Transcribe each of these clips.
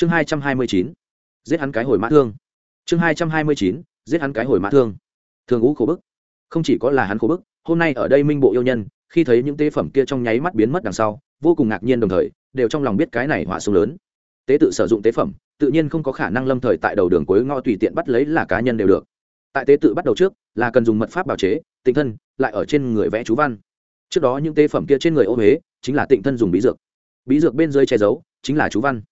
chương hai trăm hai mươi chín, giết hắn cái hồi mã thương. Chương hai trăm hai mươi chín, giết hắn cái hồi mã thương. Thường ngũ khổ bức. Không chỉ có là hắn khổ bức, hôm nay ở đây minh bộ yêu nhân, khi thấy những tế phẩm kia trong nháy mắt biến mất đằng sau, vô cùng ngạc nhiên đồng thời, đều trong lòng biết cái này hỏa sông lớn. Tế tự sử dụng tế phẩm, tự nhiên không có khả năng lâm thời tại đầu đường cuối ngõ tùy tiện bắt lấy là cá nhân đều được. Tại tế tự bắt đầu trước, là cần dùng mật pháp bào chế, tịnh thân, lại ở trên người vẽ chú văn. Trước đó những tế phẩm kia trên người ô huế chính là tịnh thân dùng bí dược. Bí dược bên dưới che giấu, chính là chú văn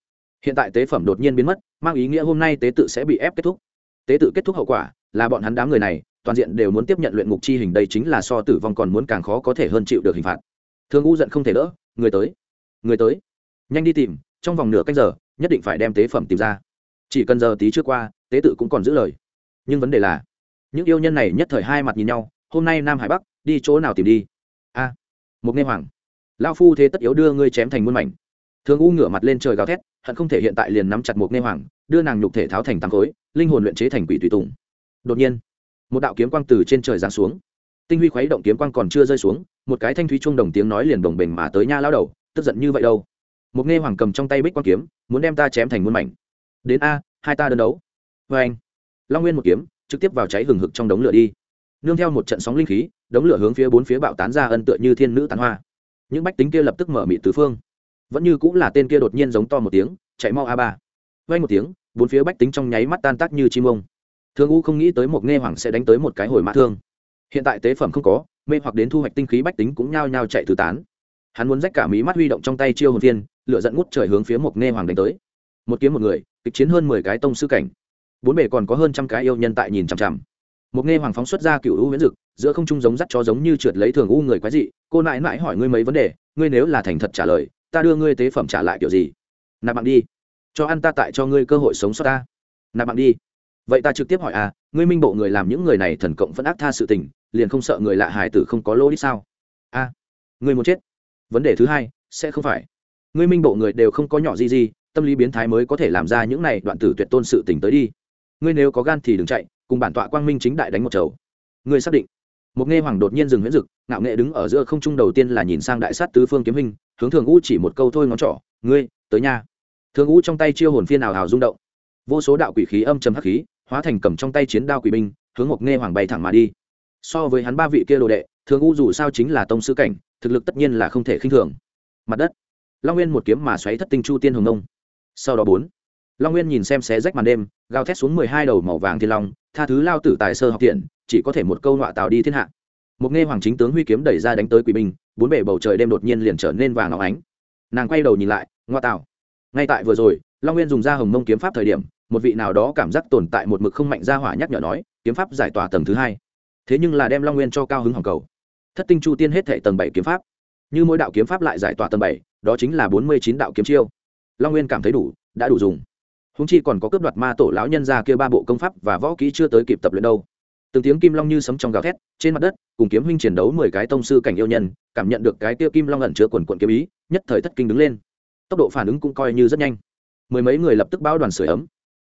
hiện tại tế phẩm đột nhiên biến mất mang ý nghĩa hôm nay tế tự sẽ bị ép kết thúc. Tế tự kết thúc hậu quả là bọn hắn đám người này toàn diện đều muốn tiếp nhận luyện ngục chi hình đây chính là so tử vong còn muốn càng khó có thể hơn chịu được hình phạt. Thương u giận không thể đỡ người tới người tới nhanh đi tìm trong vòng nửa canh giờ nhất định phải đem tế phẩm tìm ra. Chỉ cần giờ tí trước qua tế tự cũng còn giữ lời. Nhưng vấn đề là những yêu nhân này nhất thời hai mặt nhìn nhau hôm nay nam hải bắc đi chỗ nào tìm đi? A à, một nghe hoàng lao phu thế tất yếu đưa ngươi chém thành muôn mảnh thường u ngửa mặt lên trời gào thét, hận không thể hiện tại liền nắm chặt một nghe hoàng, đưa nàng nhục thể tháo thành tám khối, linh hồn luyện chế thành quỷ tùy tùng. Đột nhiên, một đạo kiếm quang từ trên trời giáng xuống. Tinh huy khuấy động kiếm quang còn chưa rơi xuống, một cái thanh thúy chuông đồng tiếng nói liền đồng bình mà tới nha lao đầu, tức giận như vậy đâu. Một nghe hoàng cầm trong tay bích quang kiếm, muốn đem ta chém thành muôn mảnh. Đến a, hai ta đơn đấu. Vê anh, long nguyên một kiếm, trực tiếp vào cháy hừng hực trong đống lửa đi. Nương theo một trận sóng linh khí, đống lửa hướng phía bốn phía bạo tán ra ân tựa như thiên nữ tán hoa. Những bách tính kia lập tức mở mị tứ phương vẫn như cũng là tên kia đột nhiên giống to một tiếng, chạy mau a ba. Vay một tiếng, bốn phía bách tính trong nháy mắt tan tác như chim ông. Thương u không nghĩ tới một nghe hoàng sẽ đánh tới một cái hồi mã thương. Hiện tại tế phẩm không có, mê hoặc đến thu hoạch tinh khí bách tính cũng nhao nhao chạy tứ tán. Hắn muốn rách cả mí mắt huy động trong tay chiêu hồn viên lựa dẫn ngút trời hướng phía một nghe hoàng đánh tới. Một kiếm một người, kịch chiến hơn mười cái tông sư cảnh. Bốn bề còn có hơn trăm cái yêu nhân tại nhìn chằm chằm. Một nghe hoàng phóng xuất ra cựu u miễn dực, giữa không trung giống dắt cho giống như trượt lấy thường u người quái dị, cô nại nại hỏi ngươi mấy vấn đề, ngươi nếu là thành thật trả lời ta đưa ngươi tế phẩm trả lại kiểu gì? Nạp mạng đi. Cho ăn ta tại cho ngươi cơ hội sống sót ta. Nạp mạng đi. Vậy ta trực tiếp hỏi à ngươi minh bộ người làm những người này thần cộng vẫn ác tha sự tình liền không sợ người lạ hài tử không có lỗ đi sao? A à, ngươi muốn chết. Vấn đề thứ hai sẽ không phải. Ngươi minh bộ người đều không có nhỏ gì gì tâm lý biến thái mới có thể làm ra những này đoạn tử tuyệt tôn sự tình tới đi. Ngươi nếu có gan thì đừng chạy cùng bản tọa quang minh chính đại đánh một chầu. Ngươi xác định một nghe hoàng đột nhiên dừng huyễn dực, ngạo nghệ đứng ở giữa không trung đầu tiên là nhìn sang đại sát tứ phương kiếm hình, hướng thường u chỉ một câu thôi ngón trỏ, ngươi, tới nhà thường u trong tay chiêu hồn phiên nào hào rung động. Vô số đạo quỷ khí âm trầm hắc khí, hóa thành cầm trong tay chiến đao quỷ binh, hướng một nghe hoàng bay thẳng mà đi. So với hắn ba vị kia đồ đệ, thường u dù sao chính là tông sư cảnh, thực lực tất nhiên là không thể khinh thường. Mặt đất, long nguyên một kiếm mà xoáy thất tinh chu tiên hồng nông. Sau đó bốn, long nguyên nhìn xem xé rách màn đêm, gào thét xuống mười hai đầu màu vàng thiên long, tha thứ lao tử tài sơ học tiện chỉ có thể một câu nọa tào đi thiên hạ. Một nghe hoàng chính tướng huy kiếm đẩy ra đánh tới quỷ binh, bốn bể bầu trời đêm đột nhiên liền trở nên vàng óng ánh. Nàng quay đầu nhìn lại ngoa tào. Ngay tại vừa rồi, long nguyên dùng ra hồng mông kiếm pháp thời điểm, một vị nào đó cảm giác tồn tại một mực không mạnh ra hỏa nhắc nhở nói, kiếm pháp giải tỏa tầng thứ hai. Thế nhưng là đem long nguyên cho cao hứng hỏng cầu. Thất tinh chu tiên hết thệ tầng bảy kiếm pháp. Như mỗi đạo kiếm pháp lại giải tỏa tầng bảy, đó chính là bốn mươi chín đạo kiếm chiêu. Long nguyên cảm thấy đủ, đã đủ dùng. Húng chi còn có cướp đoạt ma tổ lão nhân ra kia ba bộ công pháp và võ kỹ chưa tới kịp tập luyện đâu từng tiếng kim long như sấm trong gào thét, trên mặt đất, cùng kiếm huynh chiến đấu mười cái tông sư cảnh yêu nhân, cảm nhận được cái tiêu kim long ẩn chứa quần quận kiếm ý, nhất thời thất kinh đứng lên. Tốc độ phản ứng cũng coi như rất nhanh. Mười mấy người lập tức báo đoàn sửa ấm.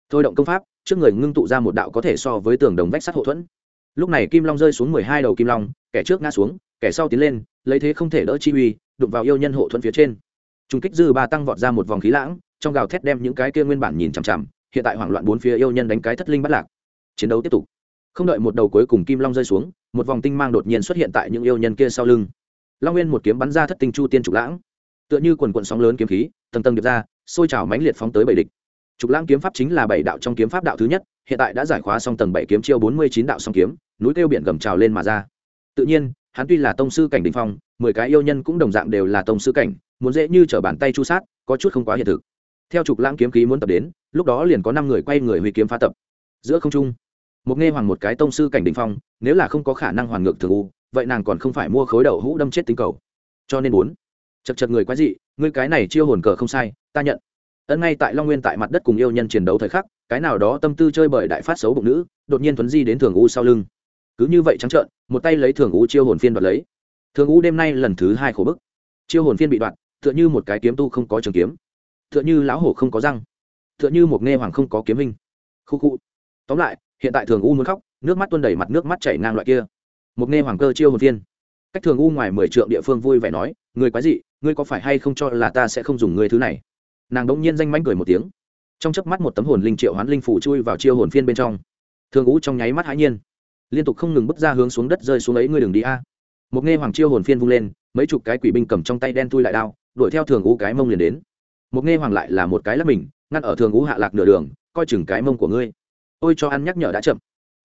Thôi động công pháp, trước người ngưng tụ ra một đạo có thể so với tường đồng vách sắt hậu thuẫn. Lúc này kim long rơi xuống mười hai đầu kim long, kẻ trước ngã xuống, kẻ sau tiến lên, lấy thế không thể đỡ chi uy, đụng vào yêu nhân hộ thuẫn phía trên. Trung kích dư ba tăng vọt ra một vòng khí lãng, trong gào thét đem những cái kia nguyên bản nhìn chằm chằm, hiện tại hoảng loạn bốn phía yêu nhân đánh cái thất linh bắt lạc. Chiến đấu tiếp tục không đợi một đầu cuối cùng kim long rơi xuống, một vòng tinh mang đột nhiên xuất hiện tại những yêu nhân kia sau lưng. Long nguyên một kiếm bắn ra thất tinh chu tiên trục lãng. Tựa như quần quận sóng lớn kiếm khí, tầng tầng điệp ra xôi trào mãnh liệt phóng tới bảy địch. Trục lãng kiếm pháp chính là bảy đạo trong kiếm pháp đạo thứ nhất, hiện tại đã giải khóa xong tầng bảy kiếm chiêu bốn mươi chín đạo song kiếm, núi kêu biển gầm trào lên mà ra. Tự nhiên, hắn tuy là tông sư cảnh đình phong, mười cái yêu nhân cũng đồng dạng đều là tông sư cảnh, muốn dễ như t bàn tay chu sát, có chút không quá hiện thực. Theo trục lãng kiếm khí muốn tập đến, lúc đó liền có năm người quay người huy kiếm phá tập. Giữa không trung một nghe hoàng một cái tông sư cảnh đình phong, nếu là không có khả năng hoàn ngược thường u, vậy nàng còn không phải mua khối đầu hũ đâm chết tính cầu. Cho nên bốn chật chật người quái dị, ngươi cái này chiêu hồn cờ không sai, ta nhận. Ân ngay tại long nguyên tại mặt đất cùng yêu nhân chiến đấu thời khắc, cái nào đó tâm tư chơi bời đại phát xấu bụng nữ, đột nhiên thuấn di đến thường u sau lưng. Cứ như vậy trắng trợn, một tay lấy thường u chiêu hồn phiên đoạt lấy. Thường u đêm nay lần thứ hai khổ bức. Chiêu hồn phiên bị đoạt, tựa như một cái kiếm tu không có trường kiếm. Tựa như lão hổ không có răng. Tựa như một nghe hoàng không có kiếm hình. Khu khu. Tóm lại hiện tại thường u muốn khóc, nước mắt tuôn đầy mặt nước mắt chảy ngang loại kia. Một nghe hoàng cơ chiêu hồn phiên. Cách thường u ngoài mười trượng địa phương vui vẻ nói người quái dị, ngươi có phải hay không cho là ta sẽ không dùng ngươi thứ này? Nàng đống nhiên danh mánh cười một tiếng. Trong chớp mắt một tấm hồn linh triệu hoán linh phủ chui vào chiêu hồn phiên bên trong. Thường u trong nháy mắt hãi nhiên. Liên tục không ngừng bước ra hướng xuống đất rơi xuống ấy, ngươi đừng đi a. Một nghe hoàng chiêu hồn phiên vung lên, mấy chục cái quỷ binh cầm trong tay đen tui lại đao, đuổi theo thường u cái mông liền đến. Một nghe hoàng lại là một cái lắp mình, ngăn ở thường u hạ lạc nửa đường, coi chừng cái mông của ngươi ôi cho ăn nhắc nhở đã chậm.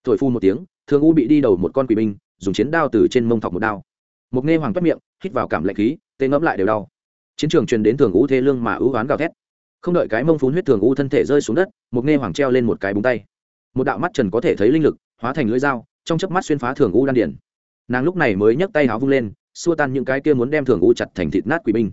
Thổi phu một tiếng thường U bị đi đầu một con quỷ binh, dùng chiến đao từ trên mông thọc một đao. Mục nghe hoàng toét miệng, hít vào cảm lạnh khí, tê ngẫm lại đều đau. Chiến trường truyền đến thường U thê lương mà ưu oán gào thét. Không đợi cái mông phun huyết thường U thân thể rơi xuống đất Mục nghe hoàng treo lên một cái búng tay. Một đạo mắt trần có thể thấy linh lực, hóa thành lưỡi dao, trong chớp mắt xuyên phá thường u đan điển nàng lúc này mới nhấc tay háo vung lên, xua tan những cái kia muốn đem thường u chặt thành thịt nát quỷ binh.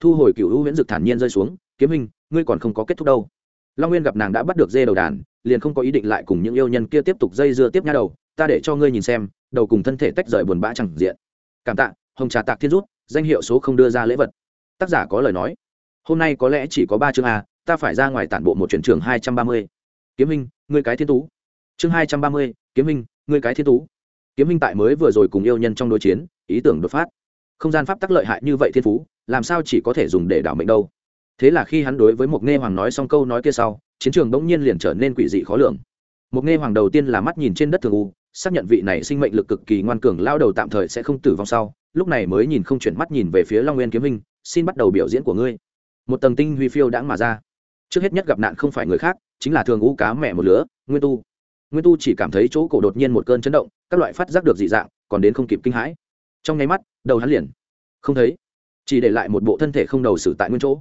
Thu hồi cựu u huyễn dực thản nhiên rơi xuống, kiếm hình ngươi còn không có kết thúc đâu. Long nguyên gặp nàng đã bắt được dê đầu đàn liền không có ý định lại cùng những yêu nhân kia tiếp tục dây dưa tiếp nha đầu, ta để cho ngươi nhìn xem, đầu cùng thân thể tách rời buồn bã chẳng diện. Cảm tạ, hồng trà tạc thiên rút, danh hiệu số không đưa ra lễ vật. Tác giả có lời nói. Hôm nay có lẽ chỉ có ba chương a, ta phải ra ngoài tản bộ một chuyển trường hai trăm ba mươi. Kiếm minh, ngươi cái thiên tú. Chương hai trăm ba mươi, kiếm minh, ngươi cái thiên tú. Kiếm minh tại mới vừa rồi cùng yêu nhân trong đối chiến, ý tưởng đột phát. Không gian pháp tắc lợi hại như vậy thiên phú, làm sao chỉ có thể dùng để đảo mệnh đâu? Thế là khi hắn đối với một nghe hoàng nói xong câu nói kia sau, chiến trường bỗng nhiên liền trở nên quỷ dị khó lường. Một nghe hoàng đầu tiên là mắt nhìn trên đất thường u, xác nhận vị này sinh mệnh lực cực kỳ ngoan cường lao đầu tạm thời sẽ không tử vong sau, lúc này mới nhìn không chuyển mắt nhìn về phía long nguyên kiếm hình xin bắt đầu biểu diễn của ngươi. Một tầng tinh huy phiêu đãng mà ra. Trước hết nhất gặp nạn không phải người khác, chính là thường u cá mẹ một lứa, nguyên tu. Nguyên tu chỉ cảm thấy chỗ cổ đột nhiên một cơn chấn động, các loại phát giác được dị dạng, còn đến không kịp kinh hãi. Trong nháy mắt, đầu hắn liền. Không thấy. Chỉ để lại một bộ thân thể không đầu xử tại nguyên chỗ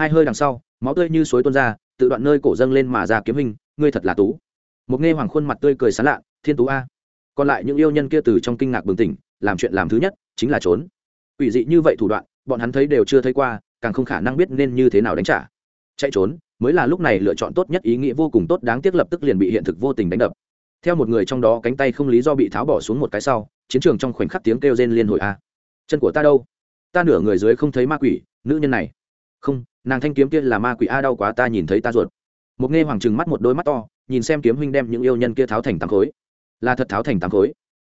hai hơi đằng sau, máu tươi như suối tuôn ra, tự đoạn nơi cổ dâng lên mà ra kiếm hình, ngươi thật là tú. Một nghe hoàng khuôn mặt tươi cười sán lạ, thiên tú a. Còn lại những yêu nhân kia từ trong kinh ngạc bừng tỉnh, làm chuyện làm thứ nhất, chính là trốn. Ủy dị như vậy thủ đoạn, bọn hắn thấy đều chưa thấy qua, càng không khả năng biết nên như thế nào đánh trả. Chạy trốn, mới là lúc này lựa chọn tốt nhất ý nghĩa vô cùng tốt, đáng tiếc lập tức liền bị hiện thực vô tình đánh đập. Theo một người trong đó cánh tay không lý do bị tháo bỏ xuống một cái sau, chiến trường trong khoảnh khắc tiếng kêu rên liên hồi a. Chân của ta đâu? Ta nửa người dưới không thấy ma quỷ, nữ nhân này. Không nàng thanh kiếm kia là ma quỷ a đau quá ta nhìn thấy ta ruột. Một nghe hoàng trừng mắt một đôi mắt to, nhìn xem kiếm huynh đem những yêu nhân kia tháo thành tám khối. Là thật tháo thành tám khối.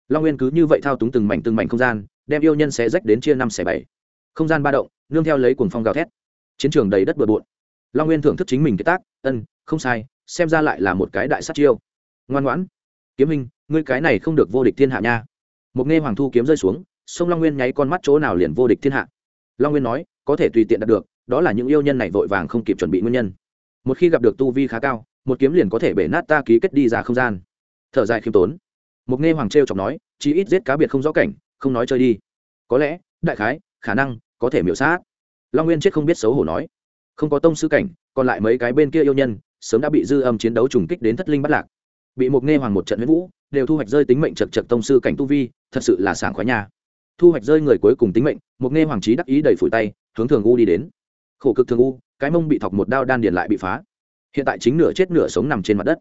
Long nguyên cứ như vậy thao túng từng mảnh từng mảnh không gian, đem yêu nhân xé rách đến chia năm xẻ bảy. Không gian ba động, nương theo lấy cuồng phong gào thét. Chiến trường đầy đất bừa bộn. Long nguyên thưởng thức chính mình cái tác, ân, không sai, xem ra lại là một cái đại sát chiêu. Ngoan ngoãn. Kiếm hình ngươi cái này không được vô địch thiên hạ nha. Một nghe hoàng thu kiếm rơi xuống, sông long nguyên nháy con mắt chỗ nào liền vô địch thiên hạ. Long nguyên nói, có thể tùy tiện đạt được đó là những yêu nhân này vội vàng không kịp chuẩn bị nguyên nhân. Một khi gặp được tu vi khá cao, một kiếm liền có thể bể nát ta ký kết đi ra không gian. Thở dài khiêm tốn. Một nghe hoàng trêu chọc nói, chí ít giết cá biệt không rõ cảnh, không nói chơi đi. Có lẽ, đại khái, khả năng, có thể miểu sát. Long nguyên chết không biết xấu hổ nói. Không có tông sư cảnh, còn lại mấy cái bên kia yêu nhân, sớm đã bị dư âm chiến đấu trùng kích đến thất linh bắt lạc. Bị một nghe hoàng một trận huyết vũ, đều thu hoạch rơi tính mệnh chật chật tông sư cảnh tu vi, thật sự là sảng khoái nhà thu hoạch rơi người cuối cùng tính mệnh, một nghe hoàng trí đắc ý đầy phủi tay, hướng thường u đi đến khổ cực thường u, cái mông bị thọc một đao đan điền lại bị phá. Hiện tại chính nửa chết nửa sống nằm trên mặt đất.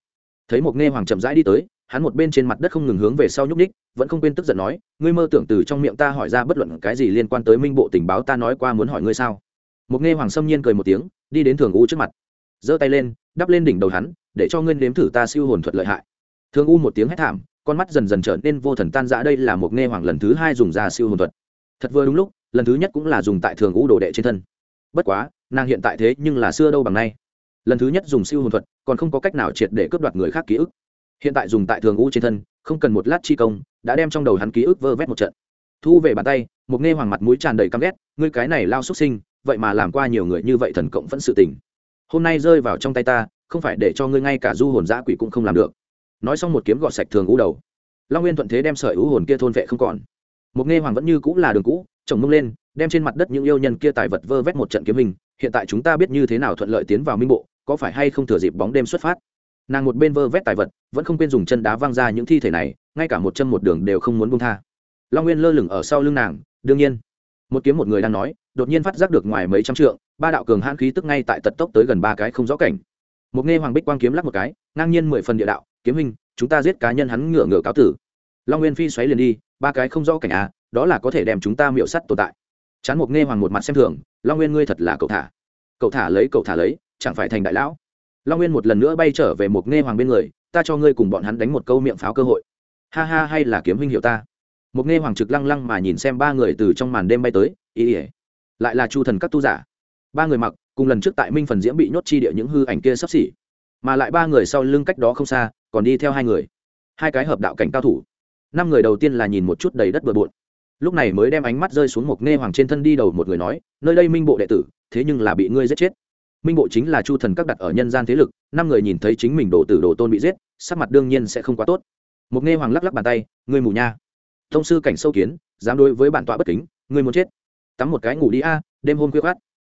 Thấy một nghe hoàng chậm rãi đi tới, hắn một bên trên mặt đất không ngừng hướng về sau nhúc ních vẫn không quên tức giận nói, ngươi mơ tưởng từ trong miệng ta hỏi ra bất luận cái gì liên quan tới minh bộ tình báo ta nói qua muốn hỏi ngươi sao? Một nghe hoàng xâm nhiên cười một tiếng, đi đến thường u trước mặt. Giơ tay lên, đắp lên đỉnh đầu hắn, để cho ngươi nếm thử ta siêu hồn thuật lợi hại. Thường u một tiếng hét thảm, con mắt dần dần trở nên vô thần tan rã đây là một nghe hoàng lần thứ hai dùng ra siêu hồn thuật. Thật vừa đúng lúc, lần thứ nhất cũng là dùng tại thường u đồ đệ trên thân bất quá, nàng hiện tại thế nhưng là xưa đâu bằng nay. Lần thứ nhất dùng siêu hồn thuật, còn không có cách nào triệt để cướp đoạt người khác ký ức. Hiện tại dùng tại thường u trên thân, không cần một lát chi công, đã đem trong đầu hắn ký ức vơ vét một trận. Thu về bàn tay, một nghe hoàng mặt mũi tràn đầy căm ghét, ngươi cái này lao xuất sinh, vậy mà làm qua nhiều người như vậy thần cộng vẫn sự tình. Hôm nay rơi vào trong tay ta, không phải để cho ngươi ngay cả du hồn giã quỷ cũng không làm được. Nói xong một kiếm gọt sạch thường u đầu. Long nguyên thuận thế đem sợi u hồn kia thôn vệ không còn. Một nghe hoàng vẫn như cũng là đường cũ chồng mông lên, đem trên mặt đất những yêu nhân kia tài vật vơ vét một trận kiếm hình, hiện tại chúng ta biết như thế nào thuận lợi tiến vào minh bộ, có phải hay không thừa dịp bóng đêm xuất phát? Nàng một bên vơ vét tài vật, vẫn không quên dùng chân đá văng ra những thi thể này, ngay cả một chân một đường đều không muốn bung tha. Long nguyên lơ lửng ở sau lưng nàng, đương nhiên. Một kiếm một người đang nói, đột nhiên phát giác được ngoài mấy trăm trượng, ba đạo cường hãn khí tức ngay tại tật tốc tới gần ba cái không rõ cảnh. Một nghe hoàng bích quang kiếm lắc một cái, ngang nhiên mười phần địa đạo, kiếm hình chúng ta giết cá nhân hắn ngựa ngựa cáo tử. Long nguyên phi xoáy liền đi, ba cái không rõ cảnh à đó là có thể đem chúng ta miệu sắt tồn tại. Chán Mục nghe hoàng một mặt xem thường, long nguyên ngươi thật là cậu thả. Cậu thả lấy, cậu thả lấy, chẳng phải thành đại lão. Long nguyên một lần nữa bay trở về một nghe hoàng bên người, ta cho ngươi cùng bọn hắn đánh một câu miệng pháo cơ hội. Ha ha, hay là kiếm huynh hiệu ta. Mục nghe hoàng trực lăng lăng mà nhìn xem ba người từ trong màn đêm bay tới, ý ỉa lại là chu thần các tu giả. Ba người mặc, cùng lần trước tại minh phần diễm bị nhốt chi địa những hư ảnh kia sắp xỉ. Mà lại ba người sau lưng cách đó không xa, còn đi theo hai người. Hai cái hợp đạo cảnh cao thủ. Năm người đầu tiên là nhìn một chút đầy đất bừa bộn lúc này mới đem ánh mắt rơi xuống một nghe hoàng trên thân đi đầu một người nói, nơi đây minh bộ đệ tử, thế nhưng là bị ngươi giết chết. Minh bộ chính là chu thần các đặt ở nhân gian thế lực, năm người nhìn thấy chính mình đồ tử đồ tôn bị giết, sắc mặt đương nhiên sẽ không quá tốt. Một nghe hoàng lắc lắc bàn tay, ngươi mù nha. Thông sư cảnh sâu kiến, dám đối với bản tọa bất kính, ngươi muốn chết. Tắm một cái ngủ đi a, đêm hôm khuya khát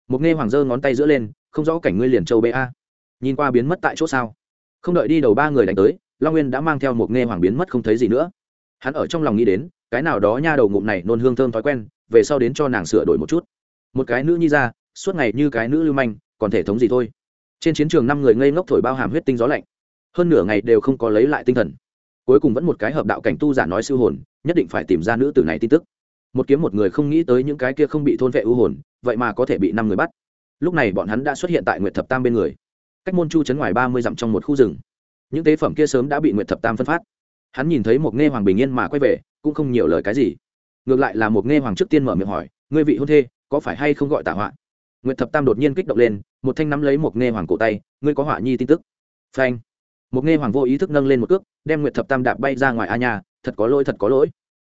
một nghe hoàng giơ ngón tay giữa lên, không rõ cảnh ngươi liền châu bê a. Nhìn qua biến mất tại chỗ sao? Không đợi đi đầu ba người đánh tới, long nguyên đã mang theo một nghe hoàng biến mất không thấy gì nữa hắn ở trong lòng nghĩ đến, cái nào đó nha đầu ngụm này nôn hương thơm thói quen, về sau đến cho nàng sửa đổi một chút. Một cái nữ nhi ra, suốt ngày như cái nữ lưu manh, còn thể thống gì thôi. Trên chiến trường năm người ngây ngốc thổi bao hàm huyết tinh gió lạnh. Hơn nửa ngày đều không có lấy lại tinh thần. Cuối cùng vẫn một cái hợp đạo cảnh tu giả nói siêu hồn, nhất định phải tìm ra nữ tử này tin tức. Một kiếm một người không nghĩ tới những cái kia không bị thôn vệ ưu hồn, vậy mà có thể bị năm người bắt. Lúc này bọn hắn đã xuất hiện tại nguyệt thập tam bên người. Cách môn chu chấn ngoài ba mươi dặm trong một khu rừng. Những tế phẩm kia sớm đã bị nguyệt thập tam phân phát hắn nhìn thấy một nghe hoàng bình yên mà quay về, cũng không nhiều lời cái gì. Ngược lại là một nghe hoàng trước tiên mở miệng hỏi, ngươi vị hôn thê, có phải hay không gọi tả họa? Nguyệt thập tam đột nhiên kích động lên, một thanh nắm lấy một nghe hoàng cổ tay, ngươi có họa nhi tin tức? Phanh. Một nghe hoàng vô ý thức nâng lên một cước, đem nguyệt thập tam đạp bay ra ngoài a nhà thật có lỗi, thật có lỗi.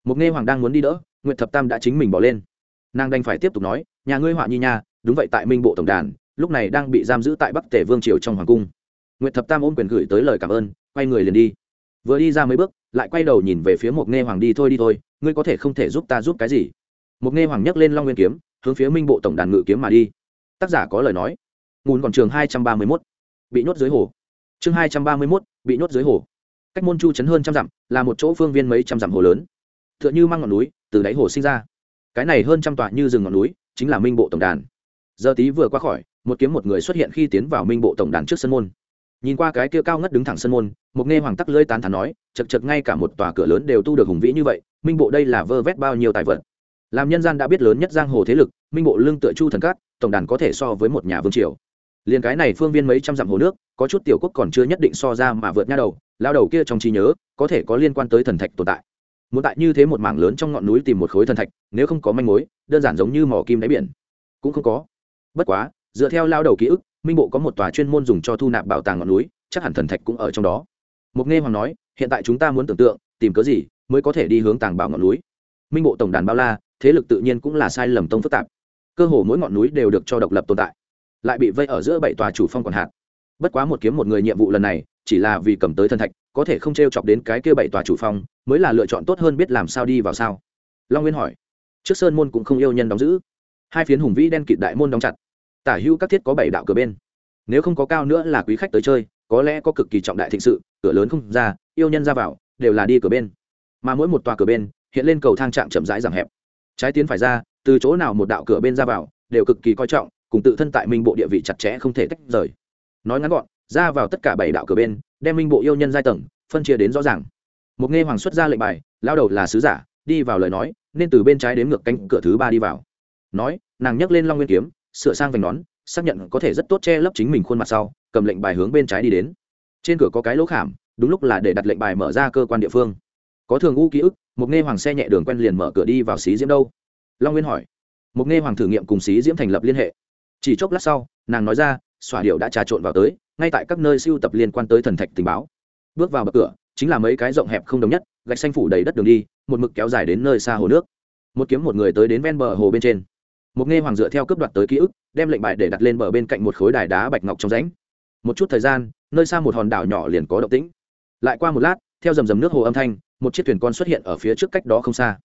Một nghe hoàng đang muốn đi đỡ, nguyệt thập tam đã chính mình bỏ lên. Nàng đành phải tiếp tục nói, nhà ngươi họa nhi nha, đúng vậy tại minh bộ tổng đàn, lúc này đang bị giam giữ tại bắc tể vương triều trong hoàng cung. Nguyệt thập tam ôm quyền gửi tới lời cảm ơn, quay người liền đi vừa đi ra mấy bước, lại quay đầu nhìn về phía một nghe hoàng đi, thôi đi thôi, ngươi có thể không thể giúp ta giúp cái gì? Một nghe hoàng nhấc lên long nguyên kiếm, hướng phía minh bộ tổng đàn ngự kiếm mà đi. Tác giả có lời nói. Ngùn còn trường hai trăm ba mươi mốt. Bị nhốt dưới hồ. Chương hai trăm ba mươi mốt, bị nhốt dưới hồ. Cách môn chu chấn hơn trăm dặm, là một chỗ phương viên mấy trăm dặm hồ lớn. T h ư ợ n h ư mang ngọn núi, từ đáy hồ sinh ra. Cái này hơn trăm tọa như rừng ngọn núi, chính là minh bộ tổng đàn. Giờ tí vừa qua khỏi, một kiếm một người xuất hiện khi tiến vào minh bộ tổng đàn trước sân môn nhìn qua cái kia cao ngất đứng thẳng sân môn một nghe hoàng tắc lơi tán thắn nói, chật chật ngay cả một tòa cửa lớn đều tu được hùng vĩ như vậy, minh bộ đây là vơ vét bao nhiêu tài vật? Làm nhân gian đã biết lớn nhất giang hồ thế lực, minh bộ lương tựa chu thần cát, tổng đàn có thể so với một nhà vương triều. Liền cái này phương viên mấy trăm dặm hồ nước, có chút tiểu quốc còn chưa nhất định so ra mà vượt nha đầu, lao đầu kia trong trí nhớ, có thể có liên quan tới thần thạch tồn tại. Muốn tại như thế một mảng lớn trong ngọn núi tìm một khối thần thạch, nếu không có manh mối, đơn giản giống như mỏ kim đáy biển. Cũng không có. Bất quá, dựa theo lao đầu ký ức minh bộ có một tòa chuyên môn dùng cho thu nạp bảo tàng ngọn núi, chắc hẳn thần thạch cũng ở trong đó. Mục nghe hoàng nói, hiện tại chúng ta muốn tưởng tượng, tìm cớ gì mới có thể đi hướng tàng bảo ngọn núi? Minh bộ tổng đàn bao la, thế lực tự nhiên cũng là sai lầm tông phức tạp. Cơ hồ mỗi ngọn núi đều được cho độc lập tồn tại, lại bị vây ở giữa bảy tòa chủ phong còn hạn bất quá một kiếm một người nhiệm vụ lần này, chỉ là vì cầm tới Thần thạch, có thể không t r e o chọc đến cái kia bảy tòa chủ phong, mới là lựa chọn tốt hơn biết làm sao đi vào sao. Long nguyên hỏi, trước sơn môn cũng không yêu nhân đóng giữ. Hai phiến hùng vĩ đen kịt đại môn đóng chặt tả hữu các thiết có bảy đạo cửa bên. Nếu không có cao nữa là quý khách tới chơi, có lẽ có cực kỳ trọng đại thịnh sự, cửa lớn không ra, yêu nhân ra vào, đều là đi cửa bên. Mà mỗi một tòa cửa bên, hiện lên cầu thang trạng chậm rãi giảm hẹp. Trái tiến phải ra, từ chỗ nào một đạo cửa bên ra vào, đều cực kỳ coi trọng, cùng tự thân tại minh bộ địa vị chặt chẽ không thể tách rời. Nói ngắn gọn, ra vào tất cả bảy đạo cửa bên, đem minh bộ yêu nhân giai tầng, phân chia đến rõ ràng. Một nghe hoàng xuất ra lệnh bài, lao đầu là sứ giả, đi vào lời nói, nên từ bên trái đến ngược cánh cửa thứ ba đi vào. Nói, nàng nhấc lên long nguyên kiếm sửa sang vành nón, xác nhận có thể rất tốt che lấp chính mình khuôn mặt sau, cầm lệnh bài hướng bên trái đi đến. Trên cửa có cái lỗ khảm, đúng lúc là để đặt lệnh bài mở ra cơ quan địa phương. Có thường u ký ức, một nghe hoàng xe nhẹ đường quen liền mở cửa đi vào xí diễm đâu? Long nguyên hỏi. Một nghe hoàng thử nghiệm cùng xí diễm thành lập liên hệ. Chỉ chốc lát sau, nàng nói ra, xỏa điệu đã trà trộn vào tới, ngay tại các nơi siêu tập liên quan tới thần thạch tình báo. Bước vào bậc cửa, chính là mấy cái rộng hẹp không đồng nhất, gạch xanh phủ đầy đất đường đi, một mực kéo dài đến nơi xa hồ nước. Một kiếm một người tới đến ven bờ hồ bên trên một nghe hoàng dựa theo cướp đoạt tới ký ức, đem lệnh bài để đặt lên bờ bên cạnh một khối đài đá bạch ngọc trong rãnh. Một chút thời gian, nơi xa một hòn đảo nhỏ liền có động tĩnh. Lại qua một lát, theo dầm dầm nước hồ âm thanh, một chiếc thuyền con xuất hiện ở phía trước cách đó không xa.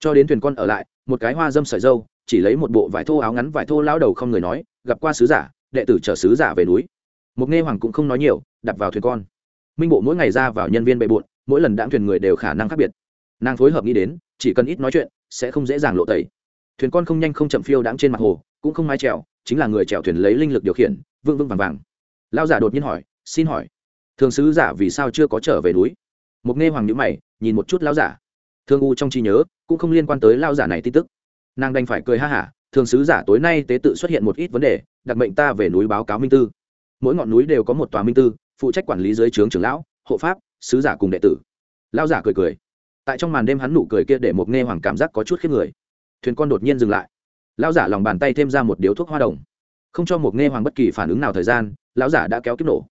Cho đến thuyền con ở lại, một cái hoa dâm sợi dâu, chỉ lấy một bộ vải thô áo ngắn vải thô lao đầu không người nói, gặp qua sứ giả, đệ tử chở sứ giả về núi. Một nghe hoàng cũng không nói nhiều đặt vào thuyền con. Minh bộ mỗi ngày ra vào nhân viên bệ bộn, mỗi lần đãng thuyền người đều khả năng khác biệt. Nàng phối hợp nghĩ đến, chỉ cần ít nói chuyện, sẽ không dễ dàng lộ tẩy thuyền con không nhanh không chậm phiêu đãng trên mặt hồ, cũng không mái trèo chính là người trèo thuyền lấy linh lực điều khiển vương vương vàng vàng. Lao giả đột nhiên hỏi, xin hỏi, thường sứ giả vì sao chưa có trở về núi? Mục nghe hoàng nhữ mày, nhìn một chút lao giả. Thương u trong trí nhớ, cũng không liên quan tới lao giả này tin tức. Nàng đành phải cười ha hả, thường sứ giả tối nay tế tự xuất hiện một ít vấn đề, đặc mệnh ta về núi báo cáo minh tư. Mỗi ngọn núi đều có một tòa minh tư, phụ trách quản lý dưới trướng trưởng lão, hộ pháp, sứ giả cùng đệ tử. Lao giả cười cười. Tại trong màn đêm hắn nụ cười kia để một nghe hoàng cảm giác có chút khiếp người thuyền con đột nhiên dừng lại. Lão giả lòng bàn tay thêm ra một điếu thuốc hoa đồng. Không cho một nghe hoàng bất kỳ phản ứng nào thời gian, lão giả đã kéo kiếp nổ.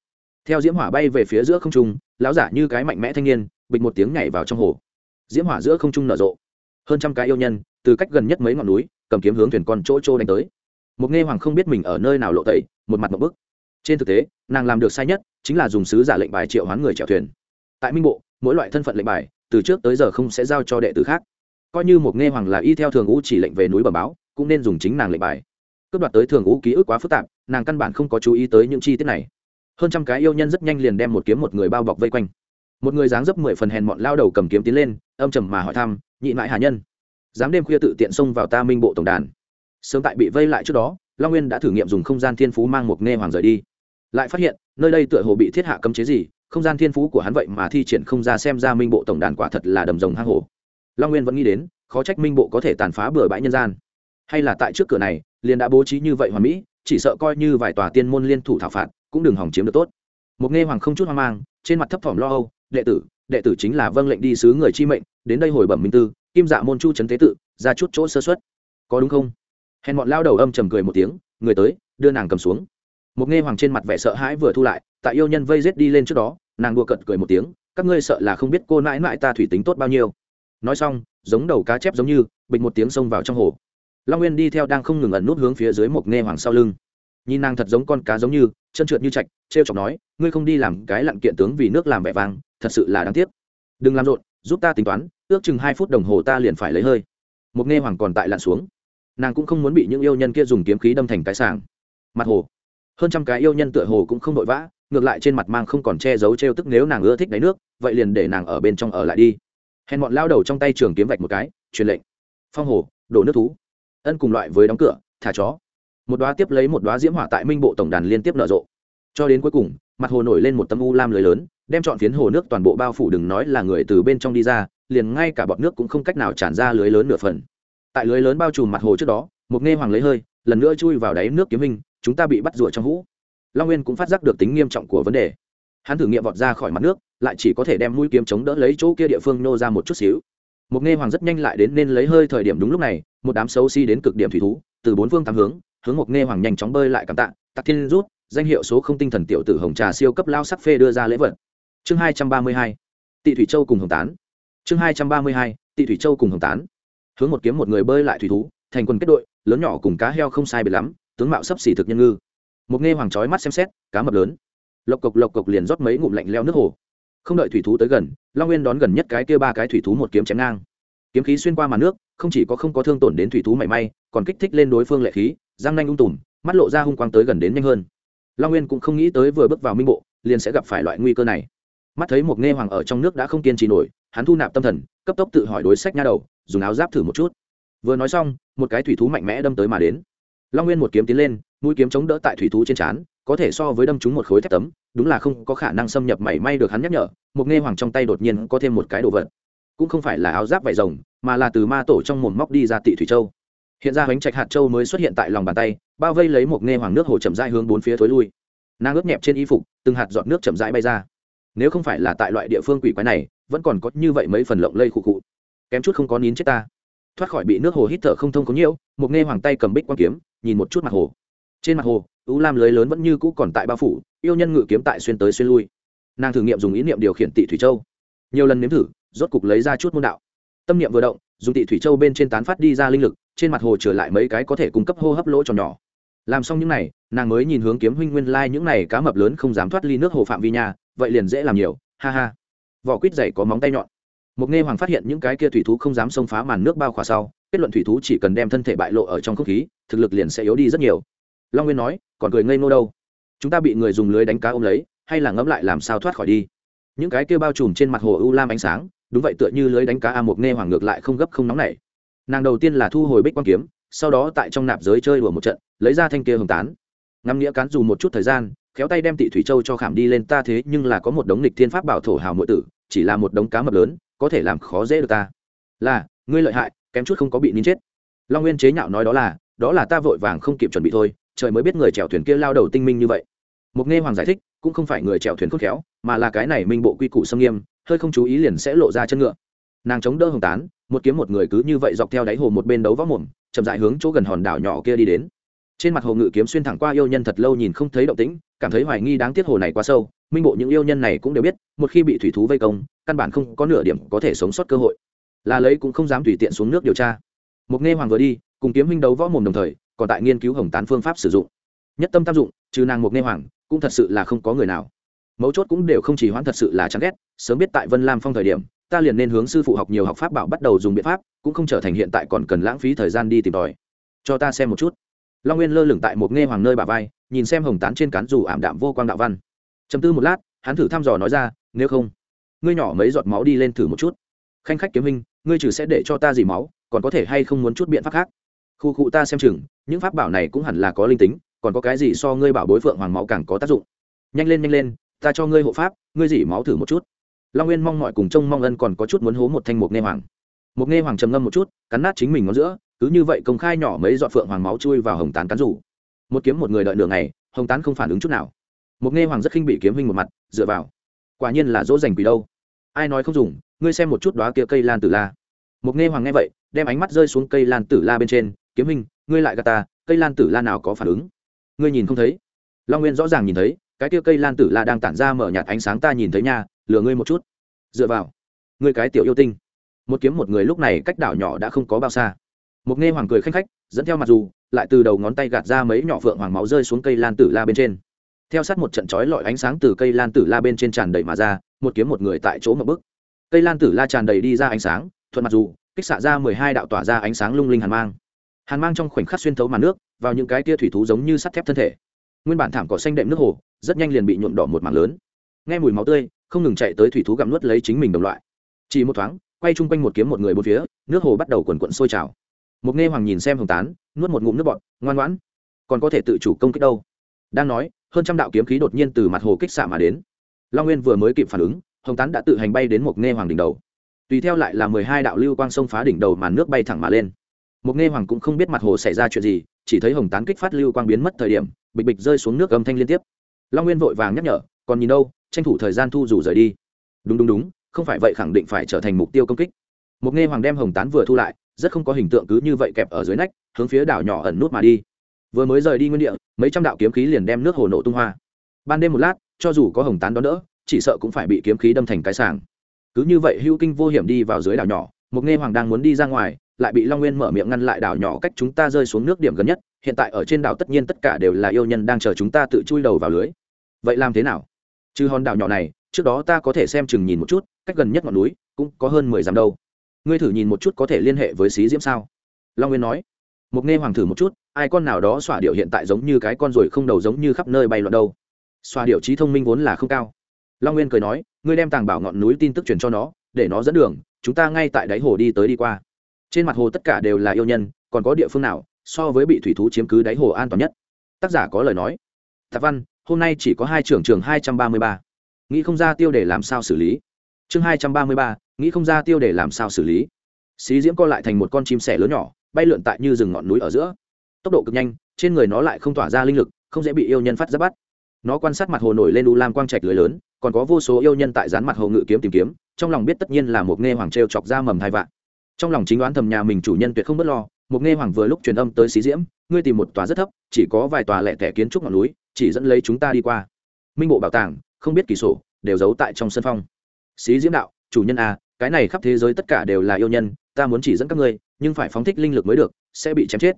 Theo diễm hỏa bay về phía giữa không trung, lão giả như cái mạnh mẽ thanh niên, bịch một tiếng nhảy vào trong hồ. Diễm hỏa giữa không trung nở rộ. Hơn trăm cái yêu nhân, từ cách gần nhất mấy ngọn núi, cầm kiếm hướng thuyền con chỗ trô đánh tới. Một nghe hoàng không biết mình ở nơi nào lộ tẩy, một mặt một bức. Trên thực tế, nàng làm được sai nhất chính là dùng sứ giả lệnh bài triệu hoán người chèo thuyền. Tại minh bộ, mỗi loại thân phận lệnh bài, từ trước tới giờ không sẽ giao cho đệ tử khác coi như một nghe hoàng là y theo thường ngũ chỉ lệnh về núi bẩm báo, cũng nên dùng chính nàng lệnh bài. Cướp đoạt tới thường ngũ ký ức quá phức tạp, nàng căn bản không có chú ý tới những chi tiết này. Hơn trăm cái yêu nhân rất nhanh liền đem một kiếm một người bao bọc vây quanh. Một người dáng dấp mười phần hèn mọn lao đầu cầm kiếm tiến lên, âm trầm mà hỏi thăm, nhị mãi hà nhân, dám đêm khuya tự tiện xông vào ta minh bộ tổng đàn. Sớm tại bị vây lại trước đó, long nguyên đã thử nghiệm dùng không gian thiên phú mang một nghe hoàng rời đi. Lại phát hiện, nơi đây tựa hồ bị thiết hạ cấm chế gì, không gian thiên phú của hắn vậy mà thi triển không ra xem ra minh bộ tổng đàn quả thật là đầm rồng hang hổ long nguyên vẫn nghĩ đến, khó trách minh bộ có thể tàn phá bừa bãi nhân gian. Hay là tại trước cửa này, liền đã bố trí như vậy hoàn mỹ, chỉ sợ coi như vài tòa tiên môn liên thủ thảo phạt, cũng đừng hỏng chiếm được tốt. Một nghe hoàng không chút hoang mang, trên mặt thấp thỏm lo âu, đệ tử đệ tử chính là vâng lệnh đi sứ người chi mệnh, đến đây hồi bẩm minh tư, kim dạ môn chu trấn tế tự, ra chút chỗ sơ xuất có đúng không? Hèn bọn lao đầu âm trầm cười một tiếng, người tới, đưa nàng cầm xuống. Một nghe hoàng trên mặt vẻ sợ hãi vừa thu lại, tại yêu nhân vây rết đi lên trước đó, nàng đua cận cười một tiếng, các ngươi sợ là không biết cô nãi nãi ta thủy tính tốt bao nhiêu nói xong, giống đầu cá chép giống như, bịch một tiếng xông vào trong hồ. Long nguyên đi theo đang không ngừng ẩn nút hướng phía dưới mộc nghe hoàng sau lưng. Nhìn nàng thật giống con cá giống như, chân trượt như chạch t r e o chọc nói, ngươi không đi làm cái lặn kiện tướng vì nước làm vẻ vang, thật sự là đáng tiếc. Đừng làm rộn, giúp ta tính toán, ước chừng hai phút đồng hồ ta liền phải lấy hơi. Mộc nghe hoàng còn tại lặn xuống. Nàng cũng không muốn bị những yêu nhân kia dùng kiếm khí đâm thành cái sàng. Mặt hồ. Hơn trăm cái yêu nhân tựa hồ cũng không vội vã, ngược lại trên mặt mang không còn che giấu t r e o tức nếu nàng ưa thích đáy nước, vậy liền để nàng ở bên trong ở lại đi hèn bọn lao đầu trong tay trường kiếm vạch một cái, truyền lệnh. Phong hồ, đổ nước thú. Ân cùng loại với đóng cửa, thả chó. Một đoá tiếp lấy một đoá diễm hỏa tại minh bộ tổng đàn liên tiếp nở rộ. Cho đến cuối cùng, mặt hồ nổi lên một tấm u lam lưới lớn, đem chọn phiến hồ nước toàn bộ bao phủ đừng nói là người từ bên trong đi ra, liền ngay cả bọt nước cũng không cách nào tràn ra lưới lớn nửa phần. Tại lưới lớn bao trùm mặt hồ trước đó, một nghe hoàng lấy hơi, lần nữa chui vào đáy nước kiếm minh chúng ta bị bắt rủa trong hũ. Long nguyên cũng phát giác được tính nghiêm trọng của vấn đề hắn thử nghiệm vọt ra khỏi mặt nước, lại chỉ có thể đem mũi kiếm chống đỡ lấy chỗ kia địa phương nô ra một chút xíu. Một nghe hoàng rất nhanh lại đến nên lấy hơi thời điểm đúng lúc này, một đám xấu xi、si、đến đến cực điểm thủy thú, từ bốn phương tám hướng hướng một nghe hoàng nhanh chóng bơi lại cảm tạ, tạc thiên rút, danh hiệu số không tinh thần tiểu tử hồng trà siêu cấp lao sắc phê đưa ra lễ vật. Chương hai trăm ba mươi hai, tị thủy châu cùng hồng tán. Chương hai trăm ba mươi hai, tị thủy châu cùng hồng tán. Hướng một kiếm một người bơi lại thủy thú, thành quân kết đội, lớn nhỏ cùng cá heo không sai biệt lắm, tướng mạo sấp xỉ thực nhân ngư. Một nghe hoàng trói mắt xem xét, cá mập lớn lộc cộc lộc cộc liền rót mấy ngụm lạnh leo nước hồ. Không đợi thủy thú tới gần, long nguyên đón gần nhất cái kia ba cái thủy thú một kiếm chém ngang. Kiếm khí xuyên qua màn nước, không chỉ có không có thương tổn đến thủy thú mảy may, còn kích thích lên đối phương lệ khí, răng nanh ung tùm, mắt lộ ra hung quang tới gần đến nhanh hơn. Long nguyên cũng không nghĩ tới vừa bước vào minh bộ, liền sẽ gặp phải loại nguy cơ này. Mắt thấy một nghe hoàng ở trong nước đã không kiên trì nổi, hắn thu nạp tâm thần, cấp tốc tự hỏi đối sách nha đầu, dùng áo giáp thử một chút. Vừa nói xong, một cái thủy thú mạnh mẽ đâm tới mà đến. Long nguyên một kiếm tiến lên, mũi kiếm chống đỡ tại thủy thú trên trán có thể so với đâm trúng một khối thép tấm, đúng là không có khả năng xâm nhập mảy may được hắn nhắc nhở, một nghe hoàng trong tay đột nhiên có thêm một cái đồ vật. Cũng không phải là áo giáp vải rồng, mà là từ ma tổ trong mồm móc đi ra tị thủy châu. Hiện ra bánh trạch hạt châu mới xuất hiện tại lòng bàn tay, bao vây lấy một nghe hoàng nước hồ chậm rãi hướng bốn phía thối lui. Nàng ướt nhẹp trên y phục, từng hạt giọt nước chậm rãi bay ra. Nếu không phải là tại loại địa phương quỷ quái này, vẫn còn có như vậy mấy phần lộng lây khụ khụ. Kém chút không có nín chết ta. Thoát khỏi bị nước hồ hít thở không thông có nhiễu, một nghe hoàng tay cầm bích quang kiếm, nhìn một chút mặt hồ. Trên mặt hồ ưu lam lưới lớn vẫn như cũ còn tại bao phủ, yêu nhân ngự kiếm tại xuyên tới xuyên lui. Nàng thử nghiệm dùng ý niệm điều khiển tị thủy châu. Nhiều lần nếm thử, rốt cục lấy ra chút môn đạo. Tâm niệm vừa động, dùng tị thủy châu bên trên tán phát đi ra linh lực, trên mặt hồ trở lại mấy cái có thể cung cấp hô hấp lỗ tròn nhỏ. Làm xong những n à y nàng mới nhìn hướng kiếm huynh nguyên lai、like、những những n à y cá mập lớn không dám thoát ly nước hồ phạm vi nhà vậy liền dễ làm nhiều, ha ha. Vỏ quýt dày có móng tay nhọn. Mục nghe hoàng phát hiện những cái kia thủy thú không dám xông phá màn nước bao khỏa sau, kết luận thủy thú chỉ cần đem thân thể bại lộ ở trong không khí, thực lực liền sẽ yếu đi rất nhiều long nguyên nói, còn cười ngây ngô đâu? Chúng ta bị người dùng lưới đánh cá ôm lấy, hay là ngẫm lại làm sao thoát khỏi đi? Những cái kia bao trùm trên mặt hồ u lam ánh sáng, đúng vậy tựa như lưới đánh cá a một nghe hoàng ngược lại không gấp không nóng nảy. Nàng đầu tiên là thu hồi bích quang kiếm, sau đó tại trong nạp giới chơi đùa một trận, lấy ra thanh kia hồng tán. Ngắm nghĩa cán dù một chút thời gian, khéo tay đem tị thủy châu cho khảm đi lên ta thế, nhưng là có một đống nịch thiên pháp bảo thổ hào nội tử, chỉ là một đống cá mập lớn, có thể làm khó dễ được ta. Là, ngươi lợi hại, kém chút không có bị nín chết. Long nguyên chế nhạo nói đó là đó là ta vội vàng không kịp chuẩn bị thôi trời mới biết người chèo thuyền kia lao đầu tinh minh như vậy. Mục nghe hoàng giải thích, cũng không phải người chèo thuyền khôn khéo, mà là cái này minh bộ quy củ xâm nghiêm, hơi không chú ý liền sẽ lộ ra chân ngựa. Nàng chống đỡ hồng tán, một kiếm một người cứ như vậy dọc theo đáy hồ một bên đấu võ mồm, chậm dại hướng chỗ gần hòn đảo nhỏ kia đi đến. Trên mặt hồ ngự kiếm xuyên thẳng qua yêu nhân thật lâu nhìn không thấy động tĩnh, cảm thấy hoài nghi đáng tiếc hồ này quá sâu, minh bộ những yêu nhân này cũng đều biết, một khi bị thủy thú vây công, căn bản không có nửa điểm có thể sống sót cơ hội. Là lấy cũng không dám tùy tiện xuống nước điều tra. Mục nghe hoàng vừa đi, cùng kiếm huynh đấu võ mồm đồng thời còn tại nghiên cứu hồng tán phương pháp sử dụng. Nhất tâm tam dụng, trừ nàng một nghe hoàng, cũng thật sự là không có người nào. Mấu chốt cũng đều không chỉ hoãn thật sự là chán ghét, sớm biết tại vân lam phong thời điểm, ta liền nên hướng sư phụ học nhiều học pháp bảo bắt đầu dùng biện pháp, cũng không trở thành hiện tại còn cần lãng phí thời gian đi tìm tòi. Cho ta xem một chút. Long nguyên lơ lửng tại một nghe hoàng nơi bà vai, nhìn xem hồng tán trên cán dù ảm đạm vô quang đạo văn. Chầm tư một lát, hắn thử thăm dò nói ra, nếu không, ngươi nhỏ mấy giọt máu đi lên thử một chút. Khanh khách kiếm minh ngươi trừ sẽ để cho ta dì máu, còn có thể hay không muốn chút biện pháp khác? Khu cụ ta xem chừng, những pháp bảo này cũng hẳn là có linh tính, còn có cái gì so ngươi bảo bối phượng hoàng máu càng có tác dụng? Nhanh lên nhanh lên, ta cho ngươi hộ pháp, ngươi dỉ máu thử một chút. Long nguyên mong mọi cùng trông mong ân còn có chút muốn hố một thanh mục nghe hoàng. Mục nghe hoàng trầm ngâm một chút, cắn nát chính mình ngón giữa, cứ như vậy công khai nhỏ mấy dọn phượng hoàng máu chui vào hồng tán cắn rủ. Một kiếm một người đợi nửa ngày, hồng tán không phản ứng chút nào. Mục nghe hoàng rất khinh bị kiếm huynh một mặt, dựa vào. Quả nhiên là dỗ dành quỷ đâu. Ai nói không dùng, ngươi xem một chút đó kia cây lan tử la. Mục nghe hoàng nghe vậy, đem ánh mắt rơi xuống cây lan tử la bên trên kiếm Minh, ngươi lại gà ta cây lan tử la nào có phản ứng? Ngươi nhìn không thấy. Long nguyên rõ ràng nhìn thấy cái kia cây lan tử la đang tản ra mở nhạt ánh sáng ta nhìn thấy nha lừa ngươi một chút. Dựa vào ngươi cái tiểu yêu tinh. Một kiếm một người lúc này cách đảo nhỏ đã không có bao xa. Một nghe hoàng cười khanh khách dẫn theo mặt dù lại từ đầu ngón tay gạt ra mấy nhỏ phượng hoàng máu rơi xuống cây lan tử la bên trên. Theo sát một trận chói lọi ánh sáng từ cây lan tử la bên trên tràn đầy mà ra một kiếm một người tại chỗ một bức. Cây lan tử la tràn đầy đi ra ánh sáng thuận mặt dù kích xạ ra mười hai đạo tỏa ra ánh sáng lung linh hàn mang hàn mang trong khoảnh khắc xuyên thấu màn nước, vào những cái tia thủy thú giống như sắt thép thân thể. Nguyên bản thảm cỏ xanh đệm nước hồ, rất nhanh liền bị nhuộm đỏ một mảng lớn. Nghe mùi máu tươi, không ngừng chạy tới thủy thú gặm nuốt lấy chính mình đồng loại. Chỉ một thoáng, quay chung quanh một kiếm một người một phía, nước hồ bắt đầu quần quận sôi trào. Một nghe hoàng nhìn xem hồng tán, nuốt một ngụm nước bọt, ngoan ngoãn. Còn có thể tự chủ công kích đâu? Đang nói, hơn trăm đạo kiếm khí đột nhiên từ mặt hồ kích xạ mà đến. Long nguyên vừa mới kịp phản ứng, hồng tán đã tự hành bay đến một nghe hoàng đỉnh đầu. Tùy theo lại là mười hai đạo lưu quang sông phá đỉnh đầu màn nước bay thẳng mà lên một nghe hoàng cũng không biết mặt hồ xảy ra chuyện gì, chỉ thấy hồng tán kích phát lưu quang biến mất thời điểm, bịch bịch rơi xuống nước âm thanh liên tiếp. Long nguyên vội vàng nhắc nhở, còn nhìn đâu, tranh thủ thời gian thu rủ rời đi. Đúng đúng đúng, không phải vậy khẳng định phải trở thành mục tiêu công kích. Một nghe hoàng đem hồng tán vừa thu lại, rất không có hình tượng cứ như vậy kẹp ở dưới nách, hướng phía đảo nhỏ ẩn nút mà đi. Vừa mới rời đi nguyên địa, mấy trăm đạo kiếm khí liền đem nước hồ nổ tung hoa. Ban đêm một lát, cho dù có hồng tán đó đỡ, chỉ sợ cũng phải bị kiếm khí đâm thành cái sàng. Cứ như vậy hữu kinh vô hiểm đi vào dưới đảo nhỏ một nghe hoàng đang muốn đi ra ngoài lại bị long nguyên mở miệng ngăn lại đảo nhỏ cách chúng ta rơi xuống nước điểm gần nhất, hiện tại ở trên đảo tất nhiên tất cả đều là yêu nhân đang chờ chúng ta tự chui đầu vào lưới. Vậy làm thế nào? Trừ hòn đảo nhỏ này, trước đó ta có thể xem chừng nhìn một chút, cách gần nhất ngọn núi cũng có hơn mười dặm đâu. Ngươi thử nhìn một chút có thể liên hệ với xí diễm sao? Long nguyên nói. Mục nghe hoàng thử một chút, ai con nào đó xỏa điệu hiện tại giống như cái con ruồi không đầu giống như khắp nơi bay loạn đâu. Xoa điệu trí thông minh vốn là không cao. Long nguyên cười nói, ngươi đem tàng bảo ngọn núi tin tức truyền cho nó, để nó dẫn đường, chúng ta ngay tại đáy hồ đi tới đi qua trên mặt hồ tất cả đều là yêu nhân, còn có địa phương nào so với bị thủy thú chiếm cứ đáy hồ an toàn nhất? Tác giả có lời nói. Tạp văn, hôm nay chỉ có hai trưởng trường hai trăm ba mươi ba. Nghĩ không ra tiêu để làm sao xử lý. Chương hai trăm ba mươi ba, nghĩ không ra tiêu để làm sao xử lý. Xí diễm co lại thành một con chim sẻ lớn nhỏ, bay lượn tại như rừng ngọn núi ở giữa. Tốc độ cực nhanh, trên người nó lại không tỏa ra linh lực, không dễ bị yêu nhân phát giáp bắt. Nó quan sát mặt hồ nổi lên u lam quang trạch lưới lớn, còn có vô số yêu nhân tại dán mặt hồ ngự kiếm tìm kiếm, trong lòng biết tất nhiên là một nghe hoàng t chọc ra mầm hai vạn trong lòng chính đoán thầm nhà mình chủ nhân tuyệt không b ấ t lo, một nghe hoàng vừa lúc truyền âm tới xí diễm, ngươi tìm một tòa rất thấp, chỉ có vài tòa lẻ tẻ kiến trúc ngọn núi, chỉ dẫn lấy chúng ta đi qua. Minh bộ bảo tàng, không biết kỳ sổ, đều giấu tại trong sân phong. Xí diễm đạo, chủ nhân à cái này khắp thế giới tất cả đều là yêu nhân, ta muốn chỉ dẫn các ngươi, nhưng phải phóng thích linh lực mới được, sẽ bị chém chết.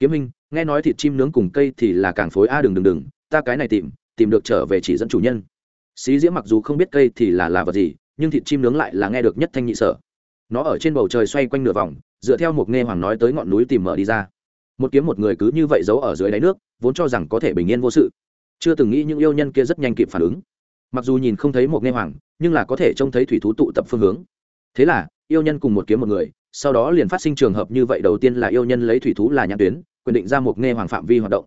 Kiếm minh, nghe nói thịt chim nướng cùng cây thì là càng phối a à đừng đừng đừng, ta cái này tìm tìm được trở về chỉ dẫn chủ nhân. Xí diễm mặc dù không biết cây thì là là vật gì, nhưng thịt chim nướng lại là nghe được nhất thanh nhị sở nó ở trên bầu trời xoay quanh nửa vòng, dựa theo một nghe hoàng nói tới ngọn núi tìm mở đi ra. Một kiếm một người cứ như vậy giấu ở dưới đáy nước, vốn cho rằng có thể bình yên vô sự. Chưa từng nghĩ những yêu nhân kia rất nhanh kịp phản ứng. Mặc dù nhìn không thấy một nghe hoàng, nhưng là có thể trông thấy thủy thú tụ tập phương hướng. Thế là, yêu nhân cùng một kiếm một người, sau đó liền phát sinh trường hợp như vậy. Đầu tiên là yêu nhân lấy thủy thú là nhãn tuyến quyền định ra một nghe hoàng phạm vi hoạt động.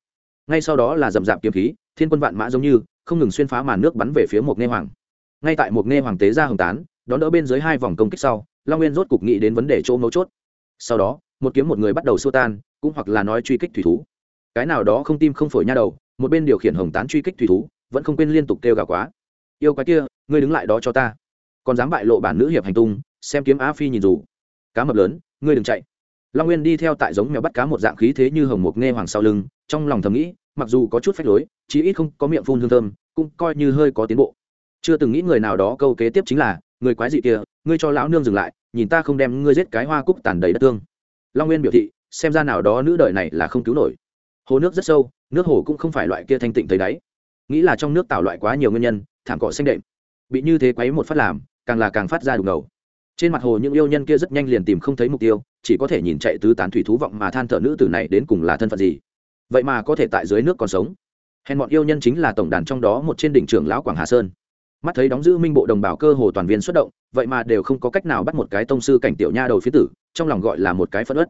Ngay sau đó là dầm dạp kiếm khí, thiên quân vạn mã giống như, không ngừng xuyên phá màn nước bắn về phía một nghe hoàng. Ngay tại một nghe hoàng tế ra hồng tán, đón đỡ bên dưới hai vòng công kích sau long nguyên rốt cục nghĩ đến vấn đề chỗ mấu chốt. Sau đó, một kiếm một người bắt đầu xua tan, cũng hoặc là nói truy kích thủy thú. Cái nào đó không tim không phổi nha đầu, một bên điều khiển hồng tán truy kích thủy thú, vẫn không quên liên tục kêu gào quá. Yêu quái kia, ngươi đứng lại đó cho ta. Còn dám bại lộ bản nữ hiệp hành tung, xem kiếm á phi nhìn dù. Cá mập lớn, ngươi đừng chạy. Long nguyên đi theo tại giống mèo bắt cá một dạng khí thế như hồng mục nghe hoàng sau lưng, trong lòng thầm nghĩ, mặc dù có chút phách lối, chí ít không có miệng phun hương thơm, cũng coi như hơi có tiến bộ. Chưa từng nghĩ người nào đó câu kế tiếp chính là người quái dị kia, ngươi cho lão nương dừng lại, nhìn ta không đem ngươi giết cái hoa cúc tàn đầy đất tương long nguyên biểu thị, xem ra nào đó nữ đời này là không cứu nổi. Hồ nước rất sâu, nước hồ cũng không phải loại kia thanh tịnh tới đáy. Nghĩ là trong nước tạo loại quá nhiều nguyên nhân, thảm cỏ xanh đệm. Bị như thế quấy một phát làm, càng là càng phát ra đục ngầu. Trên mặt hồ những yêu nhân kia rất nhanh liền tìm không thấy mục tiêu, chỉ có thể nhìn chạy tứ tán thủy thú vọng mà than thở nữ tử này đến cùng là thân phận gì. Vậy mà có thể tại dưới nước còn sống. Hèn bọn yêu nhân chính là tổng đàn trong đó một trên đỉnh trưởng lão quảng hà sơn mắt thấy đóng giữ minh bộ đồng bào cơ hồ toàn viên xuất động, vậy mà đều không có cách nào bắt một cái tông sư cảnh tiểu nha đầu phía tử, trong lòng gọi là một cái phân ớt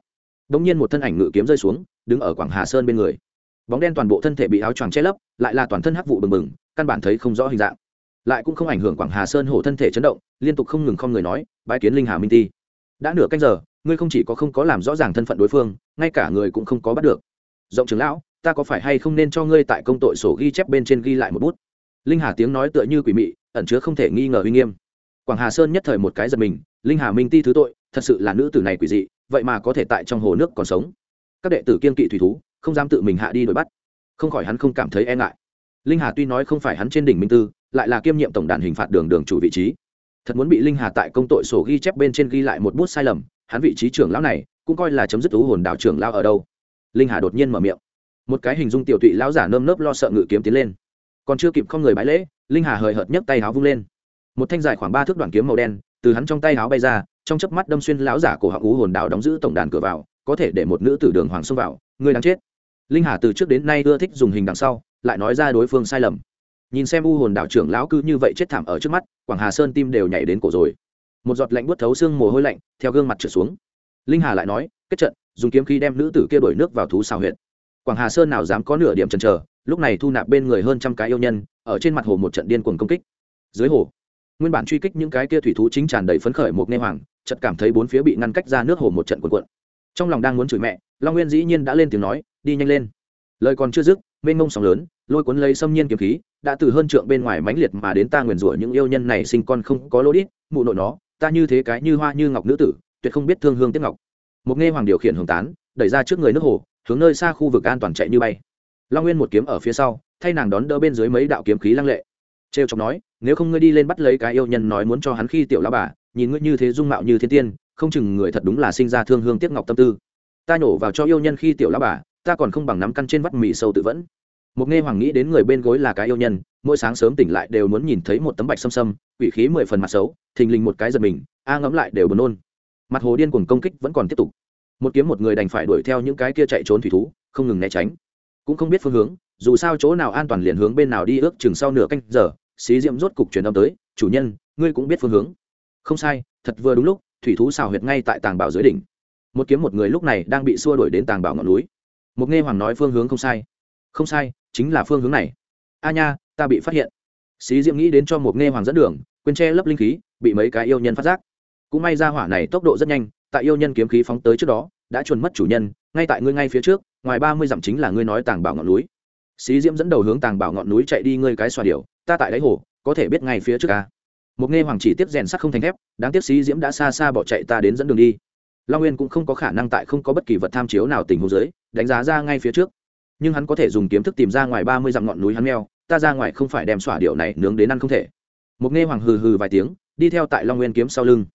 bỗng nhiên một thân ảnh ngự kiếm rơi xuống, đứng ở quảng hà sơn bên người. Bóng đen toàn bộ thân thể bị áo choàng che lấp, lại là toàn thân hắc vụ bừng bừng, căn bản thấy không rõ hình dạng. Lại cũng không ảnh hưởng quảng hà sơn hổ thân thể chấn động, liên tục không ngừng không người nói bãi kiến linh hà minh ti. Đã nửa canh giờ, ngươi không chỉ có không có làm rõ ràng thân phận đối phương, ngay cả người cũng không có bắt được. Rộng trưởng lão, ta có phải hay không nên cho ngươi tại công tội sổ ghi chép bên trên ghi lại một bút? Linh hà tiếng nói tựa như quỷ mị ẩn chứa không thể nghi ngờ uy nghiêm. Quảng hà sơn nhất thời một cái giật mình, linh hà minh ti thứ tội, thật sự là nữ tử này quỷ dị, vậy mà có thể tại trong hồ nước còn sống. Các đệ tử kiên kỵ thủy thú, không dám tự mình hạ đi đuổi bắt. Không khỏi hắn không cảm thấy e ngại. Linh hà tuy nói không phải hắn trên đỉnh minh tư, lại là kiêm nhiệm tổng đàn hình phạt đường đường chủ vị trí. Thật muốn bị linh hà tại công tội sổ ghi chép bên trên ghi lại một bút sai lầm, hắn vị trí trưởng lão này, cũng coi là chấm dứt thú hồn đạo trưởng lão ở đâu. Linh hà đột nhiên mở miệng. Một cái hình dung tiểu tụy lão giả nơm nớp lo sợ ngự kiếm tiến lên. Còn chưa kịp không người bái lễ linh hà hời hợt nhấc tay áo vung lên. Một thanh dài khoảng ba thước đoạn kiếm màu đen, từ hắn trong tay áo bay ra, trong chớp mắt đâm xuyên lão giả cổ họng ú hồn đào đóng giữ tổng đàn cửa vào, có thể để một nữ tử đường hoàng xông vào, người đang chết. Linh hà từ trước đến nay ưa thích dùng hình đằng sau, lại nói ra đối phương sai lầm. Nhìn xem u hồn đảo trưởng lão cư như vậy chết thảm ở trước mắt, quảng hà sơn tim đều nhảy đến cổ rồi. Một giọt lạnh buốt thấu xương mồ hôi lạnh, theo gương mặt trượt xuống. Linh hà lại nói, kết trận, dùng kiếm khí đem nữ tử kia đổi nước vào thú xào huyện quảng hà sơn nào dám có nửa điểm chần chờ lúc này thu nạp bên người hơn trăm cái yêu nhân, ở trên mặt hồ một trận điên cuồng công kích. Dưới hồ, nguyên bản truy kích những cái kia thủy thú chính tràn đầy phấn khởi một nghe hoàng, chợt cảm thấy bốn phía bị ngăn cách ra nước hồ một trận cuộn cuộn. Trong lòng đang muốn chửi mẹ, long nguyên dĩ nhiên đã lên tiếng nói, đi nhanh lên. Lời còn chưa dứt, mênh mông sóng lớn, lôi cuốn lấy xâm nhiên kiếm khí, đã từ hơn trượng bên ngoài mãnh liệt mà đến ta nguyền rủa những yêu nhân này sinh con không có lỗ đít, mụ nội nó, ta như thế cái như hoa như ngọc nữ tử, tuyệt không biết thương hương tiếc ngọc. Một nghe hoàng điều khiển hồng tán, đẩy ra trước người nước hồ, hướng nơi xa khu vực an toàn chạy như bay long nguyên một kiếm ở phía sau, thay nàng đón đỡ bên dưới mấy đạo kiếm khí lăng lệ. Trêu chọc nói, nếu không ngươi đi lên bắt lấy cái yêu nhân nói muốn cho hắn khi tiểu lao bà, nhìn ngươi như thế dung mạo như thiên tiên, không chừng người thật đúng là sinh ra thương hương tiếc ngọc tâm tư. Ta nhổ vào cho yêu nhân khi tiểu lao bà, ta còn không bằng nắm căn trên vắt mì sâu tự vẫn. Một nghe hoàng nghĩ đến người bên gối là cái yêu nhân, mỗi sáng sớm tỉnh lại đều muốn nhìn thấy một tấm bạch xâm xâm quỷ khí mười phần mặt xấu, thình lình một cái giật mình, a ngẫm lại đều buồn nôn. Mặt hồ điên cuồng công kích vẫn còn tiếp tục. Một kiếm một người đành phải đuổi theo những cái kia chạy trốn thủy thú, không ngừng né tránh cũng không biết phương hướng, dù sao chỗ nào an toàn liền hướng bên nào đi ước chừng sau nửa canh giờ, xí diễm rốt cục truyền âm tới, chủ nhân, ngươi cũng biết phương hướng. Không sai, thật vừa đúng lúc, thủy thú xào huyệt ngay tại tàng bảo dưới đỉnh. Một kiếm một người lúc này đang bị xua đuổi đến tàng bảo ngọn núi. Một nghe hoàng nói phương hướng không sai. Không sai, chính là phương hướng này. A nha, ta bị phát hiện. Xí diễm nghĩ đến cho một nghe hoàng dẫn đường, quên che lấp linh khí, bị mấy cái yêu nhân phát giác. Cũng may ra hỏa này tốc độ rất nhanh, tại yêu nhân kiếm khí phóng tới trước đó đã chuồn mất chủ nhân, ngay tại ngươi ngay phía trước, ngoài ba mươi dặm chính là ngươi nói tàng bảo ngọn núi. Xí diễm dẫn đầu hướng tàng bảo ngọn núi chạy đi ngươi cái xoa điều, ta tại đáy hồ, có thể biết ngay phía trước ca một nghe hoàng chỉ tiếp rèn sắt không thành thép, đáng tiếc xí diễm đã xa xa bỏ chạy ta đến dẫn đường đi. Long nguyên cũng không có khả năng tại không có bất kỳ vật tham chiếu nào tình hồ dưới, đánh giá ra ngay phía trước. Nhưng hắn có thể dùng kiếm thức tìm ra ngoài ba mươi dặm ngọn núi hắn meo, ta ra ngoài không phải đem xỏa điệu này nướng đến ăn không thể. Một nghe hoàng hừ hừ vài tiếng, đi theo tại long nguyên kiếm sau lưng.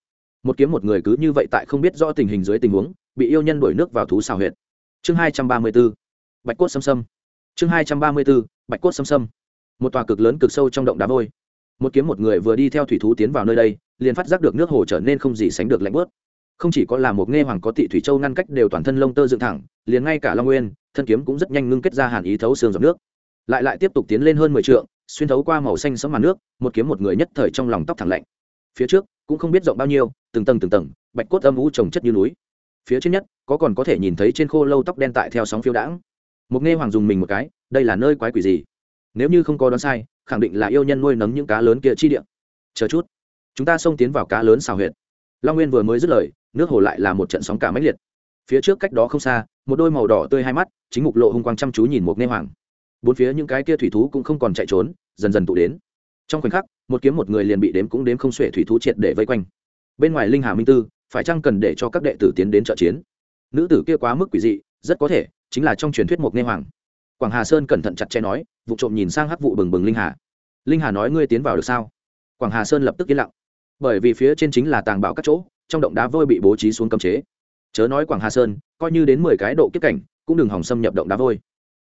Một kiếm một người cứ như vậy tại không biết rõ tình hình dưới tình huống bị yêu nhân đuổi nước vào thú xào huyệt. Chương hai trăm ba mươi b ố bạch cốt xâm xâm chương hai trăm ba mươi b ố bạch cốt xâm xâm một tòa cực lớn cực sâu trong động đá vôi. Một kiếm một người vừa đi theo thủy thú tiến vào nơi đây, liền phát giác được nước hồ trở nên không gì sánh được lạnh bớt không chỉ có là một nghe hoàng có tị thủy châu ngăn cách đều toàn thân lông tơ dựng thẳng, liền ngay cả long nguyên, thân kiếm cũng rất nhanh ngưng kết ra hàn ý thấu xương dọc nước. Lại lại tiếp tục tiến lên hơn mười t xuyên thấu qua màu xanh sẫm màn nước, một kiếm một người nhất thời trong lòng tóc thẳng lạnh. Phía trước, cũng không biết rộng bao nhiêu, từng tầng từng tầng, bạch cốt âm u trồng chất như núi phía trên nhất, có còn có thể nhìn thấy trên khô lâu tóc đen tại theo sóng phiêu đãng. Một nghe hoàng dùng mình một cái, đây là nơi quái quỷ gì? Nếu như không có đoán sai, khẳng định là yêu nhân nuôi nấng những cá lớn kia chi điện chờ chút, chúng ta xông tiến vào cá lớn xào huyệt. Long nguyên vừa mới dứt lời, nước hồ lại là một trận sóng cả mãnh liệt. Phía trước cách đó không xa, một đôi màu đỏ tươi hai mắt, chính mục lộ hung quang chăm chú nhìn một nghe hoàng. Bốn phía những cái kia thủy thú cũng không còn chạy trốn, dần dần tụ đến. Trong khoảnh khắc, một kiếm một người liền bị đếm cũng đếm không xuể thủy thú triệt để vây quanh. Bên ngoài linh hà minh tư phải chăng cần để cho các đệ tử tiến đến trợ chiến? Nữ tử kia quá mức quỷ dị, rất có thể chính là trong truyền thuyết mộc nghe hoàng. Quảng hà sơn cẩn thận chặt chẽ nói, vụ trộm nhìn sang hắc vụ bừng bừng linh hà. Linh hà nói, ngươi tiến vào được sao? Quảng hà sơn lập tức yên lặng. Bởi vì phía trên chính là tàng bảo các chỗ, trong động đá vôi bị bố trí xuống cấm chế. Chớ nói quảng hà sơn, coi như đến mười cái độ kiếp cảnh, cũng đừng hỏng xâm nhập động đá vôi.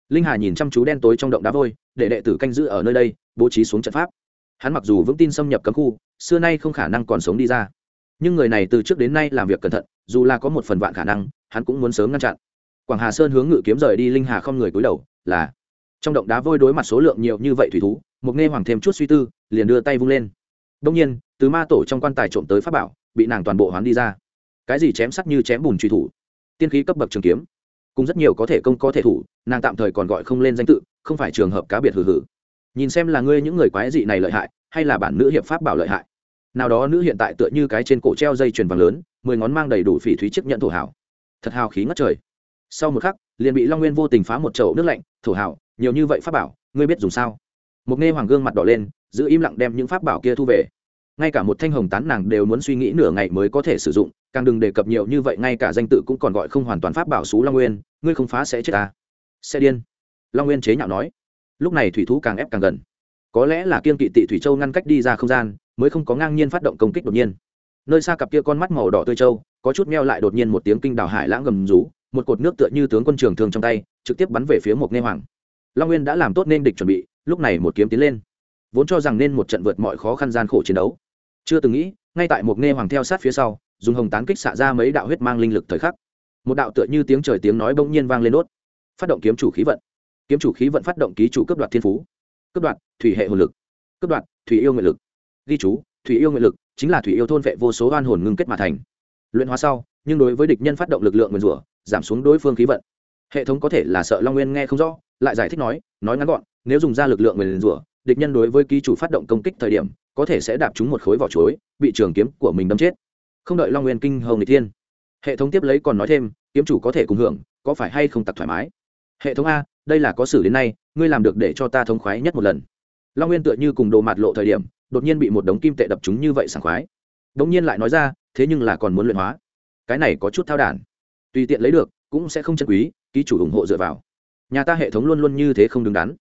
Linh hà nhìn chăm chú đen tối trong động đá vôi, để đệ tử canh giữ ở nơi đây, bố trí xuống trận pháp. Hắn mặc dù vững tin xâm nhập cấm khu, xưa nay không khả năng còn sống đi ra nhưng người này từ trước đến nay làm việc cẩn thận, dù là có một phần vạn khả năng, hắn cũng muốn sớm ngăn chặn. Quảng hà sơn hướng ngự kiếm rời đi, linh hà không người cúi đầu, là trong động đá vôi đối mặt số lượng nhiều như vậy thủy thú, một nghe hoàng thêm chút suy tư, liền đưa tay vung lên. Đông nhiên, từ ma tổ trong quan tài trộm tới pháp bảo, bị nàng toàn bộ hoán đi ra. Cái gì chém sắc như chém bùn truy thủ? Tiên khí cấp bậc trường kiếm. Cũng rất nhiều có thể công có thể thủ, nàng tạm thời còn gọi không lên danh tự, không phải trường hợp cá biệt hử hử nhìn xem là ngươi những người quái dị này lợi hại, hay là bản nữ hiệp pháp bảo lợi hại nào đó nữ hiện tại tựa như cái trên cổ treo dây chuyền vàng lớn, mười ngón mang đầy đủ phỉ thúy chiếc nhận thổ hảo thật hào khí ngất trời. Sau một khắc, liền bị long nguyên vô tình phá một chậu nước lạnh, thổ hảo nhiều như vậy pháp bảo, ngươi biết dùng sao? Một nghe hoàng gương mặt đỏ lên, giữ im lặng đem những pháp bảo kia thu về. Ngay cả một thanh hồng tán nàng đều muốn suy nghĩ nửa ngày mới có thể sử dụng, càng đừng đề cập nhiều như vậy, ngay cả danh tự cũng còn gọi không hoàn toàn pháp bảo xú long nguyên, ngươi không phá sẽ chết ta. Sẽ điên. Long nguyên chế nhạo nói. Lúc này thủy thú càng ép càng gần. Có lẽ là kiên kỵ tị thủy châu ngăn cách đi ra không gian mới không có ngang nhiên phát động công kích đột nhiên. Nơi xa cặp kia con mắt màu đỏ tươi châu có chút meo lại đột nhiên một tiếng kinh đảo hải lãng gầm rú, một cột nước tựa như tướng quân trường thường trong tay, trực tiếp bắn về phía một nghe hoàng. Long nguyên đã làm tốt nên địch chuẩn bị, lúc này một kiếm tiến lên. Vốn cho rằng nên một trận vượt mọi khó khăn gian khổ chiến đấu. Chưa từng nghĩ, ngay tại một nghe hoàng theo sát phía sau, dùng hồng tán kích xạ ra mấy đạo huyết mang linh lực thời khắc. Một đạo tựa như tiếng trời tiếng nói bỗng nhiên vang lên đốt. Phát động kiếm chủ khí vận. Kiếm chủ khí vận phát động ký chủ cấp đoạt thiên phú. Cấp đoạt, thủy hệ hồn lực. Cấp đoạt, thủy yêu nguyện lực ghi chú, thủy yêu nguyện lực, chính là thủy yêu thôn vệ vô số oan hồn ngưng kết mà thành. Luyện hóa sau, nhưng đối với địch nhân phát động lực lượng nguyền rủa, giảm xuống đối phương khí vận. Hệ thống có thể là sợ long nguyên nghe không rõ, lại giải thích nói nói ngắn gọn, nếu dùng ra lực lượng nguyền rủa, địch nhân đối với ký chủ phát động công kích thời điểm, có thể sẽ đạp trúng một khối vỏ chuối, bị trường kiếm của mình đâm chết. Không đợi long nguyên kinh hầu người thiên. Hệ thống tiếp lấy còn nói thêm, kiếm chủ có thể cùng hưởng, có phải hay không tặc thoải mái? Hệ thống a, đây là có xử đến nay, ngươi làm được để cho ta thống khoái nhất một lần. Long nguyên tựa như cùng đồ mạt lộ thời điểm đột nhiên bị một đống kim tệ đập chúng như vậy sảng khoái. Đống nhiên lại nói ra, thế nhưng là còn muốn luyện hóa. Cái này có chút thao đản. Tùy tiện lấy được, cũng sẽ không chân quý, ký chủ ủng hộ dựa vào. Nhà ta hệ thống luôn luôn như thế không đứng đắn.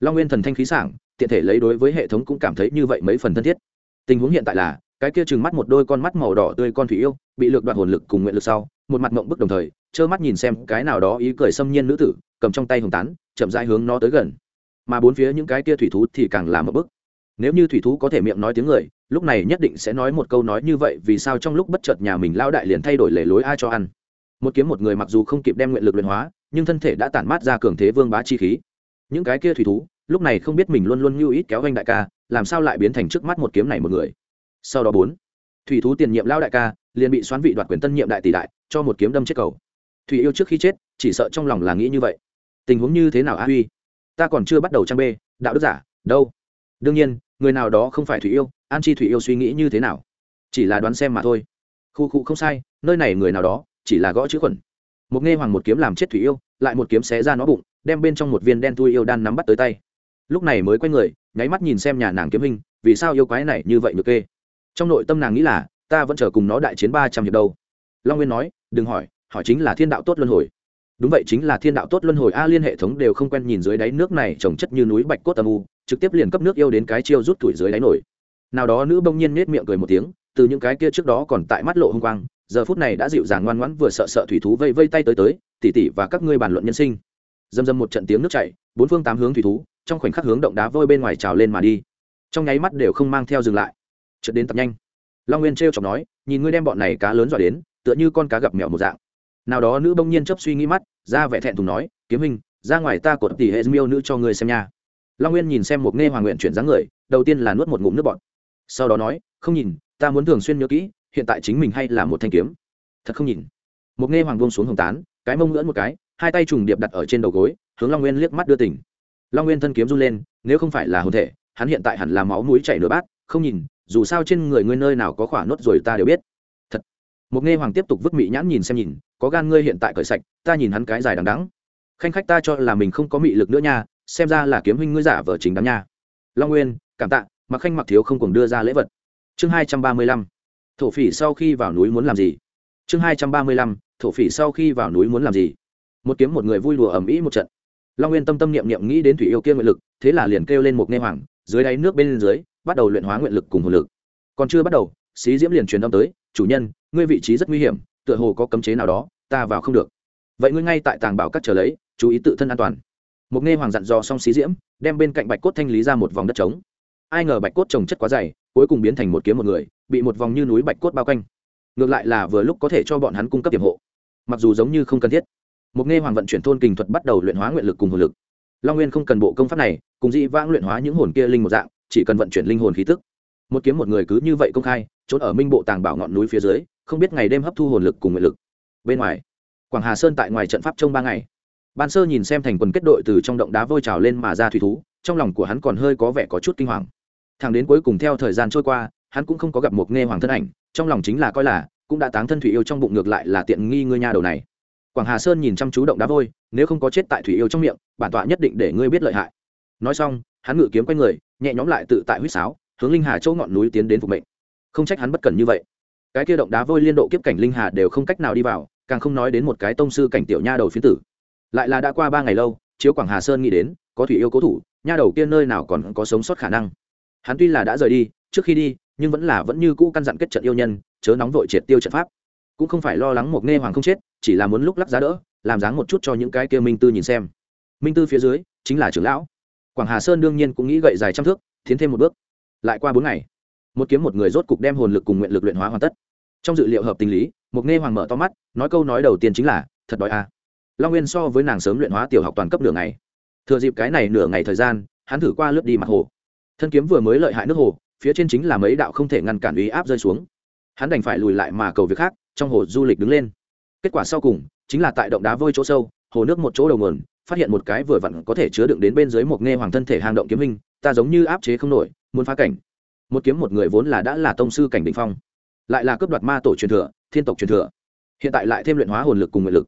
Long nguyên thần thanh khí sảng, tiện thể lấy đối với hệ thống cũng cảm thấy như vậy mấy phần thân thiết. Tình huống hiện tại là, cái kia chừng mắt một đôi con mắt màu đỏ tươi con thủy yêu, bị lược đoạt hồn lực cùng nguyện lực sau, một mặt mộng bức đồng thời, trơ mắt nhìn xem cái nào đó ý cười xâm nhiên nữ tử, cầm trong tay hồng tán, chậm rãi hướng nó tới gần. Mà bốn phía những cái kia thủy thú thì càng làm một bức nếu như thủy thú có thể miệng nói tiếng người, lúc này nhất định sẽ nói một câu nói như vậy, vì sao trong lúc bất chợt nhà mình lao đại liền thay đổi lề lối ai cho ăn? Một kiếm một người mặc dù không kịp đem nguyện lực luyện hóa, nhưng thân thể đã tản mát ra cường thế vương bá chi khí. Những cái kia thủy thú, lúc này không biết mình luôn luôn như ít kéo anh đại ca, làm sao lại biến thành trước mắt một kiếm này một người? Sau đó bốn, thủy thú tiền nhiệm lao đại ca, liền bị xoán vị đoạt quyền tân nhiệm đại tỷ đại, cho một kiếm đâm chết cầu. Thủy yêu trước khi chết, chỉ sợ trong lòng là nghĩ như vậy. Tình huống như thế nào a huy? Ta còn chưa bắt đầu trang b đạo đức giả, đâu? Đương nhiên người nào đó không phải thủy yêu, an chi thủy yêu suy nghĩ như thế nào? Chỉ là đoán xem mà thôi. Khu khu không sai, nơi này người nào đó, chỉ là gõ chữ khuẩn. Một nghe hoàng một kiếm làm chết thủy yêu, lại một kiếm xé ra nó bụng, đem bên trong một viên đen thui yêu đan nắm bắt tới tay. Lúc này mới quay người, nháy mắt nhìn xem nhà nàng kiếm hình, vì sao yêu quái này như vậy nhược kê? Trong nội tâm nàng nghĩ là, ta vẫn chờ cùng nó đại chiến ba trăm hiệp đâu. Long nguyên nói, đừng hỏi hỏi chính là thiên đạo tốt luân hồi. Đúng vậy chính là thiên đạo tốt luân hồi a liên hệ thống đều không quen nhìn dưới đáy nước này trồng chất như núi bạch cốt âm u trực tiếp liền cấp nước yêu đến cái chiêu rút tuổi dưới đáy nổi. Nào đó nữ bông nhiên nết miệng cười một tiếng, từ những cái kia trước đó còn tại mắt lộ hung quang, giờ phút này đã dịu dàng ngoan ngoãn vừa sợ sợ thủy thú vây vây tay tới tới tỉ tỉ và các ngươi bàn luận nhân sinh. Dầm dầm một trận tiếng nước chảy, bốn phương tám hướng thủy thú, trong khoảnh khắc hướng động đá vôi bên ngoài trào lên mà đi. Trong nháy mắt đều không mang theo dừng lại. Chợt đến tập nhanh. Long nguyên t chọc nói, nhìn ngươi đem bọn này cá lớn dọa đến, tựa như con cá gặp mèo một dạng. Nào đó nữ bông nhiên chấp suy nghĩ mắt, ra vẻ thẹn thùng nói, kiếm hình ra ngoài ta cột tỉ hệ miêu nữ cho ngươi xem nha long nguyên nhìn xem một nghe hoàng nguyện chuyển dáng người, đầu tiên là nuốt một ngụm nước bọt. Sau đó nói, không nhìn, ta muốn thường xuyên nhớ kỹ, hiện tại chính mình hay là một thanh kiếm. Thật không nhìn. Một nghe hoàng buông xuống hồng tán, cái mông ngưỡn một cái, hai tay trùng điệp đặt ở trên đầu gối, hướng long nguyên liếc mắt đưa tỉnh. Long nguyên thân kiếm run lên, nếu không phải là hồn thể, hắn hiện tại hẳn là máu mũi chảy nửa bát, không nhìn, dù sao trên người ngươi nơi nào có khỏa nốt rồi ta đều biết. Thật. Một nghe hoàng tiếp tục vứt mị nhãn nhìn xem nhìn, có gan ngươi hiện tại cởi sạch, ta nhìn hắn cái dài đằng đắng khanh khách ta cho là mình không có mị lực nữa nha xem ra là kiếm huynh ngươi giả vờ chính đáng nha. Long nguyên, cảm tạ mặc khanh mặc thiếu không cùng đưa ra lễ vật. Chương hai trăm ba mươi lăm, thổ phỉ sau khi vào núi muốn làm gì? Chương hai trăm ba mươi lăm, thổ phỉ sau khi vào núi muốn làm gì? Một kiếm một người vui đùa ầm ĩ một trận. Long nguyên tâm tâm niệm niệm nghĩ đến thủy yêu kia nguyện lực, thế là liền kêu lên một nghe hoàng, dưới đáy nước bên dưới, bắt đầu luyện hóa nguyện lực cùng hồn lực. Còn chưa bắt đầu, xí diễm liền truyền âm tới, chủ nhân, ngươi vị trí rất nguy hiểm, tựa hồ có cấm chế nào đó, ta vào không được. Vậy ngươi ngay tại tàng bảo các chờ lấy, chú ý tự thân an toàn một nghe hoàng dặn dò xong xí diễm, đem bên cạnh bạch cốt thanh lý ra một vòng đất trống. Ai ngờ bạch cốt trồng chất quá dày, cuối cùng biến thành một kiếm một người, bị một vòng như núi bạch cốt bao quanh. Ngược lại là vừa lúc có thể cho bọn hắn cung cấp tiềm hộ. Mặc dù giống như không cần thiết, một nghe hoàng vận chuyển thôn kình thuật bắt đầu luyện hóa nguyện lực cùng hồn lực. Long nguyên không cần bộ công pháp này, cùng dị vãng luyện hóa những hồn kia linh một dạng, chỉ cần vận chuyển linh hồn khí tức. Một kiếm một người cứ như vậy công khai, trốn ở minh bộ tàng bảo ngọn núi phía dưới, không biết ngày đêm hấp thu hồn lực cùng nguyện lực. Bên ngoài, quảng hà sơn tại ngoài trận pháp trong ba ngày ban sơ nhìn xem thành quần kết đội từ trong động đá vôi trào lên mà ra thủy thú, trong lòng của hắn còn hơi có vẻ có chút kinh hoàng. Thằng đến cuối cùng theo thời gian trôi qua, hắn cũng không có gặp một nghe hoàng thân ảnh, trong lòng chính là coi là, cũng đã táng thân thủy yêu trong bụng ngược lại là tiện nghi ngươi nhà đầu này. Quảng hà sơn nhìn chăm chú động đá vôi, nếu không có chết tại thủy yêu trong miệng, bản tọa nhất định để ngươi biết lợi hại. Nói xong, hắn ngự kiếm quanh người, nhẹ nhõm lại tự tại huýt sáo, hướng linh hà chỗ ngọn núi tiến đến phục mệnh. Không trách hắn bất cần như vậy. Cái kia động đá vôi liên độ kiếp cảnh linh hà đều không cách nào đi vào, càng không nói đến một cái tông sư cảnh tiểu nha đầu phiến tử lại là đã qua ba ngày lâu, chiếu quảng hà sơn nghĩ đến, có thủy yêu cố thủ, nha đầu kia nơi nào còn có sống sót khả năng. Hắn tuy là đã rời đi, trước khi đi, nhưng vẫn là vẫn như cũ căn dặn kết trận yêu nhân, chớ nóng vội triệt tiêu trận pháp. Cũng không phải lo lắng một nghe hoàng không chết, chỉ là muốn lúc lắc giá đỡ, làm dáng một chút cho những cái kia minh tư nhìn xem. Minh tư phía dưới, chính là trưởng lão. Quảng hà sơn đương nhiên cũng nghĩ gậy dài trăm thước, tiến thêm một bước. Lại qua bốn ngày, một kiếm một người rốt cục đem hồn lực cùng nguyện lực luyện hóa hoàn tất. Trong dự liệu hợp tình lý, một nghe hoàng mở to mắt, nói câu nói đầu tiên chính là, thật đói à long nguyên so với nàng sớm luyện hóa tiểu học toàn cấp nửa ngày. Thừa dịp cái này nửa ngày thời gian, hắn thử qua lướt đi mặt hồ. Thân kiếm vừa mới lợi hại nước hồ, phía trên chính là mấy đạo không thể ngăn cản uy áp rơi xuống. Hắn đành phải lùi lại mà cầu việc khác, trong hồ du lịch đứng lên. Kết quả sau cùng, chính là tại động đá vôi chỗ sâu, hồ nước một chỗ đầu nguồn, phát hiện một cái vừa vặn có thể chứa đựng đến bên dưới một nghe hoàng thân thể hang động kiếm hình, ta giống như áp chế không nổi, muốn phá cảnh. Một kiếm một người vốn là đã là tông sư cảnh định phong. Lại là cướp đoạt ma tổ truyền thừa, thiên tộc truyền thừa. Hiện tại lại thêm luyện hóa hồn lực cùng nguyện lực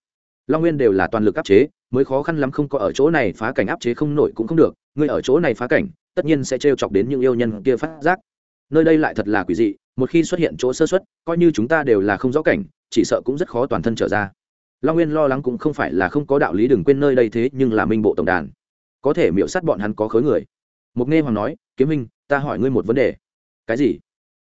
long nguyên đều là toàn lực áp chế, mới khó khăn lắm không có ở chỗ này phá cảnh áp chế không nổi cũng không được, ngươi ở chỗ này phá cảnh, tất nhiên sẽ trêu chọc đến những yêu nhân kia phát giác. Nơi đây lại thật là quỷ dị, một khi xuất hiện chỗ sơ xuất, coi như chúng ta đều là không rõ cảnh, chỉ sợ cũng rất khó toàn thân trở ra. Long nguyên lo lắng cũng không phải là không có đạo lý đừng quên nơi đây thế, nhưng là minh bộ tổng đàn. Có thể miễu sát bọn hắn có khớ người. Mục nghe hoàng nói, kiếm minh ta hỏi ngươi một vấn đề. Cái gì?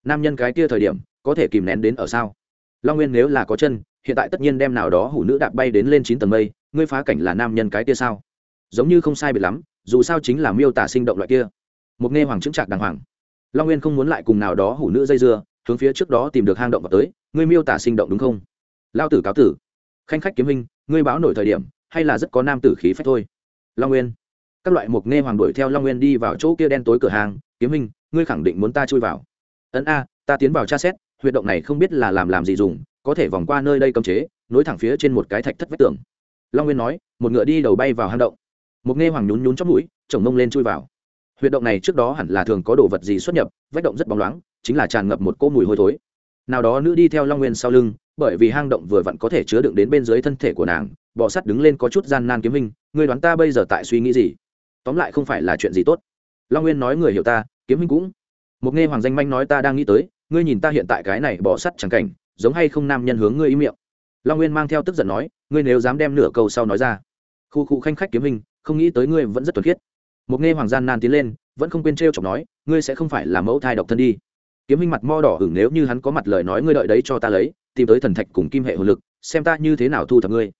Nam nhân cái kia thời điểm, có thể kìm nén đến ở sao? Long nguyên nếu là có chân hiện tại tất nhiên đem nào đó hủ nữ đạp bay đến lên chín tầng mây, ngươi phá cảnh là nam nhân cái kia sao? Giống như không sai biệt lắm, dù sao chính là miêu tả sinh động loại kia. Một nghe hoàng chứng trạc đàng hoàng. Long nguyên không muốn lại cùng nào đó hủ nữ dây dưa, hướng phía trước đó tìm được hang động vào tới, ngươi miêu tả sinh động đúng không? Lao tử cáo tử. Khanh khách kiếm minh ngươi báo nổi thời điểm, hay là rất có nam tử khí phách thôi. Long nguyên. Các loại mục nghe hoàng đuổi theo long nguyên đi vào chỗ kia đen tối cửa hàng, kiếm minh ngươi khẳng định muốn ta chui vào. Ấn a, ta tiến vào tra xét, huyệt động này không biết là làm làm gì dùng có thể vòng qua nơi đây cấm chế, nối thẳng phía trên một cái thạch thất vách tường. Long nguyên nói, một ngựa đi đầu bay vào hang động. Một nghe hoàng nhún nhún chót mũi, chồng mông lên chui vào. Huyệt động này trước đó hẳn là thường có đồ vật gì xuất nhập, vách động rất bóng loáng, chính là tràn ngập một cỗ mùi hôi thối. Nào đó nữ đi theo long nguyên sau lưng, bởi vì hang động vừa vặn có thể chứa đựng đến bên dưới thân thể của nàng, bọ sắt đứng lên có chút gian nan kiếm minh người đoán ta bây giờ tại suy nghĩ gì? Tóm lại không phải là chuyện gì tốt. Long nguyên nói người hiểu ta, kiếm minh cũng. Một nghe hoàng danh manh nói ta đang nghĩ tới, ngươi nhìn ta hiện tại cái này bỏ sắt chẳng cảnh giống hay không nam nhân hướng ngươi ý miệng. Long nguyên mang theo tức giận nói, ngươi nếu dám đem nửa câu sau nói ra. Khu khu khanh khách kiếm minh không nghĩ tới ngươi vẫn rất thuần khiết. Một nghe hoàng gian nan tiến lên, vẫn không quên t r e o chọc nói, ngươi sẽ không phải là mẫu thai độc thân đi. Kiếm minh mặt mo đỏ hửng nếu như hắn có mặt lời nói ngươi đợi đấy cho ta lấy, tìm tới thần thạch cùng kim hệ hồn lực, xem ta như thế nào thu thập ngươi.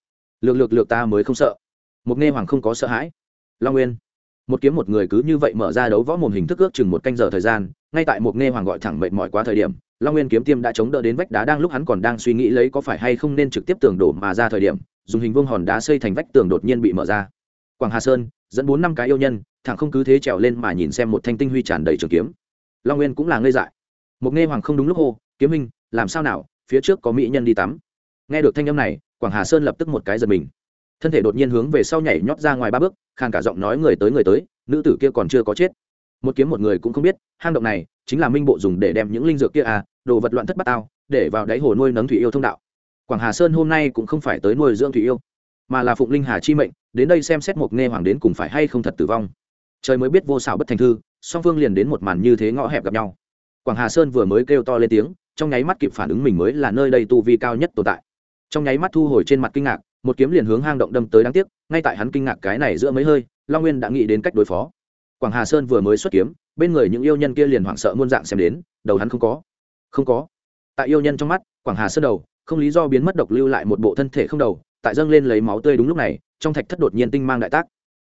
Lược lược lược ta mới không sợ. Một nghe hoàng không có sợ hãi. Long nguyên, một kiếm một người cứ như vậy mở ra đấu võ mồm hình thức ước chừng một canh giờ thời gian, ngay tại một nghe hoàng gọi thẳng mệt mỏi quá thời điểm long nguyên kiếm tiêm đã chống đỡ đến vách đá đang lúc hắn còn đang suy nghĩ lấy có phải hay không nên trực tiếp tường đổ mà ra thời điểm, dùng hình vuông hòn đá xây thành vách tường đột nhiên bị mở ra. Quảng hà sơn, dẫn bốn năm cái yêu nhân, thẳng không cứ thế trèo lên mà nhìn xem một thanh tinh huy tràn đầy trường kiếm. Long nguyên cũng là ngây dại. Một nghe hoàng không đúng lúc hô, kiếm minh làm sao nào? Phía trước có mỹ nhân đi tắm. Nghe được thanh âm này, quảng hà sơn lập tức một cái giật mình. Thân thể đột nhiên hướng về sau nhảy nhót ra ngoài ba bước, khàn cả giọng nói người tới người tới, nữ tử kia còn chưa có chết. Một kiếm một người cũng không biết, hang động này chính là minh bộ dùng để đem những linh dược kia à đồ vật loạn thất bát tao, để vào đáy hồ nuôi nấng thủy yêu thông đạo. Quảng hà sơn hôm nay cũng không phải tới nuôi dưỡng thủy yêu, mà là phụng linh hà chi mệnh, đến đây xem xét một nghe hoàng đến cùng phải hay không thật tử vong. Trời mới biết vô xảo bất thành thư, song phương liền đến một màn như thế ngõ hẹp gặp nhau. Quảng hà sơn vừa mới kêu to lên tiếng, trong nháy mắt kịp phản ứng mình mới là nơi đây tu vi cao nhất tồn tại. Trong nháy mắt thu hồi trên mặt kinh ngạc, một kiếm liền hướng hang động đâm tới đáng tiếc, ngay tại hắn kinh ngạc cái này giữa mấy hơi, long nguyên đã nghĩ đến cách đối phó. Quảng hà sơn vừa mới xuất kiếm, bên người những yêu nhân kia liền hoảng sợ muôn dạng xem đến, đầu hắn không có không có. Tại yêu nhân trong mắt quảng hà sơn đầu không lý do biến mất độc lưu lại một bộ thân thể không đầu tại dâng lên lấy máu tươi đúng lúc này trong thạch thất đột nhiên tinh mang đại tác.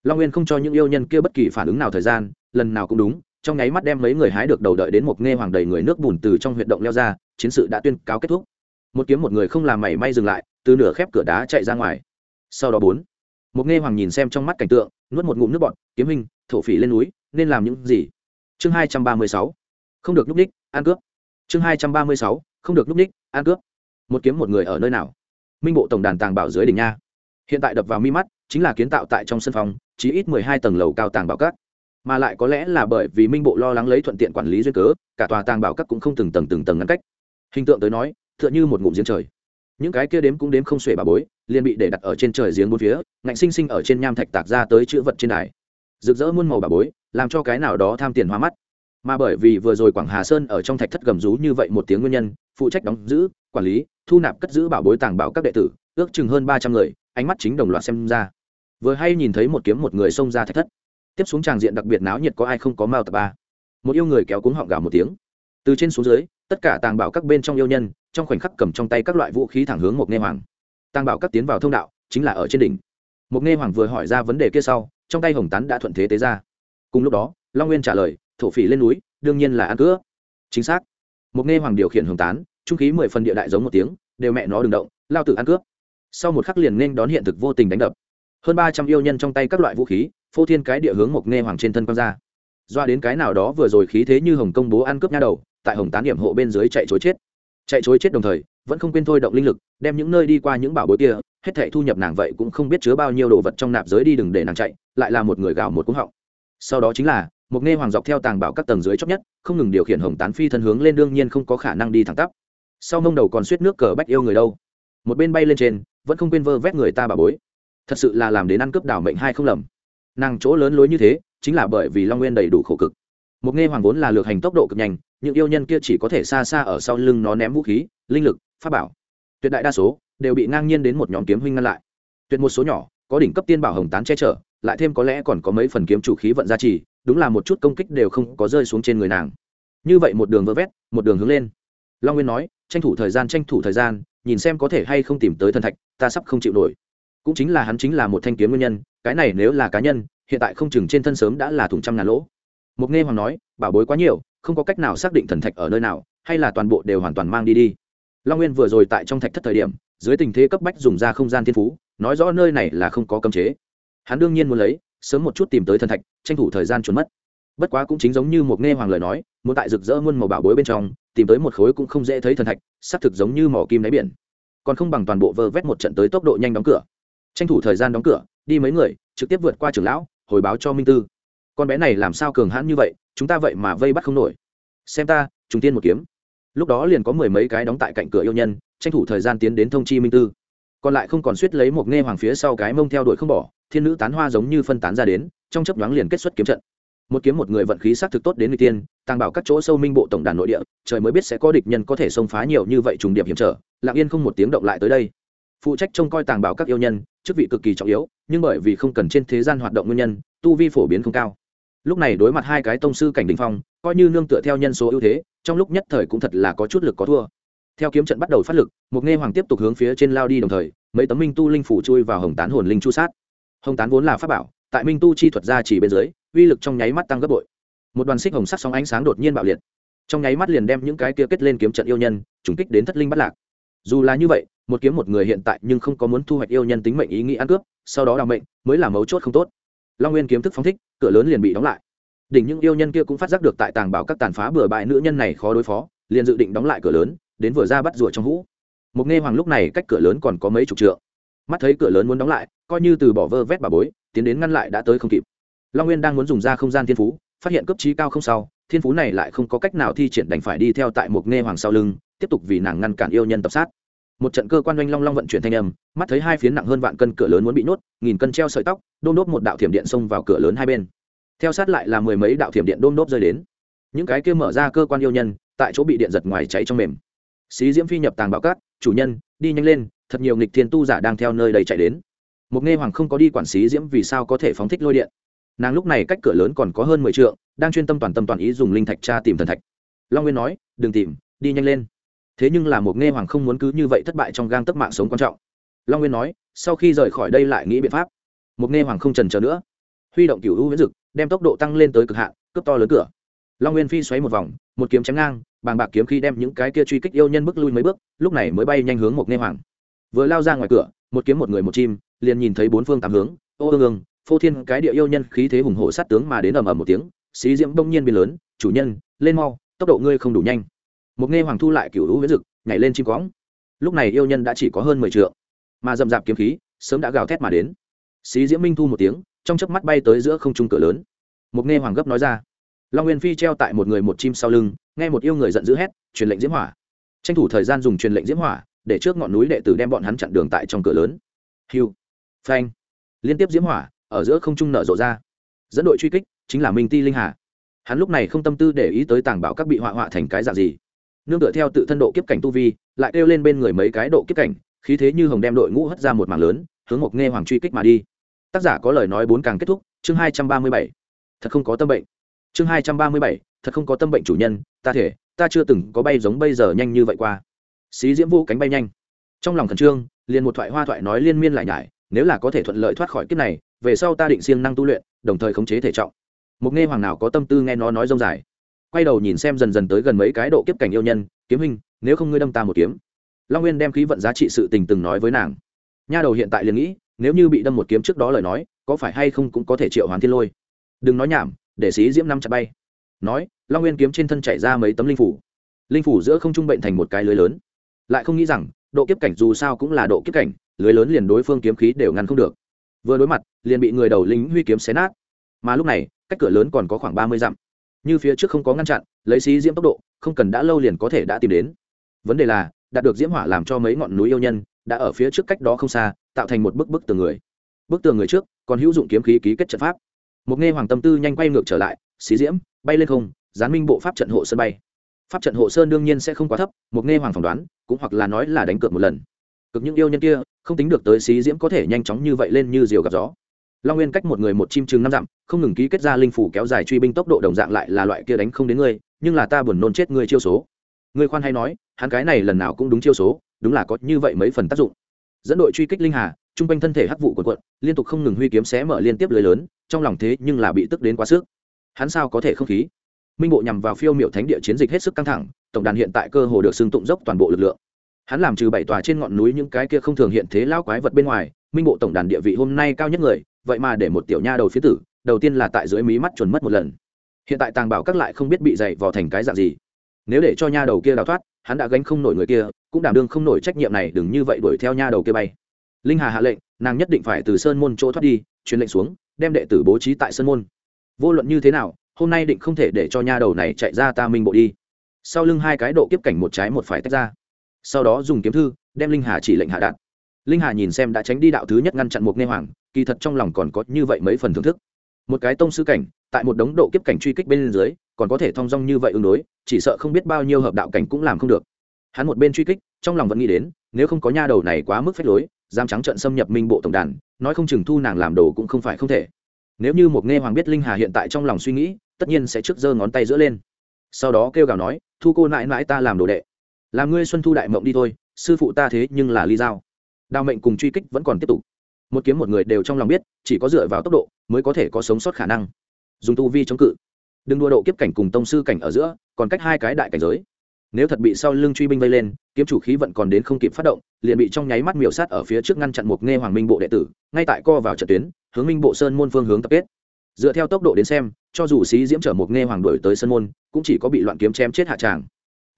Long nguyên không cho những yêu nhân kia bất kỳ phản ứng nào thời gian lần nào cũng đúng trong nháy mắt đem mấy người hái được đầu đợi đến một nghe hoàng đầy người nước bùn từ trong huyệt động leo ra chiến sự đã tuyên cáo kết thúc. Một kiếm một người không làm mảy may dừng lại từ nửa khép cửa đá chạy ra ngoài. Sau đó bốn một nghe hoàng nhìn xem trong mắt cảnh tượng nuốt một ngụm nước bọt kiếm hình thổ phỉ lên núi nên làm những gì? Chương hai trăm ba mươi sáu không được núp đích, ăn cướp chương hai trăm ba mươi sáu, không được núp ních, ăn cướp. Một kiếm một người ở nơi nào? Minh bộ tổng đàn tàng bảo dưới đỉnh nha. Hiện tại đập vào mi mắt, chính là kiến tạo tại trong sân phòng chỉ ít mười hai tầng lầu cao tàng bảo các. Mà lại có lẽ là bởi vì minh bộ lo lắng lấy thuận tiện quản lý duyên cớ, cả tòa tàng bảo các cũng không từng tầng từng tầng ngăn cách. Hình tượng tới nói, tựa như một ngụm giếng trời. Những cái kia đếm cũng đếm không xuể bà bối, liền bị để đặt ở trên trời giếng bốn phía, ngạnh sinh sinh ở trên nham thạch tạc ra tới chữ vật trên đài. Rực rỡ muôn màu bà bối, làm cho cái nào đó tham tiền hoa mắt mà bởi vì vừa rồi quảng hà sơn ở trong thạch thất gầm rú như vậy một tiếng nguyên nhân, phụ trách đóng giữ, quản lý, thu nạp cất giữ bảo bối tàng bảo các đệ tử, ước chừng hơn ba trăm người, ánh mắt chính đồng loạt xem ra. Vừa hay nhìn thấy một kiếm một người xông ra thạch thất. Tiếp xuống tràng diện đặc biệt náo nhiệt có ai không có mao tập ba. Một yêu người kéo cuống họng gào một tiếng. Từ trên xuống dưới, tất cả tàng bảo các bên trong yêu nhân, trong khoảnh khắc cầm trong tay các loại vũ khí thẳng hướng một nghe hoàng. Tàng bảo các tiến vào thông đạo, chính là ở trên đỉnh. Một nghe hoàng vừa hỏi ra vấn đề kia sau, trong tay hồng tán đã thuận thế tế ra. Cùng lúc đó, long nguyên trả lời thổ phỉ lên núi, đương nhiên là ăn cướp. Chính xác. Một nghe hoàng điều khiển hồng tán, trung khí mười phần địa đại giống một tiếng, đều mẹ nó đừng động, lao tự ăn cướp. Sau một khắc liền nên đón hiện thực vô tình đánh đập. Hơn ba trăm yêu nhân trong tay các loại vũ khí, phô thiên cái địa hướng một nghe hoàng trên thân quang ra. Doa đến cái nào đó vừa rồi khí thế như hồng công bố ăn cướp nha đầu, tại hồng tán điểm hộ bên dưới chạy chối chết. Chạy chối chết đồng thời, vẫn không quên thôi động linh lực, đem những nơi đi qua những bảo bối kia, hết thể thu nhập nàng vậy cũng không biết chứa bao nhiêu đồ vật trong nạp giới đi đừng để nàng chạy, lại là một người gào một cúng họng. Sau đó chính là một nghe hoàng dọc theo tàng bảo các tầng dưới chót nhất, không ngừng điều khiển hồng tán phi thân hướng lên, đương nhiên không có khả năng đi thẳng tắp. Sau mông đầu còn suýt nước cờ bách yêu người đâu. Một bên bay lên trên, vẫn không quên vơ vét người ta bà bối. Thật sự là làm đến ăn cướp đảo mệnh hai không lầm. Nàng chỗ lớn lối như thế, chính là bởi vì long nguyên đầy đủ khổ cực. Một nghe hoàng vốn là lược hành tốc độ cực nhanh, những yêu nhân kia chỉ có thể xa xa ở sau lưng nó ném vũ khí, linh lực, pháp bảo. Tuyệt đại đa số đều bị ngang nhiên đến một nhóm kiếm huynh ngăn lại. Tuyệt một số nhỏ, có đỉnh cấp tiên bảo hồng tán che chở, lại thêm có lẽ còn có mấy phần kiếm chủ khí vận gia trì đúng là một chút công kích đều không có rơi xuống trên người nàng. Như vậy một đường vơ vét, một đường hướng lên. Long nguyên nói, tranh thủ thời gian, tranh thủ thời gian, nhìn xem có thể hay không tìm tới thần thạch, ta sắp không chịu nổi. Cũng chính là hắn chính là một thanh kiếm nguyên nhân, cái này nếu là cá nhân, hiện tại không chừng trên thân sớm đã là thùng trăm ngàn lỗ. Mục nghe hoàng nói, bảo bối quá nhiều, không có cách nào xác định thần thạch ở nơi nào, hay là toàn bộ đều hoàn toàn mang đi đi. Long nguyên vừa rồi tại trong thạch thất thời điểm, dưới tình thế cấp bách dùng ra không gian thiên phú, nói rõ nơi này là không có cấm chế. Hắn đương nhiên muốn lấy sớm một chút tìm tới thần thạch, tranh thủ thời gian trốn mất. Bất quá cũng chính giống như một nghe hoàng lời nói, muốn tại rực rỡ muôn màu bảo bối bên trong, tìm tới một khối cũng không dễ thấy thần thạch, xác thực giống như mỏ kim đáy biển. Còn không bằng toàn bộ vơ vét một trận tới tốc độ nhanh đóng cửa. Tranh thủ thời gian đóng cửa, đi mấy người, trực tiếp vượt qua trưởng lão, hồi báo cho minh tư. Con bé này làm sao cường hãn như vậy, chúng ta vậy mà vây bắt không nổi. Xem ta chúng tiên một kiếm. Lúc đó liền có mười mấy cái đóng tại cạnh cửa yêu nhân, tranh thủ thời gian tiến đến thông chi minh tư. Còn lại không còn suýt lấy một nghe hoàng phía sau cái mông theo đuổi không bỏ thiên nữ tán hoa giống như phân tán ra đến, trong chấp nhoáng liền kết xuất kiếm trận. Một kiếm một người vận khí xác thực tốt đến người tiên, tàng bảo các chỗ sâu minh bộ tổng đàn nội địa, trời mới biết sẽ có địch nhân có thể xông phá nhiều như vậy trùng điệp hiểm trở. Lạng yên không một tiếng động lại tới đây. Phụ trách trông coi tàng bảo các yêu nhân, chức vị cực kỳ trọng yếu, nhưng bởi vì không cần trên thế gian hoạt động nguyên nhân, tu vi phổ biến không cao. Lúc này đối mặt hai cái tông sư cảnh đình phong, coi như nương tựa theo nhân số ưu thế, trong lúc nhất thời cũng thật là có chút lực có thua. Theo kiếm trận bắt đầu phát lực, một nghe hoàng tiếp tục hướng phía trên lao đi đồng thời, mấy tấm minh tu linh phủ chui vào hồng tán hồn linh chu sát hồng tán vốn là pháp bảo, tại minh tu chi thuật ra chỉ bên dưới, uy lực trong nháy mắt tăng gấp bội. Một đoàn xích hồng sắc sóng ánh sáng đột nhiên bạo liệt. Trong nháy mắt liền đem những cái kia kết lên kiếm trận yêu nhân, trùng kích đến thất linh bắt lạc. Dù là như vậy, một kiếm một người hiện tại nhưng không có muốn thu hoạch yêu nhân tính mệnh ý nghĩ ăn cướp, sau đó đ mệnh, mới là mấu chốt không tốt. Long nguyên kiếm thức phóng thích, cửa lớn liền bị đóng lại. Đỉnh những yêu nhân kia cũng phát giác được tại tàng bảo các tàn phá bừa bãi nữ nhân này khó đối phó, liền dự định đóng lại cửa lớn, đến vừa ra bắt rùa trong hũ. Mục nghe hoàng lúc này cách cửa lớn còn có mấy chục trượng. Mắt thấy cửa lớn muốn đóng lại coi như từ bỏ vơ vét bà bối, tiến đến ngăn lại đã tới không kịp. Long nguyên đang muốn dùng ra không gian thiên phú, phát hiện cấp trí cao không sau, thiên phú này lại không có cách nào thi triển đành phải đi theo tại một nghe hoàng sau lưng, tiếp tục vì nàng ngăn cản yêu nhân tập sát. Một trận cơ quan oanh long long vận chuyển thanh âm, mắt thấy hai phiến nặng hơn vạn cân cửa lớn muốn bị nuốt nghìn cân treo sợi tóc, đôn đốt một đạo thiểm điện xông vào cửa lớn hai bên. Theo sát lại là mười mấy đạo thiểm điện đôn đốt rơi đến. Những cái kia mở ra cơ quan yêu nhân, tại chỗ bị điện giật ngoài cháy trong mềm. Xí diễm phi nhập tàng bạo cát, chủ nhân, đi nhanh lên, thật nhiều nghịch thiên tu giả đang theo nơi đây chạy đến một nghe hoàng không có đi quản xí diễm vì sao có thể phóng thích lôi điện. Nàng lúc này cách cửa lớn còn có hơn mười t đang chuyên tâm toàn tâm toàn ý dùng linh thạch tra tìm thần thạch. Long nguyên nói, đừng tìm, đi nhanh lên. Thế nhưng là một nghe hoàng không muốn cứ như vậy thất bại trong gang tấc mạng sống quan trọng. Long nguyên nói, sau khi rời khỏi đây lại nghĩ biện pháp. Một nghe hoàng không trần chờ nữa. Huy động cửu u viễn dực, đem tốc độ tăng lên tới cực hạn, cướp to lớn cửa. Long nguyên phi xoáy một vòng, một kiếm chém ngang, bàng bạc kiếm khi đem những cái kia truy kích yêu nhân bước lui mấy bước, lúc này mới bay nhanh hướng một nghe hoàng. Vừa lao ra ngoài cửa, một kiếm một người một chim liền nhìn thấy bốn phương tám hướng ô ương ương phô thiên cái địa yêu nhân khí thế hùng hổ sát tướng mà đến ầm ầm một tiếng xí diễm bỗng nhiên biến lớn chủ nhân lên mau tốc độ ngươi không đủ nhanh. Một nghe hoàng thu lại cựu hữu huyễn rực, nhảy lên chim cõng. Lúc này yêu nhân đã chỉ có hơn mười triệu mà dầm dạp kiếm khí sớm đã gào thét mà đến. Xí diễm minh thu một tiếng trong chớp mắt bay tới giữa không trung cửa lớn. Một nghe hoàng gấp nói ra long nguyên phi treo tại một người một chim sau lưng nghe một yêu người giận dữ hét truyền lệnh diễm hỏa. Tranh thủ thời gian dùng truyền lệnh diễm hỏa để trước ngọn núi đệ tử đem bọn hắn chặn đường tại trong cửa lớn. Hiu phanh. Liên tiếp diễm hỏa, ở giữa không trung nở rộ ra. Dẫn đội truy kích, chính là minh ti linh hà. Hắn lúc này không tâm tư để ý tới tàng bảo các bị họa họa thành cái dạng gì. Nương tựa theo tự thân độ kiếp cảnh tu vi, lại kêu lên bên người mấy cái độ kiếp cảnh, khí thế như hồng đem đội ngũ hất ra một mảng lớn, hướng một nghe hoàng truy kích mà đi. Tác giả có lời nói bốn càng kết thúc, chương hai trăm ba mươi bảy. Thật không có tâm bệnh. Chương hai trăm ba mươi bảy, thật không có tâm bệnh chủ nhân, ta thể, ta chưa từng có bay giống bây giờ nhanh như vậy qua. Xí diễm vô cánh bay nhanh. Trong lòng khẩn trương, liền một thoại hoa thoại nói liên miên lại nhải nếu là có thể thuận lợi thoát khỏi kiếp này, về sau ta định siêng năng tu luyện, đồng thời khống chế thể trọng. Một nghe hoàng nào có tâm tư nghe nó nói rông dài. Quay đầu nhìn xem dần dần tới gần mấy cái độ kiếp cảnh yêu nhân, kiếm hình nếu không ngươi đâm ta một kiếm. Long nguyên đem khí vận giá trị sự tình từng nói với nàng. Nha đầu hiện tại liền nghĩ, nếu như bị đâm một kiếm trước đó lời nói, có phải hay không cũng có thể triệu hoán thiên lôi. Đừng nói nhảm, để xí diễm năm chặt bay. Nói, long nguyên kiếm trên thân chạy ra mấy tấm linh phủ. Linh phủ giữa không trung bệnh thành một cái lưới lớn. Lại không nghĩ rằng, độ kiếp cảnh dù sao cũng là độ kiếp cảnh lưới lớn liền đối phương kiếm khí đều ngăn không được. Vừa đối mặt, liền bị người đầu lính huy kiếm xé nát. Mà lúc này, cách cửa lớn còn có khoảng ba mươi dặm. Như phía trước không có ngăn chặn, lấy xí diễm tốc độ, không cần đã lâu liền có thể đã tìm đến. Vấn đề là, đạt được diễm hỏa làm cho mấy ngọn núi yêu nhân, đã ở phía trước cách đó không xa, tạo thành một bức bức tường người. Bức tường người trước, còn hữu dụng kiếm khí ký kết trận pháp. Một nghe hoàng tâm tư nhanh quay ngược trở lại, xí diễm, bay lên không, gián minh bộ pháp trận hộ sân bay. Pháp trận hộ sơn đương nhiên sẽ không quá thấp, một nghe hoàng phỏng đoán, cũng hoặc là nói là đánh cược một lần cực những yêu nhân kia, không tính được tới xí diễm có thể nhanh chóng như vậy lên như diều gặp gió. Long nguyên cách một người một chim chừng năm dặm, không ngừng ký kết ra linh phủ kéo dài truy binh tốc độ đồng dạng lại là loại kia đánh không đến ngươi, nhưng là ta buồn nôn chết ngươi chiêu số. Ngươi khoan hay nói, hắn cái này lần nào cũng đúng chiêu số, đúng là có như vậy mấy phần tác dụng. Dẫn đội truy kích linh hà, trung quanh thân thể hắc vụ quần quận liên tục không ngừng huy kiếm xé mở liên tiếp lưới lớn, trong lòng thế nhưng là bị tức đến quá sức. Hắn sao có thể không khí? Minh bộ nhằm vào phiêu miệu thánh địa chiến dịch hết sức căng thẳng, tổng đàn hiện tại cơ hồ được xưng tụng dốc toàn bộ lực lượng hắn làm trừ bảy tòa trên ngọn núi những cái kia không thường hiện thế lao quái vật bên ngoài, minh bộ tổng đàn địa vị hôm nay cao nhất người, vậy mà để một tiểu nha đầu phía tử, đầu tiên là tại dưới mí mắt chuẩn mất một lần. Hiện tại tàng bảo các lại không biết bị dày vò thành cái dạng gì. Nếu để cho nha đầu kia đào thoát, hắn đã gánh không nổi người kia, cũng đảm đương không nổi trách nhiệm này, đừng như vậy đuổi theo nha đầu kia bay. Linh hà hạ lệnh, nàng nhất định phải từ sơn môn chỗ thoát đi, truyền lệnh xuống, đem đệ tử bố trí tại sơn môn. Vô luận như thế nào, hôm nay định không thể để cho nha đầu này chạy ra ta minh bộ đi. Sau lưng hai cái độ kiếp cảnh một trái một phải tách ra sau đó dùng kiếm thư, đem linh hà chỉ lệnh hạ đạn linh hà nhìn xem đã tránh đi đạo thứ nhất ngăn chặn một nghe hoàng, kỳ thật trong lòng còn có như vậy mấy phần thưởng thức. Một cái tông sư cảnh, tại một đống độ kiếp cảnh truy kích bên dưới, còn có thể thong dong như vậy ứng đối, chỉ sợ không biết bao nhiêu hợp đạo cảnh cũng làm không được. Hắn một bên truy kích, trong lòng vẫn nghĩ đến, nếu không có nha đầu này quá mức phép lối, dám trắng trận xâm nhập minh bộ tổng đàn, nói không chừng thu nàng làm đồ cũng không phải không thể. Nếu như một nghe hoàng biết linh hà hiện tại trong lòng suy nghĩ, tất nhiên sẽ trước giơ ngón tay giữa lên. Sau đó kêu gào nói, thu cô nãi nãi ta làm đồ đệ làm ngươi xuân thu đại mộng đi thôi, sư phụ ta thế nhưng là ly giao. Đao mệnh cùng truy kích vẫn còn tiếp tục. Một kiếm một người đều trong lòng biết, chỉ có dựa vào tốc độ mới có thể có sống sót khả năng. Dùng tu vi chống cự. Đừng đua độ kiếp cảnh cùng tông sư cảnh ở giữa, còn cách hai cái đại cảnh giới. Nếu thật bị sau lưng truy binh vây lên, kiếm chủ khí vận còn đến không kịp phát động, liền bị trong nháy mắt miểu sát ở phía trước ngăn chặn một nghe hoàng minh bộ đệ tử, ngay tại co vào trận tuyến, hướng minh bộ sơn môn phương hướng tập kết. Dựa theo tốc độ đến xem, cho dù xí diễm trở một nghe hoàng đổi tới sơn môn, cũng chỉ có bị loạn kiếm chém chết hạ tràng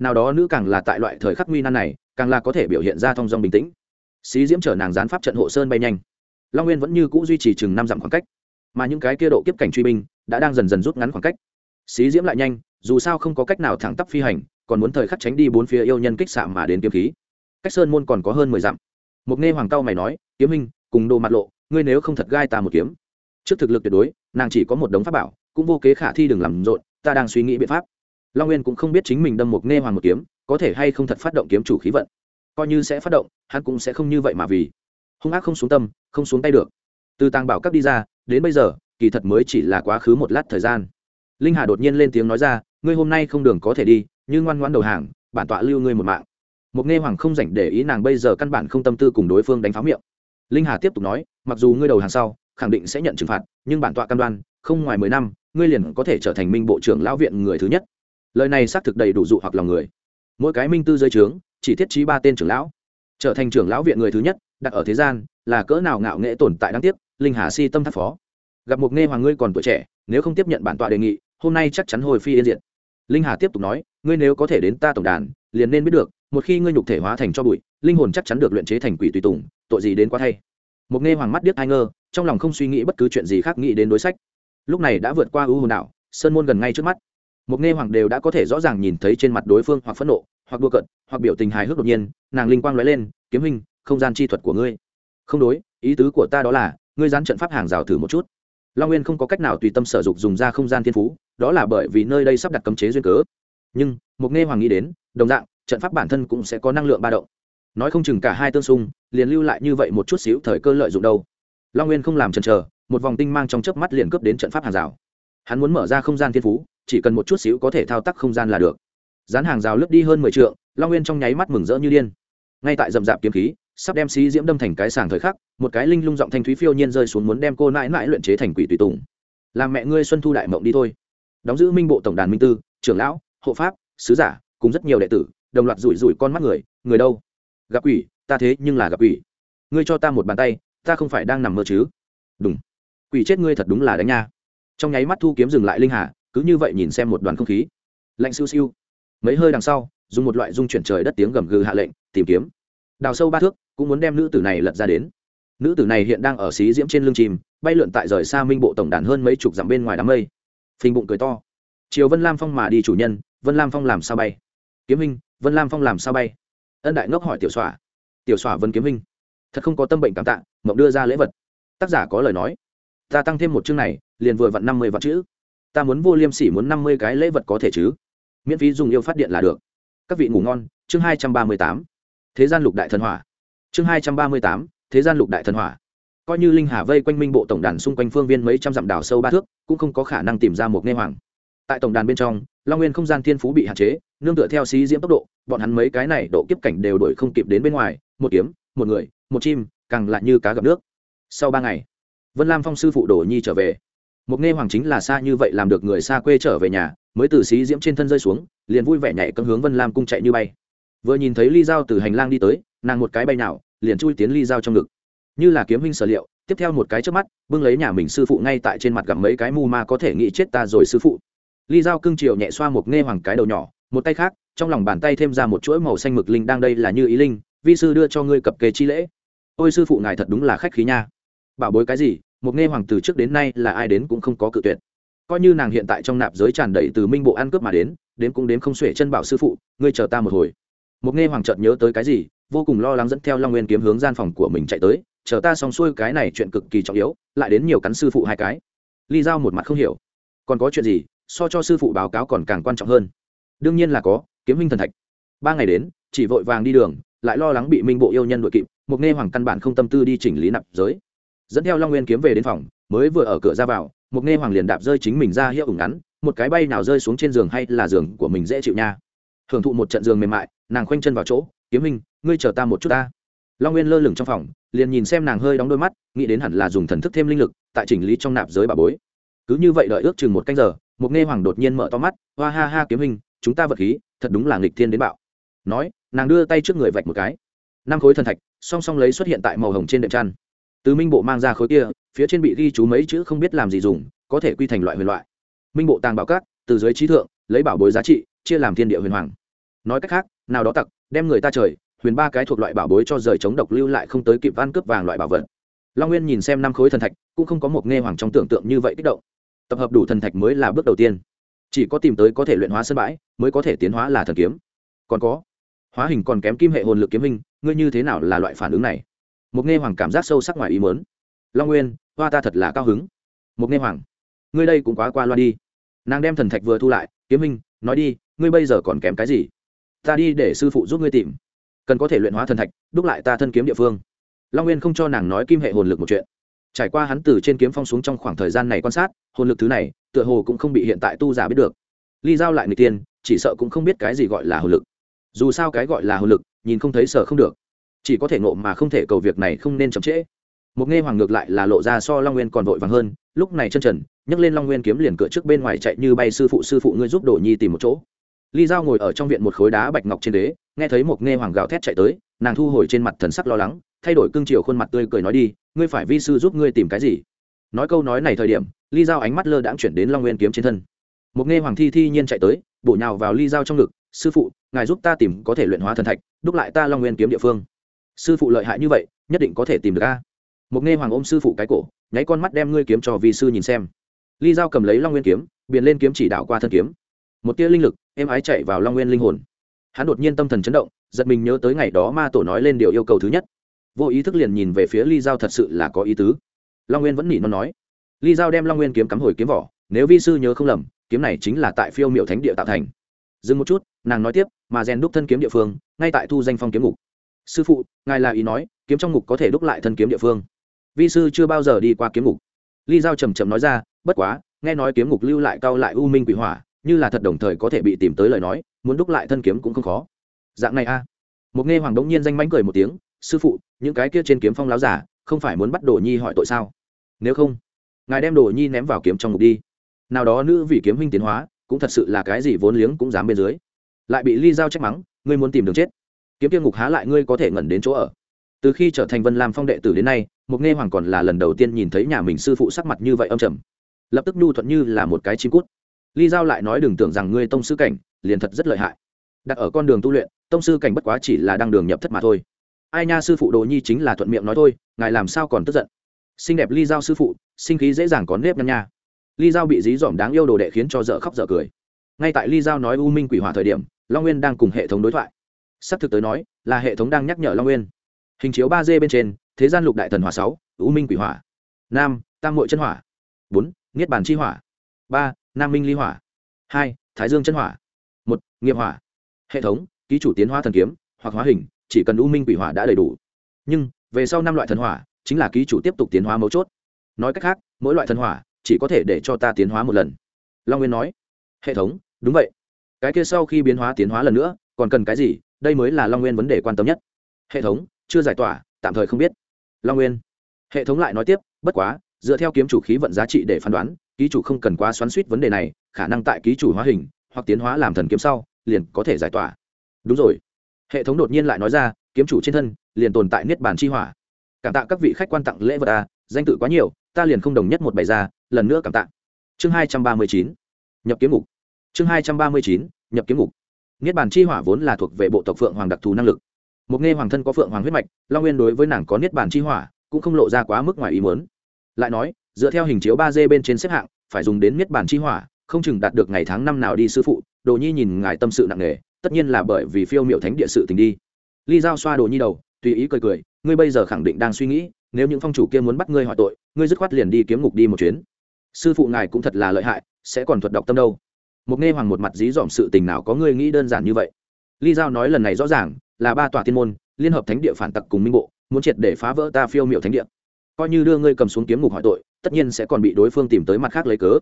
nào đó nữ càng là tại loại thời khắc nguy nan này, càng là có thể biểu hiện ra thong dong bình tĩnh. Xí diễm chở nàng gián pháp trận hộ sơn bay nhanh. Long nguyên vẫn như c ũ duy trì chừng năm dặm khoảng cách, mà những cái kia độ kiếp cảnh truy binh đã đang dần dần rút ngắn khoảng cách. Xí diễm lại nhanh, dù sao không có cách nào thẳng tắp phi hành, còn muốn thời khắc tránh đi bốn phía yêu nhân kích xạ mà đến kiếm khí. Cách sơn môn còn có hơn mười dặm. Mục nghe hoàng cao mày nói, kiếm minh cùng đồ mặt lộ, ngươi nếu không thật gai ta một kiếm. Trước thực lực tuyệt đối, nàng chỉ có một đống pháp bảo, cũng vô kế khả thi đừng làm rộn, ta đang suy nghĩ biện pháp long nguyên cũng không biết chính mình đâm một nghe hoàng một kiếm, có thể hay không thật phát động kiếm chủ khí vận. Coi như sẽ phát động, hắn cũng sẽ không như vậy mà vì. Hung ác không xuống tâm, không xuống tay được. Từ tàng bảo các đi ra, đến bây giờ, kỳ thật mới chỉ là quá khứ một lát thời gian. Linh hà đột nhiên lên tiếng nói ra, ngươi hôm nay không đường có thể đi nhưng ngoan ngoan đầu hàng, bản tọa lưu ngươi một mạng. Một nghe hoàng không dành để ý nàng bây giờ căn bản không tâm tư cùng đối phương đánh pháo miệng. Linh hà tiếp tục nói, mặc dù ngươi đầu hàng sau, khẳng định sẽ nhận trừng phạt, nhưng bản tọa cam đoan, không ngoài mười năm, ngươi liền có thể trở thành minh bộ trưởng lão viện người thứ nhất lời này xác thực đầy đủ dụ hoặc lòng người. Mỗi cái minh tư dưới trướng, chỉ thiết trí ba tên trưởng lão. Trở thành trưởng lão viện người thứ nhất, đặt ở thế gian, là cỡ nào ngạo nghệ tồn tại đáng tiếc, linh hà si tâm thất phó. Gặp một nghe hoàng ngươi còn tuổi trẻ, nếu không tiếp nhận bản tọa đề nghị, hôm nay chắc chắn hồi phi yên diện linh hà tiếp tục nói, ngươi nếu có thể đến ta tổng đàn, liền nên biết được, một khi ngươi nhục thể hóa thành cho bụi, linh hồn chắc chắn được luyện chế thành quỷ tùy tùng, tội gì đến quá thay. Một nghe hoàng mắt điếc ai ngơ, trong lòng không suy nghĩ bất cứ chuyện gì khác nghĩ đến đối sách. Lúc này đã vượt qua ưu hồn đảo sơn môn gần ngay trước mắt một nghe hoàng đều đã có thể rõ ràng nhìn thấy trên mặt đối phương hoặc phẫn nộ, hoặc đua cận hoặc biểu tình hài hước đột nhiên, nàng linh quang lóe lên, kiếm hình không gian chi thuật của ngươi. Không đối, ý tứ của ta đó là, ngươi dán trận pháp hàng rào thử một chút. Long nguyên không có cách nào tùy tâm sở dục dùng ra không gian thiên phú, đó là bởi vì nơi đây sắp đặt cấm chế duyên cớ. Nhưng, một nghe hoàng nghĩ đến, đồng dạng, trận pháp bản thân cũng sẽ có năng lượng ba động. Nói không chừng cả hai tương xung, liền lưu lại như vậy một chút xíu thời cơ lợi dụng đâu. Long nguyên không làm chần chờ, một vòng tinh mang trong chớp mắt liền cướp đến trận pháp hàng rào. Hắn muốn mở ra không gian thiên phú chỉ cần một chút xíu có thể thao tác không gian là được. Dán hàng rào lướt đi hơn mười t long nguyên trong nháy mắt mừng rỡ như điên. Ngay tại rậm rạp kiếm khí, sắp đem xí diễm đâm thành cái sàng thời khắc, một cái linh lung giọng thanh thúy phiêu nhiên rơi xuống muốn đem cô mãi mãi luyện chế thành quỷ tùy tùng. Làm mẹ ngươi xuân thu đại mộng đi thôi. Đóng giữ minh bộ tổng đàn minh tư, trưởng lão, hộ pháp, sứ giả, cùng rất nhiều đệ tử, đồng loạt rủi rủi con mắt người người đâu? Gặp quỷ, ta thế nhưng là gặp quỷ. Ngươi cho ta một bàn tay, ta không phải đang nằm mơ chứ? Đúng quỷ chết ngươi thật đúng là đánh nha. Trong nháy mắt thu kiếm dừng lại linh hà cứ như vậy nhìn xem một đoàn không khí. Lạnh siêu siêu. Mấy hơi đằng sau, dùng một loại dung chuyển trời đất tiếng gầm gừ hạ lệnh, tìm kiếm. Đào sâu ba thước, cũng muốn đem nữ tử này lật ra đến. Nữ tử này hiện đang ở xí diễm trên lưng chìm, bay lượn tại rời xa minh bộ tổng đàn hơn mấy chục dặm bên ngoài đám mây. Phình bụng cười to. Chiều vân lam phong mà đi chủ nhân, vân lam phong làm sao bay? Kiếm minh, vân lam phong làm sao bay? Ân đại ngốc hỏi tiểu xỏa tiểu xỏa vân kiếm minh. Thật không có tâm bệnh cảm tạ, mộng đưa ra lễ vật. Tác giả có lời nói. Ta tăng thêm một chương này, liền vừa vặn năm mươi vạn chữ ta muốn vô liêm sỉ muốn năm mươi cái lễ vật có thể chứ? Miễn phí dùng yêu phát điện là được. Các vị ngủ ngon, chương hai trăm ba mươi tám. Thế gian lục đại thần hỏa. Chương hai trăm ba mươi tám, thế gian lục đại thần hỏa. Coi như linh hà vây quanh minh bộ tổng đàn xung quanh phương viên mấy trăm dặm đảo sâu ba thước, cũng không có khả năng tìm ra một nghe hoàng. Tại tổng đàn bên trong, long nguyên không gian thiên phú bị hạn chế, nương tựa theo xí diễm tốc độ, bọn hắn mấy cái này độ kiếp cảnh đều đổi không kịp đến bên ngoài, một kiếm, một người, một chim, càng lại như cá gặp nước. Sau ba ngày, vân lam phong sư phụ đồ nhi trở về một nghe hoàng chính là xa như vậy làm được người xa quê trở về nhà, mới từ xí diễm trên thân rơi xuống, liền vui vẻ nhảy cấm hướng vân lam cung chạy như bay. Vừa nhìn thấy ly dao từ hành lang đi tới, nàng một cái bay nào liền chui tiến ly dao trong ngực. Như là kiếm huynh sở liệu, tiếp theo một cái trước mắt, bưng lấy nhà mình sư phụ ngay tại trên mặt gặp mấy cái mù ma có thể nghĩ chết ta rồi sư phụ. Ly dao cưng chiều nhẹ xoa một nghe hoàng cái đầu nhỏ, một tay khác, trong lòng bàn tay thêm ra một chuỗi màu xanh mực linh đang đây là như ý linh, vi sư đưa cho ngươi cập kê chi lễ. Ôi sư phụ ngài thật đúng là khách khí nha. Bảo bối cái gì một nghe hoàng từ trước đến nay là ai đến cũng không có cự tuyệt. Coi như nàng hiện tại trong nạp giới tràn đầy từ minh bộ ăn cướp mà đến đến cũng đến không xuể chân bảo sư phụ, ngươi chờ ta một hồi. Một nghe hoàng chợt nhớ tới cái gì, vô cùng lo lắng dẫn theo long nguyên kiếm hướng gian phòng của mình chạy tới, chờ ta xong xuôi cái này chuyện cực kỳ trọng yếu, lại đến nhiều cắn sư phụ hai cái. Ly giao một mặt không hiểu. Còn có chuyện gì, so cho sư phụ báo cáo còn càng quan trọng hơn. Đương nhiên là có, kiếm minh thần thạch. Ba ngày đến, chỉ vội vàng đi đường, lại lo lắng bị minh bộ yêu nhân đội kịp, một nghe hoàng căn bản không tâm tư đi chỉnh lý nạp giới dẫn theo long nguyên kiếm về đến phòng, mới vừa ở cửa ra vào, một nghe hoàng liền đạp rơi chính mình ra hiệu ủng ngắn, một cái bay nào rơi xuống trên giường hay là giường của mình dễ chịu nha. Hưởng thụ một trận giường mềm mại, nàng khoanh chân vào chỗ, kiếm minh, ngươi chờ ta một chút ta. Long nguyên lơ lửng trong phòng, liền nhìn xem nàng hơi đóng đôi mắt, nghĩ đến hẳn là dùng thần thức thêm linh lực, tại chỉnh lý trong nạp giới bà bối. Cứ như vậy đợi ước chừng một canh giờ, một nghe hoàng đột nhiên mở to mắt, hoa ha ha kiếm hình chúng ta vật khí, thật đúng là nghịch thiên đến bạo. Nói, nàng đưa tay trước người vạch một cái. Năm khối thần thạch, song song lấy xuất hiện tại màu hồng trên đệm chăn từ minh bộ mang ra khối kia, phía trên bị ghi chú mấy chữ không biết làm gì dùng, có thể quy thành loại huyền loại. Minh bộ tàng bảo cát từ dưới trí thượng, lấy bảo bối giá trị, chia làm thiên địa huyền hoàng. Nói cách khác, nào đó tặc, đem người ta trời, huyền ba cái thuộc loại bảo bối cho rời chống độc lưu lại không tới kịp van cướp vàng loại bảo vật. Long nguyên nhìn xem năm khối thần thạch, cũng không có một nghe hoàng trong tưởng tượng như vậy kích động. Tập hợp đủ thần thạch mới là bước đầu tiên. Chỉ có tìm tới có thể luyện hóa sân bãi, mới có thể tiến hóa là thần kiếm. Còn có, hóa hình còn kém kim hệ hồn lực kiếm hình, ngươi như thế nào là loại phản ứng này? Một nghe hoàng cảm giác sâu sắc ngoài ý mớn long nguyên hoa ta thật là cao hứng. Một nghe hoàng ngươi đây cũng quá qua loa đi. Nàng đem thần thạch vừa thu lại kiếm Minh, nói đi ngươi bây giờ còn kém cái gì? Ta đi để sư phụ giúp ngươi tìm. Cần có thể luyện hóa thần thạch đúc lại ta thân kiếm địa phương. Long nguyên không cho nàng nói kim hệ hồn lực một chuyện. Trải qua hắn từ trên kiếm phong xuống trong khoảng thời gian này quan sát hồn lực thứ này tựa hồ cũng không bị hiện tại tu giả biết được. Ly giao lại người tiên chỉ sợ cũng không biết cái gì gọi là hồn lực. Dù sao cái gọi là hồn lực nhìn không thấy sợ không được chỉ có thể ngộ mà không thể cầu việc này không nên chậm trễ. Một nghe hoàng ngược lại là lộ ra so long nguyên còn vội vàng hơn, lúc này chân trần, nhấc lên long nguyên kiếm liền cửa trước bên ngoài chạy như bay sư phụ sư phụ ngươi giúp đổ nhi tìm một chỗ. Ly giao ngồi ở trong viện một khối đá bạch ngọc trên đế, nghe thấy một nghe hoàng gào thét chạy tới, nàng thu hồi trên mặt thần sắc lo lắng, thay đổi cương chiều khuôn mặt tươi cười nói đi, ngươi phải vi sư giúp ngươi tìm cái gì? Nói câu nói này thời điểm, ly giao ánh mắt lơ đãng chuyển đến long nguyên kiếm trên thân. Một nghe hoàng thi thi nhiên chạy tới, bổ nhào vào ly giao trong ngực, sư phụ, ngài giúp ta tìm có thể luyện hóa thần thạch, đúc lại ta long nguyên kiếm địa phương sư phụ lợi hại như vậy, nhất định có thể tìm được a. Một nghe hoàng ôm sư phụ cái cổ, nháy con mắt đem ngươi kiếm cho vi sư nhìn xem. Ly giao cầm lấy long nguyên kiếm, biển lên kiếm chỉ đạo qua thân kiếm. Một tia linh lực, êm ái chạy vào long nguyên linh hồn. Hắn đột nhiên tâm thần chấn động, giật mình nhớ tới ngày đó ma tổ nói lên điều yêu cầu thứ nhất. Vô ý thức liền nhìn về phía ly giao thật sự là có ý tứ. Long nguyên vẫn nỉ nó nói. Ly giao đem long nguyên kiếm cắm hồi kiếm vỏ, nếu vi sư nhớ không lầm, kiếm này chính là tại phiêu miệu thánh địa tạo thành. Dừng một chút, nàng nói tiếp, mà rèn đúc thân kiếm địa phương, ngay tại thu danh phong kiếm ngục sư phụ, ngài là ý nói, kiếm trong ngục có thể đúc lại thân kiếm địa phương. Vi sư chưa bao giờ đi qua kiếm ngục. Ly giao trầm trầm nói ra, bất quá, nghe nói kiếm ngục lưu lại cao lại u minh quỷ hỏa, như là thật đồng thời có thể bị tìm tới lời nói, muốn đúc lại thân kiếm cũng không khó. Dạng này a. Một nghe hoàng đống nhiên danh mánh cười một tiếng, sư phụ, những cái kia trên kiếm phong láo giả, không phải muốn bắt đồ nhi hỏi tội sao? Nếu không, ngài đem đồ nhi ném vào kiếm trong ngục đi. Nào đó nữ vị kiếm huynh tiến hóa, cũng thật sự là cái gì vốn liếng cũng dám bên dưới. Lại bị ly giao trách mắng, ngươi muốn tìm đường chết kiếm tiêu ngục há lại ngươi có thể ngẩn đến chỗ ở. Từ khi trở thành vân lam phong đệ tử đến nay, Mục nghe hoàng còn là lần đầu tiên nhìn thấy nhà mình sư phụ sắc mặt như vậy âm trầm. Lập tức nhu thuận như là một cái chim cút. Ly giao lại nói đừng tưởng rằng ngươi tông sư cảnh liền thật rất lợi hại. Đặt ở con đường tu luyện, tông sư cảnh bất quá chỉ là đang đường nhập thất mà thôi. Ai nha sư phụ đồ nhi chính là thuận miệng nói thôi, ngài làm sao còn tức giận? Xinh đẹp ly giao sư phụ, sinh khí dễ dàng có nếp nhăn nha. Ly giao bị dí dỏm đáng yêu đồ đệ khiến cho dở khóc dở cười. Ngay tại ly giao nói u minh quỷ hỏa thời điểm, long nguyên đang cùng hệ thống đối thoại sắp thực tới nói, là hệ thống đang nhắc nhở long nguyên. Hình chiếu ba d bên trên, thế gian lục đại thần hỏa sáu ưu minh quỷ hỏa. Nam, tam mội chân hỏa. Bốn, niết bàn chi hỏa. Ba, nam minh ly hỏa. Hai, thái dương chân hỏa. Một, nghiệp hỏa. Hệ thống, ký chủ tiến hóa thần kiếm, hoặc hóa hình, chỉ cần u minh quỷ hỏa đã đầy đủ. Nhưng, về sau năm loại thần hỏa, chính là ký chủ tiếp tục tiến hóa mấu chốt. Nói cách khác, mỗi loại thần hỏa, chỉ có thể để cho ta tiến hóa một lần. Long nguyên nói. Hệ thống, đúng vậy. Cái kia sau khi biến hóa tiến hóa lần nữa, còn cần cái gì? Đây mới là long nguyên vấn đề quan tâm nhất. Hệ thống, chưa giải tỏa, tạm thời không biết. Long nguyên. Hệ thống lại nói tiếp, bất quá, dựa theo kiếm chủ khí vận giá trị để phán đoán, ký chủ không cần quá xoắn suýt vấn đề này, khả năng tại ký chủ hóa hình, hoặc tiến hóa làm thần kiếm sau, liền có thể giải tỏa. Đúng rồi. Hệ thống đột nhiên lại nói ra, kiếm chủ trên thân, liền tồn tại niết bàn chi hỏa. Cảm tạ các vị khách quan tặng lễ vật ta danh tự quá nhiều, ta liền không đồng nhất một bài ra, lần nữa cảm tạ. Chương hai trăm ba mươi chín, nhập kiếm ngục. Chương hai trăm ba mươi chín, nhập kiếm ngục niết bàn chi hỏa vốn là thuộc về bộ tộc phượng hoàng đặc thù năng lực. Một nghe hoàng thân có phượng hoàng huyết mạch, long nguyên đối với nàng có niết bàn chi hỏa cũng không lộ ra quá mức ngoài ý muốn. Lại nói, dựa theo hình chiếu ba d bên trên xếp hạng, phải dùng đến niết bàn chi hỏa, không chừng đạt được ngày tháng năm nào đi sư phụ, đồ nhi nhìn ngài tâm sự nặng nề, tất nhiên là bởi vì phiêu miệu thánh địa sự tình đi. Ly giao xoa đồ nhi đầu, tùy ý cười cười, ngươi bây giờ khẳng định đang suy nghĩ, nếu những phong chủ kia muốn bắt ngươi hỏi tội, ngươi dứt khoát liền đi kiếm ngục đi một chuyến. Sư phụ ngài cũng thật là lợi hại, sẽ còn thuật đọc tâm đâu một nghe hoàng một mặt dí dỏm sự tình nào có ngươi nghĩ đơn giản như vậy? Ly giao nói lần này rõ ràng, là ba tòa thiên môn, liên hợp thánh địa phản tặc cùng minh bộ, muốn triệt để phá vỡ ta phiêu miệu thánh địa. Coi như đưa ngươi cầm xuống kiếm ngục hỏi tội, tất nhiên sẽ còn bị đối phương tìm tới mặt khác lấy cớ.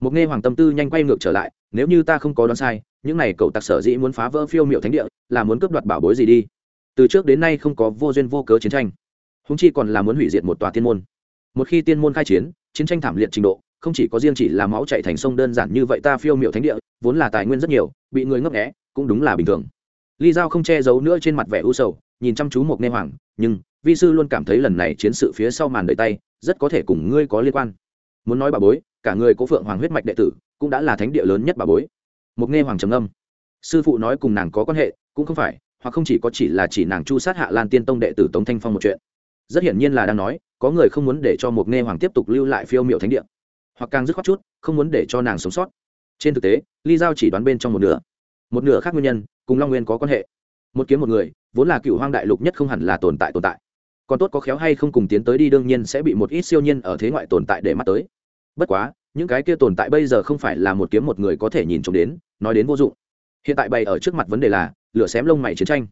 Một nghe hoàng tâm tư nhanh quay ngược trở lại, nếu như ta không có đoán sai, những này cậu tặc sở dĩ muốn phá vỡ phiêu miệu thánh địa, là muốn cướp đoạt bảo bối gì đi? Từ trước đến nay không có vô duyên vô cớ chiến tranh. Húng chi còn là muốn hủy diệt một tòa tiên môn. Một khi tiên môn khai chiến chiến tranh thảm liệt trình độ không chỉ có riêng chỉ là máu chạy thành sông đơn giản như vậy ta phiêu miệu thánh địa, vốn là tài nguyên rất nhiều, bị người ngấp nghẽ cũng đúng là bình thường. Ly giao không che giấu nữa trên mặt vẻ u sầu, nhìn chăm chú một nê hoàng, nhưng vi sư luôn cảm thấy lần này chiến sự phía sau màn đợi tay, rất có thể cùng ngươi có liên quan. Muốn nói bà bối, cả người có phượng hoàng huyết mạch đệ tử, cũng đã là thánh địa lớn nhất bà bối. Một nghe hoàng trầm âm sư phụ nói cùng nàng có quan hệ, cũng không phải, hoặc không chỉ có chỉ là chỉ nàng chu sát hạ lan tiên tông đệ tử tống thanh phong một chuyện. Rất hiển nhiên là đang nói, có người không muốn để cho một nghe hoàng tiếp tục lưu lại phiêu miệu thánh địa hoặc càng dứt khoát chút, không muốn để cho nàng sống sót. Trên thực tế, ly giao chỉ đoán bên trong một nửa. Một nửa khác nguyên nhân, cùng long nguyên có quan hệ. Một kiếm một người, vốn là cựu hoang đại lục nhất không hẳn là tồn tại tồn tại. Còn tốt có khéo hay không cùng tiến tới đi đương nhiên sẽ bị một ít siêu nhiên ở thế ngoại tồn tại để mắt tới. Bất quá, những cái kia tồn tại bây giờ không phải là một kiếm một người có thể nhìn trộm đến, nói đến vô dụng. Hiện tại bày ở trước mặt vấn đề là, lửa xém lông mày chiến tranh.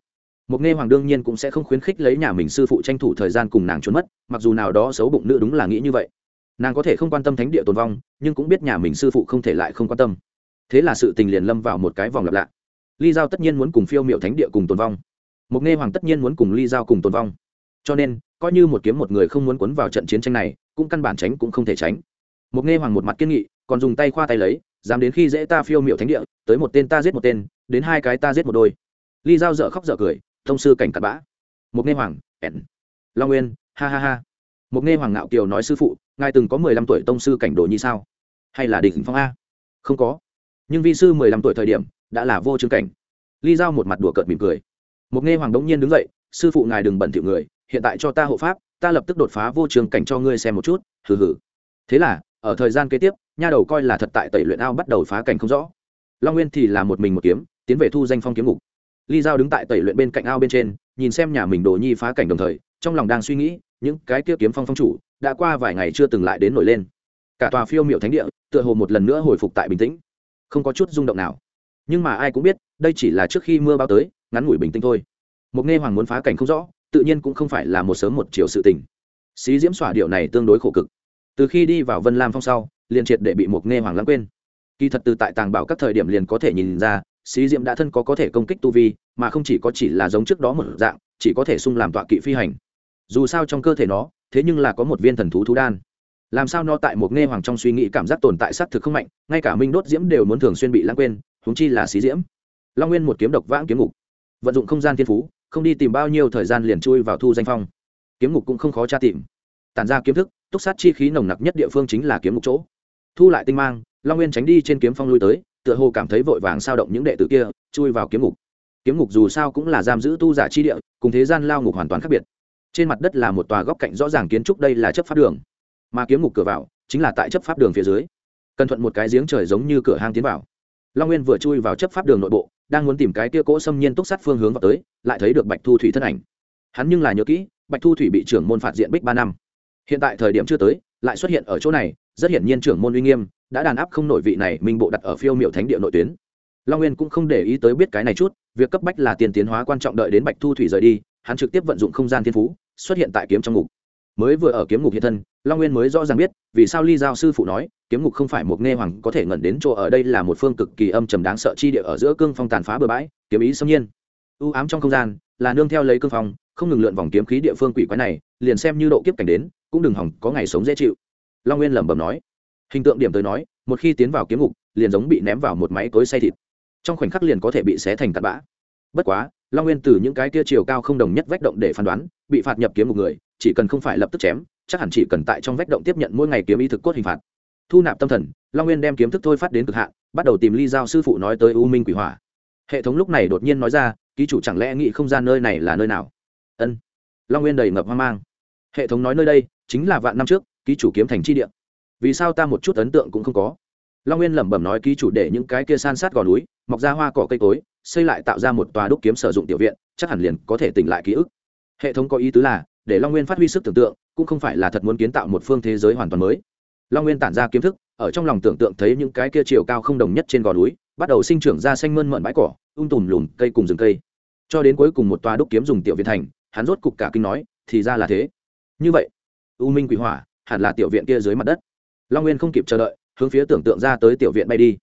Một nghe hoàng đương nhiên cũng sẽ không khuyến khích lấy nhà mình sư phụ tranh thủ thời gian cùng nàng trốn mất, mặc dù nào đó xấu bụng nữ đúng là nghĩ như vậy nàng có thể không quan tâm thánh địa tồn vong, nhưng cũng biết nhà mình sư phụ không thể lại không quan tâm. Thế là sự tình liền lâm vào một cái vòng lặp lạ ly giao tất nhiên muốn cùng phiêu m i ệ u thánh địa cùng tồn vong. Mục nghe hoàng tất nhiên muốn cùng ly giao cùng tồn vong. Cho nên, coi như một kiếm một người không muốn cuốn vào trận chiến tranh này, cũng căn bản tránh cũng không thể tránh. Mục nghe hoàng một mặt kiên nghị, còn dùng tay khoa tay lấy, dám đến khi dễ ta phiêu m i ệ u thánh địa, tới một tên ta giết một tên, đến hai cái ta giết một đôi. Ly giao dợ khóc dợ cười, thông sư cảnh cặp bã. Mục nghe hoàng, ẻn. Long nguyên, ha ha ha. Mục nghe hoàng ngạo kiều nói sư phụ ngài từng có mười lăm tuổi tông sư cảnh đồ như sao? Hay là đỉnh phong a? Không có. Nhưng vi sư mười lăm tuổi thời điểm, đã là vô chứng cảnh. Ly giao một mặt đùa cợt mỉm cười. Một nghe hoàng đống nhiên đứng dậy, sư phụ ngài đừng bẩn thiệu người, hiện tại cho ta hộ pháp, ta lập tức đột phá vô trường cảnh cho ngươi xem một chút, hừ hừ. Thế là, ở thời gian kế tiếp, nha đầu coi là thật tại tẩy luyện ao bắt đầu phá cảnh không rõ. Long nguyên thì là một mình một kiếm, tiến về thu danh phong kiếm ngục. Ly giao đứng tại tẩy luyện bên cạnh ao bên trên, nhìn xem nhà mình đồ nhi phá cảnh đồng thời, trong lòng đang suy nghĩ, những cái kia kiếm phong phong chủ đã qua vài ngày chưa từng lại đến nổi lên. Cả tòa phiêu miệu thánh địa tựa hồ một lần nữa hồi phục tại bình tĩnh. Không có chút rung động nào. Nhưng mà ai cũng biết, đây chỉ là trước khi mưa bao tới, ngắn ngủi bình tĩnh thôi. Một nghe hoàng muốn phá cảnh không rõ, tự nhiên cũng không phải là một sớm một chiều sự tình. Xí diễm xỏa điệu này tương đối khổ cực. Từ khi đi vào vân lam phong sau, liền triệt để bị một nghe hoàng lãng quên. Kỳ thật từ tại tàng bảo các thời điểm liền có thể nhìn ra, xí diễm đã thân có có thể công kích tu vi, mà không chỉ có chỉ là giống trước đó một dạng, chỉ có thể sung làm tọa kỵ phi hành. Dù sao trong cơ thể nó thế nhưng là có một viên thần thú thú đan. Làm sao nó tại một nghe hoàng trong suy nghĩ cảm giác tồn tại xác thực không mạnh, ngay cả minh đốt diễm đều muốn thường xuyên bị lãng quên húng chi là xí diễm. Long nguyên một kiếm độc vãng kiếm ngục. Vận dụng không gian thiên phú, không đi tìm bao nhiêu thời gian liền chui vào thu danh phong. Kiếm ngục cũng không khó tra tìm. Tản ra kiếm thức, túc sát chi khí nồng nặc nhất địa phương chính là kiếm ngục chỗ. Thu lại tinh mang, long nguyên tránh đi trên kiếm phong lui tới, tựa hồ cảm thấy vội vàng sao động những đệ tử kia, chui vào kiếm ngục. Kiếm ngục dù sao cũng là giam giữ tu giả chi địa, cùng thế gian lao ngục hoàn toàn khác biệt trên mặt đất là một tòa góc cạnh rõ ràng kiến trúc, đây là chấp pháp đường. Mà kiếm ngục cửa vào chính là tại chấp pháp đường phía dưới. Cần thuận một cái giếng trời giống như cửa hang tiến vào. Long nguyên vừa chui vào chấp pháp đường nội bộ, đang muốn tìm cái kia cỗ xâm nhiên túc sát phương hướng vào tới, lại thấy được bạch thu thủy thân ảnh. Hắn nhưng là nhớ kỹ, bạch thu thủy bị trưởng môn phạt diện bích ba năm. Hiện tại thời điểm chưa tới, lại xuất hiện ở chỗ này, rất hiển nhiên trưởng môn uy nghiêm, đã đàn áp không nổi vị này minh bộ đặt ở phiêu miệu thánh địa nội tuyến. Long nguyên cũng không để ý tới biết cái này chút, việc cấp bách là tiền tiến hóa quan trọng đợi đến bạch thu thủy rời đi, hắn trực tiếp vận dụng không gian thiên phú xuất hiện tại kiếm trong ngục. Mới vừa ở kiếm ngục hiện thân, long nguyên mới rõ ràng biết, vì sao ly giao sư phụ nói, kiếm ngục không phải một nghe hoàng có thể ngẩn đến chỗ ở đây là một phương cực kỳ âm trầm đáng sợ chi địa ở giữa cương phong tàn phá bừa bãi, kiếm ý xâm nhiên. U ám trong không gian, là nương theo lấy cương phong, không ngừng lượn vòng kiếm khí địa phương quỷ quái này, liền xem như độ kiếp cảnh đến, cũng đừng hỏng, có ngày sống dễ chịu. Long nguyên lẩm bẩm nói. Hình tượng điểm tới nói, một khi tiến vào kiếm ngục, liền giống bị ném vào một máy tối say thịt. Trong khoảnh khắc liền có thể bị xé thành tạt bã. Bất quá, long nguyên từ những cái kia chiều cao không đồng nhất vách động để phán đoán bị phạt nhập kiếm một người, chỉ cần không phải lập tức chém, chắc hẳn chỉ cần tại trong vách động tiếp nhận mỗi ngày kiếm ý thực cốt hình phạt. Thu nạp tâm thần, long nguyên đem kiếm thức thôi phát đến cực hạn, bắt đầu tìm ly giao sư phụ nói tới u minh quỷ hỏa. Hệ thống lúc này đột nhiên nói ra, ký chủ chẳng lẽ nghĩ không gian nơi này là nơi nào? Ân. Long nguyên đầy ngập hoang mang. Hệ thống nói nơi đây chính là vạn năm trước, ký chủ kiếm thành chi địa. Vì sao ta một chút ấn tượng cũng không có? Long nguyên lẩm bẩm nói ký chủ để những cái kia san sát gò núi, mọc ra hoa cỏ cây cối, xây lại tạo ra một tòa đúc kiếm sử dụng tiểu viện, chắc hẳn liền có thể tỉnh lại ký ức hệ thống có ý tứ là, để long nguyên phát huy sức tưởng tượng, cũng không phải là thật muốn kiến tạo một phương thế giới hoàn toàn mới. Long nguyên tản ra kiếm thức, ở trong lòng tưởng tượng thấy những cái kia chiều cao không đồng nhất trên gò núi, bắt đầu sinh trưởng ra xanh mơn mận bãi cỏ ung tùm lùm cây cùng rừng cây. Cho đến cuối cùng một toa đúc kiếm dùng tiểu viện thành, hắn rốt cục cả kinh nói, thì ra là thế. Như vậy, u minh quỷ hỏa hẳn là tiểu viện kia dưới mặt đất. Long nguyên không kịp chờ đợi, hướng phía tưởng tượng ra tới tiểu viện bay đi.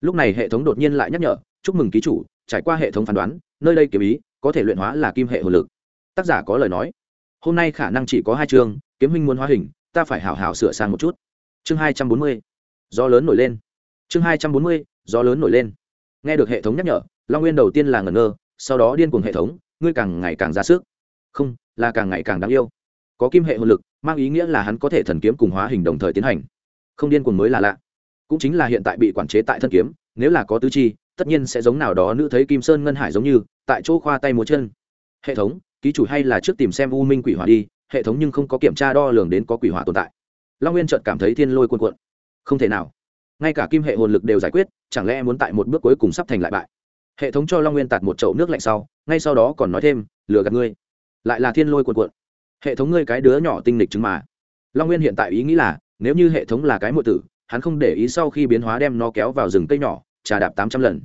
Lúc này hệ thống đột nhiên lại nhắc nhở, chúc mừng ký chủ, trải qua hệ thống phán đoán, nơi đây kiếm ý có thể luyện hóa là kim hệ hồn lực tác giả có lời nói. Hôm nay khả năng chỉ có hai chương, kiếm huynh muốn hóa hình, ta phải hảo hảo sửa sang một chút. Chương hai trăm bốn mươi, gió lớn nổi lên. Chương hai trăm bốn mươi, gió lớn nổi lên. Nghe được hệ thống nhắc nhở, long nguyên đầu tiên là ngẩn ngơ, sau đó điên cuồng hệ thống, ngươi càng ngày càng ra sức. Không, là càng ngày càng đáng yêu. Có kim hệ hồn lực, mang ý nghĩa là hắn có thể thần kiếm cùng hóa hình đồng thời tiến hành. Không điên cuồng mới là lạ. Cũng chính là hiện tại bị quản chế tại thân kiếm, nếu là có tứ chi, tất nhiên sẽ giống nào đó nữ thấy kim sơn ngân hải giống như, tại chỗ khoa tay múa chân. Hệ thống ký chủ hay là trước tìm xem u minh quỷ hỏa đi, hệ thống nhưng không có kiểm tra đo lường đến có quỷ hỏa tồn tại. Long nguyên trợt cảm thấy thiên lôi cuồn cuộn. Không thể nào. Ngay cả kim hệ hồn lực đều giải quyết, chẳng lẽ muốn tại một bước cuối cùng sắp thành lại bại? Hệ thống cho long nguyên tạt một chậu nước lạnh sau, ngay sau đó còn nói thêm, lừa gạt ngươi. Lại là thiên lôi cuồn cuộn. Hệ thống ngươi cái đứa nhỏ tinh lịch chứng mà. Long nguyên hiện tại ý nghĩ là, nếu như hệ thống là cái mượn tử, hắn không để ý sau khi biến hóa đem nó kéo vào rừng cây nhỏ, trà đạp tám trăm lần.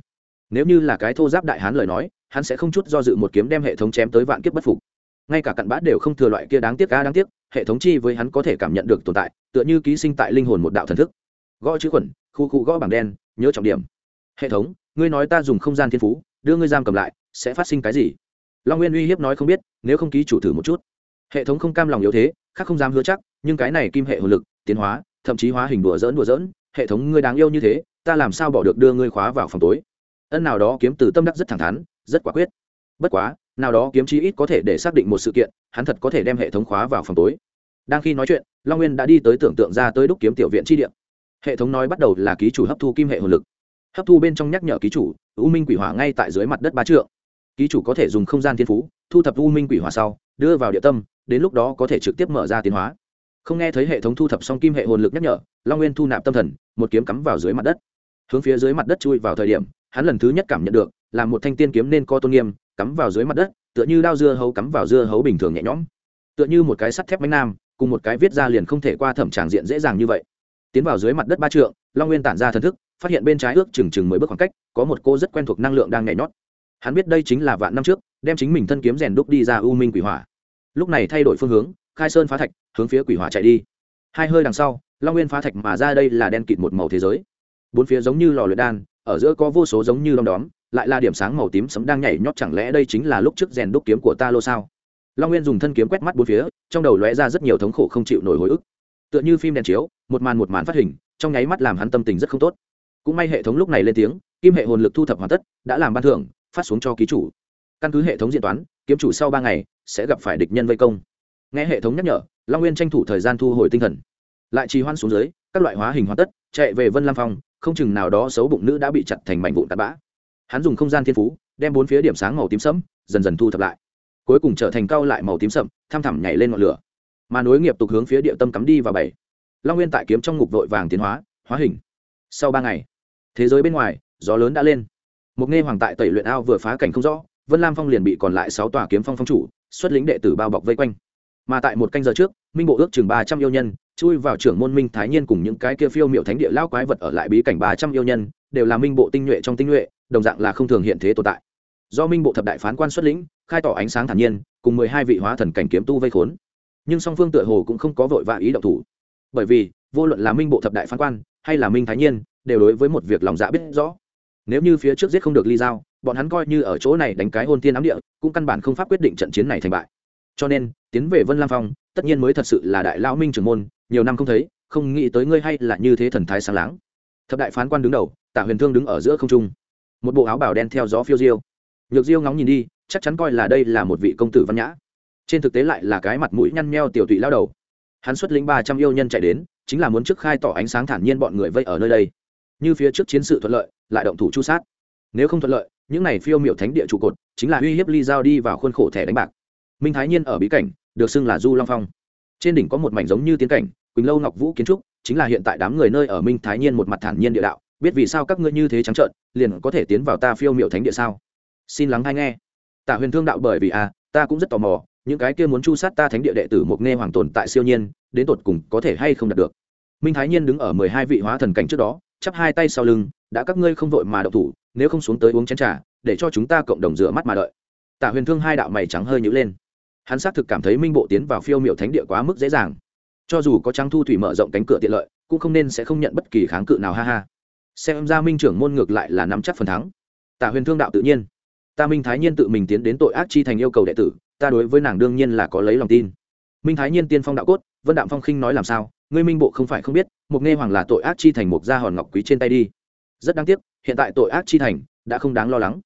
Nếu như là cái thô giáp đại hán lời nói hắn sẽ không chút do dự một kiếm đem hệ thống chém tới vạn kiếp bất phục. Ngay cả cặn bã đều không thừa loại kia đáng tiếc ca đáng tiếc, hệ thống chi với hắn có thể cảm nhận được tồn tại, tựa như ký sinh tại linh hồn một đạo thần thức. Gõ chữ khuẩn, khu khu gõ bảng đen, nhớ trọng điểm. Hệ thống, ngươi nói ta dùng không gian thiên phú, đưa ngươi giam cầm lại, sẽ phát sinh cái gì? Long nguyên uy hiếp nói không biết, nếu không ký chủ thử một chút. Hệ thống không cam lòng yếu thế, khác không dám hứa chắc, nhưng cái này kim hệ hồn lực, tiến hóa, thậm chí hóa hình đùa dỡn đùa dỡn hệ thống ngươi đáng yêu như thế, ta làm sao bỏ được đưa ngươi khóa vào phòng tối? Ân nào đó kiếm từ tâm đắc rất thẳng thắn rất quả quyết. Bất quá, nào đó kiếm chí ít có thể để xác định một sự kiện, hắn thật có thể đem hệ thống khóa vào phòng tối. Đang khi nói chuyện, long nguyên đã đi tới tưởng tượng ra tới đúc kiếm tiểu viện chi điện hệ thống nói bắt đầu là ký chủ hấp thu kim hệ hồn lực. Hấp thu bên trong nhắc nhở ký chủ, u minh quỷ hỏa ngay tại dưới mặt đất ba trượng. Ký chủ có thể dùng không gian thiên phú, thu thập u minh quỷ hỏa sau, đưa vào địa tâm, đến lúc đó có thể trực tiếp mở ra tiến hóa. Không nghe thấy hệ thống thu thập xong kim hệ hồn lực nhắc nhở, long nguyên thu nạp tâm thần, một kiếm cắm vào dưới mặt đất. Hướng phía dưới mặt đất chui vào thời điểm, hắn lần thứ nhất cảm nhận được là một thanh tiên kiếm nên co tôn nghiêm, cắm vào dưới mặt đất, tựa như đao dưa hấu cắm vào dưa hấu bình thường nhẹ nhõm. Tựa như một cái sắt thép bánh nam, cùng một cái viết ra liền không thể qua thẩm tràng diện dễ dàng như vậy. Tiến vào dưới mặt đất ba trượng, long nguyên tản ra thần thức, phát hiện bên trái ước chừng chừng mười bước khoảng cách, có một cô rất quen thuộc năng lượng đang nhảy nhót. Hắn biết đây chính là vạn năm trước, đem chính mình thân kiếm rèn đúc đi ra u minh quỷ hỏa. Lúc này thay đổi phương hướng, khai sơn phá thạch, hướng phía quỷ hỏa chạy đi. Hai hơi đằng sau, long nguyên phá thạch mà ra đây là đen kịt một màu thế giới. Bốn phía giống như lò luyện đan ở giữa có vô số giống như đom đóm, lại là điểm sáng màu tím sấm đang nhảy nhót chẳng lẽ đây chính là lúc trước rèn đúc kiếm của ta lô sao? Long nguyên dùng thân kiếm quét mắt bốn phía, trong đầu lóe ra rất nhiều thống khổ không chịu nổi hồi ức. Tựa như phim đèn chiếu, một màn một màn phát hình, trong nháy mắt làm hắn tâm tình rất không tốt. Cũng may hệ thống lúc này lên tiếng, kim hệ hồn lực thu thập hoàn tất, đã làm ban thưởng, phát xuống cho ký chủ. Căn cứ hệ thống diễn toán, kiếm chủ sau ba ngày sẽ gặp phải địch nhân vây công. Nghe hệ thống nhắc nhở, long nguyên tranh thủ thời gian thu hồi tinh thần. Lại trì hoan xuống dưới, các loại hóa hình hoàn tất, chạy về vân lam phong không chừng nào đó xấu bụng nữ đã bị chặt thành mảnh vụn tạt bã. Hắn dùng không gian thiên phú, đem bốn phía điểm sáng màu tím sẫm, dần dần thu thập lại. Cuối cùng trở thành cao lại màu tím sậm tham thẳm nhảy lên ngọn lửa. Mà nối nghiệp tục hướng phía địa tâm cắm đi và bảy. Long nguyên tại kiếm trong ngục vội vàng tiến hóa hóa hình. Sau ba ngày, thế giới bên ngoài, gió lớn đã lên. Một nghe hoàng tại tẩy luyện ao vừa phá cảnh không rõ, vân lam phong liền bị còn lại sáu tòa kiếm phong phong chủ, xuất lính đệ tử bao bọc vây quanh. Mà tại một canh giờ trước, minh bộ ước chừng ba trăm yêu nhân chui vào trưởng môn minh thái nhiên cùng những cái kia phiêu miệu thánh địa lao quái vật ở lại bí cảnh ba trăm yêu nhân, đều là minh bộ tinh nhuệ trong tinh nhuệ, đồng dạng là không thường hiện thế tồn tại. Do minh bộ thập đại phán quan xuất lĩnh, khai tỏ ánh sáng thản nhiên, cùng mười hai vị hóa thần cảnh kiếm tu vây khốn. Nhưng song phương tựa hồ cũng không có vội vã ý động thủ. Bởi vì, vô luận là minh bộ thập đại phán quan, hay là minh thái nhiên, đều đối với một việc lòng dạ biết rõ. Nếu như phía trước giết không được ly giao, bọn hắn coi như ở chỗ này đánh cái hôn tiên ám địa, cũng căn bản không pháp quyết định trận chiến này thành bại. Cho nên, tiến về vân lam phong, tất nhiên mới thật sự là đại lao minh trưởng môn nhiều năm không thấy, không nghĩ tới ngươi hay là như thế thần thái sáng láng. Thập đại phán quan đứng đầu, tạ huyền thương đứng ở giữa không trung. Một bộ áo bảo đen theo gió phiêu diêu. Nhược diêu ngóng nhìn đi, chắc chắn coi là đây là một vị công tử văn nhã. Trên thực tế lại là cái mặt mũi nhăn nheo tiểu tụy lao đầu. Hắn xuất lĩnh ba trăm yêu nhân chạy đến, chính là muốn trước khai tỏ ánh sáng thản nhiên bọn người vây ở nơi đây. Như phía trước chiến sự thuận lợi, lại động thủ chu sát. Nếu không thuận lợi, những này phiêu miểu thánh địa trụ cột, chính là uy hiếp ly giao đi vào khuôn khổ thẻ đánh bạc. Minh thái nhiên ở bí cảnh, được xưng là du long phong. Trên đỉnh có một mảnh giống như tiến cảnh quỳnh lâu ngọc vũ kiến trúc chính là hiện tại đám người nơi ở minh thái nhiên một mặt thản nhiên địa đạo. Biết vì sao các ngươi như thế trắng trợn liền có thể tiến vào ta phiêu miểu thánh địa sao? Xin lắng hay nghe. Tạ huyền thương đạo bởi vì a à, ta cũng rất tò mò những cái kia muốn chu sát ta thánh địa đệ tử một nghe hoàng tồn tại siêu nhiên đến tột cùng có thể hay không đạt được? Minh thái nhiên đứng ở mười hai vị hóa thần cảnh trước đó chắp hai tay sau lưng đã các ngươi không vội mà đậu thủ nếu không xuống tới uống chén trà để cho chúng ta cộng đồng rửa mắt mà đợi. Tạ huyền thương hai đạo mày trắng hơi nhữ lên. Hắn xác thực cảm thấy minh bộ tiến vào phiêu miểu thánh địa quá mức dễ dàng cho dù có trắng thu thủy mở rộng cánh cửa tiện lợi, cũng không nên sẽ không nhận bất kỳ kháng cự nào, ha ha. Xem ra minh trưởng môn ngược lại là nắm chắc phần thắng. Tạ huyền thương đạo tự nhiên. Ta minh thái nhiên tự mình tiến đến tội ác chi thành yêu cầu đệ tử, ta đối với nàng đương nhiên là có lấy lòng tin. Minh thái nhiên tiên phong đạo cốt, vân đạm phong khinh nói làm sao? Ngươi minh bộ không phải không biết mục nghe hoàng là tội ác chi thành một gia hòn ngọc quý trên tay đi. Rất đáng tiếc, hiện tại tội ác chi thành đã không đáng lo lắng.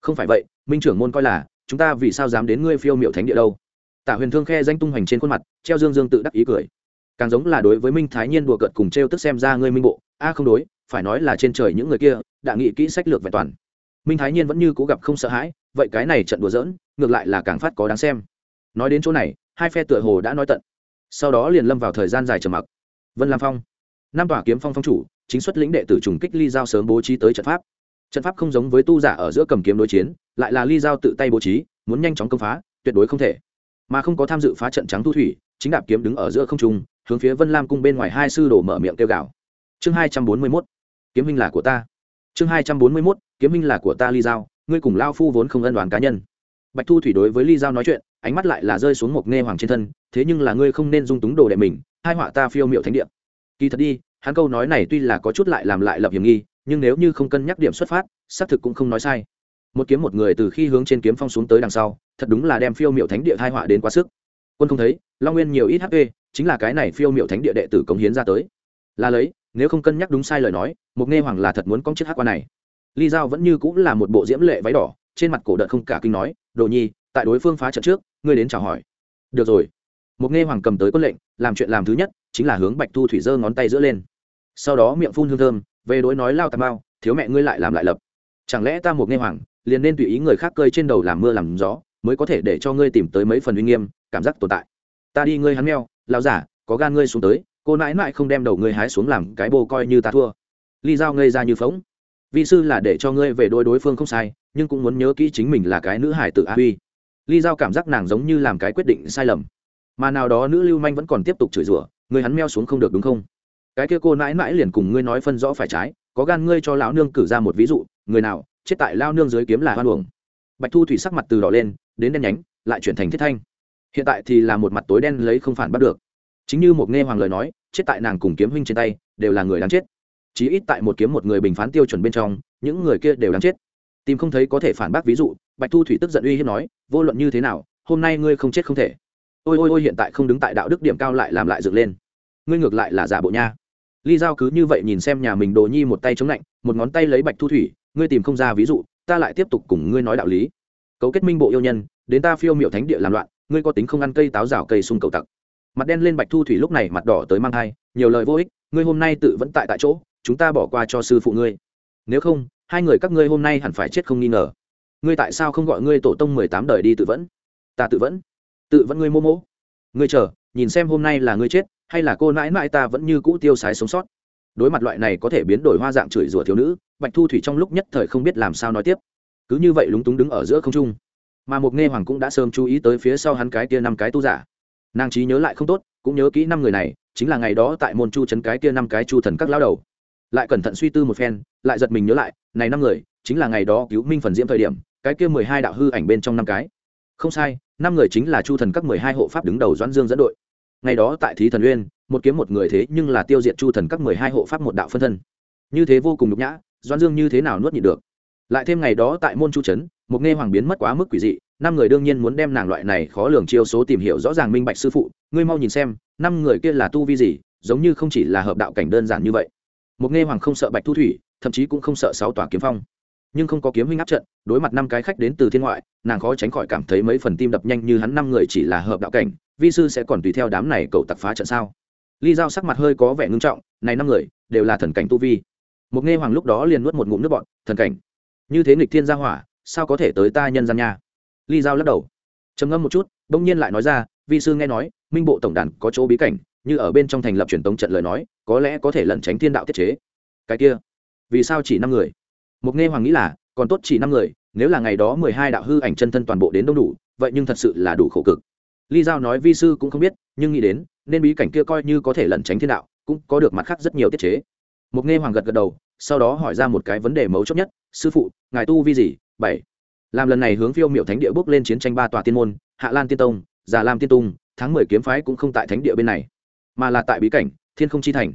Không phải vậy, minh trưởng môn coi là, chúng ta vì sao dám đến ngươi phiêu miệu thánh địa đâu? Tạ huyền thương khe danh tung hoành trên khuôn mặt, treo dương dương tự đắc ý cười càng giống là đối với minh thái nhiên đùa cợt cùng treo tức xem ra ngươi minh bộ, a không đối, phải nói là trên trời những người kia, đã nghĩ kỹ sách lược vẹn toàn. Minh thái nhiên vẫn như cố gặp không sợ hãi, vậy cái này trận đùa dỡn ngược lại là càng phát có đáng xem. Nói đến chỗ này, hai phe tựa hồ đã nói tận. Sau đó liền lâm vào thời gian dài trầm mặc. Vân lam phong. Năm tòa kiếm phong phong chủ, chính xuất lĩnh đệ tử trùng kích ly giao sớm bố trí tới trận pháp. Trận pháp không giống với tu giả ở giữa cầm kiếm đối chiến, lại là ly giao tự tay bố trí, muốn nhanh chóng công phá, tuyệt đối không thể. Mà không có tham dự phá trận trắng thu thủy, chính đạp kiếm đứng ở giữa không trung hướng phía vân lam cung bên ngoài hai sư đồ mở miệng kêu gào. Chương hai trăm bốn mươi mốt, kiếm minh là của ta. Chương hai trăm bốn mươi mốt, kiếm minh là của ta ly giao, ngươi cùng lao phu vốn không ân đoàn cá nhân. Bạch thu thủy đối với ly giao nói chuyện, ánh mắt lại là rơi xuống một nghe hoàng trên thân, thế nhưng là ngươi không nên dung túng đồ đệ mình, hai họa ta phiêu miệu thánh địa. Kỳ thật đi, hắn câu nói này tuy là có chút lại làm lại lập hiểm nghi, nhưng nếu như không cân nhắc điểm xuất phát, xác thực cũng không nói sai. Một kiếm một người từ khi hướng trên kiếm phong xuống tới đằng sau, thật đúng là đem phiêu miệu thánh địa hai họa đến quá sức. Quân không thấy, long nguyên nhiều ít hp chính là cái này phiêu miệu thánh địa đệ tử cống hiến ra tới. Là lấy, nếu không cân nhắc đúng sai lời nói mục nghe hoàng là thật muốn con chiếc hát qua này. Ly giao vẫn như cũng là một bộ diễm lệ váy đỏ, trên mặt cổ đợt không cả kinh nói, đồ nhi, tại đối phương phá trận trước, ngươi đến chào hỏi. Được rồi. Mục nghe hoàng cầm tới quân lệnh, làm chuyện làm thứ nhất, chính là hướng bạch thu thủy giơ ngón tay giữa lên. Sau đó miệng phun hương thơm, về đối nói lao tà mao, thiếu mẹ ngươi lại làm lại lập. Chẳng lẽ ta mục nghe hoàng, liền nên tùy ý người khác cơi trên đầu làm mưa làm gió, mới có thể để cho ngươi tìm tới mấy phần uy nghiêm, cảm giác tồn tại. Ta đi ngươi hắn meo lão giả, có gan ngươi xuống tới, cô nãi nãi không đem đầu ngươi hái xuống làm cái bồ coi như ta thua. Ly dao ngây ra như phóng vi sư là để cho ngươi về đôi đối phương không sai, nhưng cũng muốn nhớ kỹ chính mình là cái nữ hải tử a huy. Ly giao cảm giác nàng giống như làm cái quyết định sai lầm. Mà nào đó nữ lưu manh vẫn còn tiếp tục chửi rủa người hắn meo xuống không được, đúng không? Cái kia cô nãi nãi liền cùng ngươi nói phân rõ phải trái, có gan ngươi cho lão nương cử ra một ví dụ, người nào chết tại lao nương dưới kiếm là hoan uổng. Bạch thu thủy sắc mặt từ đỏ lên, đến đen nhánh, lại chuyển thành thiết thanh hiện tại thì là một mặt tối đen lấy không phản bắt được. Chính như một nghe hoàng lời nói, chết tại nàng cùng kiếm huynh trên tay, đều là người đáng chết. Chí ít tại một kiếm một người bình phán tiêu chuẩn bên trong, những người kia đều đáng chết. Tìm không thấy có thể phản bác ví dụ, bạch thu thủy tức giận uy hiếp nói, vô luận như thế nào, hôm nay ngươi không chết không thể. Ôi ôi ôi, hiện tại không đứng tại đạo đức điểm cao lại làm lại dựng lên. Ngươi ngược lại là giả bộ nha. Ly giao cứ như vậy nhìn xem nhà mình đồ nhi một tay chống lạnh, một ngón tay lấy bạch thu thủy, ngươi tìm không ra ví dụ, ta lại tiếp tục cùng ngươi nói đạo lý. Cấu kết minh bộ yêu nhân, đến ta phiêu miệu thánh địa làm loạn ngươi có tính không ăn cây táo rào cây sung cầu tặc. Mặt đen lên bạch thu thủy lúc này mặt đỏ tới mang thai, nhiều lời vô ích, ngươi hôm nay tự vẫn tại tại chỗ, chúng ta bỏ qua cho sư phụ ngươi. Nếu không, hai người các ngươi hôm nay hẳn phải chết không nghi ngờ. Ngươi tại sao không gọi ngươi tổ tông mười tám đời đi tự vẫn? Ta tự vẫn. Tự vẫn ngươi mô mỗ ngươi chờ, nhìn xem hôm nay là ngươi chết, hay là cô nãi nãi ta vẫn như cũ tiêu sái sống sót. Đối mặt loại này có thể biến đổi hoa dạng chửi rủa thiếu nữ, bạch thu thủy trong lúc nhất thời không biết làm sao nói tiếp. Cứ như vậy lúng túng đứng ở giữa không trung mà một nghe hoàng cũng đã sớm chú ý tới phía sau hắn cái kia năm cái tu giả. Nàng trí nhớ lại không tốt, cũng nhớ kỹ năm người này, chính là ngày đó tại môn chu trấn cái kia năm cái chu thần các lao đầu. Lại cẩn thận suy tư một phen, lại giật mình nhớ lại, này năm người, chính là ngày đó cứu minh phần diễm thời điểm, cái kia mười hai đạo hư ảnh bên trong năm cái. Không sai, năm người chính là chu thần các mười hai hộ pháp đứng đầu doãn dương dẫn đội. Ngày đó tại thí thần uyên, một kiếm một người thế nhưng là tiêu diệt chu thần các mười hai hộ pháp một đạo phân thân. Như thế vô cùng nhục nhã, doãn dương như thế nào nuốt nhịn được? Lại thêm ngày đó tại môn chu trấn một nghe hoàng biến mất quá mức quỷ dị, năm người đương nhiên muốn đem nàng loại này khó lường chiêu số tìm hiểu rõ ràng minh bạch sư phụ, ngươi mau nhìn xem, năm người kia là tu vi gì, giống như không chỉ là hợp đạo cảnh đơn giản như vậy. Một nghe hoàng không sợ bạch thu thủy, thậm chí cũng không sợ sáu tòa kiếm phong. Nhưng không có kiếm huynh áp trận, đối mặt năm cái khách đến từ thiên ngoại, nàng khó tránh khỏi cảm thấy mấy phần tim đập nhanh như hắn năm người chỉ là hợp đạo cảnh, vi sư sẽ còn tùy theo đám này cậu tặc phá trận sao? Ly giao sắc mặt hơi có vẻ ngưng trọng, này năm người, đều là thần cảnh tu vi. Một nghe hoàng lúc đó liền nuốt một ngụm nước bọn thần cảnh. Như thế nghịch thiên gia hỏa sao có thể tới ta nhân gian nha? Ly giao lắc đầu. Trầm ngâm một chút, bỗng nhiên lại nói ra, vi sư nghe nói, minh bộ tổng đàn có chỗ bí cảnh, như ở bên trong thành lập truyền tống trận lời nói, có lẽ có thể lẩn tránh thiên đạo tiết chế. Cái kia, vì sao chỉ năm người? Mục nghe hoàng nghĩ là, còn tốt chỉ năm người, nếu là ngày đó mười hai đạo hư ảnh chân thân toàn bộ đến đông đủ, vậy nhưng thật sự là đủ khổ cực. Ly giao nói vi sư cũng không biết, nhưng nghĩ đến, nên bí cảnh kia coi như có thể lẩn tránh thiên đạo, cũng có được mặt khác rất nhiều tiết chế. Mục nghe hoàng gật gật đầu, sau đó hỏi ra một cái vấn đề mấu chốt nhất, sư phụ, ngài tu vi gì? Bảy. Làm lần này hướng phiêu miệu thánh địa bước lên chiến tranh ba tòa tiên môn, hạ lan tiên tông, già lam tiên tung tháng mười kiếm phái cũng không tại thánh địa bên này, mà là tại bí cảnh, thiên không chi thành.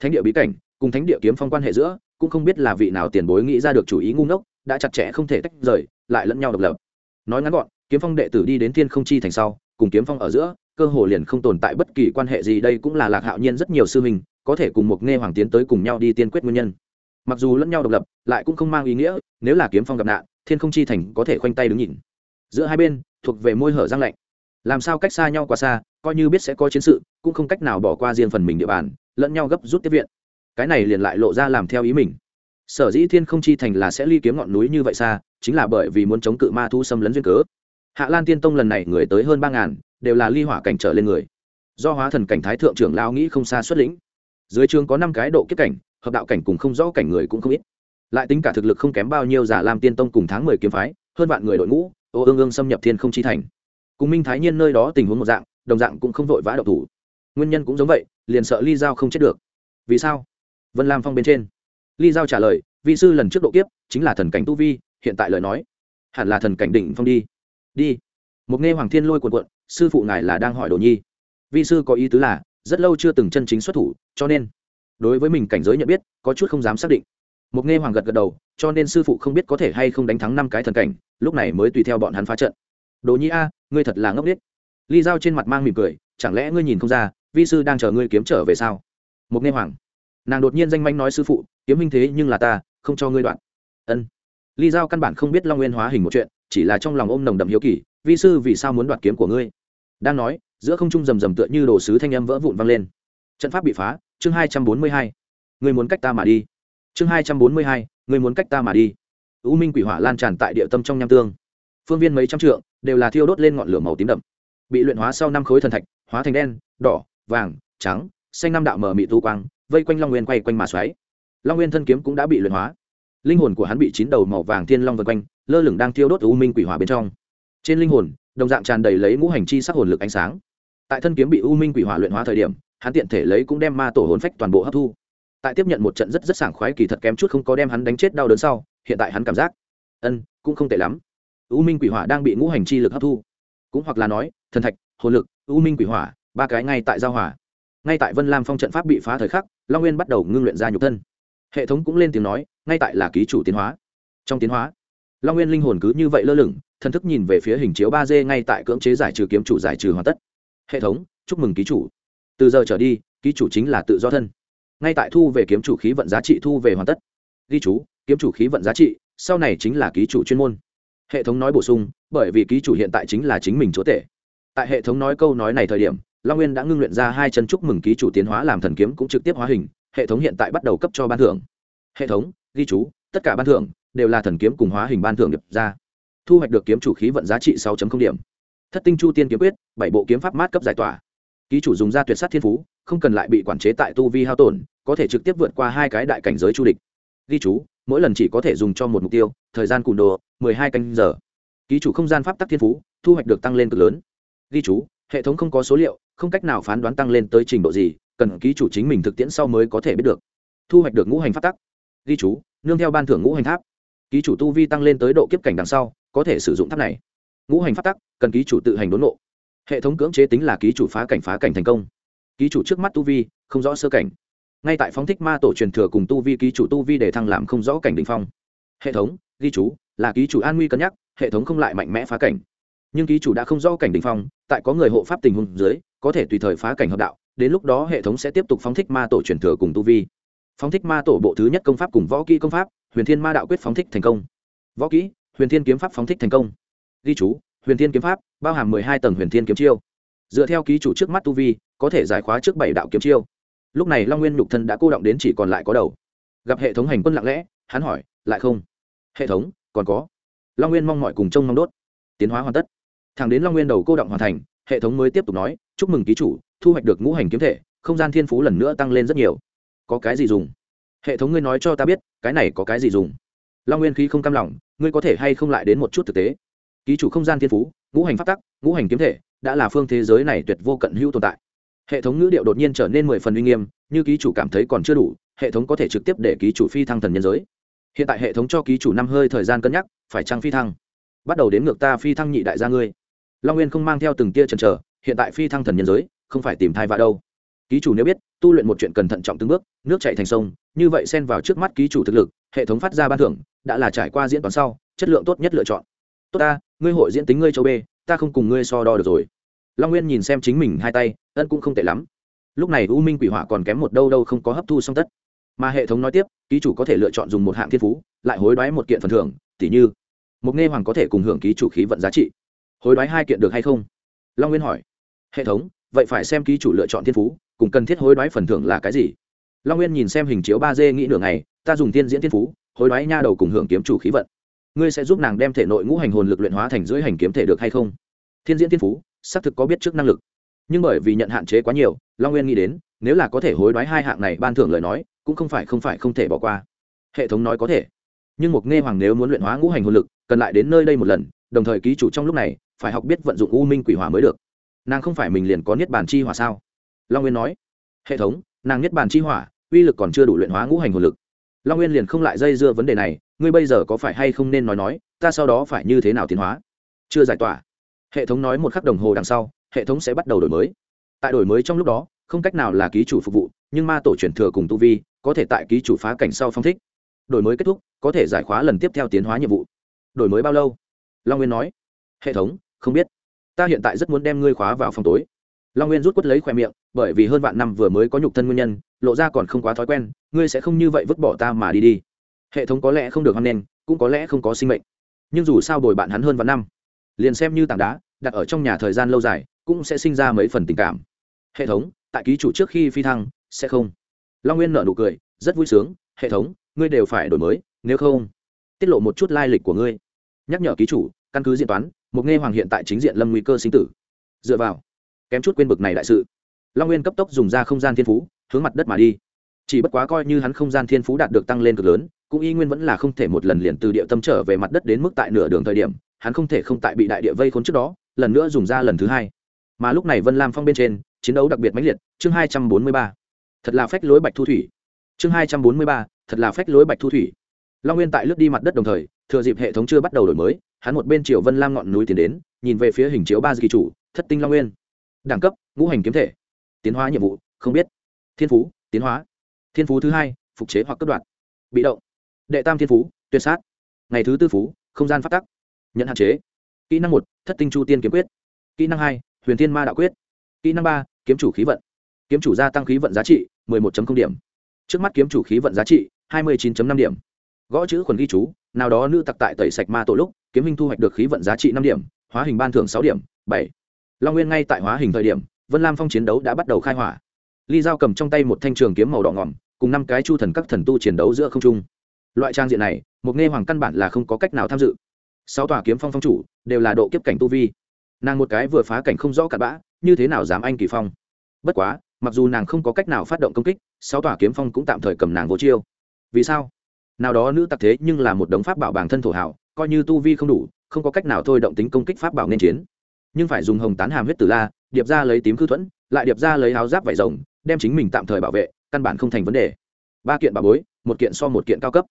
Thánh địa bí cảnh, cùng thánh địa kiếm phong quan hệ giữa, cũng không biết là vị nào tiền bối nghĩ ra được chủ ý ngu ngốc, đã chặt chẽ không thể tách rời, lại lẫn nhau độc lập. Nói ngắn gọn, kiếm phong đệ tử đi đến thiên không chi thành sau, cùng kiếm phong ở giữa, cơ hồ liền không tồn tại bất kỳ quan hệ gì, đây cũng là lạc hạo nhiên rất nhiều sư mình có thể cùng một nghe hoàng tiến tới cùng nhau đi tiên quyết nguyên nhân. Mặc dù lẫn nhau độc lập, lại cũng không mang ý nghĩa, nếu là kiếm phong gặp nạn thiên không chi thành có thể khoanh tay đứng nhìn. Giữa hai bên, thuộc về môi hở giang lạnh. Làm sao cách xa nhau quá xa, coi như biết sẽ có chiến sự, cũng không cách nào bỏ qua riêng phần mình địa bàn, lẫn nhau gấp rút tiếp viện. Cái này liền lại lộ ra làm theo ý mình. Sở dĩ thiên không chi thành là sẽ ly kiếm ngọn núi như vậy xa, chính là bởi vì muốn chống cự ma thu xâm lấn duyên cớ. Hạ lan tiên tông lần này người tới hơn ba ngàn, đều là ly hỏa cảnh trở lên người. Do hóa thần cảnh thái thượng trưởng lao nghĩ không xa xuất lĩnh. Dưới trường có năm cái độ kiếp cảnh, hợp đạo cảnh cùng không rõ cảnh người cũng không ít lại tính cả thực lực không kém bao nhiêu giả lam tiên tông cùng tháng mười kiếm phái, hơn vạn người đội ngũ, ô ương ương xâm nhập thiên không chi thành. Cùng minh thái nhiên nơi đó tình huống một dạng, đồng dạng cũng không vội vã độc thủ. Nguyên nhân cũng giống vậy, liền sợ ly giao không chết được. Vì sao? Vân lam phong bên trên. Ly giao trả lời, vi sư lần trước độ kiếp chính là thần cảnh tu vi, hiện tại lời nói, hẳn là thần cảnh đỉnh phong đi. Đi. Một nghe hoàng thiên lôi cuộn cuộn, sư phụ ngài là đang hỏi đồ nhi. Vi sư có ý tứ là, rất lâu chưa từng chân chính xuất thủ, cho nên, đối với mình cảnh giới nhận biết, có chút không dám xác định một nghe hoàng gật gật đầu, cho nên sư phụ không biết có thể hay không đánh thắng năm cái thần cảnh, lúc này mới tùy theo bọn hắn phá trận. Đồ nhi a, ngươi thật là ngốc nghếch. Ly dao trên mặt mang mỉm cười, chẳng lẽ ngươi nhìn không ra, vi sư đang chờ ngươi kiếm trở về sao? Một nghe hoàng, nàng đột nhiên danh manh nói sư phụ, kiếm minh thế nhưng là ta, không cho ngươi đoạn. Ân. Ly giao căn bản không biết long nguyên hóa hình một chuyện, chỉ là trong lòng ôm nồng đậm hiếu kỳ, vi sư vì sao muốn đoạt kiếm của ngươi? Đang nói, giữa không trung rầm rầm tựa như đồ sứ thanh âm vỡ vụn vang lên. Trận pháp bị phá, chương hai trăm bốn mươi hai. Ngươi muốn cách ta mà đi chương hai trăm bốn mươi hai người muốn cách ta mà đi. U minh quỷ hỏa lan tràn tại địa tâm trong nham tương. Phương viên mấy trăm trượng, đều là thiêu đốt lên ngọn lửa màu tím đậm. Bị luyện hóa sau năm khối thần thạch, hóa thành đen, đỏ, vàng, trắng, xanh năm đạo mở mị tu quang, vây quanh long nguyên quay quanh mà xoáy. Long nguyên thân kiếm cũng đã bị luyện hóa. Linh hồn của hắn bị chín đầu màu vàng thiên long vân quanh, lơ lửng đang thiêu đốt u minh quỷ hỏa bên trong. Trên linh hồn, đồng dạng tràn đầy lấy ngũ hành chi sắc hồn lực ánh sáng. Tại thân kiếm bị u minh quỷ hỏa luyện hóa thời điểm, hắn tiện thể lấy cũng đem ma tổ hồn phách toàn bộ hấp thu tại tiếp nhận một trận rất rất sảng khoái kỳ thật kém chút không có đem hắn đánh chết đau đớn sau, hiện tại hắn cảm giác, ân, cũng không tệ lắm. U minh quỷ hỏa đang bị ngũ hành chi lực hấp thu. Cũng hoặc là nói, thần thạch, hồn lực, u minh quỷ hỏa, ba cái ngay tại giao hỏa ngay tại vân lam phong trận pháp bị phá thời khắc, long nguyên bắt đầu ngưng luyện ra nhục thân. Hệ thống cũng lên tiếng nói, ngay tại là ký chủ tiến hóa. Trong tiến hóa, long nguyên linh hồn cứ như vậy lơ lửng, thần thức nhìn về phía hình chiếu ba d ngay tại cưỡng chế giải trừ kiếm chủ giải trừ hoàn tất. Hệ thống, chúc mừng ký chủ. Từ giờ trở đi, ký chủ chính là tự do thân ngay tại thu về kiếm chủ khí vận giá trị thu về hoàn tất. Ghi chú, kiếm chủ khí vận giá trị, sau này chính là ký chủ chuyên môn. Hệ thống nói bổ sung, bởi vì ký chủ hiện tại chính là chính mình chúa tể. Tại hệ thống nói câu nói này thời điểm, long nguyên đã ngưng luyện ra hai chân chúc mừng ký chủ tiến hóa làm thần kiếm cũng trực tiếp hóa hình, hệ thống hiện tại bắt đầu cấp cho ban thưởng. Hệ thống, ghi chú, tất cả ban thưởng đều là thần kiếm cùng hóa hình ban thưởng điệp ra. Thu hoạch được kiếm chủ khí vận giá trị 6 điểm. Thất tinh chu tiên kiếm quyết, bảy bộ kiếm pháp mát cấp giải tỏa. Ký chủ dùng ra tuyệt sát thiên phú không cần lại bị quản chế tại tu vi hao tổn, có thể trực tiếp vượt qua hai cái đại cảnh giới chu địch. Ghi chú, mỗi lần chỉ có thể dùng cho một mục tiêu, thời gian cùn đồ, mười hai canh giờ. Ký chủ không gian pháp tắc thiên phú, thu hoạch được tăng lên cực lớn. Ghi chú, hệ thống không có số liệu, không cách nào phán đoán tăng lên tới trình độ gì, cần ký chủ chính mình thực tiễn sau mới có thể biết được. Thu hoạch được ngũ hành pháp tắc. Ghi chú, nương theo ban thưởng ngũ hành tháp. Ký chủ tu vi tăng lên tới độ kiếp cảnh đằng sau, có thể sử dụng tháp này. Ngũ hành pháp tắc, cần ký chủ tự hành đốn nộ hệ thống cưỡng chế tính là ký chủ phá cảnh phá cảnh thành công ký chủ trước mắt tu vi, không rõ sơ cảnh. Ngay tại phóng thích ma tổ truyền thừa cùng tu vi, ký chủ tu vi để thăng làm không rõ cảnh đình phong. Hệ thống, ghi chú, là ký chủ an nguy cân nhắc, hệ thống không lại mạnh mẽ phá cảnh. Nhưng ký chủ đã không rõ cảnh đình phong, tại có người hộ pháp tình huống dưới, có thể tùy thời phá cảnh hợp đạo, đến lúc đó hệ thống sẽ tiếp tục phóng thích ma tổ truyền thừa cùng tu vi. Phóng thích ma tổ bộ thứ nhất công pháp cùng võ kỹ công pháp, huyền thiên ma đạo quyết phóng thích thành công. Võ kỹ, huyền thiên kiếm pháp phóng thích thành công. Ghi chú, huyền thiên kiếm pháp, bao hàm mười hai tầng huyền thiên kiếm chiêu dựa theo ký chủ trước mắt tu vi, có thể giải khóa trước bảy đạo kiếm chiêu. Lúc này long nguyên nhục thân đã cô động đến chỉ còn lại có đầu. Gặp hệ thống hành quân lặng lẽ, hắn hỏi, lại không? Hệ thống, còn có. Long nguyên mong mọi cùng trông mong đốt. Tiến hóa hoàn tất. Thẳng đến long nguyên đầu cô động hoàn thành, hệ thống mới tiếp tục nói, chúc mừng ký chủ, thu hoạch được ngũ hành kiếm thể, không gian thiên phú lần nữa tăng lên rất nhiều. Có cái gì dùng? Hệ thống ngươi nói cho ta biết, cái này có cái gì dùng? Long nguyên khí không cam lòng, ngươi có thể hay không lại đến một chút thực tế? Ký chủ không gian thiên phú, ngũ hành phát tắc, ngũ hành kiếm thể đã là phương thế giới này tuyệt vô cận hữu tồn tại. Hệ thống ngữ điệu đột nhiên trở nên mười phần uy nghiêm, như ký chủ cảm thấy còn chưa đủ, hệ thống có thể trực tiếp để ký chủ phi thăng thần nhân giới. Hiện tại hệ thống cho ký chủ năm hơi thời gian cân nhắc, phải trăng phi thăng? Bắt đầu đến ngược ta phi thăng nhị đại gia ngươi. Long nguyên không mang theo từng tia chần trở hiện tại phi thăng thần nhân giới, không phải tìm thai vạ đâu. Ký chủ nếu biết, tu luyện một chuyện cần thận trọng từng bước, nước chạy thành sông, như vậy xen vào trước mắt ký chủ thực lực, hệ thống phát ra ban thưởng, đã là trải qua diễn toán sau, chất lượng tốt nhất lựa chọn. Tốt ta, ngươi hội diễn tính ngươi châu b ta không cùng ngươi so đo được rồi. Long nguyên nhìn xem chính mình hai tay, ân cũng không tệ lắm. Lúc này u minh quỷ hỏa còn kém một đâu đâu không có hấp thu song tất. Mà hệ thống nói tiếp, ký chủ có thể lựa chọn dùng một hạng thiên phú, lại hối đoái một kiện phần thưởng, tỉ như, một nghe hoàng có thể cùng hưởng ký chủ khí vận giá trị. Hối đoái hai kiện được hay không? Long nguyên hỏi. Hệ thống, vậy phải xem ký chủ lựa chọn thiên phú, cùng cần thiết hối đoái phần thưởng là cái gì? Long nguyên nhìn xem hình chiếu ba d nghĩ nửa ngày, ta dùng tiên diễn thiên phú, hối đoái nha đầu cùng hưởng kiếm chủ khí vận ngươi sẽ giúp nàng đem thể nội ngũ hành hồn lực luyện hóa thành dưới hành kiếm thể được hay không? Thiên diễn thiên phú, xác thực có biết trước năng lực. Nhưng bởi vì nhận hạn chế quá nhiều, long nguyên nghĩ đến, nếu là có thể hối đoái hai hạng này ban thưởng lời nói, cũng không phải không phải không thể bỏ qua. Hệ thống nói có thể. Nhưng một nghe hoàng nếu muốn luyện hóa ngũ hành hồn lực, cần lại đến nơi đây một lần, đồng thời ký chủ trong lúc này, phải học biết vận dụng u minh quỷ hỏa mới được. Nàng không phải mình liền có niết bàn chi hỏa sao? Long nguyên nói. Hệ thống, nàng niết bàn chi hỏa, uy lực còn chưa đủ luyện hóa ngũ hành hồn lực. Long nguyên liền không lại dây dưa vấn đề này ngươi bây giờ có phải hay không nên nói nói, ta sau đó phải như thế nào tiến hóa? Chưa giải tỏa. Hệ thống nói một khắc đồng hồ đằng sau, hệ thống sẽ bắt đầu đổi mới. Tại đổi mới trong lúc đó, không cách nào là ký chủ phục vụ, nhưng ma tổ chuyển thừa cùng tu vi, có thể tại ký chủ phá cảnh sau phong thích. Đổi mới kết thúc, có thể giải khóa lần tiếp theo tiến hóa nhiệm vụ. Đổi mới bao lâu? Long nguyên nói. Hệ thống, không biết. Ta hiện tại rất muốn đem ngươi khóa vào phòng tối. Long nguyên rút quất lấy khoe miệng, bởi vì hơn vạn năm vừa mới có nhục thân nguyên nhân, lộ ra còn không quá thói quen, ngươi sẽ không như vậy vứt bỏ ta mà đi đi hệ thống có lẽ không được hoan nghênh, cũng có lẽ không có sinh mệnh. Nhưng dù sao bồi bạn hắn hơn vạn năm, liền xem như tảng đá, đặt ở trong nhà thời gian lâu dài, cũng sẽ sinh ra mấy phần tình cảm. Hệ thống, tại ký chủ trước khi phi thăng, sẽ không. Long nguyên nợ nụ cười, rất vui sướng, hệ thống, ngươi đều phải đổi mới, nếu không, tiết lộ một chút lai lịch của ngươi. Nhắc nhở ký chủ, căn cứ diễn toán, một nghe hoàng hiện tại chính diện lâm nguy cơ sinh tử. Dựa vào, kém chút quên bực này đại sự. Long nguyên cấp tốc dùng ra không gian thiên phú, hướng mặt đất mà đi. Chỉ bất quá coi như hắn không gian thiên phú đạt được tăng lên cực lớn cũng y nguyên vẫn là không thể một lần liền từ địa tâm trở về mặt đất đến mức tại nửa đường thời điểm, hắn không thể không tại bị đại địa vây khốn trước đó, lần nữa dùng ra lần thứ hai. Mà lúc này vân lam phong bên trên, chiến đấu đặc biệt mãnh liệt, chương hai trăm bốn mươi ba. Thật là phách lối bạch thu thủy. Chương hai trăm bốn mươi ba, thật là phách lối bạch thu thủy. Long nguyên tại lướt đi mặt đất đồng thời, thừa dịp hệ thống chưa bắt đầu đổi mới, hắn một bên triệu vân lam ngọn núi tiến đến, nhìn về phía hình chiếu ba kỳ chủ, thất tinh long nguyên. Đẳng cấp, ngũ hành kiếm thể. Tiến hóa nhiệm vụ, không biết. Thiên phú, tiến hóa. Thiên phú thứ hai, phục chế hoặc cấp đoạn. Bị động đệ tam thiên phú, tuyệt sát. Ngày thứ tư phú, không gian phát tắc. Nhận hạn chế. Kỹ năng một, thất tinh chu tiên kiếm quyết. Kỹ năng hai, huyền thiên ma đạo quyết. Kỹ năng ba, kiếm chủ khí vận. Kiếm chủ gia tăng khí vận giá trị 11 điểm. Trước mắt kiếm chủ khí vận giá trị 29.5 điểm. Gõ chữ khuẩn ghi chú, nào đó nữ tặc tại tẩy sạch ma tổ lúc, kiếm hình thu hoạch được khí vận giá trị năm điểm, hóa hình ban thưởng sáu điểm, bảy. Long nguyên ngay tại hóa hình thời điểm, vân lam phong chiến đấu đã bắt đầu khai hỏa. Ly giao cầm trong tay một thanh trường kiếm màu đỏ ngỏm cùng năm cái chu thần các thần tu chiến đấu giữa không trung loại trang diện này, một nghe hoàng căn bản là không có cách nào tham dự. Sáu tòa kiếm phong phong chủ đều là độ kiếp cảnh tu vi. Nàng một cái vừa phá cảnh không rõ cặn bã, như thế nào dám anh kỳ phong? Bất quá, mặc dù nàng không có cách nào phát động công kích, sáu tòa kiếm phong cũng tạm thời cầm nàng vô chiêu. Vì sao? Nào đó nữ tặc thế nhưng là một đống pháp bảo bản thân thổ hảo coi như tu vi không đủ, không có cách nào thôi động tính công kích pháp bảo nên chiến. Nhưng phải dùng hồng tán hàm huyết tử la, điệp ra lấy tím khư thuẫn, lại điệp ra lấy áo giáp vải rồng, đem chính mình tạm thời bảo vệ, căn bản không thành vấn đề. Ba kiện bà bối, một kiện so một kiện cao cấp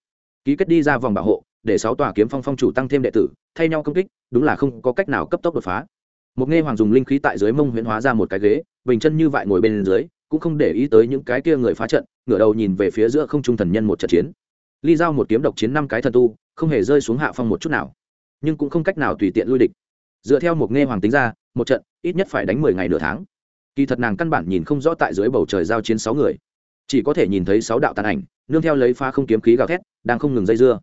ký kết đi ra vòng bảo hộ, để sáu tòa kiếm phong phong chủ tăng thêm đệ tử, thay nhau công kích, đúng là không có cách nào cấp tốc đột phá. Một nghe hoàng dùng linh khí tại dưới mông huyễn hóa ra một cái ghế, bình chân như vại ngồi bên dưới, cũng không để ý tới những cái kia người phá trận, ngửa đầu nhìn về phía giữa không trung thần nhân một trận chiến. Ly giao một kiếm độc chiến năm cái thần tu, không hề rơi xuống hạ phong một chút nào, nhưng cũng không cách nào tùy tiện lui địch. Dựa theo một nghe hoàng tính ra, một trận ít nhất phải đánh mười ngày nửa tháng. Kỳ thật nàng căn bản nhìn không rõ tại dưới bầu trời giao chiến sáu người chỉ có thể nhìn thấy sáu đạo tàn ảnh, nương theo lấy pha không kiếm khí gào thét, đang không ngừng dây dưa.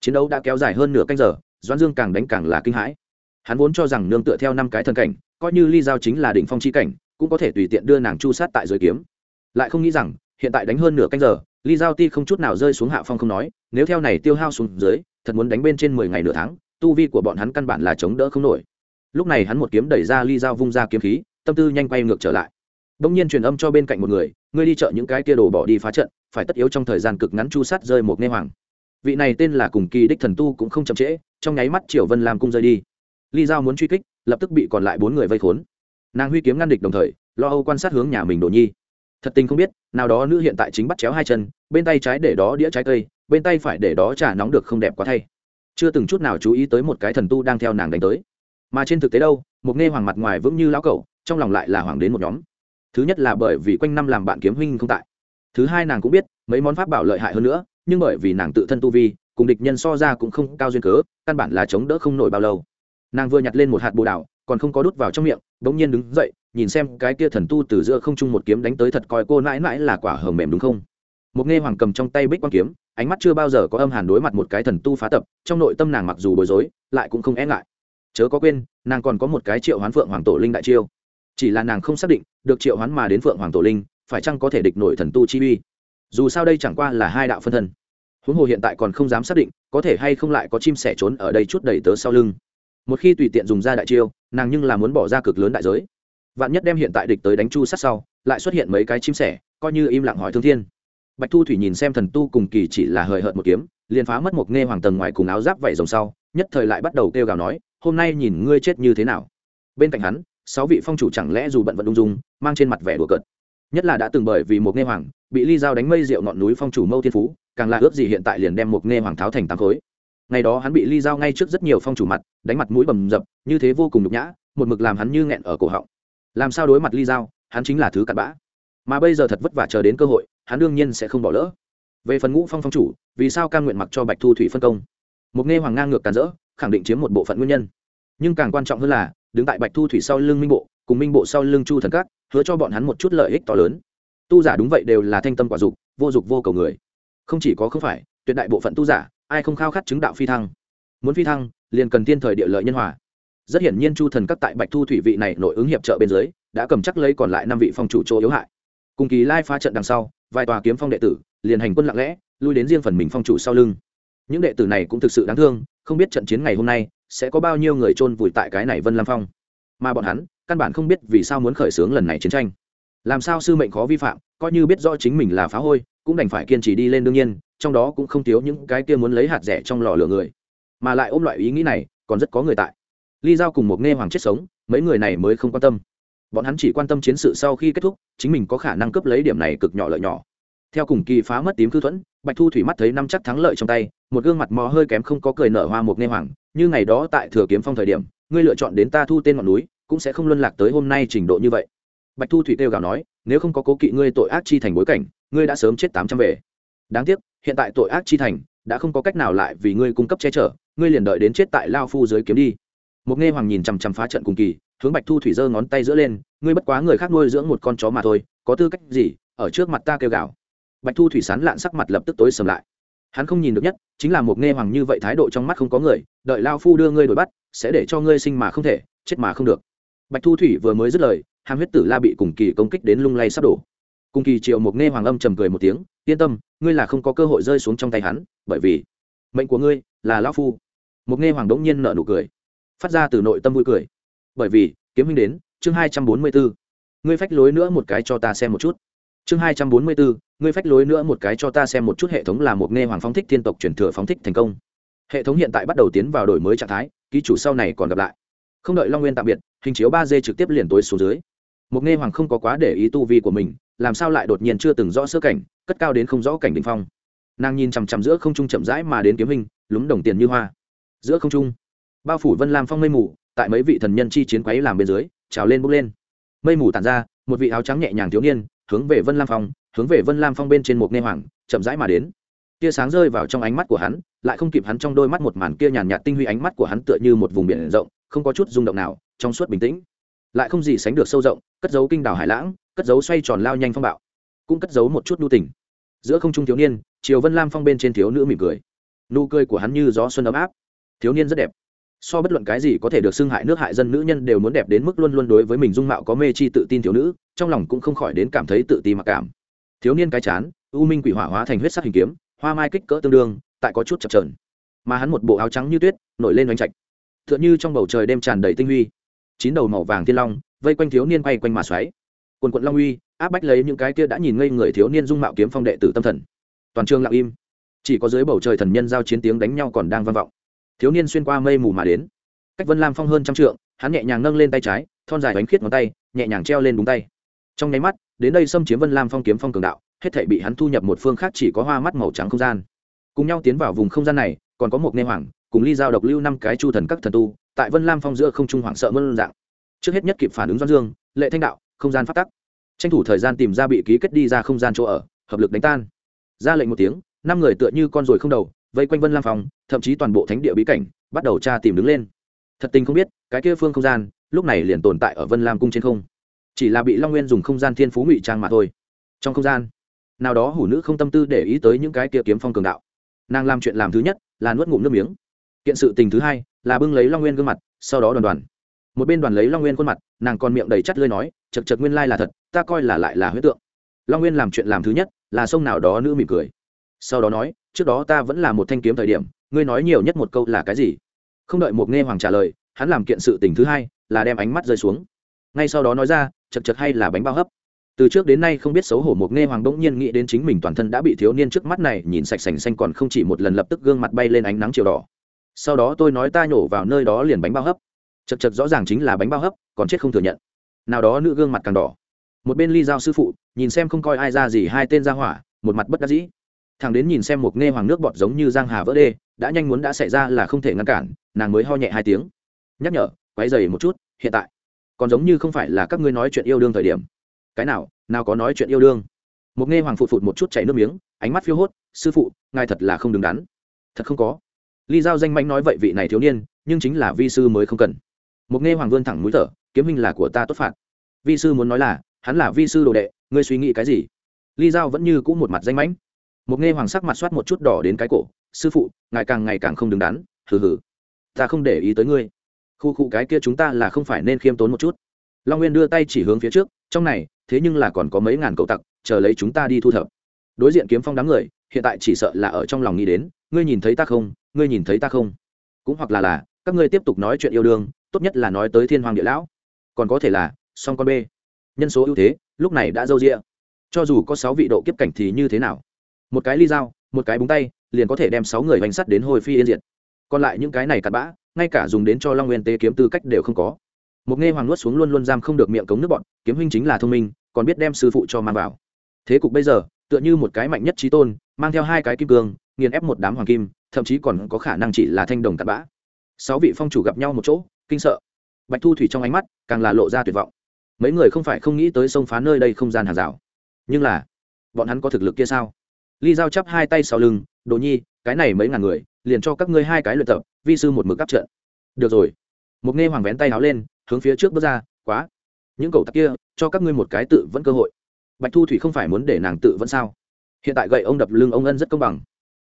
Chiến đấu đã kéo dài hơn nửa canh giờ, doãn dương càng đánh càng là kinh hãi. Hắn vốn cho rằng nương tựa theo năm cái thần cảnh, coi như ly giao chính là đỉnh phong chi cảnh, cũng có thể tùy tiện đưa nàng chu sát tại dưới kiếm. Lại không nghĩ rằng, hiện tại đánh hơn nửa canh giờ, ly giao ti không chút nào rơi xuống hạ phong không nói, nếu theo này tiêu hao xuống dưới, thật muốn đánh bên trên mười ngày nửa tháng, tu vi của bọn hắn căn bản là chống đỡ không nổi. Lúc này hắn một kiếm đẩy ra ly giao vung ra kiếm khí, tâm tư nhanh quay ngược trở lại. Đông nhiên truyền âm cho bên cạnh một người ngươi đi chợ những cái kia đồ bỏ đi phá trận, phải tất yếu trong thời gian cực ngắn chu sát rơi một nghe hoàng. Vị này tên là cùng kỳ đích thần tu cũng không chậm trễ, trong nháy mắt triều vân làm cung rơi đi. Ly giao muốn truy kích, lập tức bị còn lại bốn người vây khốn. Nàng huy kiếm ngăn địch đồng thời, lo âu quan sát hướng nhà mình đồ nhi. Thật tình không biết, nào đó nữ hiện tại chính bắt chéo hai chân, bên tay trái để đó đĩa trái cây, bên tay phải để đó trà nóng được không đẹp quá thay. Chưa từng chút nào chú ý tới một cái thần tu đang theo nàng đánh tới. Mà trên thực tế đâu, một nghe hoàng mặt ngoài vững như lão cẩu, trong lòng lại là hoàng đến một nhóm thứ nhất là bởi vì quanh năm làm bạn kiếm huynh không tại. Thứ hai nàng cũng biết, mấy món pháp bảo lợi hại hơn nữa, nhưng bởi vì nàng tự thân tu vi, cùng địch nhân so ra cũng không cao duyên cớ, căn bản là chống đỡ không nổi bao lâu. Nàng vừa nhặt lên một hạt bồ đào, còn không có đút vào trong miệng, bỗng nhiên đứng dậy, nhìn xem cái kia thần tu từ giữa không trung một kiếm đánh tới thật coi cô mãi mãi là quả hầm mềm đúng không? Một nghe hoàng cầm trong tay bích quang kiếm, ánh mắt chưa bao giờ có âm hàn đối mặt một cái thần tu phá tập, trong nội tâm nàng mặc dù bối rối, lại cũng không e ngại. Chớ có quên, nàng còn có một cái triệu hoán phượng hoàng tổ linh đại chiêu. Chỉ là nàng không xác định được triệu hoán mà đến phượng hoàng tổ linh, phải chăng có thể địch nổi thần tu chi uy? Dù sao đây chẳng qua là hai đạo phân thân. Huống hồ hiện tại còn không dám xác định, có thể hay không lại có chim sẻ trốn ở đây chút đầy tớ sau lưng. Một khi tùy tiện dùng ra đại chiêu, nàng nhưng là muốn bỏ ra cực lớn đại giới. Vạn nhất đem hiện tại địch tới đánh chu sát sau, lại xuất hiện mấy cái chim sẻ, coi như im lặng hỏi thương thiên. Bạch thu thủy nhìn xem thần tu cùng kỳ chỉ là hời hợt một kiếm, liền phá mất một nghe hoàng tầng ngoài cùng áo giáp vẩy rồng sau, nhất thời lại bắt đầu kêu gào nói, hôm nay nhìn ngươi chết như thế nào? Bên cạnh hắn sáu vị phong chủ chẳng lẽ dù bận vận ung dung, mang trên mặt vẻ đùa cợt. Nhất là đã từng bởi vì một nghe hoàng, bị ly dao đánh mây rượu ngọn núi phong chủ mâu thiên phú, càng là ướp gì hiện tại liền đem một nghe hoàng tháo thành tám khối. Ngày đó hắn bị ly dao ngay trước rất nhiều phong chủ mặt, đánh mặt mũi bầm dập, như thế vô cùng nhục nhã, một mực làm hắn như nghẹn ở cổ họng. Làm sao đối mặt ly dao hắn chính là thứ cặn bã. Mà bây giờ thật vất vả chờ đến cơ hội, hắn đương nhiên sẽ không bỏ lỡ. Về phần ngũ phong phong chủ, vì sao cam nguyện mặc cho bạch thu thủy phân công? Một nghe hoàng ngang ngược càn rỡ, khẳng định chiếm một bộ phận nguyên nhân nhưng càng quan trọng hơn là, đứng tại bạch thu thủy sau lưng minh bộ, cùng minh bộ sau lưng chu thần các, hứa cho bọn hắn một chút lợi ích to lớn. Tu giả đúng vậy đều là thanh tâm quả dục, vô dục vô cầu người. Không chỉ có không phải, tuyệt đại bộ phận tu giả, ai không khao khát chứng đạo phi thăng. Muốn phi thăng, liền cần tiên thời địa lợi nhân hòa. Rất hiển nhiên chu thần các tại bạch thu thủy vị này nội ứng hiệp trợ bên dưới, đã cầm chắc lấy còn lại năm vị phong chủ chỗ yếu hại. Cùng kỳ lai phá trận đằng sau, vài tòa kiếm phong đệ tử, liền hành quân lặng lẽ, lui đến riêng phần mình phong chủ sau lưng. Những đệ tử này cũng thực sự đáng thương, không biết trận chiến ngày hôm nay sẽ có bao nhiêu người chôn vùi tại cái này vân lam phong? Mà bọn hắn, căn bản không biết vì sao muốn khởi xướng lần này chiến tranh. Làm sao sư mệnh khó vi phạm, coi như biết rõ chính mình là phá hôi, cũng đành phải kiên trì đi lên đương nhiên, trong đó cũng không thiếu những cái kia muốn lấy hạt rẻ trong lò lửa người. Mà lại ôm loại ý nghĩ này, còn rất có người tại. Ly giao cùng một nghe hoàng chết sống, mấy người này mới không quan tâm. Bọn hắn chỉ quan tâm chiến sự sau khi kết thúc, chính mình có khả năng cướp lấy điểm này cực nhỏ lợi nhỏ. Theo cùng kỳ phá mất tím cư thuẫn, bạch thu thủy mắt thấy năm chắc thắng lợi trong tay một gương mặt mò hơi kém không có cười nở hoa một nghe hoàng, như ngày đó tại thừa kiếm phong thời điểm, ngươi lựa chọn đến ta thu tên ngọn núi, cũng sẽ không luân lạc tới hôm nay trình độ như vậy. Bạch thu thủy kêu gào nói, nếu không có cố kỵ ngươi tội ác chi thành bối cảnh, ngươi đã sớm chết tám trăm về. Đáng tiếc, hiện tại tội ác chi thành, đã không có cách nào lại vì ngươi cung cấp che chở, ngươi liền đợi đến chết tại lao phu dưới kiếm đi. Một nghe hoàng nhìn chằm chằm phá trận cùng kỳ, hướng bạch thu thủy giơ ngón tay giữa lên, ngươi bất quá người khác nuôi dưỡng một con chó mà thôi, có tư cách gì, ở trước mặt ta kêu gào? Bạch thu thủy sán lạn sắc mặt lập tức tối sầm lại hắn không nhìn được nhất, chính là một nghe hoàng như vậy thái độ trong mắt không có người, đợi lao phu đưa ngươi đuổi bắt, sẽ để cho ngươi sinh mà không thể, chết mà không được. Bạch thu thủy vừa mới dứt lời, hàm huyết tử la bị cùng kỳ công kích đến lung lay sắp đổ. Cùng kỳ triệu một nghe hoàng âm trầm cười một tiếng, yên tâm, ngươi là không có cơ hội rơi xuống trong tay hắn, bởi vì mệnh của ngươi là lao phu. Một nghe hoàng đống nhiên nợ nụ cười, phát ra từ nội tâm vui cười. Bởi vì, kiếm huynh đến, chương hai trăm bốn mươi bốn ngươi phách lối nữa một cái cho ta xem một chút chương hai trăm bốn mươi bốn, ngươi phách lối nữa một cái cho ta xem một chút hệ thống là một nghe hoàng phóng thích thiên tộc chuyển thừa phóng thích thành công. Hệ thống hiện tại bắt đầu tiến vào đổi mới trạng thái, ký chủ sau này còn gặp lại. Không đợi long nguyên tạm biệt, hình chiếu ba d trực tiếp liền tối xuống dưới. Một nghe hoàng không có quá để ý tu vi của mình, làm sao lại đột nhiên chưa từng rõ sơ cảnh, cất cao đến không rõ cảnh đình phong. Nàng nhìn chằm chằm giữa không trung chậm rãi mà đến kiếm hình, lúng đồng tiền như hoa. Giữa không trung, bao phủ vân lam phong mây mù, tại mấy vị thần nhân chi chiến quấy làm bên dưới, trào lên bốc lên. Mây mù tàn ra, một vị áo trắng nhẹ nhàng thiếu niên hướng về vân lam phong, hướng về vân lam phong bên trên một nê hoàng, chậm rãi mà đến. Tia sáng rơi vào trong ánh mắt của hắn, lại không kịp hắn trong đôi mắt một màn kia nhàn nhạt tinh huy ánh mắt của hắn tựa như một vùng biển rộng, không có chút rung động nào, trong suốt bình tĩnh. Lại không gì sánh được sâu rộng, cất giấu kinh đảo hải lãng, cất giấu xoay tròn lao nhanh phong bạo, cũng cất giấu một chút nu tình. Giữa không trung thiếu niên, chiều vân lam phong bên trên thiếu nữ mỉm cười. Nụ cười của hắn như gió xuân ấm áp. Thiếu niên rất đẹp so bất luận cái gì có thể được xưng hại nước hại dân nữ nhân đều muốn đẹp đến mức luôn luôn đối với mình dung mạo có mê chi tự tin thiếu nữ, trong lòng cũng không khỏi đến cảm thấy tự ti mặc cảm. Thiếu niên cái chán, u minh quỷ hỏa hóa thành huyết sắc hình kiếm, hoa mai kích cỡ tương đương, tại có chút chập trờn mà hắn một bộ áo trắng như tuyết, nổi lên oanh trạch. T h ư ợ n h ư trong bầu trời đêm tràn đầy tinh huy. Chín đầu màu vàng thiên long, vây quanh thiếu niên quay quanh mà xoáy. Quần quận long uy, áp bách lấy những cái kia đã nhìn ngây người thiếu niên dung mạo kiếm phong đệ tử tâm thần. Toàn trường lặng im. Chỉ có dưới bầu trời thần nhân giao chiến tiếng đánh nhau còn đang vang vọng thiếu niên xuyên qua mây mù mà đến. Cách vân lam phong hơn trăm trượng, hắn nhẹ nhàng nâng lên tay trái, thon dài bánh khiết ngón tay, nhẹ nhàng treo lên đúng tay. Trong nháy mắt, đến đây xâm chiếm vân lam phong kiếm phong cường đạo, hết thể bị hắn thu nhập một phương khác chỉ có hoa mắt màu trắng không gian. Cùng nhau tiến vào vùng không gian này, còn có một nê hoàng, cùng ly giao độc lưu năm cái chu thần các thần tu, tại vân lam phong giữa không trung hoảng sợ mơn dạng. Trước hết nhất kịp phản ứng doan dương, lệ thanh đạo, không gian phát tắc. Tranh thủ thời gian tìm ra bị ký kết đi ra không gian chỗ ở, hợp lực đánh tan. Ra lệnh một tiếng, năm người tựa như con ruồi không đầu vây quanh vân lam phòng, thậm chí toàn bộ thánh địa bí cảnh bắt đầu tra tìm đứng lên. Thật tình không biết cái kia phương không gian lúc này liền tồn tại ở vân lam cung trên không. Chỉ là bị long nguyên dùng không gian thiên phú ngụy trang mà thôi. Trong không gian nào đó hủ nữ không tâm tư để ý tới những cái kia kiếm phong cường đạo. Nàng làm chuyện làm thứ nhất là nuốt ngụm nước miếng. Kiện sự tình thứ hai là bưng lấy long nguyên gương mặt sau đó đoàn đoàn. Một bên đoàn lấy long nguyên khuôn mặt nàng còn miệng đầy chắt lơi nói chật chật nguyên lai là thật ta coi là lại là huyết tượng. Long nguyên làm chuyện làm thứ nhất là sông nào đó nữ mỉm cười sau đó nói, trước đó ta vẫn là một thanh kiếm thời điểm, ngươi nói nhiều nhất một câu là cái gì? Không đợi một nghe hoàng trả lời, hắn làm kiện sự tình thứ hai là đem ánh mắt rơi xuống. Ngay sau đó nói ra, chật chật hay là bánh bao hấp. Từ trước đến nay không biết xấu hổ một nghe hoàng bỗng nhiên nghĩ đến chính mình toàn thân đã bị thiếu niên trước mắt này nhìn sạch sành xanh còn không chỉ một lần lập tức gương mặt bay lên ánh nắng chiều đỏ. Sau đó tôi nói ta nhổ vào nơi đó liền bánh bao hấp. Chật chật rõ ràng chính là bánh bao hấp, còn chết không thừa nhận. Nào đó nữ gương mặt càng đỏ. Một bên ly giao sư phụ, nhìn xem không coi ai ra gì hai tên ra hỏa, một mặt bất đắc dĩ thằng đến nhìn xem một nghe hoàng nước bọt giống như giang hà vỡ đê, đã nhanh muốn đã xảy ra là không thể ngăn cản, nàng mới ho nhẹ hai tiếng. Nhắc nhở, quấy dày một chút, hiện tại. Còn giống như không phải là các ngươi nói chuyện yêu đương thời điểm. Cái nào nào có nói chuyện yêu đương? Một nghe hoàng phụt phụt một chút chảy nước miếng, ánh mắt phiêu hốt, sư phụ, ngài thật là không đứng đắn. Thật không có. Ly giao danh manh nói vậy vị này thiếu niên, nhưng chính là vi sư mới không cần. Một nghe hoàng vươn thẳng mũi thở, kiếm hình là của ta tốt phạt. Vi sư muốn nói là, hắn là vi sư đồ đệ, ngươi suy nghĩ cái gì? Ly giao vẫn như cũ một mặt danh mãnh một nghe hoàng sắc mặt soát một chút đỏ đến cái cổ, sư phụ, ngài càng ngày càng không đứng đắn, hừ hừ, ta không để ý tới ngươi. Khu khu cái kia chúng ta là không phải nên khiêm tốn một chút. Long nguyên đưa tay chỉ hướng phía trước, trong này, thế nhưng là còn có mấy ngàn cậu tặc, chờ lấy chúng ta đi thu thập. Đối diện kiếm phong đám người, hiện tại chỉ sợ là ở trong lòng nghĩ đến, ngươi nhìn thấy ta không? Ngươi nhìn thấy ta không? Cũng hoặc là là, các ngươi tiếp tục nói chuyện yêu đương, tốt nhất là nói tới thiên hoàng địa lão. Còn có thể là, song con b nhân số ưu thế, lúc này đã dâu rịa cho dù có sáu vị độ kiếp cảnh thì như thế nào? Một cái ly dao, một cái búng tay, liền có thể đem sáu người bánh sắt đến hồi phi yên diệt. Còn lại những cái này cặn bã, ngay cả dùng đến cho long nguyên tế kiếm tư cách đều không có. Một nghe hoàng nuốt xuống luôn luôn giam không được miệng cống nước bọn, kiếm huynh chính là thông minh, còn biết đem sư phụ cho mang vào. Thế cục bây giờ, tựa như một cái mạnh nhất trí tôn, mang theo hai cái kim cương, nghiền ép một đám hoàng kim, thậm chí còn có khả năng chỉ là thanh đồng cặn bã. Sáu vị phong chủ gặp nhau một chỗ, kinh sợ. Bạch thu thủy trong ánh mắt càng là lộ ra tuyệt vọng. Mấy người không phải không nghĩ tới sông phá nơi đây không gian hàng rào. Nhưng là, bọn hắn có thực lực kia sao? Ly giao chắp hai tay sau lưng, đồ nhi, cái này mấy ngàn người, liền cho các ngươi hai cái luyện tập, vi sư một mực cắp trận. Được rồi. Mục nghe hoàng vén tay áo lên, hướng phía trước bước ra, quá, những cậu tặc kia, cho các ngươi một cái tự vẫn cơ hội. Bạch thu thủy không phải muốn để nàng tự vẫn sao? Hiện tại gậy ông đập lưng ông ân rất công bằng.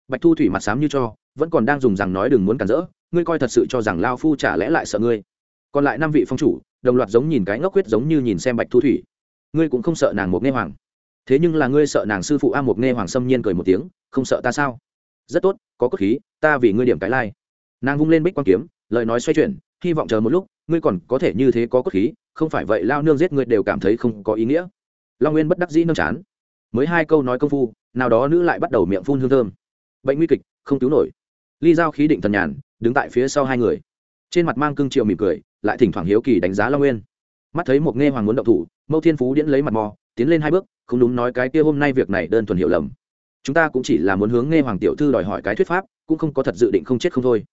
Bạch thu thủy mặt sám như cho, vẫn còn đang dùng rằng nói đừng muốn cản rỡ, ngươi coi thật sự cho rằng lao phu chả lẽ lại sợ ngươi. Còn lại năm vị phong chủ, đồng loạt giống nhìn cái ngốc huyết giống như nhìn xem bạch thu thủy. Ngươi cũng không sợ nàng một nghe hoàng thế nhưng là ngươi sợ nàng sư phụ a một nghe hoàng sâm nhiên cười một tiếng, không sợ ta sao? Rất tốt, có cốt khí, ta vì ngươi điểm cái lai、like. nàng vung lên bích quan kiếm, lời nói xoay chuyển, hy vọng chờ một lúc, ngươi còn có thể như thế có cốt khí, không phải vậy lao nương giết ngươi đều cảm thấy không có ý nghĩa. Long nguyên bất đắc dĩ nâng chán. Mới hai câu nói công phu, nào đó nữ lại bắt đầu miệng phun hương thơm. Bệnh nguy kịch, không cứu nổi. Ly giao khí định thần nhàn, đứng tại phía sau hai người. Trên mặt mang cương chiều mỉm cười, lại thỉnh thoảng hiếu kỳ đánh giá long nguyên. Mắt thấy một nghe hoàng muốn động thủ, mâu thiên phú điễn lấy mặt mò tiến lên hai bước, không đúng nói cái kia hôm nay việc này đơn thuần hiểu lầm. Chúng ta cũng chỉ là muốn hướng nghe hoàng tiểu thư đòi hỏi cái thuyết pháp, cũng không có thật dự định không chết không thôi.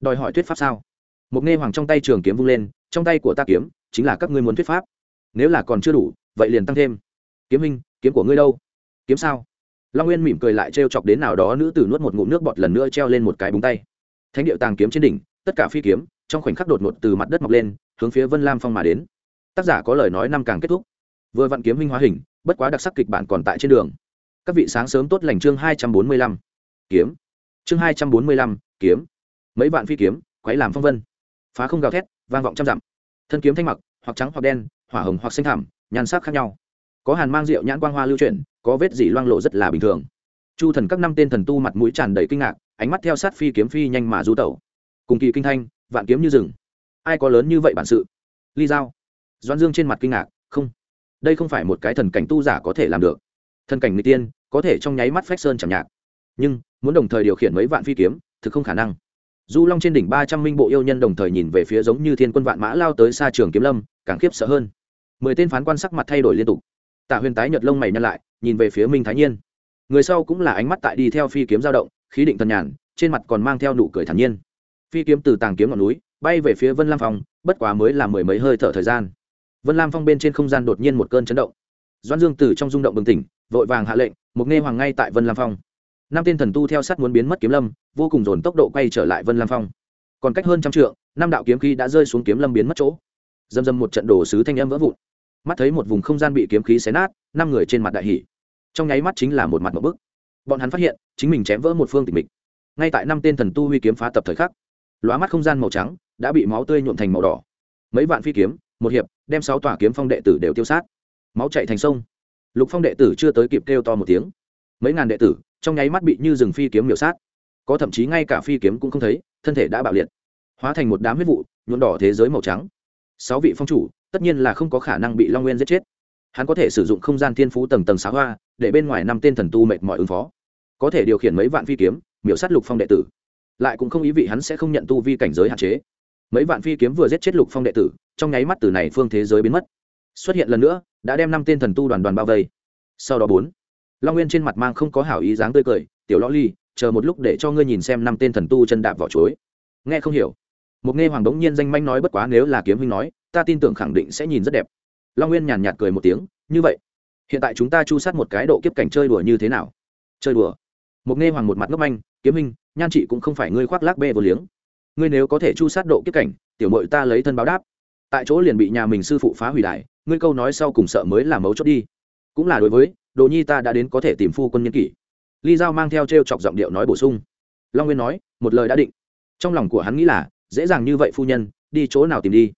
Đòi hỏi thuyết pháp sao? Một nghe hoàng trong tay trường kiếm vung lên, trong tay của ta kiếm chính là các ngươi muốn thuyết pháp. Nếu là còn chưa đủ, vậy liền tăng thêm. Kiếm minh kiếm của ngươi đâu? Kiếm sao? Long nguyên mỉm cười lại t chọc đến nào đó nữ tử nuốt một ngụm nước bọt lần nữa treo lên một cái búng tay. Thánh điệu tàng kiếm trên đỉnh, tất cả phi kiếm trong khoảnh khắc đột ngột từ mặt đất mọc lên, hướng phía vân lam phong mà đến. Tác giả có lời nói năm càng kết thúc vừa vạn kiếm minh hóa hình, bất quá đặc sắc kịch bản còn tại trên đường. Các vị sáng sớm tốt lành chương hai trăm bốn mươi lăm. Kiếm. Chương hai trăm bốn mươi lăm, kiếm. Mấy vạn phi kiếm, quấy làm phong vân. Phá không gào thét, vang vọng trăm dặm. Thân kiếm thanh mặc, hoặc trắng hoặc đen, hỏa hồng hoặc xanh thảm nhan sắc khác nhau. Có hàn mang rượu nhãn quang hoa lưu chuyển, có vết dỉ loang lộ rất là bình thường. Chu thần các năm tên thần tu mặt mũi tràn đầy kinh ngạc, ánh mắt theo sát phi kiếm phi nhanh mà du tẩu. Cùng kỳ kinh thanh, vạn kiếm như rừng. Ai có lớn như vậy bản sự? Ly giao. Doan dương trên mặt kinh ngạc đây không phải một cái thần cảnh tu giả có thể làm được. Thần cảnh người tiên, có thể trong nháy mắt phách sơn chẳng nhạc. Nhưng, muốn đồng thời điều khiển mấy vạn phi kiếm, thực không khả năng. Du long trên đỉnh ba trăm minh bộ yêu nhân đồng thời nhìn về phía giống như thiên quân vạn mã lao tới xa trường kiếm lâm, càng khiếp sợ hơn. Mười tên phán quan sắc mặt thay đổi liên tục. Tạ huyền tái nhật lông mày nhăn lại, nhìn về phía minh thái nhiên. Người sau cũng là ánh mắt tại đi theo phi kiếm dao động, khí định thần nhàn, trên mặt còn mang theo nụ cười thản nhiên. Phi kiếm từ tàng kiếm ngọn núi, bay về phía vân lam phong, bất quá mới là mười mấy hơi thở thời gian vân lam phong bên trên không gian đột nhiên một cơn chấn động. Doan dương từ trong rung động bừng tỉnh, vội vàng hạ lệnh, một nghe hoàng ngay tại vân lam phong. Năm tên thần tu theo sát muốn biến mất kiếm lâm, vô cùng dồn tốc độ quay trở lại vân lam phong. Còn cách hơn trăm trượng, năm đạo kiếm khí đã rơi xuống kiếm lâm biến mất chỗ. Dầm dầm một trận đổ sứ thanh âm vỡ vụn. Mắt thấy một vùng không gian bị kiếm khí xé nát, năm người trên mặt đại hỷ trong nháy mắt chính là một mặt một bức. Bọn hắn phát hiện, chính mình chém vỡ một phương tịch mịch. Ngay tại năm tên thần tu huy kiếm phá tập thời khắc, lóa mắt không gian màu trắng đã bị máu tươi nhuộm thành màu đỏ. Mấy vạn phi kiếm một hiệp, đem sáu tòa kiếm phong đệ tử đều tiêu sát. Máu chạy thành sông. Lục phong đệ tử chưa tới kịp kêu to một tiếng. Mấy ngàn đệ tử, trong nháy mắt bị như rừng phi kiếm miểu sát. Có thậm chí ngay cả phi kiếm cũng không thấy, thân thể đã bạo liệt. Hóa thành một đám huyết vụ nhuộn đỏ thế giới màu trắng. Sáu vị phong chủ, tất nhiên là không có khả năng bị long nguyên giết chết. Hắn có thể sử dụng không gian thiên phú tầng tầng xá hoa, để bên ngoài năm tên thần tu mệt mỏi ứng phó. Có thể điều khiển mấy vạn phi kiếm, miểu sát lục phong đệ tử. Lại cũng không ý vị hắn sẽ không nhận tu vi cảnh giới hạn chế. Mấy vạn phi kiếm vừa giết chết lục phong đệ tử trong nháy mắt từ này phương thế giới biến mất. Xuất hiện lần nữa, đã đem năm tên thần tu đoàn đoàn bao vây. Sau đó bốn, long nguyên trên mặt mang không có hảo ý dáng tươi cười, tiểu lõ ly, chờ một lúc để cho ngươi nhìn xem năm tên thần tu chân đạp vỏ chuối. Nghe không hiểu. Một nghe hoàng đống nhiên danh manh nói bất quá nếu là kiếm huynh nói, ta tin tưởng khẳng định sẽ nhìn rất đẹp. Long nguyên nhàn nhạt cười một tiếng, như vậy, hiện tại chúng ta chu sát một cái độ kiếp cảnh chơi đùa như thế nào? Chơi đùa? Một nghe hoàng một mặt ngốc anh kiếm huynh, nhan chị cũng không phải ngươi khoác lác bê vô liếng. Ngươi nếu có thể chu sát độ kiếp cảnh, tiểu mội ta lấy thân báo đáp tại chỗ liền bị nhà mình sư phụ phá hủy đại, ngươi câu nói sau cùng sợ mới là mấu chốt đi. Cũng là đối với, đồ nhi ta đã đến có thể tìm phu quân nhân kỷ. Ly giao mang theo t r e o chọc giọng điệu nói bổ sung. Long nguyên nói, một lời đã định. Trong lòng của hắn nghĩ là, dễ dàng như vậy phu nhân, đi chỗ nào tìm đi?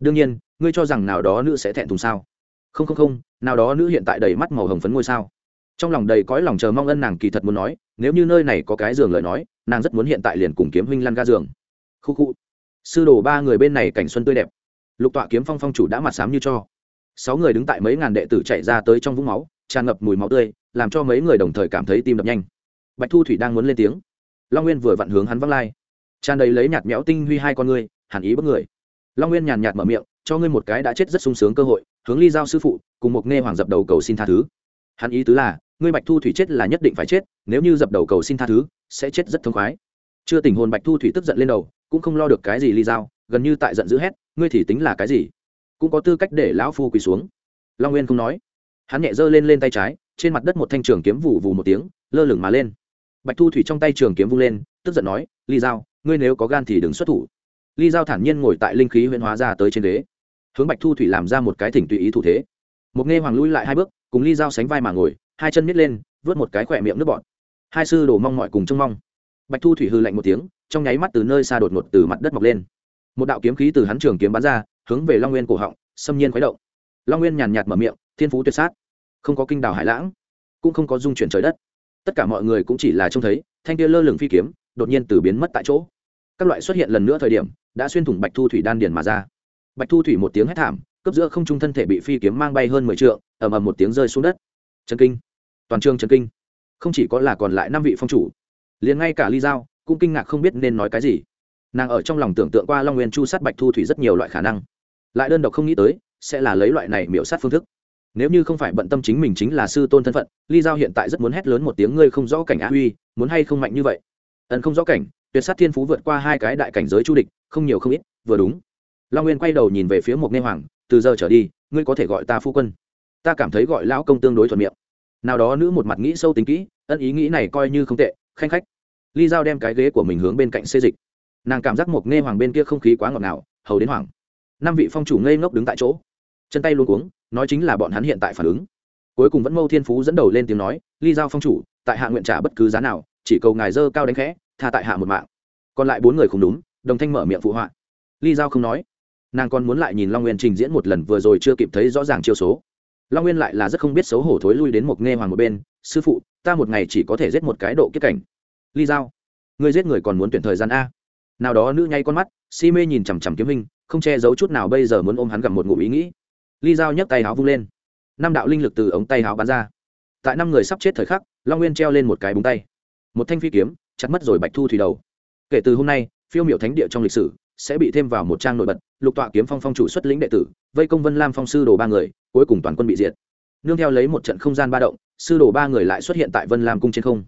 Đương nhiên, ngươi cho rằng nào đó nữ sẽ thẹn thùng sao? Không không không, nào đó nữ hiện tại đầy mắt màu hồng phấn ngôi sao. Trong lòng đầy cõi lòng chờ mong ân nàng kỳ thật muốn nói, nếu như nơi này có cái giường lời nói, nàng rất muốn hiện tại liền cùng kiếm huynh lăn ga giường. Khu khu. Sư đồ ba người bên này cảnh xuân tươi đẹp lục tọa kiếm phong phong chủ đã mặt sám như cho. Sáu người đứng tại mấy ngàn đệ tử chạy ra tới trong vũng máu, tràn ngập mùi máu tươi, làm cho mấy người đồng thời cảm thấy tim đập nhanh. Bạch thu thủy đang muốn lên tiếng. Long nguyên vừa vặn hướng hắn văng lai. Tràn đầy lấy nhạt méo tinh huy hai con ngươi, hàn ý bất người. Long nguyên nhàn nhạt mở miệng, cho ngươi một cái đã chết rất sung sướng cơ hội, hướng ly giao sư phụ, cùng một nghe hoàng dập đầu cầu xin tha thứ. Hắn ý tứ là, ngươi bạch thu thủy chết là nhất định phải chết, nếu như dập đầu cầu xin tha thứ, sẽ chết rất thông khoái. Chưa tình hồn bạch thu thủy tức giận lên đầu, cũng không lo được cái gì ly giao gần như tại giận dữ hét, ngươi thì tính là cái gì? Cũng có tư cách để lão phu quỳ xuống. Long nguyên không nói. Hắn nhẹ giơ lên lên tay trái, trên mặt đất một thanh trường kiếm vù vù một tiếng, lơ lửng mà lên. Bạch thu thủy trong tay trường kiếm vung lên, tức giận nói, ly giao, ngươi nếu có gan thì đừng xuất thủ. Ly giao thản nhiên ngồi tại linh khí huyễn hóa ra tới trên đế hướng bạch thu thủy làm ra một cái thỉnh tùy ý thủ thế. Một nghe hoàng lui lại hai bước, cùng ly giao sánh vai mà ngồi, hai chân nhét lên, vớt một cái khỏe miệng nước bọt. Hai sư đổ mong mọi cùng trông mong. Bạch thu thủy hư lạnh một tiếng, trong nháy mắt từ nơi xa đột ngột từ mặt đất mọc lên một đạo kiếm khí từ hắn trường kiếm bắn ra, hướng về long nguyên cổ họng, xâm nhiên khuấy động. Long nguyên nhàn nhạt mở miệng, thiên phú tuyệt sát. Không có kinh đào hải lãng, cũng không có dung chuyển trời đất. Tất cả mọi người cũng chỉ là trông thấy, thanh kia lơ lửng phi kiếm, đột nhiên từ biến mất tại chỗ. Các loại xuất hiện lần nữa thời điểm, đã xuyên thủng bạch thu thủy đan điền mà ra. Bạch thu thủy một tiếng hét thảm cấp giữa không trung thân thể bị phi kiếm mang bay hơn mười t ầm ầm một tiếng rơi xuống đất. Trần kinh. Toàn trường trần kinh. Không chỉ có là còn lại năm vị phong chủ, liền ngay cả ly giao cũng kinh ngạc không biết nên nói cái gì nàng ở trong lòng tưởng tượng qua long nguyên chu sát bạch thu thủy rất nhiều loại khả năng lại đơn độc không nghĩ tới sẽ là lấy loại này miểu sát phương thức nếu như không phải bận tâm chính mình chính là sư tôn thân phận ly giao hiện tại rất muốn hét lớn một tiếng ngươi không rõ cảnh á huy muốn hay không mạnh như vậy ẩn không rõ cảnh tuyệt sát thiên phú vượt qua hai cái đại cảnh giới chu địch không nhiều không ít vừa đúng long nguyên quay đầu nhìn về phía một nghe hoàng từ giờ trở đi ngươi có thể gọi ta phu quân ta cảm thấy gọi lão công tương đối thuận miệng nào đó nữ một mặt nghĩ sâu tính kỹ ân ý nghĩ này coi như không tệ khanh khách ly giao đem cái ghế của mình hướng bên cạnh xê dịch nàng cảm giác một nghe hoàng bên kia không khí quá ngọt ngào, hầu đến hoàng năm vị phong chủ ngây ngốc đứng tại chỗ. Chân tay luôn cuống, nói chính là bọn hắn hiện tại phản ứng. Cuối cùng vẫn mâu thiên phú dẫn đầu lên tiếng nói, ly giao phong chủ, tại hạ nguyện trả bất cứ giá nào, chỉ cầu ngài dơ cao đánh khẽ, tha tại hạ một mạng. Còn lại bốn người không đúng, đồng thanh mở miệng phụ họa. Ly giao không nói. Nàng còn muốn lại nhìn long nguyên trình diễn một lần vừa rồi chưa kịp thấy rõ ràng chiêu số. Long nguyên lại là rất không biết xấu hổ thối lui đến một nghe hoàng một bên, sư phụ, ta một ngày chỉ có thể giết một cái độ kiếp cảnh. Ly giao, ngươi giết người còn muốn tuyển thời gian a? Nào đó nữ nhay con mắt, si mê nhìn chằm chằm kiếm hình, không che giấu chút nào bây giờ muốn ôm hắn gặp một ngụm ý nghĩ. Ly dao nhấc tay áo vung lên. Năm đạo linh lực từ ống tay áo bắn ra. Tại năm người sắp chết thời khắc, long nguyên treo lên một cái búng tay. Một thanh phi kiếm, chặt mất rồi bạch thu thủy đầu. Kể từ hôm nay, phiêu miểu thánh địa trong lịch sử sẽ bị thêm vào một trang nổi bật, lục tọa kiếm phong phong chủ xuất lĩnh đệ tử, vây công vân lam phong sư đồ ba người, cuối cùng toàn quân bị diệt. Nương theo lấy một trận không gian ba động, sư đồ ba người lại xuất hiện tại vân lam cung trên không.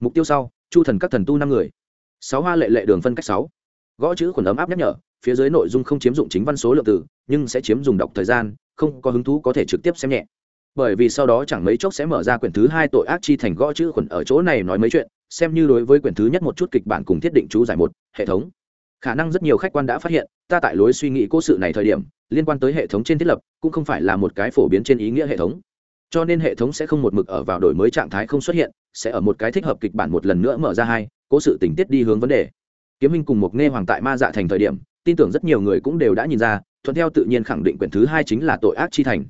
Mục tiêu sau, chu thần các thần tu năm người. Sáu hoa lệ lệ đường phân cách sáu gõ chữ khuẩn ấm áp nhắc nhở, phía dưới nội dung không chiếm dụng chính văn số lượng từ, nhưng sẽ chiếm dùng đọc thời gian, không có hứng thú có thể trực tiếp xem nhẹ. Bởi vì sau đó chẳng mấy chốc sẽ mở ra quyển thứ hai tội ác chi thành gõ chữ khuẩn ở chỗ này nói mấy chuyện, xem như đối với quyển thứ nhất một chút kịch bản cùng thiết định chú giải một, hệ thống. Khả năng rất nhiều khách quan đã phát hiện, ta tại lối suy nghĩ cố sự này thời điểm, liên quan tới hệ thống trên thiết lập, cũng không phải là một cái phổ biến trên ý nghĩa hệ thống. Cho nên hệ thống sẽ không một mực ở vào đổi mới trạng thái không xuất hiện, sẽ ở một cái thích hợp kịch bản một lần nữa mở ra hai, cố sự tình tiết đi hướng vấn đề kiếm minh cùng một nghe hoàng tại ma dạ thành thời điểm, tin tưởng rất nhiều người cũng đều đã nhìn ra, thuận theo tự nhiên khẳng định quyển thứ hai chính là tội ác chi thành.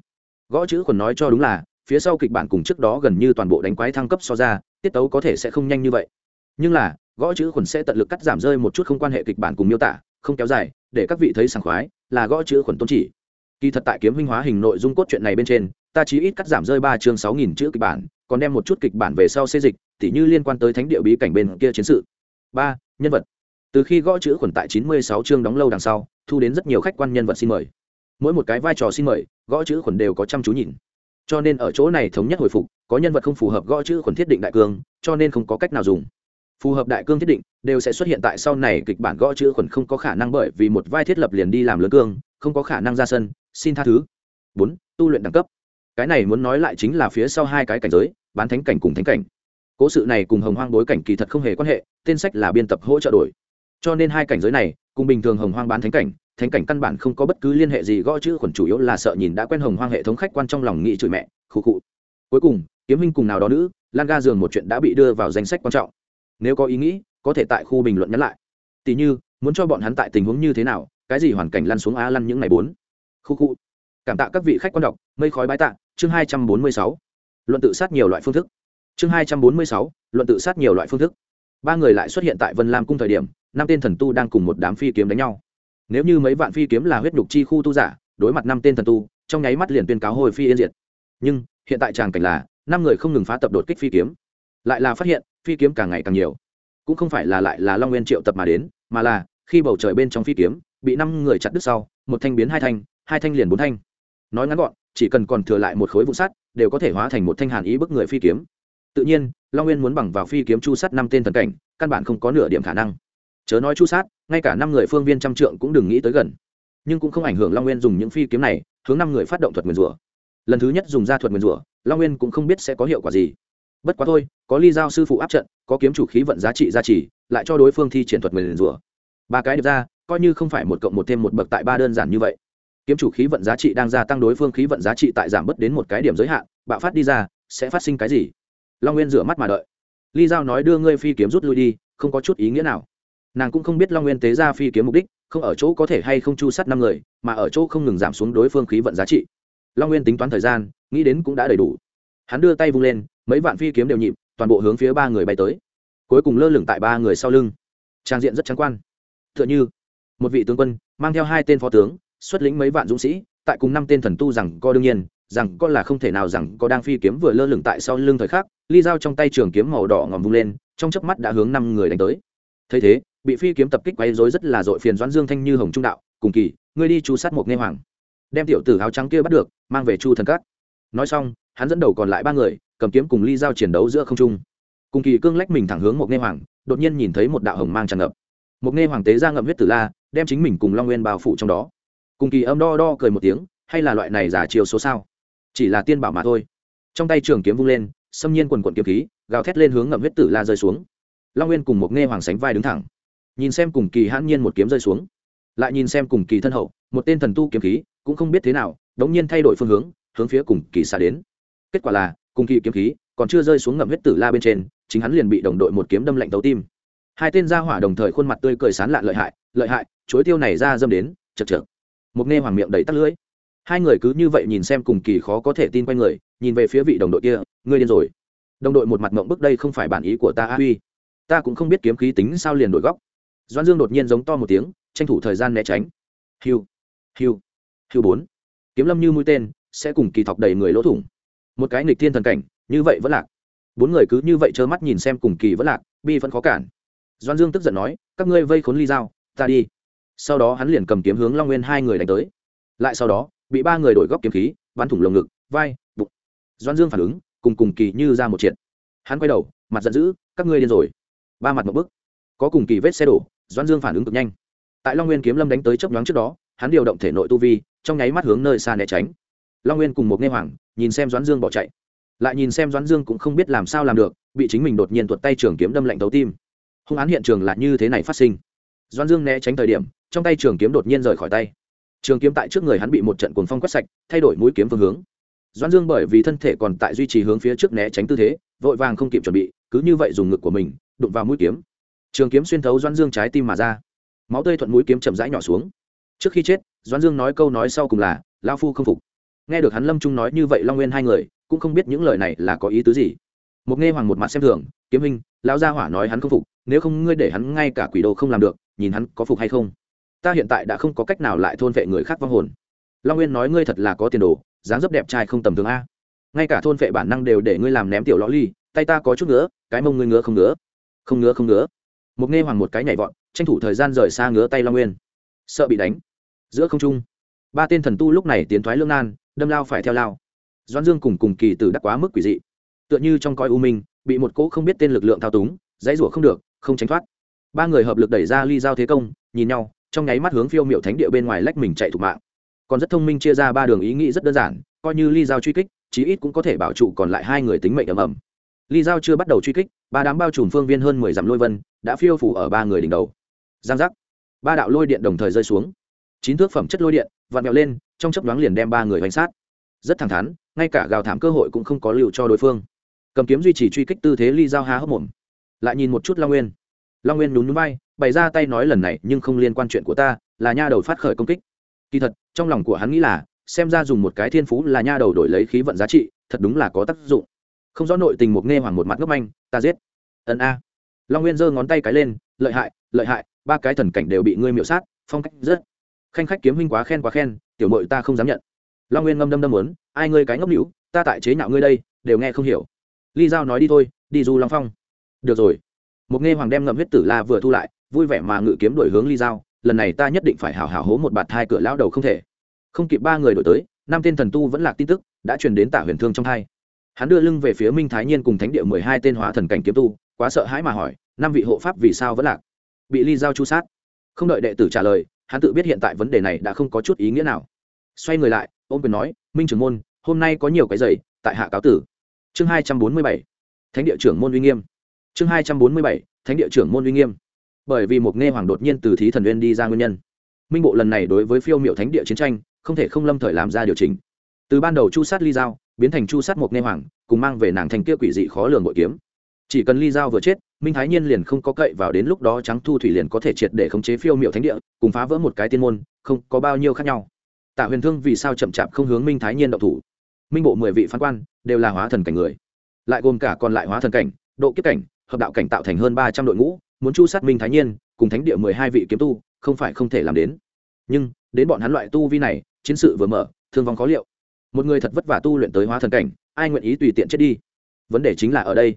Gõ chữ còn nói cho đúng là, phía sau kịch bản cùng trước đó gần như toàn bộ đánh quái thăng cấp so ra, tiết tấu có thể sẽ không nhanh như vậy. Nhưng là, gõ chữ khuẩn sẽ tận lực cắt giảm rơi một chút không quan hệ kịch bản cùng miêu tả, không kéo dài, để các vị thấy sảng khoái, là gõ chữ khuẩn tôn chỉ. Kỳ thật tại kiếm Minh hóa hình nội dung cốt truyện này bên trên, ta chỉ ít cắt giảm rơi ba chương sáu nghìn chữ kịch bản, còn đem một chút kịch bản về sau xây dịch, tỉ như liên quan tới thánh địa bí cảnh bên kia chiến sự. Ba, nhân vật từ khi gõ chữ khuẩn tại chín mươi sáu chương đóng lâu đằng sau, thu đến rất nhiều khách quan nhân vật xin mời. Mỗi một cái vai trò xin mời, gõ chữ khuẩn đều có chăm chú nhìn. Cho nên ở chỗ này thống nhất hồi phục, có nhân vật không phù hợp gõ chữ khuẩn thiết định đại cương, cho nên không có cách nào dùng. Phù hợp đại cương thiết định, đều sẽ xuất hiện tại sau này kịch bản gõ chữ khuẩn không có khả năng bởi vì một vai thiết lập liền đi làm lớn cương, không có khả năng ra sân, xin tha thứ. Bốn, tu luyện đẳng cấp. Cái này muốn nói lại chính là phía sau hai cái cảnh giới, bán thánh cảnh cùng thánh cảnh. Cố sự này cùng hồng hoang bối cảnh kỳ thật không hề quan hệ, tên sách là biên tập hỗ trợ đổi cho nên hai cảnh giới này, cùng bình thường hồng hoang bán thánh cảnh thánh cảnh căn bản không có bất cứ liên hệ gì, gõ chữ khuẩn chủ yếu là sợ nhìn đã quen hồng hoang hệ thống khách quan trong lòng nghị chửi mẹ, khụ khụ. Cuối cùng, kiếm huynh cùng nào đó nữ, lan ga giường một chuyện đã bị đưa vào danh sách quan trọng. Nếu có ý nghĩ, có thể tại khu bình luận nhắn lại. Tỷ như, muốn cho bọn hắn tại tình huống như thế nào, cái gì hoàn cảnh lăn xuống a lăn những ngày bốn. Khu khu cảm tạ các vị khách quan đọc, mây khói bái tạ, chương hai trăm bốn mươi sáu. Luận tự sát nhiều loại phương thức. Chương hai trăm bốn mươi sáu, luận tự sát nhiều loại phương thức. Ba người lại xuất hiện tại vân lam cung thời điểm năm tên thần tu đang cùng một đám phi kiếm đánh nhau. Nếu như mấy vạn phi kiếm là huyết nhục chi khu tu giả, đối mặt năm tên thần tu, trong nháy mắt liền tuyên cáo hồi phi yên diệt. Nhưng, hiện tại tràng cảnh là, năm người không ngừng phá tập đột kích phi kiếm. Lại là phát hiện, phi kiếm càng ngày càng nhiều. Cũng không phải là lại là long nguyên triệu tập mà đến, mà là, khi bầu trời bên trong phi kiếm, bị năm người chặt đứt sau, một thanh biến hai thanh hai thanh liền bốn thanh. Nói ngắn gọn, chỉ cần còn thừa lại một khối vụ sắt, đều có thể hóa thành một thanh hàn ý bức người phi kiếm. Tự nhiên, long nguyên muốn bằng vào phi kiếm chu sát năm tên thần cảnh, căn bản không có nửa điểm khả năng chớ nói chu sát, ngay cả năm người phương viên trăm trượng cũng đừng nghĩ tới gần. Nhưng cũng không ảnh hưởng long nguyên dùng những phi kiếm này, hướng năm người phát động thuật nguyền rủa. Lần thứ nhất dùng ra thuật nguyền rủa, long nguyên cũng không biết sẽ có hiệu quả gì. Bất quá thôi, có ly giao sư phụ áp trận, có kiếm chủ khí vận giá trị gia trì, lại cho đối phương thi triển thuật nguyền rủa. Ba cái được ra, coi như không phải một cộng một thêm một bậc tại ba đơn giản như vậy. Kiếm chủ khí vận giá trị đang gia tăng đối phương khí vận giá trị tại giảm bớt đến một cái điểm giới hạn, bạo phát đi ra, sẽ phát sinh cái gì? Long nguyên rửa mắt mà đợi. Ly giao nói đưa ngươi phi kiếm rút lui đi, không có chút ý nghĩa nào nàng cũng không biết long nguyên tế ra phi kiếm mục đích không ở chỗ có thể hay không chu sát năm người mà ở chỗ không ngừng giảm xuống đối phương khí vận giá trị long nguyên tính toán thời gian nghĩ đến cũng đã đầy đủ hắn đưa tay vung lên mấy vạn phi kiếm đều nhịp toàn bộ hướng phía ba người bay tới cuối cùng lơ lửng tại ba người sau lưng trang diện rất trắng quan t h ư ợ n h ư một vị tướng quân mang theo hai tên phó tướng xuất lĩnh mấy vạn dũng sĩ tại cùng năm tên thần tu rằng co đương nhiên rằng có là không thể nào rằng có đang phi kiếm vừa lơ lửng tại sau lưng thời khắc ly dao trong tay trường kiếm màu đỏ ngòm vung lên trong chớp mắt đã hướng năm người đánh tới thấy thế bị phi kiếm tập kích quấy rối rất là dội phiền doãn dương thanh như hồng trung đạo, cùng kỳ, ngươi đi chu sát một nghe hoàng. Đem tiểu tử áo trắng kia bắt được, mang về chu thần cát nói xong, hắn dẫn đầu còn lại ba người, cầm kiếm cùng ly giao chiến đấu giữa không trung. Cùng kỳ cương lách mình thẳng hướng một nghe hoàng, đột nhiên nhìn thấy một đạo hồng mang tràn ngập. Một nghe hoàng tế ra ngậm huyết tử la, đem chính mình cùng long nguyên bao phủ trong đó. Cùng kỳ âm đo đo cười một tiếng, hay là loại này giả chiều số sao? Chỉ là tiên bảo mà thôi. Trong tay trường kiếm vung lên, xâm nhiên quần quận kiếm khí, gào thét lên hướng ngậm huyết tử la rơi xuống. Long nguyên cùng một nghe hoàng sánh vai đứng thẳng nhìn xem cùng kỳ hãn nhiên một kiếm rơi xuống. Lại nhìn xem cùng kỳ thân hậu, một tên thần tu kiếm khí, cũng không biết thế nào, đống nhiên thay đổi phương hướng hướng phía cùng kỳ xa đến. Kết quả là, cùng kỳ kiếm khí còn chưa rơi xuống ngậm huyết tử la bên trên, chính hắn liền bị đồng đội một kiếm đâm lạnh tấu tim. Hai tên gia hỏa đồng thời khuôn mặt tươi cười sán lạ lợi hại lợi hại chối tiêu này ra dâm đến, chật chật một nghe hoàng miệng đầy tắt lưỡi. Hai người cứ như vậy nhìn xem cùng kỳ khó có thể tin quanh người, nhìn về phía vị đồng đội kia, ngươi điên rồi. Đồng đội một mặt mộng bức, đây không phải bản ý của ta, a huy. Ta cũng không biết kiếm khí tính sao liền đổi góc doan dương đột nhiên giống to một tiếng, tranh thủ thời gian né tránh. Hiu hiu hiu bốn. Kiếm lâm như mũi tên, sẽ cùng kỳ thọc đầy người lỗ thủng. Một cái nghịch thiên thần cảnh, như vậy vẫn lạc. Bốn người cứ như vậy trơ mắt nhìn xem cùng kỳ vẫn lạc, bi vẫn khó cản. Doan dương tức giận nói, các ngươi vây khốn ly dao ta đi. Sau đó hắn liền cầm kiếm hướng long nguyên hai người đánh tới. Lại sau đó, bị ba người đổi góc kiếm khí, bắn thủng lồng ngực, vai, bụng. Doan dương phản ứng, cùng cùng kỳ như ra một triệt. Hắn quay đầu, mặt giận dữ, các ngươi điên rồi. Ba mặt một bức có cùng kỳ vết xe đổ doan dương phản ứng cực nhanh. Tại long nguyên kiếm lâm đánh tới chấp nhoáng trước đó, hắn điều động thể nội tu vi, trong nháy mắt hướng nơi xa né tránh. Long nguyên cùng một nghe hoàng, nhìn xem doãn dương bỏ chạy. Lại nhìn xem doãn dương cũng không biết làm sao làm được, bị chính mình đột nhiên tuột tay trường kiếm đâm lạnh thấu tim. Hung án hiện trường là như thế này phát sinh. Doãn dương né tránh thời điểm, trong tay trường kiếm đột nhiên rời khỏi tay. Trường kiếm tại trước người hắn bị một trận cuồng phong quét sạch, thay đổi mũi kiếm phương hướng. Doãn dương bởi vì thân thể còn tại duy trì hướng phía trước né tránh tư thế, vội vàng không kịp chuẩn bị, cứ như vậy dùng ngực của mình, đụng vào mũi kiếm trường kiếm xuyên thấu doãn dương trái tim mà ra. Máu tươi thuận mũi kiếm chậm rãi nhỏ xuống. Trước khi chết doãn dương nói câu nói sau cùng là lao phu không phục. Nghe được hắn lâm trung nói như vậy long nguyên hai người cũng không biết những lời này là có ý tứ gì. Một nghe hoàng một mặt xem thường kiếm hình lão gia hỏa nói hắn không phục nếu không ngươi để hắn ngay cả quỷ đồ không làm được nhìn hắn có phục hay không? Ta hiện tại đã không có cách nào lại thôn vệ người khác vong hồn. Long nguyên nói ngươi thật là có tiền đồ dáng dấp đẹp trai không tầm thường a. Ngay cả thôn vệ bản năng đều để ngươi làm ném tiểu lõ ly tay ta có chút nữa, cái mông ngươi ngứa không ngứa. Không ngứa không ngứa một nghe hoàng một cái nhảy vọt, tranh thủ thời gian rời xa ngứa tay long nguyên. Sợ bị đánh. Giữa không trung, ba tên thần tu lúc này tiến thoái lương nan, đâm lao phải theo lao. Doãn dương cùng cùng kỳ tử đắc quá mức quỷ dị. Tựa như trong coi u minh, bị một cỗ không biết tên lực lượng thao túng, dãy rủa không được, không tránh thoát. Ba người hợp lực đẩy ra ly giao thế công, nhìn nhau, trong nháy mắt hướng phiêu miệu thánh địa bên ngoài lách mình chạy thủ mạng. Còn rất thông minh chia ra ba đường ý nghĩ rất đơn giản, coi như ly giao truy kích, chí ít cũng có thể bảo trụ còn lại hai người tính mệnh ầm ầm ly giao chưa bắt đầu truy kích, ba đám bao trùm phương viên hơn mười dặm lôi vân, đã phiêu phủ ở ba người đỉnh đầu. Giang giác. Ba đạo lôi điện đồng thời rơi xuống. Chín thước phẩm chất lôi điện, vặn vẹo lên, trong chấp đoán liền đem ba người hoành sát. Rất thẳng thắn, ngay cả gào thảm cơ hội cũng không có lưu cho đối phương. Cầm kiếm duy trì truy kích tư thế ly giao há hốc mồm. Lại nhìn một chút long nguyên. Long nguyên nhún núi bay bày ra tay nói lần này, nhưng không liên quan chuyện của ta, là nha đầu phát khởi công kích. Kỳ thật, trong lòng của hắn nghĩ là, xem ra dùng một cái thiên phú là nha đầu đổi lấy khí vận giá trị, thật đúng là có tác dụng không rõ nội tình một nghe hoàng một mặt ngốc manh, ta giết. Ân a. Long nguyên giơ ngón tay cái lên, lợi hại lợi hại, ba cái thần cảnh đều bị ngươi miễu sát, phong cách rất. Khanh khách kiếm huynh quá khen quá khen, tiểu mội ta không dám nhận. Long nguyên ngâm đâm đâm muốn, ai ngươi cái ngốc hữu ta tại chế nhạo ngươi đây, đều nghe không hiểu. Ly giao nói đi thôi, đi du long phong. Được rồi. Một nghe hoàng đem ngậm huyết tử la vừa thu lại, vui vẻ mà ngự kiếm đổi hướng ly giao, lần này ta nhất định phải hào hào hố một bạt hai cửa lao đầu không thể. Không kịp ba người đổi tới, năm tên thần tu vẫn lạc tin tức, đã truyền đến tả huyền thương trong thai hắn đưa lưng về phía minh thái nhiên cùng thánh địa mười hai tên hóa thần cảnh kiếm tu, quá sợ hãi mà hỏi, năm vị hộ pháp vì sao vẫn lạc? Bị ly giao chu sát. Không đợi đệ tử trả lời, hắn tự biết hiện tại vấn đề này đã không có chút ý nghĩa nào. Xoay người lại, ôm quyền nói, minh trưởng môn, hôm nay có nhiều cái giày, tại hạ cáo tử. Chương hai trăm bốn mươi bảy, thánh địa trưởng môn uy nghiêm. Chương hai trăm bốn mươi bảy, thánh địa trưởng môn uy nghiêm. Bởi vì một nghe hoàng đột nhiên từ thí thần uyên đi ra nguyên nhân. Minh bộ lần này đối với phiêu miệu thánh địa chiến tranh, không thể không lâm thời làm ra điều chỉnh. Từ ban đầu chu sát ly giao biến thành chu sát một nghe hoàng, cùng mang về nàng thành kia quỷ dị khó lường bội kiếm. Chỉ cần ly giao vừa chết, minh thái nhiên liền không có cậy vào đến lúc đó trắng thu thủy liền có thể triệt để khống chế phiêu miệu thánh địa, cùng phá vỡ một cái tiên môn, không có bao nhiêu khác nhau. Tạ huyền thương vì sao chậm chạp không hướng minh thái nhiên động thủ? Minh bộ mười vị phán quan đều là hóa thần cảnh người. Lại gồm cả còn lại hóa thần cảnh, độ kiếp cảnh, hợp đạo cảnh tạo thành hơn ba trăm đội ngũ, muốn chu sát minh thái nhiên, cùng thánh địa mười hai vị kiếm tu, không phải không thể làm đến. Nhưng, đến bọn hắn loại tu vi này, chiến sự vừa mở, thương vong khó liệu một người thật vất vả tu luyện tới hóa thần cảnh, ai nguyện ý tùy tiện chết đi? Vấn đề chính là ở đây.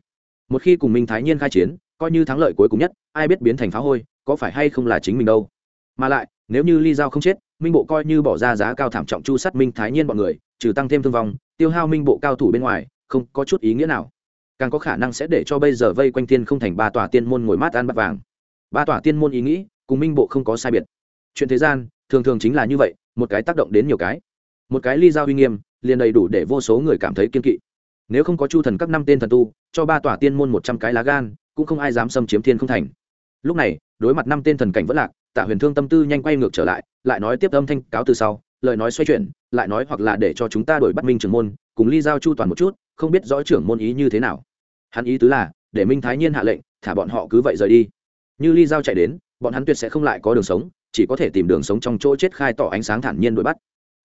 Một khi cùng minh thái nhiên khai chiến, coi như thắng lợi cuối cùng nhất, ai biết biến thành phá hôi, có phải hay không là chính mình đâu? Mà lại, nếu như ly giao không chết, minh bộ coi như bỏ ra giá cao thảm trọng chu sát minh thái nhiên bọn người, trừ tăng thêm thương vong, tiêu hao minh bộ cao thủ bên ngoài, không có chút ý nghĩa nào. Càng có khả năng sẽ để cho bây giờ vây quanh thiên không thành ba tòa tiên môn ngồi mát ăn bát vàng. Ba tòa tiên môn ý nghĩ cùng minh bộ không có sai biệt. Chuyện thế gian, thường thường chính là như vậy, một cái tác động đến nhiều cái một cái ly giao uy nghiêm, liền đầy đủ để vô số người cảm thấy kiên kỵ. Nếu không có chu thần các năm tên thần tu, cho ba tòa tiên môn một trăm cái lá gan, cũng không ai dám xâm chiếm thiên không thành. Lúc này, đối mặt năm tên thần cảnh vẫn lạc, tạ huyền thương tâm tư nhanh quay ngược trở lại lại nói tiếp âm thanh cáo từ sau, lời nói xoay chuyển, lại nói hoặc là để cho chúng ta đổi bắt minh trưởng môn, cùng ly giao chu toàn một chút, không biết rõ trưởng môn ý như thế nào. Hắn ý tứ là, để minh thái nhiên hạ lệnh, thả bọn họ cứ vậy rời đi. Như ly giao chạy đến, bọn hắn tuyệt sẽ không lại có đường sống, chỉ có thể tìm đường sống trong chỗ chết khai tỏ ánh sáng thản nhiên đuổi bắt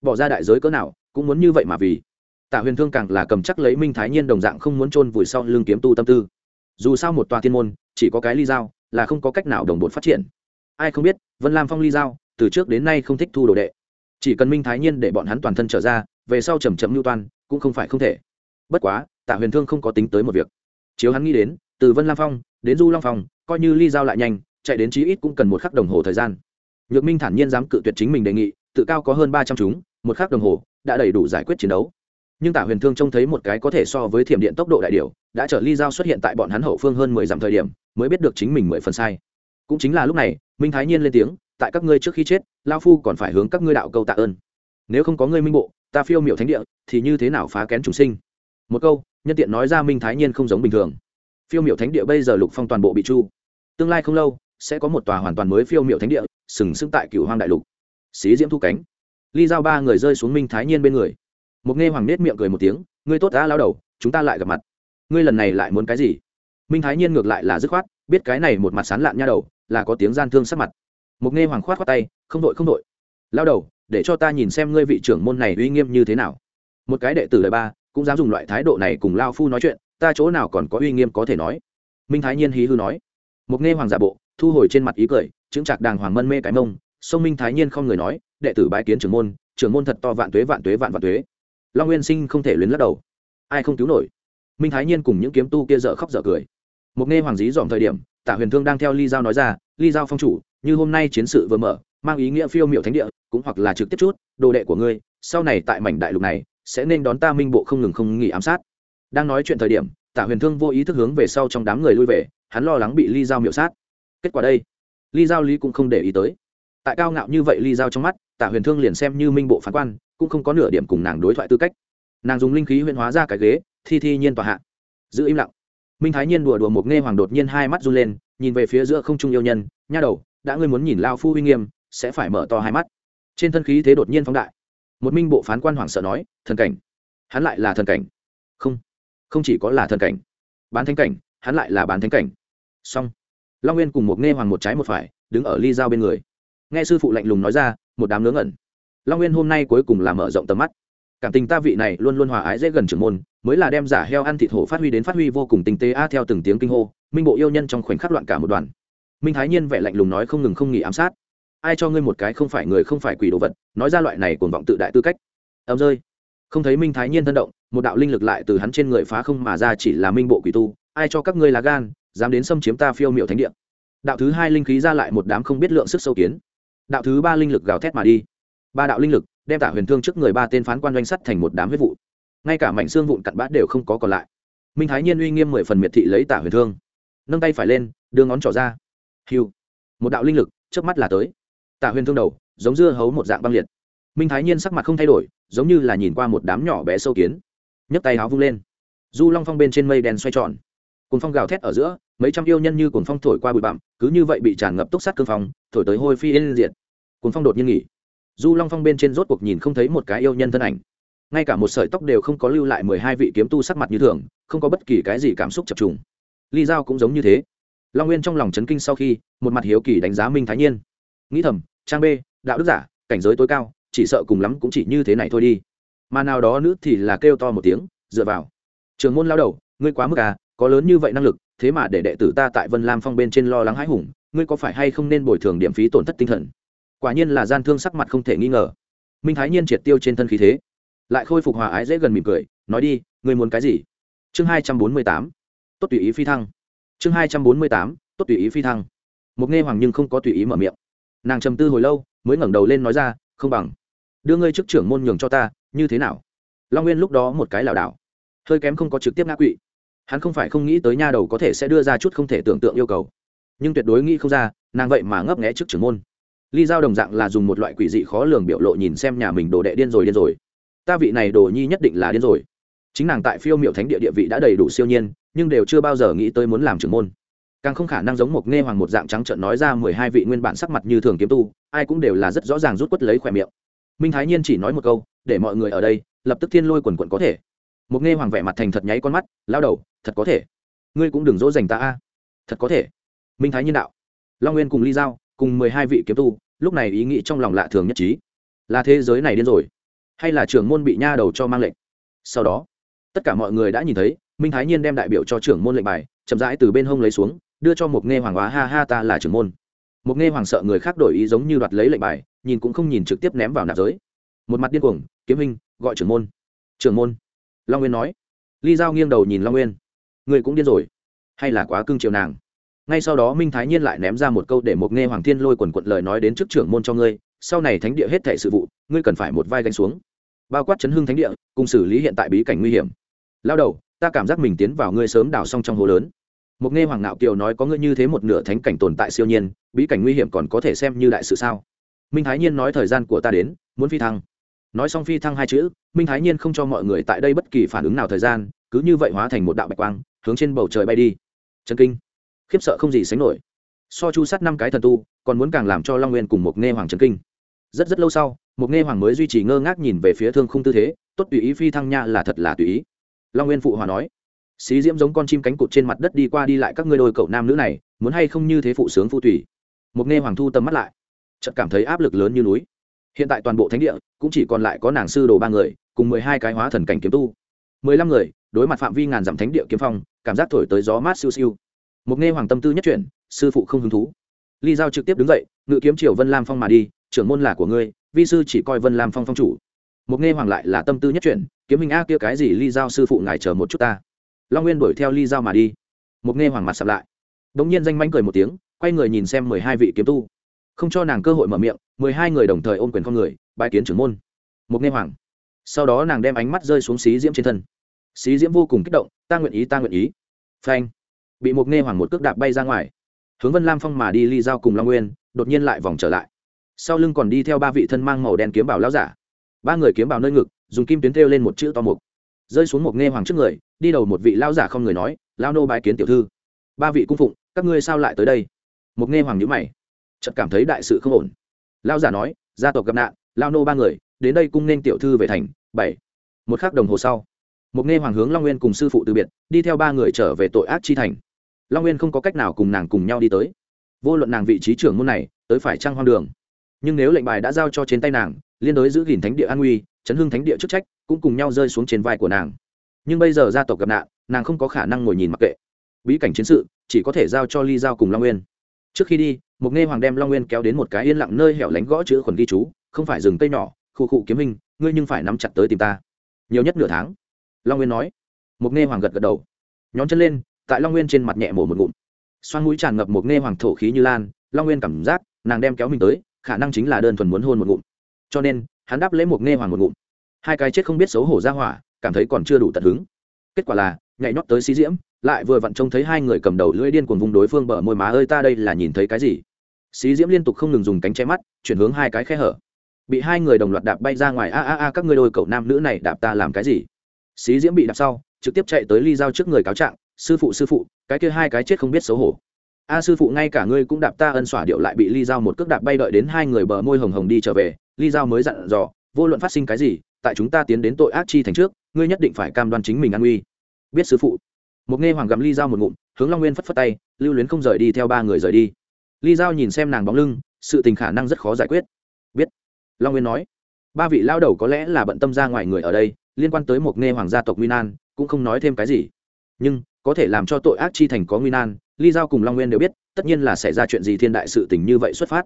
bỏ ra đại giới cỡ nào, cũng muốn như vậy mà vì. Tạ huyền thương càng là cầm chắc lấy minh thái nhiên đồng dạng không muốn chôn vùi sau lưng kiếm tu tâm tư. Dù sao một tòa thiên môn, chỉ có cái ly giao là không có cách nào đồng bộ phát triển. Ai không biết, vân lam phong ly giao từ trước đến nay không thích thu đồ đệ. Chỉ cần minh thái nhiên để bọn hắn toàn thân trở ra, về sau chầm chậm lưu toan, cũng không phải không thể. Bất quá tạ huyền thương không có tính tới một việc. Chiếu hắn nghĩ đến, từ vân lam phong, đến du long phong, coi như ly giao lại nhanh, chạy đến chí ít cũng cần một khắc đồng hồ thời gian. Nhược minh thản nhiên dám cự tuyệt chính mình đề nghị, tự cao có hơn ba trăm chúng một khắc đồng hồ, đã đầy đủ giải quyết chiến đấu. Nhưng Tả huyền thương trông thấy một cái có thể so với thiểm điện tốc độ đại điều đã chở ly giao xuất hiện tại bọn hắn hậu phương hơn mười dặm thời điểm, mới biết được chính mình mười phần sai. Cũng chính là lúc này, minh thái nhiên lên tiếng, tại các ngươi trước khi chết, lao phu còn phải hướng các ngươi đạo câu tạ ơn. Nếu không có ngươi minh bộ, ta phiêu miệu thánh địa, thì như thế nào phá kén chúng sinh? Một câu, nhân tiện nói ra minh thái nhiên không giống bình thường. Phiêu miệu thánh địa bây giờ lục phong toàn bộ bị chu. Tương lai không lâu, sẽ có một tòa hoàn toàn mới phiêu miệu thánh địa, sừng sững tại cửu hoang đại lục. Xí diễm thu cánh ly giao ba người rơi xuống minh thái nhiên bên người. Một nghe hoàng nết miệng cười một tiếng, ngươi tốt đã lao đầu, chúng ta lại gặp mặt. Ngươi lần này lại muốn cái gì? Minh thái nhiên ngược lại là dứt khoát, biết cái này một mặt sán lạn nha đầu, là có tiếng gian thương sắc mặt. Một nghe hoàng khoát khoát tay, không đội không đội. Lao đầu, để cho ta nhìn xem ngươi vị trưởng môn này uy nghiêm như thế nào. Một cái đệ tử đời ba, cũng dám dùng loại thái độ này cùng lao phu nói chuyện, ta chỗ nào còn có uy nghiêm có thể nói? Minh thái nhiên hí hư nói. Một nghe hoàng giả bộ, thu hồi trên mặt ý cười chứng chặt đàng hoàng mân mê cái mông, sông minh thái nhiên không người nói đệ tử bái kiến trưởng môn trưởng môn thật to vạn tuế vạn tuế, vạn vạn tuế. Long nguyên sinh không thể luyến lắc đầu. Ai không cứu nổi? Minh thái nhiên cùng những kiếm tu kia dở khóc dở cười. Một nghe hoàng dí dòm thời điểm, tả huyền thương đang theo ly giao nói ra, ly giao phong chủ, như hôm nay chiến sự vừa mở, mang ý nghĩa phiêu miệu thánh địa, cũng hoặc là trực tiếp chút, đồ đệ của ngươi, sau này tại mảnh đại lục này, sẽ nên đón ta minh bộ không ngừng không nghỉ ám sát. Đang nói chuyện thời điểm, tả huyền thương vô ý thức hướng về sau trong đám người lui về, hắn lo lắng bị ly giao miệu sát. Kết quả đây, ly giao lý cũng không để ý tới. Tại cao ngạo như vậy ly giao trong mắt tạ huyền thương liền xem như minh bộ phán quan, cũng không có nửa điểm cùng nàng đối thoại tư cách. Nàng dùng linh khí huyền hóa ra cái ghế, thi thi nhiên tòa hạ. Giữ im lặng. Minh thái nhiên đùa đùa một nghe hoàng đột nhiên hai mắt run lên, nhìn về phía giữa không trung yêu nhân, nha đầu, đã ngươi muốn nhìn lao phu uy nghiêm, sẽ phải mở to hai mắt. Trên thân khí thế đột nhiên phóng đại. Một minh bộ phán quan hoảng sợ nói, thần cảnh? Hắn lại là thần cảnh? Không không chỉ có là thần cảnh. Bán thánh cảnh, hắn lại là bán thánh cảnh. Song long nguyên cùng một nghe hoàng một trái một phải, đứng ở ly dao bên người. Nghe sư phụ lạnh lùng nói ra một đám ngớ ngẩn. Long nguyên hôm nay cuối cùng là mở rộng tầm mắt. Cảm tình ta vị này luôn luôn hòa ái dễ gần trưởng môn, mới là đem giả heo ăn thịt hổ phát huy đến phát huy vô cùng tinh tế a theo từng tiếng kinh hô, minh bộ yêu nhân trong khoảnh khắc loạn cả một đoàn. Minh thái nhiên vẻ lạnh lùng nói không ngừng không nghỉ ám sát. Ai cho ngươi một cái không phải người không phải quỷ đồ vật, nói ra loại này cuồng vọng tự đại tư cách. Ấm rơi. Không thấy minh thái nhiên thân động, một đạo linh lực lại từ hắn trên người phá không mà ra chỉ là minh bộ quỷ tu, ai cho các ngươi là gan, dám đến xâm chiếm ta phiêu miệu thánh địa. Đạo thứ hai linh khí ra lại một đám không biết lượng sức sâu kiến đạo thứ ba linh lực gào thét mà đi. Ba đạo linh lực đem tả huyền thương trước người ba tên phán quan doanh sắt thành một đám huyết vụ. Ngay cả mảnh xương vụn cặn bát đều không có còn lại. Minh thái nhiên uy nghiêm mười phần miệt thị lấy tả huyền thương. Nâng tay phải lên, đưa ngón trỏ ra. Hiu. Một đạo linh lực trước mắt là tới. Tả huyền thương đầu, giống dưa hấu một dạng băng liệt. Minh thái nhiên sắc mặt không thay đổi, giống như là nhìn qua một đám nhỏ bé sâu kiến. Nhấc tay áo vung lên. Du long phong bên trên mây đen xoay tròn. Cuồng phong gào thét ở giữa, mấy trăm yêu nhân như cuồng phong thổi qua bụi bặm, cứ như vậy bị tràn ngập túc sát cương phong, thổi tới hôi phi yên diệt. Cồn phong đột nhiên nghỉ. Du long phong bên trên rốt cuộc nhìn không thấy một cái yêu nhân thân ảnh. Ngay cả một sợi tóc đều không có lưu lại mười hai vị kiếm tu sắc mặt như thường, không có bất kỳ cái gì cảm xúc chập trùng. Ly giao cũng giống như thế. Long nguyên trong lòng chấn kinh sau khi, một mặt hiếu kỳ đánh giá minh thái nhiên. Nghĩ thầm, trang b đạo đức giả, cảnh giới tối cao, chỉ sợ cùng lắm cũng chỉ như thế này thôi đi. Mà nào đó nữ thì là kêu to một tiếng, dựa vào. Trường môn lao đầu, ngươi quá mức à có lớn như vậy năng lực, thế mà để đệ tử ta tại vân lam phong bên trên lo lắng hãi hùng, ngươi có phải hay không nên bồi thường điểm phí tổn thất tinh thần? Quả nhiên là gian thương sắc mặt không thể nghi ngờ. Minh thái nhiên triệt tiêu trên thân khí thế, lại khôi phục hòa ái dễ gần mỉm cười, nói đi, ngươi muốn cái gì? Chương hai trăm bốn mươi tám, tốt tùy ý phi thăng. Chương hai trăm bốn mươi tám, tốt tùy ý phi thăng. Một nghe hoàng nhưng không có tùy ý mở miệng. Nàng trầm tư hồi lâu, mới ngẩng đầu lên nói ra, không bằng. Đưa ngươi chức trưởng môn nhường cho ta, như thế nào? Long nguyên lúc đó một cái lảo đảo, hơi kém không có trực tiếp ngã quỵ hắn không phải không nghĩ tới nha đầu có thể sẽ đưa ra chút không thể tưởng tượng yêu cầu. Nhưng tuyệt đối nghĩ không ra, nàng vậy mà ngấp nghẽ trước trưởng môn. Ly giao đồng dạng là dùng một loại quỷ dị khó lường biểu lộ nhìn xem nhà mình đồ đệ điên rồi điên rồi. Ta vị này đồ nhi nhất định là điên rồi. Chính nàng tại phiêu miệu thánh địa địa vị đã đầy đủ siêu nhiên, nhưng đều chưa bao giờ nghĩ tới muốn làm trưởng môn. Càng không khả năng giống một nghe hoàng một dạng trắng trợn nói ra mười hai vị nguyên bản sắc mặt như thường kiếm tu, ai cũng đều là rất rõ ràng rút quất lấy khỏe miệng. Minh thái nhiên chỉ nói một câu, để mọi người ở đây, lập tức thiên lôi quần quận có thể một nghe hoàng vẻ mặt thành thật nháy con mắt lao đầu, thật có thể. Ngươi cũng đừng dỗ dành ta a. Thật có thể. Minh thái Nhân đạo. Long nguyên cùng ly giao, cùng mười hai vị kiếm tu, lúc này ý nghĩ trong lòng lạ thường nhất trí. Là thế giới này điên rồi, hay là trưởng môn bị nha đầu cho mang lệnh? Sau đó, tất cả mọi người đã nhìn thấy, minh thái nhiên đem đại biểu cho trưởng môn lệnh bài, chậm rãi từ bên hông lấy xuống, đưa cho một nghe hoàng hóa ha ha, ta là trưởng môn. Một nghe hoàng sợ người khác đổi ý giống như đoạt lấy lệnh bài, nhìn cũng không nhìn trực tiếp ném vào nạp giới. Một mặt điên cuồng, kiếm hình gọi trưởng môn. Trưởng môn long nguyên nói. Ly giao nghiêng đầu nhìn long nguyên. Người cũng điên rồi. Hay là quá cưng chiều nàng. Ngay sau đó minh thái nhiên lại ném ra một câu để một nghe hoàng thiên lôi quần quận lời nói đến trước trưởng môn cho ngươi. Sau này thánh địa hết thệ sự vụ, ngươi cần phải một vai gánh xuống. Bao quát chấn hưng thánh địa, cùng xử lý hiện tại bí cảnh nguy hiểm. Lao đầu, ta cảm giác mình tiến vào ngươi sớm đào xong trong hồ lớn. Một nghe hoàng nạo kiều nói có ngươi như thế một nửa thánh cảnh tồn tại siêu nhiên, bí cảnh nguy hiểm còn có thể xem như đại sự sao? Minh thái nhiên nói thời gian của ta đến, muốn phi thăng nói xong phi thăng hai chữ, minh thái nhiên không cho mọi người tại đây bất kỳ phản ứng nào thời gian, cứ như vậy hóa thành một đạo bạch quang, hướng trên bầu trời bay đi. Trần kinh. Khiếp sợ không gì sánh nổi. So chu sát năm cái thần tu, còn muốn càng làm cho long nguyên cùng một nghe hoàng trần kinh. Rất rất lâu sau một nghe hoàng mới duy trì ngơ ngác nhìn về phía thương khung tư thế, tốt tùy ý phi thăng nha là thật là tùy ý. Long nguyên phụ hòa nói, xí diễm giống con chim cánh cụt trên mặt đất đi qua đi lại các ngươi đôi cậu nam nữ này, muốn hay không như thế phụ sướng phụ tùy? Một nghe hoàng thu tầm mắt lại, chợt cảm thấy áp lực lớn như núi hiện tại toàn bộ thánh địa cũng chỉ còn lại có nàng sư đồ ba người, cùng mười hai cái hóa thần cảnh kiếm tu. Mười lăm người, đối mặt phạm vi ngàn dặm thánh địa kiếm phong, cảm giác thổi tới gió mát siêu siêu. Một nghe hoàng tâm tư nhất chuyển, sư phụ không hứng thú. Ly giao trực tiếp đứng dậy, ngự kiếm triều vân lam phong mà đi, trưởng môn là của ngươi, vi sư chỉ coi vân lam phong phong chủ. Một nghe hoàng lại là tâm tư nhất chuyển, kiếm hình a kia cái gì ly giao sư phụ ngài chờ một chút ta. Long nguyên đuổi theo ly giao mà đi. Một nghe hoàng mặt sập lại. Đ ỗ n g nhiên danh manh cười một tiếng, quay người nhìn xem mười hai vị kiếm tu. Không cho nàng cơ hội mở miệng mười hai người đồng thời ôm quyền con người bãi kiến trưởng môn. Một nghe hoàng. Sau đó nàng đem ánh mắt rơi xuống xí diễm trên thân. Xí diễm vô cùng kích động, ta nguyện ý, ta nguyện ý. Phanh. Bị một nghe hoàng một cước đạp bay ra ngoài. Hướng vân lam phong mà đi, ly giao cùng long nguyên, đột nhiên lại vòng trở lại. Sau lưng còn đi theo ba vị thân mang màu đen kiếm bảo lao giả. Ba người kiếm bảo nơi ngực, dùng kim tuyến thêu lên một chữ to mục. Rơi xuống một nghe hoàng trước người, đi đầu một vị lao giả không người nói lao nô bái kiến tiểu thư. Ba vị cung phụng, các ngươi sao lại tới đây? Một nghe hoàng nhữ mày. Chợt cảm thấy đại sự không ổn lao giả nói, gia tộc gặp nạn lao nô ba người, đến đây cung nên tiểu thư về thành, bảy. Một khắc đồng hồ sau, một nghe hoàng hướng long nguyên cùng sư phụ từ biệt, đi theo ba người trở về tội ác chi thành. Long nguyên không có cách nào cùng nàng cùng nhau đi tới. Vô luận nàng vị trí trưởng môn này, tới phải trăng hoang đường. Nhưng nếu lệnh bài đã giao cho trên tay nàng, liên đối giữ gìn thánh địa an nguy, chấn hưng thánh địa chức trách, cũng cùng nhau rơi xuống trên vai của nàng. Nhưng bây giờ gia tộc gặp nạn, nàng không có khả năng ngồi nhìn mặc kệ. Bí cảnh chiến sự, chỉ có thể giao cho ly giao cùng long nguyên trước khi đi một nghe hoàng đem long nguyên kéo đến một cái yên lặng nơi hẻo lánh gõ chữ khuẩn ghi chú, không phải rừng cây nhỏ, khu khu kiếm hình, ngươi nhưng phải nắm chặt tới tìm ta. Nhiều nhất nửa tháng. Long nguyên nói. Một nghe hoàng gật gật đầu. Nhón chân lên, tại long nguyên trên mặt nhẹ mổ một ngụm. Xoan mũi tràn ngập một nghe hoàng thổ khí như lan, long nguyên cảm giác, nàng đem kéo mình tới, khả năng chính là đơn thuần muốn hôn một ngụm. Cho nên, hắn đáp lấy một nghe hoàng một ngụm. Hai cái chết không biết xấu hổ ra hỏa, cảm thấy còn chưa đủ tận hứng. Kết quả là, nhảy nhót tới xí diễm lại vừa vặn trông thấy hai người cầm đầu lưỡi điên cuồng vùng đối phương bờ môi má ơi ta đây là nhìn thấy cái gì? Xí diễm liên tục không ngừng dùng cánh che mắt, chuyển hướng hai cái khe hở. Bị hai người đồng loạt đạp bay ra ngoài, a a a, các ngươi đôi cậu nam nữ này đạp ta làm cái gì? Xí diễm bị đạp sau, trực tiếp chạy tới ly giao trước người cáo trạng, sư phụ sư phụ, cái kia hai cái chết không biết xấu hổ. A sư phụ, ngay cả ngươi cũng đạp ta ân xỏa điệu lại bị ly giao một cước đạp bay đợi đến hai người bờ môi hồng hồng đi trở về, ly giao mới dặn dò, vô luận phát sinh cái gì, tại chúng ta tiến đến tội ác chi thành trước, ngươi nhất định phải cam đoan chính mình an uy biết, sư phụ một nghe hoàng gặm ly giao một ngụm, hướng long nguyên phất phất tay, lưu luyến không rời đi theo ba người rời đi. Ly giao nhìn xem nàng bóng lưng, sự tình khả năng rất khó giải quyết. Biết. Long nguyên nói, ba vị lao đầu có lẽ là bận tâm ra ngoài người ở đây, liên quan tới một nghe hoàng gia tộc nguyên an cũng không nói thêm cái gì. Nhưng, có thể làm cho tội ác chi thành có nguyên an ly giao cùng long nguyên đều biết, tất nhiên là xảy ra chuyện gì thiên đại sự tình như vậy xuất phát.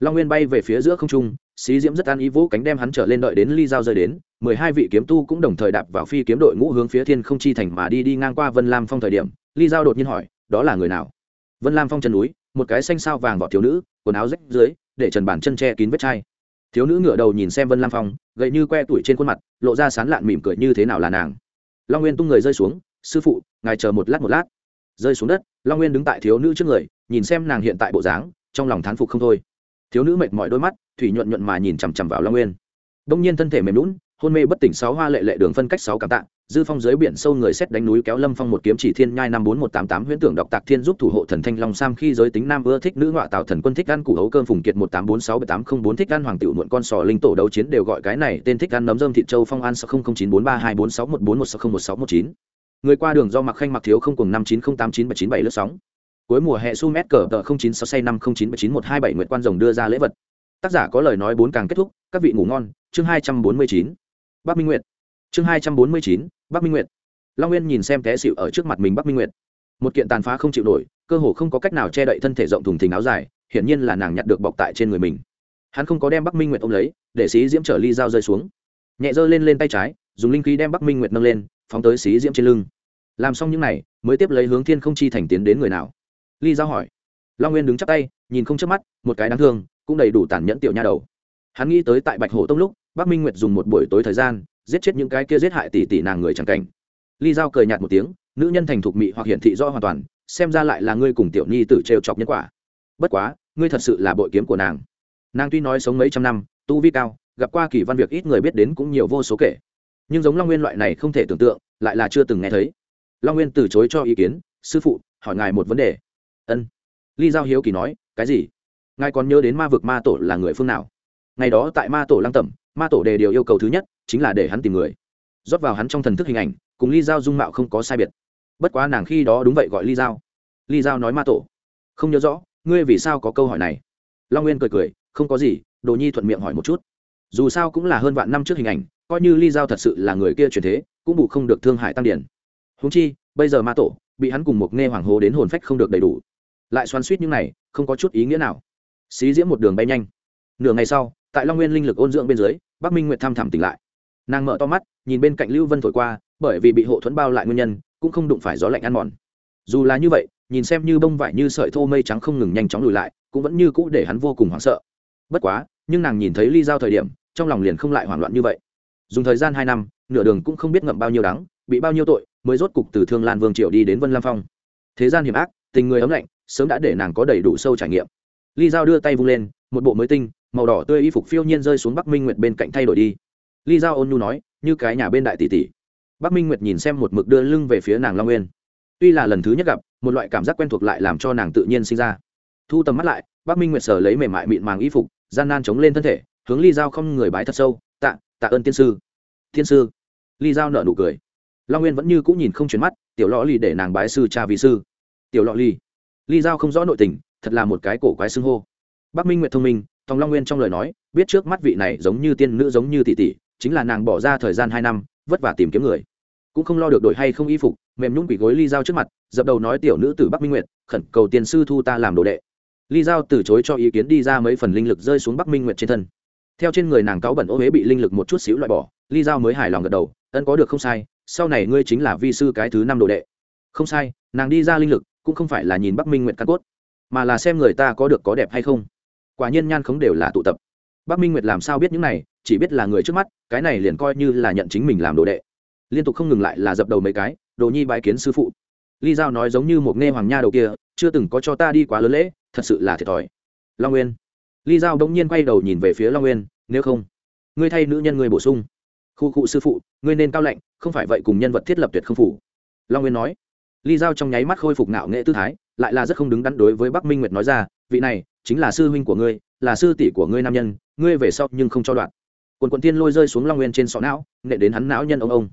Long nguyên bay về phía giữa không trung xí diễm rất an ý vũ cánh đem hắn trở lên đợi đến ly giao rơi đến, mười hai vị kiếm tu cũng đồng thời đạp vào phi kiếm đội ngũ hướng phía thiên không chi thành mà đi đi ngang qua vân lam phong thời điểm, ly giao đột nhiên hỏi, đó là người nào? Vân lam phong chân núi, một cái xanh sao vàng vỏ thiếu nữ, quần áo rách dưới, để trần bản chân che kín vết chai. Thiếu nữ ngửa đầu nhìn xem vân lam phong gậy như que tuổi trên khuôn mặt, lộ ra sán lạn mỉm cười như thế nào là nàng. Long nguyên tung người rơi xuống, sư phụ, ngài chờ một lát một lát. Rơi xuống đất, long nguyên đứng tại thiếu nữ trước người, nhìn xem nàng hiện tại bộ dáng, trong lòng thán phục không thôi. Thiếu nữ mệt mỏi đôi mắt thủy nhuận nhuận mà nhìn chằm chằm vào long nguyên. Đông nhiên thân thể mềm lún hôn mê bất tỉnh sáu hoa lệ lệ đường phân cách sáu cảm tạ, dư phong dưới biển sâu người xét đánh núi kéo lâm phong một kiếm chỉ thiên nhai năm bốn một tám tám, huyễn tưởng đọc tạc thiên giúp thủ hộ thần thanh long sam khi giới tính nam ưa thích nữ ngọa tạo thần quân thích ăn củ hấu cơm phùng kiệt một tám bốn sáu bảy tám không bốn, thích ăn hoàng tiểu muộn con sò linh tổ đấu chiến đều gọi cái này, tên thích ăn nấm dơm thịt châu phong an sáu không không chín bốn ba hai bốn sáu một bốn một sáu không một sáu một chín. Người qua đường do mặc khanh mặc thiếu không cùng năm chín không tám chín bảy chín bảy lướt sóng. Cuối mùa hè su mét cờ tờ không chín sáu say năm không chín bảy chín một hai bảy nguyện quan rồng đưa ra lễ vật tác giả có lời nói bốn càng kết thúc, các vị ngủ ngon, chương hai trăm bốn mươi chín. Bắc minh nguyệt. Chương hai trăm bốn mươi chín, bắc minh nguyệt. Long nguyên nhìn xem té xịu ở trước mặt mình bắc minh nguyệt. Một kiện tàn phá không chịu nổi, cơ hồ không có cách nào che đậy thân thể rộng thùng thình áo dài, hiển nhiên là nàng nhặt được bọc tại trên người mình. Hắn không có đem bắc minh nguyệt ôm lấy, để xí diễm trở ly dao rơi xuống. Nhẹ dơ lên lên tay trái, dùng linh khí đem bắc minh nguyệt nâng lên, phóng tới xí diễm trên lưng. Làm xong những n à y mới tiếp lấy hướng thiên không chi thành tiến đến người nào? Ly dao hỏi. Long nguyên đứng chắc tay, nhìn không chớp mắt, một cái đáng thương cũng đầy đủ tàn nhẫn tiểu nha đầu. Hắn nghĩ tới tại bạch hổ tông lúc, bắc minh nguyệt dùng một buổi tối thời gian, giết chết những cái kia giết hại tỷ tỷ nàng người chẳng cảnh. Ly giao cười nhạt một tiếng, nữ nhân thành thục mị hoặc hiển thị rõ hoàn toàn, xem ra lại là ngươi cùng tiểu nhi tử trêu chọc nhân quả. Bất quá, ngươi thật sự là bội kiếm của nàng. Nàng tuy nói sống mấy trăm năm, tu vi cao, gặp qua kỳ văn việc ít người biết đến cũng nhiều vô số kể. Nhưng giống long nguyên loại này không thể tưởng tượng, lại là chưa từng nghe thấy. Long nguyên từ chối cho ý kiến, sư phụ, hỏi ngài một vấn đề. Ân. Ly giao hiếu kỳ nói, cái gì? Ngài còn nhớ đến ma vực ma tổ là người phương nào? Ngày đó tại ma tổ lăng tẩm, ma tổ đề điều yêu cầu thứ nhất chính là để hắn tìm người. Rót vào hắn trong thần thức hình ảnh, cùng ly giao dung mạo không có sai biệt. Bất quá nàng khi đó đúng vậy gọi ly giao. Ly giao nói ma tổ. Không nhớ rõ, ngươi vì sao có câu hỏi này? Long nguyên cười cười, không có gì, đồ nhi thuận miệng hỏi một chút. Dù sao cũng là hơn vạn năm trước hình ảnh, coi như ly giao thật sự là người kia truyền thế, cũng bù không được thương hại tăng điển. Húng chi, bây giờ ma tổ, bị hắn cùng một nghe hoàng hố đến hồn phách không được đầy đủ. Lại xoắn suýt những này, không có chút ý nghĩa nào xí diễm một đường bay nhanh. Nửa ngày sau, tại long nguyên linh lực ôn dưỡng bên dưới, bắc minh nguyệt thăm thẳm tỉnh lại. Nàng mở to mắt, nhìn bên cạnh lưu vân thổi qua, bởi vì bị hộ thuẫn bao lại nguyên nhân, cũng không đụng phải gió lạnh ăn mòn. Dù là như vậy, nhìn xem như bông vải như sợi thô mây trắng không ngừng nhanh chóng lùi lại, cũng vẫn như cũ để hắn vô cùng hoảng sợ. Bất quá, nhưng nàng nhìn thấy ly giao thời điểm, trong lòng liền không lại hoảng loạn như vậy. Dùng thời gian hai năm, nửa đường cũng không biết ngậm bao nhiêu đắng, bị bao nhiêu tội, mới rốt cục từ thương lan vương triều đi đến vân lam phong. Thế gian hiểm ác, tình người ấm lạnh, sớm đã để nàng có đầy đủ sâu trải nghiệm ly dao đưa tay vung lên, một bộ mới tinh, màu đỏ tươi y phục phiêu nhiên rơi xuống bắc minh nguyệt bên cạnh thay đổi đi. Ly dao ôn nhu nói, như cái nhà bên đại tỷ tỷ. Bắc minh nguyệt nhìn xem một mực đưa lưng về phía nàng long nguyên. Tuy là lần thứ nhất gặp, một loại cảm giác quen thuộc lại làm cho nàng tự nhiên sinh ra. Thu tầm mắt lại, bắc minh nguyệt sờ lấy mềm mại mịn màng y phục, gian nan chống lên thân thể, hướng ly dao không người bái thật sâu, tạ tạ ơn tiên sư. Thiên sư? Ly dao nở nụ cười. Long nguyên vẫn như cũng nhìn không chuyển mắt, tiểu lọ ly để nàng bái sư cha vị sư. Tiểu lọ ly ly dao không rõ nội tình thật là một cái cổ quái xưng hô. Bắc minh nguyệt thông minh, tòng long nguyên trong lời nói, biết trước mắt vị này giống như tiên nữ giống như tỷ tỷ, chính là nàng bỏ ra thời gian hai năm, vất vả tìm kiếm người. Cũng không lo được đổi hay không y phục, mềm nhún quỷ gối ly dao trước mặt, dập đầu nói tiểu nữ tử bắc minh nguyệt, khẩn cầu tiền sư thu ta làm đồ đệ. Ly dao từ chối cho ý kiến đi ra mấy phần linh lực rơi xuống bắc minh nguyệt trên thân. Theo trên người nàng cáo bẩn ô huế bị linh lực một chút xíu loại bỏ, ly dao mới hài lòng gật đầu, ân có được không sai, sau này ngươi chính là vi sư cái thứ năm đồ đệ. Không sai, nàng đi ra linh lực, cũng không phải là nhìn bắc minh nguyệt căn cốt mà là xem người ta có được có đẹp hay không. Quả nhiên nhan khống đều là tụ tập. Bắc minh nguyệt làm sao biết những này, chỉ biết là người trước mắt, cái này liền coi như là nhận chính mình làm đồ đệ. Liên tục không ngừng lại là dập đầu mấy cái, đồ nhi bái kiến sư phụ. Ly giao nói giống như một nghe hoàng nha đầu kia, chưa từng có cho ta đi quá lớn lễ, thật sự là thiệt thòi. Long nguyên. Ly giao đông nhiên quay đầu nhìn về phía long nguyên, nếu không, ngươi thay nữ nhân ngươi bổ sung. Khu cụ sư phụ, ngươi nên cao lạnh, không phải vậy cùng nhân vật thiết lập tuyệt không phủ. Long nguyên nói. Ly giao trong nháy mắt khôi phục ngạo nghệ tư thái lại là rất không đứng đắn đối với bắc minh nguyệt nói ra, vị này, chính là sư huynh của ngươi, là sư tỷ của ngươi nam nhân, ngươi về sau nhưng không cho đoạn. Quần quần tiên lôi rơi xuống long nguyên trên sọ não, nệ đến hắn não nhân ông ông.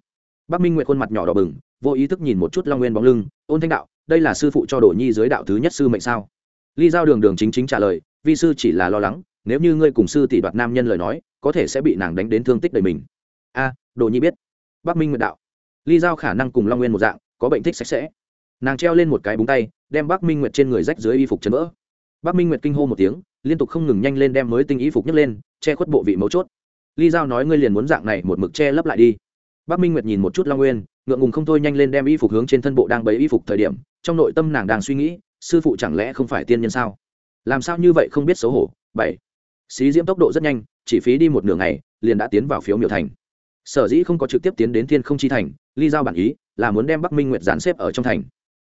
Bắc minh nguyệt khuôn mặt nhỏ đỏ bừng, vô ý thức nhìn một chút long nguyên bóng lưng, ôn thanh đạo, đây là sư phụ cho đồ nhi dưới đạo thứ nhất sư mệnh sao? Ly giao đường đường chính chính trả lời, vi sư chỉ là lo lắng, nếu như ngươi cùng sư tỷ đoạt nam nhân lời nói, có thể sẽ bị nàng đánh đến thương tích đầy mình. A đồ nhi biết. Bắc minh nguyệt đạo, ly giao khả năng cùng long nguyên một dạng, có bệnh thích sạch sẽ nàng treo lên một cái búng tay, đem bắc minh nguyệt trên người rách dưới y phục chấn vỡ. Bắc minh nguyệt kinh hô một tiếng, liên tục không ngừng nhanh lên đem mới tinh y phục nhấc lên, che khuất bộ vị mấu chốt. Ly giao nói ngươi liền muốn dạng này một mực che lấp lại đi. Bắc minh nguyệt nhìn một chút long nguyên, ngượng ngùng không thôi nhanh lên đem y phục hướng trên thân bộ đang bấy y phục thời điểm, trong nội tâm nàng đang suy nghĩ, sư phụ chẳng lẽ không phải tiên nhân sao? Làm sao như vậy không biết xấu hổ? Bảy. Xí diễm tốc độ rất nhanh, chỉ phí đi một nửa ngày, liền đã tiến vào phiếu miểu thành. Sở dĩ không có trực tiếp tiến đến thiên không chi thành, ly giao bản ý là muốn đem bắc minh nguyệt dàn xếp ở trong thành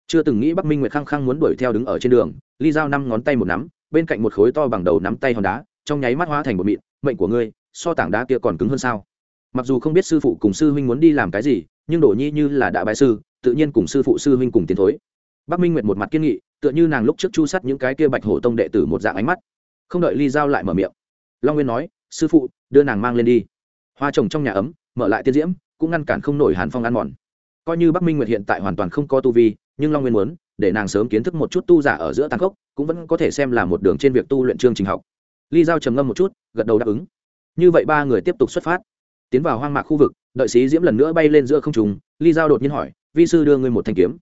chưa từng nghĩ bắc minh nguyệt khăng khăng muốn đuổi theo đứng ở trên đường, ly giao năm ngón tay một nắm, bên cạnh một khối to bằng đầu nắm tay hòn đá, trong nháy mắt hóa thành một mịn, mệnh của ngươi, so tảng đá kia còn cứng hơn sao? Mặc dù không biết sư phụ cùng sư huynh muốn đi làm cái gì, nhưng đổ nhi như là đại bại sư, tự nhiên cùng sư phụ sư huynh cùng tiến thối. Bắc minh nguyệt một mặt kiên nghị, tựa như nàng lúc trước chu sắt những cái kia bạch hổ tông đệ tử một dạng ánh mắt. Không đợi ly giao lại mở miệng, long nguyên nói, sư phụ, đưa nàng mang lên đi. Hoa trồng trong nhà ấm, mở lại tiên diễm, cũng ngăn cản không nổi hàn phong ăn mòn. Coi như bắc minh nguyệt hiện tại hoàn toàn không có tu vi nhưng long nguyên muốn để nàng sớm kiến thức một chút tu giả ở giữa tàn khốc, cũng vẫn có thể xem là một đường trên việc tu luyện chương trình học. Ly giao trầm ngâm một chút, gật đầu đáp ứng. Như vậy ba người tiếp tục xuất phát. Tiến vào hoang mạc khu vực, đợi sĩ diễm lần nữa bay lên giữa không trùng ly giao đột nhiên hỏi, vi sư đưa ngươi một thanh kiếm.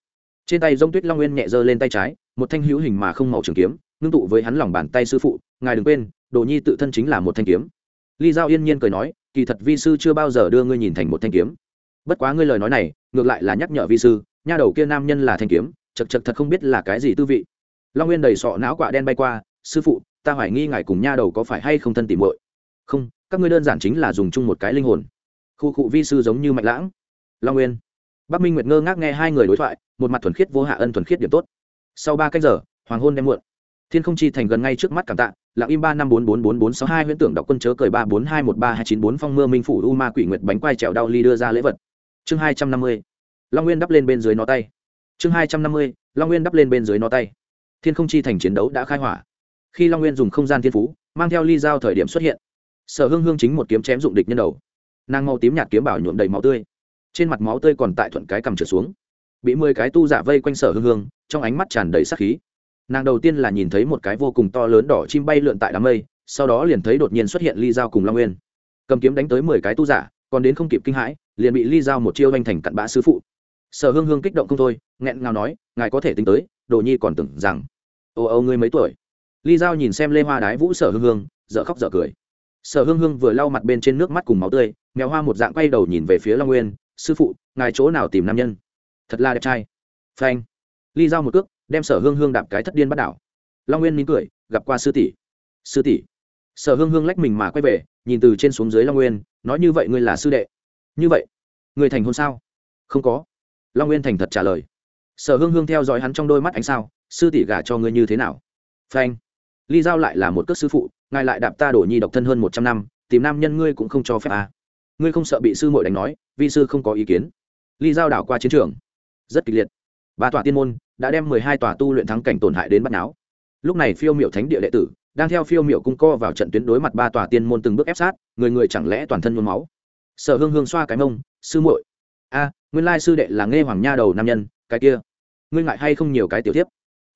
Trên tay dông tuyết long nguyên nhẹ giơ lên tay trái, một thanh hữu hình mà không màu trường kiếm, ngưng tụ với hắn lòng bàn tay sư phụ, ngài đừng quên, đồ nhi tự thân chính là một thanh kiếm. Ly giao yên nhiên cười nói, kỳ thật vi sư chưa bao giờ đưa ngươi nhìn thành một thanh kiếm. Bất quá ngươi lời nói này, ngược lại là nhắc nhở vi sư nha đầu kia nam nhân là thanh kiếm, chật chật thật không biết là cái gì tư vị. Long nguyên đầy sọ não quạ đen bay qua, sư phụ, ta hoài nghi ngài cùng nha đầu có phải hay không thân tìm muội? Không, các ngươi đơn giản chính là dùng chung một cái linh hồn. Khu cụ vi sư giống như mạnh lãng. Long nguyên. Bắc minh nguyệt ngơ ngác nghe hai người đối thoại, một mặt thuần khiết vô hạ ân thuần khiết điểm tốt. Sau ba cách giờ, hoàng hôn đem muộn. Thiên không chi thành gần ngay trước mắt cảm tạ, lặng im ba năm bốn bốn bốn bốn sáu hai huyễn tưởng đọc quân chớ cười ba bốn hai một ba hai chín bốn phong mưa minh phủ u ma quỷ nguyệt bánh quai trèo đau ly đưa ra lễ vật. Chương hai trăm năm mươi long nguyên đắp lên bên dưới nó tay. Chương hai trăm năm mươi, long nguyên đắp lên bên dưới nó tay. Thiên không chi thành chiến đấu đã khai hỏa. Khi long nguyên dùng không gian thiên phú, mang theo ly dao thời điểm xuất hiện. Sở hương hương chính một kiếm chém dụng địch nhân đầu. Nàng màu tím nhạt kiếm bảo nhuộm đầy máu tươi. Trên mặt máu tươi còn tại thuận cái cầm trở xuống. Bị mười cái tu giả vây quanh sở hương hương, trong ánh mắt tràn đầy sắc khí. Nàng đầu tiên là nhìn thấy một cái vô cùng to lớn đỏ chim bay lượn tại đám mây, sau đó liền thấy đột nhiên xuất hiện ly dao cùng long nguyên. Cầm kiếm đánh tới mười cái tu giả, còn đến không kịp kinh hãi, liền bị ly dao một chiêu oanh thành cặn bã sư phụ sở hương hương kích động không thôi, nghẹn ngào nói, ngài có thể tính tới, đồ nhi còn tưởng rằng ô ô ngươi mấy tuổi? Ly dao nhìn xem lê hoa đái vũ sở hương hương dợ khóc dợ cười. Sở hương hương vừa lau mặt bên trên nước mắt cùng máu tươi, mèo hoa một dạng quay đầu nhìn về phía long nguyên, sư phụ, ngài chỗ nào tìm nam nhân? Thật là đẹp trai. Phanh. Ly dao một cước, đem sở hương hương đạp cái thất điên bắt đảo. Long nguyên mỉm cười, gặp qua sư tỷ. Sư tỷ? Sở hương hương lách mình mà quay về, nhìn từ trên xuống dưới long nguyên, nói như vậy ngươi là sư đệ. Như vậy? Người thành hôn sao? Không có long nguyên thành thật trả lời. Sở hương hương theo dõi hắn trong đôi mắt ánh sao, sư tỷ gả cho ngươi như thế nào? Phanh. Ly giao lại là một cước sư phụ, ngài lại đạp ta đổ nhi độc thân hơn một trăm năm, tìm nam nhân ngươi cũng không cho phép à. ngươi không sợ bị sư muội đánh nói Vì sư không có ý kiến. Ly giao đảo qua chiến trường. Rất kịch liệt. Ba tòa tiên môn đã đem mười hai tòa tu luyện thắng cảnh tổn hại đến bắt náo. Lúc này phiêu miệu thánh địa đệ tử đang theo phiêu miệu cung co vào trận tuyến đối mặt ba tòa tiên môn từng bước ép sát, người người chẳng lẽ toàn thân nhuốm máu? Sở hương hương xoa cái mông, sư muội. A nguyên lai sư đệ là nghe hoàng nha đầu nam nhân, cái kia. Ngươi ngại hay không nhiều cái tiểu tiếp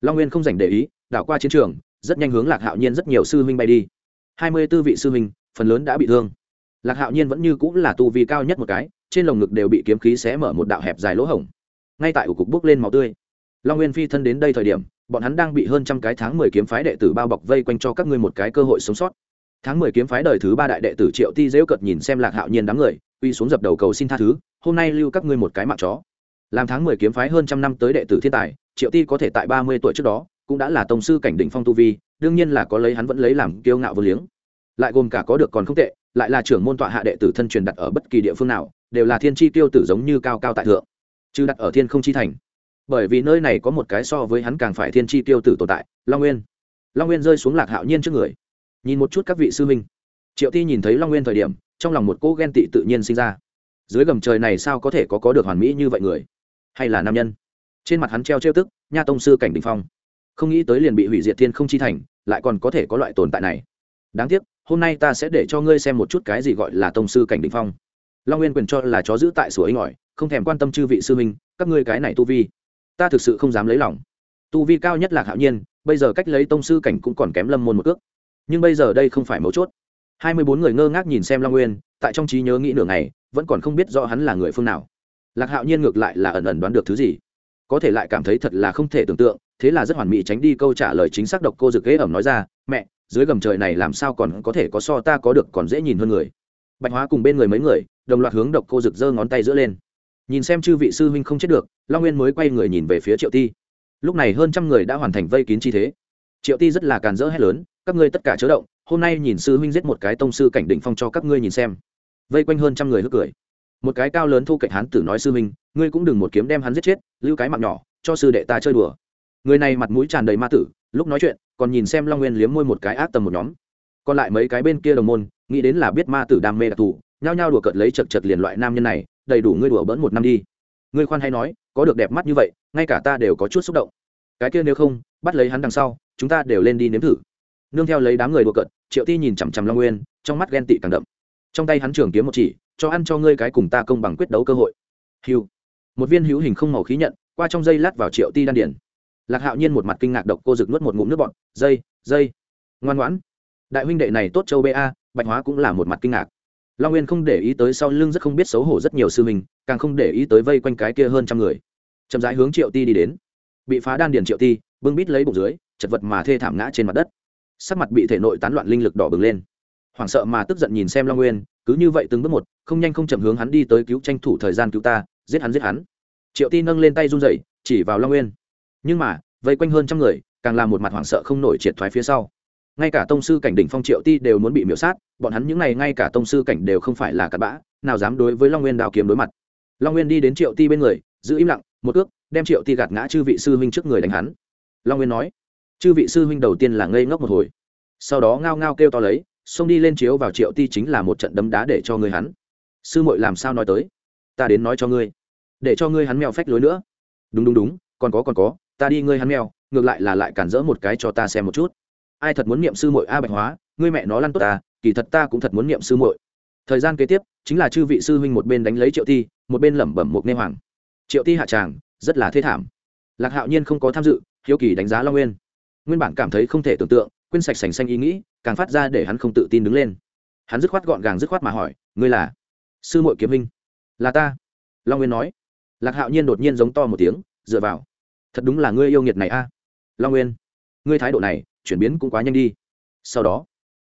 long nguyên không dành để ý, đảo qua chiến trường, rất nhanh hướng lạc hạo nhiên rất nhiều sư huynh bay đi. Hai mươi tư vị sư huynh, phần lớn đã bị thương. Lạc hạo nhiên vẫn như cũng là tu vi cao nhất một cái, trên lồng ngực đều bị kiếm khí xé mở một đạo hẹp dài lỗ hổng. Ngay tại ổ cục bước lên máu tươi. Long nguyên phi thân đến đây thời điểm, bọn hắn đang bị hơn trăm cái tháng mười kiếm phái đệ tử bao bọc vây quanh cho các ngươi một cái cơ hội sống sót. Tháng mười kiếm phái đời thứ ba đại đệ tử triệu ti dễu cợt nhìn xem lạc hạo nhiên đám người uy xuống dập đầu cầu xin tha thứ, hôm nay lưu các ngươi một cái mạng chó. Làm tháng mười kiếm phái hơn trăm năm tới đệ tử thiên tài, triệu ti có thể tại ba mươi tuổi trước đó, cũng đã là tổng sư cảnh đỉnh phong tu vi, đương nhiên là có lấy hắn vẫn lấy làm kiêu ngạo vô liếng. Lại gồm cả có được còn không tệ, lại là trưởng môn tọa hạ đệ tử thân truyền đặt ở bất kỳ địa phương nào, đều là thiên chi tiêu tử giống như cao cao tại thượng. Chứ đặt ở thiên không chi thành. Bởi vì nơi này có một cái so với hắn càng phải thiên chi tiêu tử tồn tại, long nguyên. Long nguyên rơi xuống lạc hạo nhiên trước người. Nhìn một chút các vị sư minh triệu ti nhìn thấy long nguyên thời điểm trong lòng một cô ghen tị tự nhiên sinh ra. Dưới gầm trời này sao có thể có có được hoàn mỹ như vậy người? Hay là nam nhân? Trên mặt hắn treo treo tức, nha tông sư cảnh đình phong. Không nghĩ tới liền bị hủy diệt thiên không chi thành, lại còn có thể có loại tồn tại này. Đáng tiếc, hôm nay ta sẽ để cho ngươi xem một chút cái gì gọi là tông sư cảnh đình phong. Long nguyên quyền cho là chó giữ tại sủa ấy ngỏi, không thèm quan tâm chư vị sư minh các ngươi cái này tu vi, ta thực sự không dám lấy lòng. Tu vi cao nhất là hạo nhiên, bây giờ cách lấy tông sư cảnh cũng còn kém lâm môn một ước nhưng bây giờ đây không phải mấu chốt hai mươi bốn người ngơ ngác nhìn xem long nguyên, tại trong trí nhớ nghĩ nửa ngày, vẫn còn không biết rõ hắn là người phương nào. Lạc hạo nhiên ngược lại là ẩn ẩn đoán được thứ gì. Có thể lại cảm thấy thật là không thể tưởng tượng, thế là rất hoàn mỹ tránh đi câu trả lời chính xác độc cô dực ghế ẩm nói ra, mẹ, dưới gầm trời này làm sao còn có thể có so ta có được còn dễ nhìn hơn người? Bạch hóa cùng bên người mấy người, đồng loạt hướng độc cô dực giơ ngón tay giữa lên. Nhìn xem chư vị sư huynh không chết được, long nguyên mới quay người nhìn về phía triệu ti. Lúc này hơn trăm người đã hoàn thành vây kín chi thế. Triệu ti rất là càn rỡ hét lớn, các ngươi tất cả chớ động hôm nay nhìn sư huynh giết một cái tông sư cảnh định phong cho các ngươi nhìn xem. Vây quanh hơn trăm người hức cười. Một cái cao lớn thu cạnh hán tử nói sư huynh, ngươi cũng đừng một kiếm đem hắn giết chết, lưu cái mạng nhỏ, cho sư đệ ta chơi đùa. Người này mặt mũi tràn đầy ma tử, lúc nói chuyện, còn nhìn xem long nguyên liếm môi một cái ác tầm một nhóm. Còn lại mấy cái bên kia đồng môn, nghĩ đến là biết ma tử đam mê đặc thù, nhao nhao đùa cợt lấy chật chật liền loại nam nhân này, đầy đủ ngươi đùa bỡn một năm đi. Ngươi khoan hay nói, có được đẹp mắt như vậy, ngay cả ta đều có chút xúc động. Cái kia nếu không, bắt lấy hắn đằng sau, chúng ta đều lên đi nếm thử. Nương theo lấy đám người đùa cợt triệu ti nhìn chằm chằm long nguyên, trong mắt ghen tị càng đậm. Trong tay hắn trường kiếm một chỉ, cho ăn cho ngươi cái cùng ta công bằng quyết đấu cơ hội. Hiu một viên hữu hình không màu khí nhận, qua trong dây lát vào triệu ti đan điển lạc hạo nhiên một mặt kinh ngạc độc cô rực nuốt một ngụm nước bọn dây dây. Ngoan ngoãn. Đại huynh đệ này tốt châu ba bạch hóa cũng là một mặt kinh ngạc. Long nguyên không để ý tới sau lưng rất không biết xấu hổ rất nhiều sư mình càng không để ý tới vây quanh cái kia hơn trăm người. Chậm rãi hướng triệu ti đi đến. Bị phá đan điền triệu ti, bưng bít lấy bụng dưới, chật vật mà thê thảm ngã trên mặt đất sắc mặt bị thể nội tán loạn linh lực đỏ bừng lên. Hoảng sợ mà tức giận nhìn xem long nguyên, cứ như vậy từng bước một, không nhanh không chậm hướng hắn đi tới cứu tranh thủ thời gian cứu ta, giết hắn giết hắn. Triệu ti nâng lên tay run dậy chỉ vào long nguyên. Nhưng mà, vây quanh hơn trăm người, càng làm một mặt hoảng sợ không nổi triệt thoái phía sau. Ngay cả tông sư cảnh đỉnh phong triệu ti đều muốn bị miễu sát, bọn hắn những n à y ngay cả tông sư cảnh đều không phải là cặn bã, nào dám đối với long nguyên đào kiếm đối mặt. Long nguyên đi đến triệu ti bên người, giữ im lặng, một ước, đem triệu ti gạt ngã chư vị sư huynh trước người đánh hắn. Long nguyên nói chư vị sư huynh đầu tiên là ngây ngốc một hồi. Sau đó ngao ngao kêu to lấy, xông đi lên chiếu vào triệu ti chính là một trận đấm đá để cho người hắn. Sư muội làm sao nói tới? Ta đến nói cho ngươi. Để cho ngươi hắn mèo phách lối nữa. Đúng đúng đúng, còn có còn có, ta đi ngươi hắn mèo, ngược lại là lại cản rỡ một cái cho ta xem một chút. Ai thật muốn niệm sư muội a bạch hóa, ngươi mẹ nó lăn tốt ta, kỳ thật ta cũng thật muốn niệm sư muội. Thời gian kế tiếp, chính là chư vị sư huynh một bên đánh lấy triệu ti, một bên lẩm bẩm một nê hoàng. Triệu ti hạ tràng, rất là thê thảm. Lạc hạo nhiên không có tham dự, hiếu kỳ đánh giá long nguyên nguyên bản cảm thấy không thể tưởng tượng, quên sạch sành xanh ý nghĩ, càng phát ra để hắn không tự tin đứng lên. Hắn dứt khoát gọn gàng dứt khoát mà hỏi, ngươi là? Sư muội kiếm minh là ta. Long nguyên nói. Lạc hạo nhiên đột nhiên giống to một tiếng, dựa vào. Thật đúng là ngươi yêu nghiệt này a. Long nguyên, ngươi thái độ này, chuyển biến cũng quá nhanh đi. Sau đó,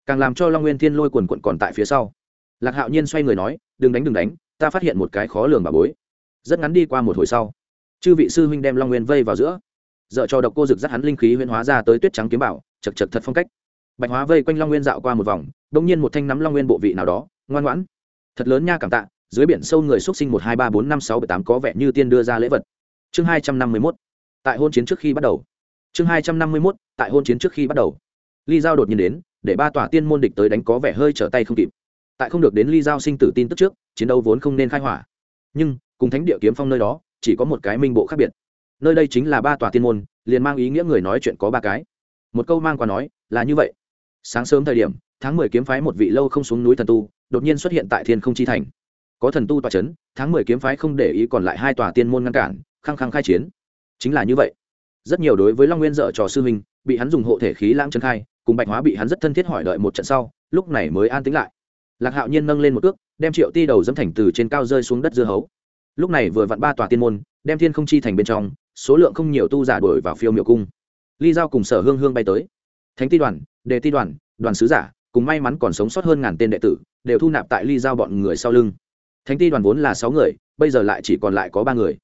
càng làm cho long nguyên thiên lôi quần quận còn tại phía sau. Lạc hạo nhiên xoay người nói, đừng đánh đừng đánh, ta phát hiện một cái khó lường bà bối. Rất ngắn đi qua một hồi sau, chư vị sư huynh đem long nguyên vây vào giữa dợ cho độc cô rực dắt hắn linh khí huyễn hóa ra tới tuyết trắng kiếm bảo, chật chật thật phong cách. Bạch hóa vây quanh long nguyên dạo qua một vòng, đông nhiên một thanh nắm long nguyên bộ vị nào đó, ngoan ngoãn. Thật lớn nha cảm tạ, dưới biển sâu người xuất sinh một hai ba bốn năm sáu bảy tám có vẻ như tiên đưa ra lễ vật. Chương hai trăm năm mươi mốt, tại hôn chiến trước khi bắt đầu. Chương hai trăm năm mươi mốt, tại hôn chiến trước khi bắt đầu. Ly giao đột nhiên đến, để ba tòa tiên môn địch tới đánh có vẻ hơi trở tay không kịp. Tại không được đến ly giao sinh tử tin tức trước, chiến đấu vốn không nên khai hỏa. Nhưng, cùng thánh địa kiếm phong nơi đó, chỉ có một cái minh bộ khác biệt nơi đây chính là ba tòa tiên môn, liền mang ý nghĩa người nói chuyện có ba cái. Một câu mang qua nói, là như vậy. Sáng sớm thời điểm, tháng mười kiếm phái một vị lâu không xuống núi thần tu, đột nhiên xuất hiện tại thiên không chi thành. Có thần tu tòa c h ấ n tháng mười kiếm phái không để ý còn lại hai tòa tiên môn ngăn cản, khăng khăng khai chiến. Chính là như vậy. Rất nhiều đối với long nguyên dợ trò sư huynh, bị hắn dùng hộ thể khí lãng chân khai, cùng bạch hóa bị hắn rất thân thiết hỏi đợi một trận sau, lúc này mới an tính lại. Lạc hạo nhiên nâng lên một ước đem triệu ti đầu dẫm thành từ trên cao rơi xuống đất dưa hấu. Lúc này vừa vặn ba tòa tiên môn, đem thiên không chi thành bên trong số lượng không nhiều tu giả đổi vào phiêu miệu cung. Ly giao cùng sở hương hương bay tới. Thánh ti đoàn, đề ti đoàn đoàn sứ giả, cùng may mắn còn sống sót hơn ngàn tên đệ tử, đều thu nạp tại ly giao bọn người sau lưng. Thánh ti đoàn vốn là sáu người, bây giờ lại chỉ còn lại có ba người.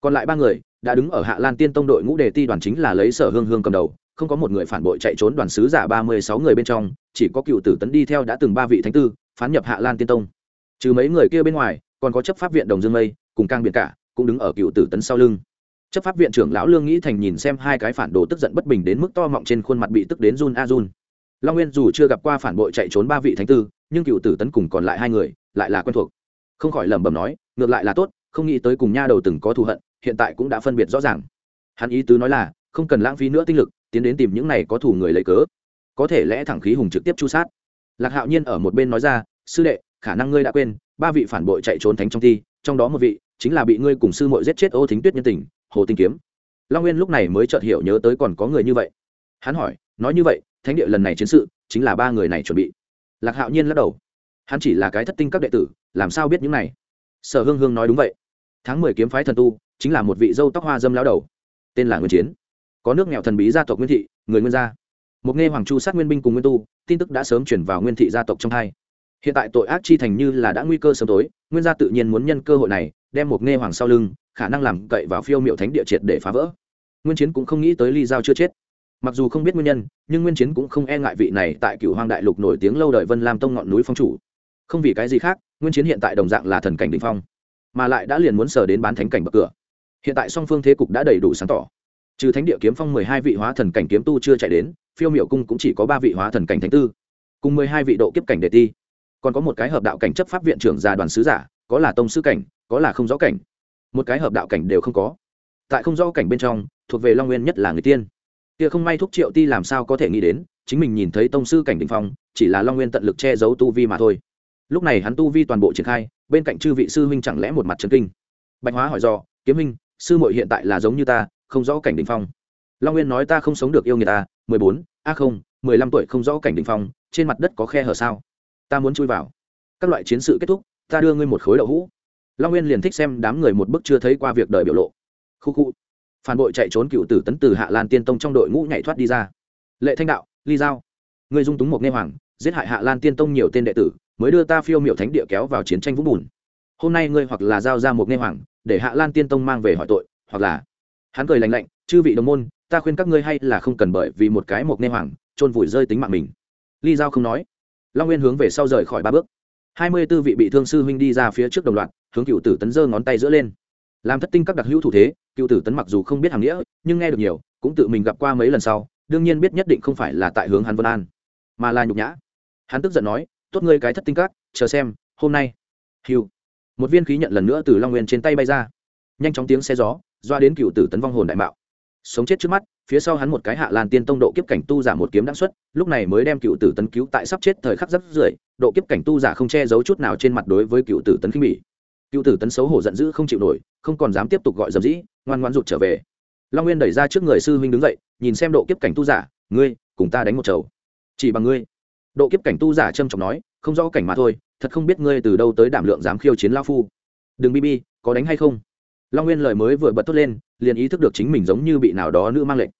Còn lại ba người, đã đứng ở hạ lan tiên tông đội ngũ đề ti đoàn chính là lấy sở hương hương cầm đầu, không có một người phản bội chạy trốn đoàn sứ giả ba mươi sáu người bên trong, chỉ có cựu tử tấn đi theo đã từng ba vị thánh tư, phán nhập hạ lan tiên tông. Trừ mấy người kia bên ngoài, còn có chấp pháp viện đồng dương mây, cùng cang biển cả, cũng đứng ở cựu tử tấn sau lưng chấp pháp viện trưởng lão lương nghĩ thành nhìn xem hai cái phản đồ tức giận bất bình đến mức to mọng trên khuôn mặt bị tức đến run a run. Long nguyên dù chưa gặp qua phản bội chạy trốn ba vị thánh tư, nhưng cựu tử tấn cùng còn lại hai người lại là quen thuộc. Không khỏi lẩm bẩm nói, ngược lại là tốt, không nghĩ tới cùng nha đầu từng có thù hận, hiện tại cũng đã phân biệt rõ ràng. Hắn ý tứ nói là, không cần lãng phí nữa tinh lực, tiến đến tìm những này có thủ người lấy cớ. Có thể lẽ thẳng khí hùng trực tiếp chu sát. Lạc hạo nhiên ở một bên nói ra, sư đệ, khả năng ngươi đã quên, ba vị phản bội chạy trốn thánh trong thi, trong đó một vị chính là bị ngươi cùng sư mội giết chết ô thính tuyết nhân tình hồ tinh kiếm. Long nguyên lúc này mới chợt hiểu nhớ tới còn có người như vậy. Hắn hỏi, nói như vậy, thánh địa lần này chiến sự chính là ba người này chuẩn bị. Lạc hạo nhiên lắc đầu. Hắn chỉ là cái thất tinh các đệ tử, làm sao biết những này? Sở hương hương nói đúng vậy. Tháng mười kiếm phái thần tu, chính là một vị dâu tóc hoa dâm lao đầu. Tên là nguyên chiến. Có nước nghèo thần bí gia tộc nguyên thị, người nguyên gia. Một nghe hoàng chu sát nguyên binh cùng nguyên tu, tin tức đã sớm chuyển vào nguyên thị gia tộc trong hai hiện tại tội ác chi thành như là đã nguy cơ sớm tối, nguyên gia tự nhiên muốn nhân cơ hội này, đem một nghe hoàng sau lưng, khả năng làm cậy vào phiêu miệu thánh địa triệt để phá vỡ. Nguyên chiến cũng không nghĩ tới ly giao chưa chết. Mặc dù không biết nguyên nhân, nhưng nguyên chiến cũng không e ngại vị này tại cựu hoang đại lục nổi tiếng lâu đời vân lam tông ngọn núi phong chủ. Không vì cái gì khác, nguyên chiến hiện tại đồng dạng là thần cảnh đ ỉ n h phong, mà lại đã liền muốn sờ đến bán thánh cảnh bậc cửa. Hiện tại song phương thế cục đã đầy đủ sáng tỏ. Trừ thánh địa kiếm phong mười hai vị hóa thần cảnh kiếm tu chưa chạy đến, phiêu miệu cung cũng chỉ có ba vị hóa thần cảnh thánh tư, cùng mười hai vị độ kiếp cảnh đề ti còn có một cái hợp đạo cảnh chấp pháp viện trưởng già đoàn sứ giả, có là tông sư cảnh, có là không rõ cảnh. Một cái hợp đạo cảnh đều không có. Tại không rõ cảnh bên trong, thuộc về long nguyên nhất là người tiên. Kia không may thúc triệu ti làm sao có thể nghĩ đến, chính mình nhìn thấy tông sư cảnh đình phong, chỉ là long nguyên tận lực che giấu tu vi mà thôi. Lúc này hắn tu vi toàn bộ triển khai, bên cạnh chư vị sư huynh chẳng lẽ một mặt trấn kinh. Bạch hóa hỏi do kiếm huynh, sư muội hiện tại là giống như ta, không rõ cảnh đình phong. Long nguyên nói ta không sống được yêu người ta, mười bốn, a không, mười lăm tuổi không rõ cảnh đình phong, trên mặt đất có khe hở sao? Ta muốn chui vào. Các loại chiến sự kết thúc, ta đưa ngươi một khối đậu hũ. Long nguyên liền thích xem đám người một bức chưa thấy qua việc đời biểu lộ. Khu khu. Phản bội chạy trốn cựu tử tấn từ hạ lan tiên tông trong đội ngũ nhảy thoát đi ra. Lệ thanh đạo, ly giao. Ngươi dung túng một nghe hoàng, giết hại hạ lan tiên tông nhiều tên đệ tử, mới đưa ta phiêu miệu thánh địa kéo vào chiến tranh vũng bùn. Hôm nay ngươi hoặc là giao ra một nghe hoàng, để hạ lan tiên tông mang về hỏi tội, hoặc là hắn cười lành lạnh, chư vị đồng môn, ta khuyên các ngươi hay là không cần bởi vì một cái một nghe hoàng trôn vùi rơi tính mạng mình. Ly giao không nói long nguyên hướng về sau rời khỏi ba bước. Hai mươi tư vị bị thương sư huynh đi ra phía trước đồng loạt, hướng cựu tử tấn giơ ngón tay giữa lên. Làm thất tinh các đặc hữu thủ thế, cựu tử tấn mặc dù không biết hàng nghĩa, nhưng nghe được nhiều, cũng tự mình gặp qua mấy lần sau, đương nhiên biết nhất định không phải là tại hướng hắn vân an, mà là nhục nhã. Hắn tức giận nói, tốt ngươi cái thất tinh các, chờ xem, hôm nay. Hiu một viên khí nhận lần nữa từ long nguyên trên tay bay ra. Nhanh chóng tiếng xe gió, doa đến cựu tử tấn vong hồn đại mạo sống chết trước mắt, phía sau hắn một cái hạ lan tiên tông độ kiếp cảnh tu giả một kiếm đáng xuất, lúc này mới đem cựu tử tấn cứu tại sắp chết thời khắc rất rưỡi, độ kiếp cảnh tu giả không che giấu chút nào trên mặt đối với cựu tử tấn khinh bỉ. Cựu tử tấn xấu hổ giận dữ không chịu nổi, không còn dám tiếp tục gọi dầm dĩ, ngoan ngoan rụt trở về. Long nguyên đẩy ra trước người sư huynh đứng dậy, nhìn xem độ kiếp cảnh tu giả, ngươi, cùng ta đánh một chầu. Chỉ bằng ngươi. Độ kiếp cảnh tu giả trâm trọng nói, không rõ cảnh mà thôi, thật không biết ngươi từ đâu tới đảm lượng dám khiêu chiến lao phu. Đừng bi bi, có đánh hay không? Long nguyên lời mới vừa bật tốt lên, liền ý thức được chính mình giống như bị nào đó nữ mang lệnh.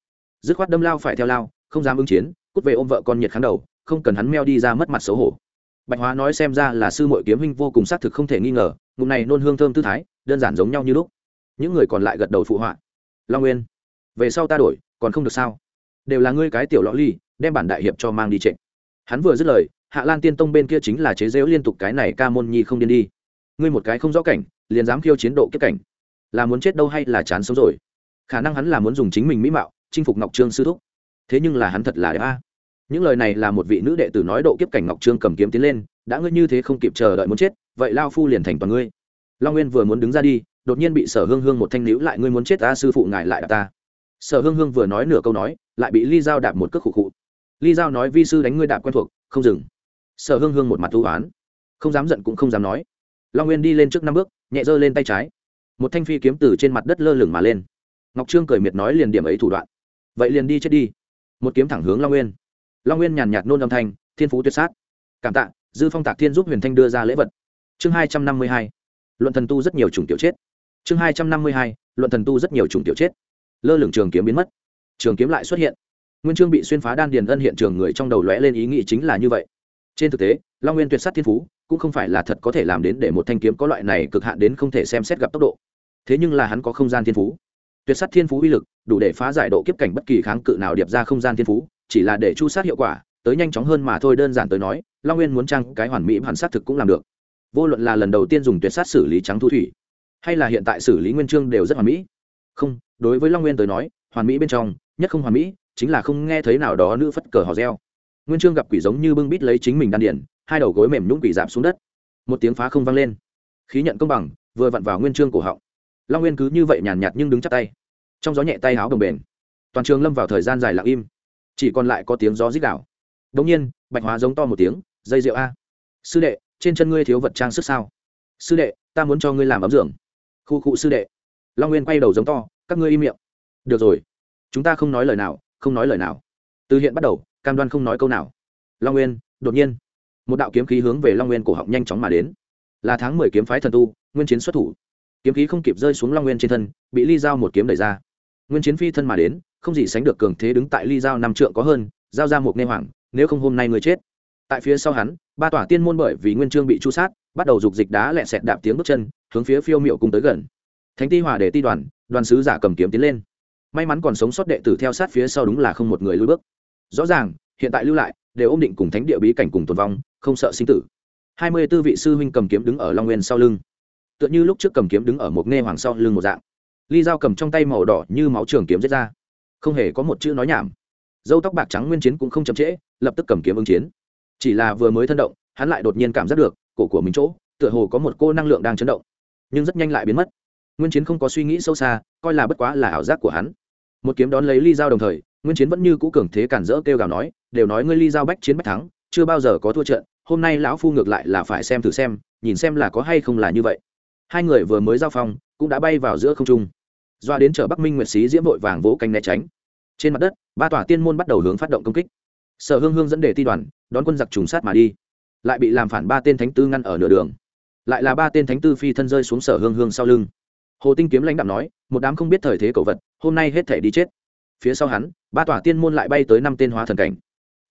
Dứt khoát đâm lao phải theo lao, không dám ứng chiến, cút về ôm vợ con nhiệt kháng đầu, không cần hắn meo đi ra mất mặt xấu hổ. Bạch hóa nói xem ra là sư mội kiếm huynh vô cùng xác thực không thể nghi ngờ, ngụm này nôn hương thơm tư thái, đơn giản giống nhau như lúc. Những người còn lại gật đầu phụ họa. Long nguyên, về sau ta đổi, còn không được sao? Đều là ngươi cái tiểu lõ ly, đem bản đại hiệp cho mang đi trịnh hắn vừa dứt lời, hạ lan tiên tông bên kia chính là chế dễu liên tục cái này ca môn nhi không điên đi. Ngươi một cái không rõ cảnh, liền dám khiêu chiến độ kiếp cảnh là muốn chết đâu hay là chán sống rồi? Khả năng hắn là muốn dùng chính mình mỹ mạo chinh phục ngọc trương sư thúc. Thế nhưng là hắn thật là đẹp a. Những lời này là một vị nữ đệ tử nói độ kiếp cảnh ngọc trương cầm kiếm tiến lên, đã ngươi như thế không kịp chờ đợi muốn chết, vậy lao phu liền thành toàn ngươi. Long nguyên vừa muốn đứng ra đi, đột nhiên bị sở hương hương một thanh níu lại, ngươi muốn chết ta, sư phụ ngài lại đạp ta. Sở hương hương vừa nói nửa câu nói, lại bị ly dao đạp một cước khụ khụ. Ly dao nói, vi sư đánh ngươi đạp quen thuộc, không dừng. Sở hương hương một mặt thú oán, không dám giận cũng không dám nói. Long nguyên đi lên trước năm bước, nhẹ giơ lên tay trái một thanh phi kiếm từ trên mặt đất lơ lửng mà lên. Ngọc trương cười miệt nói liền điểm ấy thủ đoạn. Vậy liền đi chết đi. Một kiếm thẳng hướng long nguyên. Long nguyên nhàn nhạt nôn âm thanh, thiên phú tuyệt sát. Cảm tạ, dư phong tạc thiên giúp huyền thanh đưa ra lễ vật. Chương hai trăm năm mươi hai, luận thần tu rất nhiều chủng tiểu chết. Chương hai trăm năm mươi hai, luận thần tu rất nhiều chủng tiểu chết. Lơ lửng trường kiếm biến mất. Trường kiếm lại xuất hiện. Nguyên trương bị xuyên phá đan điền ân hiện trường người trong đầu lóe lên ý nghĩ chính là như vậy. Trên thực tế, long nguyên tuyệt sát thiên phú, cũng không phải là thật có thể làm đến để một thanh kiếm có loại này cực hạn đến không thể xem xét gặp tốc độ thế nhưng là hắn có không gian thiên phú. Tuyệt sát thiên phú uy lực, đủ để phá giải độ kiếp cảnh bất kỳ kháng cự nào điệp ra không gian thiên phú, chỉ là để chu sát hiệu quả, tới nhanh chóng hơn mà thôi đơn giản tới nói, long nguyên muốn trang cái hoàn mỹ hoàn sát thực cũng làm được. Vô luận là lần đầu tiên dùng tuyệt sát xử lý trắng thu thủy, hay là hiện tại xử lý nguyên trương đều rất hoàn mỹ. Không, đối với long nguyên tới nói, hoàn mỹ bên trong, nhất không hoàn mỹ, chính là không nghe thấy nào đó nữ phất cờ hò reo. Nguyên trương gặp quỷ giống như bưng bít lấy chính mình đan điển hai đầu gối mềm nhũng quỷ giảm xuống đất. Một tiếng phá không vang lên. Khí nhận công bằng, vừa vặn vào nguyên trương cổ họng long nguyên cứ như vậy nhàn nhạt nhưng đứng chắc tay trong gió nhẹ tay áo đồng bền toàn trường lâm vào thời gian dài lặng im chỉ còn lại có tiếng gió rít đảo đông nhiên bạch hóa giống to một tiếng dây rượu a sư đệ trên chân ngươi thiếu vật trang sức sao sư đệ ta muốn cho ngươi làm ấm dưỡng khu cụ sư đệ long nguyên quay đầu giống to các ngươi im miệng được rồi chúng ta không nói lời nào không nói lời nào từ hiện bắt đầu cam đoan không nói câu nào long nguyên đột nhiên một đạo kiếm khí hướng về long nguyên cổ họng nhanh chóng mà đến là tháng mười kiếm phái thần tu nguyên chiến xuất thủ kiếm khí không kịp rơi xuống long nguyên trên thân, bị ly dao một kiếm đẩy ra. Nguyên chiến phi thân mà đến, không gì sánh được cường thế đứng tại ly dao năm trượng có hơn, giao ra một nê hoàng, nếu không hôm nay người chết. Tại phía sau hắn, ba tỏa tiên môn bởi vì nguyên trương bị chu sát, bắt đầu dục dịch đá lẹ sẹt đạp tiếng bước chân, hướng phía phiêu miệu cùng tới gần. Thánh ti hòa để ti đoàn đoàn sứ giả cầm kiếm tiến lên. May mắn còn sống sót đệ tử theo sát phía sau đúng là không một người lui bước. Rõ ràng, hiện tại lưu lại, đều ôm định cùng thánh địa bí cảnh cùng tồn vong, không sợ sinh tử. Hai mươi tư vị sư huynh cầm kiếm đứng ở long nguyên sau lưng tựa như lúc trước cầm kiếm đứng ở một nghe hoàng sau lưng một dạng. Ly dao cầm trong tay màu đỏ như máu trường kiếm giết ra. Không hề có một chữ nói nhảm. Dâu tóc bạc trắng nguyên chiến cũng không chậm trễ, lập tức cầm kiếm ứng chiến. Chỉ là vừa mới thân động, hắn lại đột nhiên cảm giác được, cổ của mình chỗ, tựa hồ có một cô năng lượng đang chấn động. Nhưng rất nhanh lại biến mất. Nguyên chiến không có suy nghĩ sâu xa, coi là bất quá là ảo giác của hắn. Một kiếm đón lấy ly dao đồng thời, nguyên chiến vẫn như cũ cường thế cản rỡ kêu gào nói, đều nói ngươi ly dao bách chiến bách thắng, chưa bao giờ có thua trận, hôm nay lão phu ngược lại là phải xem thử xem, nhìn xem là có hay không là như vậy hai người vừa mới giao phong, cũng đã bay vào giữa không trung. Doa đến chở bắc minh nguyệt sĩ diễm vội vàng vỗ canh né tránh. Trên mặt đất, ba tòa tiên môn bắt đầu hướng phát động công kích. Sở hương hương dẫn đề ti đoàn, đón quân giặc trùng sát mà đi. Lại bị làm phản ba tên thánh tư ngăn ở nửa đường. Lại là ba tên thánh tư phi thân rơi xuống sở hương hương sau lưng. Hồ tinh kiếm lãnh đạo nói, một đám không biết thời thế cầu vật, hôm nay hết thể đi chết. Phía sau hắn, ba tòa tiên môn lại bay tới năm tên hóa thần cảnh.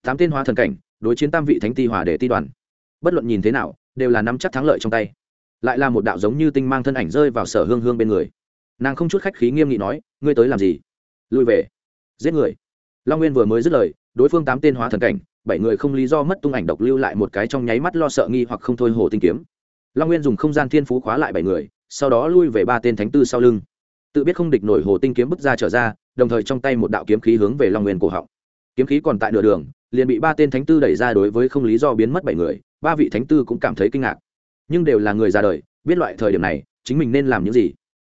Tám tên hóa thần cảnh, đối chiến tam vị thánh ti hòa để ti đoàn. Bất luận nhìn thế nào, đều là nắm chắc thắng lợi trong tay lại là một đạo giống như tinh mang thân ảnh rơi vào sở hương hương bên người. Nàng không chút khách khí nghiêm nghị nói, ngươi tới làm gì? Lui về. Giết người. Long nguyên vừa mới dứt lời, đối phương tám tên hóa thần cảnh, bảy người không lý do mất tung ảnh độc lưu lại một cái trong nháy mắt lo sợ nghi hoặc không thôi hồ tinh kiếm. Long nguyên dùng không gian thiên phú khóa lại bảy người, sau đó lui về ba tên thánh tư sau lưng. Tự biết không địch nổi hồ tinh kiếm bước ra trở ra, đồng thời trong tay một đạo kiếm khí hướng về long nguyên cổ họng. Kiếm khí còn tại nửa đường, liền bị ba tên thánh tư đẩy ra đối với không lý do biến mất bảy người, ba vị thánh tư cũng cảm thấy kinh ngạc nhưng đều là người ra đời, biết loại thời điểm này, chính mình nên làm những gì.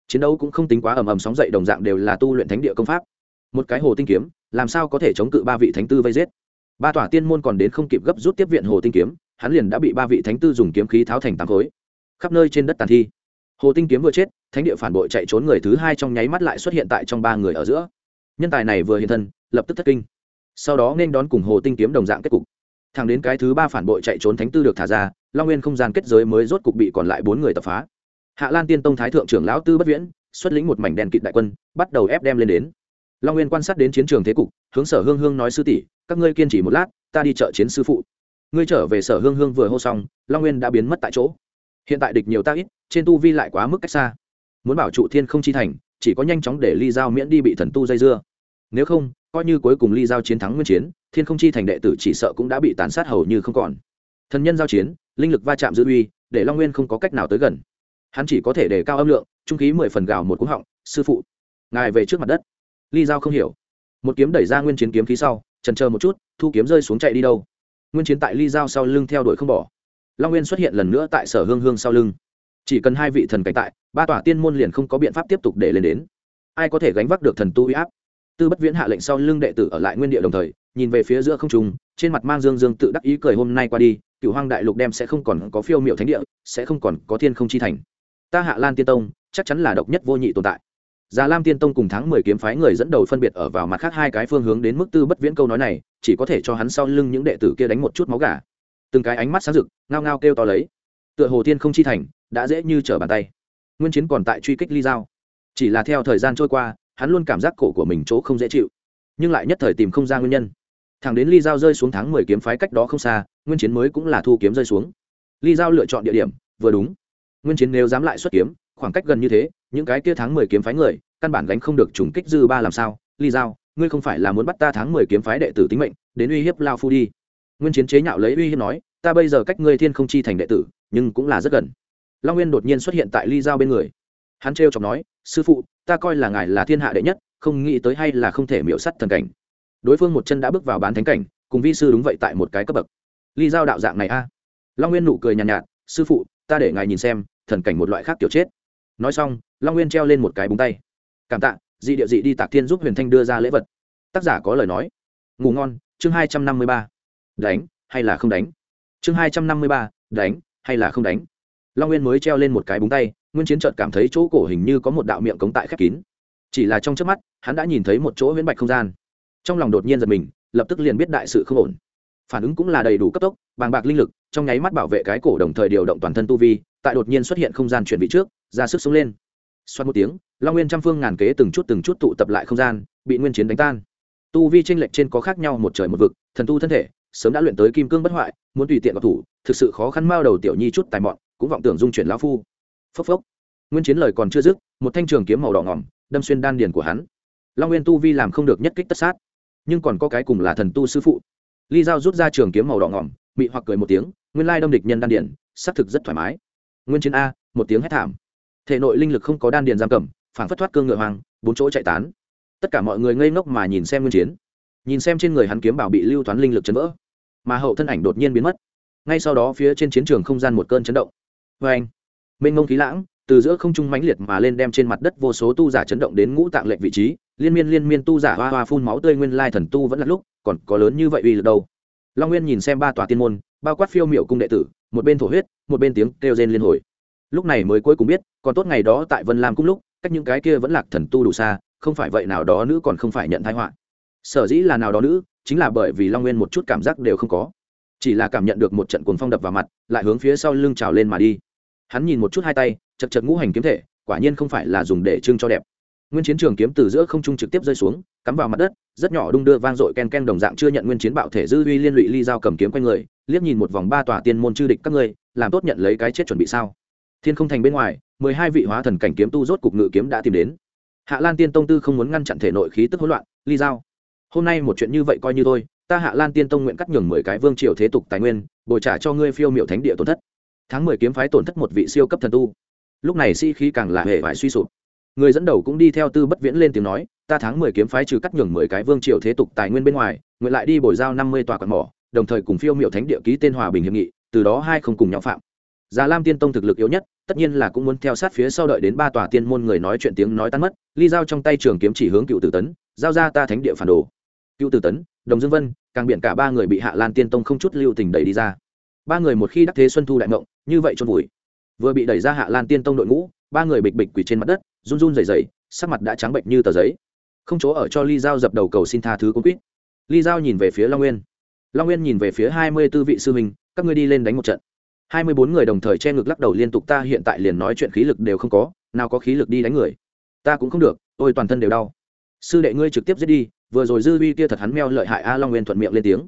Chiến đấu cũng không tính quá ầm ầm sóng dậy đồng dạng đều là tu luyện thánh địa công pháp. Một cái hồ tinh kiếm, làm sao có thể chống cự ba vị thánh tư vây giết? Ba tòa tiên môn còn đến không kịp gấp rút tiếp viện hồ tinh kiếm, hắn liền đã bị ba vị thánh tư dùng kiếm khí tháo thành tám khối. Khắp nơi trên đất tàn thi. Hồ tinh kiếm vừa chết, thánh địa phản bội chạy trốn người thứ hai trong nháy mắt lại xuất hiện tại trong ba người ở giữa. Nhân tài này vừa hiện thân, lập tức thất kinh. Sau đó nên đón cùng hồ tinh kiếm đồng dạng kết cục thẳng đến cái thứ ba phản bội chạy trốn thánh tư được thả ra, long nguyên không gian kết giới mới rốt cục bị còn lại bốn người tập phá. Hạ lan tiên tông thái thượng trưởng lão tư bất viễn, xuất lĩnh một mảnh đèn kịt đại quân, bắt đầu ép đem lên đến. Long nguyên quan sát đến chiến trường thế cục, hướng sở hương hương nói, sư tỷ, các ngươi kiên trì một lát, ta đi chợ chiến sư phụ. Ngươi trở về sở hương hương vừa hô xong, long nguyên đã biến mất tại chỗ. Hiện tại địch nhiều ta ít, trên tu vi lại quá mức cách xa. Muốn bảo trụ thiên không chi thành, chỉ có nhanh chóng để ly giao miễn đi bị thần tu dây dưa nếu không, coi như cuối cùng ly giao chiến thắng nguyên chiến, thiên không chi thành đệ tử chỉ sợ cũng đã bị tàn sát hầu như không còn. Thần nhân giao chiến, linh lực va chạm giữ uy, để long nguyên không có cách nào tới gần. Hắn chỉ có thể đề cao âm lượng, trung khí mười phần gào một cúng họng, sư phụ, ngài về trước mặt đất. Ly giao không hiểu. Một kiếm đẩy ra nguyên chiến kiếm khí sau trần chờ một chút, thu kiếm rơi xuống chạy đi đâu. Nguyên chiến tại ly giao sau lưng theo đuổi không bỏ. Long nguyên xuất hiện lần nữa tại sở hương hương sau lưng. Chỉ cần hai vị thần cảnh tại, ba tòa tiên môn liền không có biện pháp tiếp tục để lên đến. Ai có thể gánh vác được thần tu huy áp? Tư bất viễn hạ lệnh sau lưng đệ tử ở lại nguyên địa đồng thời, nhìn về phía giữa không trung, trên mặt mang dương dương tự đắc ý cười hôm nay qua đi cựu hoang đại lục đem sẽ không còn có phiêu miệu thánh địa, sẽ không còn có thiên không chi thành. Ta hạ lan tiên tông, chắc chắn là độc nhất vô nhị tồn tại. Già lam tiên tông cùng tháng mười kiếm phái người dẫn đầu phân biệt ở vào mặt khác hai cái phương hướng đến mức tư bất viễn câu nói này, chỉ có thể cho hắn sau lưng những đệ tử kia đánh một chút máu gà. Từng cái ánh mắt sáng rực, ngao ngao kêu to lấy. Tựa hồ thiên không chi thành, đã dễ như trở bàn tay. Nguyên chiến còn tại truy kích ly giao. Chỉ là theo thời gian trôi qua hắn luôn cảm giác cổ của mình chỗ không dễ chịu, nhưng lại nhất thời tìm không ra nguyên nhân. Thẳng đến ly dao rơi xuống tháng mười kiếm phái cách đó không xa, nguyên chiến mới cũng là thu kiếm rơi xuống. Ly dao lựa chọn địa điểm, vừa đúng. Nguyên chiến nếu dám lại xuất kiếm, khoảng cách gần như thế, những cái kia tháng mười kiếm phái người, căn bản gánh không được trùng kích dư ba làm sao. Ly dao ngươi không phải là muốn bắt ta tháng mười kiếm phái đệ tử tính mệnh, đến uy hiếp lao phu đi. Nguyên chiến chế nhạo lấy uy hiếp nói, ta bây giờ cách ngươi thiên không chi thành đệ tử, nhưng cũng là rất gần. Long nguyên đột nhiên xuất hiện tại ly dao bên người. Hắn trêu chọc nói sư phụ ta coi là ngài là thiên hạ đệ nhất không nghĩ tới hay là không thể miễu sắt thần cảnh. Đối phương một chân đã bước vào bán thánh cảnh cùng vi sư đúng vậy tại một cái cấp bậc. Ly giao đạo dạng này a. Long nguyên nụ cười nhàn nhạt, nhạt sư phụ ta để ngài nhìn xem thần cảnh một loại khác kiểu chết. Nói xong long nguyên treo lên một cái búng tay. Cảm tạ dị địa dị đi tạc thiên giúp huyền thanh đưa ra lễ vật. Tác giả có lời nói. Ngủ ngon chương hai trăm năm mươi ba. Đánh hay là không đánh? Chương hai trăm năm mươi ba đánh hay là không đánh? Long nguyên mới treo lên một cái búng tay nguyên chiến trợt cảm thấy chỗ cổ hình như có một đạo miệng cống tại khép kín. Chỉ là trong trước mắt, hắn đã nhìn thấy một chỗ huyễn bạch không gian. Trong lòng đột nhiên giật mình, lập tức liền biết đại sự không ổn. Phản ứng cũng là đầy đủ cấp tốc, bàng bạc linh lực, trong nháy mắt bảo vệ cái cổ đồng thời điều động toàn thân tu vi, tại đột nhiên xuất hiện không gian chuyển vị trước, ra sức sống lên. Xoát một tiếng, long nguyên trăm phương ngàn kế từng chút từng chút tụ tập lại không gian, bị nguyên chiến đánh tan. Tu vi tranh lệch trên có khác nhau một trời một vực, thần tu thân thể, sớm đã luyện tới kim cương bất hoại, muốn tùy tiện vào thủ, thực sự khó khăn mao đầu tiểu nhi chút tài mọn, cũng vọng tưởng dung chuyển lão phu phốc phốc. Nguyên chiến lời còn chưa dứt, một thanh trường kiếm màu đỏ ngỏm, đâm xuyên đan điền của hắn. Long nguyên tu vi làm không được nhất kích tất sát, nhưng còn có cái cùng là thần tu sư phụ. Ly giao rút ra trường kiếm màu đỏ ngỏm bị hoặc cười một tiếng, nguyên lai đâm địch nhân đan điền, xác thực rất thoải mái. Nguyên chiến a, một tiếng hét thảm. Thể nội linh lực không có đan điền giam cầm phản phất thoát cương ngựa hoàng bốn chỗ chạy tán. Tất cả mọi người ngây ngốc mà nhìn xem nguyên chiến. Nhìn xem trên người hắn kiếm bảo bị lưu toán linh lực chấn vỡ, mà hậu thân ảnh đột nhiên biến mất. Ngay sau đó phía trên chiến trường không gian một cơn chấn động. Vê anh mênh ngông khí lãng, từ giữa không trung mãnh liệt mà lên đem trên mặt đất vô số tu giả chấn động đến ngũ tạng lệnh vị trí, liên miên liên miên tu giả hoa hoa phun máu tươi nguyên lai thần tu vẫn là lúc, còn có lớn như vậy uy lực đâu. Long nguyên nhìn xem ba tòa tiên môn, bao quát phiêu miệu cung đệ tử, một bên thổ huyết, một bên tiếng kêu rên liên hồi. Lúc này mới cuối cùng biết, còn tốt ngày đó tại vân lam cung lúc, cách những cái kia vẫn lạc thần tu đủ xa, không phải vậy nào đó nữ còn không phải nhận thái họa. Sở dĩ là nào đó nữ, chính là bởi vì long nguyên một chút cảm giác đều không có. Chỉ là cảm nhận được một trận cuồng phong đập vào mặt, lại hướng phía sau lưng trào lên mà đi hắn nhìn một chút hai tay, chật chật ngũ hành kiếm thể, quả nhiên không phải là dùng để trưng cho đẹp. Nguyên chiến trường kiếm từ giữa không trung trực tiếp rơi xuống, cắm vào mặt đất, rất nhỏ đung đưa vang dội ken ken đồng dạng chưa nhận nguyên chiến bạo thể dư uy liên lụy ly dao cầm kiếm quanh người, liếc nhìn một vòng ba tòa tiên môn chư địch các ngươi, làm tốt nhận lấy cái chết chuẩn bị sao? Thiên không thành bên ngoài, mười hai vị hóa thần cảnh kiếm tu rốt cục ngự kiếm đã tìm đến. Hạ lan tiên tông tư không muốn ngăn chặn thể nội khí tức hỗn loạn, ly dao. Hôm nay một chuyện như vậy coi như thôi, ta hạ lan tiên tông nguyện cắt nhường mười cái vương triều thế tục tài nguyên, bồi trả cho ngươi phiêu miệu thánh địa tổn thất tháng mười kiếm phái tổn thất một vị siêu cấp thần tu. Lúc này sĩ、si、khí càng là hệ vải suy sụp. Người dẫn đầu cũng đi theo tư bất viễn lên tiếng nói, ta tháng mười kiếm phái trừ cắt nhường mười cái vương triều thế tục tài nguyên bên ngoài, nguyện lại đi bồi giao năm mươi tòa quạt mỏ, đồng thời cùng phiêu miệu thánh địa ký tên hòa bình hiệp nghị, từ đó hai không cùng nhau phạm. Già lam tiên tông thực lực yếu nhất, tất nhiên là cũng muốn theo sát phía sau đợi đến ba tòa tiên môn người nói chuyện tiếng nói tan mất, ly giao trong tay trường kiếm chỉ hướng cựu tử tấn, giao ra ta thánh địa phản đồ. Cựu tử tấn, đồng dương vân, càng biện cả ba người bị hạ lan tiên tông không chút lưu tình đẩy đi ra ba người một khi đắc thế xuân thu đại mộng như vậy chôn vùi. Vừa bị đẩy ra hạ lan tiên tông đội ngũ, ba người bịch bịch quỳ trên mặt đất, run run rẩy rẩy, sắc mặt đã trắng bệnh như tờ giấy. Không chỗ ở cho ly giao dập đầu cầu xin tha thứ cũng quýt. Ly giao nhìn về phía long nguyên. Long nguyên nhìn về phía hai mươi tư vị sư minh các ngươi đi lên đánh một trận. Hai mươi bốn người đồng thời che ngực lắc đầu liên tục, ta hiện tại liền nói chuyện khí lực đều không có, nào có khí lực đi đánh người. Ta cũng không được, tôi toàn thân đều đau. Sư đệ ngươi trực tiếp giết đi, vừa rồi dư vi kia thật hắn meo lợi hại a, long nguyên thuận miệng lên tiếng.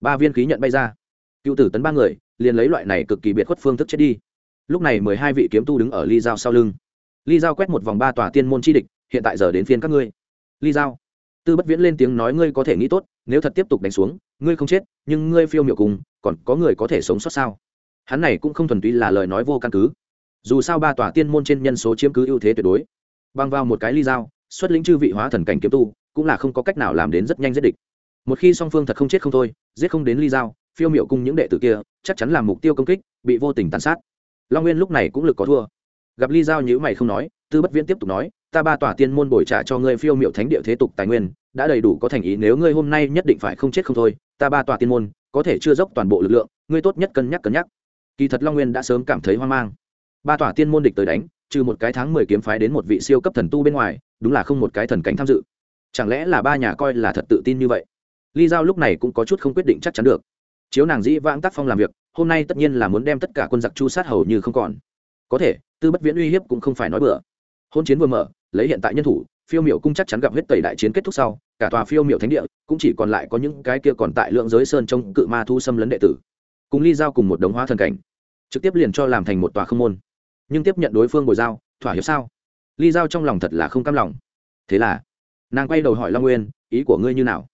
Ba viên khí nhận bay ra cựu tử tấn ba người, liền lấy loại này cực kỳ biệt khuất phương thức chết đi. Lúc này mười hai vị kiếm tu đứng ở ly giao sau lưng. Ly giao quét một vòng ba tòa tiên môn chi địch, hiện tại giờ đến phiên các ngươi. Ly giao, tư bất viễn lên tiếng nói ngươi có thể nghĩ tốt, nếu thật tiếp tục đánh xuống, ngươi không chết, nhưng ngươi phiêu miệu cùng, còn có người có thể sống sót sao? Hắn này cũng không thuần túy là lời nói vô căn cứ. Dù sao ba tòa tiên môn trên nhân số chiếm cứ ưu thế tuyệt đối. Băng vào một cái ly dao xuất lĩnh chư vị hóa thần cảnh kiếm tu, cũng là không có cách nào làm đến rất nhanh giết địch. Một khi song phương thật không chết không thôi, giết không đến ly dao phiêu miệu cung những đệ tử kia, chắc chắn là mục tiêu công kích, bị vô tình tàn sát. Long nguyên lúc này cũng lực có thua. Gặp ly giao nhữ mày không nói, tư bất viễn tiếp tục nói, ta ba tòa tiên môn bồi trả cho ngươi phiêu miệu thánh địa thế tục tài nguyên, đã đầy đủ có thành ý, nếu ngươi hôm nay nhất định phải không chết không thôi, ta ba tòa tiên môn, có thể chưa dốc toàn bộ lực lượng, ngươi tốt nhất cân nhắc cân nhắc. Kỳ thật long nguyên đã sớm cảm thấy hoang mang. Ba tòa tiên môn địch tới đánh, trừ một cái tháng mười kiếm phái đến một vị siêu cấp thần tu bên ngoài, đúng là không một cái thần cảnh tham dự. Chẳng lẽ là ba nhà coi là thật tự tin như vậy? Ly giao lúc này cũng có chút không quyết định chắc chắn được chiếu nàng dĩ vãng tác phong làm việc, hôm nay tất nhiên là muốn đem tất cả quân giặc chu sát hầu như không còn. Có thể, tư bất viễn uy hiếp cũng không phải nói bừa. Hôn chiến vừa mở, lấy hiện tại nhân thủ, phiêu miệu cung chắc chắn gặp huyết tẩy đại chiến kết thúc sau, cả tòa phiêu miệu thánh địa cũng chỉ còn lại có những cái kia còn tại lượng giới sơn trong cự ma thu xâm lấn đệ tử. Cùng ly giao cùng một đống hóa thần cảnh, trực tiếp liền cho làm thành một tòa không môn. Nhưng tiếp nhận đối phương bồi giao, thỏa hiệp sao? Ly giao trong lòng thật là không cam lòng. Thế là, nàng quay đầu hỏi long nguyên, ý của ngươi như nào?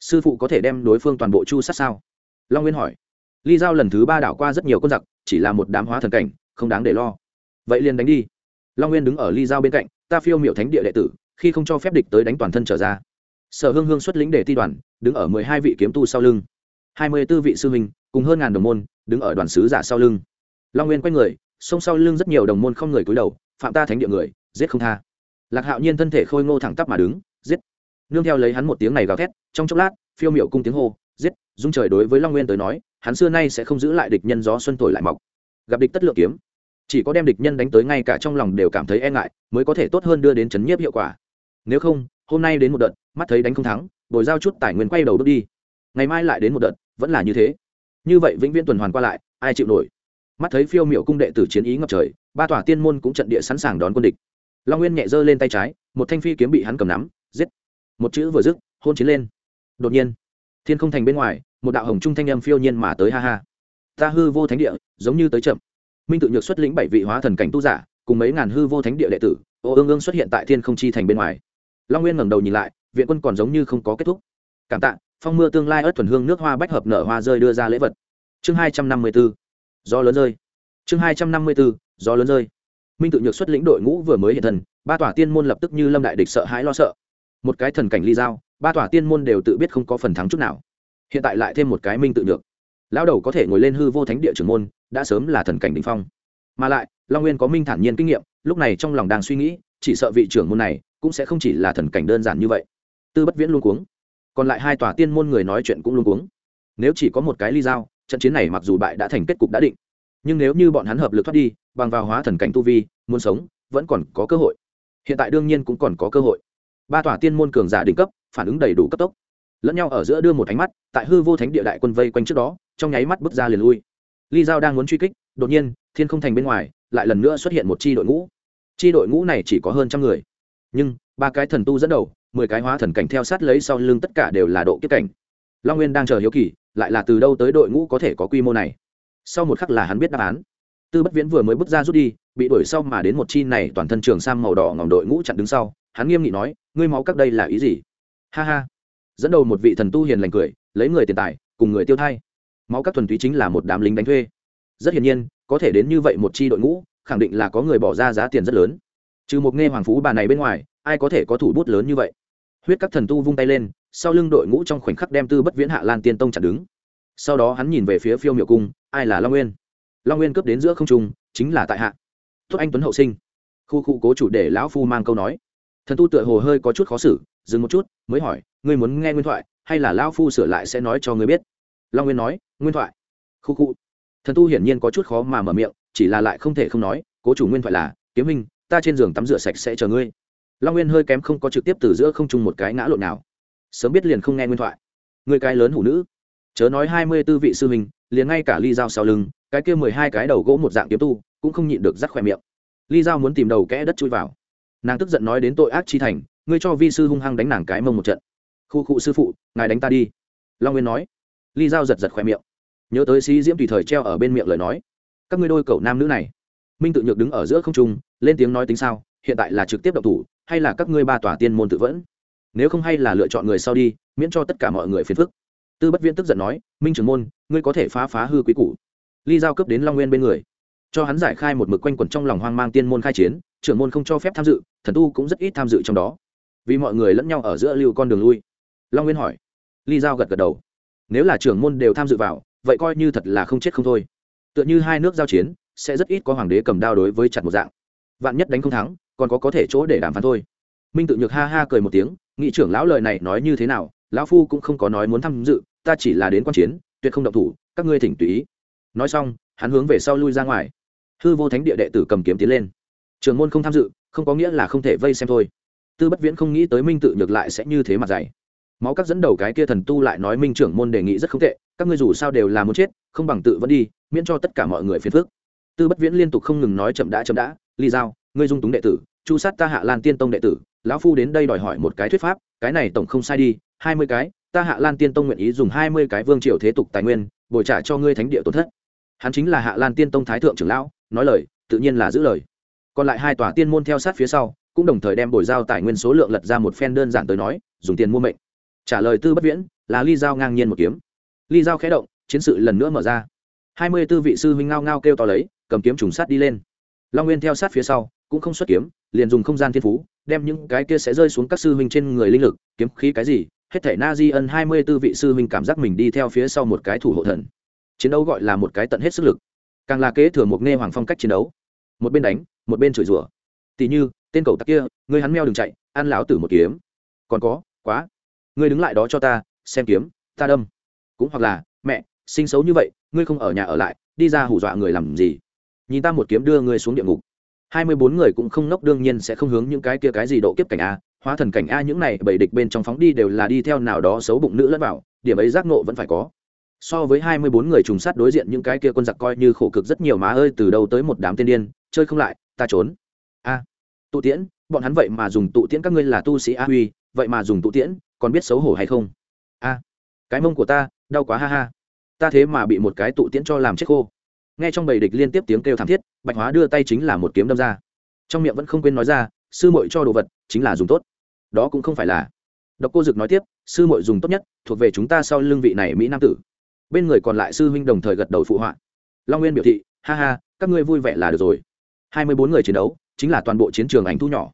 Sư phụ có thể đem đối phương toàn bộ chu sát sao? Long nguyên hỏi. Ly giao lần thứ ba đảo qua rất nhiều con giặc, chỉ là một đám hóa thần cảnh, không đáng để lo. Vậy liền đánh đi. Long nguyên đứng ở ly giao bên cạnh, ta phiêu miệu thánh địa đệ tử, khi không cho phép địch tới đánh toàn thân trở ra. Sở hương hương xuất lĩnh để ti đoàn, đứng ở mười hai vị kiếm tu sau lưng. Hai mươi b ố vị sư huynh, cùng hơn ngàn đồng môn, đứng ở đoàn sứ giả sau lưng. Long nguyên quay người, xông sau lưng rất nhiều đồng môn không người cúi đầu, phạm ta thánh địa người, giết không tha. Lạc hạo nhiên thân thể khôi ngô thẳng tắp mà đứng, giết. Nương theo lấy hắn một tiếng này gào thét, trong chốc lát, phiêu miệu cung tiếng hô giết, dung trời đối với long nguyên tới nói, hắn xưa nay sẽ không giữ lại địch nhân gió xuân thổi lại mọc. Gặp địch tất lượng kiếm, chỉ có đem địch nhân đánh tới ngay cả trong lòng đều cảm thấy e ngại, mới có thể tốt hơn đưa đến chấn nhiếp hiệu quả. Nếu không, hôm nay đến một đợt, mắt thấy đánh không thắng, bồi giao chút tài nguyên quay đầu bước đi. Ngày mai lại đến một đợt, vẫn là như thế. Như vậy vĩnh viễn tuần hoàn qua lại, ai chịu nổi? Mắt thấy phiêu miệu cung đệ tử chiến ý ngập trời, ba tòa tiên môn cũng trận địa sẵn sàng đón quân địch. Long nguyên nhẹ giơ lên tay trái, một thanh phi kiếm bị hắn cầm nắm, giết. Một chữ vừa dứt, hôn chiến lên. Đột nhiên thiên không thành bên ngoài, một đạo hồng trung thanh âm phiêu nhiên mà tới, ha ha. Ta hư vô thánh địa, giống như tới chậm. Minh tự nhược xuất lĩnh bảy vị hóa thần cảnh tu giả, cùng mấy ngàn hư vô thánh địa đệ tử, ô ương ương xuất hiện tại thiên không chi thành bên ngoài. Long nguyên ngẩng đầu nhìn lại, viện quân còn giống như không có kết thúc. Cảm tạ, phong mưa tương lai ớt thuần hương nước hoa bách hợp nở hoa rơi đưa ra lễ vật. Chương hai trăm năm mươi b ố do lớn rơi. Chương hai trăm năm mươi b ố do lớn rơi. Minh tự nhược xuất lĩnh đội ngũ vừa mới hiện thần ba tòa tiên môn lập tức như lâm đại địch sợ hãi lo sợ. Một cái thần cảnh ly giao ba tòa tiên môn đều tự biết không có phần thắng chút nào. Hiện tại lại thêm một cái minh tự được, lão đầu có thể ngồi lên hư vô thánh địa trưởng môn đã sớm là thần cảnh đình phong. Mà lại long nguyên có minh thản nhiên kinh nghiệm lúc này trong lòng đang suy nghĩ chỉ sợ vị trưởng môn này cũng sẽ không chỉ là thần cảnh đơn giản như vậy. Tư bất viễn luôn cuống. Còn lại hai tòa tiên môn người nói chuyện cũng luôn cuống. Nếu chỉ có một cái ly giao trận chiến này mặc dù bại đã thành kết cục đã định. Nhưng nếu như bọn hắn hợp lực thoát đi bằng vào hóa thần cảnh tu vi muốn sống vẫn còn có cơ hội. Hiện tại đương nhiên cũng còn có cơ hội. Ba tòa tiên môn cường giả đỉnh cấp phản ứng đầy đủ cấp tốc. Lẫn nhau ở giữa đưa một ánh mắt, tại hư vô thánh địa đại quân vây quanh trước đó, trong nháy mắt bước ra liền lui. Ly giao đang muốn truy kích, đột nhiên, thiên không thành bên ngoài, lại lần nữa xuất hiện một c h i đội ngũ. C h i đội ngũ này chỉ có hơn trăm người. Nhưng, ba cái thần tu dẫn đầu, mười cái hóa thần cảnh theo sát lấy sau lưng tất cả đều là độ kiếp cảnh. Long nguyên đang chờ hiếu kỳ, lại là từ đâu tới đội ngũ có thể có quy mô này? Sau một khắc là hắn biết đáp án. Tư bất viễn vừa mới bước ra rút đi, bị đuổi sau mà đến một chi này toàn thân trường sang màu đỏ ngỏm đội ngũ chặn đứng sau, hắn nghiêm nghị nói, ngươi máu các đây là ý gì? Ha ha. Dẫn đầu một vị thần tu hiền lành cười, lấy người tiền tài, cùng người tiêu thay máu các thuần túy chính là một đám lính đánh thuê. Rất hiển nhiên, có thể đến như vậy một chi đội ngũ, khẳng định là có người bỏ ra giá tiền rất lớn. Trừ một nghe hoàng phú bà này bên ngoài, ai có thể có thủ bút lớn như vậy? Huyết các thần tu vung tay lên, sau lưng đội ngũ trong khoảnh khắc đem tư bất viễn hạ lan tiên tông chặn đứng. Sau đó hắn nhìn về phía phiêu miệu cung, ai là long nguyên? Long nguyên cướp đến giữa không trung, chính là tại hạ. Tốt anh tuấn hậu sinh. Khu khu cố chủ để lão phu mang câu nói. Thần tu tựa hồ hơi có chút khó xử dừng một chút, mới hỏi, ngươi muốn nghe nguyên thoại, hay là lao phu sửa lại sẽ nói cho ngươi biết? Long nguyên nói, nguyên thoại. Khu khu. Thần tu hiển nhiên có chút khó mà mở miệng, chỉ là lại không thể không nói, cố chủ nguyên thoại là, kiếm hình ta trên giường tắm rửa sạch sẽ chờ ngươi. Long nguyên hơi kém không có trực tiếp từ giữa không trung một cái ngã lộn nào. Sớm biết liền không nghe nguyên thoại. Người cái lớn hủ nữ. Chớ nói hai mươi tư vị sư huynh, liền ngay cả ly dao sau lưng, cái kia mười hai cái đầu gỗ một dạng kiếm tu, cũng không nhịn được rắc khoe miệng. Ly dao muốn tìm đầu kẽ đất chui vào. Nàng tức giận nói đến tội ác chi thành ngươi cho vi sư hung hăng đánh nàng cái mông một trận. Khu cụ sư phụ, ngài đánh ta đi. Long nguyên nói. Ly dao giật giật khoe miệng. Nhớ tới sĩ diễm tùy thời treo ở bên miệng lời nói. Các ngươi đôi cậu nam nữ này. Minh tự nhược đứng ở giữa không trung, lên tiếng nói tính sao, hiện tại là trực tiếp độc thủ, hay là các ngươi ba tòa tiên môn tự vẫn? Nếu không hay là lựa chọn người sau đi, miễn cho tất cả mọi người phiền phức. Tư bất viên tức giận nói, minh trưởng môn, ngươi có thể phá phá hư quý củ. Ly giao cấp đến long nguyên bên người. Cho hắn giải khai một mực quanh quẩn trong lòng hoang mang tiên môn khai chiến, trưởng môn không cho phép tham dự, thần tu cũng rất ít tham dự trong đó vì mọi người lẫn nhau ở giữa lưu con đường lui. Long nguyên hỏi. Ly giao gật gật đầu. Nếu là trưởng môn đều tham dự vào, vậy coi như thật là không chết không thôi. Tựa như hai nước giao chiến, sẽ rất ít có hoàng đế cầm đao đối với chặt một dạng. Vạn nhất đánh không thắng, còn có có thể chỗ để đàm phán thôi. Minh tự nhược ha ha cười một tiếng, nghị trưởng lão lời này nói như thế nào, lão phu cũng không có nói muốn tham dự, ta chỉ là đến quan chiến, tuyệt không động thủ, các ngươi thỉnh tùy ý. Nói xong, hắn hướng về sau lui ra ngoài. Hư vô thánh địa đệ tử cầm kiếm tiến lên. Trường môn không tham dự, không có nghĩa là không thể vây xem thôi tư bất viễn không nghĩ tới minh tự nhược lại sẽ như thế mặt dày máu các dẫn đầu cái kia thần tu lại nói minh trưởng môn đề nghị rất không tệ, các ngươi dù sao đều là muốn chết, không bằng tự vẫn đi, miễn cho tất cả mọi người phiền phức. Tư bất viễn liên tục không ngừng nói chậm đã chậm đã, ly giao, ngươi dung túng đệ tử, chu sát ta hạ lan tiên tông đệ tử, lão phu đến đây đòi hỏi một cái thuyết pháp, cái này tổng không sai đi, hai mươi cái, ta hạ lan tiên tông nguyện ý dùng hai mươi cái vương triều thế tục tài nguyên, bồi trả cho ngươi thánh địa tổn thất. Hắn chính là hạ lan tiên tông thái thượng trưởng lão, nói lời, tự nhiên là giữ lời. Còn lại hai tòa tiên môn theo sát phía sau cũng đồng thời đem bồi giao tài nguyên số lượng lật ra một phen đơn giản tới nói, dùng tiền mua mệnh. Trả lời tư bất viễn, là ly giao ngang nhiên một kiếm. Ly giao khé động, chiến sự lần nữa mở ra. Hai mươi tư vị sư huynh ngao ngao kêu to lấy, cầm kiếm trùng sát đi lên. Long nguyên theo sát phía sau, cũng không xuất kiếm, liền dùng không gian thiên phú, đem những cái kia sẽ rơi xuống các sư huynh trên người linh lực, kiếm khí cái gì, hết thể na di ân hai mươi tư vị sư huynh cảm giác mình đi theo phía sau một cái thủ hộ thần. Chiến đấu gọi là một cái tận hết sức lực. Càng là kế thừa một nghe hoàng phong cách chiến đấu. Một bên đánh, một bên chửi rủa. Tỉ như tên cầu tặc kia, ngươi hắn meo đừng chạy, ăn lão tử một kiếm. Còn có, quá. Ngươi đứng lại đó cho ta, xem kiếm, ta đâm. Cũng hoặc là, mẹ, sinh xấu như vậy, ngươi không ở nhà ở lại, đi ra hù dọa người làm gì? Nhìn ta một kiếm đưa ngươi xuống địa ngục. Hai mươi bốn người cũng không nốc, đương nhiên sẽ không hướng những cái kia cái gì độ kiếp cảnh a, hóa thần cảnh a những này bảy địch bên trong phóng đi đều là đi theo nào đó xấu bụng nữ lẫn vào, điểm ấy giác nộ vẫn phải có. So với hai mươi bốn người trùng sát đối diện những cái kia quân giặc coi như khổ cực rất nhiều má ơi, từ đâu tới một đám tiên điên, chơi không lại, ta trốn. A tụ tiễn, bọn hắn vậy mà dùng tụ tiễn, các ngươi là tu sĩ a huy, vậy mà dùng tụ tiễn, còn biết xấu hổ hay không? A, cái mông của ta, đau quá ha ha. Ta thế mà bị một cái tụ tiễn cho làm chết khô. Nghe trong bầy địch liên tiếp tiếng kêu thảm thiết, bạch hóa đưa tay chính là một kiếm đâm ra. Trong miệng vẫn không quên nói ra, sư muội cho đồ vật, chính là dùng tốt. Đó cũng không phải là. Độc cô dực nói tiếp, sư muội dùng tốt nhất, thuộc về chúng ta sau lưng vị này mỹ nam tử. Bên người còn lại sư huynh đồng thời gật đầu phụ họa. Long nguyên biểu thị, ha ha, các ngươi vui vẻ là được rồi. Hai mươi bốn người chiến đấu chính là toàn bộ chiến trường ảnh thu nhỏ.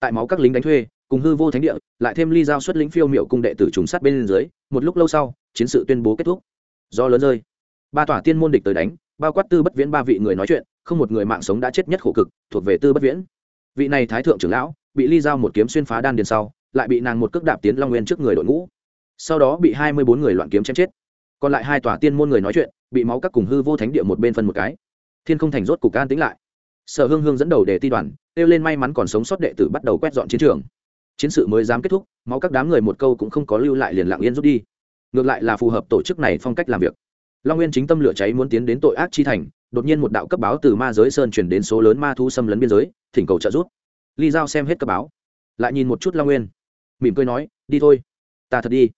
Tại máu các lính đánh thuê, cùng hư vô thánh địa, lại thêm ly giao xuất lính phiêu miệu cung đệ tử trùng sát bên dưới, một lúc lâu sau, chiến sự tuyên bố kết thúc. Do lớn rơi. Ba tòa tiên môn địch tới đánh, bao quát tư bất viễn ba vị người nói chuyện, không một người mạng sống đã chết nhất khổ cực, thuộc về tư bất viễn. Vị này thái thượng trưởng lão, bị ly giao một kiếm xuyên phá đan điền sau, lại bị nàng một cước đạp tiến long nguyên trước người đội ngũ. Sau đó bị hai mươi bốn người loạn kiếm chém chết. Còn lại hai tòa tiên môn người nói chuyện, bị máu các cùng hư vô thánh địa một bên phân một cái. Thiên không thành rốt cục an tính lại sở hương hương dẫn đầu để ti đoàn, kêu lên may mắn còn sống sót đệ tử bắt đầu quét dọn chiến trường. Chiến sự mới dám kết thúc, máu các đám người một câu cũng không có lưu lại liền lặng yên rút đi. Ngược lại là phù hợp tổ chức này phong cách làm việc. Long nguyên chính tâm lửa cháy muốn tiến đến tội ác chi thành, đột nhiên một đạo cấp báo từ ma giới sơn chuyển đến số lớn ma thu xâm lấn biên giới, thỉnh cầu trợ giúp. Ly giao xem hết cấp báo, lại nhìn một chút long nguyên. Mỉm cười nói, đi thôi, ta thật đi.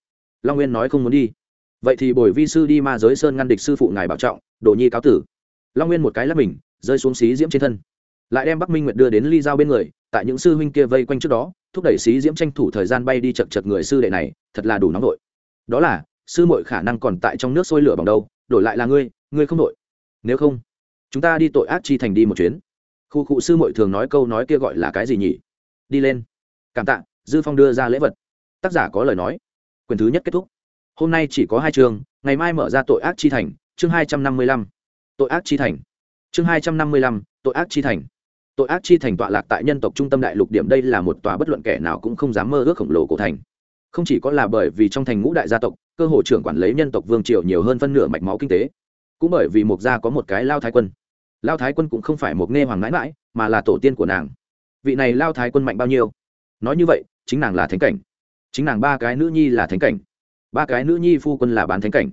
Long nguyên nói không muốn đi. Vậy thì bồi vi sư đi ma giới sơn ngăn địch sư phụ ngài bảo trọng, đồ nhi cáo tử. Long nguyên một cái lắp mình rơi xuống xí diễm trên thân. Lại đem bắc minh nguyệt đưa đến ly giao bên người, tại những sư huynh kia vây quanh trước đó, thúc đẩy xí diễm tranh thủ thời gian bay đi chật chật người sư đệ này, thật là đủ nóng đội đó là, sư muội khả năng còn tại trong nước sôi lửa bằng đâu, đổi lại là ngươi ngươi không đội nếu không, chúng ta đi tội ác chi thành đi một chuyến. Khu cụ sư muội thường nói câu nói kia gọi là cái gì nhỉ? Đi lên. Cảm tạ, dư phong đưa ra lễ vật. Tác giả có lời nói. Quyền thứ nhất kết thúc. Hôm nay chỉ có hai chương ngày mai mở ra tội ác chi thành, chương hai trăm năm mươi lăm. Tội ác chi thành chương hai trăm năm mươi lăm, tội ác chi thành. Tội ác chi thành tọa lạc tại nhân tộc trung tâm đại lục điểm đây là một tòa bất luận kẻ nào cũng không dám mơ ước khổng lồ cổ thành. Không chỉ có là bởi vì trong thành ngũ đại gia tộc, cơ hội trưởng quản lấy nhân tộc vương triều nhiều hơn phân nửa mạch máu kinh tế, cũng bởi vì một gia có một cái lao thái quân. Lao thái quân cũng không phải một nghe hoàng mãi mãi, mà là tổ tiên của nàng. Vị này lao thái quân mạnh bao nhiêu? Nói như vậy, chính nàng là thánh cảnh. Chính nàng ba cái nữ nhi là thánh cảnh. Ba cái nữ nhi phu quân là bán thánh cảnh.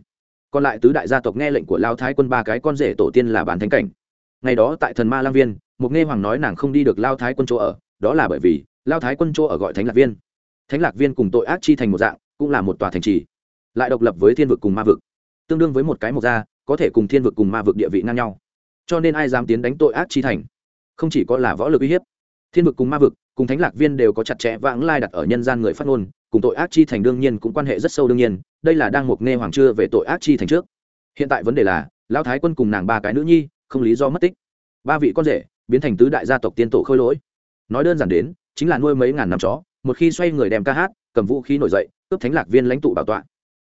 Còn lại tứ đại gia tộc nghe lệnh của lao thái quân ba cái con rể tổ tiên là bán thánh cảnh ngày đó tại thần ma lang viên mục nghe hoàng nói nàng không đi được lao thái quân chỗ ở, đó là bởi vì lao thái quân chỗ ở gọi thánh lạc viên. Thánh lạc viên cùng tội ác chi thành một dạng, cũng là một tòa thành trì, lại độc lập với thiên vực cùng ma vực, tương đương với một cái mộc gia, có thể cùng thiên vực cùng ma vực địa vị ngang nhau. Cho nên ai dám tiến đánh tội ác chi thành? Không chỉ có là võ lực uy hiếp, thiên vực cùng ma vực, cùng thánh lạc viên đều có chặt chẽ vãng lai đặt ở nhân gian người phát ngôn, cùng tội ác chi thành đương nhiên cũng quan hệ rất sâu đương nhiên, đây là đang mục nghe hoàng chưa về tội ác chi thành trước. Hiện tại vấn đề là, lao thái quân cùng nàng ba cái nữ nhi không lý do mất tích. Ba vị con rể biến thành tứ đại gia tộc tiên tổ khôi lỗi. Nói đơn giản đến, chính là nuôi mấy ngàn năm chó, một khi xoay người đem ca hát, cầm vũ khí nổi dậy, cướp thánh lạc viên lãnh tụ bảo tọa.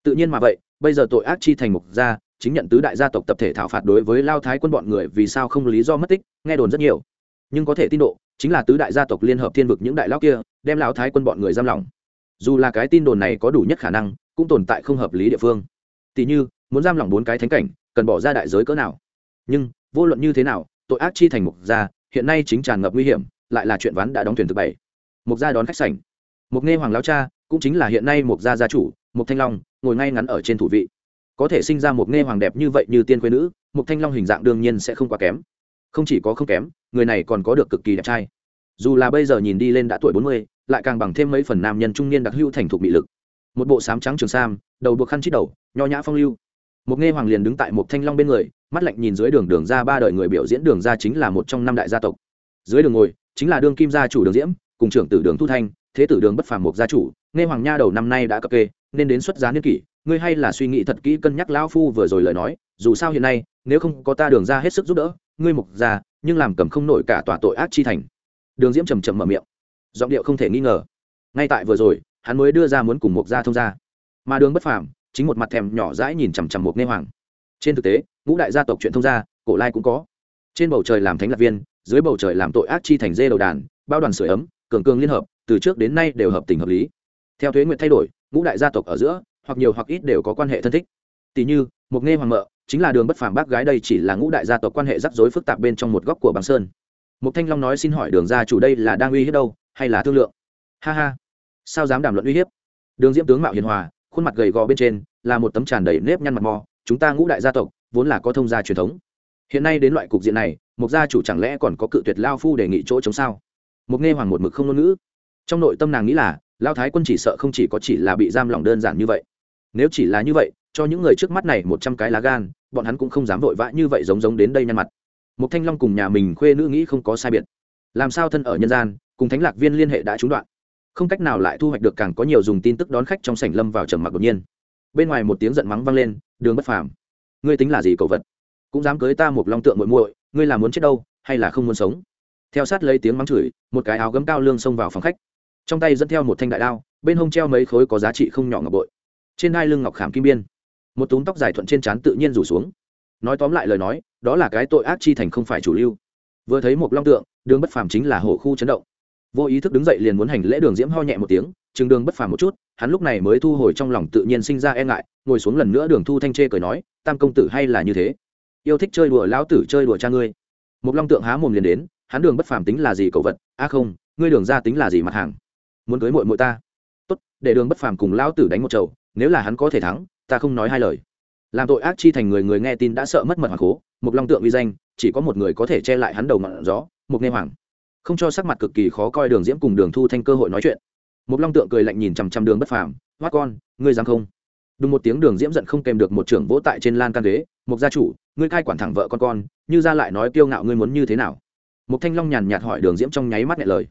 Tự nhiên mà vậy, bây giờ tội ác chi thành mục gia, chính nhận tứ đại gia tộc tập thể thảo phạt đối với lao thái quân bọn người vì sao không lý do mất tích, nghe đồn rất nhiều. Nhưng có thể tin độ, chính là tứ đại gia tộc liên hợp thiên vực những đại lao kia, đem lao thái quân bọn người giam lỏng. Dù là cái tin đồn này có đủ nhất khả năng, cũng tồn tại không hợp lý địa phương. Tỷ như, muốn giam lỏng bốn cái thánh cảnh, cần bỏ ra đại giới cỡ nào? Nhưng vô luận như thế nào, tội ác chi thành mục gia, hiện nay chính tràn ngập nguy hiểm, lại là chuyện ván đã đóng thuyền thứ bảy. Mục gia đón khách sảnh. Mục nghe hoàng lao cha, cũng chính là hiện nay mục gia gia chủ, mục thanh long, ngồi ngay ngắn ở trên thủ vị. Có thể sinh ra một nghe hoàng đẹp như vậy như tiên quê nữ, mục thanh long hình dạng đương nhiên sẽ không quá kém. Không chỉ có không kém, người này còn có được cực kỳ đẹp trai. Dù là bây giờ nhìn đi lên đã tuổi bốn mươi, lại càng bằng thêm mấy phần nam nhân trung niên đặc hữu thành thục mị lực. Một bộ sám trắng trường sam, đầu buộc khăn chít đầu, nho nhã phong lưu. Một nghe hoàng liền đứng tại một thanh long bên người mắt lạnh nhìn dưới đường đường ra ba đời người biểu diễn đường ra chính là một trong năm đại gia tộc. Dưới đường ngồi, chính là đương kim gia chủ đường diễm, cùng trưởng tử đường thu thanh, thế tử đường bất phàm một gia chủ, nghe hoàng nha đầu năm nay đã cập kê, nên đến xuất giá niên kỷ, ngươi hay là suy nghĩ thật kỹ cân nhắc lão phu vừa rồi lời nói, dù sao hiện nay, nếu không có ta đường ra hết sức giúp đỡ, ngươi mục ra nhưng làm cầm không nổi cả tòa tội ác chi thành. Đường diễm trầm trầm mở miệng. Giọng điệu không thể nghi ngờ. Ngay tại vừa rồi, hắn mới đưa ra muốn cùng mục gia thông gia. Mà đường bất phàm, chính một mặt thèm nhỏ dãi nhìn chằm chằm mục nghe hoàng trên thực tế, ngũ đại gia tộc chuyện thông gia, cổ lai cũng có. Trên bầu trời làm thánh lạc viên, dưới bầu trời làm tội ác chi thành dê đầu đàn, bao đoàn sửa ấm, cường cường liên hợp, từ trước đến nay đều hợp tình hợp lý. Theo thuế nguyện thay đổi, ngũ đại gia tộc ở giữa, hoặc nhiều hoặc ít đều có quan hệ thân thích. Tỷ như, một nghe hoàng mợ, chính là đường bất phàm bác gái đây chỉ là ngũ đại gia tộc quan hệ rắc rối phức tạp bên trong một góc của bằng sơn. Một thanh long nói xin hỏi đường gia chủ đây là đang uy hiếp đâu, hay là thương lượng? Ha ha. Sao dám đàm luận uy hiếp? Đường diễm tướng mạo hiền hòa, khuôn mặt gầy gò bên trên, là một tấm tràn đầy nếp nhăn mặt mò chúng ta ngũ đại gia tộc, vốn là có thông gia truyền thống. Hiện nay đến loại cục diện này, một gia chủ chẳng lẽ còn có cự tuyệt lao phu đề nghị chỗ chống sao? Một nghe hoàng một mực không ngôn ngữ. Trong nội tâm nàng nghĩ là, lao thái quân chỉ sợ không chỉ có chỉ là bị giam lỏng đơn giản như vậy. Nếu chỉ là như vậy, cho những người trước mắt này một trăm cái lá gan, bọn hắn cũng không dám vội vã như vậy giống giống đến đây nhăn mặt. Một thanh long cùng nhà mình khuê nữ nghĩ không có sai biệt. Làm sao thân ở nhân gian, cùng thánh lạc viên liên hệ đã trúng đoạn. Không cách nào lại thu hoạch được càng có nhiều dùng tin tức đón khách trong sảnh lâm vào trầm mặc đột nhiên bên ngoài một tiếng giận mắng vang lên, đường bất phàm. Ngươi tính là gì cậu vật? Cũng dám cưới ta một long tượng muội muội, ngươi là muốn chết đâu, hay là không muốn sống? Theo sát lấy tiếng mắng chửi, một cái áo gấm cao lương xông vào phòng khách. Trong tay dẫn theo một thanh đại đao, bên hông treo mấy khối có giá trị không nhỏ ngọc bội. Trên hai lưng ngọc khảm kim biên. Một túm tóc dài thuận trên trán tự nhiên rủ xuống. Nói tóm lại lời nói, đó là cái tội ác chi thành không phải chủ lưu. Vừa thấy một long tượng, đường bất phàm chính là hổ khu chấn động. Vô ý thức đứng dậy liền muốn hành lễ đường diễm ho nhẹ một tiếng, chừng đường bất phàm một chút hắn lúc này mới thu hồi trong lòng tự nhiên sinh ra e ngại, ngồi xuống lần nữa đường thu thanh chê cười nói, tam công tử hay là như thế? Yêu thích chơi đùa lão tử chơi đùa cha ngươi. Một long tượng há mồm liền đến, hắn đường bất phàm tính là gì cậu vật? A không, ngươi đường ra tính là gì mặt hàng? Muốn cưới mội mội ta? Tốt, để đường bất phàm cùng lão tử đánh một chầu, nếu là hắn có thể thắng, ta không nói hai lời. Làm tội ác chi thành người người nghe tin đã sợ mất mật hoàng cố một long tượng uy danh, chỉ có một người có thể che lại hắn đầu ngọn gió một nghe hoàng. Không cho sắc mặt cực kỳ khó coi, đường diễm cùng đường thu thanh cơ hội nói chuyện một long tượng cười lạnh nhìn chằm chằm đường bất phàm hoát con, ngươi dám không? Đúng một tiếng đường diễm giận không kèm được một trưởng vỗ tại trên lan can ghế một gia chủ, ngươi cai quản thẳng vợ con con, như ra lại nói kiêu ngạo ngươi muốn như thế nào? Một thanh long nhàn nhạt hỏi đường diễm trong nháy mắt nhẹ lời.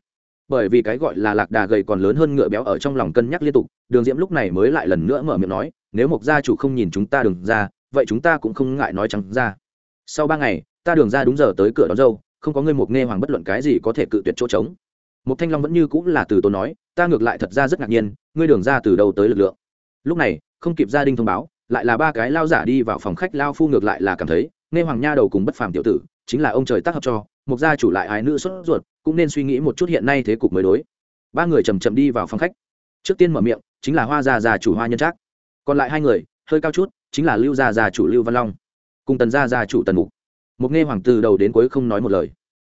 Bởi vì cái gọi là lạc đà gầy còn lớn hơn ngựa béo ở trong lòng cân nhắc liên tục, đường diễm lúc này mới lại lần nữa mở miệng nói, nếu một gia chủ không nhìn chúng ta đường ra, vậy chúng ta cũng không ngại nói trắng ra. Sau ba ngày, ta đường ra đúng giờ tới cửa đón dâu, không có ngươi một nghe hoàng bất luận cái gì có thể cự tuyệt chỗ trống một thanh long vẫn như cũng là từ tôi nói, ta ngược lại thật ra rất ngạc nhiên, ngươi đường ra từ đâu tới lực lượng? Lúc này, không kịp gia đình thông báo, lại là ba cái lao giả đi vào phòng khách, lao phu ngược lại là cảm thấy, nghe hoàng nha đầu cùng bất phàm tiểu tử, chính là ông trời tác hợp cho, một gia chủ lại ái nữ xuất ruột, cũng nên suy nghĩ một chút hiện nay thế cục mới đối. Ba người chầm chậm đi vào phòng khách. Trước tiên mở miệng, chính là hoa gia già chủ hoa nhân trác. Còn lại hai người, hơi cao chút, chính là lưu gia già chủ lưu văn long cùng tần gia già chủ tần mục. Một nghe hoàng từ đầu đến cuối không nói một lời.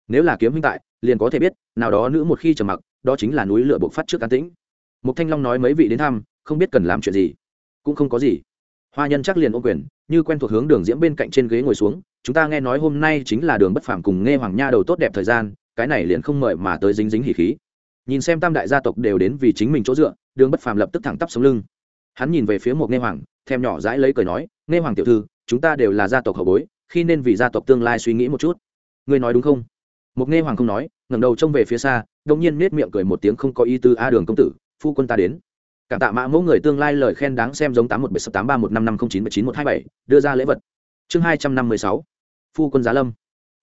Nếu là kiếm huynh tại liền có thể biết, nào đó nữ một khi trầm mặc, đó chính là núi lửa bộc phát trước an tĩnh. Mục thanh long nói mấy vị đến thăm, không biết cần làm chuyện gì. Cũng không có gì. Hoa nhân chắc liền ô quyền, như quen thuộc hướng đường diễm bên cạnh trên ghế ngồi xuống, chúng ta nghe nói hôm nay chính là đường bất phàm cùng nghe hoàng nha đầu tốt đẹp thời gian, cái này liền không mời mà tới dính dính hỉ khí. Nhìn xem tam đại gia tộc đều đến vì chính mình chỗ dựa, đường bất phàm lập tức thẳng tắp sống lưng. Hắn nhìn về phía một nghe hoàng, thèm nhỏ dãi lấy cười nói, nghe hoàng tiểu thư, chúng ta đều là gia tộc hậu bối, khi nên vì gia tộc tương lai suy nghĩ một chút. Ngươi nói đúng không? Một nghe hoàng không nói ngẩng đầu trông về phía xa đông nhiên nết miệng cười một tiếng không có ý tư a đường công tử, phu quân ta đến. Cảm tạ mã mẫu người tương lai lời khen đáng xem giống tám một bảy sáu tám ba một năm năm không chín bảy chín một hai bảy, đưa ra lễ vật. Chương hai trăm năm mươi sáu, phu quân giá lâm.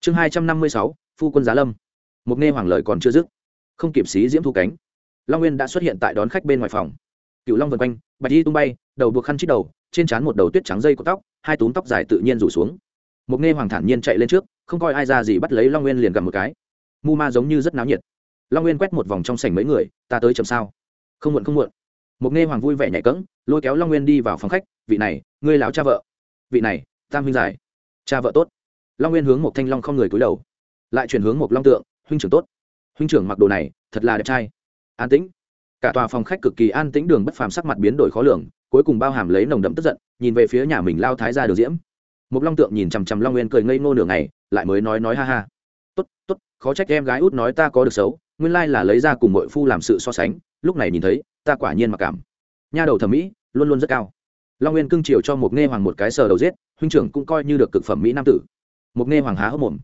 Chương hai trăm năm mươi sáu, phu quân giá lâm. Một nghe hoàng lời còn chưa dứt, không kịp xí diễm thu cánh, long nguyên đã xuất hiện tại đón khách bên ngoài phòng. Cựu long vân quanh, bạch đi tung bay, đầu buộc khăn chít đầu, trên trán một đầu tuyết trắng dây của tóc, hai túm tóc dài tự nhiên rủ xuống. Một nghe hoàng thản nhiên chạy lên trước, không coi ai ra gì bắt lấy long nguyên liền cầm một cái mu ma giống như rất náo nhiệt. Long nguyên quét một vòng trong sảnh mấy người, ta tới chậm sao? Không muộn không muộn. Một nghe hoàng vui vẻ nhảy cẫng, lôi kéo long nguyên đi vào phòng khách, vị này, ngươi láo cha vợ. Vị này, tam huynh giải. Cha vợ tốt. Long nguyên hướng một thanh long không người cúi đầu, lại chuyển hướng một long tượng, huynh trưởng tốt. Huynh trưởng mặc đồ này, thật là đẹp trai. An tĩnh. Cả tòa phòng khách cực kỳ an tĩnh, đường bất phàm sắc mặt biến đổi khó lường, cuối cùng bao hàm lấy nồng đậm tức giận, nhìn về phía nhà mình lao thái ra đường diễm. Một long tượng nhìn chằm chằm long nguyên cười ngây ngô nửa ngày, lại mới nói nói ha ha. Tốt tốt khó trách em gái út nói ta có được xấu, nguyên lai là lấy ra cùng mọi phu làm sự so sánh, lúc này nhìn thấy, ta quả nhiên mặc cảm. Nha đầu thẩm mỹ, luôn luôn rất cao. Long nguyên cưng chiều cho một nghe hoàng một cái sờ đầu giết, huynh trưởng cũng coi như được cực phẩm mỹ nam tử. Một nghe hoàng há hốc mồm.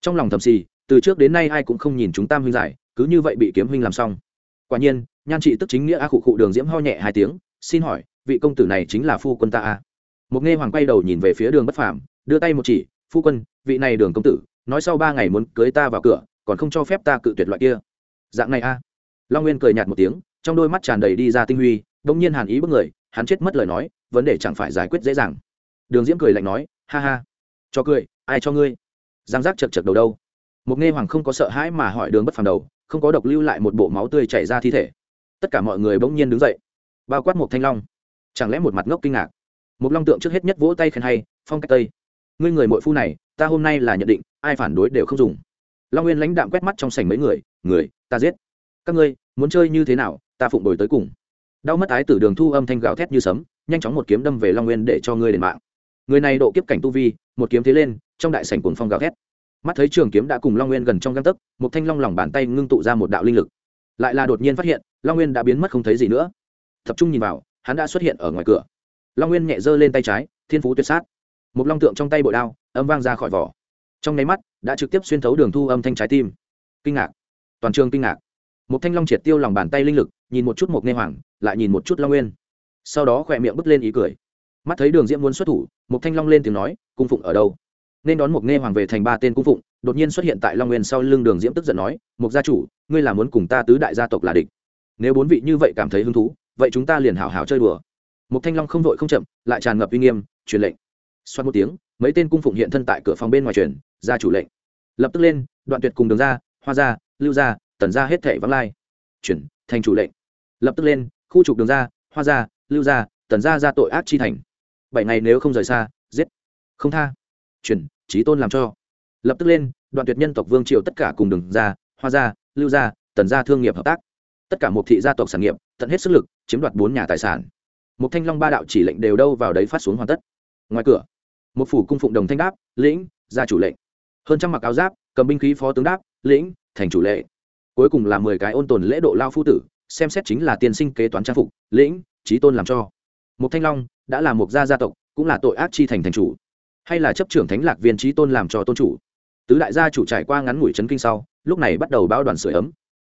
Trong lòng thầm xì, từ trước đến nay ai cũng không nhìn chúng tam huynh giải, cứ như vậy bị kiếm huynh làm xong. Quả nhiên, nhan trị tức chính nghĩa a khụ khụ đường diễm ho nhẹ hai tiếng, xin hỏi, vị công tử này chính là phu quân ta a. Một nghe hoàng quay đầu nhìn về phía đường bất phàm, đưa tay một chỉ, phu quân, vị này đường công tử nói sau ba ngày muốn cưới ta vào cửa, còn không cho phép ta cự tuyệt loại kia. Dạng này a. Long nguyên cười nhạt một tiếng, trong đôi mắt tràn đầy đi ra tinh huy đông nhiên hàn ý bức người, hắn chết mất lời nói, vấn đề chẳng phải giải quyết dễ dàng. Đường diễm cười lạnh nói, ha ha, cho cười, ai cho ngươi? Giang giác chật chật đầu đâu. Một nghe hoàng không có sợ hãi mà hỏi đường bất phàm đầu, không có độc lưu lại một bộ máu tươi chảy ra thi thể. Tất cả mọi người bỗng nhiên đứng dậy, bao quát một thanh long. Chẳng lẽ một mặt ngốc kinh ngạc? Một long tượng trước hết nhất vỗ tay khen hay, phong cách tây. Ngươi người mội phu này ta hôm nay là nhận định, ai phản đối đều không dùng. Long nguyên lãnh đạm quét mắt trong sảnh mấy người người, ta giết. Các ngươi, muốn chơi như thế nào, ta phụng đổi tới cùng. Đau mất ái tử đường thu âm thanh gào thét như sấm, nhanh chóng một kiếm đâm về long nguyên để cho ngươi đền mạng. Người này độ kiếp cảnh tu vi, một kiếm thế lên, trong đại sảnh cuồng phong gào thét. Mắt thấy trường kiếm đã cùng long nguyên gần trong găng tấc một thanh long lòng bàn tay ngưng tụ ra một đạo linh lực. Lại là đột nhiên phát hiện, long nguyên đã biến mất không thấy gì nữa. Tập trung nhìn vào, hắn đã xuất hiện ở ngoài cửa. Long nguyên nhẹ giơ lên tay trái, thiên phú tuyệt sát. Một long tượng trong tay bội đao âm vang ra khỏi vỏ. Trong nháy mắt, đã trực tiếp xuyên thấu đường thu âm thanh trái tim. Kinh ngạc. Toàn trường kinh ngạc. Một thanh long triệt tiêu lòng bàn tay linh lực, nhìn một chút một nghe hoàng, lại nhìn một chút long nguyên. Sau đó khỏe miệng bứt lên ý cười. Mắt thấy đường diễm muốn xuất thủ một thanh long lên tiếng nói, cung phụng ở đâu? Nên đón một nghe hoàng về thành ba tên cung phụng, đột nhiên xuất hiện tại long nguyên sau lưng đường diễm tức giận nói một gia chủ, ngươi là muốn cùng ta tứ đại gia tộc là địch. Nếu bốn vị như vậy cảm thấy hứng thú, vậy chúng ta liền hảo hảo chơi đùa. Một thanh long không vội không chậm, lại tràn ngập uy nghiêm, truyền lệnh. Xoát một tiếng mấy tên cung phụng hiện thân tại cửa phòng bên ngoài truyền, ra chủ lệnh. Lập tức lên, đoạn tuyệt cùng đường ra, hoa ra, lưu ra, tần ra hết thảy vắng lai. Chuyển, thành chủ lệnh. Lập tức lên, khu trục đường ra, hoa ra, lưu ra, tần ra ra tội ác chi thành. Bảy ngày nếu không rời xa, giết. Không tha. Chuyển trí tôn làm cho. Lập tức lên, đoạn tuyệt nhân tộc vương triều tất cả cùng đường ra, hoa ra, lưu ra, tần ra thương nghiệp hợp tác. Tất cả một thị gia tộc sản nghiệp, tận hết sức lực, chiếm đoạt bốn nhà tài sản. Một thanh long ba đạo chỉ lệnh đều đâu vào đấy phát xuống hoàn tất. Ngoài cửa một phủ cung phụng đồng thanh đáp, lĩnh, ra chủ lệnh. Hơn trăm mặc áo giáp, cầm binh khí phó tướng đáp, lĩnh, thành chủ lệ. Cuối cùng là mười cái ôn tồn lễ độ lao phu tử, xem xét chính là tiên sinh kế toán trang phục, lĩnh trí tôn làm cho. Một thanh long đã là một gia gia tộc, cũng là tội ác chi thành thành chủ. Hay là chấp trưởng thánh lạc viên trí tôn làm cho tôn chủ. Tứ đại gia chủ trải qua ngắn ngủi chấn kinh sau, lúc này bắt đầu báo đoàn sửa ấm.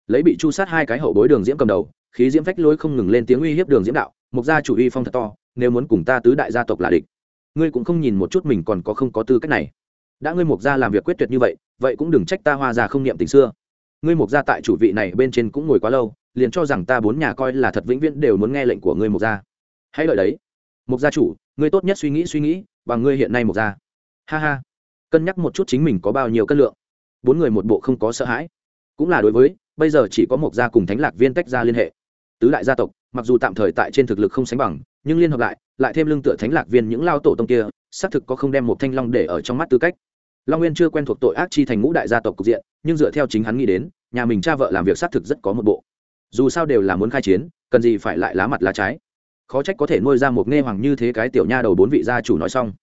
Lấy bị chu sát hai cái hậu bối đường diễm cầm đầu, khí diễm phách lối không ngừng lên tiếng uy hiếp đường diễm đạo. Mục gia chủ uy phong thật to, nếu muốn cùng ta tứ đại gia tộc là địch ngươi cũng không nhìn một chút mình còn có không có tư cách này. Đã ngươi mục gia làm việc quyết tuyệt như vậy vậy cũng đừng trách ta hoa gia không niệm tình xưa. Ngươi mục gia tại chủ vị này bên trên cũng ngồi quá lâu, liền cho rằng ta bốn nhà coi là thật vĩnh viễn đều muốn nghe lệnh của ngươi mục gia. Hãy lợi đấy. Mục gia chủ, ngươi tốt nhất suy nghĩ suy nghĩ, bằng ngươi hiện nay mục gia. Ha ha. Cân nhắc một chút chính mình có bao nhiêu cân lượng. Bốn người một bộ không có sợ hãi. Cũng là đối với, bây giờ chỉ có Mục gia cùng thánh lạc viên tách ra liên hệ. Tứ đại gia tộc, mặc dù tạm thời tại trên thực lực không sánh bằng nhưng liên hợp lại lại thêm lương tựa thánh lạc viên những lao tổ tông kia, xác thực có không đem một thanh long để ở trong mắt tư cách. Long nguyên chưa quen thuộc tội ác chi thành ngũ đại gia tộc cục diện, nhưng dựa theo chính hắn nghĩ đến, nhà mình cha vợ làm việc xác thực rất có một bộ. Dù sao đều là muốn khai chiến, cần gì phải lại lá mặt lá trái. Khó trách có thể nuôi ra một nghe hoàng như thế cái tiểu nha đầu bốn vị gia chủ nói xong.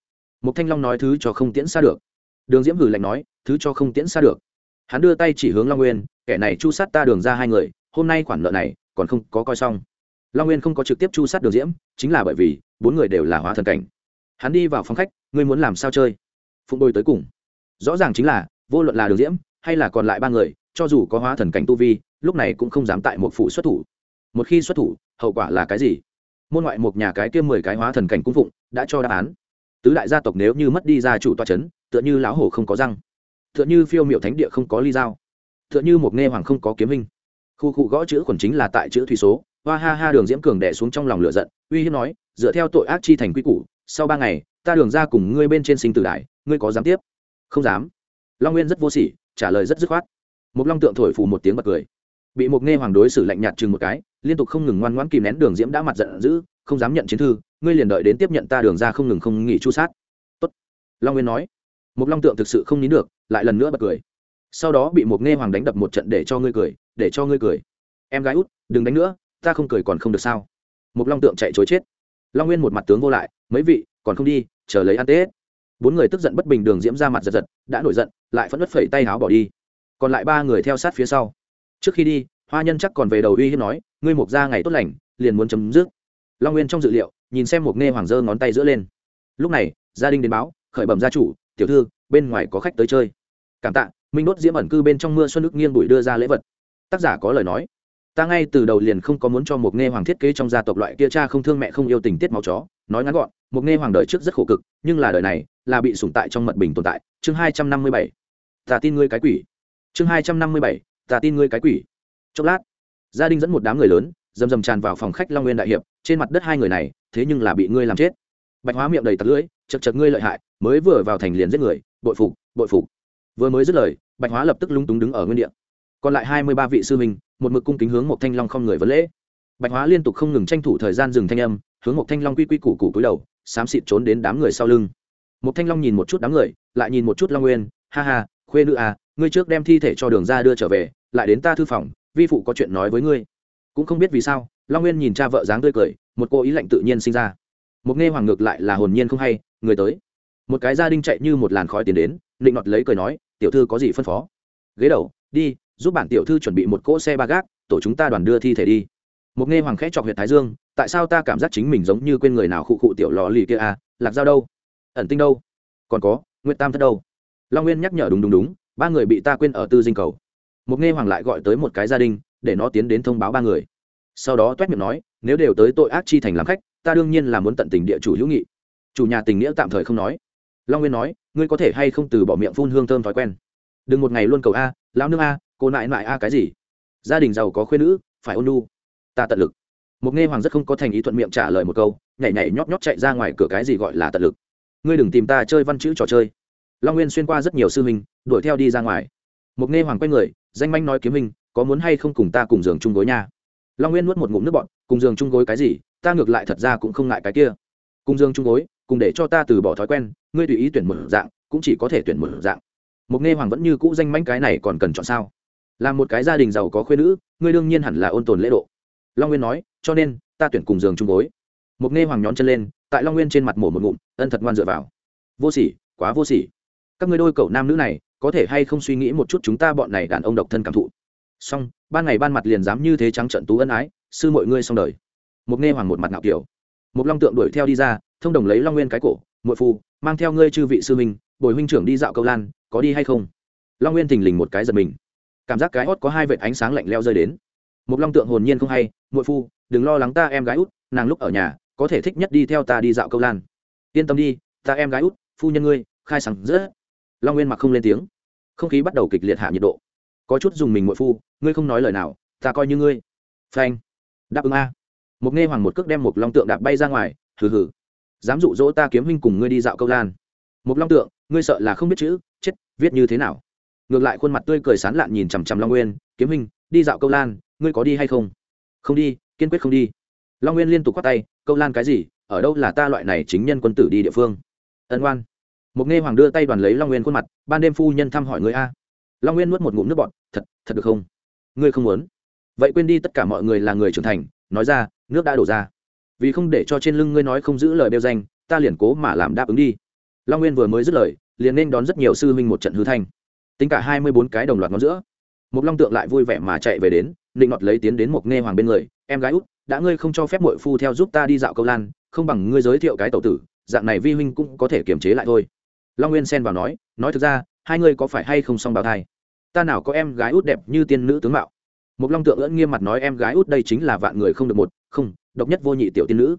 Một thanh long nói thứ cho không tiễn xa được. Đường diễm hử lạnh nói, thứ cho không tiễn xa được. Hắn đưa tay chỉ hướng long nguyên, kẻ này chu sát ta đường ra hai người, hôm nay khoản nợ này còn không có coi xong long nguyên không có trực tiếp chu sát đường diễm, chính là bởi vì bốn người đều là hóa thần cảnh. Hắn đi vào phòng khách, ngươi muốn làm sao chơi? Phụng đôi tới cùng. Rõ ràng chính là, vô luận là đường diễm hay là còn lại ba người, cho dù có hóa thần cảnh tu vi, lúc này cũng không dám tại một phủ xuất thủ. Một khi xuất thủ, hậu quả là cái gì? Môn ngoại một nhà cái kia mười cái hóa thần cảnh cung phụng đã cho đáp án. Tứ đại gia tộc nếu như mất đi gia chủ toa c h ấ n tựa như lão hổ không có răng, tựa như phiêu m i ệ u thánh địa không có ly dao, tựa như một nghe hoàng không có kiếm hình. Khu cụ gõ chữ còn chính là tại chữ thủy số hoa ha ha, đường diễm cường đẻ xuống trong lòng lửa giận, uy hiếp nói, dựa theo tội ác chi thành quy củ, sau ba ngày, ta đường ra cùng ngươi bên trên sinh tử đại, ngươi có dám tiếp? Không dám. Long nguyên rất vô sỉ, trả lời rất dứt khoát. Một long tượng thổi phù một tiếng bật cười. Bị một nghe hoàng đối xử lạnh nhạt chừng một cái, liên tục không ngừng ngoan ngoãn kìm nén đường diễm đã mặt giận dữ, không dám nhận chiến thư, ngươi liền đợi đến tiếp nhận ta đường ra không ngừng không nghỉ chu sát. Tốt. long nguyên nói. Một long tượng thực sự không nín được, lại lần nữa bật cười. Sau đó bị một nghe hoàng đánh đập một trận để cho ngươi cười, để cho ngươi cười. Em gái út, đừng đánh nữa ta không cười còn không được sao? Một long tượng chạy chối chết. Long nguyên một mặt tướng vô lại, mấy vị, còn không đi, chờ lấy ăn tết. Bốn người tức giận bất bình đường diễm ra mặt giật giật, đã nổi giận, lại phẫn nứt phẩy tay áo bỏ đi. Còn lại ba người theo sát phía sau. Trước khi đi, hoa nhân chắc còn về đầu uy hiếp nói, ngươi mục ra ngày tốt lành, liền muốn chấm dứt. Long nguyên trong dự liệu, nhìn xem một nghe hoàng dơ ngón tay giữa lên. Lúc này, gia đình đến báo, khởi bẩm gia chủ, tiểu thư, bên ngoài có khách tới chơi. Cảm tạ. Minh đốt diễm ẩn cư bên trong mưa xuân nước nghiêng bụi đưa ra lễ vật. Tác giả có lời nói ta ngay từ đầu liền không có muốn cho một nghe hoàng thiết kế trong gia tộc loại kia cha không thương mẹ không yêu tình tiết máu chó, nói ngắn gọn, một nghe hoàng đời trước rất khổ cực, nhưng là đời này, là bị sủng tại trong mật bình tồn tại. Chương hai trăm năm mươi bảy. Ta tin ngươi cái quỷ. Chương hai trăm năm mươi bảy. Ta tin ngươi cái quỷ. Chốc lát, gia đình dẫn một đám người lớn dầm dầm tràn vào phòng khách long nguyên đại hiệp, trên mặt đất hai người này, thế nhưng là bị ngươi làm chết. Bạch hóa miệng đầy tặc lưỡi, chật chật ngươi lợi hại, mới vừa vào thành liền giết người, bội phục bội phục. Vừa mới dứt lời, bạch hóa lập tức lung túng đứng ở nguyên địa. Còn lại hai mươi ba vị sư minh một mực cung kính hướng một thanh long không người vấn lễ. Bạch hóa liên tục không ngừng tranh thủ thời gian dừng thanh âm, hướng một thanh long quy quy củ củ cúi đầu, xám xịt trốn đến đám người sau lưng. Một thanh long nhìn một chút đám người, lại nhìn một chút long nguyên, ha ha, khuê nữ à ngươi trước đem thi thể cho đường ra đưa trở về, lại đến ta thư phòng, vi phụ có chuyện nói với ngươi. Cũng không biết vì sao, long nguyên nhìn cha vợ dáng tươi cười, một cô ý lạnh tự nhiên sinh ra. Một nghe hoàng ngược lại là hồn nhiên không hay, người tới. Một cái gia đình chạy như một làn khói tiến đến định nọt lấy cười nói, tiểu thư có gì phân phó? Ghế đầu, đi giúp bản tiểu thư chuẩn bị một cỗ xe ba gác, tổ chúng ta đoàn đưa thi thể đi. Một nghe hoàng khẽ chọc huyện thái dương, tại sao ta cảm giác chính mình giống như quên người nào khụ khụ tiểu lò lì kia à lạc giao đâu? Ẩn tinh đâu? Còn có nguyễn tam thất đâu? Long nguyên nhắc nhở đúng đúng đúng, ba người bị ta quên ở tư dinh cầu. Một nghe hoàng lại gọi tới một cái gia đình, để nó tiến đến thông báo ba người. Sau đó toét miệng nói, nếu đều tới tội ác chi thành làm khách, ta đương nhiên là muốn tận tình địa chủ hữu nghị. Chủ nhà tình nghĩa tạm thời không nói. Long nguyên nói, ngươi có thể hay không từ bỏ miệng phun hương thơm thói quen. Đừng một ngày luôn cầu a, lão nương a cô nại nại a, cái gì? Gia đình giàu có khuyên nữ, phải ôn nu ta tận lực. Một nghe hoàng rất không có thành ý thuận miệng trả lời một câu, nhảy nhảy nhóp nhóp chạy ra ngoài cửa cái gì gọi là tận lực. Ngươi đừng tìm ta chơi văn chữ trò chơi. Long nguyên xuyên qua rất nhiều sư huynh, đuổi theo đi ra ngoài. Một nghe hoàng quay người, danh manh nói kiếm minh có muốn hay không cùng ta cùng giường chung gối nha? Long nguyên nuốt một ngụm nước bọn cùng giường chung gối cái gì? Ta ngược lại thật ra cũng không ngại cái kia. Cùng giường chung gối, cùng để cho ta từ bỏ thói quen, ngươi tùy ý tuyển một dạng, cũng chỉ có thể tuyển một dạng. Một nghe hoàng vẫn như cũ danh manh cái này còn cần chọn sao? Là một cái gia đình giàu có khuyên nữ, ngươi đương nhiên hẳn là ôn tồn lễ độ. Long nguyên nói, cho nên, ta tuyển cùng giường chung gối. Mục nghe hoàng nhón chân lên, tại long nguyên trên mặt mổ một ngụm, ân thật ngoan dựa vào. Vô sỉ, quá vô sỉ. Các ngươi đôi cậu nam nữ này, có thể hay không suy nghĩ một chút chúng ta bọn này đàn ông độc thân cảm thụ. Xong, ban ngày ban mặt liền dám như thế trắng trận tú ân ái, sư mọi ngươi xong đời. Mục nghe hoàng một mặt ngạo kiểu. Một long tượng đuổi theo đi ra, thông đồng lấy long nguyên cái cổ, muội phu, mang theo ngươi chư vị sư minh bồi huynh trưởng đi dạo câu lan, có đi hay không? Long nguyên thình lình một cái giật mình cảm giác cái hót có hai vệt ánh sáng lạnh leo rơi đến. Một long tượng hồn nhiên không hay, muội phu, đừng lo lắng ta em gái út, nàng lúc ở nhà, có thể thích nhất đi theo ta đi dạo câu lan. Yên tâm đi, ta em gái út, phu nhân ngươi, khai sáng giữa long nguyên mặc không lên tiếng. Không khí bắt đầu kịch liệt hạ nhiệt độ. Có chút dùng mình muội phu, ngươi không nói lời nào, ta coi như ngươi. Phanh. Đáp ứng a. Một nghe hoàng một cước đem một long tượng đạp bay ra ngoài, hừ hừ, dám dụ dỗ ta kiếm huynh cùng ngươi đi dạo câu lan. Một long tượng, ngươi sợ là không biết chữ, chết, viết như thế nào? Ngược lại khuôn mặt tươi cười sán lạn nhìn chằm chằm long nguyên, kiếm hình đi dạo câu lan, ngươi có đi hay không? Không đi, kiên quyết không đi. Long nguyên liên tục k tay, câu lan cái gì? Ở đâu là ta loại này chính nhân quân tử đi địa phương? Ân oan. Một nghe hoàng đưa tay đoàn lấy long nguyên khuôn mặt, ban đêm phu nhân thăm hỏi người a. Long nguyên nuốt một ngụm nước bọt, thật thật được không? Ngươi không muốn. Vậy quên đi, tất cả mọi người là người trưởng thành, nói ra, nước đã đổ ra. Vì không để cho trên lưng ngươi nói không giữ lời đeo danh, ta liền cố mà làm đáp ứng đi. Long nguyên vừa mới dứt lời, liền nên đón rất nhiều sư huynh một trận hư thanh tính cả hai mươi bốn cái đồng loạt ngón giữa. Một long tượng lại vui vẻ mà chạy về đến định ngọt lấy tiến đến một nghe hoàng bên người, em gái út, đã ngươi không cho phép mội phu theo giúp ta đi dạo câu lan, không bằng ngươi giới thiệu cái tẩu tử, dạng này vi huynh cũng có thể kiềm chế lại thôi. Long nguyên xen vào nói nói thực ra, hai ngươi có phải hay không xong bào thai? Ta nào có em gái út đẹp như tiên nữ tướng mạo. Một long tượng ưỡn nghiêm mặt nói, em gái út đây chính là vạn người không được một, không, độc nhất vô nhị tiểu tiên nữ.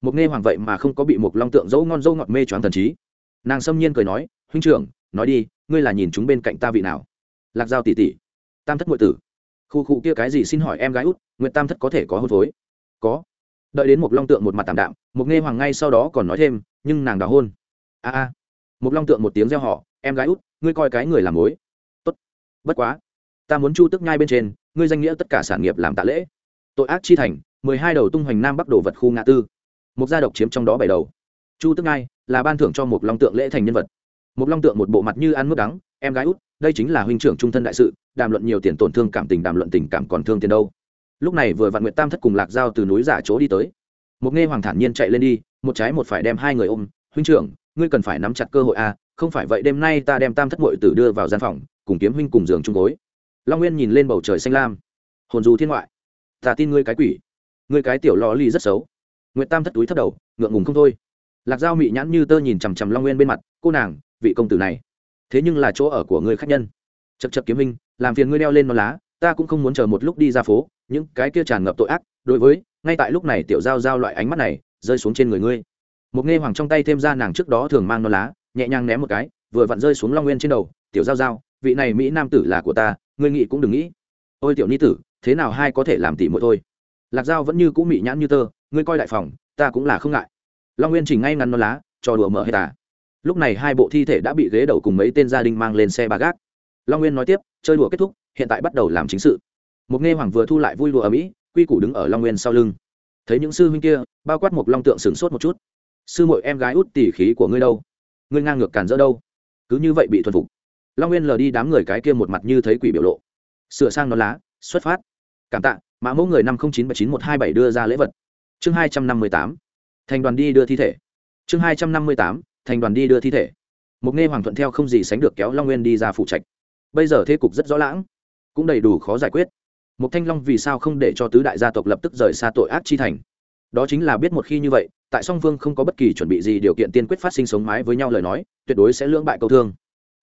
Một nghe hoàng vậy mà không có bị một long tượng dấu ngon dâu ngọt mê choáng thần trí. Nàng xâm nhiên cười nói, huynh trưởng, nói đi ngươi là nhìn chúng bên cạnh ta vị nào? Lạc giao tỷ tỷ. Tam thất ngụy tử. Khu khu kia cái gì xin hỏi em gái út, nguyện tam thất có thể có hôn phối? Có. Đợi đến một long tượng một mặt tạm đạm một nghe hoàng ngay sau đó còn nói thêm, nhưng nàng đào hôn. A a. Một long tượng một tiếng reo họ em gái út, ngươi coi cái người làm mối. Tốt. Bất quá. Ta muốn chu tức nhai bên trên, ngươi danh nghĩa tất cả sản nghiệp làm tạ lễ. Tội ác chi thành, mười hai đầu tung hoành nam bắc đồ vật khu ngã tư. Một gia độc chiếm trong đó bảy đầu. Chu tức nhai là ban thưởng cho một long tượng lễ thành nhân vật một long tượng một bộ mặt như ăn mướp đắng, em gái út, đây chính là huynh trưởng trung thân đại sự, đàm luận nhiều tiền tổn thương cảm tình, đàm luận tình cảm còn thương tiền đâu. Lúc này vừa vạn nguyệt tam thất cùng lạc giao từ núi giả chỗ đi tới. Một nghe hoàng thản nhiên chạy lên đi, một trái một phải đem hai người ôm. Huynh trưởng, ngươi cần phải nắm chặt cơ hội a không phải vậy đêm nay ta đem tam thất mội tử đưa vào gian phòng, cùng kiếm huynh cùng giường chung gối. Long nguyên nhìn lên bầu trời xanh lam. Hồn dù thiên ngoại, ta tin ngươi cái quỷ, ngươi cái tiểu lò ly rất xấu. Nguyệt tam thất túi thất đầu, ngượng ngùng không thôi. Lạc dao mị nhãn như tơ nhìn chằm chằm long nguyên bên mặt, cô nàng vị công tử này. Thế nhưng là chỗ ở của người khách nhân. Chật chật kiếm minh làm phiền ngươi đeo lên nó lá, ta cũng không muốn chờ một lúc đi ra phố, những cái kia tràn ngập tội ác, đối với, ngay tại lúc này tiểu giao giao loại ánh mắt này, rơi xuống trên người ngươi. Một nghe hoàng trong tay thêm ra nàng trước đó thường mang nó lá, nhẹ nhàng ném một cái, vừa vặn rơi xuống long nguyên trên đầu, tiểu giao giao, vị này mỹ nam tử là của ta, ngươi nghĩ cũng đừng nghĩ. Ôi tiểu ni tử, thế nào hai có thể làm tỉ mỗi thôi? Lạc giao vẫn như cũ mị nhãn như tơ, ngươi coi đại phòng, ta cũng là không ngại. Long nguyên chỉnh ngay ngắn nó lá, trò đùa mở hết à lúc này hai bộ thi thể đã bị ghế đầu cùng mấy tên gia đình mang lên xe ba gác. Long nguyên nói tiếp, chơi đùa kết thúc, hiện tại bắt đầu làm chính sự. Một nghe hoàng vừa thu lại vui đùa ở mỹ, quy củ đứng ở long nguyên sau lưng. Thấy những sư huynh kia, bao quát một long tượng sửng sốt một chút. Sư mội em gái út tỉ khí của ngươi đâu? Ngươi ngang ngược cản dỡ đâu? Cứ như vậy bị thuần phục. Long nguyên lờ đi đám người cái kia một mặt như thấy quỷ biểu lộ. Sửa sang nó lá, xuất phát. Cảm tạ, mã mẫu người năm không chín bảy chín một hai bảy đưa ra lễ vật. Chương hai trăm năm mươi tám. Thành đoàn đi đưa thi thể. Chương hai trăm năm mươi tám thành đoàn đi đưa thi thể. Mục nghe hoàng thuận theo không gì sánh được kéo long nguyên đi ra phụ trạch. Bây giờ thế cục rất rõ lãng, cũng đầy đủ khó giải quyết. Mục thanh long vì sao không để cho tứ đại gia tộc lập tức rời xa tội ác chi thành? Đó chính là biết một khi như vậy, tại song phương không có bất kỳ chuẩn bị gì điều kiện tiên quyết phát sinh sống mái với nhau lời nói, tuyệt đối sẽ lưỡng bại câu thương.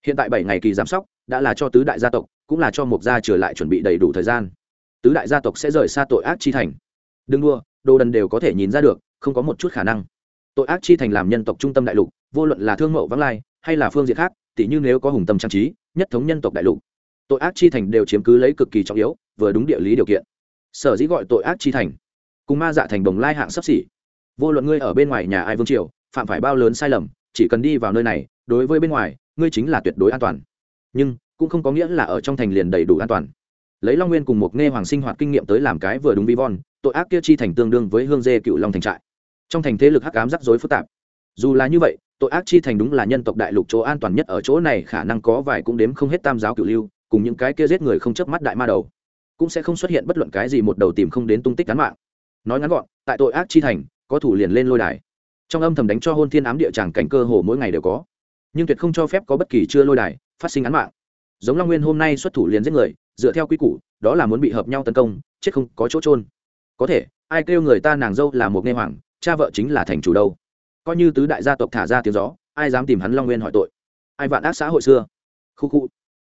Hiện tại bảy ngày kỳ giám sóc, đã là cho tứ đại gia tộc, cũng là cho một gia trở lại chuẩn bị đầy đủ thời gian. Tứ đại gia tộc sẽ rời xa tội ác chi thành. Đừng đua đồ đần đều có thể nhìn ra được, không có một chút khả năng. Tội ác chi thành làm nhân tộc trung tâm đại lục vô luận là thương mậu vắng lai, hay là phương diện khác, tỉ như nếu có hùng tâm trang trí, nhất thống nhân tộc đại lục, tội ác chi thành đều chiếm cứ lấy cực kỳ trọng yếu, vừa đúng địa lý điều kiện. Sở dĩ gọi tội ác chi thành, cùng ma dạ thành đồng lai hạng sắp xỉ. Vô luận ngươi ở bên ngoài nhà ai vương triều, phạm phải bao lớn sai lầm, chỉ cần đi vào nơi này, đối với bên ngoài, ngươi chính là tuyệt đối an toàn. Nhưng, cũng không có nghĩa là ở trong thành liền đầy đủ an toàn. Lấy long nguyên cùng một nghe hoàng sinh hoạt kinh nghiệm tới làm cái vừa đúng vi von tội ác kia chi thành tương đương với hương dê cựu long thành trại. Trong thành thế lực hắc ám rắc rối phức tạp. Dù là như vậy tội ác chi thành đúng là nhân tộc đại lục chỗ an toàn nhất ở chỗ này, khả năng có vài cũng đếm không hết tam giáo cửu lưu, cùng những cái kia giết người không chớp mắt đại ma đầu. Cũng sẽ không xuất hiện bất luận cái gì một đầu tìm không đến tung tích cán mạng. Nói ngắn gọn, tại tội ác chi thành, có thủ liền lên lôi đài. Trong âm thầm đánh cho hôn thiên ám địa tràng cảnh cơ hồ mỗi ngày đều có. Nhưng tuyệt không cho phép có bất kỳ chưa lôi đài phát sinh án mạng. Giống long nguyên hôm nay xuất thủ liền giết người, dựa theo quy củ, đó là muốn bị hợp nhau tấn công, chết không có chỗ trôn có thể, ai kêu người ta nàng dâu là một nghe hoàng, cha vợ chính là thành chủ đâu coi như tứ đại gia tộc thả ra tiếng gió, ai dám tìm hắn long nguyên hỏi tội? Ai vạn ác xã hội xưa? Khu khu.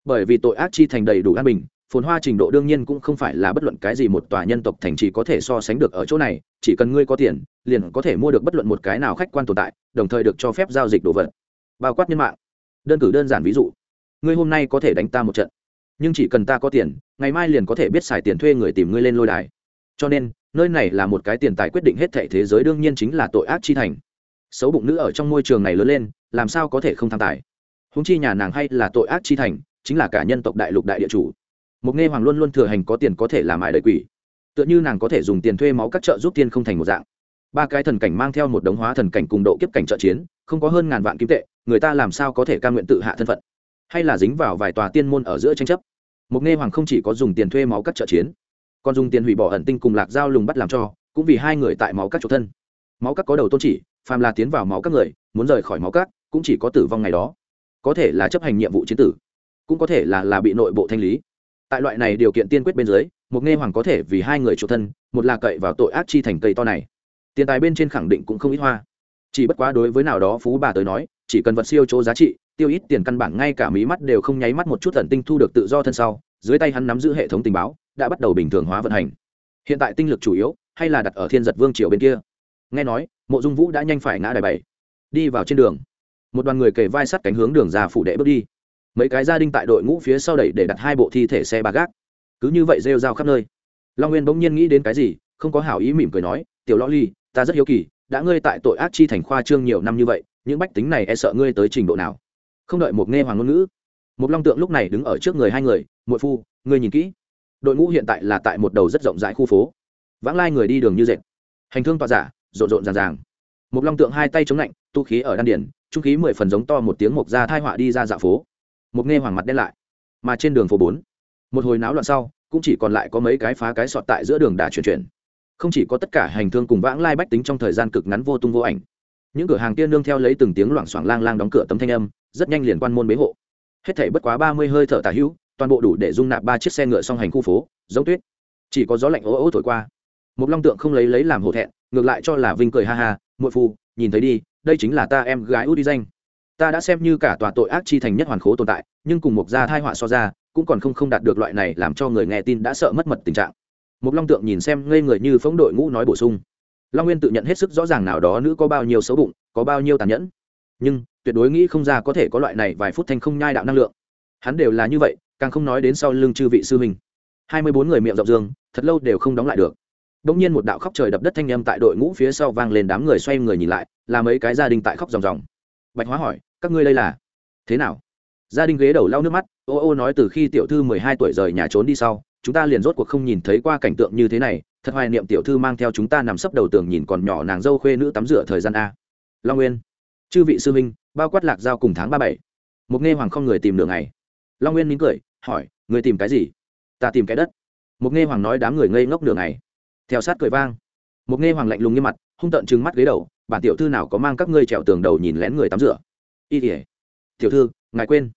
Bởi vì tội ác chi thành đầy đủ an bình, phồn hoa trình độ đương nhiên cũng không phải là bất luận cái gì một tòa nhân tộc thành trì có thể so sánh được ở chỗ này, chỉ cần ngươi có tiền, liền có thể mua được bất luận một cái nào khách quan tồn tại, đồng thời được cho phép giao dịch đồ vật. Bao quát nhân mạng. Đơn cử đơn giản ví dụ, ngươi hôm nay có thể đánh ta một trận, nhưng chỉ cần ta có tiền, ngày mai liền có thể biết xài tiền thuê người tìm ngươi lên lôi đài. Cho nên, nơi này là một cái tiền tài quyết định hết thệ thế giới đương nhiên chính là tội ác chi thành xấu bụng nữ ở trong môi trường này lớn lên, làm sao có thể không tham tài? Húng chi nhà nàng hay là tội ác chi thành, chính là cả nhân tộc đại lục đại địa chủ. Mục nghe hoàng luôn luôn thừa hành có tiền có thể làm ải đời quỷ. Tựa như nàng có thể dùng tiền thuê máu các chợ giúp tiên không thành một dạng. Ba cái thần cảnh mang theo một đống hóa thần cảnh cùng độ kiếp cảnh trợ chiến, không có hơn ngàn vạn kim tệ, người ta làm sao có thể ca nguyện tự hạ thân phận? Hay là dính vào vài tòa tiên môn ở giữa tranh chấp? Mục nghe hoàng không chỉ có dùng tiền thuê máu các trợ chiến, còn dùng tiền hủy bỏ ẩn tinh cùng lạc giao lùng bắt làm cho, cũng vì hai người tại máu các chỗ thân máu các có đầu tôn chỉ, phàm là tiến vào máu các người, muốn rời khỏi máu các cũng chỉ có tử vong ngày đó. Có thể là chấp hành nhiệm vụ chiến tử, cũng có thể là là bị nội bộ thanh lý. Tại loại này điều kiện tiên quyết bên dưới, một nghe hoàng có thể vì hai người chủ thân, một là cậy vào tội ác chi thành cây to này. Tiền tài bên trên khẳng định cũng không ít hoa. Chỉ bất quá đối với nào đó phú bà tới nói, chỉ cần vật siêu chỗ giá trị, tiêu ít tiền căn bản ngay cả mí mắt đều không nháy mắt một chút thần tinh thu được tự do thân sau, dưới tay hắn nắm giữ hệ thống tình báo, đã bắt đầu bình thường hóa vận hành. Hiện tại tinh lực chủ yếu, hay là đặt ở thiên giật vương triều bên kia nghe nói, mộ dung vũ đã nhanh phải ngã đài bảy. Đi vào trên đường. Một đoàn người kề vai sắt cánh hướng đường ra phủ đệ bước đi. Mấy cái gia đình tại đội ngũ phía sau đẩy để đặt hai bộ thi thể xe ba gác. Cứ như vậy rêu rao khắp nơi. Long nguyên bỗng nhiên nghĩ đến cái gì, không có hảo ý mỉm cười nói, tiểu lo ly, ta rất hiếu kỳ, đã ngươi tại tội ác chi thành khoa trương nhiều năm như vậy, những bách tính này e sợ ngươi tới trình độ nào? Không đợi một nghe hoàng ngôn ngữ, một long tượng lúc này đứng ở trước người hai người, muội phu, ngươi nhìn kỹ. Đội ngũ hiện tại là tại một đầu rất rộng rãi khu phố. Vãng lai người đi đường như dệt. Hành thương tọa giả rộn rộn ràng ràng. Một long tượng hai tay chống lạnh, tu khí ở đan điển trung khí mười phần giống to một tiếng mộc ra thai họa đi ra dạo phố. Một nghe hoàng mặt đen lại, mà trên đường phố bốn, một hồi náo loạn sau, cũng chỉ còn lại có mấy cái phá cái sọt tại giữa đường đà chuyển chuyển. Không chỉ có tất cả hành thương cùng vãng lai bách tính trong thời gian cực ngắn vô tung vô ảnh, những cửa hàng tiên nương theo lấy từng tiếng loảng xoảng lang lang đóng cửa tấm thanh âm, rất nhanh liền quan môn bế hộ. Hết thảy bất quá ba mươi hơi thở tả hữu, toàn bộ đủ để dung nạp ba chiếc xe ngựa song hành khu phố, giống tuyết. Chỉ có gió lạnh ố ố thổi qua một long tượng không lấy lấy làm hổ thẹn, ngược lại cho là vinh cười ha ha, muội phu, nhìn thấy đi, đây chính là ta em gái út đi danh. Ta đã xem như cả tòa tội ác chi thành nhất hoàn khố tồn tại, nhưng cùng một gia thai họa so ra, cũng còn không không đạt được loại này làm cho người nghe tin đã sợ mất mật tình trạng. Một long tượng nhìn xem ngây người như phóng đội ngũ nói bổ sung, long nguyên tự nhận hết sức rõ ràng nào đó nữ có bao nhiêu xấu bụng, có bao nhiêu tàn nhẫn. Nhưng, tuyệt đối nghĩ không ra có thể có loại này vài phút thanh không nhai đạo năng lượng. Hắn đều là như vậy, càng không nói đến sau lưng chư vị sư huynh. Hai mươi bốn người miệng rộng dương, thật lâu đều không đóng lại được. Đông nhiên một đạo khóc trời đập đất thanh âm tại đội ngũ phía sau vang lên đám người xoay người nhìn lại, là mấy cái gia đình tại khóc ròng ròng. Bạch Hóa hỏi, các ngươi đây là thế nào? Gia đình ghế đầu lau nước mắt, ô ô nói từ khi tiểu thư mười hai tuổi rời nhà trốn đi sau, chúng ta liền rốt cuộc không nhìn thấy qua cảnh tượng như thế này, thật hoài niệm tiểu thư mang theo chúng ta nằm sấp đầu tường nhìn còn nhỏ nàng dâu khuê nữ tắm rửa thời gian a. Long Nguyên, chư vị sư huynh, bao quát lạc giao cùng tháng ba bảy. Một nghe hoàng không người tìm đường ngày. Long Nguyên mỉm cười, hỏi, người tìm cái gì? Ta tìm cái đất. Một nghe hoàng nói đám người ngây ngốc đường ngày theo sát cười vang. Một nghe hoàng lạnh lùng nghiêm mặt, hung tợn trừng mắt ghế đầu, bản tiểu thư nào có mang các ngươi trèo tường đầu nhìn lén người tắm rửa? Y tỉa tiểu thư, ngài quên.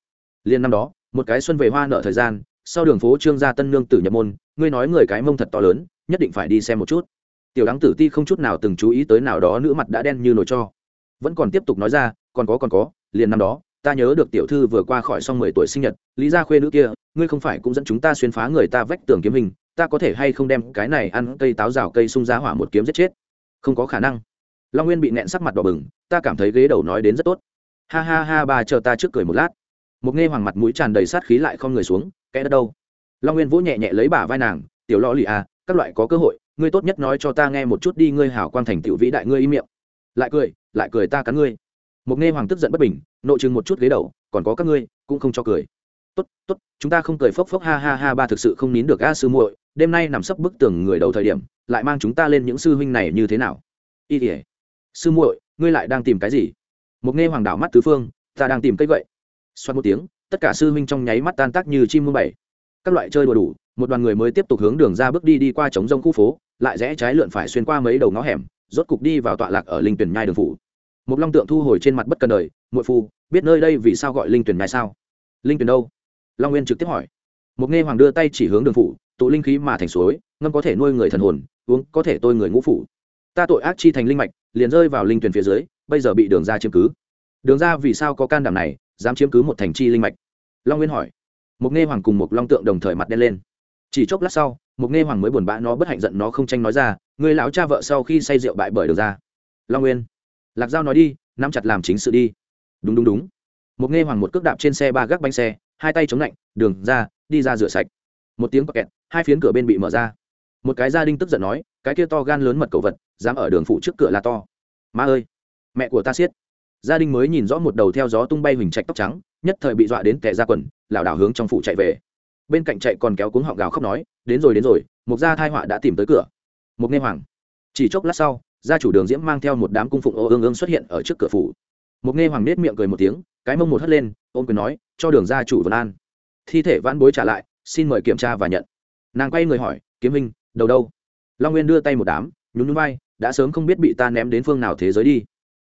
Liền năm đó, một cái xuân về hoa nợ thời gian, sau đường phố trương gia tân nương tử nhập môn, ngươi nói người cái mông thật to lớn, nhất định phải đi xem một chút. Tiểu đáng tử ti không chút nào từng chú ý tới nào đó nữ mặt đã đen như nồi cho. Vẫn còn tiếp tục nói ra, còn có còn có, liền năm đó, ta nhớ được tiểu thư vừa qua khỏi xong mười tuổi sinh nhật, lý gia khuê nữ kia, ngươi không phải cũng dẫn chúng ta xuyên phá người ta vách tường kiếm hình ta có thể hay không đem cái này ăn cây táo rào cây sung giá hỏa một kiếm giết chết? Không có khả năng. Long nguyên bị nẹn sắc mặt đỏ bừng, ta cảm thấy ghế đầu nói đến rất tốt. Ha ha ha, bà chờ ta trước cười một lát. Một nghe hoàng mặt mũi tràn đầy sát khí lại không người xuống kẽ đất đâu? Long nguyên vỗ nhẹ nhẹ lấy bả vai nàng, tiểu lo lì à các loại có cơ hội, ngươi tốt nhất nói cho ta nghe một chút đi, ngươi hảo quang thành tiểu vĩ đại ngươi im miệng. Lại cười lại cười ta cắn ngươi. Một nghe hoàng tức giận bất bình, nội chừng một chút ghế đầu, còn có các ngươi, cũng không cho cười. Tốt tốt, chúng ta không cười phốc phốc, ha ha ha ba thực sự không nín được a sư muội đêm nay nằm sấp bức tường người đầu thời điểm, lại mang chúng ta lên những sư huynh này như thế nào? Y tỉa sư muội, ngươi lại đang tìm cái gì? Một nghe hoàng đảo mắt tứ phương, ta đang tìm cây vậy. xoát một tiếng, tất cả sư huynh trong nháy mắt tan tác như chim mưa bảy. Các loại chơi đùa đủ, một đoàn người mới tiếp tục hướng đường ra bước đi đi qua trống rông khu phố, lại rẽ trái lượn phải xuyên qua mấy đầu ngõ hẻm, rốt cục đi vào tọa lạc ở linh tuyển nhai đường phủ. Một long tượng thu hồi trên mặt bất cần đời, muội phu, biết nơi đây vì sao gọi linh tuyển nhai sao? Linh tuyển đâu? Long nguyên trực tiếp hỏi. Một nghe hoàng đưa tay chỉ hướng đường phủ tụ linh khí mà thành suối, ngâm có thể nuôi người thần hồn, uống có thể tôi người ngũ phủ. Ta tội ác chi thành linh mạch, liền rơi vào linh tuyển phía dưới, bây giờ bị đường ra chiếm cứ. Đường ra vì sao có can đảm này, dám chiếm cứ một thành chi linh mạch? Long nguyên hỏi. Mục nghe hoàng cùng Mục long tượng đồng thời mặt đen lên. Chỉ chốc lát sau Mục nghe hoàng mới buồn bã nó bất hạnh giận nó không tranh nói ra người lão cha vợ sau khi say rượu bại bởi đường ra. Long nguyên. Lạc giao nói đi, nắm chặt làm chính sự đi. Đúng đúng đúng. Mục nghe hoàng một cước đạp trên xe ba gác bánh xe, hai tay chống lạnh, đường ra, đi ra rửa sạch. Một tiếng kẹt hai phiến cửa bên bị mở ra. Một cái gia đình tức giận nói, cái kia to gan lớn mật cầu vật, dám ở đường phụ trước cửa là to. Ma ơi, mẹ của ta siết. Gia đình mới nhìn rõ một đầu theo gió tung bay huỳnh trạch tóc trắng, nhất thời bị dọa đến tệ ra quần, lảo đảo hướng trong phủ chạy về. Bên cạnh chạy còn kéo cuống họng gào khóc nói, đến rồi đến rồi một gia thai họa đã tìm tới cửa. Một nghe hoàng. Chỉ chốc lát sau, gia chủ đường diễm mang theo một đám cung phụng ô ương ương xuất hiện ở trước cửa phủ. Một nghe hoàng nết miệng cười một tiếng, cái mông một hất lên, ôm quyền nói, cho đường gia chủ vân an. Thi thể vãn bối trả lại, xin mời kiểm tra và nhận nàng quay người hỏi, kiếm minh đầu đâu? Long nguyên đưa tay một đám, nhún nhún vai, đã sớm không biết bị ta ném đến phương nào thế giới đi.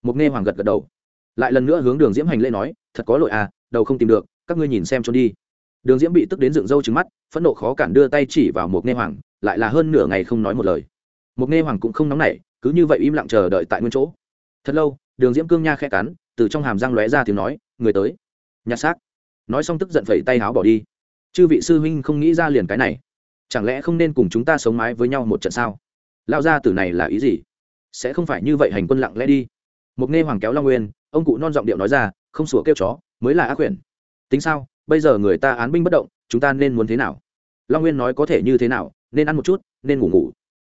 Mục nghe hoàng gật gật đầu. Lại lần nữa hướng đường diễm hành lễ nói, thật có lỗi à đầu không tìm được, các ngươi nhìn xem cho đi. Đường diễm bị tức đến dựng râu trứng mắt, phẫn nộ khó cản đưa tay chỉ vào mục nghe hoàng, lại là hơn nửa ngày không nói một lời. Mục nghe hoàng cũng không nóng nảy, cứ như vậy im lặng chờ đợi tại nguyên chỗ. Thật lâu, đường diễm cương nha khẽ cắn, từ trong hàm răng lóe ra tiếng nói, người tới. Nhặt xác. Nói xong tức giận phẩy tay háo bỏ đi. Chư vị sư huynh không nghĩ ra liền cái này chẳng lẽ không nên cùng chúng ta sống mái với nhau một trận sao? Lao ra từ này là ý gì? Sẽ không phải như vậy hành quân lặng lẽ đi. Mục nghe hoàng kéo long nguyên, ông cụ non giọng điệu nói ra, không sủa kêu chó, mới là ác quyển tính sao? Bây giờ người ta án binh bất động, chúng ta nên muốn thế nào? Long nguyên nói, có thể như thế nào, nên ăn một chút, nên ngủ ngủ.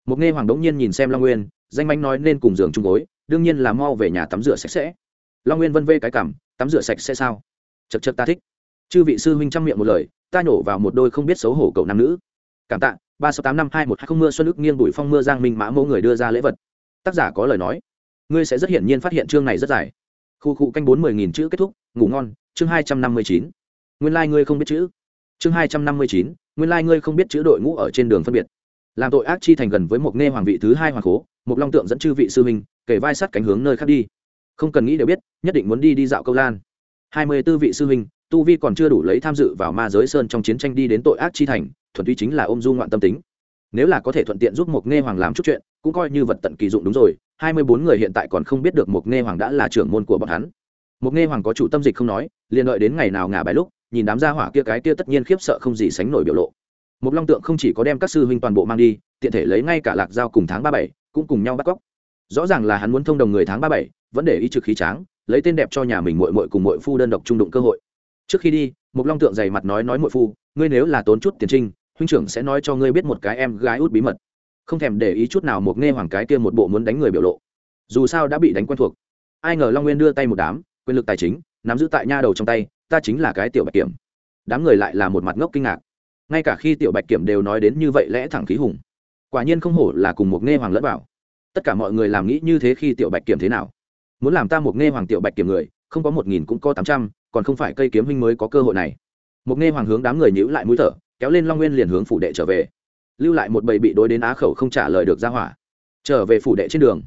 Mục nghe hoàng đống nhiên nhìn xem long nguyên, danh manh nói, nên cùng giường chung gối, đương nhiên là mau về nhà tắm rửa sạch sẽ. Long nguyên vân vê cái cảm tắm rửa sạch sẽ sao? Chật chật ta thích. Chư vị sư huynh trăm miệng một lời, ta nhổ vào một đôi không biết xấu hổ cậu nam nữ cảm tạ, ba sáu tám năm hai một hai không mưa xuân ức nghiêng bụi phong mưa giang minh mã mẫu người đưa ra lễ vật. Tác giả có lời nói. Ngươi sẽ rất hiển nhiên phát hiện chương này rất dài. Khu cụ canh bốn mươi nghìn chữ kết thúc, ngủ ngon, chương hai trăm năm mươi chín. Nguyên lai、like、ngươi không biết chữ. Chương hai trăm năm mươi chín, nguyên lai、like、ngươi không biết chữ đội ngũ ở trên đường phân biệt. Làm tội ác chi thành gần với một nghe hoàng vị thứ hai hoàng cố một long tượng dẫn chư vị sư huynh kể vai sắt cánh hướng nơi khác đi. Không cần nghĩ đều biết, nhất định muốn đi đi dạo câu lan. Hai mươi tư vị sư huynh, tu vi còn chưa đủ lấy tham dự vào ma giới sơn trong chiến tranh đi đến tội ác chi thành thuần túy chính là ôm du ngoạn tâm tính. Nếu là có thể thuận tiện giúp một nghe hoàng làm chút chuyện, cũng coi như vật tận kỳ dụng đúng rồi, hai mươi bốn người hiện tại còn không biết được một nghe hoàng đã là trưởng môn của bọn hắn. Một nghe hoàng có chủ tâm dịch không nói, liền đợi đến ngày nào ngả bài lúc, nhìn đám gia hỏa kia cái kia tất nhiên khiếp sợ không gì sánh nổi biểu lộ. Một long tượng không chỉ có đem các sư huynh toàn bộ mang đi, tiện thể lấy ngay cả lạc giao cùng tháng ba bảy cũng cùng nhau bắt cóc. Rõ ràng là hắn muốn thông đồng người tháng ba bảy, vẫn để ý trực khí tráng, lấy tên đẹp cho nhà mình mội mội cùng mội phu đơn độc trung đụng cơ hội. Trước khi đi một long tượng dày mặt nói nói mội phu, ngươi nếu là tốn chút tiền trinh huynh trưởng sẽ nói cho ngươi biết một cái em gái út bí mật. Không thèm để ý chút nào một nghe hoàng cái kia một bộ muốn đánh người biểu lộ. Dù sao đã bị đánh quen thuộc. Ai ngờ long nguyên đưa tay một đám, quyền lực tài chính, nắm giữ tại nha đầu trong tay, ta chính là cái tiểu bạch kiểm. Đám người lại là một mặt ngốc kinh ngạc. Ngay cả khi tiểu bạch kiểm đều nói đến như vậy lẽ thẳng khí hùng. Quả nhiên không hổ là cùng một nghe hoàng lẫn vào. Tất cả mọi người làm nghĩ như thế khi tiểu bạch kiểm thế nào? Muốn làm ta một nghe hoàng tiểu bạch kiểm người, không có một nghìn cũng có tám trăm, còn không phải cây kiếm huynh mới có cơ hội này. Một nghe hoàng hướng đám người nhữ lại mũi thở kéo lên long nguyên liền hướng phủ đệ trở về. Lưu lại một bầy bị đối đến á khẩu không trả lời được ra hỏa. Trở về phủ đệ trên đường.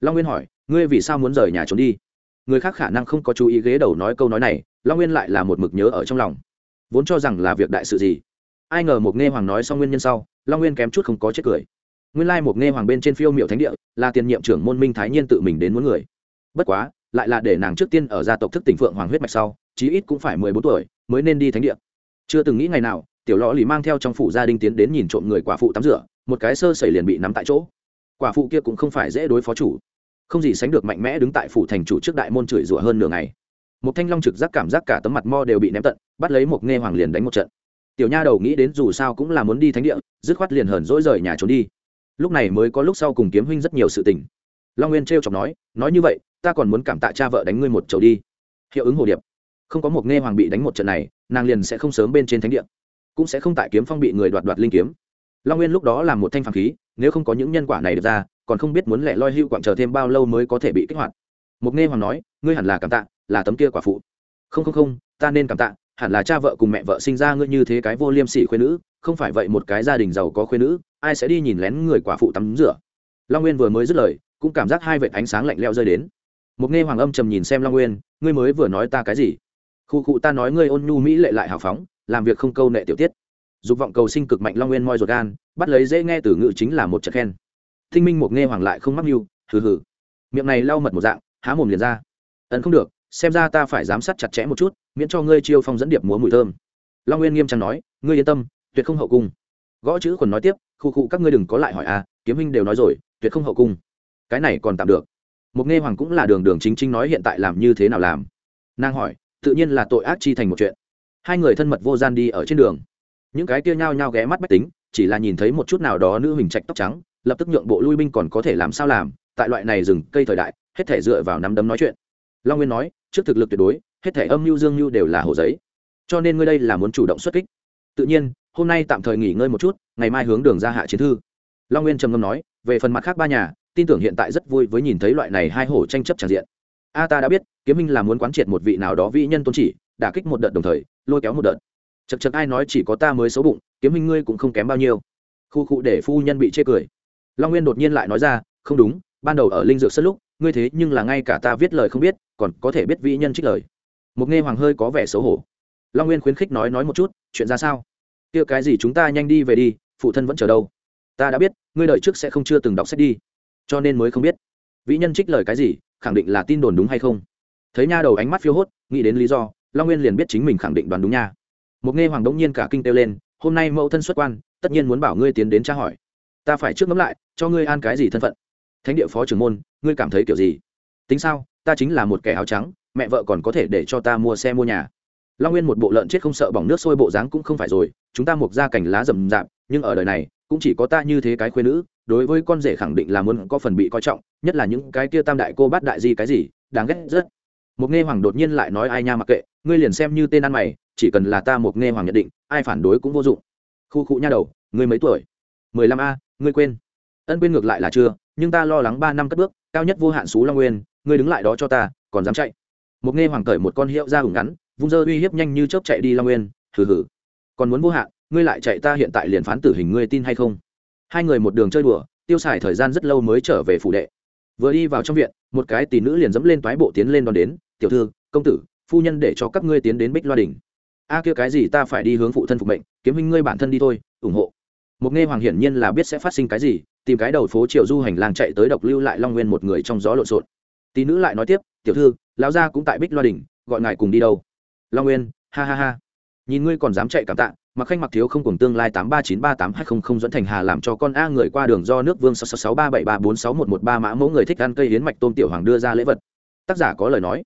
Long nguyên hỏi, ngươi vì sao muốn rời nhà trốn đi? Người khác khả năng không có chú ý ghế đầu nói câu nói này, long nguyên lại là một mực nhớ ở trong lòng. Vốn cho rằng là việc đại sự gì? Ai ngờ một nghe hoàng nói xong nguyên nhân sau, long nguyên kém chút không có chết cười. Nguyên lai một nghe hoàng bên trên phiêu miệu thánh địa, là tiền nhiệm trưởng môn minh thái nhiên tự mình đến muốn người. Bất quá, lại là để nàng trước tiên ở gia tộc thức tỉnh phượng hoàng huyết mạch sau, chí ít cũng phải mười bốn tuổi, mới nên đi thánh địa. Chưa từng nghĩ ngày nào tiểu lọ lì mang theo trong phủ gia đình tiến đến nhìn trộm người quả phụ tắm rửa, một cái sơ sẩy liền bị nắm tại chỗ. Quả phụ kia cũng không phải dễ đối phó chủ. Không gì sánh được mạnh mẽ đứng tại phủ thành chủ trước đại môn chửi rủa hơn nửa ngày. Một thanh long trực giác cảm giác cả tấm mặt mo đều bị ném tận, bắt lấy một nghe hoàng liền đánh một trận. Tiểu nha đầu nghĩ đến dù sao cũng là muốn đi thánh địa, dứt khoát liền hờn dỗi rời nhà trốn đi. Lúc này mới có lúc sau cùng kiếm huynh rất nhiều sự tình. Long nguyên trêu chọc nói nói như vậy, ta còn muốn cảm tạ cha vợ đánh ngươi một chầu đi. Hiệu ứng hồ điệp. Không có một nghe hoàng bị đánh một trận này, nàng liền sẽ không sớm bên trên thánh địa cũng sẽ không tại kiếm phong bị người đoạt đoạt linh kiếm. Long nguyên lúc đó làm một thanh phàm khí, nếu không có những nhân quả này được ra, còn không biết muốn lẻ loi hưu quặng chờ thêm bao lâu mới có thể bị kích hoạt. Mục nghe hoàng nói, ngươi hẳn là cảm tạ, là tấm kia quả phụ. Không không không, ta nên cảm tạ, hẳn là cha vợ cùng mẹ vợ sinh ra ngươi như thế cái vô liêm sỉ khuyên nữ, không phải vậy một cái gia đình giàu có khuyên nữ, ai sẽ đi nhìn lén người quả phụ tắm rửa. Long nguyên vừa mới dứt lời, cũng cảm giác hai vệt ánh sáng lạnh leo rơi đến. Một nghe hoàng âm trầm nhìn xem long nguyên, ngươi mới vừa nói ta cái gì? Khu cụ ta nói ngươi ôn nhu mỹ lệ lại hào phóng làm việc không câu nệ tiểu tiết. Dục vọng cầu sinh cực mạnh long nguyên moi ruột gan, bắt lấy dễ nghe từ ngữ chính là một trận khen. Thinh minh một nghe hoàng lại không mắc mưu, hừ hừ. Miệng này lau mật một dạng, há mồm liền ra. Ấn không được, xem ra ta phải giám sát chặt chẽ một chút, miễn cho ngươi chiêu phong dẫn điệp múa mùi thơm. Long nguyên nghiêm trang nói, ngươi yên tâm, tuyệt không hậu cung. Gõ chữ còn nói tiếp, khu khu các ngươi đừng có lại hỏi à kiếm huynh đều nói rồi, tuyệt không hậu cung. Cái này còn tạm được. Một nghe hoàng cũng là đường đường chính chính nói hiện tại làm như thế nào làm. Nàng hỏi, tự nhiên là tội ác chi thành một chuyện hai người thân mật vô gian đi ở trên đường. Những cái kia nhao nhao ghé mắt bách tính, chỉ là nhìn thấy một chút nào đó nữ hình trạch tóc trắng, lập tức nhượng bộ lui binh còn có thể làm sao làm, tại loại này rừng, cây thời đại, hết thể dựa vào nắm đấm nói chuyện. Long nguyên nói, trước thực lực tuyệt đối, hết thể âm mưu dương mưu đều là hồ giấy. Cho nên ngươi đây là muốn chủ động xuất kích. Tự nhiên, hôm nay tạm thời nghỉ ngơi một chút, ngày mai hướng đường ra hạ chiến thư. Long nguyên trầm ngâm nói, về phần mặt khác ba nhà, tin tưởng hiện tại rất vui với nhìn thấy loại này hai hổ tranh chấp tràn diện. A ta đã biết, kiếm minh là muốn quán triệt một vị nào đó vĩ nhân tôn chỉ đả kích một đợt đồng thời, lôi kéo một đợt. Chật chật ai nói chỉ có ta mới xấu bụng, kiếm minh ngươi cũng không kém bao nhiêu. Khu khu để phu nhân bị chê cười. Long nguyên đột nhiên lại nói ra, không đúng, ban đầu ở linh dược sân lúc, ngươi thế nhưng là ngay cả ta viết lời không biết, còn có thể biết vĩ nhân trích lời. Một nghe hoàng hơi có vẻ xấu hổ. Long nguyên khuyến khích nói nói một chút, chuyện ra sao? Kia cái gì chúng ta nhanh đi về đi, phụ thân vẫn chờ đâu? Ta đã biết, ngươi đợi trước sẽ không chưa từng đọc sách đi, cho nên mới không biết. Vĩ nhân trích lời cái gì, khẳng định là tin đồn đúng hay không? Thấy nha đầu ánh mắt phiêu hốt, nghĩ đến lý do long nguyên liền biết chính mình khẳng định đoán đúng nha. Một nghe hoàng đống nhiên cả kinh kêu lên, hôm nay mẫu thân xuất quan, tất nhiên muốn bảo ngươi tiến đến tra hỏi. Ta phải trước ngẫm lại, cho ngươi an cái gì thân phận? Thánh địa phó trưởng môn, ngươi cảm thấy kiểu gì? Tính sao, ta chính là một kẻ áo trắng, mẹ vợ còn có thể để cho ta mua xe mua nhà. Long nguyên một bộ lợn chết không sợ bỏng nước sôi bộ dáng cũng không phải rồi, chúng ta mục ra cành lá rầm rạp, nhưng ở đời này, cũng chỉ có ta như thế cái khuyên nữ, đối với con rể khẳng định là muốn có phần bị coi trọng, nhất là những cái kia tam đại cô bát đại gì cái gì, đáng ghét rất một nghe hoàng đột nhiên lại nói ai nha mặc kệ, ngươi liền xem như tên ăn mày, chỉ cần là ta một nghe hoàng nhận định, ai phản đối cũng vô dụng. Khu khu nha đầu, ngươi mấy tuổi? Mười lăm a, ngươi quên. Ân quên ngược lại là chưa, nhưng ta lo lắng ba năm cất bước, cao nhất vô hạn xú long nguyên, ngươi đứng lại đó cho ta, còn dám chạy. Một nghe hoàng cởi một con hiệu ra hùng ngắn, vung dơ uy hiếp nhanh như chớp chạy đi long nguyên, hừ hừ. Còn muốn vô hạn, ngươi lại chạy ta hiện tại liền phán tử hình ngươi tin hay không? Hai người một đường chơi đùa, tiêu xài thời gian rất lâu mới trở về phủ đệ vừa đi vào trong viện, một cái tỷ nữ liền dẫm lên toái bộ tiến lên đón đến, tiểu thư, công tử, phu nhân để cho các ngươi tiến đến bích loa đình a kia cái gì ta phải đi hướng phụ thân phục mệnh, kiếm hình ngươi bản thân đi thôi, ủng hộ. Một nghe hoàng hiển nhiên là biết sẽ phát sinh cái gì, tìm cái đầu phố triệu du hành lang chạy tới độc lưu lại long nguyên một người trong gió lộn xộn. Tỷ nữ lại nói tiếp, tiểu thư, lão gia cũng tại bích loa đình gọi ngài cùng đi đâu? Long nguyên, ha ha ha. Nhìn ngươi còn dám chạy cảm tạ mặc khanh mặc thiếu không cùng tương lai tám ba chín ba tám hai không không dẫn thành hà làm cho con a người qua đường do nước vương sáu sáu sáu ba bảy ba bốn sáu một một ba mã mẫu người thích ăn cây hiến mạch tôm tiểu hoàng đưa ra lễ vật. Tác giả có lời nói.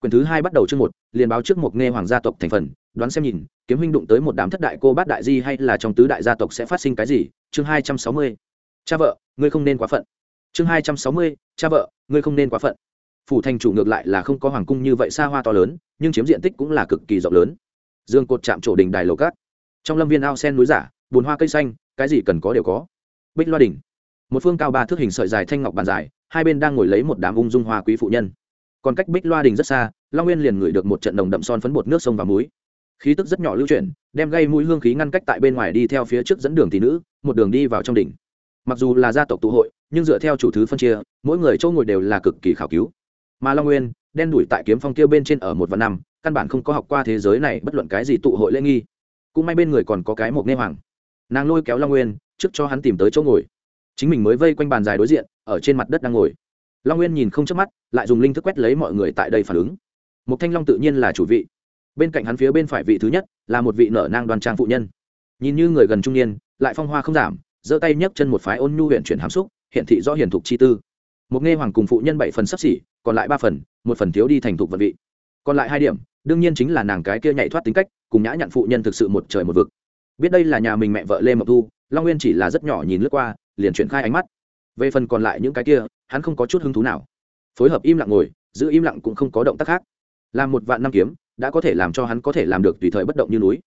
Quyển thứ hai bắt đầu chương một, liền báo trước một nghe hoàng gia tộc thành phần, đoán xem nhìn, kiếm huynh đụng tới một đám thất đại cô bát đại di hay là trong tứ đại gia tộc sẽ phát sinh cái gì? Chương hai trăm sáu mươi, cha vợ, ngươi không nên quá phận. Chương hai trăm sáu mươi, cha vợ, ngươi không nên quá phận. Phủ thành chủ ngược lại là không có hoàng cung như vậy xa hoa to lớn, nhưng chiếm diện tích cũng là cực kỳ rộng lớn. Dương cột chạm trổ đình đài lầu cát trong lâm viên ao sen núi giả, bùn hoa cây xanh, cái gì cần có đều có. Bích loa đỉnh, một phương cao ba thước hình sợi dài thanh ngọc bàn dài, hai bên đang ngồi lấy một đám ung dung hoa quý phụ nhân. Còn cách bích loa đình rất xa, long nguyên liền ngửi được một trận đồng đậm son phấn bột nước sông và muối. Khí tức rất nhỏ lưu chuyển, đem gây mũi hương khí ngăn cách tại bên ngoài đi theo phía trước dẫn đường tỷ nữ, một đường đi vào trong đỉnh. Mặc dù là gia tộc tụ hội, nhưng dựa theo chủ thứ phân chia, mỗi người chỗ ngồi đều là cực kỳ khảo cứu. Mà long nguyên, đen đuổi tại kiếm phong kia bên trên ở một vạn năm, căn bản không có học qua thế giới này bất luận cái gì tụ hội lễ nghi cũng may bên người còn có cái một nghe hoàng. Nàng lôi kéo long nguyên, trước cho hắn tìm tới chỗ ngồi. Chính mình mới vây quanh bàn dài đối diện, ở trên mặt đất đang ngồi. Long nguyên nhìn không chớp mắt, lại dùng linh thức quét lấy mọi người tại đây phản ứng. Một thanh long tự nhiên là chủ vị. Bên cạnh hắn phía bên phải vị thứ nhất, là một vị nở nang đoan trang phụ nhân. Nhìn như người gần trung niên, lại phong hoa không giảm, giơ tay nhấc chân một phái ôn nhu huyện chuyển hàm xúc, hiện thị rõ hiển thục chi tư. Một nghe hoàng cùng phụ nhân bảy phần sắp xỉ, còn lại ba phần, một phần thiếu đi thành thục vận vị. Còn lại hai điểm đương nhiên chính là nàng cái kia nhảy thoát tính cách, cùng nhã nhặn phụ nhân thực sự một trời một vực. Biết đây là nhà mình mẹ vợ lê mộc thu, long nguyên chỉ là rất nhỏ nhìn lướt qua, liền chuyển khai ánh mắt. Về phần còn lại những cái kia, hắn không có chút hứng thú nào. Phối hợp im lặng ngồi, giữ im lặng cũng không có động tác khác. Làm một vạn năm kiếm, đã có thể làm cho hắn có thể làm được tùy thời bất động như núi.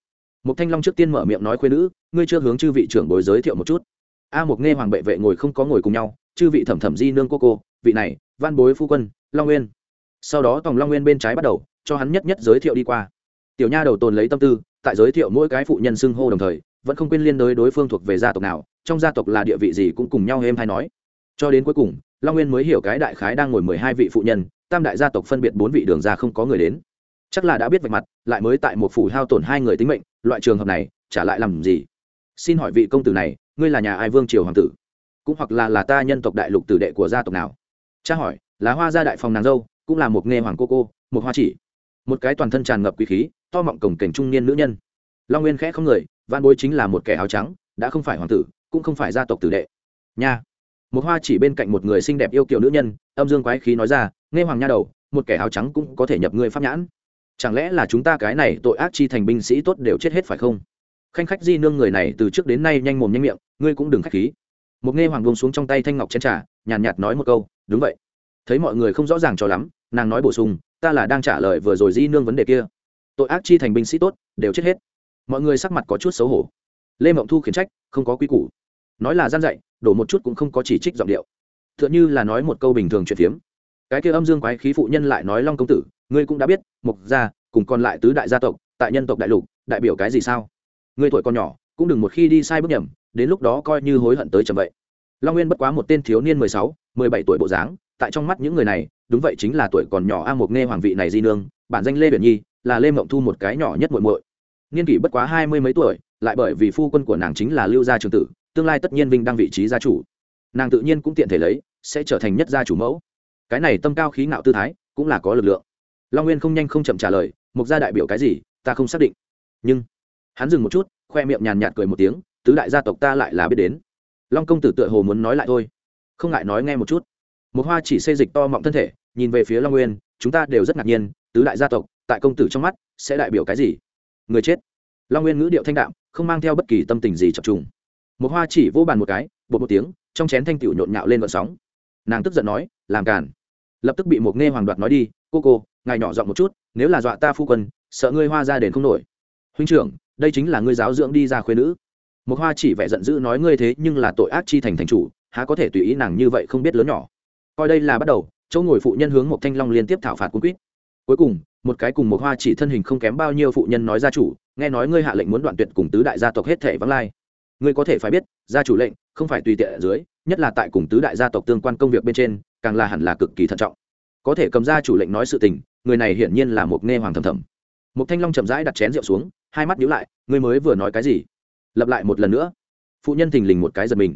Một thanh long trước tiên mở miệng nói khuyên nữ, ngươi chưa hướng chư vị trưởng bối giới thiệu một chút. A mục nghe hoàng bệ vệ ngồi không có ngồi cùng nhau, chư vị thẩm thẩm di nương cô cô, vị này, văn bối phu quân, long nguyên. Sau đó tòng long nguyên bên trái bắt đầu cho hắn nhất nhất giới thiệu đi qua. Tiểu nha đầu tồn lấy tâm tư, tại giới thiệu mỗi cái phụ nhân xưng hô đồng thời, vẫn không quên liên đối đối phương thuộc về gia tộc nào, trong gia tộc là địa vị gì cũng cùng nhau êm hay nói. Cho đến cuối cùng, long nguyên mới hiểu cái đại khái đang ngồi mười hai vị phụ nhân, tam đại gia tộc phân biệt bốn vị đường ra không có người đến. Chắc là đã biết vạch mặt, lại mới tại một phủ hao tổn hai người tính mệnh, loại trường hợp này trả lại làm gì. Xin hỏi vị công tử này, ngươi là nhà ai vương triều hoàng tử? Cũng hoặc là là ta nhân tộc đại lục tử đệ của gia tộc nào? Cha hỏi, là hoa gia đại phòng nàng dâu, cũng là một nghe hoàng cô cô, một hoa chỉ một cái toàn thân tràn ngập quý khí, to mọng cổng cảnh trung niên nữ nhân. Long nguyên khẽ không người văn bối chính là một kẻ áo trắng, đã không phải hoàng tử, cũng không phải gia tộc tử đệ. Nha. Một hoa chỉ bên cạnh một người xinh đẹp yêu kiều nữ nhân, âm dương quái khí nói ra, nghe hoàng nha đầu, một kẻ áo trắng cũng có thể nhập người pháp nhãn. Chẳng lẽ là chúng ta cái này tội ác chi thành binh sĩ tốt đều chết hết phải không? Khanh khách di nương người này từ trước đến nay nhanh mồm nhanh miệng, ngươi cũng đừng khách khí. Một nghe hoàng buông xuống trong tay thanh ngọc chén trà, nhàn nhạt nói một câu, đúng vậy. Thấy mọi người không rõ ràng cho lắm, nàng nói bổ sung ta là đang trả lời vừa rồi di nương vấn đề kia. Tội ác chi thành binh sĩ tốt, đều chết hết. Mọi người sắc mặt có chút xấu hổ. Lê mộng thu khiển trách, không có quy củ. Nói là gian dạy, đổ một chút cũng không có chỉ trích giọng điệu. T h ư ợ n h ư là nói một câu bình thường chuyện phiếm. Cái kia âm dương quái khí phụ nhân lại nói long công tử, ngươi cũng đã biết, mục gia, cùng còn lại tứ đại gia tộc, tại nhân tộc đại lục, đại biểu cái gì sao? Ngươi tuổi còn nhỏ, cũng đừng một khi đi sai bước nhầm, đến lúc đó coi như hối hận tới chậm vậy. Long nguyên bất quá một tên thiếu niên mười sáu, mười bảy tuổi bộ dáng tại trong mắt những người này, đúng vậy chính là tuổi còn nhỏ a một nghe hoàng vị này di nương, bản danh lê biển nhi, là lê mộng thu một cái nhỏ nhất muội muội. Niên kỷ bất quá hai mươi mấy tuổi, lại bởi vì phu quân của nàng chính là lưu gia trường tử, tương lai tất nhiên vinh đăng vị trí gia chủ. Nàng tự nhiên cũng tiện thể lấy, sẽ trở thành nhất gia chủ mẫu. Cái này tâm cao khí ngạo tư thái, cũng là có lực lượng. Long nguyên không nhanh không chậm trả lời mục gia đại biểu cái gì, ta không xác định. Nhưng, hắn dừng một chút, khoe miệng nhàn nhạt cười một tiếng, tứ đại gia tộc ta lại là biết đến. Long công tử tựa hồ muốn nói lại thôi, không ngại nói nghe một chút một hoa chỉ xây dịch to mọng thân thể, nhìn về phía long nguyên, chúng ta đều rất ngạc nhiên, tứ đại gia tộc, tại công tử trong mắt, sẽ đại biểu cái gì? Người chết. Long nguyên ngữ điệu thanh đạm, không mang theo bất kỳ tâm tình gì chập trùng. Một hoa chỉ vô bàn một cái, bột một tiếng, trong chén thanh tiểu nhộn nhạo lên vận sóng. Nàng tức giận nói, làm cản lập tức bị một nghe hoàng đoạt nói đi, cô cô, ngài nhỏ giọng một chút, nếu là dọa ta phu quân, sợ ngươi hoa ra đền không nổi. Huynh trưởng, đây chính là ngươi giáo dưỡng đi ra khuyên nữ. Một hoa chỉ vẻ giận dữ nói, ngươi thế nhưng là tội ác chi thành thành chủ, há có thể tùy ý nàng như vậy không biết lớn nhỏ coi đây là bắt đầu, chỗ ngồi phụ nhân hướng một thanh long liên tiếp thảo phạt cuốn quýt. Cuối cùng, một cái cùng một hoa chỉ thân hình không kém bao nhiêu phụ nhân nói gia chủ, nghe nói ngươi hạ lệnh muốn đoạn tuyệt cùng tứ đại gia tộc hết thể vắng lai. Ngươi có thể phải biết, gia chủ lệnh không phải tùy tiện ở dưới, nhất là tại cùng tứ đại gia tộc tương quan công việc bên trên, càng là hẳn là cực kỳ thận trọng. Có thể cầm gia chủ lệnh nói sự tình, người này hiển nhiên là một nghe hoàng thầm thầm. Một thanh long chậm rãi đặt chén rượu xuống, hai mắt nhíu lại, ngươi mới vừa nói cái gì? Lặp lại một lần nữa. Phụ nhân thình lình một cái giật mình.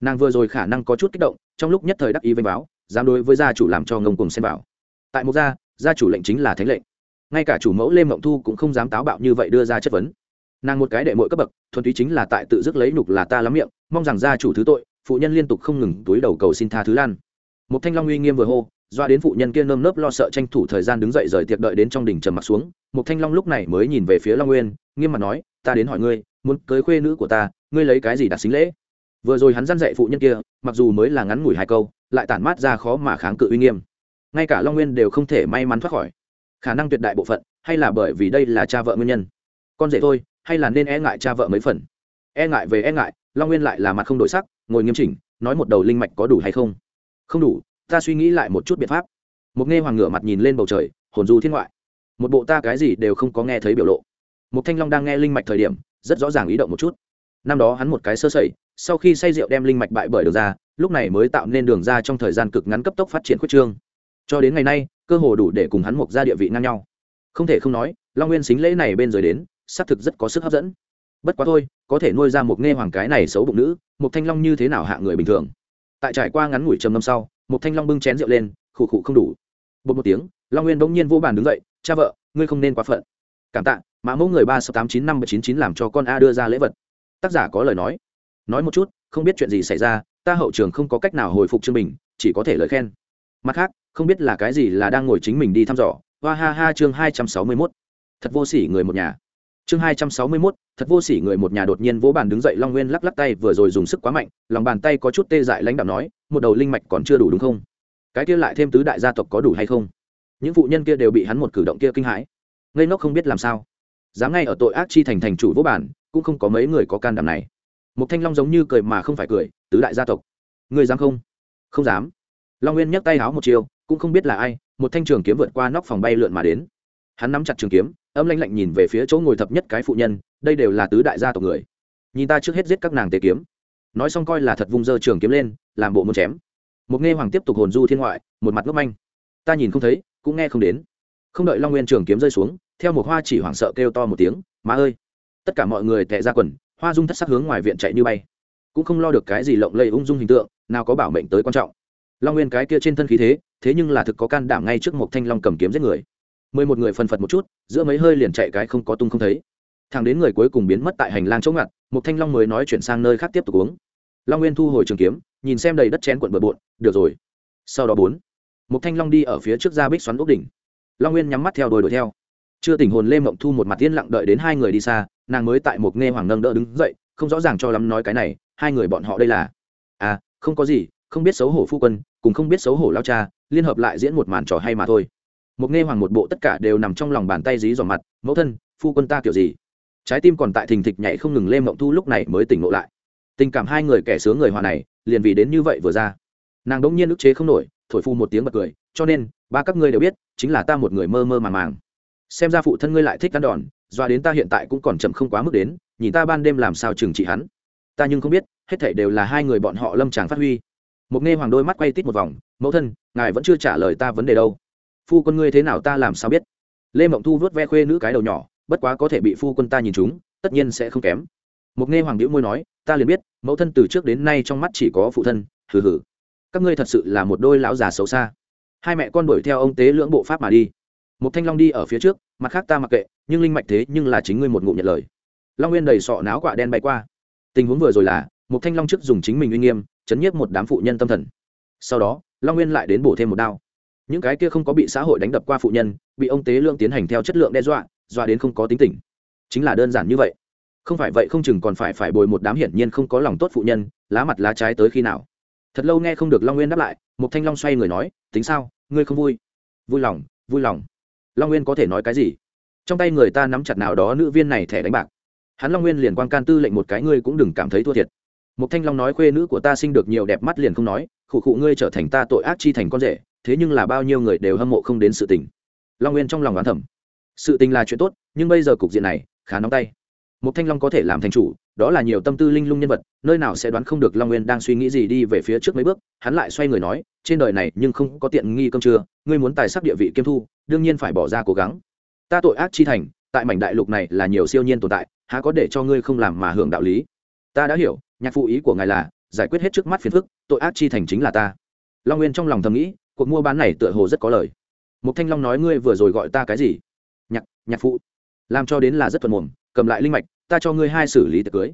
Nàng vừa rồi khả năng có chút kích động, trong lúc nhất thời đắc ý vênh báo dám đối với gia chủ làm cho ngông cùng xem vào. Tại một gia gia chủ lệnh chính là thánh lệnh. Ngay cả chủ mẫu lê mộng thu cũng không dám táo bạo như vậy đưa ra chất vấn. Nàng một cái đệ mội cấp bậc, thuần túy chính là tại tự dứt lấy nhục là ta lắm miệng, mong rằng gia chủ thứ tội, phụ nhân liên tục không ngừng túi đầu cầu xin tha thứ lan. Một thanh long uy nghiêm vừa hô, doa đến phụ nhân kia nơm nớp lo sợ tranh thủ thời gian đứng dậy rời tiệc đợi đến trong đỉnh trầm mặt xuống, một thanh long lúc này mới nhìn về phía long nguyên, nghiêm mặt nói, ta đến hỏi ngươi, muốn cưới khuê nữ của ta, ngươi lấy cái gì đặt xính lễ? Vừa rồi hắn dăn dạy phụ nhân kia, mặc dù mới là ngắn ngủi hai câu lại tản mát ra khó mà kháng cự uy nghiêm. Ngay cả long nguyên đều không thể may mắn thoát khỏi. Khả năng tuyệt đại bộ phận, hay là bởi vì đây là cha vợ nguyên nhân. Con rể thôi, hay là nên e ngại cha vợ mấy phần? E ngại về e ngại, long nguyên lại là mặt không đổi sắc, ngồi nghiêm chỉnh, nói một đầu linh mạch có đủ hay không? Không đủ, ta suy nghĩ lại một chút biện pháp. Một nghe hoàng ngửa mặt nhìn lên bầu trời, hồn du thiên ngoại. Một bộ ta cái gì đều không có nghe thấy biểu lộ. Một thanh long đang nghe linh mạch thời điểm, rất rõ ràng ý động một chút. Năm đó hắn một cái sơ sẩy sau khi say rượu đem linh mạch bại bởi được ra, lúc này mới tạo nên đường ra trong thời gian cực ngắn cấp tốc phát triển khuất trương. Cho đến ngày nay, cơ hồ đủ để cùng hắn mộc ra địa vị ngang nhau. Không thể không nói, long nguyên xính lễ này bên dưới đến, xác thực rất có sức hấp dẫn. Bất quá thôi, có thể nuôi ra một nghe hoàng cái này xấu bụng nữ một thanh long như thế nào hạ người bình thường? Tại trải qua ngắn ngủi trầm năm sau một thanh long bưng chén rượu lên, khụ khụ không đủ. Bột một tiếng, long nguyên bỗng nhiên vô bàn đứng dậy, cha vợ, ngươi không nên quá phận. Cảm tạ, mã mẫu người ba sáu tám chín năm chín chín làm cho con a đưa ra lễ vật. Tác giả có lời nói nói một chút, không biết chuyện gì xảy ra, ta hậu trường không có cách nào hồi phục chương bình, chỉ có thể lời khen. Mặt khác, không biết là cái gì là đang ngồi chính mình đi thăm dò. Hoa ha ha, chương hai trăm sáu mươi mốt. Thật vô s ỉ người một nhà. Chương hai trăm sáu mươi mốt, thật vô s ỉ người một nhà đột nhiên vỗ bàn đứng dậy long nguyên lắc lắc tay, vừa rồi dùng sức quá mạnh, lòng bàn tay có chút tê dại lãnh đạo nói, một đầu linh mạch còn chưa đủ đúng không? Cái kia lại thêm tứ đại gia tộc có đủ hay không? Những phụ nhân kia đều bị hắn một cử động kia kinh hãi. Ngây ngốc không biết làm sao. Dám ngay ở tội ác chi thành thành chủ vô bản cũng không có mấy người có can đảm này một thanh long giống như cười mà không phải cười, tứ đại gia tộc người dám không? Không dám. Long nguyên nhấc tay háo một chiều cũng không biết là ai, một thanh trường kiếm vượt qua nóc phòng bay lượn mà đến. Hắn nắm chặt trường kiếm, âm lanh lạnh nhìn về phía chỗ ngồi thập nhất cái phụ nhân, đây đều là tứ đại gia tộc người. Nhìn ta trước hết giết các nàng tế kiếm. Nói xong coi là thật vung dơ trường kiếm lên, làm bộ muốn chém. Một nghe hoàng tiếp tục hồn du thiên ngoại, một mặt ngốc manh. Ta nhìn không thấy, cũng nghe không đến. Không đợi long nguyên trường kiếm rơi xuống, theo một hoa chỉ hoảng sợ kêu to một tiếng, má ơi! Tất cả mọi người tệ ra quần hoa dung thất sắc hướng ngoài viện chạy như bay. Cũng không lo được cái gì lộng lây ung dung hình tượng, nào có bảo mệnh tới quan trọng. Long nguyên cái kia trên thân khí thế thế nhưng là thực có can đảm ngay trước một thanh long cầm kiếm giết người. Mười một người phân phật một chút, giữa mấy hơi liền chạy cái không có tung không thấy. Thằng đến người cuối cùng biến mất tại hành lang chỗ ngặt một thanh long mới nói chuyển sang nơi khác tiếp tục uống. Long nguyên thu hồi trường kiếm, nhìn xem đầy đất chén cuộn bừa bộn, được rồi. Sau đó bốn một thanh long đi ở phía trước ra bích xoắn ốc đỉnh. Long nguyên nhắm mắt theo đuổi đuổi theo. Chưa tỉnh hồn lê mộng thu một mặt yên lặng đợi đến hai người đi xa nàng mới tại một nghe hoàng nâng đỡ đứng dậy, không rõ ràng cho lắm nói cái này, hai người bọn họ đây là. À không có gì, không biết xấu hổ phu quân, cùng không biết xấu hổ lao cha, liên hợp lại diễn một màn trò hay mà thôi. Một nghe hoàng một bộ tất cả đều nằm trong lòng bàn tay dí dò mặt, mẫu thân, phu quân ta kiểu gì? Trái tim còn tại thình thịch nhảy không ngừng lê mộng thu lúc này mới tỉnh ngộ lại. Tình cảm hai người kẻ sướng người hòa này, liền vì đến như vậy vừa ra. Nàng đống nhiên ức chế không nổi, thổi phu một tiếng bật cười, cho nên, ba các ngươi đều biết, chính là ta một người mơ mơ màng màng. Xem ra phụ thân ngươi lại thích ăn đòn doa đến ta hiện tại cũng còn chậm không quá mức đến, nhìn ta ban đêm làm sao trừng trị hắn. Ta nhưng không biết, hết thảy đều là hai người bọn họ lâm tràng phát huy. Một nghe hoàng đôi mắt quay tít một vòng, mẫu thân, ngài vẫn chưa trả lời ta vấn đề đâu. Phu quân ngươi thế nào ta làm sao biết? Lê mộng thu vớt ve khuê nữ cái đầu nhỏ, bất quá có thể bị phu quân ta nhìn chúng tất nhiên sẽ không kém. Một nghe hoàng đĩu môi nói, ta liền biết, mẫu thân từ trước đến nay trong mắt chỉ có phụ thân, hừ hừ. Các ngươi thật sự là một đôi lão già xấu xa. Hai mẹ con đuổi theo ông tế lưỡng bộ pháp mà đi một thanh long đi ở phía trước, mặt khác ta mặc kệ, nhưng linh mạch thế nhưng là chính ngươi một ngụm nhận lời. Long nguyên đầy sọ náo quạ đen bay qua. Tình huống vừa rồi là, một thanh long trước dùng chính mình uy nghiêm, chấn nhiếp một đám phụ nhân tâm thần. Sau đó, long nguyên lại đến bổ thêm một đao. Những cái kia không có bị xã hội đánh đập qua phụ nhân, bị ông tế lương tiến hành theo chất lượng đe dọa dọa đến không có tính tình. Chính là đơn giản như vậy. Không phải vậy không chừng còn phải phải bồi một đám hiển nhiên không có lòng tốt phụ nhân, lá mặt lá trái tới khi nào. Thật lâu nghe không được long nguyên đáp lại, một thanh long xoay người nói, tính sao? Ngươi không vui? Vui lòng vui lòng long nguyên có thể nói cái gì? Trong tay người ta nắm chặt nào đó nữ viên này thẻ đánh bạc. Hắn long nguyên liền quan can tư lệnh một cái ngươi cũng đừng cảm thấy thua thiệt. Một thanh long nói khuê nữ của ta sinh được nhiều đẹp mắt liền không nói, khụ khụ ngươi trở thành ta tội ác chi thành con rể, thế nhưng là bao nhiêu người đều hâm mộ không đến sự tình. Long nguyên trong lòng oán thẩm sự tình là chuyện tốt, nhưng bây giờ cục diện này, khá nóng tay. Một thanh long có thể làm thành chủ, đó là nhiều tâm tư linh lung nhân vật, nơi nào sẽ đoán không được long nguyên đang suy nghĩ gì đi về phía trước mấy bước, hắn lại xoay người nói, trên đời này nhưng không có tiện nghi cơm trưa, ngươi muốn tài sắc địa vị kiêm thu đương nhiên phải bỏ ra cố gắng. Ta tội ác chi thành, tại mảnh đại lục này là nhiều siêu nhiên tồn tại, há có để cho ngươi không làm mà hưởng đạo lý? Ta đã hiểu, nhạc phụ ý của ngài là, giải quyết hết trước mắt phiền phức, tội ác chi thành chính là ta. Long nguyên trong lòng thầm nghĩ, cuộc mua bán này tựa hồ rất có lời. Mục thanh long nói ngươi vừa rồi gọi ta cái gì? Nhạc nhạc phụ. Làm cho đến là rất thuận mồm, cầm lại linh mạch, ta cho ngươi hai xử lý tiệc cưới.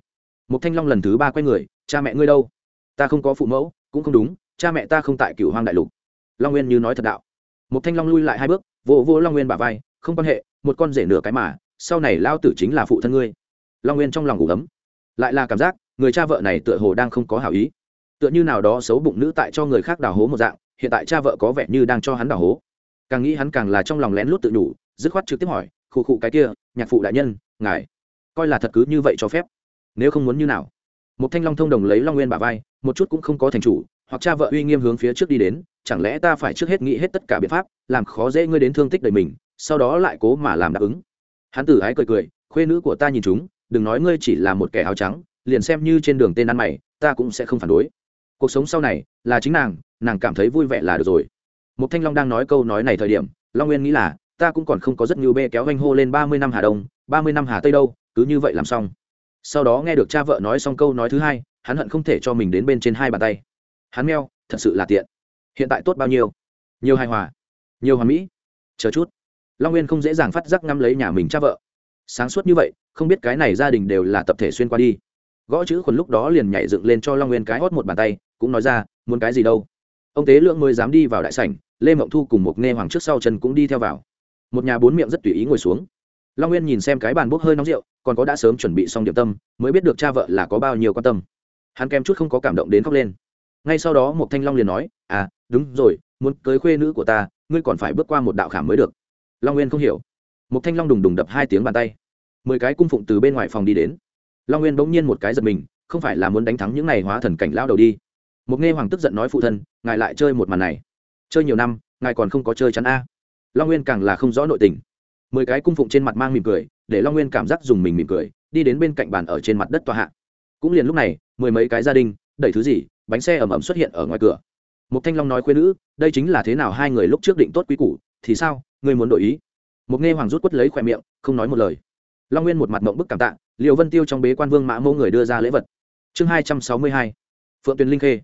Mục thanh long lần thứ ba quay người, cha mẹ ngươi đâu? Ta không có phụ mẫu, cũng không đúng, cha mẹ ta không tại cửu hoang đại lục. Long nguyên như nói thật đạo. Mục thanh long lui lại hai bước vô vô long nguyên bả vai, không quan hệ, một con rể nửa cái mà, sau này lao tử chính là phụ thân ngươi. Long nguyên trong lòng ngủ ấm. Lại là cảm giác, người cha vợ này tựa hồ đang không có hảo ý. Tựa như nào đó xấu bụng nữ tại cho người khác đào hố một dạng, hiện tại cha vợ có vẻ như đang cho hắn đào hố. Càng nghĩ hắn càng là trong lòng lén lút tự nhủ, dứt khoát trực tiếp hỏi, khụ khụ cái kia, nhạc phụ đại nhân, ngài, coi là thật cứ như vậy cho phép? Nếu không muốn như nào? Một thanh long thông đồng lấy long nguyên bà vai, một chút cũng không có thành chủ, hoặc cha vợ uy nghiêm hướng phía trước đi đến, chẳng lẽ ta phải trước hết nghĩ hết tất cả biện pháp làm khó dễ ngươi đến thương tích đời mình, sau đó lại cố mà làm đáp ứng. Hắn tử ái cười cười, khuê nữ của ta nhìn chúng, đừng nói ngươi chỉ là một kẻ áo trắng, liền xem như trên đường tên ăn mày, ta cũng sẽ không phản đối. Cuộc sống sau này là chính nàng nàng cảm thấy vui vẻ là được rồi. Một thanh long đang nói câu nói này thời điểm, long nguyên nghĩ là, ta cũng còn không có rất nhiều bê kéo anh hô lên ba mươi năm hà đông, ba mươi năm hà tây đâu, cứ như vậy làm xong. Sau đó nghe được cha vợ nói xong câu nói thứ hai, hắn hận không thể cho mình đến bên trên hai bàn tay. Hắn meo, thật sự là tiện. Hiện tại tốt bao nhiêu? Nhiều hài hòa nhiều hoàn mỹ. Chờ chút. Long nguyên không dễ dàng phát giác ngắm lấy nhà mình cha vợ. Sáng suốt như vậy, không biết cái này gia đình đều là tập thể xuyên qua đi. Gõ chữ khuẩn lúc đó liền nhảy dựng lên cho long nguyên cái hót một bàn tay, cũng nói ra, muốn cái gì đâu? Ông tế lượng mới dám đi vào đại sảnh, lê mộng thu cùng một nghe hoàng trước sau chân cũng đi theo vào. Một nhà bốn miệng rất tùy ý ngồi xuống. Long nguyên nhìn xem cái bàn bốc hơi nóng rượu, còn có đã sớm chuẩn bị xong điểm tâm, mới biết được cha vợ là có bao nhiêu quan tâm. Hắn kèm chút không có cảm động đến khóc lên. Ngay sau đó, một thanh long liền nói à đúng rồi, muốn cưới khuê nữ của ta ngươi còn phải bước qua một đạo khảm mới được. Long nguyên không hiểu. Một thanh long đùng đùng đập hai tiếng bàn tay. Mười cái cung phụng từ bên ngoài phòng đi đến. Long nguyên bỗng nhiên một cái giật mình, không phải là muốn đánh thắng những n à y hóa thần cảnh lao đầu đi. Một nghe hoàng tức giận nói phụ thân, ngài lại chơi một màn này. Chơi nhiều năm, ngài còn không có chơi chắn a. Long nguyên càng là không rõ nội tình. Mười cái cung phụng trên mặt mang mỉm cười, để long nguyên cảm giác dùng mình mỉm cười, đi đến bên cạnh bàn ở trên mặt đất tòa hạ. Cũng liền lúc này, mười mấy cái gia đình, đẩy thứ gì, bánh xe ẩm ẩm xuất hiện ở ngoài cửa một thanh long nói khuyên nữ, đây chính là thế nào hai người lúc trước định tốt quý củ, thì sao? Ngươi muốn đổi ý? Một nghe hoàng rút quất lấy khỏe miệng, không nói một lời. Long nguyên một mặt mộng bức cảm tạ liệu vân tiêu trong bế quan vương mã mẫu người đưa ra lễ vật. Chương hai trăm sáu mươi hai, phượng tuyền linh khê.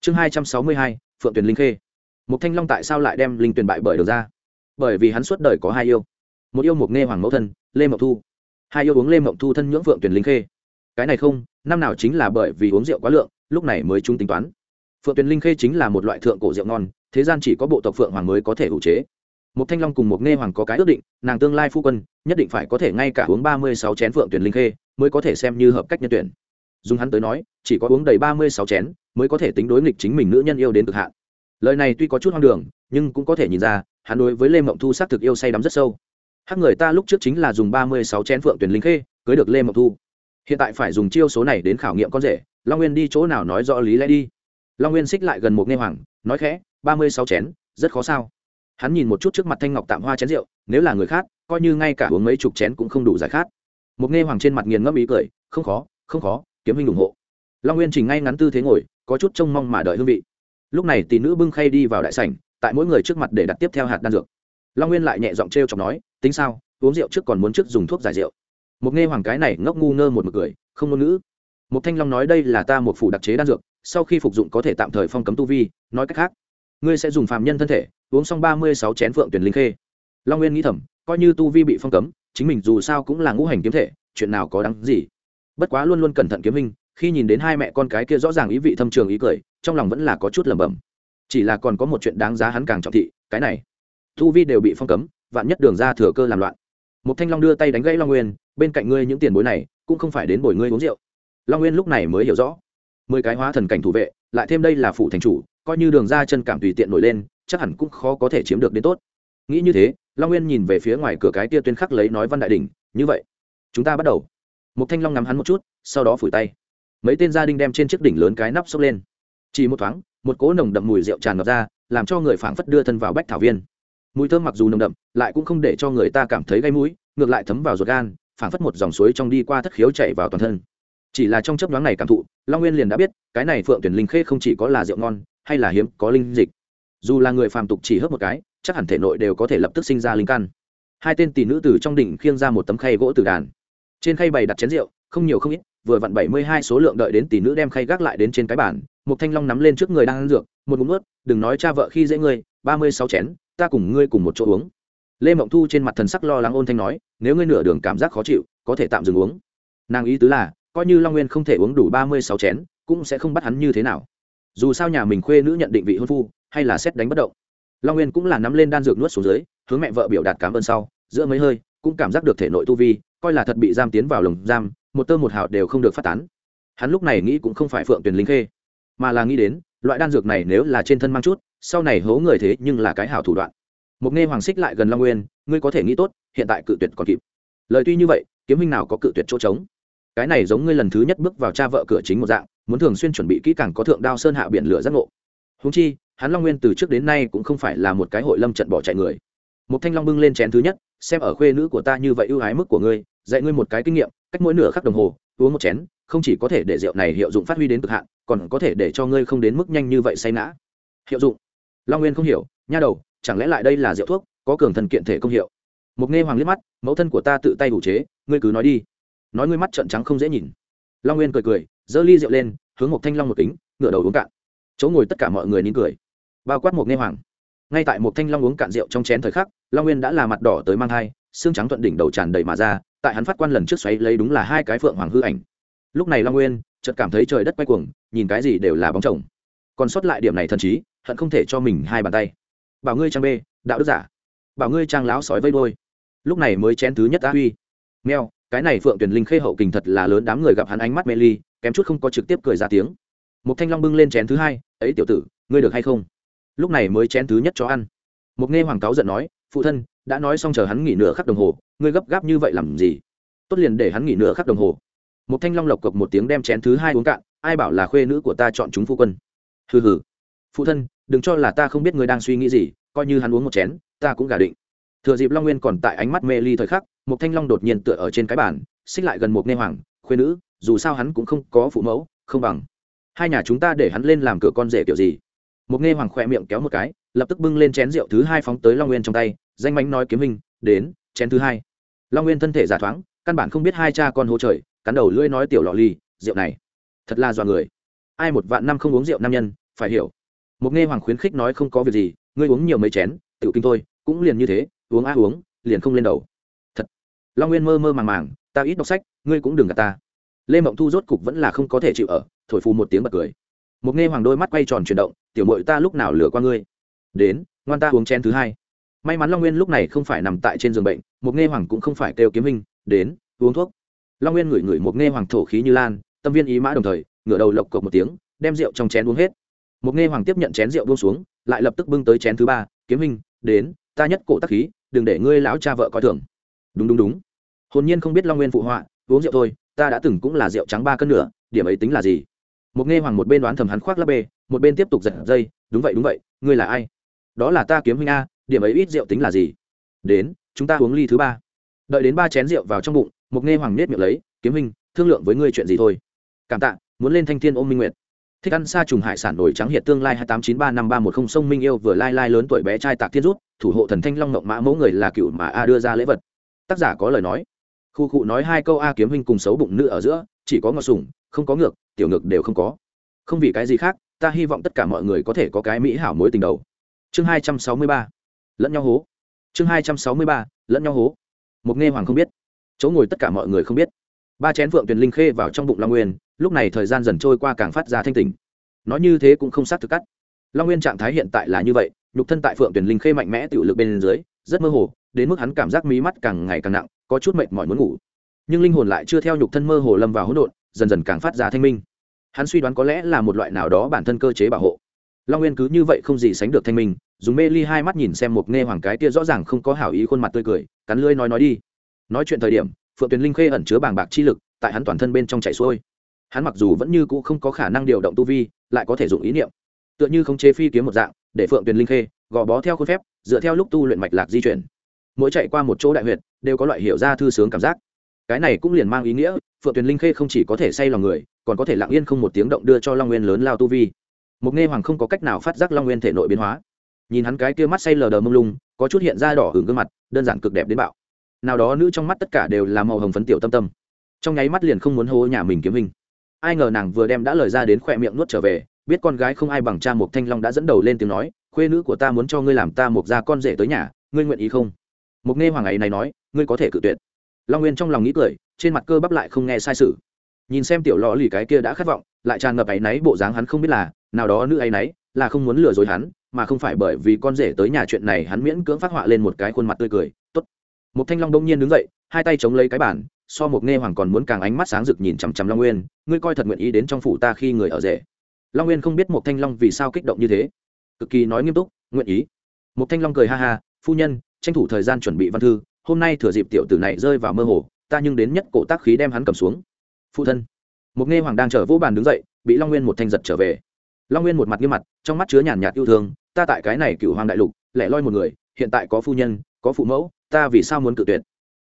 Chương hai trăm sáu mươi hai, phượng tuyền linh khê. Một thanh long tại sao lại đem linh tuyền bại bởi được ra? Bởi vì hắn suốt đời có hai yêu. Một yêu một nghe hoàng mẫu thân, lê mộng thu. Hai yêu uống lê mộng thu thân nhưỡng phượng tuyền linh khê. Cái này không, năm nào chính là bởi vì uống rượu quá lượng, lúc này mới chúng tính toán phượng tuyền linh khê chính là một loại thượng cổ rượu ngon, thế gian chỉ có bộ tộc phượng hoàng mới có thể ủ chế. Một thanh long cùng một nghe hoàng có cái ước định, nàng tương lai phu quân, nhất định phải có thể ngay cả uống ba mươi sáu chén phượng tuyển linh khê, mới có thể xem như hợp cách nhân tuyển. Dùng hắn tới nói, chỉ có uống đầy ba mươi sáu chén, mới có thể tính đối nghịch chính mình nữ nhân yêu đến cực hạn. Lời này tuy có chút hoang đường, nhưng cũng có thể nhìn ra, hắn đối với lê mộng thu xác thực yêu say đắm rất sâu. Hát người ta lúc trước chính là dùng ba mươi sáu chén phượng tuyển linh khê, cưới được lê mộng thu. Hiện tại phải dùng chiêu số này đến khảo nghiệm con rể, long nguyên đi chỗ nào nói rõ lý lẽ đi long nguyên xích lại gần một nghe hoàng, nói khẽ, ba mươi sáu chén, rất khó sao? Hắn nhìn một chút trước mặt thanh ngọc tạm hoa chén rượu, nếu là người khác, coi như ngay cả uống mấy chục chén cũng không đủ giải khát. Một nghe hoàng trên mặt nghiền ngẫm ý cười, không khó không khó, kiếm hình ủng hộ. Long nguyên chỉnh ngay ngắn tư thế ngồi, có chút trông mong mà đợi hương vị. Lúc này tỷ nữ bưng khay đi vào đại sảnh, tại mỗi người trước mặt để đặt tiếp theo hạt đan dược. Long nguyên lại nhẹ giọng t r e o chọc nói, tính sao, uống rượu trước còn muốn trước dùng thuốc giải rượu. Một nghe hoàng cái này ngốc ngu ngơ một mực cười, không ngôn ngữ. Một thanh long nói, đây là ta một phủ đặc chế đan dược sau khi phục dụng có thể tạm thời phong cấm tu vi, nói cách khác, ngươi sẽ dùng phàm nhân thân thể, uống xong ba mươi sáu chén phượng tuyển linh khê. Long nguyên nghĩ thầm, coi như tu vi bị phong cấm, chính mình dù sao cũng là ngũ hành kiếm thể, chuyện nào có đáng gì? Bất quá luôn luôn cẩn thận kiếm hình khi nhìn đến hai mẹ con cái kia rõ ràng ý vị thâm trường ý cười, trong lòng vẫn là có chút lẩm bẩm. Chỉ là còn có một chuyện đáng giá hắn càng trọng thị, cái này, tu vi đều bị phong cấm, vạn nhất đường ra thừa cơ làm loạn. Một thanh long đưa tay đánh gãy long nguyên, bên cạnh ngươi những tiền bối này, cũng không phải đến bồi ngươi uống rượu. Long nguyên lúc này mới hiểu rõ mười cái hóa thần cảnh thủ vệ, lại thêm đây là phụ thành chủ, coi như đường ra chân cảm tùy tiện nổi lên, chắc hẳn cũng khó có thể chiếm được đến tốt. Nghĩ như thế, long nguyên nhìn về phía ngoài cửa cái tia tuyên khắc lấy nói văn đại đình như vậy, chúng ta bắt đầu. Một thanh long ngắm hắn một chút, sau đó phủi tay. Mấy tên gia đình đem trên chiếc đỉnh lớn cái nắp xốc lên. Chỉ một thoáng, một cỗ nồng đậm mùi rượu tràn ngập ra, làm cho người phảng phất đưa thân vào bách thảo viên. Mùi thơm mặc dù nồng đậm, lại cũng không để cho người ta cảm thấy gây mũi, ngược lại thấm vào ruột gan, phảng phất một dòng suối trong đi qua thất khiếu chảy vào toàn thân chỉ là trong chấp nhoáng này cảm thụ, long nguyên liền đã biết, cái này phượng tuyển linh khê không chỉ có là rượu ngon, hay là hiếm có linh dịch. Dù là người phàm tục chỉ hớp một cái, chắc hẳn thể nội đều có thể lập tức sinh ra linh căn. Hai tên tỷ nữ từ trong đỉnh khiêng ra một tấm khay gỗ từ đàn. Trên khay bày đặt chén rượu, không nhiều không ít, vừa vặn bảy mươi hai số lượng đợi đến tỷ nữ đem khay gác lại đến trên cái bàn một thanh long nắm lên trước người đang ăn dược, một ngụm ướt đừng nói cha vợ khi dễ ngươi, ba mươi sáu chén, ta cùng ngươi cùng một chỗ uống. Lê mộng thu trên mặt thần sắc lo lắng ôn thanh nói, nếu ngươi nửa đường cảm giác khó chịu, có thể tạm dừng uống. Nàng ý tứ là coi như long nguyên không thể uống đủ ba mươi sáu chén, cũng sẽ không bắt hắn như thế nào. Dù sao nhà mình khuê nữ nhận định vị hôn phu, hay là xét đánh bất động. Long nguyên cũng là nắm lên đan dược nuốt xuống dưới, hướng mẹ vợ biểu đạt cảm ơn sau, giữa mấy hơi, cũng cảm giác được thể nội tu vi, coi là thật bị giam tiến vào lồng giam, một tơ một hào đều không được phát tán. Hắn lúc này nghĩ cũng không phải phượng tuyển linh khê, mà là nghĩ đến, loại đan dược này nếu là trên thân mang chút, sau này hố người thế nhưng là cái hảo thủ đoạn. Một nghe hoàng xích lại gần long nguyên, ngươi có thể nghĩ tốt, hiện tại cự tuyệt còn kịp. Lời tuy như vậy, kiếm minh nào có cự tuyệt chỗ trống? Cái này giống ngươi lần thứ nhất bước vào cha vợ cửa chính một dạng, muốn thường xuyên chuẩn bị kỹ càng có thượng đao sơn hạ biển lửa giác ngộ. Húng chi, hắn long nguyên từ trước đến nay cũng không phải là một cái hội lâm trận bỏ chạy người. Một thanh long bưng lên chén thứ nhất, xem ở khuê nữ của ta như vậy ưu ái mức của ngươi, dạy ngươi một cái kinh nghiệm, cách mỗi nửa khắc đồng hồ, uống một chén, không chỉ có thể để rượu này hiệu dụng phát huy đến cực hạn, còn có thể để cho ngươi không đến mức nhanh như vậy say ngã hiệu dụng. Long nguyên không hiểu, nha đầu, chẳng lẽ lại đây là rượu thuốc, có cường thần kiện thể công hiệu? Một nghe hoàng liếc mắt, mẫu thân của ta tự tay đủ chế, ngươi cứ nói đi nói ngươi mắt trợn trắng không dễ nhìn. Long nguyên cười cười, giơ ly rượu lên, hướng một thanh long một kính, ngửa đầu uống cạn. Chỗ ngồi tất cả mọi người nín cười. Bao quát một nghe hoàng. Ngay tại một thanh long uống cạn rượu trong chén thời khắc, long nguyên đã là mặt đỏ tới mang thai, xương trắng thuận đỉnh đầu tràn đầy mà ra, tại hắn phát quan lần trước xoáy lấy đúng là hai cái phượng hoàng hư ảnh. Lúc này long nguyên, chợt cảm thấy trời đất quay cuồng, nhìn cái gì đều là bóng chồng. Còn sót lại điểm này thần trí, hận không thể cho mình hai bàn tay. Bảo ngươi trang bê, đạo đức giả. Bảo ngươi trang láo sói vây đôi lúc này mới chén thứ nhất á huy. Meo cái này phượng tuyển linh khê hậu kình thật là lớn, đám người gặp hắn ánh mắt mê ly, kém chút không có trực tiếp cười ra tiếng. Một thanh long bưng lên chén thứ hai, ấy tiểu tử, ngươi được hay không? Lúc này mới chén thứ nhất cho ăn. Một nghe hoàng cáo giận nói, phụ thân, đã nói xong chờ hắn nghỉ nửa khắc đồng hồ, ngươi gấp gáp như vậy làm gì? Tốt liền để hắn nghỉ nửa khắc đồng hồ. Một thanh long lộc cộc một tiếng đem chén thứ hai uống cạn, ai bảo là khuê nữ của ta chọn chúng phu quân? Hừ hừ. Phụ thân, đừng cho là ta không biết ngươi đang suy nghĩ gì, coi như hắn uống một chén, ta cũng gả định thừa dịp long nguyên còn tại ánh mắt mê ly thời khắc một thanh long đột nhiên tựa ở trên cái bàn, xích lại gần một nghe hoàng khuyên nữ, dù sao hắn cũng không có phụ mẫu, không bằng. Hai nhà chúng ta để hắn lên làm cửa con rể kiểu gì? Một nghe hoàng khỏe miệng kéo một cái, lập tức bưng lên chén rượu thứ hai phóng tới long nguyên trong tay, danh mánh nói kiếm hình, đến, chén thứ hai. Long nguyên thân thể giả thoáng, căn bản không biết hai cha con hỗ trời, cắn đầu lưỡi nói tiểu lọ ly, rượu này, thật là dọa người. Ai một vạn năm không uống rượu nam nhân, phải hiểu. Một nghe hoàng khuyến khích nói, không có việc gì, ngươi uống nhiều mấy chén, tiểu kinh thôi, cũng liền như thế uống a uống, liền không lên đầu. Thật. Long nguyên mơ mơ màng màng, ta ít đọc sách, ngươi cũng đừng gạt ta. Lê mộng thu rốt cục vẫn là không có thể chịu ở, thổi phù một tiếng bật cười. Một nghe hoàng đôi mắt quay tròn chuyển động, tiểu mội ta lúc nào lừa qua ngươi? Đến, ngoan ta uống chén thứ hai. May mắn long nguyên lúc này không phải nằm tại trên giường bệnh, một nghe hoàng cũng không phải kêu kiếm hình, đến, uống thuốc. Long nguyên ngửi ngửi một nghe hoàng thổ khí như lan, tâm viên ý mã đồng thời, ngửa đầu lộc cộc một tiếng, đem rượu trong chén uống hết. Một nghe hoàng tiếp nhận chén rượu buông xuống, lại lập tức bưng tới chén thứ ba, kiếm hình, đến, ta nhất cổ tắc khí đừng để ngươi lão cha vợ coi thường. Đúng đúng đúng. Hồn nhiên không biết long nguyên phụ họa, uống rượu thôi, ta đã từng cũng là rượu trắng ba cân nửa, điểm ấy tính là gì? Một nghe hoàng một bên đoán thầm hắn khoác lắp bê, một bên tiếp tục giật dây, đúng vậy đúng vậy, ngươi là ai? Đó là ta kiếm huynh a, điểm ấy ít rượu tính là gì? Đến, chúng ta uống ly thứ ba. Đợi đến ba chén rượu vào trong bụng, một nghe hoàng nết miệng lấy, kiếm huynh, thương lượng với ngươi chuyện gì thôi? Cảm tạ, muốn lên thanh thiên ôm minh nguyệt. Thích ăn xa trùng hải sản nổi trắng hiện tương lai hai tám chín ba năm ba một không sông minh yêu vừa lai lai lớn tuổi bé trai tạc thiên rút thủ hộ thần thanh long ngộng mã mẫu người là cựu mà a đưa ra lễ vật. Tác giả có lời nói. Khu cụ nói hai câu a kiếm huynh cùng xấu bụng nữ ở giữa, chỉ có ngọt sủng, không có ngược, tiểu ngược đều không có. Không vì cái gì khác, ta hy vọng tất cả mọi người có thể có cái mỹ hảo mối tình đầu. Chương hai trăm sáu mươi ba. Lẫn nhau hố. Chương hai trăm sáu mươi ba. Lẫn nhau hố. Một nghe hoàng không biết. Chỗ ngồi tất cả mọi người không biết. Ba chén phượng tuyền linh khê vào trong bụng long nguyên, lúc này thời gian dần trôi qua càng phát ra thanh tình nói như thế cũng không sát thực cắt. Long nguyên trạng thái hiện tại là như vậy nhục thân tại phượng tuyển linh khê mạnh mẽ tự lực bên dưới, rất mơ hồ, đến mức hắn cảm giác mí mắt càng ngày càng nặng, có chút mệt mỏi muốn ngủ. Nhưng linh hồn lại chưa theo nhục thân mơ hồ lâm vào hỗn độn, dần dần càng phát ra thanh minh. Hắn suy đoán có lẽ là một loại nào đó bản thân cơ chế bảo hộ. Long nguyên cứ như vậy không gì sánh được thanh minh, dùng mê ly hai mắt nhìn xem một nghe hoàng cái kia rõ ràng không có hảo ý khuôn mặt tươi cười, cắn lưỡi nói nói đi. Nói chuyện thời điểm, phượng tuyền linh khê ẩn chứa bàng bạc chi lực, tại hắn toàn thân bên trong chảy xuôi. Hắn mặc dù vẫn như cũ không có khả năng điều động tu vi, lại có thể dùng ý niệm. Tựa như không chế phi kiếm một dạng để phượng tuyền linh khê, gò bó theo khuôn phép, dựa theo lúc tu luyện mạch lạc di chuyển. Mỗi chạy qua một chỗ đại huyệt, đều có loại hiểu ra thư sướng cảm giác. Cái này cũng liền mang ý nghĩa, phượng tuyền linh khê không chỉ có thể say lòng người, còn có thể lặng yên không một tiếng động đưa cho long nguyên lớn lao tu vi. Một nghe hoàng không có cách nào phát giác long nguyên thể nội biến hóa. Nhìn hắn cái kia mắt say lờ đờ mông lung, có chút hiện ra đỏ hưởng gương mặt, đơn giản cực đẹp đến bạo. Nào đó nữ trong mắt tất cả đều là màu hồng phấn tiểu tâm tâm. Trong nháy mắt liền không muốn hô nhà mình kiếm hình. Ai ngờ nàng vừa đem đã lời ra đến khỏe miệng nuốt trở về biết con gái không ai bằng cha mục thanh long đã dẫn đầu lên tiếng nói, khuê nữ của ta muốn cho ngươi làm ta mục gia con rể tới nhà, ngươi nguyện ý không? Mục nghe hoàng ấy này nói, ngươi có thể cự tuyệt. Long nguyên trong lòng nghĩ cười, trên mặt cơ bắp lại không nghe sai sự. Nhìn xem tiểu lò lì cái kia đã khát vọng, lại tràn ngập áy náy bộ dáng hắn không biết là, nào đó nữ áy náy, là không muốn lừa dối hắn, mà không phải bởi vì con rể tới nhà chuyện này hắn miễn cưỡng phát họa lên một cái khuôn mặt tươi cười, tốt. Một thanh long đông nhiên đứng dậy, hai tay chống lấy cái bản so một nghe hoàng còn muốn càng ánh mắt sáng rực nhìn chằm chằm long nguyên, ngươi coi thật nguyện ý đến trong phủ ta khi người ở rể long nguyên không biết một thanh long vì sao kích động như thế. Cực kỳ nói nghiêm túc, nguyện ý. Một thanh long cười ha ha, phu nhân, tranh thủ thời gian chuẩn bị văn thư, hôm nay thừa dịp tiểu tử này rơi vào mơ hồ, ta nhưng đến nhất cổ tác khí đem hắn cầm xuống. Phụ thân. Một nghe hoàng đang chở vỗ bàn đứng dậy, bị long nguyên một thanh giật trở về. Long nguyên một mặt nghiêm mặt, trong mắt chứa nhàn nhạt yêu thương, ta tại cái này cựu hoàng đại lục, lẻ loi một người, hiện tại có phu nhân, có phụ mẫu, ta vì sao muốn cự tuyệt?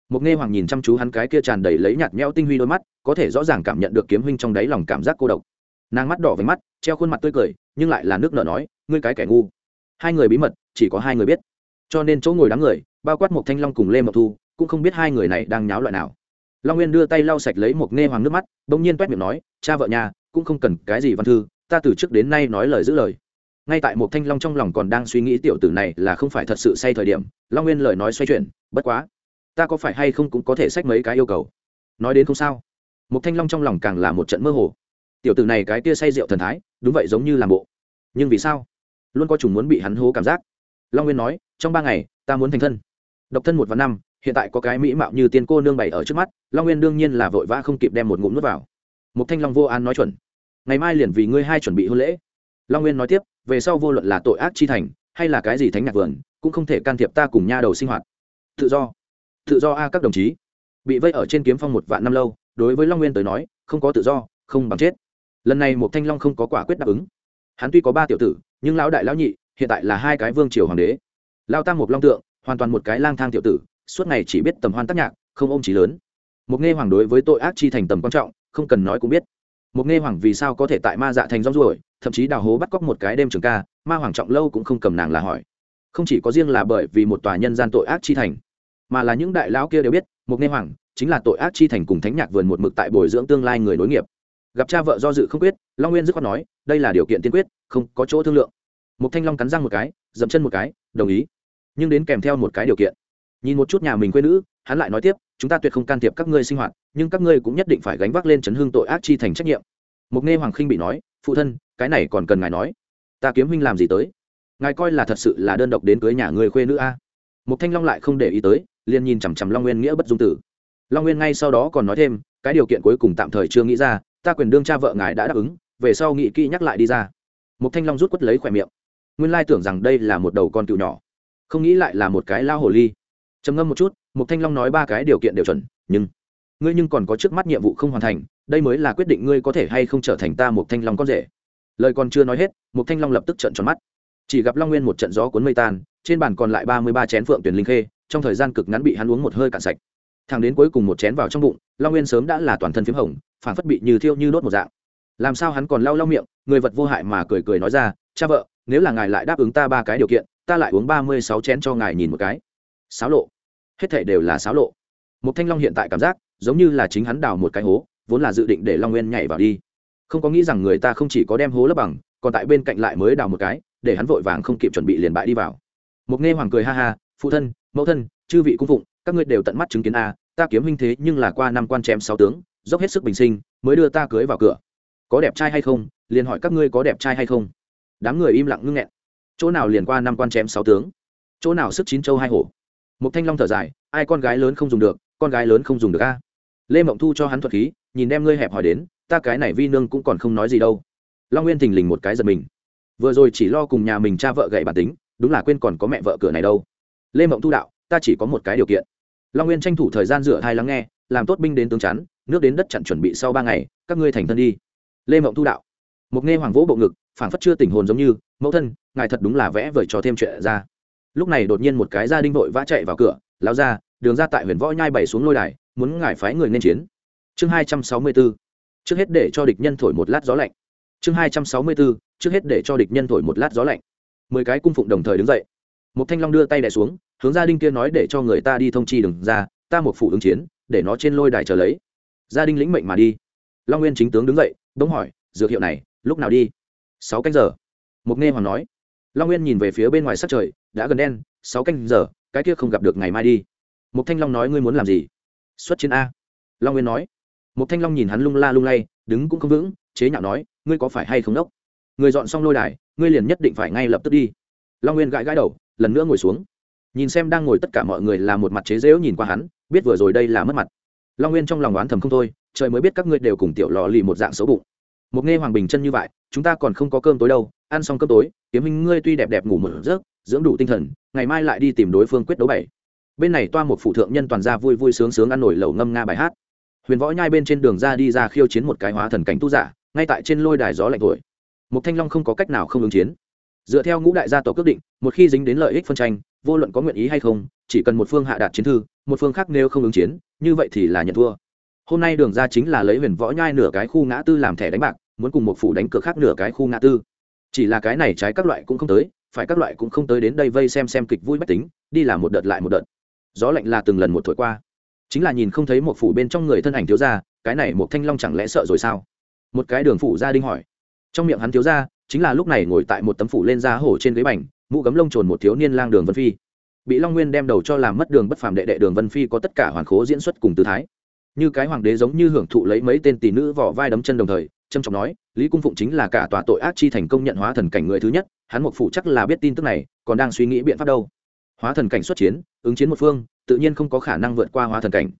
Một nghe hoàng nhìn chăm chú hắn cái kia tràn đầy lấy nhạt nhẽo tinh huy đôi mắt, có thể rõ ràng cảm nhận được kiếm huynh trong đáy lòng cảm giác cô độc nàng mắt đỏ với mắt, treo khuôn mặt tươi cười, nhưng lại là nước nợ nói, ngươi cái kẻ ngu. Hai người bí mật, chỉ có hai người biết. Cho nên chỗ ngồi đám người, bao quát một thanh long cùng lê mộc thu, cũng không biết hai người này đang nháo loại nào. Long nguyên đưa tay lau sạch lấy một nghe hoàng nước mắt, bỗng nhiên quét miệng nói, cha vợ nhà, cũng không cần cái gì văn thư, ta từ trước đến nay nói lời giữ lời. Ngay tại một thanh long trong lòng còn đang suy nghĩ tiểu tử này là không phải thật sự say thời điểm, long nguyên lời nói xoay chuyển, bất quá, ta có phải hay không cũng có thể sách mấy cái yêu cầu. Nói đến không sao. Một thanh long trong lòng càng là một trận mơ hồ tiểu tử này cái tia say rượu thần thái, đúng vậy giống như làm bộ. Nhưng vì sao? Luôn có chủng muốn bị hắn hố cảm giác. Long nguyên nói, trong ba ngày, ta muốn thành thân. Độc thân một và năm, hiện tại có cái mỹ mạo như tiên cô nương bày ở trước mắt, long nguyên đương nhiên là vội vã không kịp đem một ngụm nước vào. Một thanh long vô an nói chuẩn. Ngày mai liền vì ngươi hai chuẩn bị hôn lễ. Long nguyên nói tiếp, về sau vô luận là tội ác chi thành, hay là cái gì thánh nhạc vườn, cũng không thể can thiệp ta cùng nha đầu sinh hoạt. Tự do. Tự do a các đồng chí. Bị vây ở trên kiếm phong một vạn năm lâu, đối với long nguyên tới nói, không có tự do, không bằng chết lần này một thanh long không có quả quyết đáp ứng. Hắn tuy có ba tiểu tử, nhưng lão đại lão nhị, hiện tại là hai cái vương triều hoàng đế. Lao tam một long tượng, hoàn toàn một cái lang thang tiểu tử, suốt ngày chỉ biết tầm hoan tác nhạc, không ôm trí lớn. Một nghe hoàng đối với tội ác chi thành tầm quan trọng, không cần nói cũng biết. Một nghe hoàng vì sao có thể tại ma dạ thành rong ruổi, thậm chí đào hố bắt cóc một cái đêm trường ca, ma hoàng trọng lâu cũng không cầm nàng là hỏi. Không chỉ có riêng là bởi vì một tòa nhân gian tội ác chi thành, mà là những đại lão kia đều biết một nghe hoàng chính là tội ác chi thành cùng thánh nhạc vườn một mực tại bồi dưỡng tương lai người nối nghiệp gặp cha vợ do dự không quyết, long nguyên dứt khoát nói, đây là điều kiện tiên quyết, không có chỗ thương lượng. Một thanh long cắn răng một cái, dậm chân một cái, đồng ý. Nhưng đến kèm theo một cái điều kiện. Nhìn một chút nhà mình quê nữ, hắn lại nói tiếp, chúng ta tuyệt không can thiệp các ngươi sinh hoạt, nhưng các ngươi cũng nhất định phải gánh vác lên chấn hương tội ác chi thành trách nhiệm. Mục nghe hoàng khinh bị nói, phụ thân, cái này còn cần ngài nói. Ta kiếm huynh làm gì tới? Ngài coi là thật sự là đơn độc đến cưới nhà người khuê nữ a? Mục thanh long lại không để ý tới, liền nhìn chằm chằm long nguyên nghĩa bất dung tử. Long nguyên ngay sau đó còn nói thêm, cái điều kiện cuối cùng tạm thời chưa nghĩ ra ta quyền đương cha vợ ngài đã đáp ứng, về sau nghị kỹ nhắc lại đi ra. Mục thanh long rút quất lấy khỏe miệng. Nguyên lai tưởng rằng đây là một đầu con cựu nhỏ, không nghĩ lại là một cái lao hồ ly. Trầm ngâm một chút, mục thanh long nói ba cái điều kiện đều chuẩn, nhưng ngươi nhưng còn có trước mắt nhiệm vụ không hoàn thành, đây mới là quyết định ngươi có thể hay không trở thành ta một thanh long con rể. Lời còn chưa nói hết một thanh long lập tức trận tròn mắt. Chỉ gặp long nguyên một trận gió cuốn mây tan, trên bàn còn lại ba mươi ba chén phượng tuyển linh khê, trong thời gian cực ngắn bị hắn uống một hơi cạn sạch thằng đến cuối cùng một chén vào trong bụng, long nguyên sớm đã là toàn thân p h í m hồng phản phất bị như thiêu như đốt một dạng. Làm sao hắn còn lau lau miệng, người vật vô hại mà cười cười nói ra, cha vợ, nếu là ngài lại đáp ứng ta ba cái điều kiện, ta lại uống ba mươi sáu chén cho ngài nhìn một cái. Sáo lộ. Hết thể đều là sáo lộ. Một thanh long hiện tại cảm giác, giống như là chính hắn đào một cái hố, vốn là dự định để long nguyên nhảy vào đi. Không có nghĩ rằng người ta không chỉ có đem hố lấp bằng, còn tại bên cạnh lại mới đào một cái, để hắn vội vàng không kịp chuẩn bị liền bại đi vào. Một nghe hoàng cười ha ha, phụ thân, mẫu thân, chư vị cung phụng các ngươi đều tận mắt chứng kiến a, ta kiếm huynh thế nhưng là qua năm quan chém sáu tướng, dốc hết sức bình sinh, mới đưa ta cưới vào cửa. Có đẹp trai hay không? Liền hỏi các ngươi có đẹp trai hay không? Đám người im lặng ngưng nghẹn. Chỗ nào liền qua năm quan chém sáu tướng? Chỗ nào sức chín châu hai hổ? Một thanh long thở dài, ai con gái lớn không dùng được, con gái lớn không dùng được a. Lê mộng thu cho hắn thuật khí, nhìn đem ngươi hẹp hỏi đến, ta cái này vi nương cũng còn không nói gì đâu. Long nguyên thình lình một cái giật mình. Vừa rồi chỉ lo cùng nhà mình cha vợ gậy bản tính, đúng là quên còn có mẹ vợ cửa này đâu. Lê mộng thu đạo, ta chỉ có một cái điều kiện long nguyên tranh thủ thời gian dựa thai lắng nghe, làm tốt binh đến tướng chắn, nước đến đất chặn chuẩn bị sau ba ngày, các ngươi thành thân đi. Lê mộng thu đạo. Một nghe hoàng vỗ bộ ngực, phảng phất chưa tỉnh hồn giống như, mẫu thân, ngài thật đúng là vẽ vời cho thêm chuyện ra. Lúc này đột nhiên một cái gia đình vội vã chạy vào cửa lao ra đường ra tại huyện võ nhai bày xuống lôi đài, muốn ngài phái người nên chiến. Chương hai trăm sáu mươi bốn. Trước hết để cho địch nhân thổi một lát gió lạnh. Chương hai trăm sáu mươi bốn. Trước hết để cho địch nhân thổi một lát gió lạnh. Mười cái cung phụng đồng thời đứng dậy. Một thanh long đưa tay đẻ xuống hướng gia đình kia nói để cho người ta đi thông chi đừng ra, ta một phụ ứng chiến, để nó trên lôi đài chờ lấy. Gia đình lĩnh mệnh mà đi. Long nguyên chính tướng đứng dậy, bỗng hỏi, dược hiệu này, lúc nào đi? Sáu canh giờ. Mục nghe hoàng nói. Long nguyên nhìn về phía bên ngoài sắc trời, đã gần đen, sáu canh giờ, cái kia không gặp được ngày mai đi. Mục thanh long nói, ngươi muốn làm gì? Xuất chiến a. Long nguyên nói. Mục thanh long nhìn hắn lung la lung lay, đứng cũng không vững, chế nhạo nói, ngươi có phải hay không đốc? Người dọn xong lôi đài, ngươi liền nhất định phải ngay lập tức đi. Long nguyên gãi gãi đầu, lần nữa ngồi xuống nhìn xem đang ngồi tất cả mọi người là một mặt chế dễu nhìn qua hắn, biết vừa rồi đây là mất mặt. Long nguyên trong lòng oán thầm không thôi, trời mới biết các ngươi đều cùng tiểu lò lì một dạng xấu bụng. Một nghe hoàng bình chân như vậy, chúng ta còn không có cơm tối đâu, ăn xong cơm tối, kiếm hình ngươi tuy đẹp đẹp ngủ một giấc, dưỡng đủ tinh thần, ngày mai lại đi tìm đối phương quyết đấu bảy. Bên này toa một phụ thượng nhân toàn ra vui vui sướng sướng ăn nổi lẩu ngâm nga bài hát. Huyền võ nhai bên trên đường ra đi ra khiêu chiến một cái hóa thần cảnh tu giả, ngay tại trên lôi đài gió lạnh thổi. Một thanh long không có cách nào không ứng chiến. Dựa theo ngũ đại gia tộc quyết định, một khi dính đến lợi ích phân tranh vô luận có nguyện ý hay không, chỉ cần một phương hạ đạt chiến thư, một phương khác nếu không ứng chiến, như vậy thì là nhận thua. Hôm nay đường ra chính là lấy huyền võ nhai nửa cái khu ngã tư làm thẻ đánh bạc, muốn cùng một phủ đánh cược khác nửa cái khu ngã tư. Chỉ là cái này trái các loại cũng không tới, phải các loại cũng không tới đến đây vây xem xem kịch vui bách tính, đi làm một đợt lại một đợt. Gió lạnh là từng lần một thổi qua. Chính là nhìn không thấy một phủ bên trong người thân ảnh thiếu ra cái này một thanh long chẳng lẽ sợ rồi sao? Một cái đường phủ gia đinh hỏi. Trong miệng hắn thiếu ra chính là lúc này ngồi tại một tấm phủ lên ra hổ trên ghế bành mũ gấm lông trồn một thiếu niên lang đường vân phi. Bị long nguyên đem đầu cho làm mất đường bất phàm đệ đệ đường vân phi có tất cả hoàn khố diễn xuất cùng tư thái. Như cái hoàng đế giống như hưởng thụ lấy mấy tên tỷ nữ vỏ vai đấm chân đồng thời trâm trọng nói, lý cung phụng chính là cả tòa tội ác chi thành công nhận hóa thần cảnh người thứ nhất, hắn một phụ chắc là biết tin tức này, còn đang suy nghĩ biện pháp đâu. Hóa thần cảnh xuất chiến, ứng chiến một phương, tự nhiên không có khả năng vượt qua hóa thần cảnh.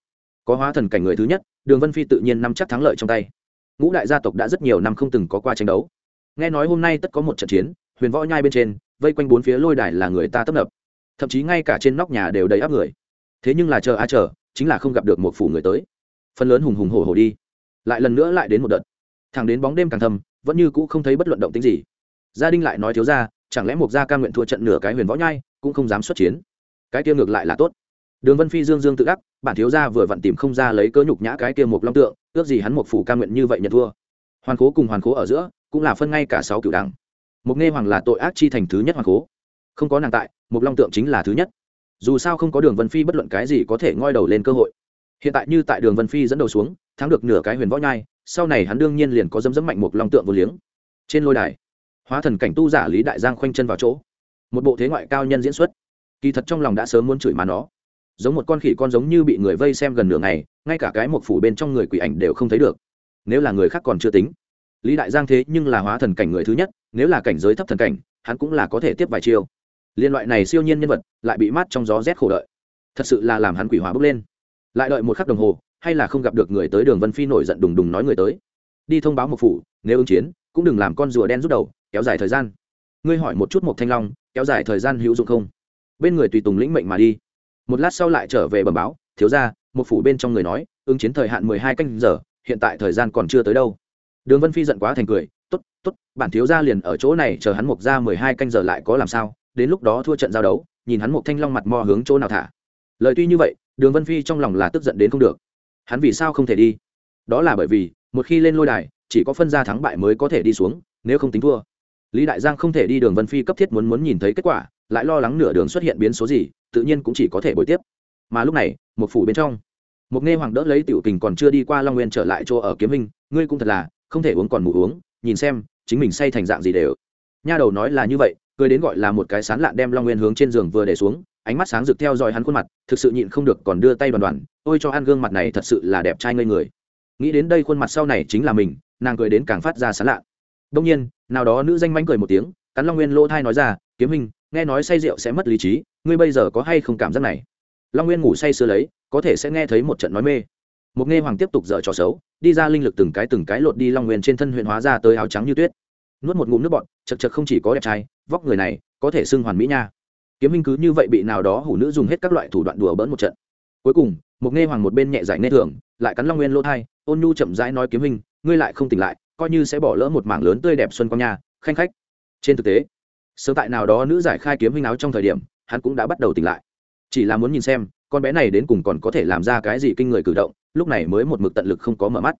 Có hóa thần cảnh người thứ nhất, đường vân phi tự nhiên nắm chắc thắng lợi trong tay. Ngũ đại gia tộc đã rất nhiều năm không từng có qua tranh đấu. Nghe nói hôm nay tất có một trận chiến, huyền võ nhai bên trên vây quanh bốn phía lôi đài là người ta tấp nập. Thậm chí ngay cả trên nóc nhà đều đầy áp người. Thế nhưng là chờ a chờ, chính là không gặp được một phủ người tới. Phần lớn hùng hùng hổ hổ đi. Lại lần nữa lại đến một đợt. Thẳng đến bóng đêm càng thầm vẫn như cũ không thấy bất luận động tính gì. Gia đình lại nói thiếu ra chẳng lẽ một gia ca nguyện thua trận nửa cái huyền võ nhai, cũng không dám xuất chiến? Cái kia ngược lại là tốt. Đường vân phi dương dương tự đắc, bản thiếu gia vừa vặn tìm không ra lấy cớ nhục nhã cái kia một long tượng, ước gì hắn một phủ ca nguyện như vậy nhận thua. Hoàn cố cùng hoàn cố ở giữa, cũng là phân ngay cả sáu cửu đẳng. Mục nghe hoàng là tội ác chi thành thứ nhất hoàng cố. Không có nàng tại một long tượng chính là thứ nhất. Dù sao không có đường vân phi bất luận cái gì có thể ngoi đầu lên cơ hội. Hiện tại như tại đường vân phi dẫn đầu xuống, thắng được nửa cái huyền võ nhai, sau này hắn đương nhiên liền có dấm dấm mạnh Mục long tượng vô liếng. Trên lôi đài, hóa thần cảnh tu giả lý đại giang khoanh chân vào chỗ. Một bộ thế ngoại cao nhân diễn xuất. Kỳ thật trong lòng đã sớm muốn chửi mà nó. Giống một con khỉ con giống như bị người vây xem gần nửa ngày, ngay cả cái một phủ bên trong người quỷ ảnh đều không thấy được. Nếu là người khác còn chưa tính. Lý đại giang thế nhưng là hóa thần cảnh người thứ nhất nếu là cảnh giới thấp thần cảnh, hắn cũng là có thể tiếp vài chiêu. Liên loại này siêu nhiên nhân vật lại bị mát trong gió rét khổ đợi. Thật sự là làm hắn quỷ hóa bước lên. Lại đợi một khắc đồng hồ, hay là không gặp được người tới đường vân phi nổi giận đùng đùng nói người tới. Đi thông báo một phủ, nếu ứng chiến, cũng đừng làm con rùa đen rút đầu, kéo dài thời gian. Ngươi hỏi một chút một thanh long, kéo dài thời gian hữu dụng không? Bên người tùy tùng lĩnh mệnh mà đi. Một lát sau lại trở về bẩm báo, thiếu ra một phủ bên trong người nói, ứng chiến thời hạn mười hai canh giờ, hiện tại thời gian còn chưa tới đâu. Đường vân phi giận quá thành cười t ố t t ố t bản thiếu gia liền ở chỗ này chờ hắn mộc ra mười hai canh giờ lại có làm sao, đến lúc đó thua trận giao đấu, nhìn hắn một thanh long mặt mò hướng chỗ nào thả. Lời tuy như vậy, đường vân phi trong lòng là tức giận đến không được. Hắn vì sao không thể đi? Đó là bởi vì, một khi lên lôi đài, chỉ có phân ra thắng bại mới có thể đi xuống, nếu không tính thua. Lý đại giang không thể đi, đường vân phi cấp thiết muốn muốn nhìn thấy kết quả, lại lo lắng nửa đường xuất hiện biến số gì, tự nhiên cũng chỉ có thể bồi tiếp. Mà lúc này, một phủ bên trong, một nghe hoàng đỡ lấy tiểu kình còn chưa đi qua long nguyên trở lại chỗ ở kiếm minh ngươi cũng thật là, không thể uống còn mù uống nhìn xem chính mình say thành dạng gì đều. Nha đầu nói là như vậy, cười đến gọi là một cái sán lạn đem long nguyên hướng trên giường vừa để xuống, ánh mắt sáng rực theo dõi hắn khuôn mặt, thực sự nhịn không được còn đưa tay đoàn đoàn, ôi cho ăn gương mặt này thật sự là đẹp trai ngây người. Nghĩ đến đây khuôn mặt sau này chính là mình, nàng cười đến càng phát ra sán lạ đông nhiên, nào đó nữ danh mánh cười một tiếng, cắn long nguyên lỗ thai nói ra, kiếm hình nghe nói say rượu sẽ mất lý trí, ngươi bây giờ có hay không cảm giác này? Long nguyên ngủ say sưa lấy, có thể sẽ nghe thấy một trận nói mê một nghe hoàng tiếp tục dở trò xấu, đi ra linh lực từng cái từng cái lột đi long nguyên trên thân huyện hóa ra tới áo trắng như tuyết. Nuốt một ngụm nước bọt, chật chật không chỉ có đẹp trai, vóc người này, có thể xưng hoàn mỹ nha. Kiếm hình cứ như vậy bị nào đó hủ nữ dùng hết các loại thủ đoạn đùa bỡn một trận. Cuối cùng một nghe hoàng một bên nhẹ giải nghe thường, lại cắn long nguyên lỗ thai, ôn nhu chậm rãi nói kiếm hình ngươi lại không tỉnh lại, coi như sẽ bỏ lỡ một mảng lớn tươi đẹp xuân quang nhà khanh khách. Trên thực tế, sớm tại nào đó nữ giải khai kiếm hình áo trong thời điểm, hắn cũng đã bắt đầu tỉnh lại. Chỉ là muốn nhìn xem, con bé này đến cùng còn có thể làm ra cái gì kinh người cử động lúc này mới một mực tận lực không có mở mắt.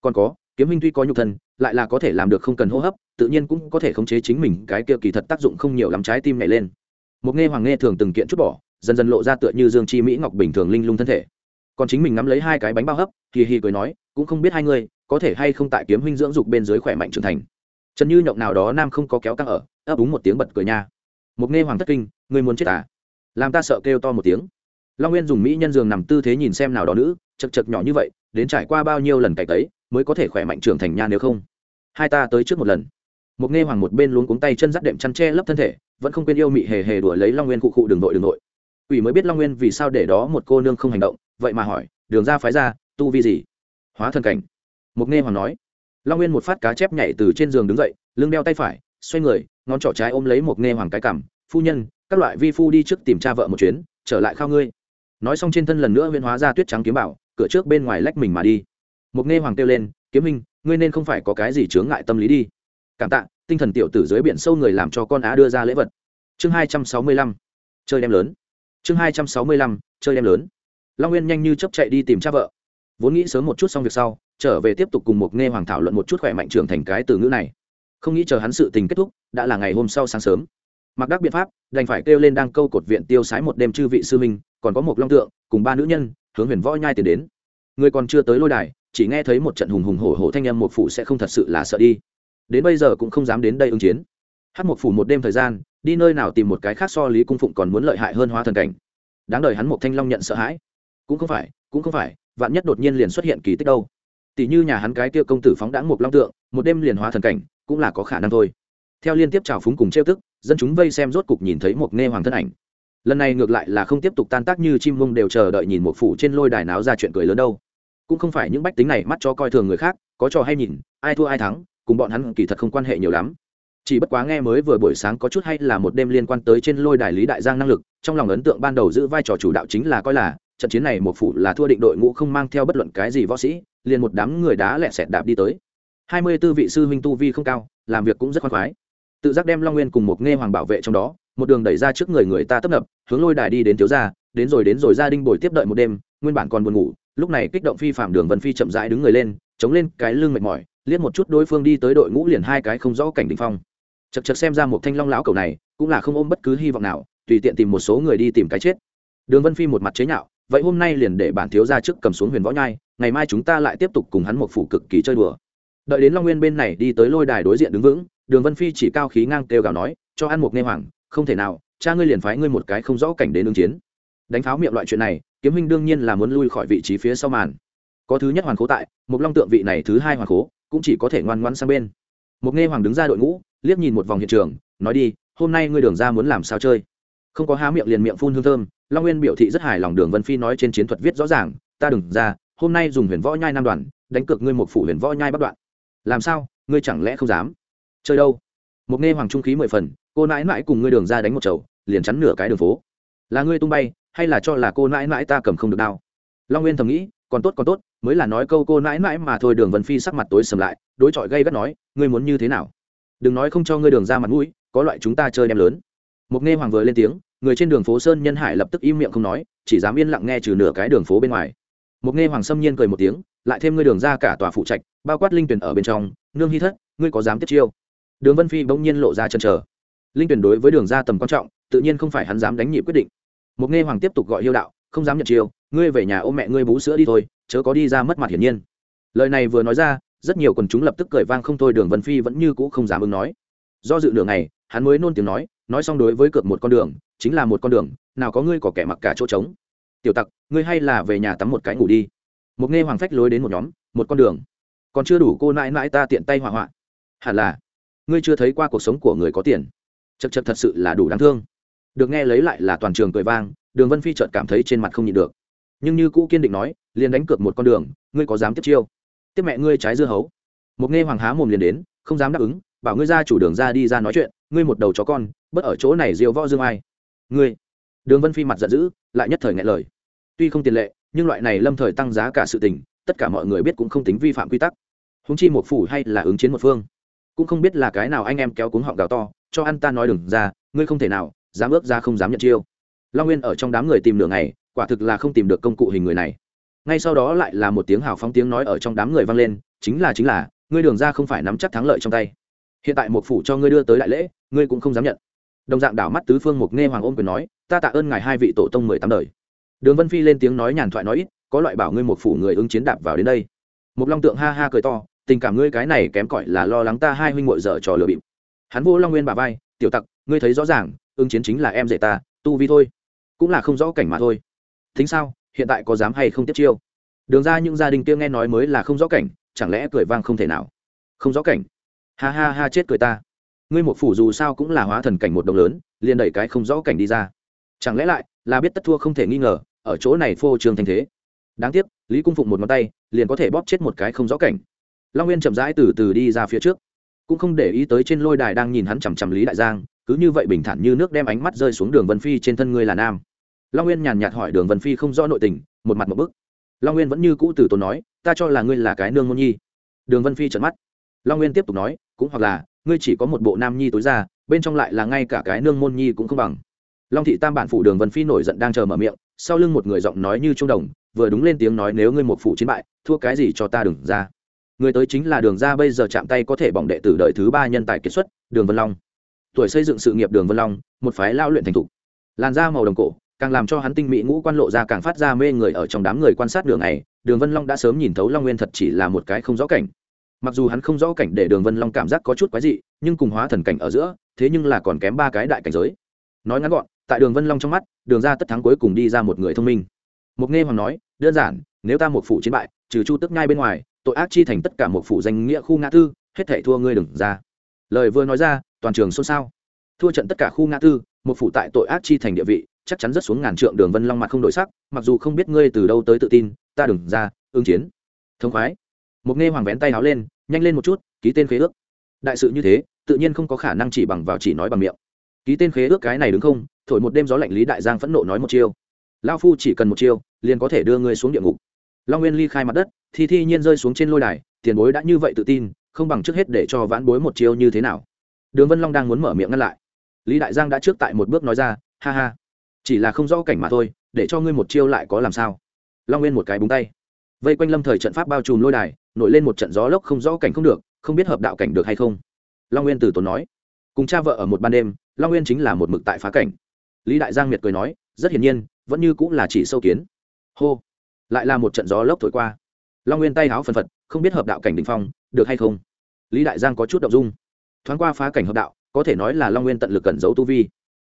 Còn có, kiếm minh tuy có nhục thân, lại là có thể làm được không cần hô hấp, tự nhiên cũng có thể khống chế chính mình, cái kia kỳ thật tác dụng không nhiều lắm, trái tim này lên. Một nghe hoàng nghe thường từng kiện chút bỏ, dần dần lộ ra tựa như dương chi mỹ ngọc bình thường linh lung thân thể. Còn chính mình ngắm lấy hai cái bánh bao hấp thì hì cười nói, cũng không biết hai người, có thể hay không tại kiếm huynh dưỡng dục bên dưới khỏe mạnh trưởng thành. Trần như nhộng nào đó nam không có kéo căng ở, ấp úng một tiếng bật cười nha. Một nghe hoàng thất kinh người muốn chết à? Làm ta sợ kêu to một tiếng. Long nguyên dùng mỹ nhân giường nằm tư thế nhìn xem nào đó nữ chật chật nhỏ như vậy, đến trải qua bao nhiêu lần cày tấy, mới có thể khỏe mạnh trưởng thành nha nếu không? Hai ta tới trước một lần. Một nghe hoàng một bên luống cuống tay chân dắt đệm chăn tre lấp thân thể, vẫn không quên yêu mị hề hề đuổi lấy long nguyên cụ cụ đường nội đường nội ủy mới biết long nguyên vì sao để đó một cô nương không hành động, vậy mà hỏi, đường ra phái ra, tu vi gì? Hóa thân cảnh. Một nghe hoàng nói, long nguyên một phát cá chép nhảy từ trên giường đứng dậy, lưng đeo tay phải, xoay người, ngón trỏ trái ôm lấy một nghe hoàng cái cảm phu nhân, các loại vi phu đi trước tìm cha vợ một chuyến, trở lại khao ngươi. Nói xong trên thân lần nữa huyên hóa ra tuyết trắng kiếm bảo cửa trước bên ngoài lách mình mà đi. Mục nghe hoàng kêu lên, kiếm minh ngươi nên không phải có cái gì chướng ngại tâm lý đi. Cảm tạ, tinh thần tiểu tử dưới biển sâu người làm cho con á đưa ra lễ vật. Chương hai trăm sáu mươi lăm. Chơi đem lớn. Chương hai trăm sáu mươi lăm, chơi đem lớn. Long nguyên nhanh như chấp chạy đi tìm cha vợ. Vốn nghĩ sớm một chút xong việc sau, trở về tiếp tục cùng một nghe hoàng thảo luận một chút khỏe mạnh trưởng thành cái từ ngữ này. Không nghĩ chờ hắn sự tình kết thúc, đã là ngày hôm sau sáng sớm. Mặc đắc biện pháp, đành phải kêu lên đang câu cột viện tiêu sái một đêm chư vị sư minh còn có một long tượng, cùng ba nữ nhân hướng huyền võ nhai tiền đến. Người còn chưa tới lôi đài, chỉ nghe thấy một trận hùng hùng hổ hổ thanh âm một phủ sẽ không thật sự là sợ đi. Đến bây giờ cũng không dám đến đây ứng chiến. Hát một phủ một đêm thời gian, đi nơi nào tìm một cái khác so lý cung phụng còn muốn lợi hại hơn hóa thần cảnh. Đáng đời hắn một thanh long nhận sợ hãi. Cũng không phải, cũng không phải, vạn nhất đột nhiên liền xuất hiện kỳ tích đâu. Tỷ như nhà hắn cái kia công tử phóng đãng một long tượng, một đêm liền hóa thần cảnh, cũng là có khả năng thôi. Theo liên tiếp trào phúng cùng trêu tức, dân chúng vây xem rốt cục nhìn thấy một nghe hoàng thân ảnh lần này ngược lại là không tiếp tục tan tác như chim mông đều chờ đợi nhìn một phủ trên lôi đài náo ra chuyện cười lớn đâu. Cũng không phải những bách tính này mắt cho coi thường người khác, có trò hay nhìn, ai thua ai thắng, cùng bọn hắn kỳ thật không quan hệ nhiều lắm. Chỉ bất quá nghe mới vừa buổi sáng có chút hay là một đêm liên quan tới trên lôi đài lý đại giang năng lực, trong lòng ấn tượng ban đầu giữ vai trò chủ đạo chính là coi là, trận chiến này một phủ là thua định đội ngũ không mang theo bất luận cái gì võ sĩ, liền một đám người đá lẹ sẹt đạp đi tới. Hai mươi tư vị sư huynh tu vi không cao, làm việc cũng rất khoan khoái. Tự giác đem long nguyên cùng một nghe hoàng bảo vệ trong đó một đường đẩy ra trước người người ta tấp nập, hướng lôi đài đi đến thiếu gia, đến rồi đến rồi gia đình bồi tiếp đợi một đêm, nguyên bản còn buồn ngủ, lúc này kích động phi phạm đường vân phi chậm rãi đứng người lên, chống lên cái lưng mệt mỏi, liếc một chút đối phương đi tới đội ngũ liền hai cái không rõ cảnh đình phong. Chật chật xem ra một thanh long lão cầu này, cũng là không ôm bất cứ hy vọng nào, tùy tiện tìm một số người đi tìm cái chết. Đường vân phi một mặt chế nhạo, vậy hôm nay liền để bản thiếu ra trước cầm xuống huyền võ nhai, ngày mai chúng ta lại tiếp tục cùng hắn một phủ cực kỳ chơi đùa. Đợi đến long nguyên bên này đi tới lôi đài đối diện đứng vững, đường vân phi chỉ cao khí ngang kêu gào nói, cho ăn một nghe hoàng không thể nào, cha ngươi liền phái ngươi một cái không rõ cảnh đến ứng chiến. Đánh pháo miệng loại chuyện này, kiếm huynh đương nhiên là muốn lui khỏi vị trí phía sau màn. Có thứ nhất hoàng cố tại một long tượng vị này thứ hai hoàng cố cũng chỉ có thể ngoan ngoãn sang bên. Một nghe hoàng đứng ra đội ngũ, liếc nhìn một vòng hiện trường, nói đi, hôm nay ngươi đường ra muốn làm sao chơi? Không có há miệng liền miệng phun hương thơm, long nguyên biểu thị rất hài lòng đường vân phi nói trên chiến thuật viết rõ ràng, ta đừng ra, hôm nay dùng huyền võ nhai nam đoàn, đánh cược ngươi một phủ huyền võ nhai bắt đoạn. Làm sao? Ngươi chẳng lẽ không dám? Chơi đâu? Một nghe hoàng trung khí mười phần cô nãi nãi cùng ngươi đường ra đánh một chầu, liền chắn nửa cái đường phố. Là ngươi tung bay, hay là cho là cô nãi nãi ta cầm không được đao? Long nguyên thầm nghĩ, còn tốt còn tốt, mới là nói câu cô nãi nãi mà thôi, đường vân phi sắc mặt tối sầm lại, đối chọi gây gắt nói, ngươi muốn như thế nào? Đừng nói không cho ngươi đường ra mặt mũi, có loại chúng ta chơi đem lớn. Mục nghe hoàng vừa lên tiếng, người trên đường phố sơn nhân hải lập tức im miệng không nói, chỉ dám yên lặng nghe trừ nửa cái đường phố bên ngoài. Mục nghe hoàng xâm nhiên cười một tiếng, lại thêm ngươi đường ra cả tòa phụ trạch, bao quát linh tuyển ở bên trong, nương hy thất, ngươi có dám tiếp chiêu? Đường vân phi bỗng nhiên lộ ra chân trở linh tuyển đối với đường ra tầm quan trọng, tự nhiên không phải hắn dám đánh nhị quyết định. Một nghe hoàng tiếp tục gọi hiêu đạo, không dám nhận chiêu, ngươi về nhà ôm mẹ ngươi bú sữa đi thôi, chớ có đi ra mất mặt hiển nhiên. Lời này vừa nói ra, rất nhiều quần chúng lập tức cười vang không thôi, đường vân phi vẫn như cũ không dám ứng nói. Do dự đường này hắn mới nôn tiếng nói nói xong đối với cược một con đường, chính là một con đường, nào có ngươi có kẻ mặc cả chỗ trống. Tiểu tặc, ngươi hay là về nhà tắm một cái ngủ đi. Một nghe hoàng phách lối đến một nhóm, một con đường. Còn chưa đủ cô nãi nãi ta tiện tay hỏa hoạn. Hẳn là, ngươi chưa thấy qua cuộc sống của người có tiền chật chật thật sự là đủ đáng thương. Được nghe lấy lại là toàn trường cười vang, đường vân phi chợt cảm thấy trên mặt không nhịn được. Nhưng như cũ kiên định nói, liền đánh cược một con đường, ngươi có dám tiếp chiêu? Tiếp mẹ ngươi trái dưa hấu. Một nghe hoàng há mồm liền đến, không dám đáp ứng, bảo ngươi ra chủ đường ra đi ra nói chuyện, ngươi một đầu chó con, bất ở chỗ này diêu võ dương ai? Ngươi. Đường vân phi mặt giận dữ, lại nhất thời ngại lời. Tuy không tiền lệ, nhưng loại này lâm thời tăng giá cả sự tình, tất cả mọi người biết cũng không tính vi phạm quy tắc. Húng chi một phủ hay là ứng chiến một phương. Cũng không biết là cái nào anh em kéo cuống họng gào to cho ăn ta nói đừng ra, ngươi không thể nào, dám ước ra không dám nhận chiêu. Long nguyên ở trong đám người tìm nửa ngày, quả thực là không tìm được công cụ hình người này. Ngay sau đó lại là một tiếng hào phóng tiếng nói ở trong đám người vang lên, chính là chính là, ngươi đường ra không phải nắm chắc thắng lợi trong tay. Hiện tại một phủ cho ngươi đưa tới đại lễ, ngươi cũng không dám nhận. Đồng dạng đảo mắt tứ phương mục nghe hoàng ôm quyền nói, ta tạ ơn ngài hai vị tổ tông mười tám đời. Đường vân phi lên tiếng nói nhàn thoại nói ít, có loại bảo ngươi một phủ người ứng chiến đạp vào đến đây. Một long tượng ha ha cười to, tình cảm ngươi cái này kém cỏi là lo lắng ta hai huynh muội dở trò lừa bịp hắn vô long nguyên bà vai, tiểu tặc, ngươi thấy rõ ràng, ứng chiến chính là em dạy ta, tu vi thôi, cũng là không rõ cảnh mà thôi. Thính sao, hiện tại có dám hay không tiếp chiêu? Đường ra những gia đình kia nghe nói mới là không rõ cảnh, chẳng lẽ cười vang không thể nào? Không rõ cảnh. Ha ha ha, chết cười ta. Ngươi một phủ dù sao cũng là hóa thần cảnh một đồng lớn, liền đẩy cái không rõ cảnh đi ra. Chẳng lẽ lại là biết tất thua không thể nghi ngờ, ở chỗ này phô trương thành thế? Đáng tiếc, lý cung phụng một ngón tay, liền có thể bóp chết một cái không rõ cảnh. Long nguyên chậm rãi từ từ đi ra phía trước cũng không để ý tới trên lôi đài đang nhìn hắn chằm chằm lý đại giang, cứ như vậy bình thản như nước đem ánh mắt rơi xuống đường vân phi trên thân ngươi là nam. Long nguyên nhàn nhạt hỏi đường vân phi không rõ nội tình, một mặt một bức. Long nguyên vẫn như cũ từ tốn nói, ta cho là ngươi là cái nương môn nhi. Đường vân phi trợn mắt. Long nguyên tiếp tục nói, cũng hoặc là, ngươi chỉ có một bộ nam nhi tối ra, bên trong lại là ngay cả cái nương môn nhi cũng không bằng. Long thị tam bản phủ đường vân phi nổi giận đang chờ mở miệng, sau lưng một người giọng nói như trung đồng, vừa đúng lên tiếng nói, nếu ngươi một phủ chiến bại, thua cái gì cho ta đừng ra? Người tới chính là đường ra bây giờ chạm tay có thể bỏng đệ tử đời thứ ba nhân tài kiệt xuất, đường vân long. Tuổi xây dựng sự nghiệp đường vân long, một phái lao luyện thành thục. Làn da màu đồng cổ, càng làm cho hắn tinh mỹ ngũ quan lộ ra càng phát ra mê người ở trong đám người quan sát đường này, đường vân long đã sớm nhìn thấu long nguyên thật chỉ là một cái không rõ cảnh. Mặc dù hắn không rõ cảnh để đường vân long cảm giác có chút quái dị, nhưng cùng hóa thần cảnh ở giữa, thế nhưng là còn kém ba cái đại cảnh giới. Nói ngắn gọn, tại đường vân long trong mắt, đường ra tất thắng cuối cùng đi ra một người thông minh. Mục nghe hoàng nói, đơn giản, nếu ta một phủ chiến bại, trừ chu tức ngay bên ngoài tội ác chi thành tất cả một phủ danh nghĩa khu ngã tư, hết thảy thua ngươi đừng ra. Lời vừa nói ra, toàn trường xôn xao. Thua trận tất cả khu ngã tư, một phủ tại tội ác chi thành địa vị, chắc chắn rất xuống ngàn trượng đường vân long mặt không đổi sắc, mặc dù không biết ngươi từ đâu tới tự tin, ta đừng ra, ứng chiến. Thông khoái. Một nghe hoàng vén tay háo lên, nhanh lên một chút, ký tên khế ước. Đại sự như thế, tự nhiên không có khả năng chỉ bằng vào chỉ nói bằng miệng. Ký tên khế ước cái này đứng không? Thổi một đêm gió lạnh lý đại giang phẫn nộ nói một chiêu. Lao phu chỉ cần một chiêu, liền có thể đưa ngươi xuống địa ngục long nguyên ly khai mặt đất thì thi nhiên rơi xuống trên lôi đài, tiền bối đã như vậy tự tin, không bằng trước hết để cho vãn bối một chiêu như thế nào. Đường vân long đang muốn mở miệng ngăn lại. Lý đại giang đã trước tại một bước nói ra, ha ha, chỉ là không rõ cảnh mà thôi, để cho ngươi một chiêu lại có làm sao? Long nguyên một cái búng tay. Vây quanh lâm thời trận pháp bao trùm lôi đài, nổi lên một trận gió lốc không rõ cảnh không được, không biết hợp đạo cảnh được hay không. Long nguyên từ tốn nói, cùng cha vợ ở một ban đêm, long nguyên chính là một mực tại phá cảnh. Lý đại giang miệt cười nói, rất hiển nhiên, vẫn như cũng là chỉ sâu kiến. Hô lại là một trận gió lốc thổi qua. Long nguyên tay háo phần phật, không biết hợp đạo cảnh đình phong, được hay không? Lý đại giang có chút đ ộ n g dung. Thoáng qua phá cảnh hợp đạo, có thể nói là long nguyên tận lực cẩn giấu tu vi.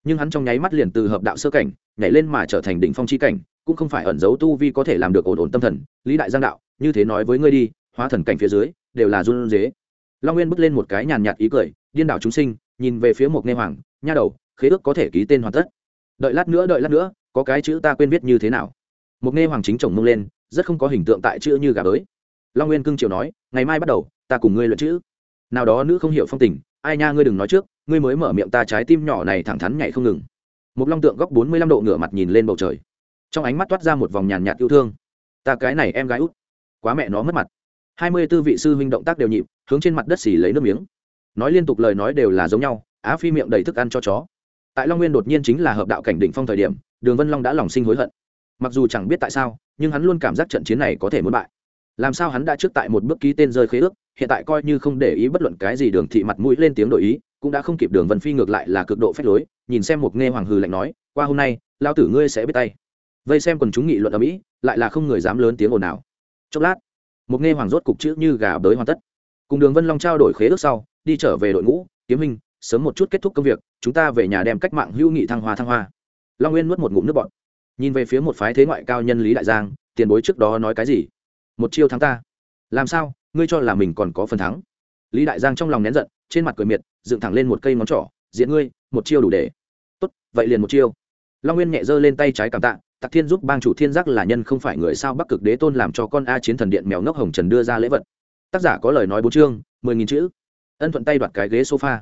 Nhưng hắn trong nháy mắt liền từ hợp đạo sơ cảnh, nhảy lên mà trở thành đỉnh phong c h i cảnh, cũng không phải ẩn giấu tu vi có thể làm được ổn ổn tâm thần. Lý đại giang đạo, như thế nói với ngươi đi, hóa thần cảnh phía dưới, đều là run dế long nguyên bước lên một cái nhàn nhạt ý cười, điên đảo chúng sinh, nhìn về phía một nghe hoàng, nha đầu, khế ước có thể ký tên hoàn tất. Đợi lát nữa, đợi lát nữa, có cái chữ ta quên viết như thế nào? Một nghe hoàng chính chồng mông lên, rất không có hình tượng tại chữ như gà bới. Long nguyên cưng chiều nói, ngày mai bắt đầu, ta cùng ngươi luận chữ. Nào đó nữ không hiểu phong tình, ai nha, ngươi đừng nói trước, ngươi mới mở miệng ta trái tim nhỏ này thẳng thắn nhảy không ngừng. Một long tượng góc bốn mươi lăm độ ngửa mặt nhìn lên bầu trời. Trong ánh mắt toát ra một vòng nhàn nhạt yêu thương. Ta cái này em gái út, quá mẹ nó mất mặt. Hai mươi tư vị sư huynh động tác đều nhịp, hướng trên mặt đất xỉ lấy nước miếng. Nói liên tục lời nói đều là giống nhau, á phi miệng đầy thức ăn cho chó. Tại long nguyên đột nhiên chính là hợp đạo cảnh đỉnh phong thời điểm, đường vân long đã lòng sinh hối hận mặc dù chẳng biết tại sao, nhưng hắn luôn cảm giác trận chiến này có thể muốn bại. Làm sao hắn đã trước tại một bước ký tên rơi khế ước, hiện tại coi như không để ý bất luận cái gì đường thị mặt mũi lên tiếng đổi ý, cũng đã không kịp đường vân phi ngược lại là cực độ phép lối, nhìn xem một nghe hoàng hư lạnh nói, qua hôm nay lao tử ngươi sẽ biết tay. Vây xem quần chúng nghị luận ở mỹ lại là không người dám lớn tiếng ồn nào chốc lát, một nghe hoàng rốt cục chữ như gà bới hoàn tất. Cùng đường vân long trao đổi khế ước sau, đi trở về đội ngũ, kiếm hình sớm một chút kết thúc công việc, chúng ta về nhà đem cách mạng hữu nghị thăng hoa thăng hoa. Long nguyên nuốt một ngụm nước bọt nhìn về phía một phái thế ngoại cao nhân lý đại giang, tiền bối trước đó nói cái gì? Một chiêu thắng ta. Làm sao? Ngươi cho là mình còn có phần thắng? Lý đại giang trong lòng nén giận, trên mặt cười miệt, dựng thẳng lên một cây ngón trỏ, diện ngươi, một chiêu đủ để. Tốt, vậy liền một chiêu. Long nguyên nhẹ giơ lên tay trái cảm tạ tặc thiên giúp bang chủ thiên giác là nhân không phải người sao? Bắc cực đế tôn làm cho con a chiến thần điện mèo ngốc hồng trần đưa ra lễ vật. Tác giả có lời nói bốn chương, mười nghìn chữ. Ân thuận tay đoạt cái ghế sofa.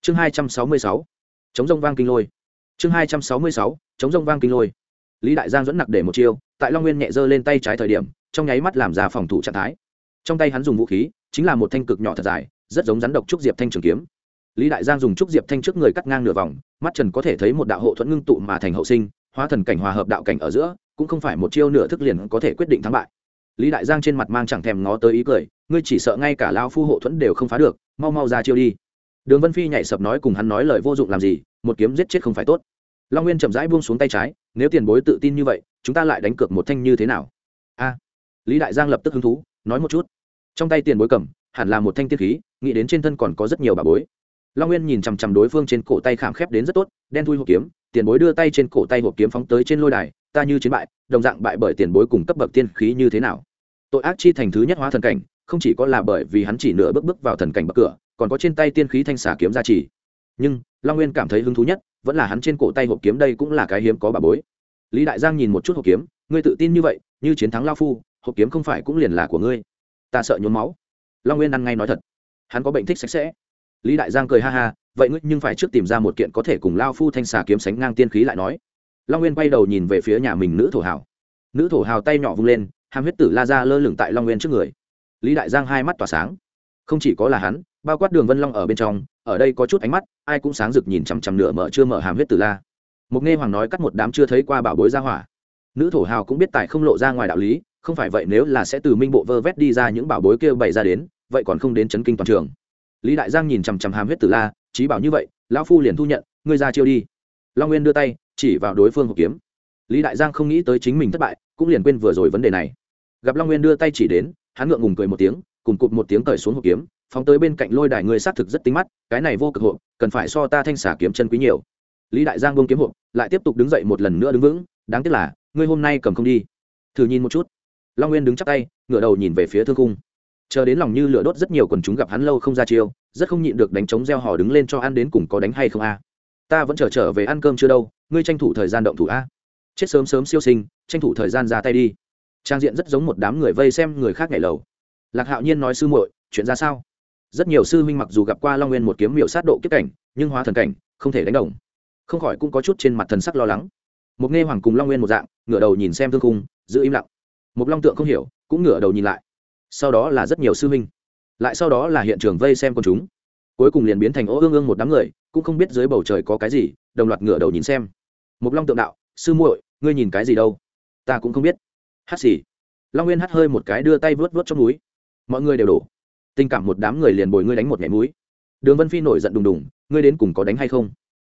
Chương hai trăm sáu mươi sáu. Chống rông vang kinh lôi. Chương hai trăm sáu mươi sáu. Chống rông vang kinh lôi lý đại giang dẫn nặc để một chiêu, tại long nguyên nhẹ dơ lên tay trái thời điểm, trong nháy mắt làm ra phòng thủ trạng thái. Trong tay hắn dùng vũ khí, chính là một thanh cực nhỏ thật dài, rất giống rắn độc trúc diệp thanh trường kiếm. Lý đại giang dùng trúc diệp thanh trước người cắt ngang nửa vòng, mắt trần có thể thấy một đạo hộ thuẫn ngưng tụ mà thành hậu sinh, hóa thần cảnh hòa hợp đạo cảnh ở giữa, cũng không phải một chiêu nửa thức liền có thể quyết định thắng bại. Lý đại giang trên mặt mang chẳng thèm ngó tới ý cười, ngươi chỉ sợ ngay cả lao phu hộ thuẫn đều không phá được, mau mau ra chiêu đi. Đường vân phi nhảy sập nói cùng hắn nói lời vô dụng làm gì, một kiếm giết chết không phải tốt long nguyên chậm rãi buông xuống tay trái, nếu tiền bối tự tin như vậy, chúng ta lại đánh cược một thanh như thế nào? A. Lý đại giang lập tức hứng thú, nói một chút. Trong tay tiền bối cầm, hẳn là một thanh tiên khí, nghĩ đến trên thân còn có rất nhiều bà bối. Long nguyên nhìn chằm chằm đối phương trên cổ tay khảm khép đến rất tốt, đen thui hộp kiếm, tiền bối đưa tay trên cổ tay hộp kiếm phóng tới trên lôi đài, ta như chiến bại, đồng dạng bại bởi tiền bối cùng cấp bậc tiên khí như thế nào? Tội ác chi thành thứ nhất hóa thần cảnh, không chỉ có là bởi vì hắn chỉ nửa bước bước vào thần cảnh bậc cửa, còn có trên tay tiên khí thanh xả kiếm gia trì nhưng long nguyên cảm thấy hứng thú nhất vẫn là hắn trên cổ tay hộp kiếm đây cũng là cái hiếm có bà bối lý đại giang nhìn một chút hộp kiếm ngươi tự tin như vậy như chiến thắng lao phu hộp kiếm không phải cũng liền là của ngươi ta sợ nhốn máu long nguyên ăn ngay nói thật hắn có bệnh thích sạch sẽ lý đại giang cười ha ha vậy ngươi nhưng phải trước tìm ra một kiện có thể cùng lao phu thanh xà kiếm sánh ngang tiên khí lại nói long nguyên quay đầu nhìn về phía nhà mình nữ thổ hào nữ thổ hào tay nhỏ vung lên hàm huyết tử la ra lơ lửng tại long nguyên trước người lý đại giang hai mắt tỏa sáng không chỉ có là hắn bao quát đường vân long ở bên trong ở đây có chút ánh mắt, ai cũng sáng rực nhìn chằm chằm nửa mở chưa mở hàm huyết tử la. Một nghe hoàng nói cắt một đám chưa thấy qua bảo bối ra hỏa. Nữ thổ hào cũng biết tại không lộ ra ngoài đạo lý, không phải vậy nếu là sẽ từ minh bộ vơ vét đi ra những bảo bối kia bày ra đến, vậy còn không đến chấn kinh toàn trường. Lý đại giang nhìn chằm chằm hàm huyết tử la trí bảo như vậy, lão phu liền thu nhận, ngươi ra chiêu đi. Long nguyên đưa tay, chỉ vào đối phương hộp kiếm. Lý đại giang không nghĩ tới chính mình thất bại, cũng liền quên vừa rồi vấn đề này. Gặp long nguyên đưa tay chỉ đến, hắn ngượng ngùng cười một tiếng, cùng cụt một tiếng cởi xuống hộp kiếm phóng tới bên cạnh lôi đài người xác thực rất tính mắt cái này vô cực hộ cần phải so ta thanh xả kiếm chân quý nhiều. Lý đại giang bông kiếm hộ lại tiếp tục đứng dậy một lần nữa đứng vững đáng tiếc là ngươi hôm nay cầm không đi. Thử nhìn một chút. Long nguyên đứng chắc tay ngửa đầu nhìn về phía thương cung chờ đến lòng như lửa đốt rất nhiều quần chúng gặp hắn lâu không ra chiêu rất không nhịn được đánh trống gieo hò đứng lên cho ăn đến cùng có đánh hay không a. Ta vẫn chờ trở, trở về ăn cơm chưa đâu ngươi tranh thủ thời gian động thủ a. Chết sớm sớm siêu sinh tranh thủ thời gian ra tay đi. Trang diện rất giống một đám người vây xem người khác nhảy lầu. Lạc hạo nhiên nói sư muội chuyện ra sao? Rất nhiều sư huynh mặc dù gặp qua long nguyên một kiếm miểu sát độ kiếp cảnh, nhưng hóa thần cảnh, không thể đánh đồng. Không khỏi cũng có chút trên mặt thần sắc lo lắng. Một nghe hoàng cùng long nguyên một dạng, ngửa đầu nhìn xem thương khung, giữ im lặng. Một long tượng không hiểu, cũng ngửa đầu nhìn lại. Sau đó là rất nhiều sư huynh. Lại sau đó là hiện trường vây xem con chúng. Cuối cùng liền biến thành ô ương ương một đám người, cũng không biết dưới bầu trời có cái gì, đồng loạt ngửa đầu nhìn xem. Một long tượng đạo, sư muội, ngươi nhìn cái gì đâu? Ta cũng không biết. Hát xì. Long nguyên hát hơi một cái đưa tay vớt vớt trong núi. Mọi người đều đổ tình cảm một đám người liền bồi ngươi đánh một nhảy mũi. Đường vân phi nổi giận đùng đùng, ngươi đến cùng có đánh hay không?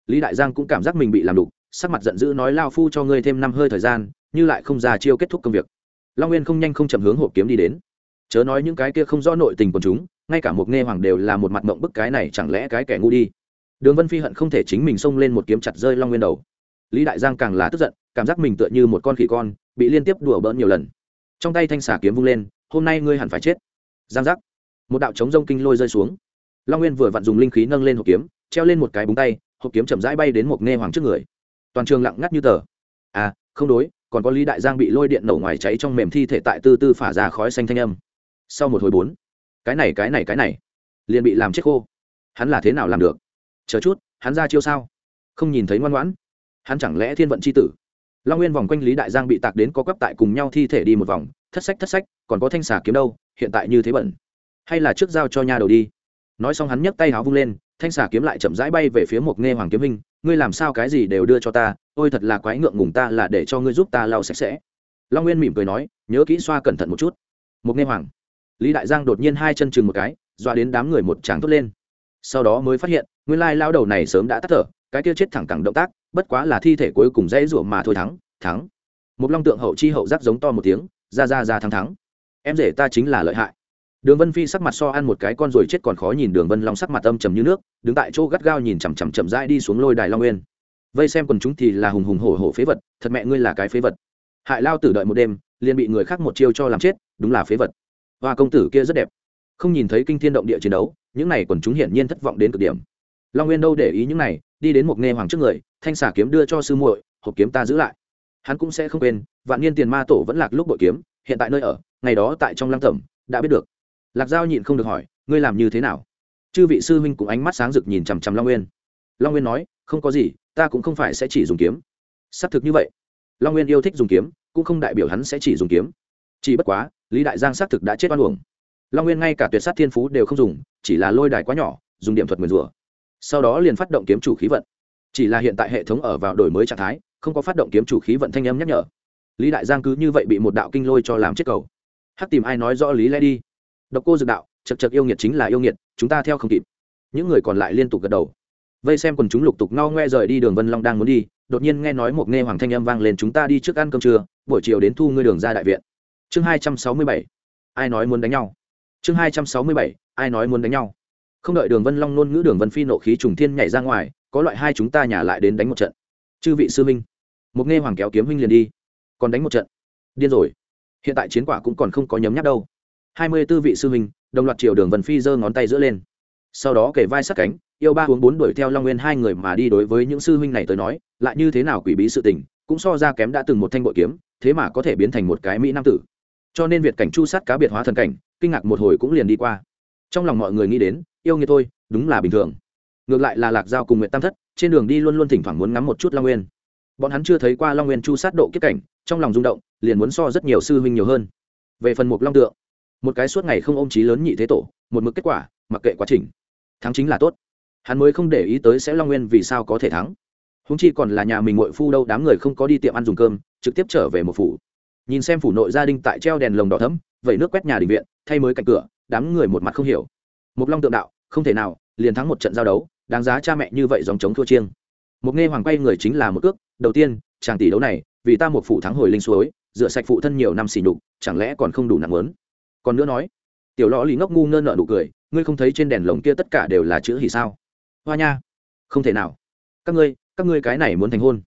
Lý đại giang cũng cảm giác mình bị làm đục, sắc mặt giận dữ nói lao phu cho ngươi thêm năm hơi thời gian, như lại không ra chiêu kết thúc công việc. Long nguyên không nhanh không chậm hướng hộp kiếm đi đến. Chớ nói những cái kia không rõ nội tình của chúng, ngay cả một nghe hoàng đều là một mặt mộng bức cái này chẳng lẽ cái kẻ ngu đi. Đường vân phi hận không thể chính mình xông lên một kiếm chặt rơi long nguyên đầu. Lý đại giang càng là tức giận, cảm giác mình tựa như một con khỉ con, bị liên tiếp đùa bỡn nhiều lần. Trong tay thanh xà kiếm vung lên, hôm nay ngươi hẳn phải chết. Giang giác một đạo chống rông kinh lôi rơi xuống. Long nguyên vừa vặn dùng linh khí nâng lên hộp kiếm, treo lên một cái búng tay, hộp kiếm chậm rãi bay đến một nghe hoàng trước người. Toàn trường lặng ngắt như tờ. À không đối, còn có lý đại giang bị lôi điện nổ ngoài cháy trong mềm thi thể tại tư tư phả ra khói xanh thanh âm. Sau một hồi bốn, cái này cái này cái này, liền bị làm chết khô. Hắn là thế nào làm được? Chờ chút, hắn ra chiêu sao? Không nhìn thấy ngoan ngoãn. Hắn chẳng lẽ thiên vận c h i tử? Long nguyên vòng quanh lý đại giang bị tạc đến có quắp tại cùng nhau thi thể đi một vòng, thất sách thất sách, còn có thanh xà kiếm đâu, hiện tại như thế bẩn hay là trước giao cho nhà đầu đi. Nói xong hắn nhấc tay háo vung lên, thanh xà kiếm lại chậm rãi bay về phía một nghe hoàng kiếm minh ngươi làm sao cái gì đều đưa cho ta, ôi thật là quái ngượng ngùng ta là để cho ngươi giúp ta lau sạch sẽ. Long nguyên mỉm cười nói, nhớ kỹ xoa cẩn thận một chút. Một nghe hoàng, lý đại giang đột nhiên hai chân chừng một cái, dọa đến đám người một tràng thốt lên. Sau đó mới phát hiện, nguyên lai lao đầu này sớm đã tắt thở, cái kia chết thẳng cẳng động tác, bất quá là thi thể cuối cùng dễ rủa mà thôi thắng thắng. Một long tượng hậu chi hậu giác giống to một tiếng, ra ra ra thắng thắng. Em rể ta chính là lợi hại đường vân phi sắc mặt so ăn một cái con rồi chết còn khó nhìn, đường vân long sắc mặt âm trầm như nước, đứng tại chỗ gắt gao nhìn chằm chằm chậm rãi đi xuống lôi đài long nguyên. Vây xem quần chúng thì là hùng hùng hổ hổ phế vật, thật mẹ ngươi là cái phế vật. Hại lao tử đợi một đêm, liền bị người khác một chiêu cho làm chết, đúng là phế vật. Hoa công tử kia rất đẹp. Không nhìn thấy kinh thiên động địa chiến đấu, những này quần chúng hiển nhiên thất vọng đến cực điểm. Long nguyên đâu để ý những này, đi đến một nghe hoàng trước người, thanh xả kiếm đưa cho sư muội, hộp kiếm ta giữ lại. Hắn cũng sẽ không quên, vạn niên tiền ma tổ vẫn lạc lúc bội kiếm, hiện tại nơi ở, ngày đó tại trong lăng tẩm, đã biết được lạc giao nhịn không được hỏi, ngươi làm như thế nào? Chư vị sư huynh cũng ánh mắt sáng rực nhìn chằm chằm long nguyên. Long nguyên nói, không có gì, ta cũng không phải sẽ chỉ dùng kiếm. Xác thực như vậy. Long nguyên yêu thích dùng kiếm, cũng không đại biểu hắn sẽ chỉ dùng kiếm. Chỉ bất quá, lý đại giang xác thực đã chết oan uổng. Long nguyên ngay cả tuyệt sát thiên phú đều không dùng, chỉ là lôi đài quá nhỏ, dùng điểm thuật nguyền rủa. Sau đó liền phát động kiếm chủ khí vận. Chỉ là hiện tại hệ thống ở vào đổi mới trạng thái, không có phát động kiếm chủ khí vận thanh âm nhắc nhở. Lý đại giang cứ như vậy bị một đạo kinh lôi cho làm chết cầu. Hắc tìm ai nói rõ lý lẽ đi độc cô dược đạo chật chật yêu nghiệt chính là yêu nghiệt, chúng ta theo không kịp. Những người còn lại liên tục gật đầu. Vây xem quần chúng lục tục ngao ngoe rời đi đường vân long đang muốn đi, đột nhiên nghe nói một nghe hoàng thanh âm vang lên, chúng ta đi trước ăn cơm trưa, buổi chiều đến thu ngươi đường ra đại viện. Chương hai trăm sáu mươi bảy. Ai nói muốn đánh nhau? Chương hai trăm sáu mươi bảy. Ai nói muốn đánh nhau? Không đợi đường vân long nôn ngữ đường vân phi nộ khí trùng thiên nhảy ra ngoài, có loại hai chúng ta nhà lại đến đánh một trận. Chư vị sư minh. Một nghe hoàng kéo kiếm huynh liền đi. Còn đánh một trận. Điên rồi. Hiện tại chiến quả cũng còn không có nhấm nháp đâu hai mươi tư vị sư huynh, đồng loạt chiều đường vân phi giơ ngón tay giữa lên. Sau đó kể vai sát cánh, yêu ba uống bốn đuổi theo long nguyên hai người mà đi đối với những sư huynh này tới nói, lại như thế nào quỷ bí sự tình, cũng so ra kém đã từng một thanh bội kiếm, thế mà có thể biến thành một cái mỹ nam tử. Cho nên việt cảnh chu sát cá biệt hóa thần cảnh, kinh ngạc một hồi cũng liền đi qua. Trong lòng mọi người nghĩ đến, yêu nghiệt thôi, đúng là bình thường. Ngược lại là lạc giao cùng nguyện tam thất, trên đường đi luôn luôn thỉnh thoảng muốn ngắm một chút long nguyên. Bọn hắn chưa thấy qua long nguyên chu sát độ kiếp cảnh, trong lòng rung động, liền muốn so rất nhiều sư huynh nhiều hơn. Về phần mục long tượng một cái suốt ngày không ôm trí lớn nhị thế tổ, một mực kết quả, mặc kệ quá trình. Thắng chính là tốt. Hắn mới không để ý tới sẽ long nguyên vì sao có thể thắng. Húng chi còn là nhà mình ngội phu đâu, đám người không có đi tiệm ăn dùng cơm, trực tiếp trở về một phủ. Nhìn xem phủ nội gia đình tại treo đèn lồng đỏ thấm, vẩy nước quét nhà đình viện, thay mới cạnh cửa, đám người một mặt không hiểu. Một long tượng đạo, không thể nào, liền thắng một trận giao đấu, đáng giá cha mẹ như vậy dòng chống thua chiêng. Một nghe hoàng quay người chính là một cước, đầu tiên, chàng tỷ đấu này, vì ta một phủ thắng hồi linh suối, rửa sạch phụ thân nhiều năm xỉ nhục, chẳng lẽ còn không đủ nặng lớn còn nữa nói, tiểu lò lì ngốc ngu ngơ nợ nụ cười, ngươi không thấy trên đèn lồng kia tất cả đều là chữ hỉ sao? Hoa nha, không thể nào. Các ngươi các ngươi cái này muốn thành hôn.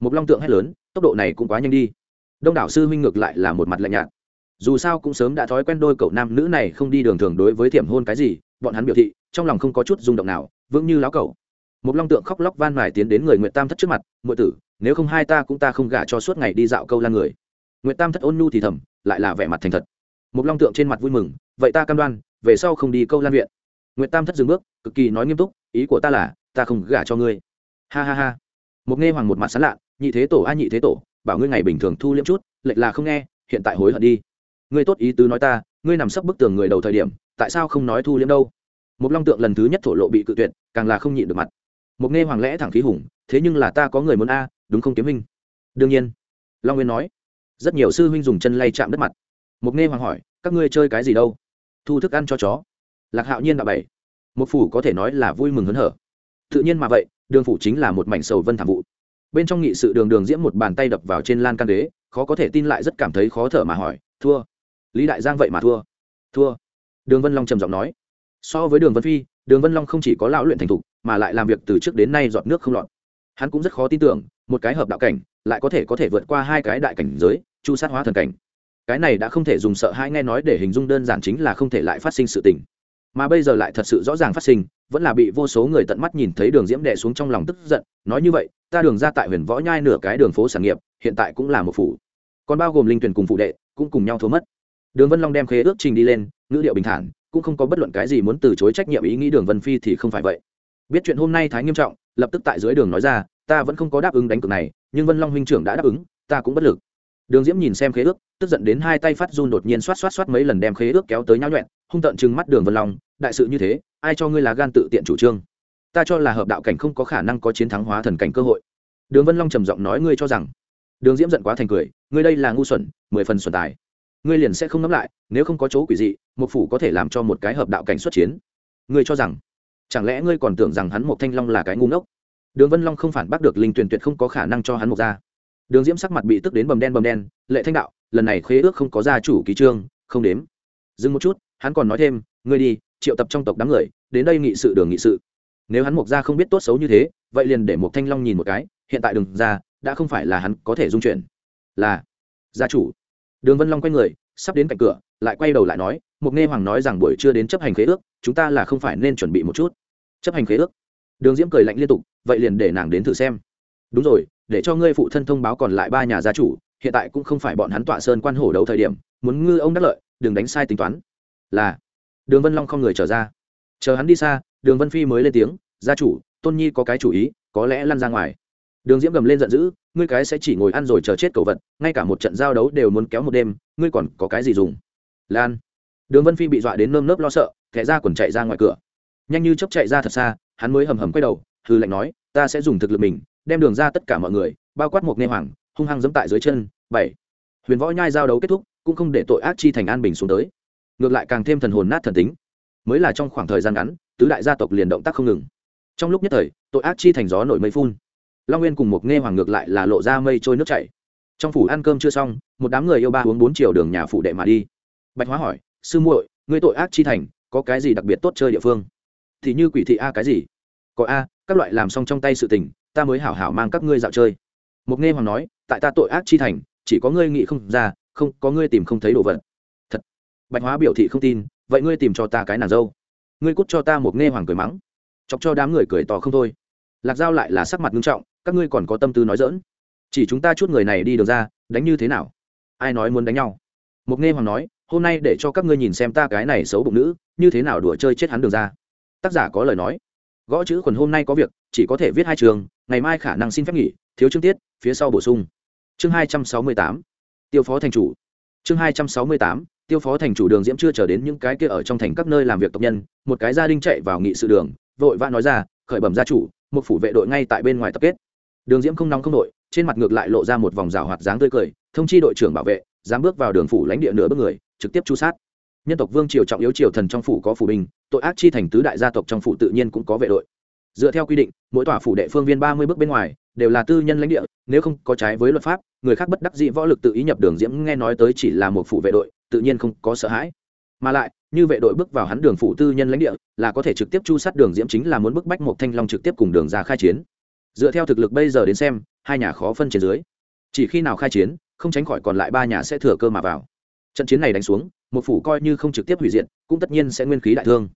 Một long tượng hét lớn, tốc độ này cũng quá nhanh đi. Đông đảo sư huynh ngược lại là một mặt lạnh nhạt. Dù sao cũng sớm đã thói quen đôi cậu nam nữ này không đi đường thường đối với thiểm hôn cái gì, bọn hắn biểu thị, trong lòng không có chút rung động nào, vững như láo cậu một long tượng khóc lóc van mài tiến đến người nguyện tam thất trước mặt ngụy tử, nếu không hai ta cũng ta không gả cho suốt ngày đi dạo câu lan người. Nguyện tam thất ôn nhu thì thầm, lại là vẻ mặt thành thật một long tượng trên mặt vui mừng, vậy ta cam đoan, về sau không đi câu lan viện. Nguyệt tam thất dừng bước, cực kỳ nói nghiêm túc, ý của ta là, ta không gả cho ngươi. Ha ha ha. Một nghe hoàng một mặt sán lạ, nhị thế tổ a nhị thế tổ, bảo ngươi ngày bình thường thu liễm chút, lệch là không nghe, hiện tại hối hận đi. Ngươi tốt ý tứ nói ta, ngươi nằm sấp bức tường người đầu thời điểm, tại sao không nói thu liễm đâu? Một long tượng lần thứ nhất thổ lộ bị cự tuyệt, càng là không nhịn được mặt. Một nghe hoàng lẽ thẳng khí hùng, thế nhưng là ta có người muốn a, đúng không kiếm minh đương nhiên. Long nguyên nói, rất nhiều sư huynh dùng chân lay chạm đất mặt mục nghe hoàng hỏi, các ngươi chơi cái gì đâu? Thu thức ăn cho chó. Lạc hạo nhiên đạo bảy một phủ có thể nói là vui mừng hớn hở. Tự nhiên mà vậy, đường phủ chính là một mảnh sầu vân thảm vụ. Bên trong nghị sự đường đường diễm một bàn tay đập vào trên lan can đế khó có thể tin lại rất cảm thấy khó thở mà hỏi, thua. Lý đại giang vậy mà thua. Thua. Đường vân long trầm giọng nói, so với đường vân phi, đường vân long không chỉ có lão luyện thành thục, mà lại làm việc từ trước đến nay giọt nước không lọt. Hắn cũng rất khó tin tưởng, một cái hợp đạo cảnh, lại có thể có thể vượt qua hai cái đại cảnh giới, chu sát hóa thần cảnh cái này đã không thể dùng sợ hãi nghe nói để hình dung đơn giản chính là không thể lại phát sinh sự tình. Mà bây giờ lại thật sự rõ ràng phát sinh, vẫn là bị vô số người tận mắt nhìn thấy đường diễm đệ xuống trong lòng tức giận, nói như vậy, ta đường ra tại huyền võ nhai nửa cái đường phố sản nghiệp, hiện tại cũng là một phủ. Còn bao gồm linh tuyển cùng phụ đệ, cũng cùng nhau thua mất. Đường vân long đem khế ước trình đi lên, ngữ điệu bình thản, cũng không có bất luận cái gì muốn từ chối trách nhiệm ý nghĩ đường vân phi thì không phải vậy. Biết chuyện hôm nay thái nghiêm trọng, lập tức tại dưới đường nói ra, ta vẫn không có đáp ứng đánh cược này, nhưng vân long huynh trưởng đã đáp ứng, ta cũng bất lực đường diễm nhìn xem khế ước, tức giận đến hai tay phát run đột nhiên xoát xoát xoát mấy lần đem khế ước kéo tới nhau nhuẹn hung tợn chừng mắt đường vân long, đại sự như thế, ai cho ngươi là gan tự tiện chủ trương? Ta cho là hợp đạo cảnh không có khả năng có chiến thắng hóa thần cảnh cơ hội. Đường vân long trầm giọng nói, ngươi cho rằng? Đường diễm giận quá thành cười, ngươi đây là ngu xuẩn, mười phần xuẩn tài. Ngươi liền sẽ không nắm lại, nếu không có chỗ quỷ dị một phủ có thể làm cho một cái hợp đạo cảnh xuất chiến. Ngươi cho rằng? Chẳng lẽ ngươi còn tưởng rằng hắn một thanh long là cái ngu ngốc? Đường vân long không phản bác được linh tuyển tuyệt không có khả năng cho hắn một ra đường diễm sắc mặt bị tức đến bầm đen bầm đen, lệ thanh đạo, lần này khế ước không có gia chủ ký trương, không đếm. Dừng một chút, hắn còn nói thêm, ngươi đi, triệu tập trong tộc đám người, đến đây nghị sự đường nghị sự. Nếu hắn mục gia không biết tốt xấu như thế, vậy liền để Mục thanh long nhìn một cái, hiện tại đường ra, đã không phải là hắn có thể dung chuyển là, gia chủ. Đường vân long quay người, sắp đến cạnh cửa, lại quay đầu lại nói mục nghe hoàng nói rằng buổi trưa đến chấp hành khế ước, chúng ta là không phải nên chuẩn bị một chút. Chấp hành khế ước? Đường diễm cười lạnh liên tục, vậy liền để nàng đến thử xem. Đúng rồi để cho ngươi phụ thân thông báo còn lại ba nhà gia chủ, hiện tại cũng không phải bọn hắn tọa sơn quan hổ đấu thời điểm, muốn ngư ông đắc lợi, đừng đánh sai tính toán. Là. Đường vân long không người trở ra. Chờ hắn đi xa, đường vân phi mới lên tiếng, gia chủ, tôn nhi có cái chủ ý, có lẽ lăn ra ngoài. Đường diễm gầm lên giận dữ, ngươi cái sẽ chỉ ngồi ăn rồi chờ chết cầu vật, ngay cả một trận giao đấu đều muốn kéo một đêm, ngươi còn có cái gì dùng? Lan. Đường vân phi bị dọa đến nơm nớp lo sợ, thẻ ra quần chạy ra ngoài cửa. Nhanh như chốc chạy ra thật xa, hắn mới hầm hầm quay đầu hư lệnh nói, ta sẽ dùng thực lực mình đem đường ra tất cả mọi người, bao quát một nê hoàng, hung hăng dẫm tại dưới chân, bảy. Huyền võ nhai giao đấu kết thúc, cũng không để tội ác chi thành an bình xuống tới. Ngược lại càng thêm thần hồn nát thần tính. Mới là trong khoảng thời gian ngắn, tứ đại gia tộc liền động tác không ngừng. Trong lúc nhất thời, tội ác chi thành gió nổi mây phun. Long nguyên cùng một nghe hoàng ngược lại là lộ ra mây trôi nước chảy. Trong phủ ăn cơm chưa xong, một đám người yêu ba uống bốn chiều đường nhà phủ đệ mà đi. Bạch hóa hỏi, sư muội, ngươi tội ác chi thành, có cái gì đặc biệt tốt chơi địa phương? Thì như quỷ thị a cái gì? Có a, các loại làm xong trong tay sự tình ta mới hảo hảo mang các ngươi dạo chơi. Mục nghe hoàng nói, tại ta tội ác chi thành, chỉ có ngươi nghĩ không ra, không, có ngươi tìm không thấy đồ vật. Thật. Bạch hóa biểu thị không tin, vậy ngươi tìm cho ta cái nàng dâu. Ngươi cút cho ta một nghe hoàng cười mắng. Chọc cho đám người cười to không thôi. Lạc giao lại là sắc mặt nghiêm trọng, các ngươi còn có tâm tư nói dỡn chỉ chúng ta chút người này đi được ra, đánh như thế nào? Ai nói muốn đánh nhau? Mục nghe hoàng nói, hôm nay để cho các ngươi nhìn xem ta cái này xấu bụng nữ, như thế nào đùa chơi chết hắn đường ra. Tác giả có lời nói gõ chữ quần hôm nay có việc, chỉ có thể viết hai trường, ngày mai khả năng xin phép nghỉ, thiếu chương tiết, phía sau bổ sung. Chương hai trăm sáu mươi tám, tiêu phó thành chủ. Chương hai trăm sáu mươi tám, tiêu phó thành chủ đường diễm chưa trở đến những cái kia ở trong thành các nơi làm việc tộc nhân, một cái gia đình chạy vào nghị sự đường, vội vã nói ra, khởi bẩm gia chủ, một phủ vệ đội ngay tại bên ngoài tập kết. Đường diễm không nóng không đội, trên mặt ngược lại lộ ra một vòng rào hoạt dáng tươi cười, thông chi đội trưởng bảo vệ, dám bước vào đường phủ lãnh địa nửa bước người, trực tiếp chu sát nhân tộc vương triều trọng yếu triều thần trong phủ có phủ binh, tội ác chi thành tứ đại gia tộc trong phủ tự nhiên cũng có vệ đội. Dựa theo quy định, mỗi tòa phủ đệ phương viên ba mươi bước bên ngoài, đều là tư nhân lãnh địa, nếu không có trái với luật pháp, người khác bất đắc dĩ võ lực tự ý nhập đường diễm nghe nói tới chỉ là một phủ vệ đội, tự nhiên không có sợ hãi. Mà lại, như vệ đội bước vào hắn đường phủ tư nhân lãnh địa, là có thể trực tiếp chu sát đường diễm chính là muốn bức bách một thanh long trực tiếp cùng đường ra khai chiến. Dựa theo thực lực bây giờ đến xem, hai nhà khó phân trên dưới. Chỉ khi nào khai chiến, không tránh khỏi còn lại ba nhà sẽ thừa cơ mà vào. Trận chiến này đánh xuống một phủ coi như không trực tiếp hủy diệt, cũng tất nhiên sẽ nguyên khí đại thương.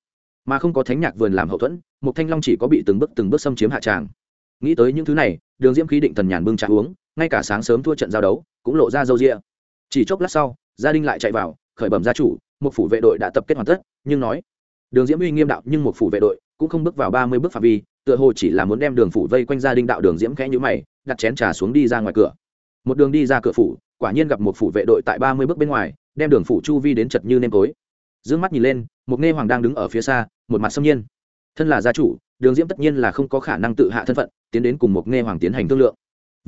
Mà không có thánh nhạc vườn làm hậu thuẫn, một thanh long chỉ có bị từng bước từng bước xâm chiếm hạ tràng. Nghĩ tới những thứ này, đường diễm khí định thần nhàn bưng trà uống, ngay cả sáng sớm thua trận giao đấu, cũng lộ ra râu rịa chỉ chốc lát sau, gia đình lại chạy vào, khởi bẩm gia chủ, một phủ vệ đội đã tập kết hoàn tất, nhưng nói, đường diễm uy nghiêm đạo, nhưng một phủ vệ đội cũng không bước vào ba mươi bước phạm vi, tựa hồ chỉ là muốn đem đường phủ vây quanh gia đình đạo. Đường diễm khẽ nhũ mày, đặt chén trà xuống đi ra ngoài cửa. Một đường đi ra cửa phủ, quả nhiên gặp một phủ vệ đội tại ba mươi bước bên ngoài đem đường phủ chu vi đến chật như nêm tối. D ư ơ n g mắt nhìn lên, một nghe hoàng đang đứng ở phía xa, một mặt xâm nhiên. Thân là gia chủ, đường diễm tất nhiên là không có khả năng tự hạ thân phận, tiến đến cùng một nghe hoàng tiến hành thương lượng.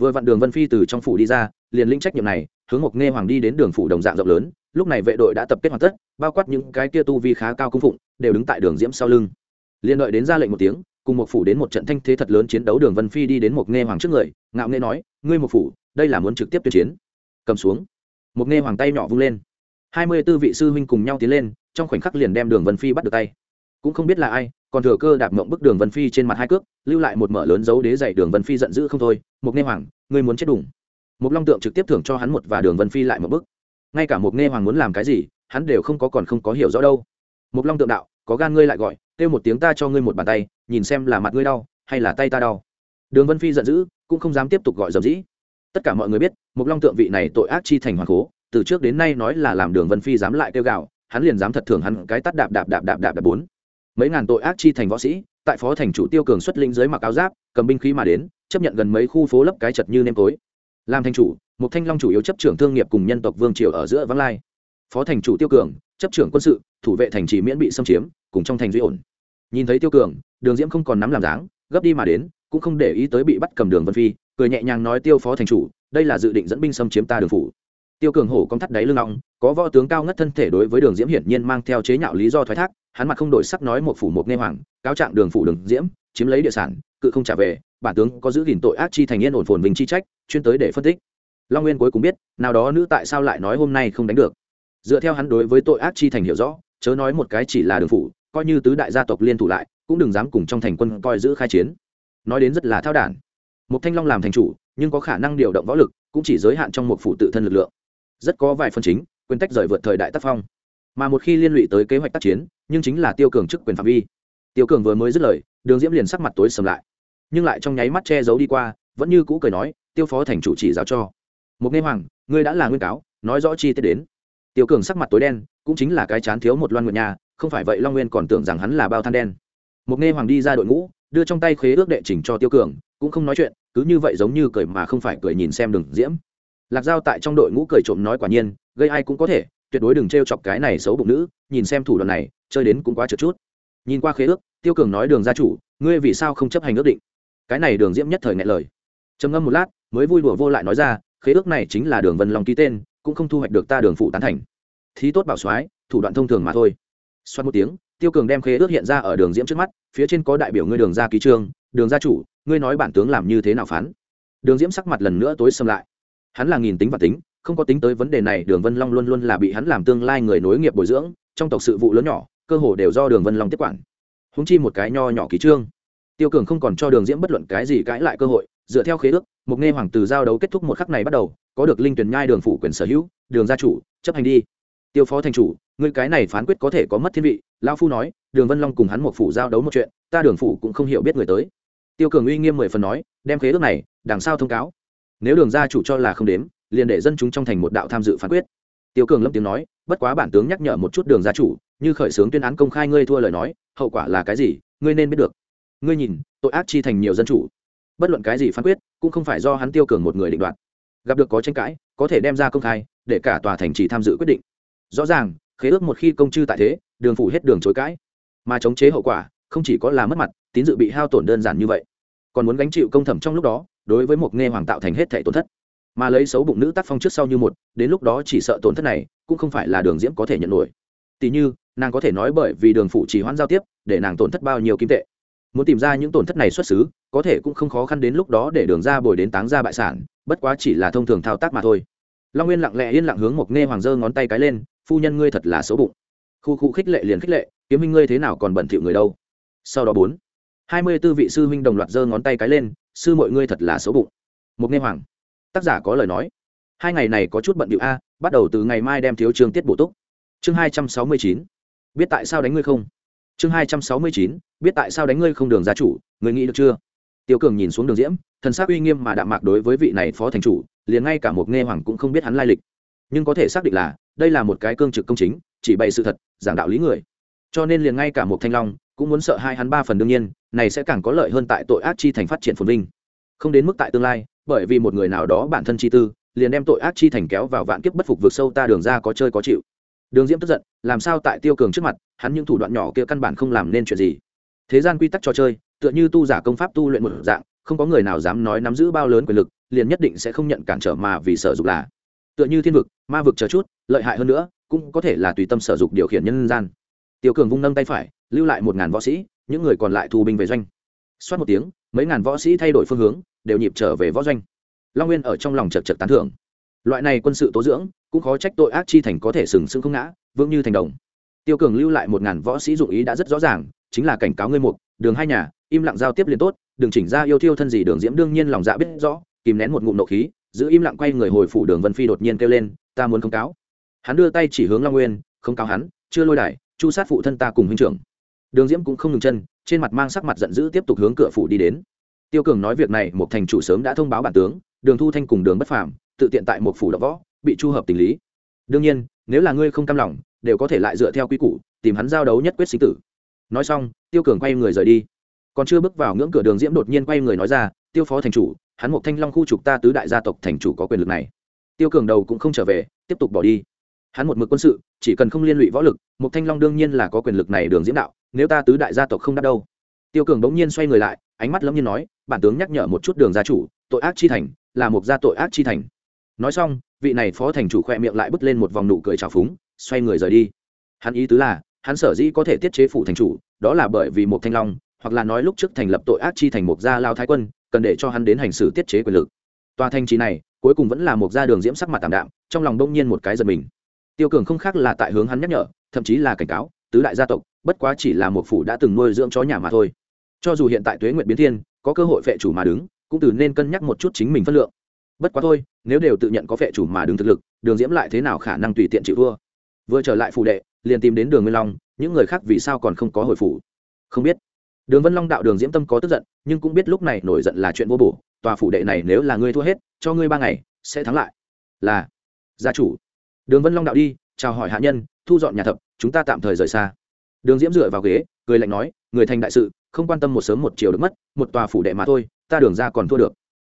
Vừa vặn đường vân phi từ trong phủ đi ra, liền linh trách nhiệm này, hướng một nghe hoàng đi đến đường phủ đồng dạng rộng lớn, lúc này vệ đội đã tập kết hoàn tất, bao quát những cái kia tu vi khá cao cung phụng, đều đứng tại đường diễm sau lưng. Liền đợi đến ra lệnh một tiếng, cùng một phủ đến một trận thanh thế thật lớn chiến đấu đường vân phi đi đến một nghe hoàng trước người, ngạo nghe nói, ngươi một phủ, đây là muốn trực tiếp tuyên chiến. Cầm xuống. Một nghe hoàng tay nhỏ vung lên hai mươi tư vị sư huynh cùng nhau tiến lên, trong khoảnh khắc liền đem đường vân phi bắt được tay. Cũng không biết là ai, còn thừa cơ đạp mộng bức đường vân phi trên mặt hai cước, lưu lại một mở lớn dấu đế dạy đường vân phi giận dữ không thôi Mục nghe hoàng, ngươi muốn chết đủng Mục long tượng trực tiếp thưởng cho hắn một và đường vân phi lại một bức. Ngay cả Mục nghe hoàng muốn làm cái gì, hắn đều không có còn không có hiểu rõ đâu. Mục long tượng đạo, có gan ngươi lại gọi, kêu một tiếng ta cho ngươi một bàn tay, nhìn xem là mặt ngươi đau, hay là tay ta đau. Đường vân phi giận dữ, cũng không dám tiếp tục gọi dầm dĩ. Tất cả mọi người biết Mục long tượng vị này tội ác chi thành hoàng cố từ trước đến nay nói là làm đường vân phi dám lại kêu gào hắn liền dám thật thường hắn cái tắt đạp đạp đạp đạp đạp đạp bốn. Mấy ngàn tội ác chi thành võ sĩ, tại phó thành chủ tiêu cường xuất linh dưới mặc áo giáp, cầm binh khí mà đến, chấp nhận gần mấy khu phố lấp cái chật như nêm tối. Làm thành chủ, một thanh long chủ yếu chấp trưởng thương nghiệp cùng nhân tộc vương triều ở giữa vắng lai. Phó thành chủ tiêu cường, chấp trưởng quân sự, thủ vệ thành trì miễn bị xâm chiếm, cùng trong thành duy ổn. Nhìn thấy tiêu cường, đường diễm không còn nắm làm dáng, gấp đi mà đến, cũng không để ý tới bị bắt cầm đường vân phi, cười nhẹ nhàng nói tiêu phó thành chủ, đây là dự định dẫn binh xâm chiếm ta đường phủ tiêu cường hổ công thắt đáy lưng ngọng, có võ tướng cao ngất thân thể đối với đường diễm hiển nhiên mang theo chế nhạo lý do thoái thác, hắn mặt không đổi sắc nói một phủ một nghe hoàng, cáo trạng đường phủ đường diễm, chiếm lấy địa sản, cự không trả về, bản tướng có giữ gìn tội ác chi thành yên ổn phồn vinh chi trách, chuyên tới để phân tích. Long nguyên cuối cùng biết, nào đó nữ tại sao lại nói hôm nay không đánh được. Dựa theo hắn đối với tội ác chi thành hiểu rõ, chớ nói một cái chỉ là đường phủ, coi như tứ đại gia tộc liên thủ lại, cũng đừng dám cùng trong thành quân coi giữ khai chiến. Nói đến rất là thao đản. Một thanh long làm thành chủ, nhưng có khả năng điều động võ lực, cũng chỉ giới hạn trong một phủ tự thân lực lượng rất có vài phần chính quyền tách rời vượt thời đại tác phong. Mà một khi liên lụy tới kế hoạch tác chiến, nhưng chính là tiêu cường chức quyền phạm vi. Tiêu cường vừa mới dứt lời, đường diễm liền sắc mặt tối sầm lại. Nhưng lại trong nháy mắt che giấu đi qua, vẫn như cũ cười nói, tiêu phó thành chủ chỉ giáo cho. Một nghe hoàng, ngươi đã là nguyên cáo, nói rõ chi tiết đến. Tiêu cường sắc mặt tối đen, cũng chính là cái chán thiếu một loan nguyện nhà, không phải vậy long nguyên còn tưởng rằng hắn là bao than đen. Một nghe hoàng đi ra đội ngũ, đưa trong tay khế ước đệ chỉnh cho tiêu cường, cũng không nói chuyện, cứ như vậy giống như cười mà không phải cười nhìn xem đường diễm lạc dao tại trong đội ngũ cười trộm nói quả nhiên, gây ai cũng có thể, tuyệt đối đừng t chọc cái này xấu bụng nữ, nhìn xem thủ đoạn này, chơi đến cũng quá trượt chút. Nhìn qua khế ước, tiêu cường nói đường gia chủ, ngươi vì sao không chấp hành ước định? Cái này đường diễm nhất thời ngại lời. Trầm ngâm một lát, mới vui đùa vô lại nói ra, khế ước này chính là đường vân long ký tên, cũng không thu hoạch được ta đường phụ tán thành. Thí tốt bảo soái, thủ đoạn thông thường mà thôi. Xoát một tiếng, tiêu cường đem khế ước hiện ra ở đường diễm trước mắt, phía trên có đại biểu ngươi đường gia ký trương. Đường gia chủ, ngươi nói bản tướng làm như thế nào phán? Đường diễm sắc mặt lần nữa tối xâm lại hắn là nghìn tính và tính, không có tính tới vấn đề này, đường vân long luôn luôn là bị hắn làm tương lai người nối nghiệp bồi dưỡng, trong tộc sự vụ lớn nhỏ, cơ hồ đều do đường vân long tiếp quản. Húng chi một cái nho nhỏ ký trương. Tiêu cường không còn cho đường diễm bất luận cái gì cãi lại cơ hội, dựa theo khế ước, một nghe hoàng từ giao đấu kết thúc một khắc này bắt đầu, có được linh tuyển nhai đường phủ quyền sở hữu, đường gia chủ, chấp hành đi. Tiêu phó thành chủ người cái này phán quyết có thể có mất thiên vị lao phu nói, đường vân long cùng hắn một phủ giao đấu một chuyện, ta đường phủ cũng không hiểu biết người tới. Tiêu cường uy nghiêm mười phần nói, đem khế ước này, đằng sau thông cáo nếu đường gia chủ cho là không đếm, liền để dân chúng trong thành một đạo tham dự phán quyết. Tiêu cường lâm tiếng nói, bất quá bản tướng nhắc nhở một chút đường gia chủ, như khởi xướng tuyên án công khai ngươi thua lời nói, hậu quả là cái gì, ngươi nên biết được. Ngươi nhìn, tội ác chi thành nhiều dân chủ. Bất luận cái gì phán quyết, cũng không phải do hắn tiêu cường một người định đoạt. Gặp được có tranh cãi, có thể đem ra công khai, để cả tòa thành chỉ tham dự quyết định. Rõ ràng, khế ước một khi công chư tại thế, đường phủ hết đường chối cãi. Mà chống chế hậu quả, không chỉ có là mất mặt, tín dự bị hao tổn đơn giản như vậy. Còn muốn gánh chịu công thẩm trong lúc đó đối với một nghe hoàng tạo thành hết thảy tổn thất. Mà lấy xấu bụng nữ tác phong trước sau như một, đến lúc đó chỉ sợ tổn thất này cũng không phải là đường diễm có thể nhận nổi. Tỉ như, nàng có thể nói bởi vì đường phụ chỉ hoãn giao tiếp, để nàng tổn thất bao nhiêu kim tệ. Muốn tìm ra những tổn thất này xuất xứ, có thể cũng không khó khăn đến lúc đó để đường ra bồi đến táng ra bại sản, bất quá chỉ là thông thường thao tác mà thôi. Long nguyên lặng lẽ yên lặng hướng một nghe hoàng dơ ngón tay cái lên, phu nhân ngươi thật là xấu bụng. Khu khu khích lệ liền khích lệ, kiếm minh ngươi thế nào còn bẩn thỉu người đâu? Sau đó bốn, hai mươi tư vị sư huynh đồng loạt giơ ngón tay cái lên sư mọi ngươi thật là xấu bụng. Một nghe hoàng, tác giả có lời nói. Hai ngày này có chút bận điệu a, bắt đầu từ ngày mai đem thiếu trường tiết bổ túc. Chương hai trăm sáu mươi chín, biết tại sao đánh ngươi không? Chương hai trăm sáu mươi chín, biết tại sao đánh ngươi không đường gia chủ người nghĩ được chưa? Tiêu cường nhìn xuống đường diễm, thần s uy nghiêm mà đạm mạc đối với vị này phó thành chủ, liền ngay cả một nghe hoàng cũng không biết hắn lai lịch. Nhưng có thể xác định là, đây là một cái cương trực công chính, chỉ bày sự thật, giảng đạo lý người. Cho nên liền ngay cả một thanh long cũng muốn sợ hai hắn ba phần đương nhiên, này sẽ càng có lợi hơn tại tội ác chi thành phát triển phồn vinh. Không đến mức tại tương lai, bởi vì một người nào đó bản thân chi tư, liền đem tội ác chi thành kéo vào vạn kiếp bất phục vượt sâu ta đường ra có chơi có chịu. Đường diễm tức giận, làm sao tại tiêu cường trước mặt, hắn những thủ đoạn nhỏ kia căn bản không làm nên chuyện gì. Thế gian quy tắc trò chơi, tựa như tu giả công pháp tu luyện một dạng, không có người nào dám nói nắm giữ bao lớn quyền lực, liền nhất định sẽ không nhận cản trở mà vì sở dục là. Tựa như thiên vực, ma vực chờ chút, lợi hại hơn nữa, cũng có thể là tùy tâm sở dục điều khiển nhân gian tiêu cường vung nâng tay phải, lưu lại một ngàn võ sĩ, những người còn lại thu binh về doanh. Xoát một tiếng, mấy ngàn võ sĩ thay đổi phương hướng, đều nhịp trở về võ doanh. Long nguyên ở trong lòng chật chật tán thưởng. Loại này quân sự tố dưỡng, cũng khó trách tội ác chi thành có thể sừng sững không ngã, vững như thành đồng. Tiêu cường lưu lại một ngàn võ sĩ dụng ý đã rất rõ ràng, chính là cảnh cáo ngươi mục đường hai nhà, im lặng giao tiếp liền tốt, đừng chỉnh ra yêu thiêu thân gì đường diễm đương nhiên lòng dạ biết rõ, kìm nén một ngụm nộ khí, giữ im lặng quay người hồi phủ đường vân phi đột nhiên kêu lên, ta muốn không cáo. Hắn đưa tay chỉ hướng long nguyên, không cáo hắn, chưa lôi đài chu sát phụ thân ta cùng huynh trưởng. Đường diễm cũng không ngừng chân, trên mặt mang sắc mặt giận dữ tiếp tục hướng cửa phủ đi đến. Tiêu cường nói việc này, một thành chủ sớm đã thông báo bản tướng, đường thu thanh cùng đường bất phàm, tự tiện tại một phủ đọc võ, bị chu hợp tình lý. Đương nhiên, nếu là ngươi không cam lòng, đều có thể lại dựa theo quy củ, tìm hắn giao đấu nhất quyết sinh tử. Nói xong, tiêu cường quay người rời đi. Còn chưa bước vào ngưỡng cửa, đường diễm đột nhiên quay người nói ra, tiêu phó thành chủ, hắn một thanh long khu trục ta tứ đại gia tộc thành chủ có quyền lực này. Tiêu cường đầu cũng không trở về, tiếp tục bỏ đi hắn một mực quân sự, chỉ cần không liên lụy võ lực một thanh long đương nhiên là có quyền lực này đường diễm đạo, nếu ta tứ đại gia tộc không đáp đâu. Tiêu cường bỗng nhiên xoay người lại, ánh mắt lẫm nhiên nói, bản tướng nhắc nhở một chút đường gia chủ, tội ác chi thành, là một gia tội ác chi thành. Nói xong, vị này phó thành chủ khoe miệng lại bứt lên một vòng nụ cười trào phúng, xoay người rời đi. Hắn ý tứ là, hắn sở dĩ có thể tiết chế phủ thành chủ, đó là bởi vì một thanh long, hoặc là nói lúc trước thành lập tội ác chi thành một gia lao thái quân, cần để cho hắn đến hành xử tiết chế quyền lực. Tòa thanh trì này, cuối cùng vẫn là một gia đường diễm sắc mặt tạm đạm, trong lòng đông nhiên một cái giật mình tiêu cường không khác là tại hướng hắn nhắc nhở, thậm chí là cảnh cáo, tứ đại gia tộc, bất quá chỉ là một phủ đã từng nuôi dưỡng chó nhà mà thôi. Cho dù hiện tại tuế nguyện biến thiên, có cơ hội phệ chủ mà đứng, cũng từ nên cân nhắc một chút chính mình phân lượng. Bất quá thôi, nếu đều tự nhận có phệ chủ mà đứng thực lực, đường diễm lại thế nào khả năng tùy tiện chịu thua? Vừa trở lại phủ đệ, liền tìm đến đường nguyên long, những người khác vì sao còn không có hồi phủ? Không biết. Đường vân long đạo đường diễm tâm có tức giận, nhưng cũng biết lúc này nổi giận là chuyện vô bổ, tòa phủ đệ này nếu là ngươi thua hết, cho ngươi ba ngày, sẽ thắng lại. Là, gia chủ đường vân long đạo đi, chào hỏi hạ nhân, thu dọn nhà thập, chúng ta tạm thời rời xa. Đường diễm dựa vào ghế, cười lạnh nói, người thành đại sự, không quan tâm một sớm một chiều được mất, một tòa phủ đệ mà thôi, ta đường ra còn thua được.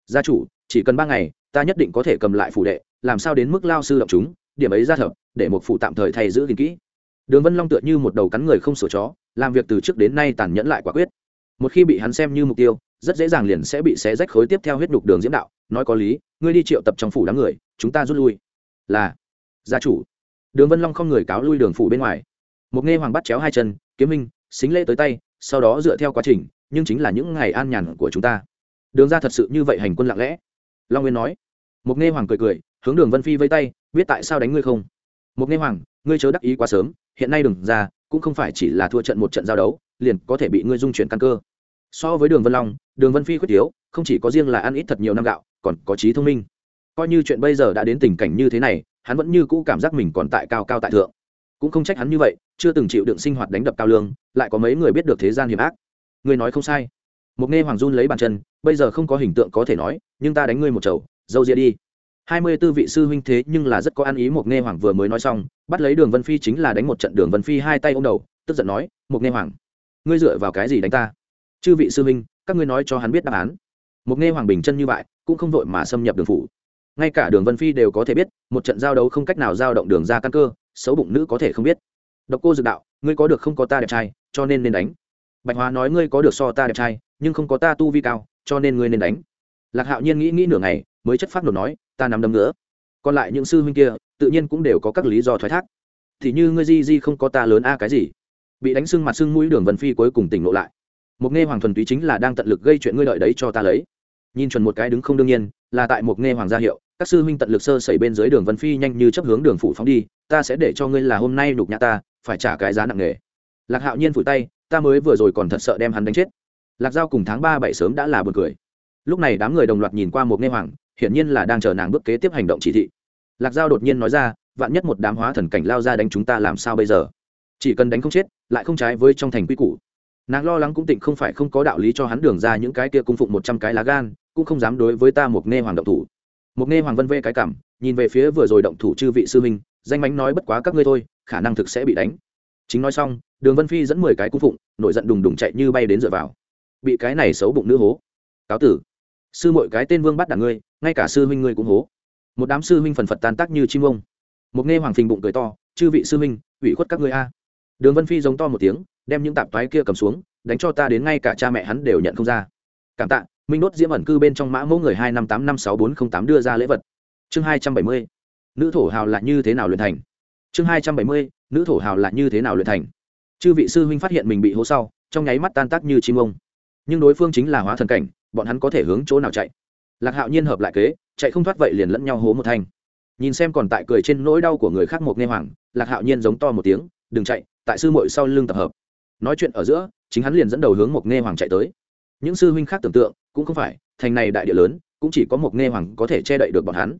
Gia chủ, chỉ cần ba ngày, ta nhất định có thể cầm lại phủ đệ, làm sao đến mức lao sư động chúng, điểm ấy ra thập, để một phủ tạm thời thay giữ gìn kỹ. Đường vân long tựa như một đầu cắn người không sửa chó, làm việc từ trước đến nay tàn nhẫn lại quả quyết. Một khi bị hắn xem như mục tiêu, rất dễ dàng liền sẽ bị xé rách khối tiếp theo huyết nhục đường diễm đạo, nói có lý, ngươi đi triệu tập trong phủ đám người, chúng ta rút lui. Là gia chủ. Đường vân long không người cáo lui đường phủ bên ngoài. Một nghe hoàng bắt chéo hai chân, kiếm minh, xính lễ tới tay, sau đó dựa theo quá trình, nhưng chính là những ngày an nhàn của chúng ta. Đường ra thật sự như vậy hành quân lặng lẽ. Long nguyên nói. Một nghe hoàng cười cười, hướng đường vân phi vây tay, biết tại sao đánh ngươi không? Một nghe hoàng, ngươi chớ đắc ý quá sớm, hiện nay đường ra cũng không phải chỉ là thua trận một trận giao đấu, liền có thể bị ngươi dung chuyển căn cơ. So với đường vân long, đường vân phi khuyết yếu không chỉ có riêng là ăn ít thật nhiều năm gạo, còn có trí thông minh. Coi như chuyện bây giờ đã đến tình cảnh như thế này hắn vẫn như cũ cảm giác mình còn tại cao cao tại thượng. Cũng không trách hắn như vậy, chưa từng chịu đựng sinh hoạt đánh đập cao lương, lại có mấy người biết được thế gian hiểm ác. Người nói không sai. Một nghe hoàng run lấy bàn chân, bây giờ không có hình tượng có thể nói, nhưng ta đánh ngươi một chầu, dâu ria đi. Hai mươi tư vị sư huynh thế nhưng là rất có ăn ý một nghe hoàng vừa mới nói xong, bắt lấy đường vân phi chính là đánh một trận đường vân phi hai tay ô m đầu, tức giận nói một nghe hoàng, ngươi dựa vào cái gì đánh ta? Chư vị sư huynh, các ngươi nói cho hắn biết đáp án. Một nghe hoàng bình chân như vậy, cũng không vội mà xâm nhập đường phủ ngay cả đường vân phi đều có thể biết, một trận giao đấu không cách nào giao động đường ra căn cơ, xấu bụng nữ có thể không biết. Độc cô dược đạo, ngươi có được không có ta đẹp trai, cho nên nên đánh. Bạch hóa nói ngươi có được so ta đẹp trai, nhưng không có ta tu vi cao, cho nên ngươi nên đánh. Lạc hạo nhiên nghĩ nghĩ nửa ngày, mới chất phát nổ nói, ta nắm đấm nữa. Còn lại những sư huynh kia, tự nhiên cũng đều có các lý do thoái thác. Thì như ngươi di di không có ta lớn a cái gì. Bị đánh sưng mặt sưng mũi đường vân phi cuối cùng tỉnh lộ lại. Một nghe hoàng thuần túy chính là đang tận lực gây chuyện ngươi đợi đấy cho ta lấy. Nhìn chuẩn một cái đứng không đương nhiên, là tại một nghe hoàng gia hiệu các sư huynh tận lực sơ sẩy bên dưới đường vân phi nhanh như chấp hướng đường phủ phóng đi, ta sẽ để cho ngươi là hôm nay đục nhã ta, phải trả cái giá nặng nề. Lạc hạo nhiên phủi tay, ta mới vừa rồi còn thật sợ đem hắn đánh chết. Lạc giao cùng tháng ba bảy sớm đã là buồn cười. Lúc này đám người đồng loạt nhìn qua một nghe hoàng, hiển nhiên là đang chờ nàng bước kế tiếp hành động chỉ thị. Lạc giao đột nhiên nói ra, vạn nhất một đám hóa thần cảnh lao ra đánh chúng ta làm sao bây giờ? Chỉ cần đánh không chết, lại không trái với trong thành quy củ. Nàng lo lắng cũng tịnh không phải không có đạo lý cho hắn đường ra những cái kia cung phụng một trăm cái lá gan, cũng không dám đối với ta một nghe hoàng động thủ một nghe hoàng vân vê cái cảm, nhìn về phía vừa rồi động thủ chư vị sư minh danh mánh nói bất quá các ngươi thôi, khả năng thực sẽ bị đánh. Chính nói xong, đường vân phi dẫn mười cái cung phụng, nổi giận đùng đùng chạy như bay đến dựa vào. Bị cái này xấu bụng nữ hố. Cáo tử. Sư mọi cái tên vương bắt đảng ngươi, ngay cả sư huynh ngươi cũng hố. Một đám sư huynh phần phật tan tác như chim ông. Một nghe hoàng phình bụng cười to, chư vị sư huynh, ủy khuất các ngươi a. Đường vân phi giống to một tiếng, đem những tạp toái kia cầm xuống, đánh cho ta đến ngay cả cha mẹ hắn đều nhận không ra. Cảm tạ minh đốt diễm ẩn cư bên trong mã mẫu người hai năm tám năm sáu bốn không tám đưa ra lễ vật. Chương hai trăm bảy mươi, nữ thổ hào là như thế nào luyện thành? Chương hai trăm bảy mươi, nữ thổ hào là như thế nào luyện thành? Chư vị sư huynh phát hiện mình bị hố sau, trong nháy mắt tan tác như chim ông. Nhưng đối phương chính là hóa thần cảnh, bọn hắn có thể hướng chỗ nào chạy? Lạc hạo nhiên hợp lại kế, chạy không thoát vậy liền lẫn nhau hố một thanh. Nhìn xem còn tại cười trên nỗi đau của người khác một nghe hoàng, lạc hạo nhiên giống to một tiếng, đừng chạy, tại sư muội sau lưng tập hợp. Nói chuyện ở giữa, chính hắn liền dẫn đầu hướng một nghe hoàng chạy tới. Những sư huynh khác tưởng tượng cũng không phải, thành này đại địa lớn, cũng chỉ có một nghe hoàng có thể che đậy được bọn hắn.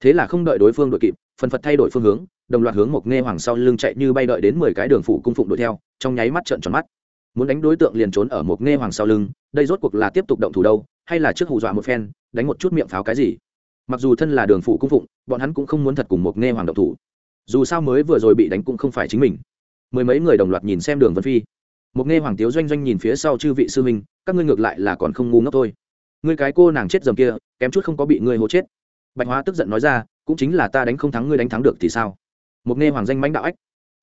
Thế là không đợi đối phương đội kịp, phần phật thay đổi phương hướng, đồng loạt hướng một nghe hoàng sau lưng chạy như bay đợi đến mười cái đường phủ cung phụng đuổi theo, trong nháy mắt trợn tròn mắt. Muốn đánh đối tượng liền trốn ở một nghe hoàng sau lưng, đây rốt cuộc là tiếp tục động thủ đâu, hay là trước hù dọa một phen, đánh một chút miệng pháo cái gì? Mặc dù thân là đường phủ cung phụng, bọn hắn cũng không muốn thật cùng một nghe hoàng động thủ. Dù sao mới vừa rồi bị đánh cũng không phải chính mình. Mười mấy người đồng loạt nhìn xem đường vân phi một nghe hoàng tiếu doanh doanh nhìn phía sau chư vị sư minh các ngươi ngược lại là còn không ngu ngốc thôi. Ngươi cái cô nàng chết dầm kia, kém chút không có bị ngươi hố chết. Bạch hóa tức giận nói ra, cũng chính là ta đánh không thắng ngươi đánh thắng được thì sao? Một nghe hoàng danh mãnh đạo ách.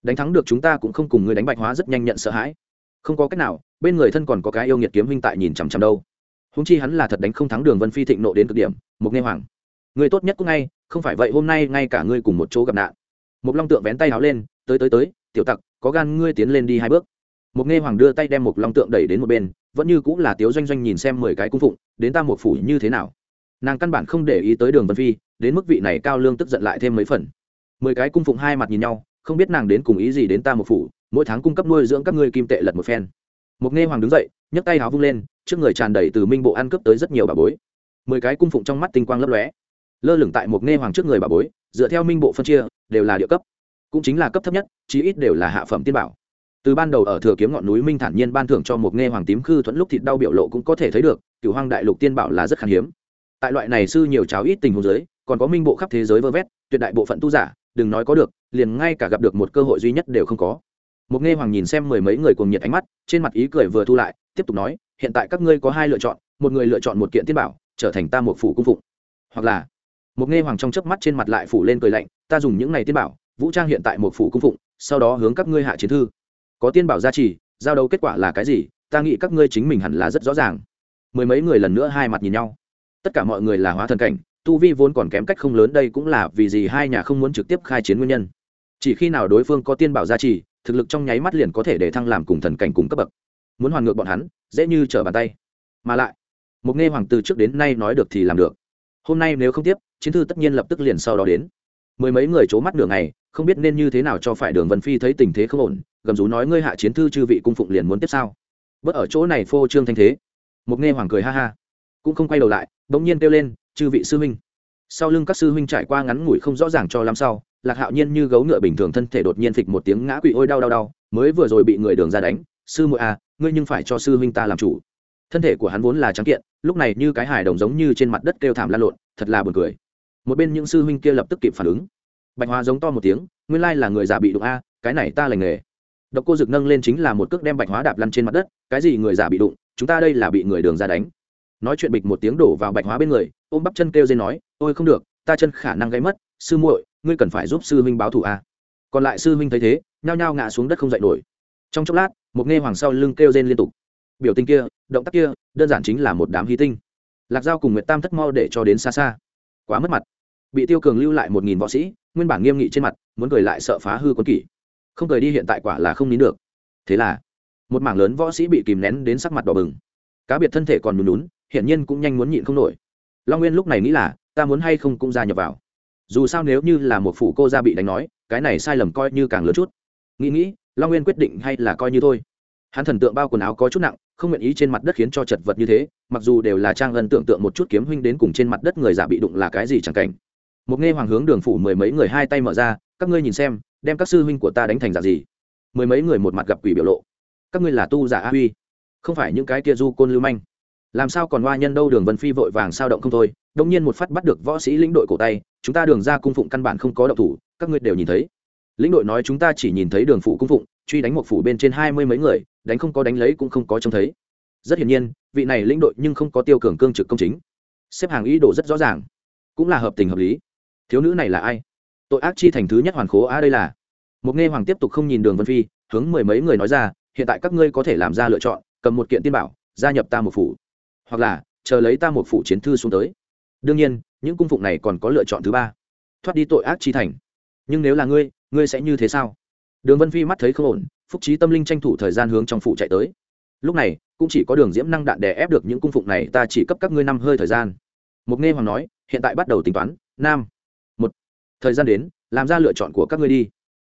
Đánh thắng được chúng ta cũng không cùng ngươi đánh bạch hóa rất nhanh nhận sợ hãi. Không có cách nào, bên người thân còn có cái yêu nghiệt kiếm huynh tại nhìn chằm chằm đâu. Húng chi hắn là thật đánh không thắng đường vân phi thịnh nộ đến cực điểm Mục nghe hoàng. Người tốt nhất cũng ngay, không phải vậy hôm nay ngay cả ngươi cùng một chỗ gặp nạn. Mục long tượng vén tay áo lên, tới tới tới, tiểu tặc, có gan ngươi tiến lên đi hai bước một nghe hoàng đưa tay đem một long tượng đẩy đến một bên, vẫn như cũng là tiếu doanh doanh nhìn xem mười cái cung phụng, đến ta một phủ như thế nào? Nàng căn bản không để ý tới đường vân phi, đến mức vị này cao lương tức giận lại thêm mấy phần. Mười cái cung phụng hai mặt nhìn nhau, không biết nàng đến cùng ý gì đến ta một phủ, mỗi tháng cung cấp nuôi dưỡng các ngươi kim tệ lật một phen. Một nghe hoàng đứng dậy, nhấc tay áo vung lên, trước người tràn đầy từ minh bộ ăn cướp tới rất nhiều bà bối. Mười cái cung phụng trong mắt tinh quang lấp lóe. Lơ lửng tại một nghe hoàng trước người bà bối, dựa theo minh bộ phân chia, đều là địa cấp. Cũng chính là cấp thấp nhất, chí ít đều là hạ phẩm tiên bảo từ ban đầu ở thừa kiếm ngọn núi minh thản nhiên ban thưởng cho một nghe hoàng tím khư thuẫn lúc thịt đau biểu lộ cũng có thể thấy được cựu hoang đại lục tiên bảo là rất khan hiếm. Tại loại này sư nhiều cháo ít tình huống giới còn có minh bộ khắp thế giới vơ vét, tuyệt đại bộ phận tu giả, đừng nói có được, liền ngay cả gặp được một cơ hội duy nhất đều không có. Một nghe hoàng nhìn xem mười mấy người cùng nhiệt ánh mắt, trên mặt ý cười vừa thu lại, tiếp tục nói, hiện tại các ngươi có hai lựa chọn, một người lựa chọn một kiện tiên bảo, trở thành ta một phủ cung phụng. Hoặc là, một nghe hoàng trong chớp mắt trên mặt lại phủ lên cười lạnh, ta dùng những này tiên bảo, vũ trang hiện tại một phủ cung phụng, sau đó hướng các ngươi hạ chiến thư có tiên bảo gia trì, giao đấu kết quả là cái gì, ta nghĩ các ngươi chính mình hẳn là rất rõ ràng. Mười mấy người lần nữa hai mặt nhìn nhau. Tất cả mọi người là hóa thần cảnh, tu vi vốn còn kém cách không lớn, đây cũng là vì gì hai nhà không muốn trực tiếp khai chiến nguyên nhân. Chỉ khi nào đối phương có tiên bảo gia trì, thực lực trong nháy mắt liền có thể để thăng làm cùng thần cảnh cùng cấp bậc. Muốn hoàn ngược bọn hắn, dễ như trở bàn tay. Mà lại, một nghe hoàng từ trước đến nay nói được thì làm được. Hôm nay nếu không tiếp, chiến thư tất nhiên lập tức liền sau đó đến. Mười mấy người c h ố mắt nửa ngày, không biết nên như thế nào cho phải đường vân phi thấy tình thế không ổn gầm rú nói, ngươi hạ chiến thư chư vị cung phụng liền muốn tiếp sao? Bớt ở chỗ này phô trương thanh thế, Mục nghe hoàng cười ha ha, cũng không quay đầu lại, bỗng nhiên kêu lên, chư vị sư huynh. Sau lưng các sư huynh trải qua ngắn ngủi không rõ ràng cho lắm sau, lạc hạo nhiên như gấu ngựa bình thường thân thể đột nhiên phịch một tiếng ngã quỵ ôi đau đau đau, mới vừa rồi bị người đường ra đánh, sư muội à ngươi nhưng phải cho sư huynh ta làm chủ. Thân thể của hắn vốn là trắng kiện, lúc này như cái hài đồng giống như trên mặt đất kêu thảm lan lộn, thật là buồn cười. Một bên những sư huynh kia lập tức kịp phản ứng. Bạch hoa giống to một tiếng, nguyên lai là người già bị đụng a, cái này ta lành nghề độc cô dực nâng lên chính là một cước đem bạch hóa đạp lăn trên mặt đất, cái gì người giả bị đụng, chúng ta đây là bị người đường ra đánh. Nói chuyện bịch một tiếng đổ vào bạch hóa bên người, ôm bắp chân kêu lên nói, ôi không được, ta chân khả năng gãy mất, sư muội, ngươi cần phải giúp sư huynh báo thù a. Còn lại sư huynh thấy thế, nhao nhao ngã xuống đất không dậy nổi. Trong chốc lát, một nghe hoàng sau lưng kêu rên liên tục. Biểu tình kia, động tác kia, đơn giản chính là một đám hy tinh. Lạc giao cùng nguyệt tam thất mau để cho đến xa xa. Quá mất mặt. Bị tiêu cường lưu lại một nghìn võ sĩ, nguyên bản nghiêm nghị trên mặt, muốn cười lại sợ phá hư quân kỷ không cười đi hiện tại quả là không nín được. Thế là, một mảng lớn võ sĩ bị kìm nén đến sắc mặt đỏ bừng. Cá biệt thân thể còn nhún nhún, hiển nhiên cũng nhanh muốn nhịn không nổi. Long nguyên lúc này nghĩ là, ta muốn hay không cũng gia nhập vào. Dù sao nếu như là một phủ cô gia bị đánh nói, cái này sai lầm coi như càng lớn chút. Nghĩ nghĩ, long nguyên quyết định hay là coi như thôi. Hắn thần tượng bao quần áo có chút nặng, không nguyện ý trên mặt đất khiến cho chật vật như thế, mặc dù đều là trang ân tượng tượng một chút kiếm huynh đến cùng trên mặt đất người giả bị đụng là cái gì chẳng cảnh. Một nghe hoàng hướng đường phủ mười mấy người hai tay mở ra, các ngươi nhìn xem đem các sư huynh của ta đánh thành giả gì? Mười mấy người một mặt gặp quỷ biểu lộ. Các ngươi là tu giả a huy, không phải những cái kia du côn lưu manh. Làm sao còn hoa nhân đâu, đường vân phi vội vàng sao động không thôi đông nhiên một phát bắt được võ sĩ lĩnh đội cổ tay, chúng ta đường ra cung phụng căn bản không có động thủ, các ngươi đều nhìn thấy. Lĩnh đội nói chúng ta chỉ nhìn thấy đường phủ cung phụng, truy đánh một phủ bên trên hai mươi mấy người, đánh không có đánh lấy cũng không có trông thấy. Rất hiển nhiên, vị này lĩnh đội nhưng không có tiêu cường cương trực công chính. Xếp hàng ý đồ rất rõ ràng, cũng là hợp tình hợp lý. Thiếu nữ này là ai? Tội ác chi thành thứ nhất hoàn khố a đây là. Một nghe hoàng tiếp tục không nhìn đường vân phi, hướng mười mấy người nói ra, hiện tại các ngươi có thể làm ra lựa chọn, cầm một kiện tiên bảo, gia nhập ta một phủ. Hoặc là, chờ lấy ta một phủ chiến thư xuống tới. Đương nhiên, những cung phụng này còn có lựa chọn thứ ba. Thoát đi tội ác chi thành. Nhưng nếu là ngươi ngươi sẽ như thế sao? Đường vân phi mắt thấy không ổn, phúc trí tâm linh tranh thủ thời gian hướng trong phủ chạy tới. Lúc này, cũng chỉ có đường diễm năng đạn đè ép được những cung phụng này, ta chỉ cấp các ngươi năm hơi thời gian. Mục nghe hoàng nói, hiện tại bắt đầu tính toán, nam thời gian đến, làm ra lựa chọn của các ngươi đi.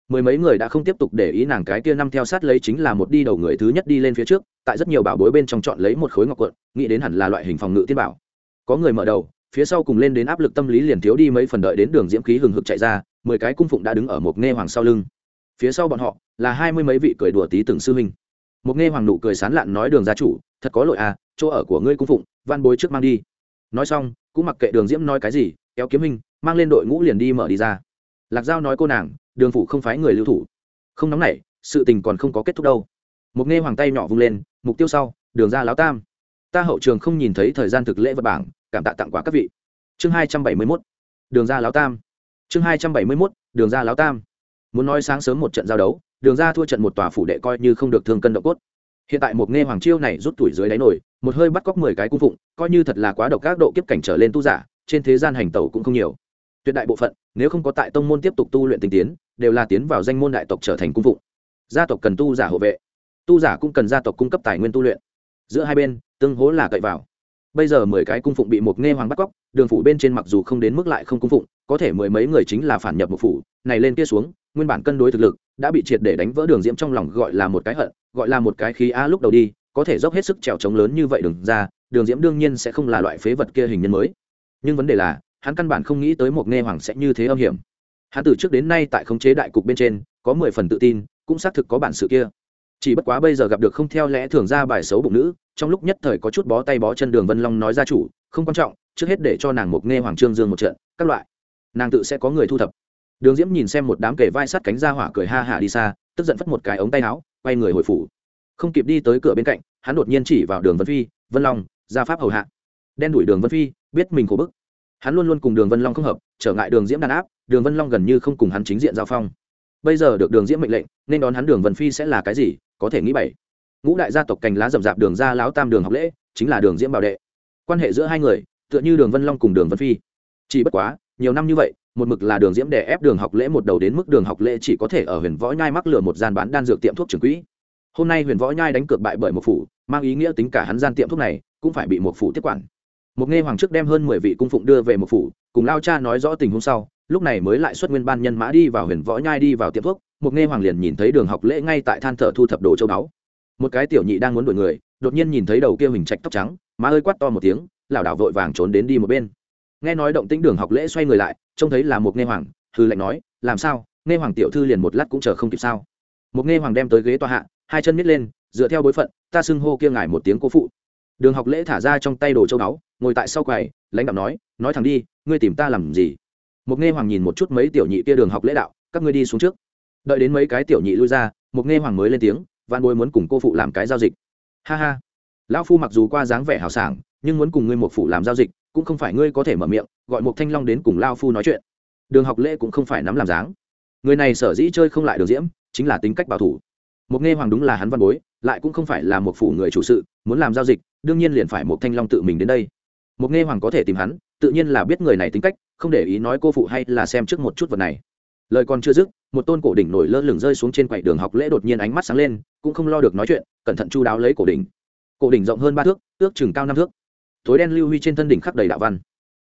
Mười mấy người đã không tiếp tục để ý nàng cái kia năm theo sát lấy chính là một đi đầu người thứ nhất đi lên phía trước, tại rất nhiều bảo bối bên trong chọn lấy một khối ngọc quận, nghĩ đến hẳn là loại hình phòng ngự tiên bảo. Có người mở đầu, phía sau cùng lên đến áp lực tâm lý liền thiếu đi mấy phần đợi đến đường diễm khí hừng hực chạy ra, mười cái cung phụng đã đứng ở một nghe hoàng sau lưng. Phía sau bọn họ, là hai mươi mấy vị cười đùa tí từng sư huynh. Một nghe hoàng nụ cười sán lạn nói, đường gia chủ, thật có lỗi à chỗ ở của ngươi cung phụng van bối trước mang đi. Nói xong, cũng mặc kệ đường diễm nói cái gì kéo kiếm hình, mang lên đội ngũ liền đi mở đi ra. Lạc giao nói cô nàng, đường phủ không phái người lưu thủ. Không nóng nảy, sự tình còn không có kết thúc đâu. Một nghe hoàng tay nhỏ vung lên, mục tiêu sau, đường ra láo tam. Ta hậu trường không nhìn thấy thời gian thực lễ vật bảng, cảm tạ tặng quà các vị. Chương hai trăm bảy mươi mốt, đường ra láo tam. Chương hai trăm bảy mươi mốt, đường ra láo tam. Muốn nói sáng sớm một trận giao đấu, đường ra thua trận một tòa phủ đệ coi như không được thương cân độ cốt. Hiện tại một nghe hoàng chiêu này rút tuổi dưới đáy nổi, một hơi bắt cóc mười cái cung phụng, coi như thật là quá độc các độ kiếp cảnh trở lên tu giả trên thế gian hành tẩu cũng không nhiều. Tuyệt đại bộ phận, nếu không có tại tông môn tiếp tục tu luyện tinh tiến, đều là tiến vào danh môn đại tộc trở thành cung phụng. Gia tộc cần tu giả hộ vệ, tu giả cũng cần gia tộc cung cấp tài nguyên tu luyện. Giữa hai bên, tương hố là cậy vào. Bây giờ mười cái cung phụng bị một nghe hoàng bắt cóc, đường phủ bên trên mặc dù không đến mức lại không cung phụng, có thể mười mấy người chính là phản nhập một phủ, này lên kia xuống, nguyên bản cân đối thực lực, đã bị triệt để đánh vỡ đường diễm trong lòng gọi là một cái hận, gọi là một cái khí a lúc đầu đi, có thể dốc hết sức trèo trống lớn như vậy đừng ra, đường diễm đương nhiên sẽ không là loại phế vật kia hình nhân mới nhưng vấn đề là, hắn căn bản không nghĩ tới một nghe hoàng sẽ như thế âm hiểm. Hắn từ trước đến nay tại khống chế đại cục bên trên, có mười phần tự tin, cũng xác thực có bản sự kia. Chỉ bất quá bây giờ gặp được không theo lẽ thường ra bài xấu bụng nữ, trong lúc nhất thời có chút bó tay bó chân đường vân long nói ra chủ, không quan trọng, trước hết để cho nàng một nghe hoàng trương dương một trận, các loại. Nàng tự sẽ có người thu thập. Đường diễm nhìn xem một đám kề vai sắt cánh ra hỏa cười ha hả đi xa, tức giận phất một cái ống tay áo, quay người hồi phủ. Không kịp đi tới cửa bên cạnh, hắn đột nhiên chỉ vào đường vân phi, vân long, ra pháp hầu hạ đen đuổi đường vân phi, biết mình khổ bức. Hắn luôn luôn cùng đường vân long không hợp, trở ngại đường diễm đàn áp, đường vân long gần như không cùng hắn chính diện giao phong. Bây giờ được đường diễm mệnh lệnh, nên đón hắn đường vân phi sẽ là cái gì, có thể nghĩ bảy ngũ đại gia tộc cành lá rậm rạp đường ra láo tam đường học lễ, chính là đường diễm bảo đệ. Quan hệ giữa hai người, tựa như đường vân long cùng đường vân phi. Chỉ bất quá, nhiều năm như vậy, một mực là đường diễm đè ép đường học lễ một đầu đến mức đường học lễ chỉ có thể ở huyền võ nhai mắc lừa một gian bán đan dược tiệm thuốc trường quỹ. Hôm nay huyền võ nhai đánh cược bại bởi một phủ, mang ý nghĩa tính cả hắn gian tiệm thuốc này cũng phải bị một phủ tiếp quản một nghe hoàng trước đem hơn mười vị cung phụng đưa về một phủ, cùng lao cha nói rõ tình huống sau, lúc này mới lại xuất nguyên ban nhân mã đi vào huyền võ nhai đi vào tiệm thuốc một nghe hoàng liền nhìn thấy đường học lễ ngay tại than thở thu thập đồ châu báu. Một cái tiểu nhị đang muốn đuổi người, đột nhiên nhìn thấy đầu kia hình trạch tóc trắng, má ơi quát to một tiếng lảo đảo vội vàng trốn đến đi một bên. Nghe nói động tĩnh đường học lễ xoay người lại, trông thấy là một nghe hoàng hư lệnh nói, làm sao? Nghe hoàng tiểu thư liền một lát cũng chờ không kịp sao? Một nghe hoàng đem tới ghế tòa hạ, hai chân miết lên, dựa theo bối phận, ta xưng hô kia ngài một tiếng cố phụ đường học lễ thả ra trong tay đồ châu báu, ngồi tại sau quầy, lãnh đạo nói nói thẳng đi, ngươi tìm ta làm gì? Một nghe hoàng nhìn một chút mấy tiểu nhị kia đường học lễ đạo, các ngươi đi xuống trước. Đợi đến mấy cái tiểu nhị lui ra một nghe hoàng mới lên tiếng văn bối muốn cùng cô phụ làm cái giao dịch. Ha ha. Lão phu mặc dù qua dáng vẻ hào sảng, nhưng muốn cùng ngươi một phụ làm giao dịch, cũng không phải ngươi có thể mở miệng, gọi một thanh long đến cùng lao phu nói chuyện. Đường học lễ cũng không phải nắm làm dáng. Người này sở dĩ chơi không lại đường diễm, chính là tính cách bảo thủ một nghe hoàng đúng là hắn văn bối, lại cũng không phải là một phủ người chủ sự, muốn làm giao dịch, đương nhiên liền phải một thanh long tự mình đến đây. Một nghe hoàng có thể tìm hắn, tự nhiên là biết người này tính cách, không để ý nói cô phụ hay là xem trước một chút vật này. Lời còn chưa dứt, một tôn cổ đỉnh nổi lơ lửng rơi xuống trên quầy đường học lễ đột nhiên ánh mắt sáng lên, cũng không lo được nói chuyện, cẩn thận chu đáo lấy cổ đỉnh. Cổ đỉnh rộng hơn ba thước, ước chừng cao năm thước. Tối đen lưu huy trên thân đỉnh khắc đầy đạo văn.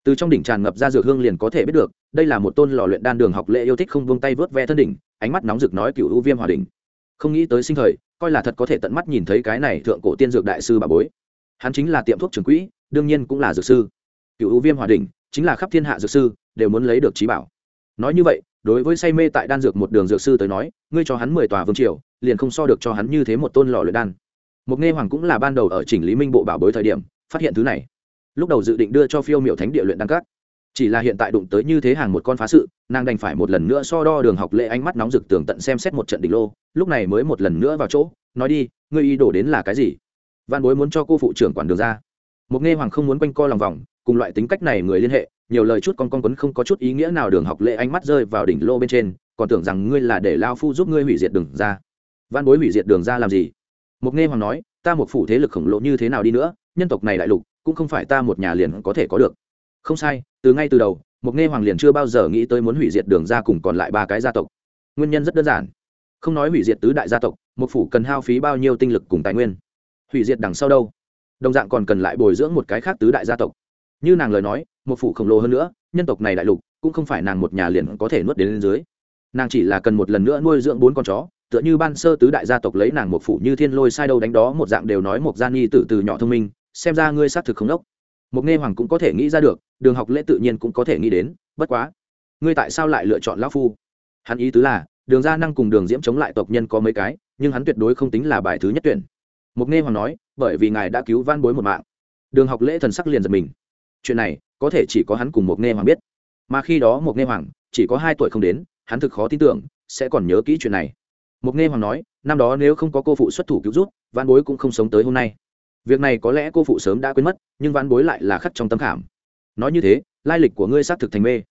Từ trong đỉnh tràn ngập ra dược hương liền có thể biết được, đây là một tôn lò luyện đan đường học lễ yêu thích không vung tay vớt ve thân đỉnh, ánh mắt nóng rực nói cựu u viêm hòa đỉnh không nghĩ tới sinh thời, coi là thật có thể tận mắt nhìn thấy cái này thượng cổ tiên dược đại sư bà bối. Hắn chính là tiệm thuốc trường quỹ, đương nhiên cũng là dược sư. Cựu ưu viêm hòa đỉnh, chính là khắp thiên hạ dược sư, đều muốn lấy được trí bảo. Nói như vậy, đối với say mê tại đan dược một đường dược sư tới nói, ngươi cho hắn mười tòa vương triều, liền không so được cho hắn như thế một tôn lò luyện đan. Mục nghe hoàng cũng là ban đầu ở chỉnh lý minh bộ bảo bối thời điểm, phát hiện thứ này. Lúc đầu dự định đưa cho phiêu miệu thánh địa luyện đan cát chỉ là hiện tại đụng tới như thế hàng một con phá sự, nàng đành phải một lần nữa so đo đường học lệ ánh mắt nóng rực tường tận xem xét một trận đỉnh lô, lúc này mới một lần nữa vào chỗ, nói đi, ngươi ý đổ đến là cái gì? Văn bối muốn cho cô phụ trưởng quản đường ra. Một nghe hoàng không muốn quanh co lòng vòng, cùng loại tính cách này người liên hệ, nhiều lời chút con con quấn không có chút ý nghĩa nào đường học lệ ánh mắt rơi vào đỉnh lô bên trên, còn tưởng rằng ngươi là để lao phu giúp ngươi hủy diệt đường ra. Văn bối hủy diệt đường ra làm gì? Một nghe hoàng nói, ta một phủ thế lực khổng lồ như thế nào đi nữa, nhân tộc này đại lục, cũng không phải ta một nhà liền có thể có được không sai, từ ngay từ đầu mục nghe hoàng liền chưa bao giờ nghĩ tới muốn hủy diệt đường ra cùng còn lại ba cái gia tộc. Nguyên nhân rất đơn giản. Không nói hủy diệt tứ đại gia tộc, một phủ cần hao phí bao nhiêu tinh lực cùng tài nguyên. Hủy diệt đằng sau đâu? Đồng dạng còn cần lại bồi dưỡng một cái khác tứ đại gia tộc. Như nàng lời nói, một phủ khổng lồ hơn nữa, nhân tộc này đại lục, cũng không phải nàng một nhà liền có thể nuốt đến lên dưới. Nàng chỉ là cần một lần nữa nuôi dưỡng bốn con chó, tựa như ban sơ tứ đại gia tộc lấy nàng một phủ như thiên lôi sai đâu đánh đó một dạng đều nói một gian nhi từ từ nhỏ thông minh, xem ra ngươi xác thực không đốc một nghe hoàng cũng có thể nghĩ ra được, đường học lễ tự nhiên cũng có thể nghĩ đến, bất quá. Ngươi tại sao lại lựa chọn lão phu? Hắn ý tứ là, đường gia năng cùng đường diễm chống lại tộc nhân có mấy cái, nhưng hắn tuyệt đối không tính là bài thứ nhất tuyển. Mục nghe hoàng nói, bởi vì ngài đã cứu van bối một mạng. Đường học lễ thần sắc liền giật mình. Chuyện này, có thể chỉ có hắn cùng mục nghe hoàng biết. Mà khi đó mục nghe hoàng, chỉ có hai tuổi không đến, hắn thực khó tin tưởng, sẽ còn nhớ kỹ chuyện này. Mục nghe hoàng nói, năm đó nếu không có cô phụ xuất thủ cứu rút van bối cũng không sống tới hôm nay việc này có lẽ cô phụ sớm đã quên mất, nhưng van bối lại là khắc trong tâm khảm. Nói như thế, lai lịch của ngươi xác thực thành mê.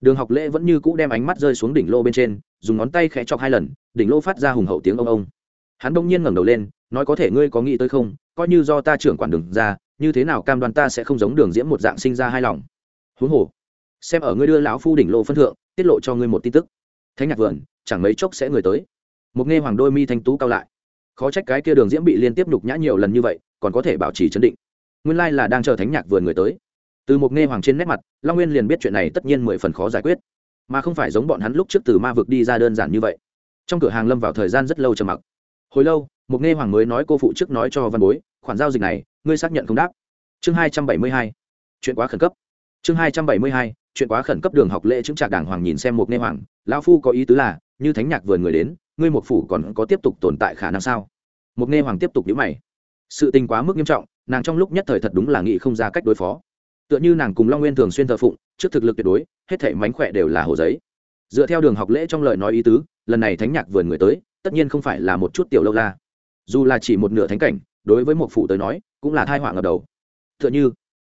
Đường học lễ vẫn như cũ đem ánh mắt rơi xuống đỉnh lô bên trên, dùng ngón tay khẽ chọc hai lần, đỉnh lô phát ra hùng hậu tiếng ông ông. Hắn bỗng nhiên ngẩng đầu lên, nói có thể ngươi có nghĩ tới không, coi như do ta trưởng quản đường ra, như thế nào cam đoan ta sẽ không giống đường diễm một dạng sinh ra hai lòng. Huống hồ, xem ở ngươi đưa lão phu đỉnh lô phân thượng, tiết lộ cho ngươi một tin tức. Thánh nhạc vườn, chẳng mấy chốc sẽ người tới. Một nghe hoàng đôi mi thanh tú cao lại khó trách cái kia đường diễm bị liên tiếp nhục nhã nhiều lần như vậy, còn có thể bảo trì chấn định. Nguyên lai là đang chờ thánh nhạc vườn người tới. Từ một nghe hoàng trên nét mặt, long nguyên liền biết chuyện này tất nhiên mười phần khó giải quyết. Mà không phải giống bọn hắn lúc trước từ ma vực đi ra đơn giản như vậy. Trong cửa hàng lâm vào thời gian rất lâu trầm mặc. Hồi lâu, một nghe hoàng mới nói cô phụ trước nói cho văn bối, khoản giao dịch này, ngươi xác nhận không đáp. Chương hai trăm bảy mươi hai. Chuyện quá khẩn cấp. Chương hai trăm bảy mươi hai, chuyện quá khẩn cấp đường học lễ chứng trạc đàng hoàng nhìn xem một nghe hoàng, lão phu có ý tứ là, như thánh nhạc vườn người đến ngươi một phủ còn có tiếp tục tồn tại khả năng sao? Một nghe hoàng tiếp tục nhíu mày. Sự tình quá mức nghiêm trọng, nàng trong lúc nhất thời thật đúng là nghĩ không ra cách đối phó. Tựa như nàng cùng long nguyên thường xuyên thờ phụng, trước thực lực tuyệt đối, hết thể mánh khỏe đều là hồ giấy. Dựa theo đường học lễ trong lời nói ý tứ, lần này thánh nhạc vườn người tới, tất nhiên không phải là một chút tiểu lâu la. Dù là chỉ một nửa thánh cảnh, đối với một phủ tới nói, cũng là thai họa ngập đầu. Tựa như,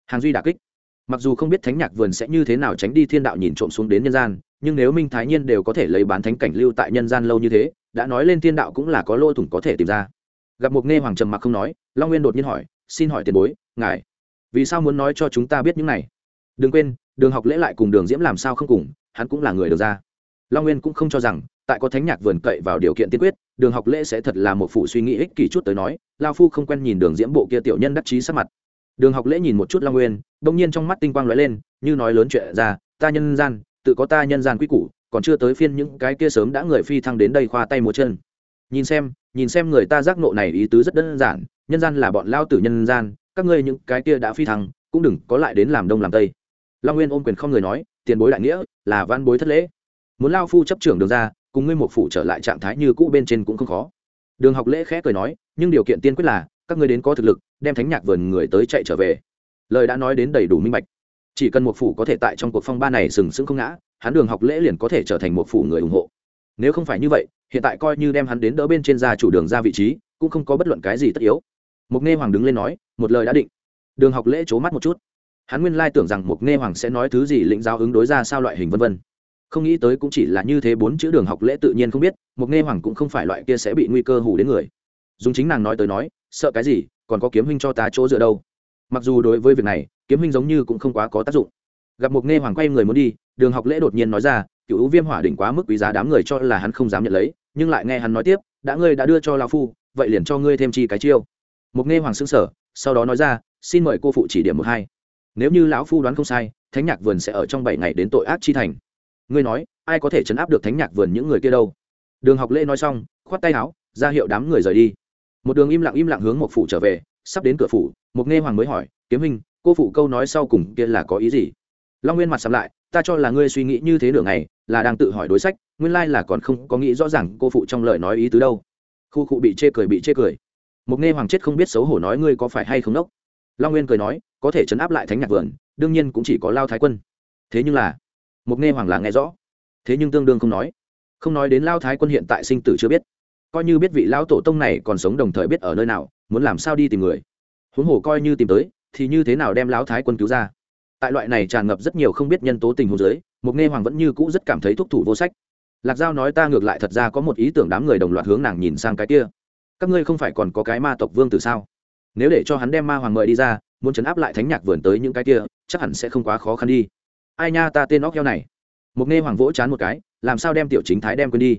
hàng duy đà kích mặc dù không biết thánh nhạc vườn sẽ như thế nào tránh đi thiên đạo nhìn trộm xuống đến nhân gian, nhưng nếu minh thái nhiên đều có thể lấy bán thánh cảnh lưu tại nhân gian lâu như thế, đã nói lên thiên đạo cũng là có lỗ thủng có thể tìm ra. Gặp một nghe hoàng trầm mặc không nói, long nguyên đột nhiên hỏi, xin hỏi tiền bối, ngài, vì sao muốn nói cho chúng ta biết những này? Đừng quên, đường học lễ lại cùng đường diễm làm sao không cùng, hắn cũng là người được ra. Long nguyên cũng không cho rằng, tại có thánh nhạc vườn cậy vào điều kiện tiên quyết, đường học lễ sẽ thật là một phụ suy nghĩ ích kỷ chút tới nói, lao phu không quen nhìn đường diễm bộ kia tiểu nhân đắc chí sắc mặt đường học lễ nhìn một chút long nguyên, đông nhiên trong mắt tinh quang lóe lên, như nói lớn chuyện ra, ta nhân gian, tự có ta nhân gian quy củ, còn chưa tới phiên những cái kia sớm đã người phi thăng đến đây khoa tay múa chân. Nhìn xem nhìn xem người ta giác nộ này ý tứ rất đơn giản, nhân gian là bọn lao tử nhân gian, các ngươi những cái kia đã phi thăng, cũng đừng có lại đến làm đông làm tây. Long nguyên ôm quyền không người nói, tiền bối đại nghĩa, là văn bối thất lễ. Muốn lao phu chấp trưởng đường ra, cùng ngươi một phủ trở lại trạng thái như cũ bên trên cũng không khó. Đường học lễ khẽ cười nói, nhưng điều kiện tiên quyết là các ngươi đến có thực lực, đem thánh nhạc vườn người tới chạy trở về. Lời đã nói đến đầy đủ minh bạch. Chỉ cần một phủ có thể tại trong cuộc phong ba này sừng sững không ngã, hắn đường học lễ liền có thể trở thành một phủ người ủng hộ. Nếu không phải như vậy, hiện tại coi như đem hắn đến đỡ bên trên gia chủ đường ra vị trí, cũng không có bất luận cái gì tất yếu. Mục nghe hoàng đứng lên nói, một lời đã định. Đường học lễ c mắt một chút. Hắn nguyên lai tưởng rằng mục nghe hoàng sẽ nói thứ gì lĩnh giáo ứng đối ra sao loại hình vân vân. Không nghĩ tới cũng chỉ là như thế bốn chữ đường học lễ tự nhiên không biết, mục nghe hoàng cũng không phải loại kia sẽ bị nguy cơ hủ đến người. Dùng chính nàng nói tới nói sợ cái gì, còn có kiếm huynh cho ta chỗ dựa đâu? Mặc dù đối với việc này, kiếm huynh giống như cũng không quá có tác dụng. Gặp mục nghe hoàng quay người muốn đi, đường học lễ đột nhiên nói ra, cựu viêm hỏa đỉnh quá mức quý giá, đám người cho là hắn không dám nhận lấy, nhưng lại nghe hắn nói tiếp, đã ngươi đã đưa cho lao phu, vậy liền cho ngươi thêm chi cái chiêu. Mục nghe hoàng xứng sở sau đó nói ra, xin mời cô phụ chỉ điểm một hai. Nếu như lão phu đoán không sai, thánh nhạc vườn sẽ ở trong bảy ngày đến tội ác chi thành. Ngươi nói, ai có thể chấn áp được thánh nhạc vườn những người kia đâu? Đường học lễ nói xong, khoát tay áo, ra hiệu đám người rời đi một đường im lặng im lặng hướng một phủ trở về, sắp đến cửa phủ mục nghe hoàng mới hỏi, kiếm hình, cô phụ câu nói sau cùng kia là có ý gì? Long nguyên mặt sắm lại, ta cho là ngươi suy nghĩ như thế nửa ngày, là đang tự hỏi đối sách, nguyên lai là còn không có nghĩ rõ ràng cô phụ trong lời nói ý tứ đâu. Khu cụ bị chê cười bị chê cười. Một nghe hoàng chết không biết xấu hổ nói ngươi có phải hay không đốc? Long nguyên cười nói, có thể chấn áp lại thánh nhạc vườn, đương nhiên cũng chỉ có lao thái quân. Thế nhưng là một nghe hoàng là nghe rõ. Thế nhưng tương đương không nói. Không nói đến lao thái quân hiện tại sinh tử chưa biết coi như biết vị lão tổ tông này còn sống đồng thời biết ở nơi nào, muốn làm sao đi tìm người. Huống hồ coi như tìm tới, thì như thế nào đem lão thái quân cứu ra? Tại loại này tràn ngập rất nhiều không biết nhân tố tình huống giới mục nghe hoàng vẫn như cũ rất cảm thấy thúc thủ vô sách. Lạc giao nói ta ngược lại thật ra có một ý tưởng đám người đồng loạt hướng nàng nhìn sang cái kia. Các ngươi không phải còn có cái ma tộc vương từ sao? Nếu để cho hắn đem ma hoàng mời đi ra, muốn chấn áp lại thánh nhạc vườn tới những cái kia, chắc hẳn sẽ không quá khó khăn đi. Ai nha ta tên óc heo này. Mục nghe hoàng vỗ chán một cái, làm sao đem tiểu chính thái đem quên đi?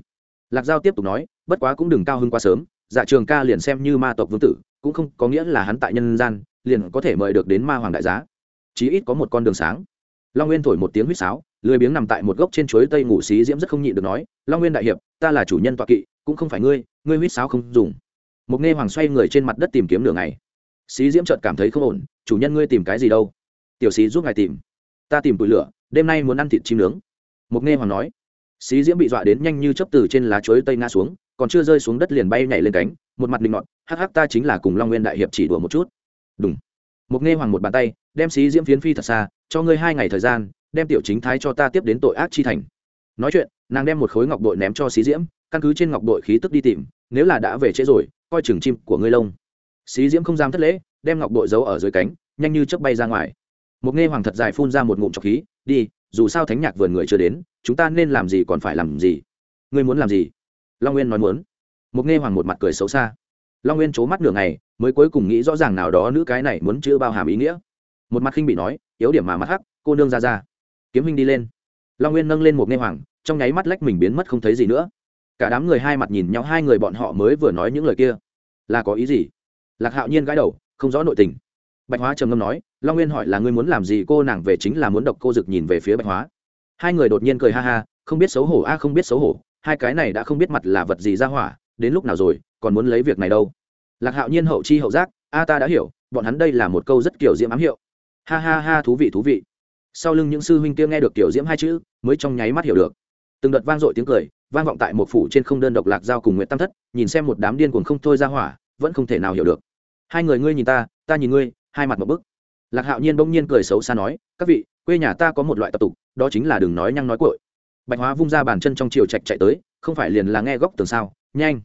Lạc giao tiếp tục nói, bất quá cũng đừng cao hơn quá sớm dạ trường ca liền xem như ma tộc vương tử, cũng không có nghĩa là hắn tại nhân gian, liền có thể mời được đến ma hoàng đại giá. Chí ít có một con đường sáng. Long nguyên thổi một tiếng huýt sáo, lười biếng nằm tại một gốc trên chuối tây ngủ xí diễm rất không nhịn được nói, long nguyên đại hiệp, ta là chủ nhân tọa kỵ, cũng không phải ngươi ngươi huýt sáo không dùng. Một nghe hoàng xoay người trên mặt đất tìm kiếm đường này xí diễm chợt cảm thấy không ổn, chủ nhân ngươi tìm cái gì đâu? Tiểu xí giúp ngài tìm. Ta tìm tủi lửa, đêm nay muốn ăn thịt chim nướng. Một nghe hoàng nói xí diễm bị dọa đến nhanh như chấp từ trên lá chuối tây nga xuống, còn chưa rơi xuống đất liền bay nhảy lên cánh, một mặt định nọt, hắc hắc, ta chính là cùng long nguyên đại hiệp chỉ đùa một chút. Đúng một nghe hoàng một bàn tay, đem xí diễm phiến phi thật xa, cho ngươi hai ngày thời gian, đem tiểu chính thái cho ta tiếp đến tội ác chi thành. Nói chuyện, nàng đem một khối ngọc bội ném cho xí diễm, căn cứ trên ngọc bội khí tức đi tìm, nếu là đã về trễ rồi, coi chừng chim của ngươi lông. Xí diễm không dám thất lễ, đem ngọc bội giấu ở dưới cánh, nhanh như chớp bay ra ngoài. Một nghe hoàng thật dài phun ra một ngụm trọc khí, đi dù sao thánh nhạc vườn người chưa đến, chúng ta nên làm gì còn phải làm gì? Ngươi muốn làm gì? Long nguyên nói muốn. Mục nghe hoàng một mặt cười xấu xa. Long nguyên c mắt nửa ngày, mới cuối cùng nghĩ rõ ràng nào đó nữ cái này muốn chữ bao hàm ý nghĩa. Một mặt khinh bị nói, yếu điểm mà mắt hắc, cô nương ra ra. Kiếm huynh đi lên. Long nguyên nâng lên một nghe hoàng, trong nháy mắt lách mình biến mất không thấy gì nữa. Cả đám người hai mặt nhìn nhau, hai người bọn họ mới vừa nói những lời kia. Là có ý gì? Lạc hạo nhiên gãi đầu, không rõ nội tình bạch hóa trầm ngâm nói, long nguyên hỏi là ngươi muốn làm gì, cô nàng về chính là muốn độc cô dực nhìn về phía bạch hóa. Hai người đột nhiên cười ha ha, không biết xấu hổ a, không biết xấu hổ, hai cái này đã không biết mặt là vật gì ra hỏa, đến lúc nào rồi, còn muốn lấy việc này đâu. Lạc hạo nhiên hậu chi hậu giác, a ta đã hiểu, bọn hắn đây là một câu rất kiểu diễm ám hiệu. Ha ha ha, thú vị thú vị. Sau lưng những sư huynh kia nghe được kiểu diễm hai chữ, mới trong nháy mắt hiểu được. Từng đợt vang dội tiếng cười, vang vọng tại một phủ trên không đơn độc lạc giao cùng nguyễn tam thất, nhìn xem một đám điên cuồng không thôi ra hỏa, vẫn không thể nào hiểu được. Hai người ngươi nhìn ta ta nhìn ngươi hai mặt một bức. Lạc hạo nhiên bỗng nhiên cười xấu xa nói, các vị, quê nhà ta có một loại tập tục, đó chính là đừng nói nhăng nói cội bạch hóa vung ra bàn chân trong chiều chạch chạy tới, không phải liền là nghe góc tường sao? Nhanh!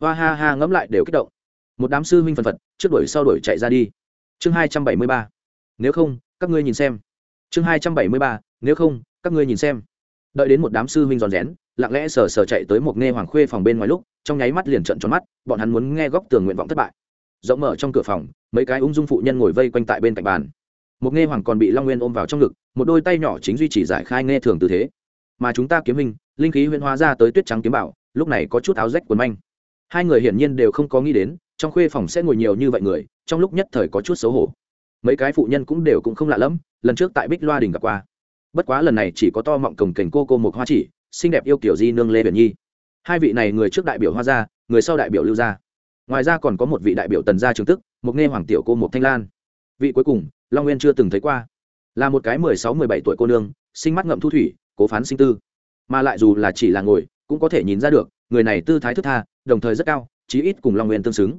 Hoa ha ha, ngẫm lại đều kích động. Một đám sư huynh phần phật, trước đuổi sau đuổi chạy ra đi. Chương hai trăm bảy mươi ba. Nếu không, các ngươi nhìn xem. Chương hai trăm bảy mươi ba. Nếu không, các ngươi nhìn xem. Đợi đến một đám sư huynh giòn rén, lặng lẽ sờ sờ chạy tới một nghe hoàng khuê phòng bên ngoài lúc, trong nháy mắt liền trận tròn mắt, bọn hắn muốn nghe góc tường nguyện vọng thất bại rộng mở trong cửa phòng, mấy cái ung dung phụ nhân ngồi vây quanh tại bên cạnh bàn. Một nghe hoàng còn bị long nguyên ôm vào trong ngực, một đôi tay nhỏ chính duy trì giải khai nghe thường tư thế. Mà chúng ta kiếm hình, linh khí huyễn hóa ra tới tuyết trắng kiếm bảo, lúc này có chút áo rách quần manh. Hai người hiển nhiên đều không có nghĩ đến, trong khuê phòng sẽ ngồi nhiều như vậy người, trong lúc nhất thời có chút xấu hổ. Mấy cái phụ nhân cũng đều cũng không lạ lẫm, lần trước tại bích loa đình gặp qua. Bất quá lần này chỉ có to mọng cồng kềnh cô cô một hoa chỉ, xinh đẹp yêu kiểu di nương lê biển nhi. Hai vị này người trước đại biểu hoa gia, người sau đại biểu lưu gia ngoài ra còn có một vị đại biểu tần gia trường tức, một nghe hoàng tiểu cô một thanh lan. Vị cuối cùng, long nguyên chưa từng thấy qua. Là một cái mười sáu, mười bảy tuổi cô nương, sinh mắt ngậm thu thủy, cố phán sinh tư. Mà lại dù là chỉ là ngồi, cũng có thể nhìn ra được, người này tư thái thức tha, đồng thời rất cao, chí ít cùng long nguyên tương xứng.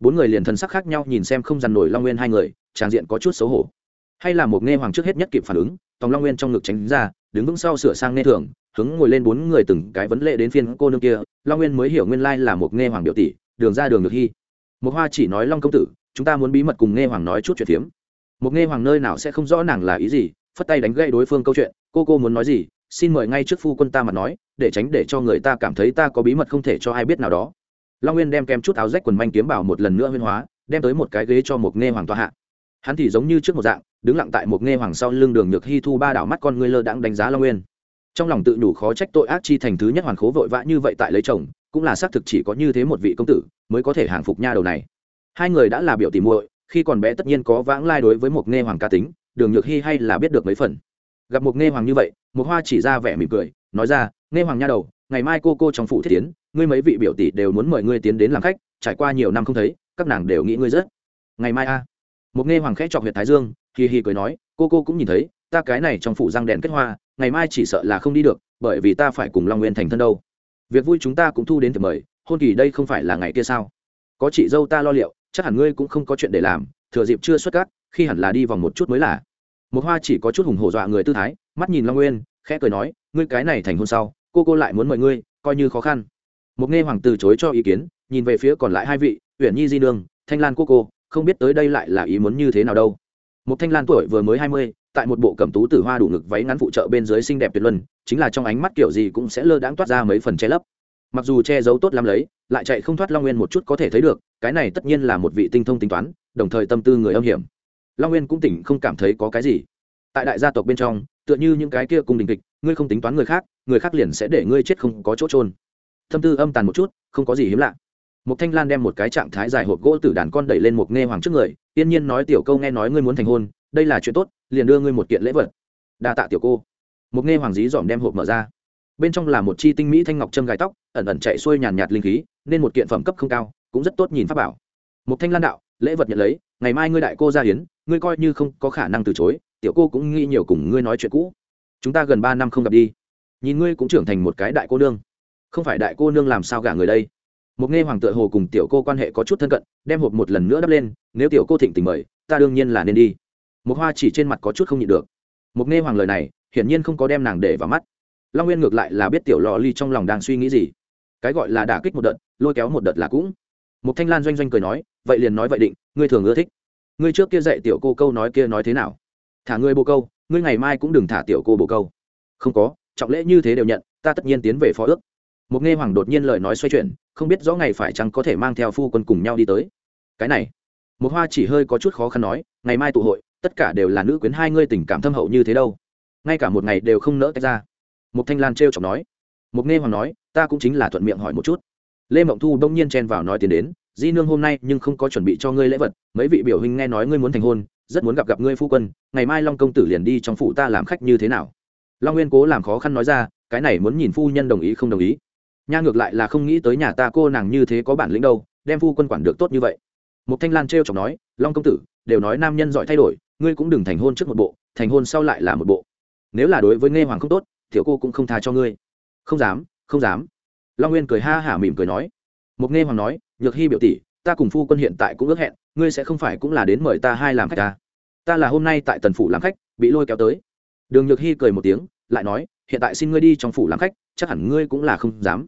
Bốn người liền thần sắc khác nhau nhìn xem không dằn nổi long nguyên hai người, tràng diện có chút xấu hổ. Hay là một nghe hoàng trước hết nhất kịp phản ứng, tòng long nguyên trong ngực tránh ra, đứng vững sau sửa sang nghe thường, hướng ngồi lên bốn người từng cái vấn lệ đến phiên cô nương kia. Long nguyên mới hiểu nguyên lai là một nghe hoàng biểu tỷ đường ra đường được hy. Một hoa chỉ nói long công tử, chúng ta muốn bí mật cùng nghe hoàng nói chút chuyện phiếm. Một nghe hoàng nơi nào sẽ không rõ nàng là ý gì, phất tay đánh gậy đối phương câu chuyện, cô cô muốn nói gì, xin mời ngay trước phu quân ta mà nói, để tránh để cho người ta cảm thấy ta có bí mật không thể cho ai biết nào đó. Long nguyên đem kèm chút áo rách quần manh kiếm bảo một lần nữa huyên hóa, đem tới một cái ghế cho một nghe hoàng tòa hạ. Hắn thì giống như trước một dạng, đứng lặng tại một nghe hoàng sau lưng đường nhược hy thu ba đảo mắt con ngươi lơ đãng đánh giá long nguyên. Trong lòng tự đủ khó trách tội ác chi thành thứ nhất hoàn khố vội vã như vậy tại lấy chồng cũng là xác thực chỉ có như thế một vị công tử mới có thể hàng phục nha đầu này. Hai người đã là biểu tỉ muội, khi còn bé tất nhiên có vãng lai đối với một nghe hoàng ca tính, đường nhược hy hay là biết được mấy phần. Gặp một nghe hoàng như vậy một hoa chỉ ra vẻ mỉm cười, nói ra nghe hoàng nha đầu, ngày mai cô cô trong phủ thiết tiến, ngươi mấy vị biểu tỷ đều muốn mời ngươi tiến đến làm khách, trải qua nhiều năm không thấy, các nàng đều nghĩ ngươi rất. Ngày mai a? Một nghe hoàng khẽ chọc huyện thái dương, hì hì cười nói, cô cô cũng nhìn thấy, ta cái này trong phủ răng đèn kết hoa, ngày mai chỉ sợ là không đi được, bởi vì ta phải cùng long nguyên thành thân đâu việc vui chúng ta cũng thu đến thì mời, hôn kỳ đây không phải là ngày kia sao? Có chị dâu ta lo liệu, chắc hẳn ngươi cũng không có chuyện để làm, thừa dịp chưa xuất cát khi hẳn là đi vòng một chút mới là. Một hoa chỉ có chút hùng hổ dọa người tư thái, mắt nhìn long nguyên, khẽ cười nói, ngươi cái này thành hôn sau, cô cô lại muốn mời ngươi, coi như khó khăn. Một nghe hoàng từ chối cho ý kiến, nhìn về phía còn lại hai vị, uyển nhi di nương, thanh lan cô cô, không biết tới đây lại là ý muốn như thế nào đâu. Một thanh lan tuổi vừa mới hai mươi tại một bộ cẩm tú tử hoa đủ ngực váy ngắn phụ trợ bên dưới xinh đẹp tuyệt luân, chính là trong ánh mắt kiểu gì cũng sẽ lơ đãng toát ra mấy phần che lấp. Mặc dù che giấu tốt lắm lấy, lại chạy không thoát long nguyên một chút có thể thấy được, cái này tất nhiên là một vị tinh thông tính toán, đồng thời tâm tư người âm hiểm. Long nguyên cũng tỉnh không cảm thấy có cái gì. Tại đại gia tộc bên trong, tựa như những cái kia cùng đình kịch, ngươi không tính toán người khác người khác liền sẽ để ngươi chết không có chỗ trôn tâm tư âm tàn một chút, không có gì hiếm lạ. Một thanh lan đem một cái trạng thái dài hộp gỗ từ đàn con đẩy lên một nghe hoàng trước người tiên nhiên nói tiểu câu nghe nói ngươi muốn thành hôn đây là chuyện tốt, liền đưa ngươi một kiện lễ vật. Đa tạ tiểu cô. Một nghe hoàng dí dỏm đem hộp mở ra. Bên trong là một chi tinh mỹ thanh ngọc châm gai tóc, ẩn ẩn chạy xuôi nhàn nhạt linh khí, nên một kiện phẩm cấp không cao, cũng rất tốt nhìn pháp bảo. Một thanh lan đạo, lễ vật nhận lấy, ngày mai ngươi đại cô ra hiến, ngươi coi như không có khả năng từ chối, tiểu cô cũng nghĩ nhiều cùng ngươi nói chuyện cũ. Chúng ta gần ba năm không gặp đi. Nhìn ngươi cũng trưởng thành một cái đại cô nương. Không phải đại cô nương làm sao gả người đây? Một nghe hoàng tựa hồ cùng tiểu cô quan hệ có chút thân cận, đem hộp một lần nữa đắp lên, nếu tiểu cô thịnh tình mời, ta đương nhiên là nên đi một hoa chỉ trên mặt có chút không nhịn được. Một nghe hoàng lời này, hiển nhiên không có đem nàng để vào mắt. Long nguyên ngược lại là biết tiểu lò ly trong lòng đang suy nghĩ gì. Cái gọi là đả kích một đợt, lôi kéo một đợt là cũng. Một thanh lan doanh doanh cười nói, vậy liền nói vậy định, ngươi thường ưa thích. Ngươi trước kia dạy tiểu cô câu nói kia nói thế nào? Thả ngươi bồ câu, ngươi ngày mai cũng đừng thả tiểu cô bồ câu. Không có, trọng lễ như thế đều nhận, ta tất nhiên tiến về phó ước. Một nghe hoàng đột nhiên lời nói xoay chuyển, không biết rõ ngày phải chăng có thể mang theo phu quân cùng nhau đi tới. Cái này. Một hoa chỉ hơi có chút khó khăn nói, ngày mai tụ hội tất cả đều là nữ quyến hai ngươi tình cảm thâm hậu như thế đâu. Ngay cả một ngày đều không nỡ tách ra. Một thanh lan t r e o chọc nói. Một nghe hoàng nói, ta cũng chính là thuận miệng hỏi một chút. Lê mộng thu đông nhiên chen vào nói tiền đến, di nương hôm nay nhưng không có chuẩn bị cho ngươi lễ vật, mấy vị biểu huynh nghe nói ngươi muốn thành hôn, rất muốn gặp gặp ngươi phu quân, ngày mai long công tử liền đi trong phủ ta làm khách như thế nào? Long nguyên cố làm khó khăn nói ra, cái này muốn nhìn phu nhân đồng ý không đồng ý. Nha ngược lại là không nghĩ tới nhà ta cô nàng như thế có bản lĩnh đâu, đem phu quân quản được tốt như vậy. Một thanh lan t r e o chọc nói, long công tử, đều nói nam nhân giỏi thay đổi ngươi cũng đừng thành hôn trước một bộ, thành hôn sau lại là một bộ. Nếu là đối với nghe hoàng không tốt, tiểu cô cũng không tha cho ngươi. Không dám không dám. Long nguyên cười ha hả mỉm cười nói. Một nghe hoàng nói, nhược hy biểu tỷ, ta cùng phu quân hiện tại cũng ước hẹn, ngươi sẽ không phải cũng là đến mời ta hai làm khách ta ta là hôm nay tại tần phủ làm khách, bị lôi kéo tới. Đường nhược hy cười một tiếng, lại nói, hiện tại xin ngươi đi trong phủ làm khách, chắc hẳn ngươi cũng là không dám.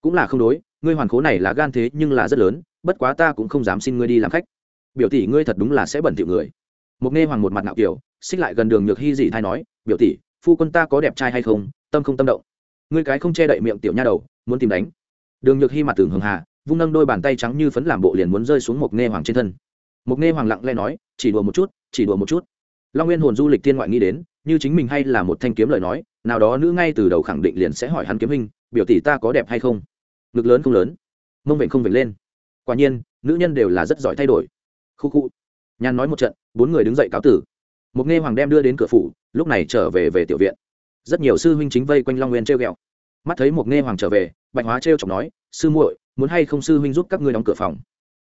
Cũng là không đối, ngươi hoàn khố này là gan thế nhưng là rất lớn, bất quá ta cũng không dám xin ngươi đi làm khách. Biểu tỷ ngươi thật đúng là sẽ bẩn thiệu người một nghe hoàng một mặt nạo kiểu, xích lại gần đường nhược hy dị thay nói, biểu tỷ, phu quân ta có đẹp trai hay không? Tâm không tâm động. Ngươi cái không che đậy miệng tiểu nha đầu, muốn tìm đánh. Đường nhược hy mặt tường hường hà, vung nâng đôi bàn tay trắng như phấn làm bộ liền muốn rơi xuống một nghe hoàng trên thân. Một nghe hoàng lặng lẽ nói, chỉ đùa một chút, chỉ đùa một chút. Long nguyên hồn du lịch tiên ngoại nghĩ đến, như chính mình hay là một thanh kiếm lời nói, nào đó nữ ngay từ đầu khẳng định liền sẽ hỏi hắn kiếm hình, biểu tỷ ta có đẹp hay không? Ngực lớn không lớn, mông vệnh không vệnh lên. Quả nhiên, nữ nhân đều là rất giỏi thay đổi. Khu khu nhàn nói một trận, bốn người đứng dậy cáo tử. Một nghe hoàng đem đưa đến cửa phủ, lúc này trở về về tiểu viện. Rất nhiều sư huynh chính vây quanh long nguyên treo ghẹo. Mắt thấy một nghe hoàng trở về, bạch hóa treo chọc nói, sư muội, muốn hay không sư huynh giúp các ngươi đóng cửa phòng?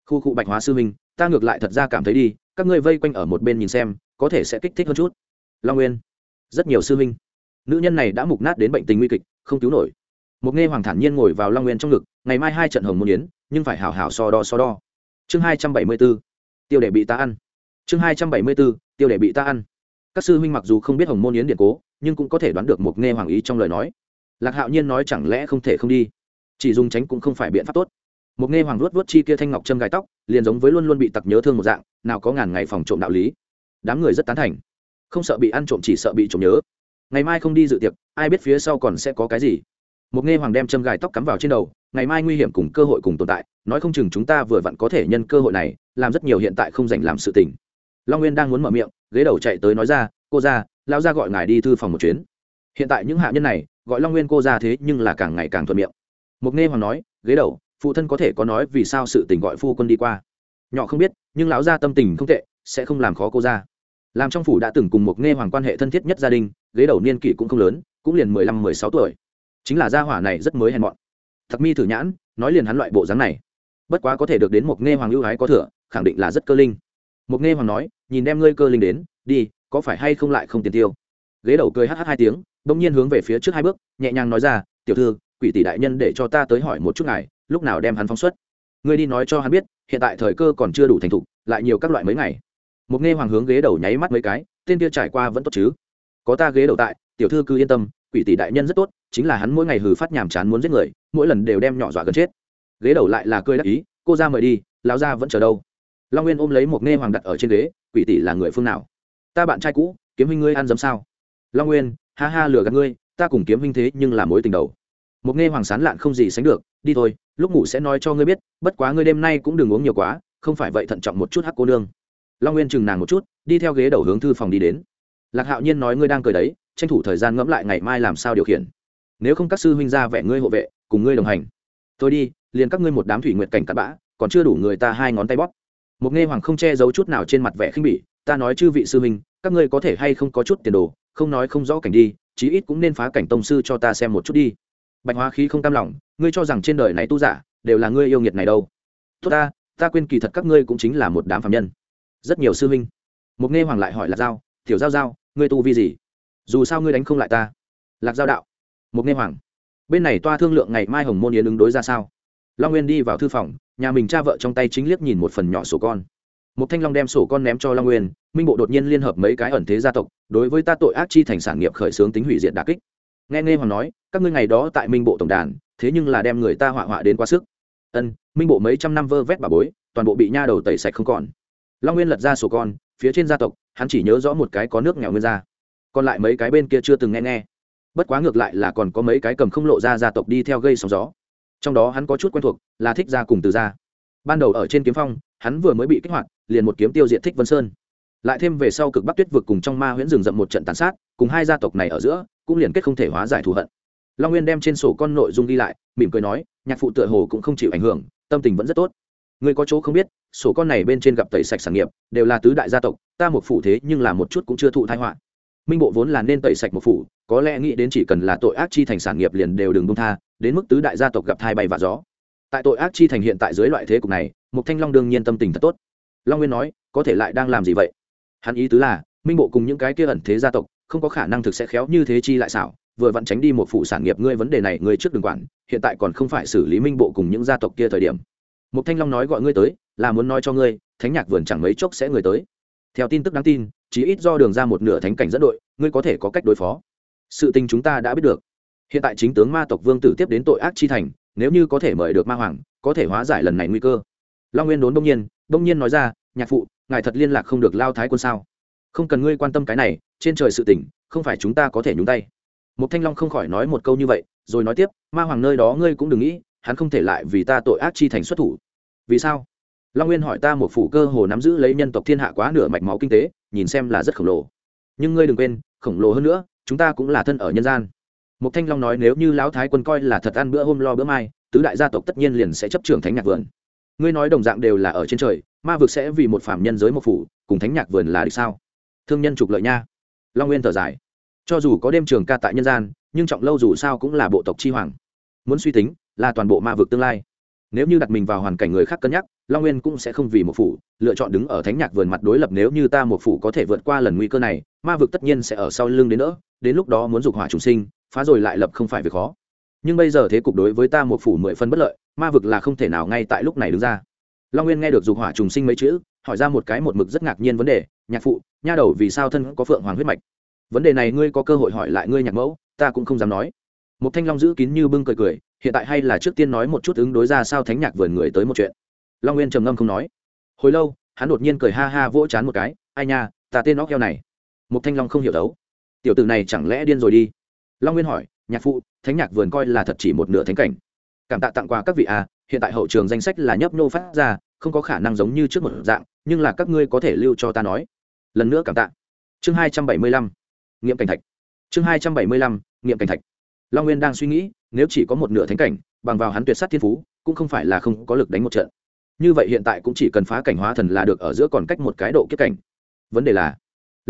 Khu cụ bạch hóa sư huynh, ta ngược lại thật ra cảm thấy đi, các ngươi vây quanh ở một bên nhìn xem, có thể sẽ kích thích hơn chút. Long nguyên, rất nhiều sư huynh. Nữ nhân này đã mục nát đến bệnh tình nguy kịch, không cứu nổi. Một nghe hoàng thản nhiên ngồi vào long nguyên trong ngực, ngày mai hai trận hồng môn yến, nhưng phải hảo hảo so đo so đo. Chương hai trăm bảy mươi bốn tiêu để bị ta ăn. Chương hai trăm bảy mươi b ố tiêu để bị ta ăn. Các sư huynh mặc dù không biết hồng môn yến điện cố, nhưng cũng có thể đoán được một nghe hoàng ý trong lời nói. Lạc hạo nhiên nói chẳng lẽ không thể không đi? Chỉ dùng tránh cũng không phải biện pháp tốt. Một nghe hoàng luốt vuốt chi kia thanh ngọc châm gai tóc, liền giống với luôn luôn bị tặc nhớ thương một dạng, nào có ngàn ngày phòng trộm đạo lý. Đám người rất tán thành. Không sợ bị ăn trộm chỉ sợ bị trộm nhớ. Ngày mai không đi dự tiệc, ai biết phía sau còn sẽ có cái gì. Một nghe hoàng đem châm gài tóc cắm vào trên đầu ngày mai nguy hiểm cùng cơ hội cùng tồn tại, nói không chừng chúng ta vừa vặn có thể nhân cơ hội này, làm rất nhiều hiện tại không dành làm sự tình. Long nguyên đang muốn mở miệng, ghế đầu chạy tới nói ra, cô ra lao ra gọi ngài đi thư phòng một chuyến. Hiện tại những hạ nhân này, gọi long nguyên cô ra thế nhưng là càng ngày càng thuận miệng. Mục nghe hoàng nói, ghế đầu, phụ thân có thể có nói vì sao sự tình gọi phu quân đi qua. Nhỏ không biết, nhưng lão gia tâm tình không tệ, sẽ không làm khó cô ra làm trong phủ đã từng cùng một nghe hoàng quan hệ thân thiết nhất gia đình, ghế đầu niên kỷ cũng không lớn, cũng liền mười lăm, mười sáu tuổi. Chính là gia hỏa này rất mới hèn mọn thật mi thử nhãn, nói liền hắn loại bộ dáng này. Bất quá có thể được đến một nghe hoàng ưu ái có thừa, khẳng định là rất cơ linh. Một nghe hoàng nói, nhìn đem ngươi cơ linh đến, đi, có phải hay không lại không tiền tiêu? Ghế đầu cười hh hai tiếng bỗng nhiên hướng về phía trước hai bước, nhẹ nhàng nói ra, tiểu thư, quỷ tỷ đại nhân để cho ta tới hỏi một chút ngài, lúc nào đem hắn phóng xuất? Ngươi đi nói cho hắn biết, hiện tại thời cơ còn chưa đủ thành thục, lại nhiều các loại mấy ngày. Một nghe hoàng hướng ghế đầu nháy mắt mấy cái, tên kia trải qua vẫn tốt chứ? Có ta ghế đầu tại, tiểu thư cứ yên tâm, quỷ tỷ đại nhân rất tốt, chính là hắn mỗi ngày hừ phát nhàm chán muốn giết người mỗi lần đều đem nhỏ dọa gần chết. Ghế đầu lại là cười đắc ý, cô ra mời đi, lão ra vẫn chờ đâu. Long nguyên ôm lấy một nghe hoàng đặt ở trên ghế, quỷ tỷ là người phương nào? Ta bạn trai cũ, kiếm huynh ngươi ăn dấm sao? Long nguyên, ha ha, lừa gạt ngươi, ta cùng kiếm huynh thế nhưng là mối tình đầu. Một nghe hoàng sán lạn không gì sánh được, đi thôi, lúc ngủ sẽ nói cho ngươi biết, bất quá ngươi đêm nay cũng đừng uống nhiều quá, không phải vậy thận trọng một chút hắc cô nương. Long nguyên chừng nàng một chút, đi theo ghế đầu hướng thư phòng đi đến. Lạc hạo nhiên nói ngươi đang cười đấy, tranh thủ thời gian ngẫm lại ngày mai làm sao điều khiển nếu không các sư huynh ra vẽ ngươi hộ vệ, cùng ngươi đồng hành. Thôi đi, liền các ngươi một đám thủy nguyện cảnh cặn bã, còn chưa đủ người ta hai ngón tay bóp. Một nghe hoàng không che giấu chút nào trên mặt vẻ khinh bỉ, ta nói chư vị sư huynh, các ngươi có thể hay không có chút tiền đồ, không nói không rõ cảnh đi, chí ít cũng nên phá cảnh tông sư cho ta xem một chút đi. Bạch hóa khí không tam lòng, ngươi cho rằng trên đời này tu giả, đều là ngươi yêu nghiệt này đâu. Tốt ta ta quên kỳ thật các ngươi cũng chính là một đám phạm nhân. Rất nhiều sư huynh. Một nghe hoàng lại hỏi lạc giao, tiểu giao giao, ngươi tu vi gì? Dù sao ngươi đánh không lại ta. Lạc giao đạo một nghe hoàng. Bên này toa thương lượng ngày mai hồng môn yến ứng đối ra sao? Long nguyên đi vào thư phòng, nhà mình cha vợ trong tay chính liếc nhìn một phần nhỏ sổ con. Một thanh long đem sổ con ném cho long nguyên, minh bộ đột nhiên liên hợp mấy cái ẩn thế gia tộc, đối với ta tội ác chi thành sản nghiệp khởi xướng tính hủy diệt đà kích. Nghe nghe hoàng nói, các ngươi ngày đó tại minh bộ tổng đàn, thế nhưng là đem người ta hỏa hoạ đến quá sức. Ân, minh bộ mấy trăm năm vơ vét bà bối, toàn bộ bị nha đầu tẩy sạch không còn. Long nguyên lật ra sổ con, phía trên gia tộc, hắn chỉ nhớ rõ một cái có nước nghèo nguyên ra còn lại mấy cái bên kia chưa từng nghe nghe bất quá ngược lại là còn có mấy cái cầm không lộ ra gia tộc đi theo gây sóng gió. Trong đó hắn có chút quen thuộc, là thích gia cùng từ gia. Ban đầu ở trên kiếm phong, hắn vừa mới bị kích hoạt, liền một kiếm tiêu diệt thích vân sơn. Lại thêm về sau cực bắc tuyết vực cùng trong ma huyễn rừng rậm một trận tàn sát, cùng hai gia tộc này ở giữa, cũng liền kết không thể hóa giải thù hận. Long nguyên đem trên sổ con nội dung ghi lại, mỉm cười nói, nhạc phụ tựa hồ cũng không chịu ảnh hưởng, tâm tình vẫn rất tốt. Người có chỗ không biết, sổ con này bên trên gặp tẩy sạch sản nghiệp, đều là tứ đại gia tộc, ta một phủ thế nhưng là một chút cũng chưa thụ thái họa. Minh bộ vốn là nên tẩy sạch một phủ có lẽ nghĩ đến chỉ cần là tội ác chi thành sản nghiệp liền đều đừng bông tha, đến mức tứ đại gia tộc gặp thai bay và gió. Tại tội ác chi thành hiện tại dưới loại thế cục này mục thanh long đương nhiên tâm tình thật tốt. Long nguyên nói, có thể lại đang làm gì vậy? Hắn ý tứ là, minh bộ cùng những cái kia ẩn thế gia tộc, không có khả năng thực sẽ khéo như thế chi lại xảo, vừa vặn tránh đi một phụ sản nghiệp ngươi vấn đề này ngươi trước đừng quản, hiện tại còn không phải xử lý minh bộ cùng những gia tộc kia thời điểm. Mục thanh long nói gọi ngươi tới, là muốn nói cho ngươi, thánh nhạc vườn chẳng mấy chốc sẽ người tới. Theo tin tức đáng tin, chỉ ít do đường ra một nửa thánh cảnh dẫn đội, ngươi có thể có cách đối phó sự tình chúng ta đã biết được. Hiện tại chính tướng ma tộc vương tử tiếp đến tội ác chi thành, nếu như có thể mời được ma hoàng, có thể hóa giải lần này nguy cơ. Long nguyên đốn đông nhiên đông nhiên nói ra, nhạc phụ, ngài thật liên lạc không được lao thái quân sao? Không cần ngươi quan tâm cái này, trên trời sự tỉnh không phải chúng ta có thể nhúng tay. Một thanh long không khỏi nói một câu như vậy, rồi nói tiếp, ma hoàng nơi đó ngươi cũng đừng nghĩ, hắn không thể lại vì ta tội ác chi thành xuất thủ. Vì sao? Long nguyên hỏi ta một phủ cơ hồ nắm giữ lấy nhân tộc thiên hạ quá nửa mạch máu kinh tế, nhìn xem là rất khổng lồ. Nhưng ngươi đừng quên, khổng lồ hơn nữa chúng ta cũng là thân ở nhân gian. Mục thanh long nói nếu như lão thái quân coi là thật ăn bữa hôm lo bữa mai, tứ đại gia tộc tất nhiên liền sẽ chấp trưởng thánh nhạc vườn. Ngươi nói đồng dạng đều là ở trên trời, ma vực sẽ vì một phạm nhân giới một phủ, cùng thánh nhạc vườn là được sao? Thương nhân trục lợi nha. Long nguyên thở dài. Cho dù có đêm trường ca tại nhân gian, nhưng trọng lâu dù sao cũng là bộ tộc chi hoàng. Muốn suy tính, là toàn bộ ma vực tương lai. Nếu như đặt mình vào hoàn cảnh người khác cân nhắc, long nguyên cũng sẽ không vì một phủ, lựa chọn đứng ở thánh nhạc vườn mặt đối lập nếu như ta một phủ có thể vượt qua lần nguy cơ này ma vực tất nhiên sẽ ở sau lưng đến nữa đến lúc đó muốn dục hỏa trùng sinh, phá rồi lại lập không phải việc khó. Nhưng bây giờ thế cục đối với ta một phủ mười phân bất lợi, ma vực là không thể nào ngay tại lúc này đứng ra. Long nguyên nghe được dục hỏa trùng sinh mấy chữ, hỏi ra một cái một mực rất ngạc nhiên vấn đề, nhạc phụ, nha đầu vì sao thân có phượng hoàng huyết mạch? Vấn đề này ngươi có cơ hội hỏi lại ngươi nhạc mẫu, ta cũng không dám nói. Một thanh long giữ kín như bưng cười cười, hiện tại hay là trước tiên nói một chút ứng đối ra sao thánh nhạc vườn người tới một chuyện. Long nguyên trầm ngâm không nói. Hồi lâu, hắn đột nhiên cười ha ha vỗ chán một cái, ai nha, ta tên óc heo này một thanh long không hiểu đấu. Tiểu tử này chẳng lẽ điên rồi đi? Long nguyên hỏi, nhạc phụ, thánh nhạc vườn coi là thật chỉ một nửa thánh cảnh. Cảm tạ tặng quà các vị a hiện tại hậu trường danh sách là nhấp nhô phát ra, không có khả năng giống như trước một dạng, nhưng là các ngươi có thể lưu cho ta nói. Lần nữa cảm tạ. Chương hai trăm bảy mươi lăm, nghiệm cảnh thạch. Chương hai trăm bảy mươi lăm, nghiệm cảnh thạch. Long nguyên đang suy nghĩ, nếu chỉ có một nửa thánh cảnh, bằng vào hắn tuyệt sát thiên phú, cũng không phải là không có lực đánh một trận. Như vậy hiện tại cũng chỉ cần phá cảnh hóa thần là được, ở giữa còn cách một cái độ kiếp cảnh. Vấn đề là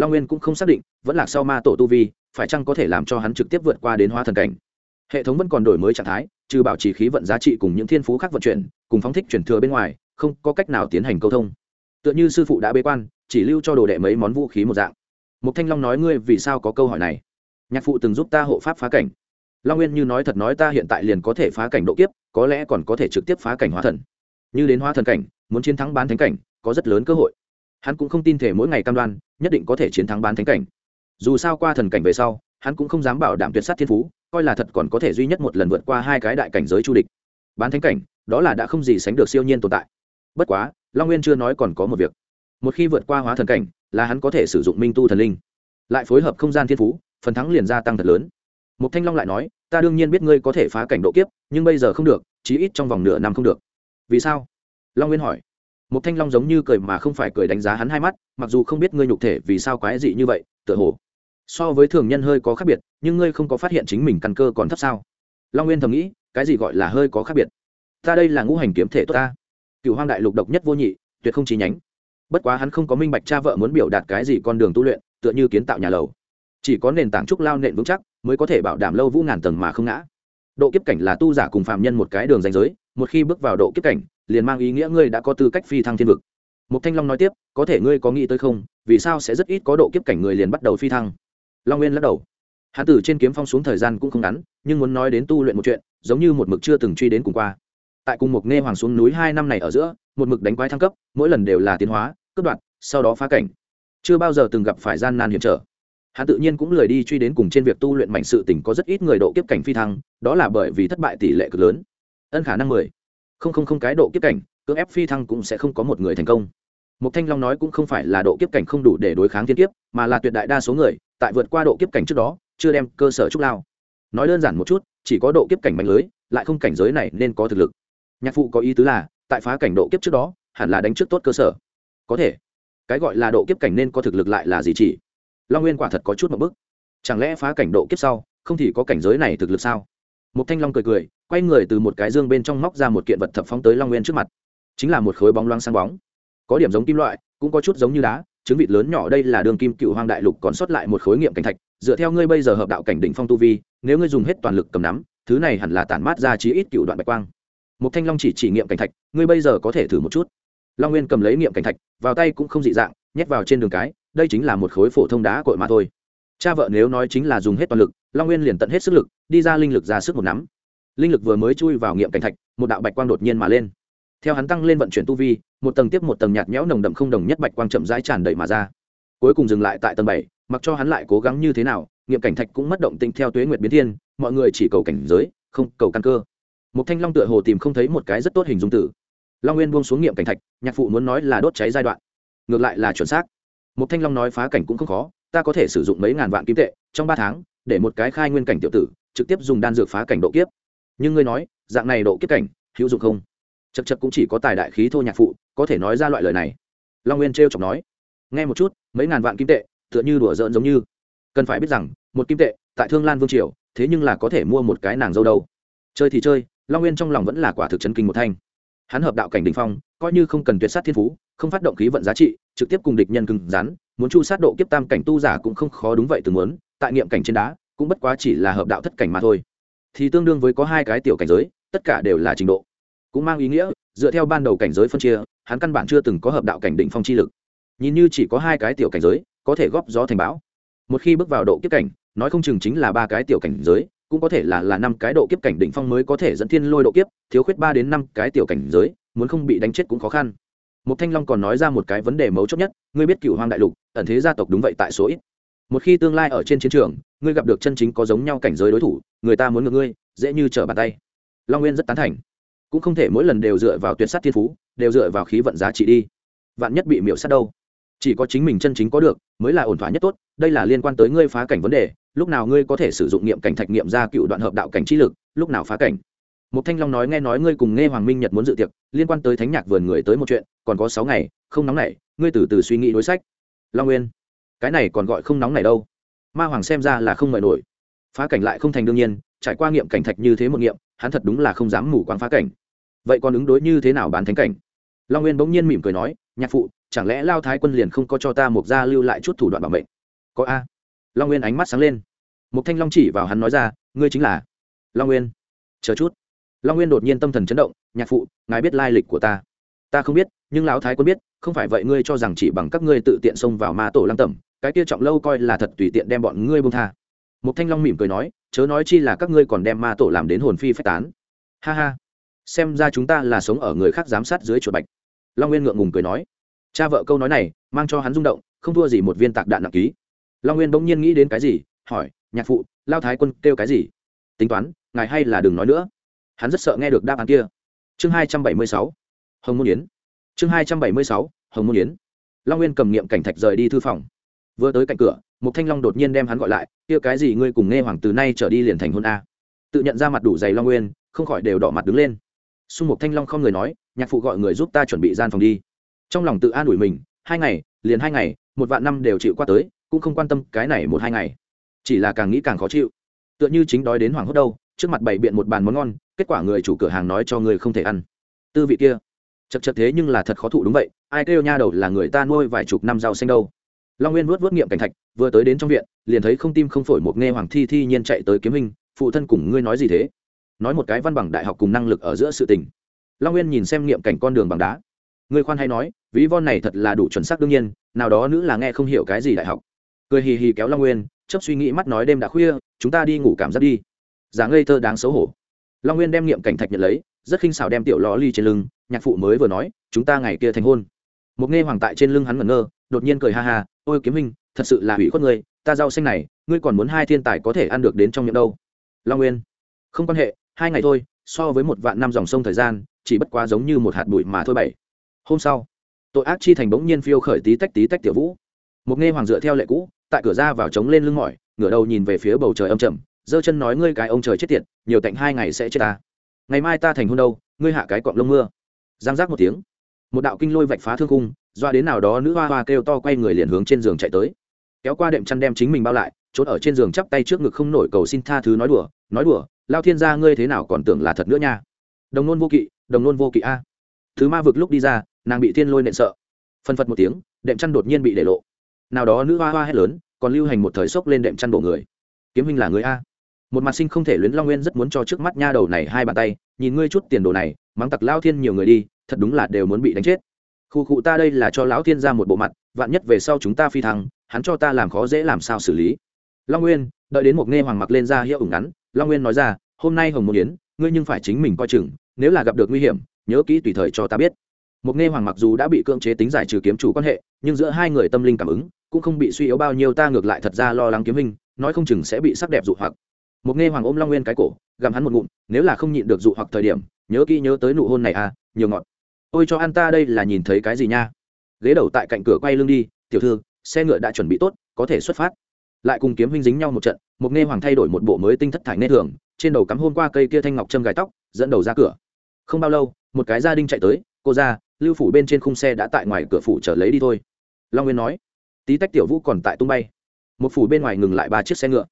long nguyên cũng không xác định, vẫn là sau ma tổ tu vi, phải chăng có thể làm cho hắn trực tiếp vượt qua đến hóa thần cảnh. Hệ thống vẫn còn đổi mới trạng thái, trừ bảo trì khí vận giá trị cùng những thiên phú khác vận chuyển, cùng phóng thích chuyển thừa bên ngoài, không có cách nào tiến hành câu thông. Tựa như sư phụ đã bế quan, chỉ lưu cho đồ đệ mấy món vũ khí một dạng. Một thanh long nói ngươi vì sao có câu hỏi này? Nhạc phụ từng giúp ta hộ pháp phá cảnh. Long nguyên như nói thật nói ta hiện tại liền có thể phá cảnh độ kiếp, có lẽ còn có thể trực tiếp phá cảnh hóa thần. Như đến hóa thần cảnh, muốn chiến thắng bán thánh cảnh, có rất lớn cơ hội hắn cũng không tin thể mỗi ngày cam đoan, nhất định có thể chiến thắng bán thánh cảnh. Dù sao qua thần cảnh về sau, hắn cũng không dám bảo đảm tuyệt sát thiên phú, coi là thật còn có thể duy nhất một lần vượt qua hai cái đại cảnh giới chu địch. Bán thánh cảnh, đó là đã không gì sánh được siêu nhiên tồn tại. Bất quá, long nguyên chưa nói còn có một việc. Một khi vượt qua hóa thần cảnh, là hắn có thể sử dụng minh tu thần linh. Lại phối hợp không gian thiên phú, phần thắng liền gia tăng thật lớn. Mục thanh long lại nói, ta đương nhiên biết ngươi có thể phá cảnh độ kiếp, nhưng bây giờ không được, chí ít trong vòng nửa năm không được. Vì sao? Long nguyên hỏi một thanh long giống như cười mà không phải cười đánh giá hắn hai mắt, mặc dù không biết ngươi nhục thể vì sao quái dị như vậy, tựa hồ so với thường nhân hơi có khác biệt, nhưng ngươi không có phát hiện chính mình căn cơ còn thấp sao? Long nguyên thầm nghĩ, cái gì gọi là hơi có khác biệt? Ta đây là ngũ hành kiếm thể tốt ta. Cựu hoang đại lục độc nhất vô nhị, tuyệt không chi nhánh. Bất quá hắn không có minh bạch cha vợ muốn biểu đạt cái gì con đường tu luyện, tựa như kiến tạo nhà lầu. Chỉ có nền tảng trúc lao nện vững chắc, mới có thể bảo đảm lâu vũ ngàn tầng mà không ngã. Độ kiếp cảnh là tu giả cùng phạm nhân một cái đường danh giới, một khi bước vào độ kiếp cảnh liền mang ý nghĩa ngươi đã có tư cách phi thăng thiên vực. Một thanh long nói tiếp, có thể ngươi có nghĩ tới không, vì sao sẽ rất ít có độ kiếp cảnh người liền bắt đầu phi thăng? Long nguyên lắc đầu. Hán tử trên kiếm phong xuống thời gian cũng không ngắn, nhưng muốn nói đến tu luyện một chuyện, giống như một mực chưa từng truy đến cùng qua. Tại cùng một nghe hoàng xuống núi hai năm này ở giữa, một mực đánh quái thăng cấp, mỗi lần đều là tiến hóa, cướp đoạt, sau đó phá cảnh. Chưa bao giờ từng gặp phải gian nan hiểm trở. Hắn tự nhiên cũng lười đi truy đến cùng trên việc tu luyện mạnh sự tỉnh có rất ít người độ kiếp cảnh phi thăng, đó là bởi vì thất bại tỷ lệ cực lớn. Ân khả năng mười không không không cái độ kiếp cảnh, cưỡng ép phi thăng cũng sẽ không có một người thành công. Một thanh long nói cũng không phải là độ kiếp cảnh không đủ để đối kháng thiên kiếp, mà là tuyệt đại đa số người, tại vượt qua độ kiếp cảnh trước đó, chưa đem cơ sở trúc lao. Nói đơn giản một chút, chỉ có độ kiếp cảnh mạnh lưới, lại không cảnh giới này nên có thực lực. Nhạc phụ có ý tứ là, tại phá cảnh độ kiếp trước đó, hẳn là đánh trước tốt cơ sở. Có thể. Cái gọi là độ kiếp cảnh nên có thực lực lại là gì chỉ? Long nguyên quả thật có chút một bước. Chẳng lẽ phá cảnh độ kiếp sau, không thì có cảnh giới này thực lực sao? Một thanh long cười cười, quay người từ một cái dương bên trong móc ra một kiện vật thập phóng tới long nguyên trước mặt. Chính là một khối bóng loáng sáng bóng. Có điểm giống kim loại, cũng có chút giống như đá, trứng vịt lớn nhỏ đây là đường kim cựu hoang đại lục còn sót lại một khối nghiệm cảnh thạch. Dựa theo ngươi bây giờ hợp đạo cảnh đỉnh phong tu vi, nếu ngươi dùng hết toàn lực cầm nắm, thứ này hẳn là tản mát ra chí ít cựu đoạn bạch quang. Một thanh long chỉ chỉ nghiệm cảnh thạch, ngươi bây giờ có thể thử một chút. Long nguyên cầm lấy nghiệm cảnh thạch, vào tay cũng không dị dạng, nhét vào trên đường cái, đây chính là một khối phổ thông đá cội mà thôi cha vợ nếu nói chính là dùng hết toàn lực, long nguyên liền tận hết sức lực, đi ra linh lực ra sức một nắm. Linh lực vừa mới chui vào nghiệm cảnh thạch, một đạo bạch quang đột nhiên mà lên. Theo hắn tăng lên vận chuyển tu vi, một tầng tiếp một tầng nhạt nhẽo nồng đậm không đồng nhất bạch quang chậm rãi tràn đầy mà ra. Cuối cùng dừng lại tại tầng bảy, mặc cho hắn lại cố gắng như thế nào, nghiệm cảnh thạch cũng mất động tĩnh theo tuế nguyệt biến thiên, mọi người chỉ cầu cảnh giới, không cầu căn cơ. Một thanh long tựa hồ tìm không thấy một cái rất tốt hình dung tử. Long nguyên buông xuống nghiệm cảnh thạch, nhạc phụ muốn nói là đốt cháy giai đoạn. Ngược lại là chuẩn xác. Một thanh long nói phá cảnh cũng không khó ta có thể sử dụng mấy ngàn vạn kim tệ, trong ba tháng, để một cái khai nguyên cảnh tiểu tử, trực tiếp dùng đan dược phá cảnh độ kiếp. Nhưng ngươi nói, dạng này độ kiếp cảnh, hữu dụng không? Chật chật cũng chỉ có tài đại khí thô nhạc phụ, có thể nói ra loại lời này. Long nguyên t r chọc nói. Nghe một chút, mấy ngàn vạn kim tệ, tựa như đùa giỡn giống như. Cần phải biết rằng, một kim tệ, tại thương lan vương triều, thế nhưng là có thể mua một cái nàng dâu đâu. Chơi thì chơi, long nguyên trong lòng vẫn là quả thực chấn kinh một thanh. Hắn hợp đạo cảnh đình phong, coi như không cần tuyệt sát thiên phú, không phát động khí vận giá trị, trực tiếp cùng địch nhân cứng rắn muốn chu sát độ kiếp tam cảnh tu giả cũng không khó đúng vậy từng muốn, tại nghiệm cảnh trên đá, cũng bất quá chỉ là hợp đạo thất cảnh mà thôi. Thì tương đương với có hai cái tiểu cảnh giới, tất cả đều là trình độ. Cũng mang ý nghĩa, dựa theo ban đầu cảnh giới phân chia, hắn căn bản chưa từng có hợp đạo cảnh định phong chi lực. Nhìn như chỉ có hai cái tiểu cảnh giới, có thể góp gió thành bão. Một khi bước vào độ kiếp cảnh, nói không chừng chính là ba cái tiểu cảnh giới, cũng có thể là là năm cái độ kiếp cảnh định phong mới có thể dẫn thiên lôi độ kiếp, thiếu khuyết ba đến năm cái tiểu cảnh giới, muốn không bị đánh chết cũng khó khăn. Một thanh long còn nói ra một cái vấn đề mấu chốt nhất, ngươi biết cựu hoang đại lục ẩn thế gia tộc đúng vậy tại số ít. Một khi tương lai ở trên chiến trường, ngươi gặp được chân chính có giống nhau cảnh giới đối thủ, người ta muốn ngược ngươi, dễ như trở bàn tay. Long nguyên rất tán thành. Cũng không thể mỗi lần đều dựa vào tuyệt sát thiên phú, đều dựa vào khí vận giá trị đi. Vạn nhất bị miễu sát đâu? Chỉ có chính mình chân chính có được, mới là ổn thỏa nhất tốt, đây là liên quan tới ngươi phá cảnh vấn đề, lúc nào ngươi có thể sử dụng nghiệm cảnh thạch nghiệm ra cựu đoạn hợp đạo cảnh trí lực, lúc nào phá cảnh. Một thanh long nói nghe nói ngươi cùng nghe hoàng minh nhật muốn dự tiệc, liên quan tới thánh nhạc vườn người tới một chuyện, còn có sáu ngày, không nóng nảy, ngươi từ từ suy nghĩ đối sách long nguyên. Cái này còn gọi không nóng này đâu. Ma hoàng xem ra là không mời nổi. Phá cảnh lại không thành đương nhiên, trải qua nghiệm cảnh thạch như thế một nghiệm, hắn thật đúng là không dám mù quáng phá cảnh. Vậy còn ứng đối như thế nào bán thánh cảnh? Long nguyên bỗng nhiên mỉm cười nói, nhạc phụ, chẳng lẽ lao thái quân liền không có cho ta một gia lưu lại chút thủ đoạn bảo mệnh? Có a. Long nguyên ánh mắt sáng lên. Một thanh long chỉ vào hắn nói ra, ngươi chính là long nguyên. Chờ chút. Long nguyên đột nhiên tâm thần chấn động, nhạc phụ, ngài biết lai lịch của ta. Ta không biết, nhưng lão thái quân biết không phải vậy ngươi cho rằng chỉ bằng các ngươi tự tiện xông vào ma tổ lăng tẩm, cái kia trọng lâu coi là thật tùy tiện đem bọn ngươi bông tha. Một thanh long mỉm cười nói, chớ nói chi là các ngươi còn đem ma tổ làm đến hồn phi phách tán. Ha ha, xem ra chúng ta là sống ở người khác giám sát dưới chuột bạch. Long nguyên ngượng ngùng cười nói, cha vợ câu nói này, mang cho hắn rung động, không thua gì một viên tạc đạn nặng ký. Long nguyên bỗng nhiên nghĩ đến cái gì, hỏi, nhạc phụ, lao thái quân kêu cái gì? Tính toán, ngài hay là đừng nói nữa. Hắn rất sợ nghe được đáp án kia. Chương hai trăm bảy mươi sáu, hồng môn yến chương hai trăm bảy mươi sáu, hồng môn yến. Long nguyên cầm nghiệm cảnh thạch rời đi thư phòng. Vừa tới cạnh cửa một thanh long đột nhiên đem hắn gọi lại, kia cái gì ngươi cùng nghe hoàng từ nay trở đi liền thành hôn a? Tự nhận ra mặt đủ dày long nguyên, không khỏi đều đỏ mặt đứng lên. Xung một thanh long không người nói, nhạc phụ gọi người giúp ta chuẩn bị gian phòng đi. Trong lòng tự an ủi mình, hai ngày, liền hai ngày, một vạn năm đều chịu qua tới, cũng không quan tâm cái này một hai ngày. Chỉ là càng nghĩ càng khó chịu. Tựa như chính đói đến hoảng hốt đâu, trước mặt bày biện một bàn món ngon, kết quả người chủ cửa hàng nói cho người không thể ăn. Tư vị kia chật chật thế nhưng là thật khó thụ đúng vậy, ai kêu nha đầu là người ta nuôi vài chục năm rau xanh đâu. Long nguyên vuốt vuốt nghiệm cảnh thạch, vừa tới đến trong viện, liền thấy không tim không phổi một nghe hoàng thi thi nhiên chạy tới kiếm hình, phụ thân cùng ngươi nói gì thế? Nói một cái văn bằng đại học cùng năng lực ở giữa sự tình. Long nguyên nhìn xem nghiệm cảnh con đường bằng đá. Ngươi khoan hay nói, ví von này thật là đủ chuẩn xác đương nhiên, nào đó nữ là nghe không hiểu cái gì đại học. Cười hì hì kéo long nguyên chấp suy nghĩ mắt nói đêm đã khuya, chúng ta đi ngủ cảm giác đi. Dáng ngây thơ đáng xấu hổ. Long nguyên đem nghiệm cảnh thạch nhận lấy rất khinh xảo đem tiểu lò ly trên lưng, nhạc phụ mới vừa nói, chúng ta ngày kia thành hôn. Một nghe hoàng tại trên lưng hắn ngẩn ngơ, đột nhiên cười ha ha, ôi kiếm minh thật sự là hủy khuất ngươi, ta rau xanh này, ngươi còn muốn hai thiên tài có thể ăn được đến trong miệng đâu. Long nguyên, không quan hệ, hai ngày thôi, so với một vạn năm dòng sông thời gian, chỉ bất quá giống như một hạt bụi mà thôi bảy. Hôm sau, tội ác chi thành bỗng nhiên phiêu khởi tí tách tí tách tiểu vũ. Một nghe hoàng dựa theo lệ cũ, tại cửa ra vào trống lên lưng mỏi, ngửa đầu nhìn về phía bầu trời âm trầm giơ chân nói, ngươi cái ông trời chết tiệt, nhiều tạnh hai ngày sẽ chết ta ngày mai ta thành hôn đâu, ngươi hạ cái cọng lông mưa. Giang giác một tiếng. Một đạo kinh lôi vạch phá thương cung doa đến nào đó nữ hoa hoa kêu to quay người liền hướng trên giường chạy tới. Kéo qua đệm chăn đem chính mình bao lại trốn ở trên giường chắp tay trước ngực không nổi cầu xin tha thứ nói đùa nói đùa, lao thiên gia ngươi thế nào còn tưởng là thật nữa nha. Đồng nôn vô kỵ, đồng nôn vô kỵ a. Thứ ma vực lúc đi ra, nàng bị thiên lôi nện sợ. Phân phật một tiếng, đệm chăn đột nhiên bị để lộ. Nào đó nữ hoa hoa hét lớn, còn lưu hành một thời sốc lên đệm chăn bộ người. Kiếm hình là người a một mặt sinh không thể luyến long nguyên rất muốn cho trước mắt nha đầu này hai bàn tay, nhìn ngươi chút tiền đồ này, mắng tặc lao thiên nhiều người đi, thật đúng là đều muốn bị đánh chết. Khu cụ ta đây là cho lão thiên ra một bộ mặt, vạn nhất về sau chúng ta phi thăng, hắn cho ta làm khó dễ làm sao xử lý. Long nguyên, đợi đến một nghe hoàng mặc lên ra hiệu ủng ngắn, long nguyên nói ra, hôm nay hồng Môn yến, ngươi nhưng phải chính mình coi chừng, nếu là gặp được nguy hiểm, nhớ kỹ tùy thời cho ta biết. Một nghe hoàng mặc dù đã bị cưỡng chế tính giải trừ kiếm chủ quan hệ, nhưng giữa hai người tâm linh cảm ứng, cũng không bị suy yếu bao nhiêu, ta ngược lại thật ra lo lắng kiếm hình, nói không chừng sẽ bị sắc đẹp dụ hoặc một nghe hoàng ôm long nguyên cái cổ, gặm hắn một ngụm, nếu là không nhịn được dụ hoặc thời điểm, nhớ kỹ nhớ tới nụ hôn này à nhiều ngọt. Ôi cho ăn ta đây là nhìn thấy cái gì nha? Ghế đầu tại cạnh cửa quay lưng đi, tiểu thư, xe ngựa đã chuẩn bị tốt, có thể xuất phát. Lại cùng kiếm huynh dính nhau một trận, một nghe hoàng thay đổi một bộ mới tinh thất thải nê thường, trên đầu cắm hôm qua cây kia thanh ngọc châm gài tóc, dẫn đầu ra cửa. Không bao lâu, một cái gia đình chạy tới, cô ra lưu phủ bên trên khung xe đã tại ngoài cửa phủ trở lấy đi thôi. Long nguyên nói. Tí tách tiểu vũ còn tại tung bay. Một phủ bên ngoài ngừng lại ba chiếc xe ngựa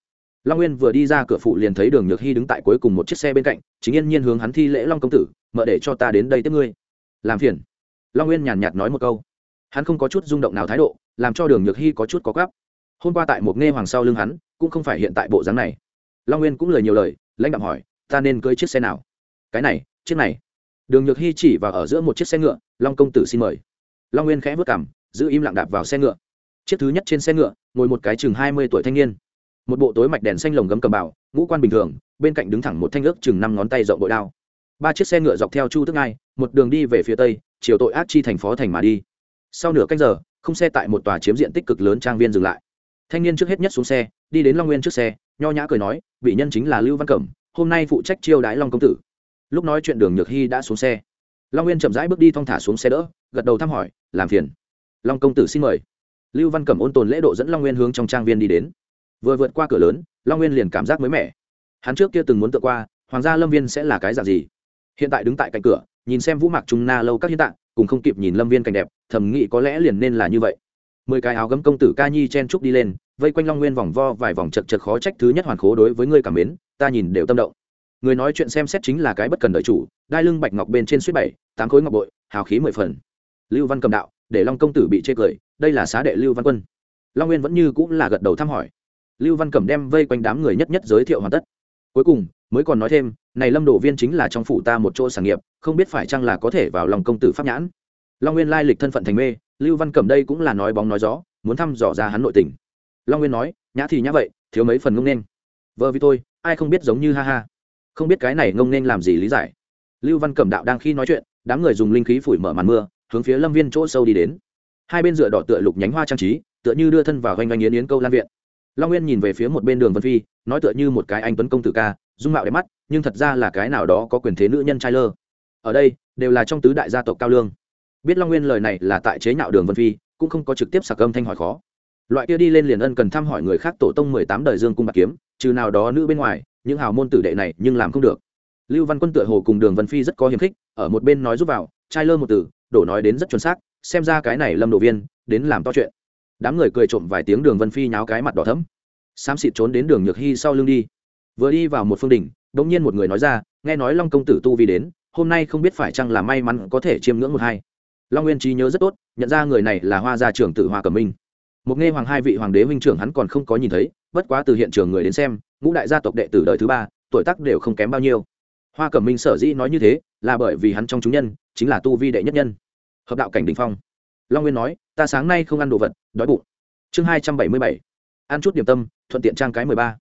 long nguyên vừa đi ra cửa phụ liền thấy đường nhược hy đứng tại cuối cùng một chiếc xe bên cạnh, chính yên nhiên hướng hắn thi lễ long công tử, mở để cho ta đến đây tiếp ngươi. Làm phiền. Long nguyên nhàn nhạt nói một câu. Hắn không có chút rung động nào thái độ, làm cho đường nhược hy có chút có gắp hôm qua tại một nghe hoàng sau lưng hắn, cũng không phải hiện tại bộ dáng này. Long nguyên cũng lời nhiều lời, lãnh đạo hỏi, ta nên cưới chiếc xe nào? Cái này, chiếc này. Đường nhược hy chỉ vào ở giữa một chiếc xe ngựa, long công tử xin mời. Long nguyên khẽ vất cảm giữ im lặng đạp vào xe ngựa. Chiếc thứ nhất trên xe ngựa, ngồi một cái chừng hai mươi tuổi thanh niên một bộ tối mạch đèn xanh lồng gấm cầm bảo ngũ quan bình thường, bên cạnh đứng thẳng một thanh ước chừng năm ngón tay rộng bội đao. Ba chiếc xe ngựa dọc theo chu tức ngai, một đường đi về phía tây, chiều tội ác chi thành phó thành mà đi. Sau nửa canh giờ không xe tại một tòa chiếm diện tích cực lớn trang viên dừng lại. Thanh niên trước hết nhất xuống xe, đi đến long nguyên trước xe, nho nhã cười nói, vị nhân chính là lưu văn cẩm, hôm nay phụ trách chiêu đái long công tử. Lúc nói chuyện đường nhược hy đã xuống xe. Long nguyên chậm rãi bước đi thong thả xuống xe đỡ, gật đầu thăm hỏi, làm phiền. Long công tử xin mời. Lưu văn cẩm ôn tồn lễ độ dẫn long nguyên hướng trong trang viên đi đến vừa vượt qua cửa lớn, long nguyên liền cảm giác mới mẻ. Hắn trước kia từng muốn tự qua, hoàng gia lâm viên sẽ là cái dạng gì? Hiện tại đứng tại cạnh cửa, nhìn xem vũ mạc trung na lâu các hiến tạng, cùng không kịp nhìn lâm viên cảnh đẹp, thầm nghĩ có lẽ liền nên là như vậy. Mười cái áo gấm công tử ca nhi chen trúc đi lên, vây quanh long nguyên vòng vo vài vòng chật chật khó trách thứ nhất hoàn khố đối với ngươi cảm mến, ta nhìn đều tâm động. Người nói chuyện xem xét chính là cái bất cần đợi chủ, đai lưng bạch ngọc bên trên suýt bảy, tám khối ngọc bội, hào khí mười phần. Lưu văn cầm đạo, để long công tử bị chê cười, đây là xá đệ lưu văn quân. Long nguyên vẫn như cũng là gật đầu thăm hỏi lưu văn cẩm đem vây quanh đám người nhất nhất giới thiệu hoàn tất. Cuối cùng, mới còn nói thêm, này lâm Đổ viên chính là trong phủ ta một chỗ sản nghiệp, không biết phải chăng là có thể vào lòng công tử pháp nhãn. Long nguyên lai lịch thân phận thành mê, lưu văn cẩm đây cũng là nói bóng nói gió, muốn thăm dò ra hắn nội tình. Long nguyên nói, nhã thì nhã vậy, thiếu mấy phần ngông nên. Vợ vì tôi, ai không biết giống như ha ha. Không biết cái này ngông nên làm gì lý giải. Lưu văn cẩm đạo đang khi nói chuyện, đám người dùng linh khí phủi mở màn mưa, hướng phía lâm viên chỗ sâu đi đến. Hai bên dựa đỏ tựa lục nhánh hoa trang trí, tựa như đưa thân vào hoành oanh yến yến câu lan viện long nguyên nhìn về phía một bên đường vân phi, nói tựa như một cái anh tuấn công tử ca, dung mạo đẹp mắt, nhưng thật ra là cái nào đó có quyền thế nữ nhân trai lơ. Ở đây, đều là trong tứ đại gia tộc cao lương. Biết long nguyên lời này là tại chế nhạo đường vân phi, cũng không có trực tiếp sạc âm thanh hỏi khó. Loại kia đi lên liền ân cần thăm hỏi người khác tổ tông mười tám đời dương cung bạc kiếm, trừ nào đó nữ bên ngoài, những hào môn tử đệ này nhưng làm không được. Lưu văn quân tựa hồ cùng đường vân phi rất có hiềm khích, ở một bên nói giúp vào, trai lơ một từ, đổ nói đến rất chuẩn xác, xem ra cái này lâm đồ viên, đến làm to chuyện đám người cười trộm vài tiếng đường vân phi nháo cái mặt đỏ thấm xám xịt trốn đến đường nhược hy sau lưng đi. Vừa đi vào một phương đình đ ỗ n g nhiên một người nói ra, nghe nói long công tử tu vi đến, hôm nay không biết phải chăng là may mắn có thể chiêm ngưỡng một hai. Long nguyên trí nhớ rất tốt, nhận ra người này là hoa gia trưởng tử hoa cẩm minh. Một nghe hoàng hai vị hoàng đế huynh trưởng hắn còn không có nhìn thấy, bất quá từ hiện trường người đến xem, ngũ đại gia tộc đệ tử đời thứ ba, tuổi tác đều không kém bao nhiêu. Hoa cẩm minh sở dĩ nói như thế, là bởi vì hắn trong chúng nhân, chính là tu vi đệ nhất nhân. Hợp đạo cảnh đình phong long nguyên nói, ta sáng nay không ăn đồ vật, đói bụng. Chương hai trăm bảy mươi bảy, ăn chút điểm tâm, thuận tiện trang cái mười ba.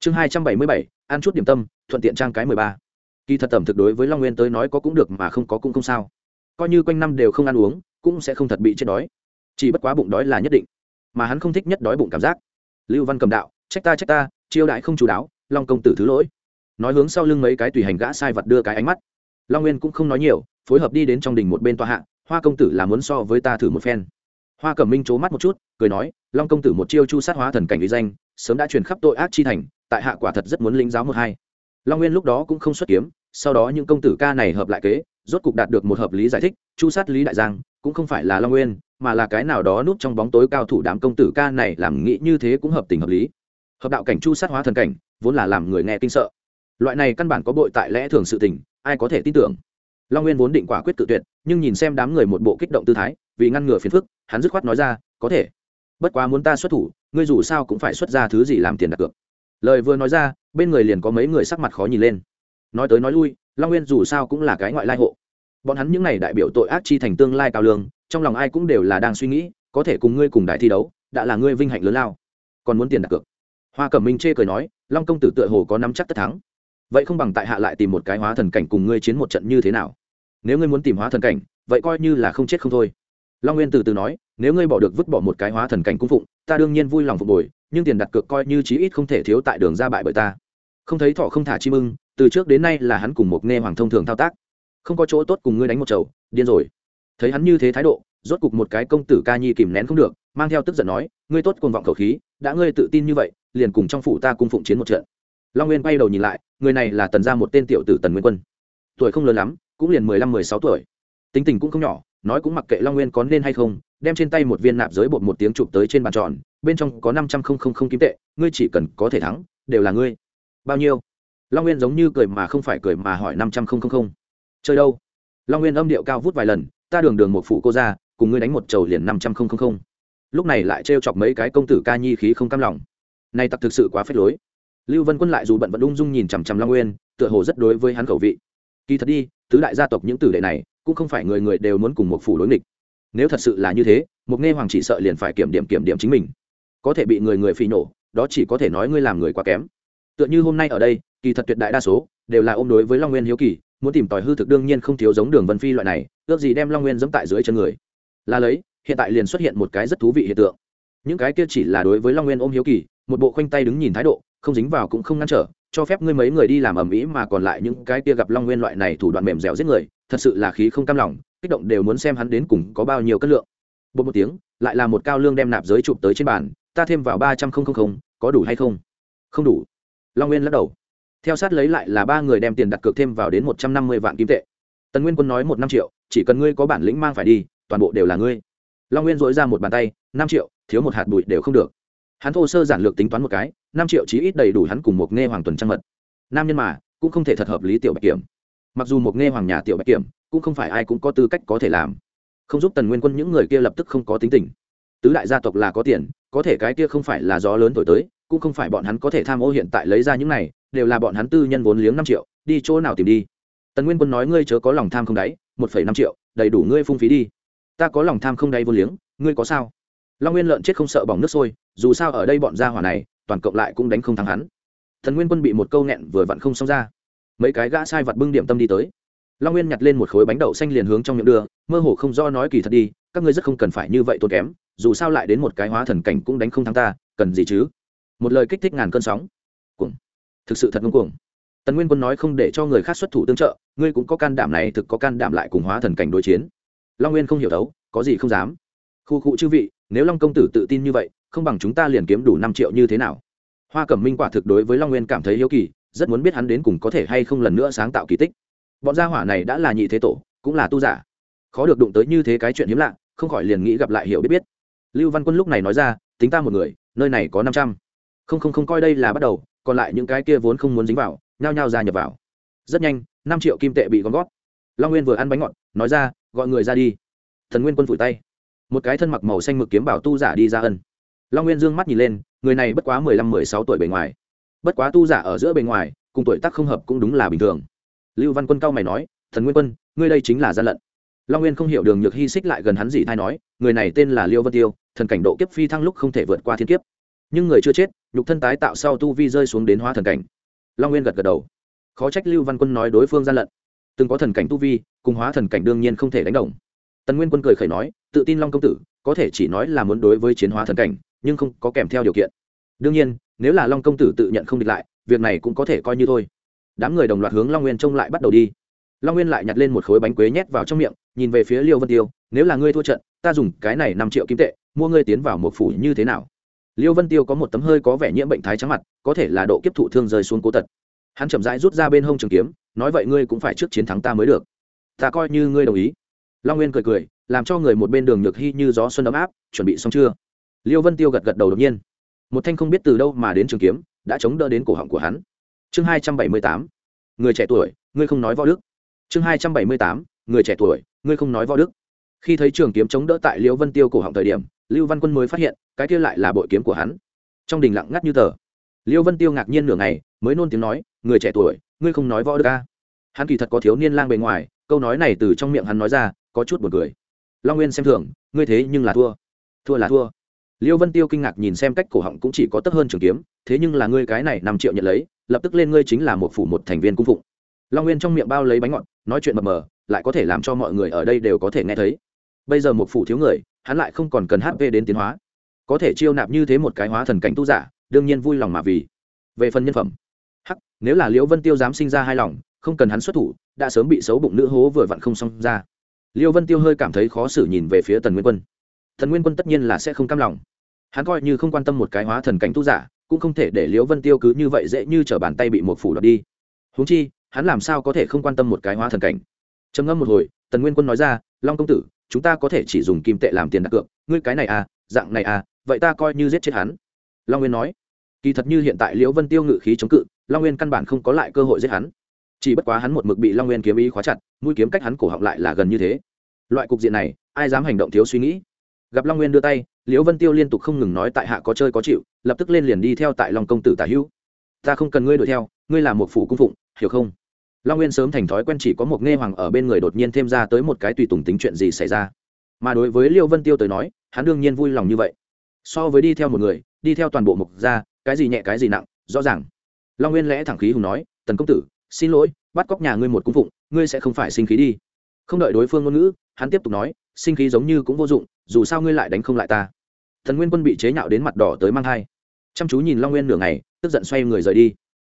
Chương hai trăm bảy mươi bảy, ăn chút điểm tâm, thuận tiện trang cái mười ba. Kỳ thật tẩm thực đối với long nguyên tới nói có cũng được mà không có cũng không sao. Coi như quanh năm đều không ăn uống, cũng sẽ không thật bị chết đói. Chỉ bất quá bụng đói là nhất định. Mà hắn không thích nhất đói bụng cảm giác. Lưu văn cầm đạo, trách ta trách ta, chiêu đại không chú đáo long công tử thứ lỗi. Nói hướng sau lưng mấy cái tùy hành gã sai vật đưa cái ánh mắt. Long nguyên cũng không nói nhiều, phối hợp đi đến trong đình một bên tòa hạ hoa công tử là muốn so với ta thử một phen. Hoa cẩm minh c mắt một chút, cười nói, long công tử một chiêu chu sát hóa thần cảnh uy danh, sớm đã truyền khắp tội ác chi thành, tại hạ quả thật rất muốn linh giáo một hai. Long nguyên lúc đó cũng không xuất kiếm, sau đó những công tử ca này hợp lại kế, rốt cục đạt được một hợp lý giải thích, chu sát lý đại giang, cũng không phải là long nguyên, mà là cái nào đó núp trong bóng tối cao thủ đám công tử ca này làm nghĩ như thế cũng hợp tình hợp lý. Hợp đạo cảnh chu sát hóa thần cảnh, vốn là làm người nghe kinh sợ. Loại này căn bản có bội tại lẽ thường sự tình, ai có thể tin tưởng? Long nguyên vốn định quả quyết tự tuyệt, nhưng nhìn xem đám người một bộ kích động tư thái, vì ngăn ngừa phiền phức, hắn dứt khoát nói ra, có thể. Bất quá muốn ta xuất thủ, ngươi dù sao cũng phải xuất ra thứ gì làm tiền đặt cược. Lời vừa nói ra, bên người liền có mấy người sắc mặt khó nhìn lên. Nói tới nói lui, long nguyên dù sao cũng là cái ngoại lai hộ. Bọn hắn những n à y đại biểu tội ác chi thành tương lai cao lương, trong lòng ai cũng đều là đang suy nghĩ, có thể cùng ngươi cùng đại thi đấu, đã là ngươi vinh hạnh lớn lao. Còn muốn tiền đặt cược? Hoa cẩm minh chê cười nói, long công tử tựa hồ có nắm chắc tất thắng. Vậy không bằng tại hạ lại tìm một cái hóa thần cảnh cùng ngươi chiến một trận như thế nào? Nếu ngươi muốn tìm hóa thần cảnh, vậy coi như là không chết không thôi. Long nguyên từ từ nói, nếu ngươi bỏ được vứt bỏ một cái hóa thần cảnh cung phụng, ta đương nhiên vui lòng phục hồi, nhưng tiền đặt cược coi như chí ít không thể thiếu tại đường ra bại bởi ta. Không thấy thọ không thả chim ưng từ trước đến nay là hắn cùng một nghe hoàng thông thường thao tác. Không có chỗ tốt cùng ngươi đánh một chầu, điên rồi. Thấy hắn như thế thái độ, rốt cục một cái công tử ca nhi kìm nén không được, mang theo tức giận nói, ngươi tốt cuồng vọng khẩu khí, đã ngươi tự tin như vậy, liền cùng trong phủ ta cung phụng chiến một trận. Long nguyên quay đầu nhìn lại, người này là tần gia một tên tiểu tử tần nguyên quân. Tuổi không lớn lắm cũng liền mười lăm, mười sáu tuổi. Tính tình cũng không nhỏ, nói cũng mặc kệ long nguyên có nên hay không, đem trên tay một viên nạp giới bột một tiếng chụp tới trên bàn tròn, bên trong có năm trăm không không không kim tệ, ngươi chỉ cần có thể thắng, đều là ngươi. Bao nhiêu? Long nguyên giống như cười mà không phải cười mà hỏi năm trăm không không không. Chơi đâu? Long nguyên âm điệu cao vút vài lần, ta đường đường một phụ cô ra, cùng ngươi đánh một trầu liền năm trăm không không không. Lúc này lại trêu chọc mấy cái công tử ca nhi khí không cam lòng. Này tặc thực sự quá phết lối. Lưu vân quân lại dù bận vẫn ung dung nhìn chằm chằm long nguyên, tựa hồ rất đối với hắn khẩu vị. Kỳ thật đi tứ đại gia tộc những tử đệ này cũng không phải người người đều muốn cùng một phủ đối nghịch. Nếu thật sự là như thế, một nghe hoàng chỉ sợ liền phải kiểm điểm kiểm điểm chính mình. Có thể bị người người phỉ nổ, đó chỉ có thể nói ngươi làm người quá kém. Tựa như hôm nay ở đây, kỳ thật tuyệt đại đa số đều là ôm đối với long nguyên hiếu kỳ, muốn tìm tòi hư thực đương nhiên không thiếu giống đường vân phi loại này, ước gì đem long nguyên dẫm tại dưới chân người. Là lấy, hiện tại liền xuất hiện một cái rất thú vị hiện tượng. Những cái kia chỉ là đối với long nguyên ôm hiếu kỳ, một bộ khoanh tay đứng nhìn thái độ, không dính vào cũng không ngăn trở cho phép ngươi mấy người đi làm ầm ĩ mà còn lại những cái kia gặp long nguyên loại này thủ đoạn mềm dẻo giết người, thật sự là khí không cam lòng, kích động đều muốn xem hắn đến cùng có bao nhiêu cân lượng. Bột một tiếng, lại là một cao lương đem nạp giới chụp tới trên bàn, ta thêm vào ba trăm linh có đủ hay không? Không đủ. Long nguyên lắc đầu. Theo sát lấy lại là ba người đem tiền đặt cược thêm vào đến một trăm năm mươi vạn kim tệ. Tần nguyên quân nói một năm triệu, chỉ cần ngươi có bản lĩnh mang phải đi, toàn bộ đều là ngươi. Long nguyên dội ra một bàn tay, năm triệu, thiếu một hạt bụi đều không được. Hắn thô sơ giản lược tính toán một cái năm triệu chí ít đầy đủ hắn cùng một nghe hoàng tuần trăng mật. Nam nhân mà, cũng không thể thật hợp lý tiểu bạch kiểm. Mặc dù một nghe hoàng nhà tiểu bạch kiểm, cũng không phải ai cũng có tư cách có thể làm. Không giúp tần nguyên quân những người kia lập tức không có tính tình. Tứ đại gia tộc là có tiền, có thể cái kia không phải là gió lớn thổi tới, cũng không phải bọn hắn có thể tham ô hiện tại lấy ra những này, đều là bọn hắn tư nhân vốn liếng năm triệu, đi chỗ nào tìm đi. Tần nguyên quân nói ngươi chớ có lòng tham không đáy, một phẩy năm triệu, đầy đủ ngươi phung phí đi. Ta có lòng tham không đáy vốn liếng, ngươi có sao? Long nguyên lợn chết không sợ bỏng nước sôi, dù sao ở đây bọn gia hỏa này toàn cộng lại cũng đánh không thắng hắn. Thần nguyên quân bị một câu nghẹn vừa vặn không xong ra. Mấy cái gã sai vật bưng điểm tâm đi tới. Long nguyên nhặt lên một khối bánh đậu xanh liền hướng trong miệng đưa, mơ hồ không do nói kỳ thật đi, các ngươi rất không cần phải như vậy tốn kém, dù sao lại đến một cái hóa thần cảnh cũng đánh không thắng ta, cần gì chứ? Một lời kích thích ngàn cơn sóng. Cuồng. Thực sự thật ngông cuồng. Tần nguyên quân nói không để cho người khác xuất thủ tương trợ, ngươi cũng có can đảm này thực có can đảm lại cùng hóa thần cảnh đối chiến. Long nguyên không hiểu đấu, có gì không dám. Khu cụ chư vị, nếu long công tử tự tin như vậy không bằng chúng ta liền kiếm đủ năm triệu như thế nào? Hoa cẩm minh quả thực đối với long nguyên cảm thấy hiếu kỳ, rất muốn biết hắn đến cùng có thể hay không lần nữa sáng tạo kỳ tích. Bọn gia hỏa này đã là nhị thế tổ, cũng là tu giả. Khó được đụng tới như thế cái chuyện hiếm lạ, không khỏi liền nghĩ gặp lại hiểu biết biết. Lưu văn quân lúc này nói ra, tính ta một người, nơi này có năm trăm. Không không không, coi đây là bắt đầu, còn lại những cái kia vốn không muốn dính vào, nhao nhao ra nhập vào. Rất nhanh, năm triệu kim tệ bị gom gót long nguyên vừa ăn bánh ngọt, nói ra, gọi người ra đi. Thần nguyên quân phủi tay. Một cái thân mặc màu xanh mực kiếm bảo tu giả đi ra ân long nguyên dương mắt nhìn lên, người này bất quá mười lăm, mười sáu tuổi bề ngoài. Bất quá tu giả ở giữa bề ngoài, cùng tuổi tác không hợp cũng đúng là bình thường. Lưu văn quân cao mày nói, thần nguyên quân, ngươi đây chính là gian lận. Long nguyên không hiểu đường nhược hy xích lại gần hắn gì thay nói, người này tên là liêu vân tiêu, thần cảnh độ kiếp phi thăng lúc không thể vượt qua thiên kiếp. Nhưng người chưa chết, nhục thân tái tạo sau tu vi rơi xuống đến hóa thần cảnh. Long nguyên gật gật đầu. Khó trách lưu văn quân nói đối phương gian lận. Từng có thần cảnh tu vi, cùng hóa thần cảnh đương nhiên không thể đánh đồng. Tần nguyên quân cười khẩy nói, tự tin long công tử, có thể chỉ nói là muốn đối với chiến hóa thần cảnh nhưng không có kèm theo điều kiện. Đương nhiên, nếu là long công tử tự nhận không địch lại, việc này cũng có thể coi như thôi. Đám người đồng loạt hướng long nguyên trông lại bắt đầu đi. Long nguyên lại nhặt lên một khối bánh quế nhét vào trong miệng, nhìn về phía liêu vân tiêu, nếu là ngươi thua trận, ta dùng cái này năm triệu kim tệ, mua ngươi tiến vào một phủ như thế nào? Liêu vân tiêu có một tấm hơi có vẻ nhiễm bệnh thái trắng mặt, có thể là độ kiếp thụ thương rơi xuống cố tật. Hắn chậm rãi rút ra bên hông trường kiếm, nói, vậy ngươi cũng phải trước chiến thắng ta mới được. Ta coi như ngươi đồng ý. Long nguyên cười cười, làm cho người một bên đường nhược hy như gió xuân ấm áp, chuẩn bị xong chưa? Liêu vân tiêu gật gật đầu đột nhiên. Một thanh không biết từ đâu mà đến trường kiếm, đã chống đỡ đến cổ họng của hắn. Chương hai trăm bảy mươi tám. Người trẻ tuổi, ngươi không nói võ đức. Chương hai trăm bảy mươi tám. Người trẻ tuổi, ngươi không nói võ đức. Khi thấy trường kiếm chống đỡ tại liêu vân tiêu cổ họng thời điểm, lưu văn quân mới phát hiện, cái kia lại là bội kiếm của hắn. Trong đình lặng ngắt như tờ. Liêu vân tiêu ngạc nhiên nửa ngày, mới nôn tiếng nói, người trẻ tuổi, ngươi không nói võ đức ca hắn kỳ thật có thiếu niên lang bề ngoài, câu nói này từ trong miệng hắn nói ra, có chút buồn cười. Long nguyên xem thường, ngươi thế nhưng là thua. Thua là thua liêu vân tiêu kinh ngạc nhìn xem cách cổ họng cũng chỉ có tấp hơn trường kiếm, thế nhưng là ngươi cái này năm triệu nhận lấy, lập tức lên ngươi chính là một phủ một thành viên cung phụng. Long nguyên trong miệng bao lấy bánh ngọt, nói chuyện mập mờ, lại có thể làm cho mọi người ở đây đều có thể nghe thấy. Bây giờ một phủ thiếu người, hắn lại không còn cần hp đến tiến hóa. Có thể chiêu nạp như thế một cái hóa thần cảnh tu giả, đương nhiên vui lòng mà vì. Về phần nhân phẩm. Hắc, nếu là liễu vân tiêu dám sinh ra hai lòng, không cần hắn xuất thủ, đã sớm bị xấu bụng nữ hố vừa vặn không xong ra. Liễu vân tiêu hơi cảm thấy khó xử nhìn về phía tần nguyên quân. Thần nguyên quân tất nhiên là sẽ không cam lòng hắn coi như không quan tâm một cái hóa thần cảnh tu giả, cũng không thể để liễu vân tiêu cứ như vậy dễ như t r ở bàn tay bị một phủ đoạt đi. Húng chi, hắn làm sao có thể không quan tâm một cái hóa thần cảnh? Trầm ngâm một hồi, tần nguyên quân nói ra, long công tử, chúng ta có thể chỉ dùng kim tệ làm tiền đặt cược. Ngươi cái này à dạng này à vậy ta coi như giết chết hắn. Long nguyên nói, kỳ thật như hiện tại liễu vân tiêu ngự khí chống cự, long nguyên căn bản không có lại cơ hội giết hắn. Chỉ bất quá hắn một mực bị long nguyên kiếm ý khóa chặt, mũi kiếm cách hắn cổ họng lại là gần như thế. Loại cục diện này, ai dám hành động thiếu suy nghĩ? Gặp long nguyên đưa tay liễu vân tiêu liên tục không ngừng nói tại hạ có chơi có chịu, lập tức lên liền đi theo tại long công tử tả hữu. Ta không cần ngươi đuổi theo, ngươi là một phủ cung phụng, hiểu không? Long nguyên sớm thành thói quen chỉ có một nghe hoàng ở bên người đột nhiên thêm ra tới một cái tùy tùng tính chuyện gì xảy ra. Mà đối với liêu vân tiêu tới nói, hắn đương nhiên vui lòng như vậy. So với đi theo một người, đi theo toàn bộ mục gia, cái gì nhẹ cái gì nặng, rõ ràng. Long nguyên lẽ thẳng khí hùng nói, tần công tử, xin lỗi, bắt cóc nhà ngươi một cung phụng, ngươi sẽ không phải sinh khí đi. Không đợi đối phương ngôn ngữ, hắn tiếp tục nói sinh khí giống như cũng vô dụng, dù sao ngươi lại đánh không lại ta. Thần nguyên quân bị chế nhạo đến mặt đỏ tới mang hai chăm chú nhìn long nguyên nửa ngày, tức giận xoay người rời đi.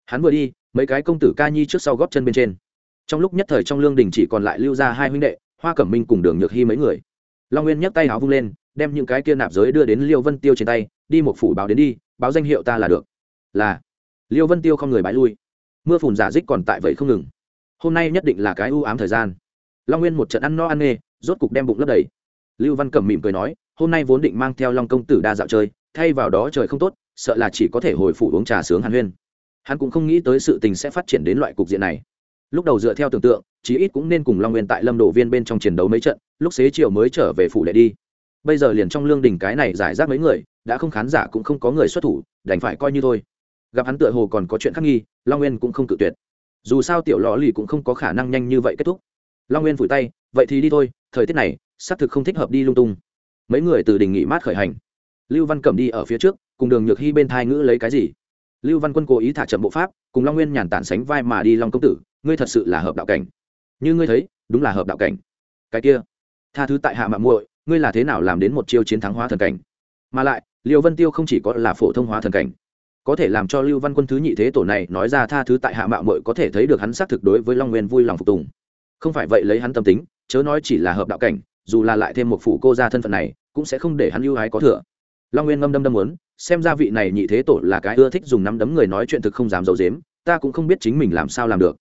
Hắn vừa đi, mấy cái công tử ca nhi trước sau góp chân bên trên. Trong lúc nhất thời trong lương đình chỉ còn lại lưu ra hai huynh đệ, hoa cẩm minh cùng đường nhược hy mấy người. Long nguyên nhấc tay áo vung lên, đem những cái kia nạp giới đưa đến liêu vân tiêu trên tay, đi một phủ báo đến đi, báo danh hiệu ta là được. Là. Liêu vân tiêu không người bãi lui. Mưa phùn giả dích còn tại vậy không ngừng. Hôm nay nhất định là cái ưu ám thời gian long nguyên một trận ăn no ăn nê rốt cục đem bụng lấp đầy. Lưu văn cẩm mỉm cười nói, hôm nay vốn định mang theo long công tử đa dạo chơi, thay vào đó trời không tốt, sợ là chỉ có thể hồi phủ uống trà sướng hàn huyên. Hắn cũng không nghĩ tới sự tình sẽ phát triển đến loại cục diện này. Lúc đầu dựa theo tưởng tượng, chí ít cũng nên cùng long nguyên tại lâm đồ viên bên trong chiến đấu mấy trận, lúc xế chiều mới trở về phủ đệ đi. Bây giờ liền trong lương đình cái này giải rác mấy người, đã không khán giả cũng không có người xuất thủ, đành phải coi như thôi. Gặp hắn tựa hồ còn có chuyện khác nghi, long nguyên cũng không cự tuyệt. Dù sao tiểu lò lì cũng không có khả năng nhanh như vậy kết thúc long nguyên phủi tay, vậy thì đi thôi, thời tiết này, xác thực không thích hợp đi lung tung. Mấy người từ đình nghỉ mát khởi hành. Lưu văn cẩm đi ở phía trước, cùng đường nhược hy bên thai ngữ lấy cái gì? Lưu văn quân cố ý thả chậm bộ pháp, cùng long nguyên nhàn tản sánh vai mà đi long công tử, ngươi thật sự là hợp đạo cảnh. Như ngươi thấy, đúng là hợp đạo cảnh. Cái kia, tha thứ tại hạ mạng muội, ngươi là thế nào làm đến một chiêu chiến thắng hóa thần cảnh? Mà lại, liêu vân tiêu không chỉ có là phổ thông hóa thần cảnh, có thể làm cho lưu văn quân thứ nhị thế tổ này nói ra tha thứ tại hạ mạo muội có thể thấy được hắn xác thực đối với long nguyên vui lòng phục tùng không phải vậy lấy hắn tâm tính, chớ nói chỉ là hợp đạo cảnh, dù là lại thêm một phủ cô ra thân phận này, cũng sẽ không để hắn ưu ái có thừa. Long nguyên ngâm đâm đâm muốn, xem ra vị này nhị thế tổ là cái ưa thích dùng nắm đấm người nói chuyện thực không dám giấu dếm ta cũng không biết chính mình làm sao làm được.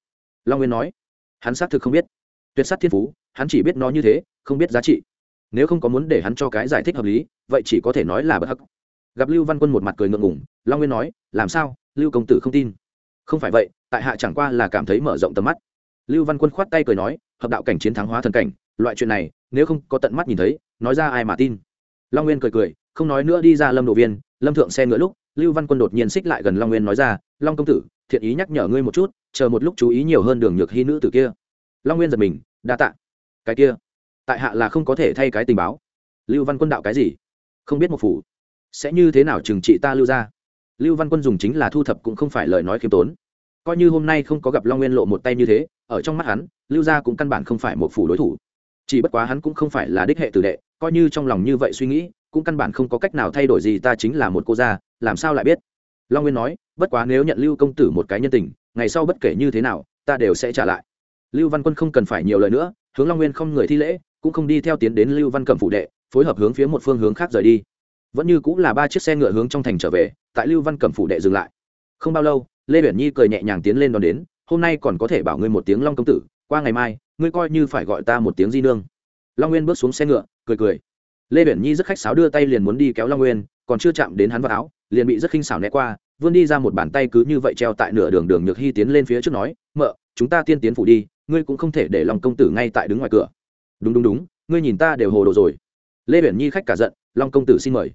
Long nguyên nói, hắn xác thực không biết. Tuyệt sát thiên phú, hắn chỉ biết nó như thế, không biết giá trị. Nếu không có muốn để hắn cho cái giải thích hợp lý, vậy chỉ có thể nói là bất hắc. Gặp lưu văn quân một mặt cười ngượng ngủng long nguyên nói, làm sao? Lưu công tử không tin. Không phải vậy, tại hạ chẳng qua là cảm thấy mở rộng tầm mắt lưu văn quân khoát tay cười nói, hợp đạo cảnh chiến thắng hóa thần cảnh, loại chuyện này, nếu không có tận mắt nhìn thấy, nói ra ai mà tin. Long nguyên cười cười, không nói nữa đi ra lâm đồ viên, lâm thượng xe ngựa lúc, lưu văn quân đột nhiên xích lại gần long nguyên nói ra, long công tử, thiện ý nhắc nhở ngươi một chút, chờ một lúc chú ý nhiều hơn đường nhược hy nữ tử kia. Long nguyên giật mình, đa tạ. Cái kia, tại hạ là không có thể thay cái tình báo. Lưu văn quân đạo cái gì? Không biết một phủ. Sẽ như thế nào trừng trị ta lưu ra lưu văn quân dùng chính là thu thập cũng không phải lời nói khiêm tốn. Coi như hôm nay không có gặp long nguyên lộ một tay như thế ở trong mắt hắn, lưu gia cũng căn bản không phải một phủ đối thủ. Chỉ bất quá hắn cũng không phải là đích hệ tử đệ, coi như trong lòng như vậy suy nghĩ, cũng căn bản không có cách nào thay đổi gì ta chính là một cô gia, làm sao lại biết? Long nguyên nói, bất quá nếu nhận lưu công tử một cái nhân tình, ngày sau bất kể như thế nào, ta đều sẽ trả lại. Lưu văn quân không cần phải nhiều lời nữa, hướng long nguyên không người thi lễ, cũng không đi theo tiến đến lưu văn cẩm phủ đệ, phối hợp hướng phía một phương hướng khác rời đi. Vẫn như cũng là ba chiếc xe ngựa hướng trong thành trở về, tại lưu văn cẩm phủ đệ dừng lại. Không bao lâu, lê biển nhi cười nhẹ nhàng tiến lên đón đến hôm nay còn có thể bảo ngươi một tiếng long công tử, qua ngày mai, ngươi coi như phải gọi ta một tiếng di nương. Long nguyên bước xuống xe ngựa, cười cười. Lê biển nhi rất khách sáo đưa tay liền muốn đi kéo long nguyên, còn chưa chạm đến hắn vào áo, liền bị rất khinh xảo né qua, vươn đi ra một bàn tay cứ như vậy treo tại nửa đường đường nhược hy tiến lên phía trước nói, mợ, chúng ta tiên tiến phủ đi, ngươi cũng không thể để lòng công tử ngay tại đứng ngoài cửa. Đúng đúng đúng, ngươi nhìn ta đều hồ đồ rồi. Lê biển nhi khách cả giận, long công tử xin mời.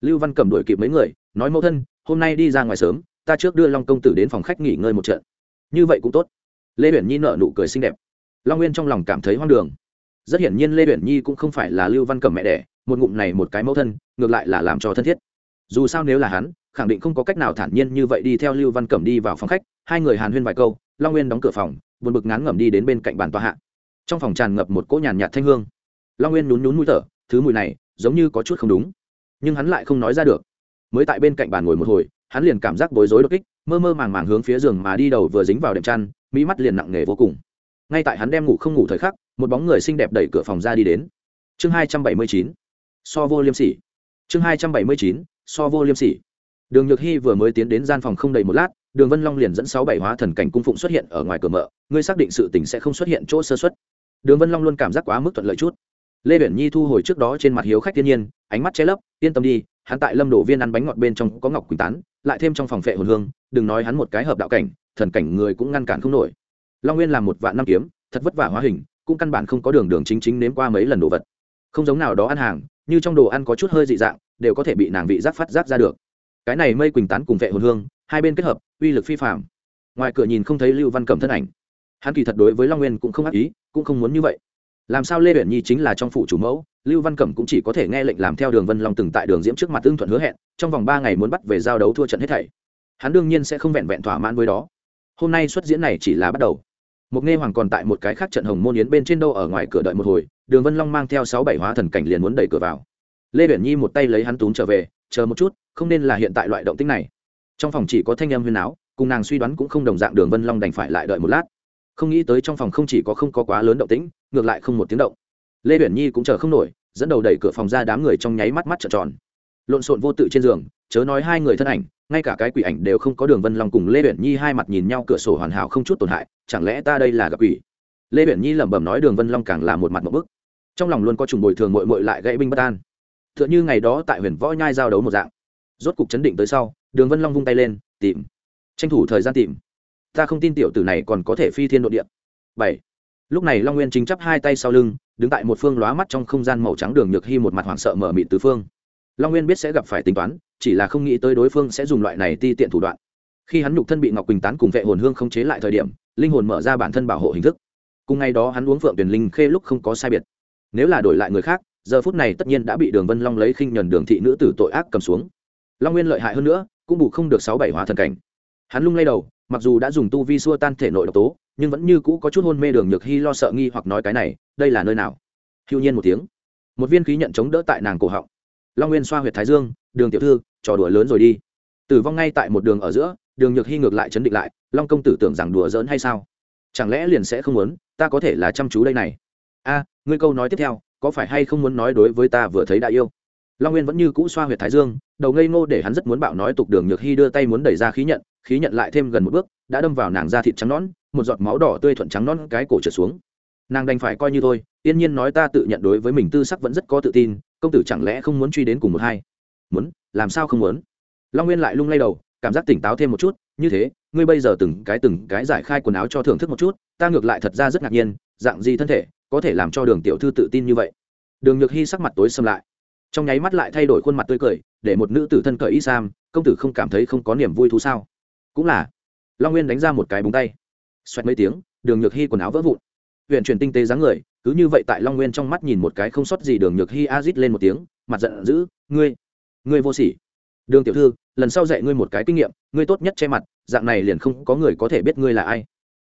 Lưu văn cầm đuổi kịp mấy người, nói, mẫu thân, hôm nay đi ra ngoài sớm, ta trước đưa long công tử đến phòng khách nghỉ ngơi một trận như vậy cũng tốt. Lê huyền nhi nợ nụ cười xinh đẹp. Long nguyên trong lòng cảm thấy hoang đường. Rất hiển nhiên lê huyền nhi cũng không phải là lưu văn cẩm mẹ đẻ, một ngụm này một cái mẫu thân, ngược lại là làm cho thân thiết. Dù sao nếu là hắn, khẳng định không có cách nào thản nhiên như vậy đi theo lưu văn cẩm đi vào phòng khách, hai người hàn huyên vài câu, long nguyên đóng cửa phòng, buồn bực ngán ngẩm đi đến bên cạnh bàn tòa hạ. Trong phòng tràn ngập một cỗ nhàn nhạt thanh hương. Long nguyên nhún nhún mũi thở, thứ mùi này giống như có chút không đúng. Nhưng hắn lại không nói ra được. Mới tại bên cạnh bàn ngồi một hồi, hắn liền cảm giác bối rối đột kích mơ mơ màng màng hướng phía giường mà đi đầu vừa dính vào đệm chăn, mỹ mắt liền nặng nề vô cùng. Ngay tại hắn đem ngủ không ngủ thời khắc, một bóng người xinh đẹp đẩy cửa phòng ra đi đến. Chương hai trăm bảy mươi chín, so vô liêm sỉ. Chương hai trăm bảy mươi chín, so vô liêm sỉ. Đường nhược hy vừa mới tiến đến gian phòng không đầy một lát, đường vân long liền dẫn sáu bảy hóa thần cảnh cung phụng xuất hiện ở ngoài cửa mợ ngươi xác định sự tình sẽ không xuất hiện chỗ sơ xuất đường vân long luôn cảm giác quá mức thuận lợi chút. Lê biển nhi thu hồi trước đó trên mặt hiếu khách thiên nhiên, ánh mắt che lấp, yên tâm đi hắn tại lâm đổ viên ăn bánh ngọt bên trong có ngọc quỳnh tán, lại thêm trong phòng phệ hồn hương, đừng nói hắn một cái hợp đạo cảnh, thần cảnh người cũng ngăn cản không nổi. Long nguyên làm một vạn năm kiếm, thật vất vả hóa hình, cũng căn bản không có đường đường chính chính nếm qua mấy lần đồ vật. Không giống nào đó ăn hàng, như trong đồ ăn có chút hơi dị dạng, đều có thể bị nàng vị giác phát giác ra được. Cái này mây quỳnh tán cùng vệ hồn hương, hai bên kết hợp, uy lực phi phạm ngoài cửa nhìn không thấy lưu văn cẩm thân ảnh. Hắn kỳ thật đối với long nguyên cũng không ác ý, cũng không muốn như vậy làm sao lê huyện nhi chính là trong phủ chủ mẫu, lưu văn cẩm cũng chỉ có thể nghe lệnh làm theo đường vân long từng tại đường diễm trước mặt tương thuận hứa hẹn, trong vòng ba ngày muốn bắt về giao đấu thua trận hết thảy. Hắn đương nhiên sẽ không vẹn vẹn thỏa mãn với đó. Hôm nay xuất diễn này chỉ là bắt đầu. Một nghe hoàng còn tại một cái khác trận hồng môn yến bên trên đâu ở ngoài cửa đợi một hồi, đường vân long mang theo sáu bảy hóa thần cảnh liền muốn đẩy cửa vào. Lê uyển nhi một tay lấy hắn túm trở về, chờ một chút, không nên là hiện tại loại động tĩnh này. Trong phòng chỉ có thanh âm huyên áo cùng nàng suy đoán cũng không đồng dạng đường vân long đành phải lại đợi một lát không nghĩ tới trong phòng không chỉ có không có quá lớn động tĩnh, ngược lại không một tiếng động. Lê biển nhi cũng chờ không nổi, dẫn đầu đẩy cửa phòng ra đám người trong nháy mắt mắt trợn tròn. Lộn xộn vô tự trên giường, chớ nói hai người thân ảnh, ngay cả cái quỷ ảnh đều không có đường vân long cùng lê biển nhi hai mặt nhìn nhau cửa sổ hoàn hảo không chút tổn hại, chẳng lẽ ta đây là gặp quỷ? Lê biển nhi lẩm bẩm nói đường vân long càng là một mặt một bức. Trong lòng luôn có trùng bồi thường mội mội lại gãy binh bất an. T h ư ợ n h ư ngày đó tại huyền võ nhai giao đấu một dạng. Rốt cục chấn định tới sau, đường vân long vung tay lên, tìm. Tranh thủ thời gian tìm ta không tin tiểu tử này còn có thể phi thiên nội địa. Bảy. Lúc này long nguyên chính chắp hai tay sau lưng, đứng tại một phương lóa mắt trong không gian màu trắng đường nhược hy một mặt hoảng sợ mở mịt tứ phương. Long nguyên biết sẽ gặp phải tính toán, chỉ là không nghĩ tới đối phương sẽ dùng loại này ti tiện thủ đoạn. Khi hắn nhục thân bị ngọc quỳnh tán cùng vệ hồn hương không chế lại thời điểm, linh hồn mở ra bản thân bảo hộ hình thức. Cùng ngày đó hắn uống phượng tuyển linh khê lúc không có sai biệt. Nếu là đổi lại người khác, giờ phút này tất nhiên đã bị đường vân long lấy khinh nhuần đường thị nữ tử tội ác cầm xuống. Long nguyên lợi hại hơn nữa, cũng bù không được sáu bảy hóa thần cảnh. Hắn lung lay đầu mặc dù đã dùng tu vi xua tan thể nội độc tố, nhưng vẫn như cũ có chút hôn mê đường nhược hy lo sợ nghi hoặc nói cái này, đây là nơi nào? Hưu nhiên một tiếng. Một viên khí nhận chống đỡ tại nàng cổ họng. Long nguyên xoa h u y ệ t thái dương, đường tiểu thư, trò đùa lớn rồi đi. Tử vong ngay tại một đường ở giữa, đường nhược hy ngược lại chấn định lại, long công tử tưởng rằng đùa giỡn hay sao? Chẳng lẽ liền sẽ không muốn, ta có thể là chăm chú đây này? A, ngươi câu nói tiếp theo, có phải hay không muốn nói đối với ta vừa thấy đã yêu? Long nguyên vẫn như cũ xoa huyệt thái dương, đầu ngây ngô để hắn rất muốn bạo nói tục đường nhược hy đưa tay muốn đẩy ra khí nhận khí nhận lại thêm gần một bước, đã đâm vào nàng da thịt trắng nón một giọt máu đỏ tươi thuận trắng nón cái cổ trở xuống. Nàng đành phải coi như thôi, yên nhiên nói ta tự nhận đối với mình tư sắc vẫn rất có tự tin, công tử chẳng lẽ không muốn truy đến cùng một hai? Muốn, làm sao không muốn? Long nguyên lại lung lay đầu, cảm giác tỉnh táo thêm một chút, như thế, ngươi bây giờ từng cái từng cái giải khai quần áo cho thưởng thức một chút, ta ngược lại thật ra rất ngạc nhiên, dạng gì thân thể có thể làm cho đường tiểu thư tự tin như vậy? Đường nhược hy sắc mặt tối xâm lại trong nháy mắt lại thay đổi khuôn mặt tươi cười, để một nữ tử thân cởi y sam, công tử không cảm thấy không có niềm vui thú sao? Cũng là, long nguyên đánh ra một cái búng tay. Xoẹt mấy tiếng, đường nhược hy quần áo vỡ vụn. Huyện chuyển tinh tế dáng người, cứ như vậy tại long nguyên trong mắt nhìn một cái không sót gì đường nhược hy a rít lên một tiếng, mặt giận dữ, ngươi ngươi vô sỉ. Đường tiểu thư, lần sau dạy ngươi một cái kinh nghiệm, ngươi tốt nhất che mặt, dạng này liền không có người có thể biết ngươi là ai.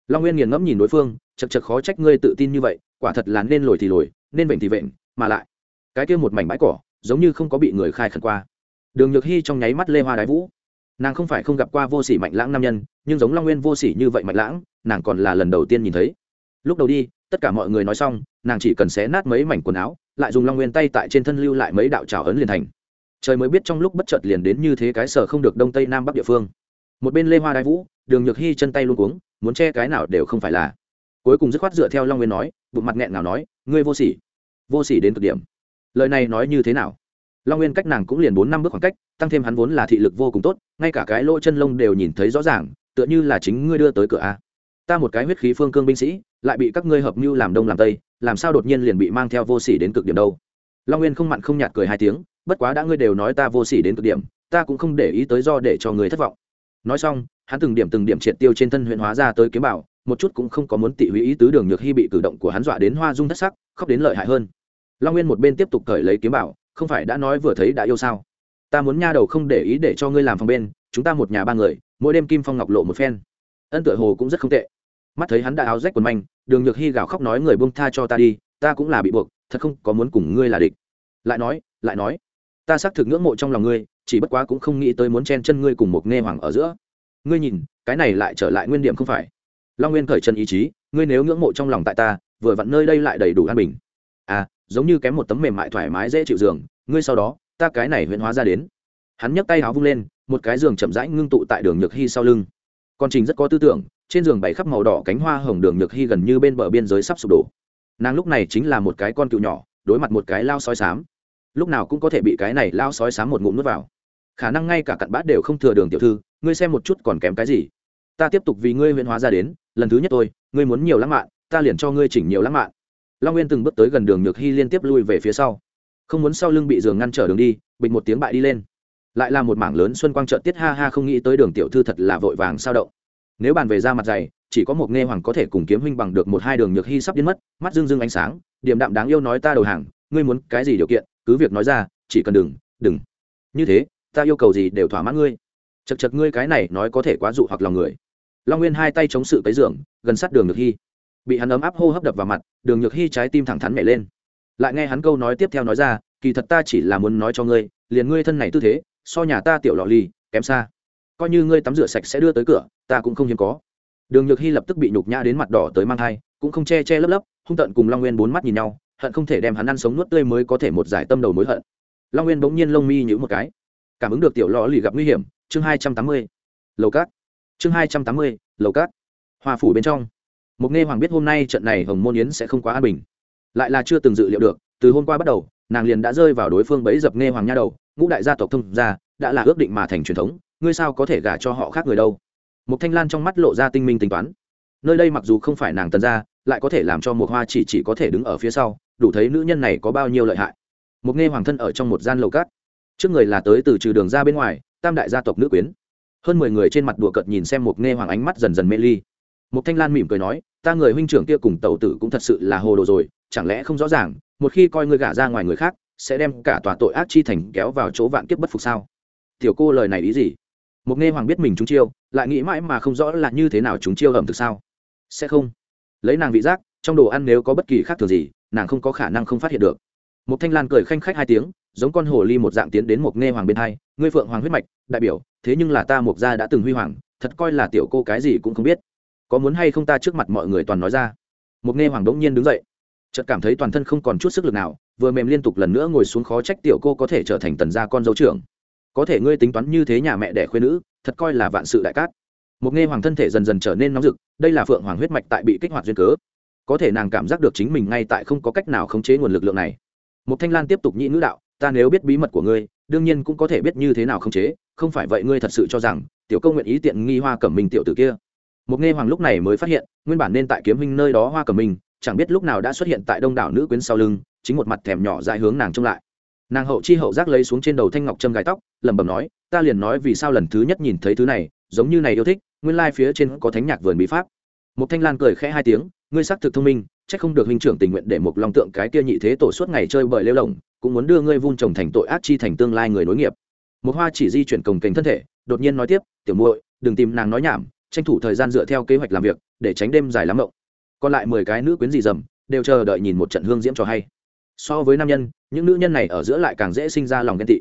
Long nguyên nghiền ngẫm nhìn đối phương chật chật khó trách ngươi tự tin như vậy, quả thật là nên lồi thì lồi, nên vệnh thì vệnh mà lại, cái kia một mảnh bãi cỏ giống như không có bị người khai khẩn qua. Đường nhược hy trong nháy mắt lê hoa đái vũ. Nàng không phải không gặp qua vô sỉ mạnh lãng nam nhân, nhưng giống long nguyên vô sỉ như vậy mạnh lãng, nàng còn là lần đầu tiên nhìn thấy. Lúc đầu đi, tất cả mọi người nói xong, nàng chỉ cần xé nát mấy mảnh quần áo, lại dùng long nguyên tay tại trên thân lưu lại mấy đạo trào ấn liền thành. Trời mới biết trong lúc bất chợt liền đến như thế cái sở không được đông tây nam bắc địa phương. Một bên lê hoa Đái vũ, đường nhược hy chân tay luôn cuống, muốn che cái nào đều không phải là. Cuối cùng dứt khoát dựa theo long nguyên nói, bụng mặt nghẹn nào nói, ngươi vô sỉ. Vô sỉ đến cực điểm lời này nói như thế nào? Long nguyên cách nàng cũng liền bốn năm bước khoảng cách, tăng thêm hắn vốn là thị lực vô cùng tốt, ngay cả cái lỗ chân lông đều nhìn thấy rõ ràng, tựa như là chính ngươi đưa tới cửa a. Ta một cái huyết khí phương cương binh sĩ, lại bị các ngươi hợp mưu làm đông làm tây, làm sao đột nhiên liền bị mang theo vô sỉ đến cực điểm đâu? Long nguyên không mặn không nhạt cười hai tiếng, bất quá đã ngươi đều nói ta vô sỉ đến cực điểm, ta cũng không để ý tới do để cho người thất vọng. Nói xong, hắn từng điểm từng điểm triệt tiêu trên thân huyện hóa ra tới kiếm bảo, một chút cũng không có muốn tị hủy ý tứ đường nhược hy bị cử động của hắn dọa đến hoa dung thất sắc, khóc đến lợi hại hơn long nguyên một bên tiếp tục cởi lấy kiếm bảo, không phải đã nói vừa thấy đã yêu sao? Ta muốn nha đầu không để ý để cho ngươi làm phòng bên, chúng ta một nhà ba người, mỗi đêm kim phong ngọc lộ một phen. Ân tựa hồ cũng rất không tệ. Mắt thấy hắn đã áo rách quần manh, đường nhược hy gào khóc nói người buông tha cho ta đi, ta cũng là bị buộc, thật không có muốn cùng ngươi là địch. Lại nói lại nói, ta xác thực ngưỡng mộ trong lòng ngươi, chỉ bất quá cũng không nghĩ tới muốn chen chân ngươi cùng một nghe hoàng ở giữa. Ngươi nhìn, cái này lại trở lại nguyên điểm không phải. Long nguyên khởi chân ý chí, ngươi nếu ngưỡng mộ trong lòng tại ta, vừa vặn nơi đây lại đầy đủ an bình. À giống như kém một tấm mềm mại thoải mái dễ chịu giường, ngươi sau đó, ta cái này huyễn hóa ra đến. Hắn nhấc tay áo vung lên, một cái giường chậm rãi ngưng tụ tại đường nhược hy sau lưng. Con trình rất có tư tưởng, trên giường bày khắp màu đỏ cánh hoa hồng đường nhược hy gần như bên bờ biên giới sắp sụp đổ. Nàng lúc này chính là một cái con cựu nhỏ, đối mặt một cái lao sói sám lúc nào cũng có thể bị cái này lao sói sám một ngụm nuốt vào. Khả năng ngay cả cặn bát đều không thừa đường tiểu thư, ngươi xem một chút còn kém cái gì. Ta tiếp tục vì ngươi huyễn hóa ra đến, lần thứ nhất tôi ngươi muốn nhiều lãng mạn, ta liền cho ngươi chỉnh nhiều lãng mạn long nguyên từng bước tới gần đường nhược hy liên tiếp lui về phía sau. Không muốn sau lưng bị giường ngăn trở đường đi, bịch một tiếng bại đi lên. Lại là một mảng lớn xuân quang trợ tiết ha ha không nghĩ tới đường tiểu thư thật là vội vàng sao động. Nếu bàn về ra mặt dày, chỉ có một nghe hoàng có thể cùng kiếm huynh bằng được một hai đường nhược hy sắp biến mất, mắt dương dương ánh sáng điểm đạm đáng yêu nói ta đầu hàng, ngươi muốn cái gì điều kiện, cứ việc nói ra, chỉ cần đừng đừng. Như thế, ta yêu cầu gì đều thỏa mãn ngươi. Chật chật ngươi cái này nói có thể quá dụ hoặc lòng người. Long nguyên hai tay chống sự cái giường, gần sát đường nhược hy bị hắn ấm áp hô hấp đập vào mặt, đường nhược hy trái tim thẳng thắn nhảy lên. Lại nghe hắn câu nói tiếp theo nói ra, kỳ thật ta chỉ là muốn nói cho ngươi, liền ngươi thân này tư thế, so nhà ta tiểu lọ lì, kém xa. Coi như ngươi tắm rửa sạch sẽ đưa tới cửa, ta cũng không hiếm có. Đường nhược hy lập tức bị nhục nhã đến mặt đỏ tới mang thai, cũng không che che lấp lấp, hung tận cùng long nguyên bốn mắt nhìn nhau, hận không thể đem hắn ăn sống nuốt tươi mới có thể một giải tâm đầu mối hận. Long nguyên bỗng nhiên lông mi nhữ một cái. Cảm ứng được tiểu lò lì gặp nguy hiểm, chương hai trăm tám mươi, lầu cát. Chương hai trăm tám mươi, lầu cát. Hòa phủ bên trong mục nghe hoàng biết hôm nay trận này hồng môn yến sẽ không quá an bình. Lại là chưa từng dự liệu được, từ hôm qua bắt đầu, nàng liền đã rơi vào đối phương bẫy dập nghe hoàng nha đầu, ngũ đại gia tộc thông gia, đã là ước định mà thành truyền thống, ngươi sao có thể gả cho họ khác người đâu? Một thanh lan trong mắt lộ ra tinh minh tính toán. Nơi đây mặc dù không phải nàng tần gia, lại có thể làm cho một hoa chỉ chỉ có thể đứng ở phía sau, đủ thấy nữ nhân này có bao nhiêu lợi hại. Một nghe hoàng thân ở trong một gian lầu cát. Trước người là tới từ trừ đường ra bên ngoài, tam đại gia tộc nữ quyến. Hơn mười người trên mặt đùa cợt nhìn xem một nghe hoàng ánh mắt dần dần mê ly một thanh lan mỉm cười nói, ta người huynh trưởng kia cùng tàu tử cũng thật sự là hồ đồ rồi, chẳng lẽ không rõ ràng, một khi coi ngươi gả ra ngoài người khác, sẽ đem cả tòa tội ác chi thành kéo vào chỗ vạn kiếp bất phục sao? Tiểu cô lời này ý gì? Một nghe hoàng biết mình trúng chiêu, lại nghĩ mãi mà không rõ là như thế nào chúng chiêu ẩm thực sao. Sẽ không. Lấy nàng vị giác, trong đồ ăn nếu có bất kỳ khác thường gì, nàng không có khả năng không phát hiện được. Một thanh lan cười khanh khách hai tiếng, giống con hồ ly một dạng tiến đến một nghe hoàng bên hai, ngươi phượng hoàng huyết mạch, đại biểu, thế nhưng là ta mục gia đã từng huy hoàng, thật coi là tiểu cô cái gì cũng không biết có muốn hay không ta trước mặt mọi người toàn nói ra. Một nghe hoàng đống nhiên đứng dậy, chợt cảm thấy toàn thân không còn chút sức lực nào, vừa mềm liên tục lần nữa ngồi xuống khó trách tiểu cô có thể trở thành tần gia con dấu trưởng. Có thể ngươi tính toán như thế nhà mẹ đẻ khuyên nữ, thật coi là vạn sự đại cát. Một nghe hoàng thân thể dần dần trở nên nóng rực, đây là phượng hoàng huyết mạch tại bị kích hoạt duyên cớ. Có thể nàng cảm giác được chính mình ngay tại không có cách nào khống chế nguồn lực lượng này. Một thanh lan tiếp tục nhị ngữ đạo, ta nếu biết bí mật của ngươi, đương nhiên cũng có thể biết như thế nào khống chế, không phải vậy ngươi thật sự cho rằng, tiểu công nguyện ý tiện nghi hoa cẩm minh tiểu tử kia một nghe hoàng lúc này mới phát hiện, nguyên bản nên tại kiếm huynh nơi đó hoa cẩm mình, chẳng biết lúc nào đã xuất hiện tại đông đảo nữ quyến sau lưng, chính một mặt thèm nhỏ dại hướng nàng trông lại. Nàng hậu chi hậu giác lấy xuống trên đầu thanh ngọc trâm gài tóc, lẩm bẩm nói, ta liền nói vì sao lần thứ nhất nhìn thấy thứ này, giống như này yêu thích, nguyên lai phía trên có thánh nhạc vườn bí pháp. Một thanh lan cười khẽ hai tiếng, ngươi xác thực thông minh, chắc không được huynh trưởng tình nguyện để một lòng tượng cái kia nhị thế tổ suốt ngày chơi bời lêu lồng cũng muốn đưa ngươi vun trồng thành tội ác chi thành tương lai người nối nghiệp. Một hoa chỉ di chuyển cồng kềnh thân thể, đột nhiên nói tiếp, tiểu muội, đừng tìm nàng nói nhảm tranh thủ thời gian dựa theo kế hoạch làm việc, để tránh đêm dài lắm mộng. Còn lại mười cái nữ quyến dì dầm, đều chờ đợi nhìn một trận hương diễm cho hay. So với nam nhân, những nữ nhân này ở giữa lại càng dễ sinh ra lòng ghen tị.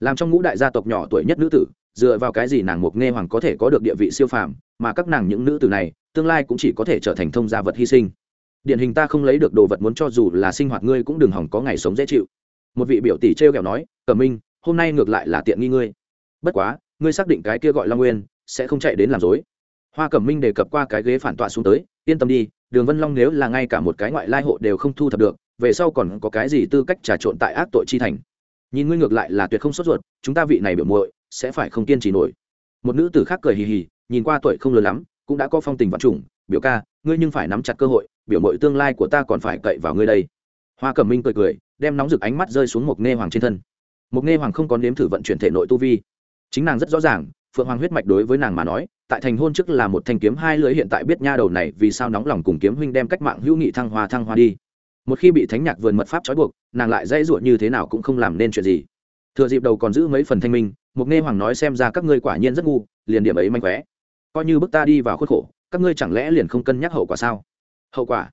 Làm trong ngũ đại gia tộc nhỏ tuổi nhất nữ tử, dựa vào cái gì nàng mục nghe hoàng có thể có được địa vị siêu phàm, mà các nàng những nữ tử này, tương lai cũng chỉ có thể trở thành thông gia vật hy sinh. Điển hình ta không lấy được đồ vật muốn cho dù là sinh hoạt ngươi cũng đừng hỏng có ngày sống dễ chịu. Một vị biểu tỷ t r e o kẹo nói, cẩm minh, hôm nay ngược lại là tiện nghi ngươi. Bất quá, ngươi xác định cái kia gọi long nguyên, sẽ không chạy đến làm dối hoa cẩm minh đề cập qua cái ghế phản tọa xuống tới, yên tâm đi, đường vân long nếu là ngay cả một cái ngoại lai hộ đều không thu thập được, về sau còn có cái gì tư cách trà trộn tại ác tội chi thành? Nhìn ngươi ngược lại là tuyệt không sốt ruột, chúng ta vị này biểu muội sẽ phải không kiên trì nổi. Một nữ tử khác cười hì hì, nhìn qua tuổi không lớn lắm, cũng đã có phong tình vạn trùng, biểu ca, ngươi nhưng phải nắm chặt cơ hội, biểu muội tương lai của ta còn phải cậy vào ngươi đây. Hoa cẩm minh cười cười, đem nóng rực ánh mắt rơi xuống một nghe hoàng trên thân. Một nghe hoàng không có nếm thử vận chuyển thể nội tu vi. Chính nàng rất rõ ràng, phượng hoàng huyết mạch đối với nàng mà nói tại thành hôn trước là một thanh kiếm hai lưỡi, hiện tại biết nha đầu này vì sao nóng lòng cùng kiếm huynh đem cách mạng hữu nghị thăng hoa thăng hoa đi. Một khi bị thánh nhạc vườn mật pháp trói buộc, nàng lại dãy ruột như thế nào cũng không làm nên chuyện gì. Thừa dịp đầu còn giữ mấy phần thanh minh một nghe hoàng nói xem ra các ngươi quả nhiên rất ngu, liền điểm ấy manh khóe. Coi như bức ta đi vào khuất khổ, các ngươi chẳng lẽ liền không cân nhắc hậu quả sao? Hậu quả?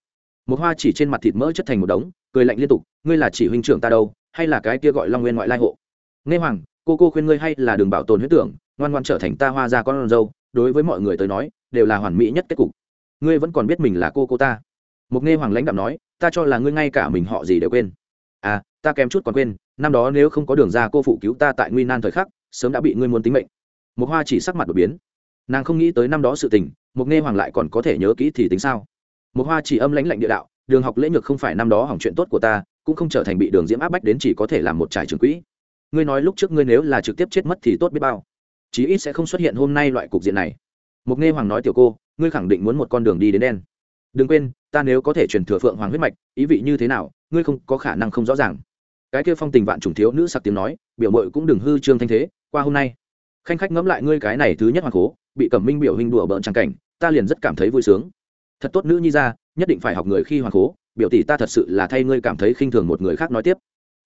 Một hoa chỉ trên mặt thịt mỡ chất thành một đống, cười lạnh liên tục, ngươi là chỉ huynh trưởng ta đâu, hay là cái kia gọi long nguyên ngoại lai hộ? Nghe hoàng, cô cô khuyên ngươi hay là đừng bảo tồn huyết tưởng, ngoan ngoan trở thành ta hoa ra con dâu đối với mọi người tới nói, đều là hoàn mỹ nhất kết cục. Ngươi vẫn còn biết mình là cô cô ta. Một nghe hoàng lãnh đạm nói, ta cho là ngươi ngay cả mình họ gì đều quên. À ta kém chút còn quên, năm đó nếu không có đường ra cô phụ cứu ta tại nguy nan thời khắc, sớm đã bị ngươi muốn tính mệnh. Một hoa chỉ sắc mặt đột biến. Nàng không nghĩ tới năm đó sự tình một nghe hoàng lại còn có thể nhớ kỹ thì tính sao? Một hoa chỉ âm lãnh lạnh địa đạo, đường học lễ nhược không phải năm đó hỏng chuyện tốt của ta, cũng không trở thành bị đường diễm áp bách đến chỉ có thể làm một trải trường quỹ. Ngươi nói lúc trước ngươi nếu là trực tiếp chết mất thì tốt biết bao chí ít sẽ không xuất hiện hôm nay loại cục diện này. Mục nghe hoàng nói tiểu cô, ngươi khẳng định muốn một con đường đi đến đen. Đừng quên, ta nếu có thể truyền thừa phượng hoàng huyết mạch, ý vị như thế nào, ngươi không có khả năng không rõ ràng. Cái kia phong tình vạn trùng thiếu nữ sặc tiếng nói, biểu mội cũng đừng hư trương thanh thế, qua hôm nay. Khanh khách ngẫm lại ngươi cái này thứ nhất hoàng cố, bị cẩm minh biểu hình đùa bỡn trang cảnh, ta liền rất cảm thấy vui sướng. Thật tốt nữ nhi ra, nhất định phải học người khi hoàng cố, biểu tỷ ta thật sự là thay ngươi cảm thấy khinh thường một người khác nói tiếp.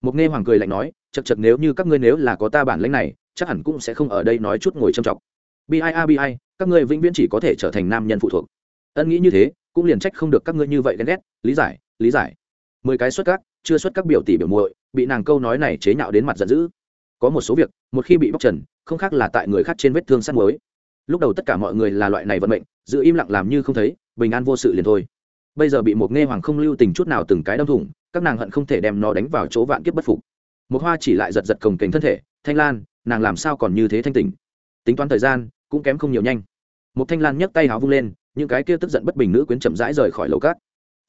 Mục nghe hoàng cười lạnh nói chật chật nếu như các ngươi nếu là có ta bản lãnh này chắc hẳn cũng sẽ không ở đây nói chút ngồi trầm trọng bi ai a, bi ai, các ngươi vĩnh viễn chỉ có thể trở thành nam nhân phụ thuộc. Ân nghĩ như thế, cũng liền trách không được các ngươi như vậy ghen ghét, lý giải lý giải. Mười cái xuất các, chưa xuất các biểu tỷ biểu muội, bị nàng câu nói này chế nhạo đến mặt giận dữ. Có một số việc, một khi bị bóc trần, không khác là tại người khác trên vết thương sắt mới lúc đầu tất cả mọi người là loại này vận mệnh, giữ im lặng làm như không thấy, bình an vô sự liền thôi. Bây giờ bị một nghe hoàng không lưu tình chút nào từng cái đâm thủng, các nàng hận không thể đem nó đánh vào chỗ vạn kiếp bất phục. Một hoa chỉ lại giật giật cồng kềnh thân thể, thanh lan nàng làm sao còn như thế thanh tỉnh? Tính toán thời gian, cũng kém không nhiều nhanh. Một thanh lan nhấc tay háo vung lên, những cái kia tức giận bất bình nữ quyến chậm rãi rời khỏi lầu cát.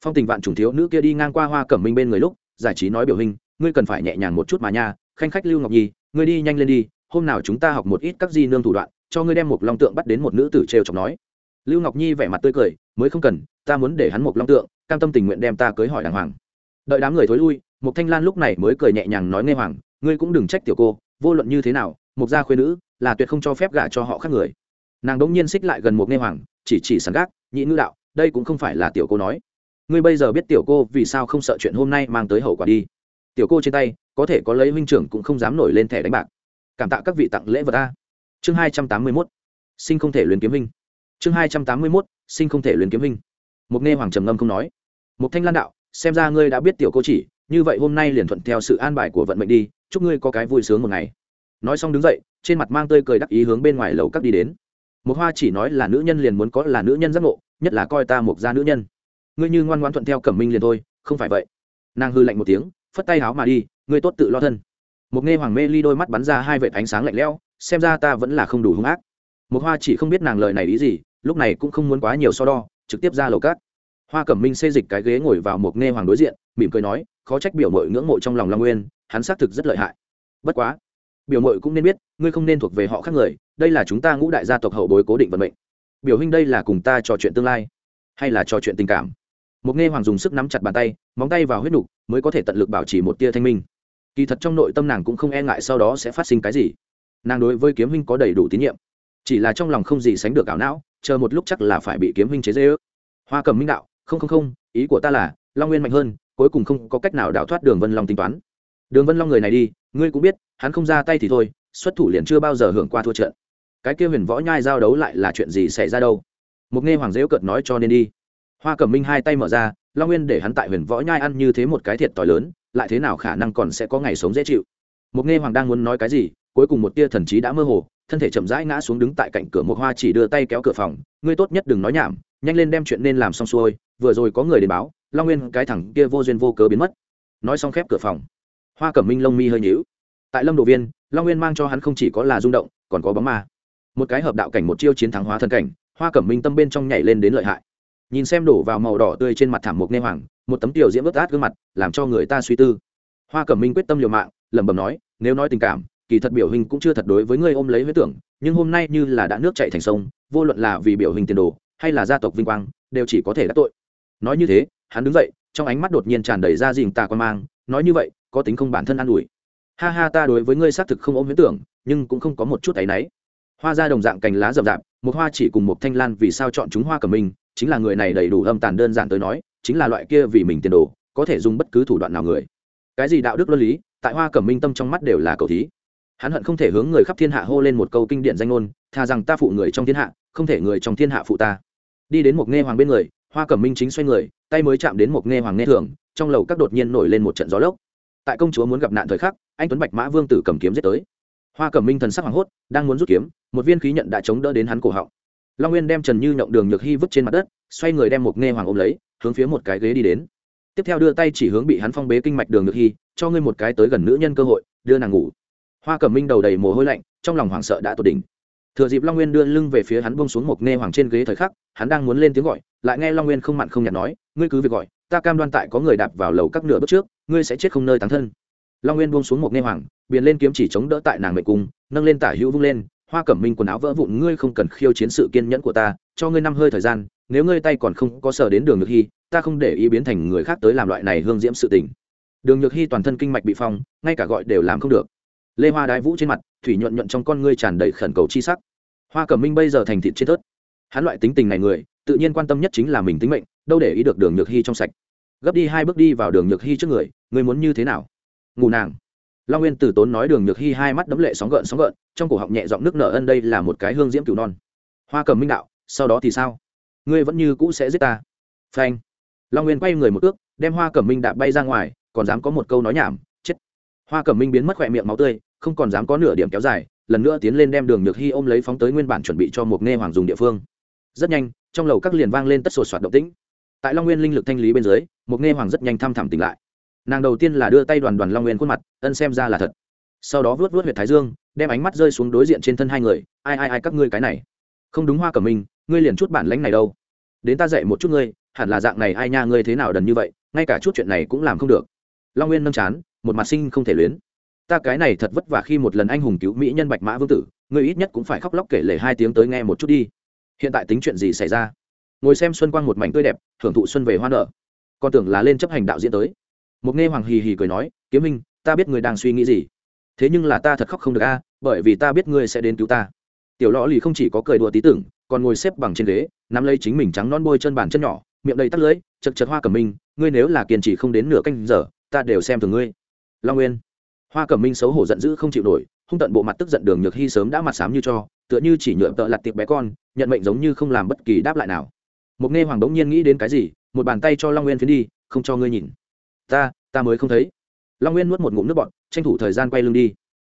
Phong tình vạn trùng thiếu nữ kia đi ngang qua hoa cẩm minh bên người lúc, giải trí nói biểu hình, ngươi cần phải nhẹ nhàng một chút mà nha, khanh khách lưu ngọc nhi, ngươi đi nhanh lên đi, hôm nào chúng ta học một ít các di nương thủ đoạn, cho ngươi đem một long tượng bắt đến một nữ tử trêu chọc nói. Lưu ngọc nhi vẻ mặt tươi cười, mới không cần, ta muốn để hắn một long tượng, cam tâm tình nguyện đem ta cưới hỏi đàng hoàng. Đợi đám người thối lui một thanh lan lúc này mới cười nhẹ nhàng nói nghe hoàng, ngươi cũng đừng trách tiểu cô vô luận như thế nào một gia khuyên nữ là tuyệt không cho phép gả cho họ khác người. Nàng đống nhiên xích lại gần một nghe hoàng, chỉ chỉ sẵn gác, nhị ngữ đạo, đây cũng không phải là tiểu cô nói. Ngươi bây giờ biết tiểu cô vì sao không sợ chuyện hôm nay mang tới hậu quả đi. Tiểu cô trên tay, có thể có lấy huynh trưởng cũng không dám nổi lên thẻ đánh bạc. Cảm tạ các vị tặng lễ vật ta chương hai trăm tám mươi mốt, sinh không thể luyện kiếm huynh. Chương hai trăm tám mươi mốt, sinh không thể luyện kiếm huynh. Mục nghe hoàng trầm ngâm không nói. Mục thanh lan đạo, xem ra ngươi đã biết tiểu cô chỉ như vậy hôm nay liền thuận theo sự an bài của vận mệnh đi, chúc ngươi có cái vui sướng một ngày. Nói xong đứng dậy, trên mặt mang tươi cười đắc ý hướng bên ngoài lầu các đi đến. Một hoa chỉ nói là nữ nhân liền muốn có là nữ nhân giác ngộ, nhất là coi ta một gia nữ nhân. Ngươi như ngoan ngoan thuận theo cẩm minh liền thôi, không phải vậy. Nàng hư lạnh một tiếng, phất tay háo mà đi, ngươi tốt tự lo thân. Một nghe hoàng mê ly đôi mắt bắn ra hai vệt ánh sáng lạnh lẽo, xem ra ta vẫn là không đủ hung ác. Một hoa chỉ không biết nàng lời này ý gì, lúc này cũng không muốn quá nhiều so đo, trực tiếp ra lầu cát hoa cẩm minh xê dịch cái ghế ngồi vào một nghe hoàng đối diện, mỉm cười nói, khó trách biểu mội ngưỡng mộ trong lòng long nguyên, hắn xác thực rất lợi hại. Bất quá, biểu mội cũng nên biết, ngươi không nên thuộc về họ khác người, đây là chúng ta ngũ đại gia tộc hậu bối cố định vận mệnh. Biểu huynh đây là cùng ta trò chuyện tương lai, hay là trò chuyện tình cảm? Một nghe hoàng dùng sức nắm chặt bàn tay, móng tay vào huyết nục, mới có thể tận lực bảo trì một tia thanh minh. Kỳ thật trong nội tâm nàng cũng không e ngại sau đó sẽ phát sinh cái gì. Nàng đối với kiếm huynh có đầy đủ tín nhiệm. Chỉ là trong lòng không gì sánh được ảo não, chờ một lúc chắc là phải bị kiếm huynh chế dê ước hoa cầm minh đạo không không không, ý của ta là, long nguyên mạnh hơn, cuối cùng không có cách nào đào thoát đường vân long tính toán. Đường vân long người này đi, ngươi cũng biết, hắn không ra tay thì thôi, xuất thủ liền chưa bao giờ hưởng qua thua trận. Cái kia huyền võ nhai giao đấu lại là chuyện gì xảy ra đâu? Một nghe hoàng dễu cợt nói cho nên đi. Hoa cẩm minh hai tay mở ra, long nguyên để hắn tại huyền võ nhai ăn như thế một cái thiệt t h i lớn, lại thế nào khả năng còn sẽ có ngày sống dễ chịu? Một nghe hoàng đang muốn nói cái gì, cuối cùng một tia thần trí đã mơ hồ, thân thể chậm rãi ngã xuống đứng tại cạnh cửa một hoa chỉ đưa tay kéo cửa phòng, ngươi tốt nhất đừng nói nhảm nhanh lên đem chuyện nên làm xong xuôi, vừa rồi có người đến báo, long nguyên cái thẳng kia vô duyên vô cớ biến mất. Nói xong khép cửa phòng. Hoa cẩm minh lông mi hơi nhíu. Tại lâm đồ viên, long nguyên mang cho hắn không chỉ có là rung động, còn có bóng ma. Một cái hợp đạo cảnh một chiêu chiến thắng hóa thân cảnh, hoa cẩm minh tâm bên trong nhảy lên đến lợi hại. Nhìn xem đổ vào màu đỏ tươi trên mặt thảm mộc nê hoàng, một tấm tiểu diễm ướt át gương mặt, làm cho người ta suy tư. Hoa cẩm minh quyết tâm liều mạng, lẩm bẩm nói, nếu nói tình cảm, kỳ thật biểu hình cũng chưa thật đối với ngươi ôm lấy huyết tưởng, nhưng hôm nay như là đã nước chạy thành sông, vô luận là vì biểu hình tiền đồ hay là gia tộc vinh quang, đều chỉ có thể đắc tội. Nói như thế, hắn đứng dậy, trong ánh mắt đột nhiên tràn đầy ra dình tà quan mang, nói như vậy, có tính không bản thân an ủi. Ha ha, ta đối với ngươi xác thực không ôm huyễn tưởng, nhưng cũng không có một chút áy náy. Hoa ra đồng dạng cành lá rậm rạp, một hoa chỉ cùng một thanh lan vì sao chọn chúng hoa cầm mình, chính là người này đầy đủ âm tàn đơn giản tới nói, chính là loại kia vì mình tiền đồ, có thể dùng bất cứ thủ đoạn nào người. Cái gì đạo đức luân lý, tại hoa cẩm minh tâm trong mắt đều là cầu thí hắn hận không thể hướng người khắp thiên hạ hô lên một câu kinh điển danh ngôn thà rằng ta phụ người trong thiên hạ, không thể người trong thiên hạ phụ ta. Đi đến một nghe hoàng bên người, hoa cẩm minh chính xoay người, tay mới chạm đến một nghe hoàng nghe thường, trong lầu các đột nhiên nổi lên một trận gió lốc. Tại công chúa muốn gặp nạn thời khắc, anh tuấn bạch mã vương tử cầm kiếm giết tới. Hoa cẩm minh thần sắc hoảng hốt, đang muốn rút kiếm, một viên khí nhận đã chống đỡ đến hắn cổ họng. Long nguyên đem trần như nhộng đường nhược hy vứt trên mặt đất, xoay người đem một nghe hoàng ôm lấy, hướng phía một cái ghế đi đến. Tiếp theo đưa tay chỉ hướng bị hắn phong bế kinh mạch đường nhược hy, cho ngươi một cái tới gần nữ nhân cơ hội, đưa nàng ngủ hoa cẩm minh đầu đầy mồ hôi lạnh, trong lòng hoảng sợ đã tột đỉnh. Thừa dịp long nguyên đưa lưng về phía hắn bông xuống một nghe hoàng trên ghế thời khắc, hắn đang muốn lên tiếng gọi, lại nghe long nguyên không mặn không nhạt nói, ngươi cứ việc gọi, ta cam đoan tại có người đạp vào lầu các nửa bước trước, ngươi sẽ chết không nơi thắng thân. Long nguyên buông xuống một nghe hoàng biển lên kiếm chỉ chống đỡ tại nàng mệnh cung, nâng lên tả hữu vung lên, hoa cẩm minh quần áo vỡ vụn, ngươi không cần khiêu chiến sự kiên nhẫn của ta, cho ngươi năm hơi thời gian, nếu ngươi tay còn không có sờ đến đường nhược hy ta không để ý biến thành người khác tới làm loại này hương diễm sự tình. Đường nhược hy toàn thân kinh mạch bị phong, ngay cả gọi đều làm không được lê hoa đái vũ trên mặt, thủy nhuận nhuận trong con ngươi tràn đầy khẩn cầu chi sắc. Hoa cẩm minh bây giờ thành thịt trên tớt hắn loại tính tình này người, tự nhiên quan tâm nhất chính là mình tính mệnh, đâu để ý được đường nhược hy trong sạch. Gấp đi hai bước đi vào đường nhược hy trước người người muốn như thế nào? Ngủ nàng. Long nguyên tử tốn nói đường nhược hy hai mắt đấm lệ sóng gợn sóng gợn, trong cổ họng nhẹ giọng nước nở ân đây là một cái hương diễm cửu non. Hoa cầm minh đạo, sau đó thì sao? Ngươi vẫn như cũ sẽ giết ta. Phanh. Long nguyên quay người một ước, đem hoa cẩm minh đạp bay ra ngoài, còn dám có một câu nói nhảm hoa cẩm minh biến mất khỏe miệng máu tươi, không còn dám có nửa điểm kéo dài, lần nữa tiến lên đem đường nhược hy ôm lấy phóng tới nguyên bản chuẩn bị cho một nghe hoàng dùng địa phương. Rất nhanh, trong lầu các liền vang lên tất sột soạt động tĩnh. Tại long nguyên linh lực thanh lý bên dưới, một nghe hoàng rất nhanh thăm thẳm tỉnh lại. Nàng đầu tiên là đưa tay đoàn đoàn long nguyên khuôn mặt, ân xem ra là thật. Sau đó vớt vớt huyệt thái dương, đem ánh mắt rơi xuống đối diện trên thân hai người, ai ai ai, các ngươi cái này. Không đúng hoa cẩm minh, ngươi liền chút bản lãnh này đâu. Đến ta dạy một chút ngươi, hẳn là dạng này, ai nha, ngươi thế nào đần như vậy, ngay cả chút chuyện này cũng làm không được. Long nguyên nâng chán một mặt sinh không thể luyến. Ta cái này thật vất vả khi một lần anh hùng cứu mỹ nhân bạch mã vương tử ngươi ít nhất cũng phải khóc lóc kể lể hai tiếng tới nghe một chút đi. Hiện tại tính chuyện gì xảy ra? Ngồi xem xuân quang một mảnh tươi đẹp hưởng thụ xuân về hoa nở. Con tưởng là lên chấp hành đạo diễn tới. Một nghe hoàng hì hì cười nói kiếm minh ta biết người đang suy nghĩ gì. Thế nhưng là ta thật khóc không được a bởi vì ta biết ngươi sẽ đến cứu ta. Tiểu lõ lì không chỉ có cười đùa tí tưởng còn ngồi xếp bằng trên ghế nắm lấy chính mình trắng non bôi chân bàn chân nhỏ miệng đầy tắt lưỡi, chật chật hoa cẩm minh ngươi nếu là kiên trì không đến nửa canh giờ ta đều xem thường ngươi long nguyên. Hoa cẩm minh xấu hổ giận dữ không chịu nổi, hung tận bộ mặt tức giận đường nhược hy sớm đã mặt sám như cho, tựa như chỉ nhựa tợ lặt tiệp bé con, nhận mệnh giống như không làm bất kỳ đáp lại nào. Mục nghe hoàng đống nhiên nghĩ đến cái gì, một bàn tay cho long nguyên phiến đi, không cho ngươi nhìn. Ta ta mới không thấy. Long nguyên nuốt một ngụm nước bọt, tranh thủ thời gian quay lưng đi.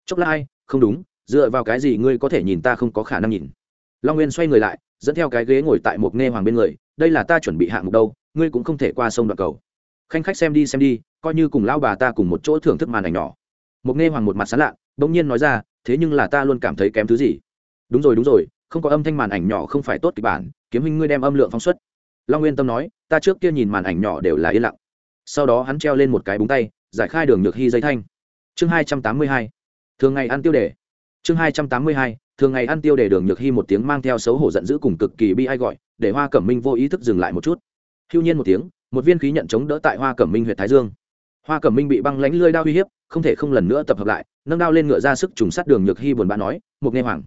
Chốc lai không đúng, dựa vào cái gì ngươi có thể nhìn ta không có khả năng nhìn. Long nguyên xoay người lại, dẫn theo cái ghế ngồi tại một nghe hoàng bên người, đây là ta chuẩn bị hạng mục đâu, ngươi cũng không thể qua sông đoạn cầu. Khanh khách xem đi xem đi coi như cùng lao bà ta cùng một chỗ thưởng thức màn ảnh nhỏ. Một nghe hoàng một mặt sán lạ bỗng nhiên nói ra, thế nhưng là ta luôn cảm thấy kém thứ gì? Đúng rồi đúng rồi, không có âm thanh màn ảnh nhỏ không phải tốt kịch bản, kiếm hình ngươi đem âm lượng phóng xuất. Long nguyên tâm nói, ta trước kia nhìn màn ảnh nhỏ đều là yên lặng. Sau đó hắn treo lên một cái búng tay, giải khai đường nhược hy dây thanh. Chương hai trăm tám mươi hai, thường ngày ăn tiêu đề. Chương hai trăm tám mươi hai, thường ngày ăn tiêu đề đường nhược hy một tiếng mang theo xấu hổ giận dữ cùng cực kỳ bi ai gọi, để hoa cẩm minh vô ý thức dừng lại một chút. Hưu nhiên một tiếng, một viên khí nhận chống đỡ tại hoa cẩm minh huyện thái dương hoa cẩm minh bị băng lánh lưới đao uy hiếp, không thể không lần nữa tập hợp lại, nâng đao lên ngựa ra sức trùng sát đường nhược hy buồn bã nói, Mục nghe hoàng,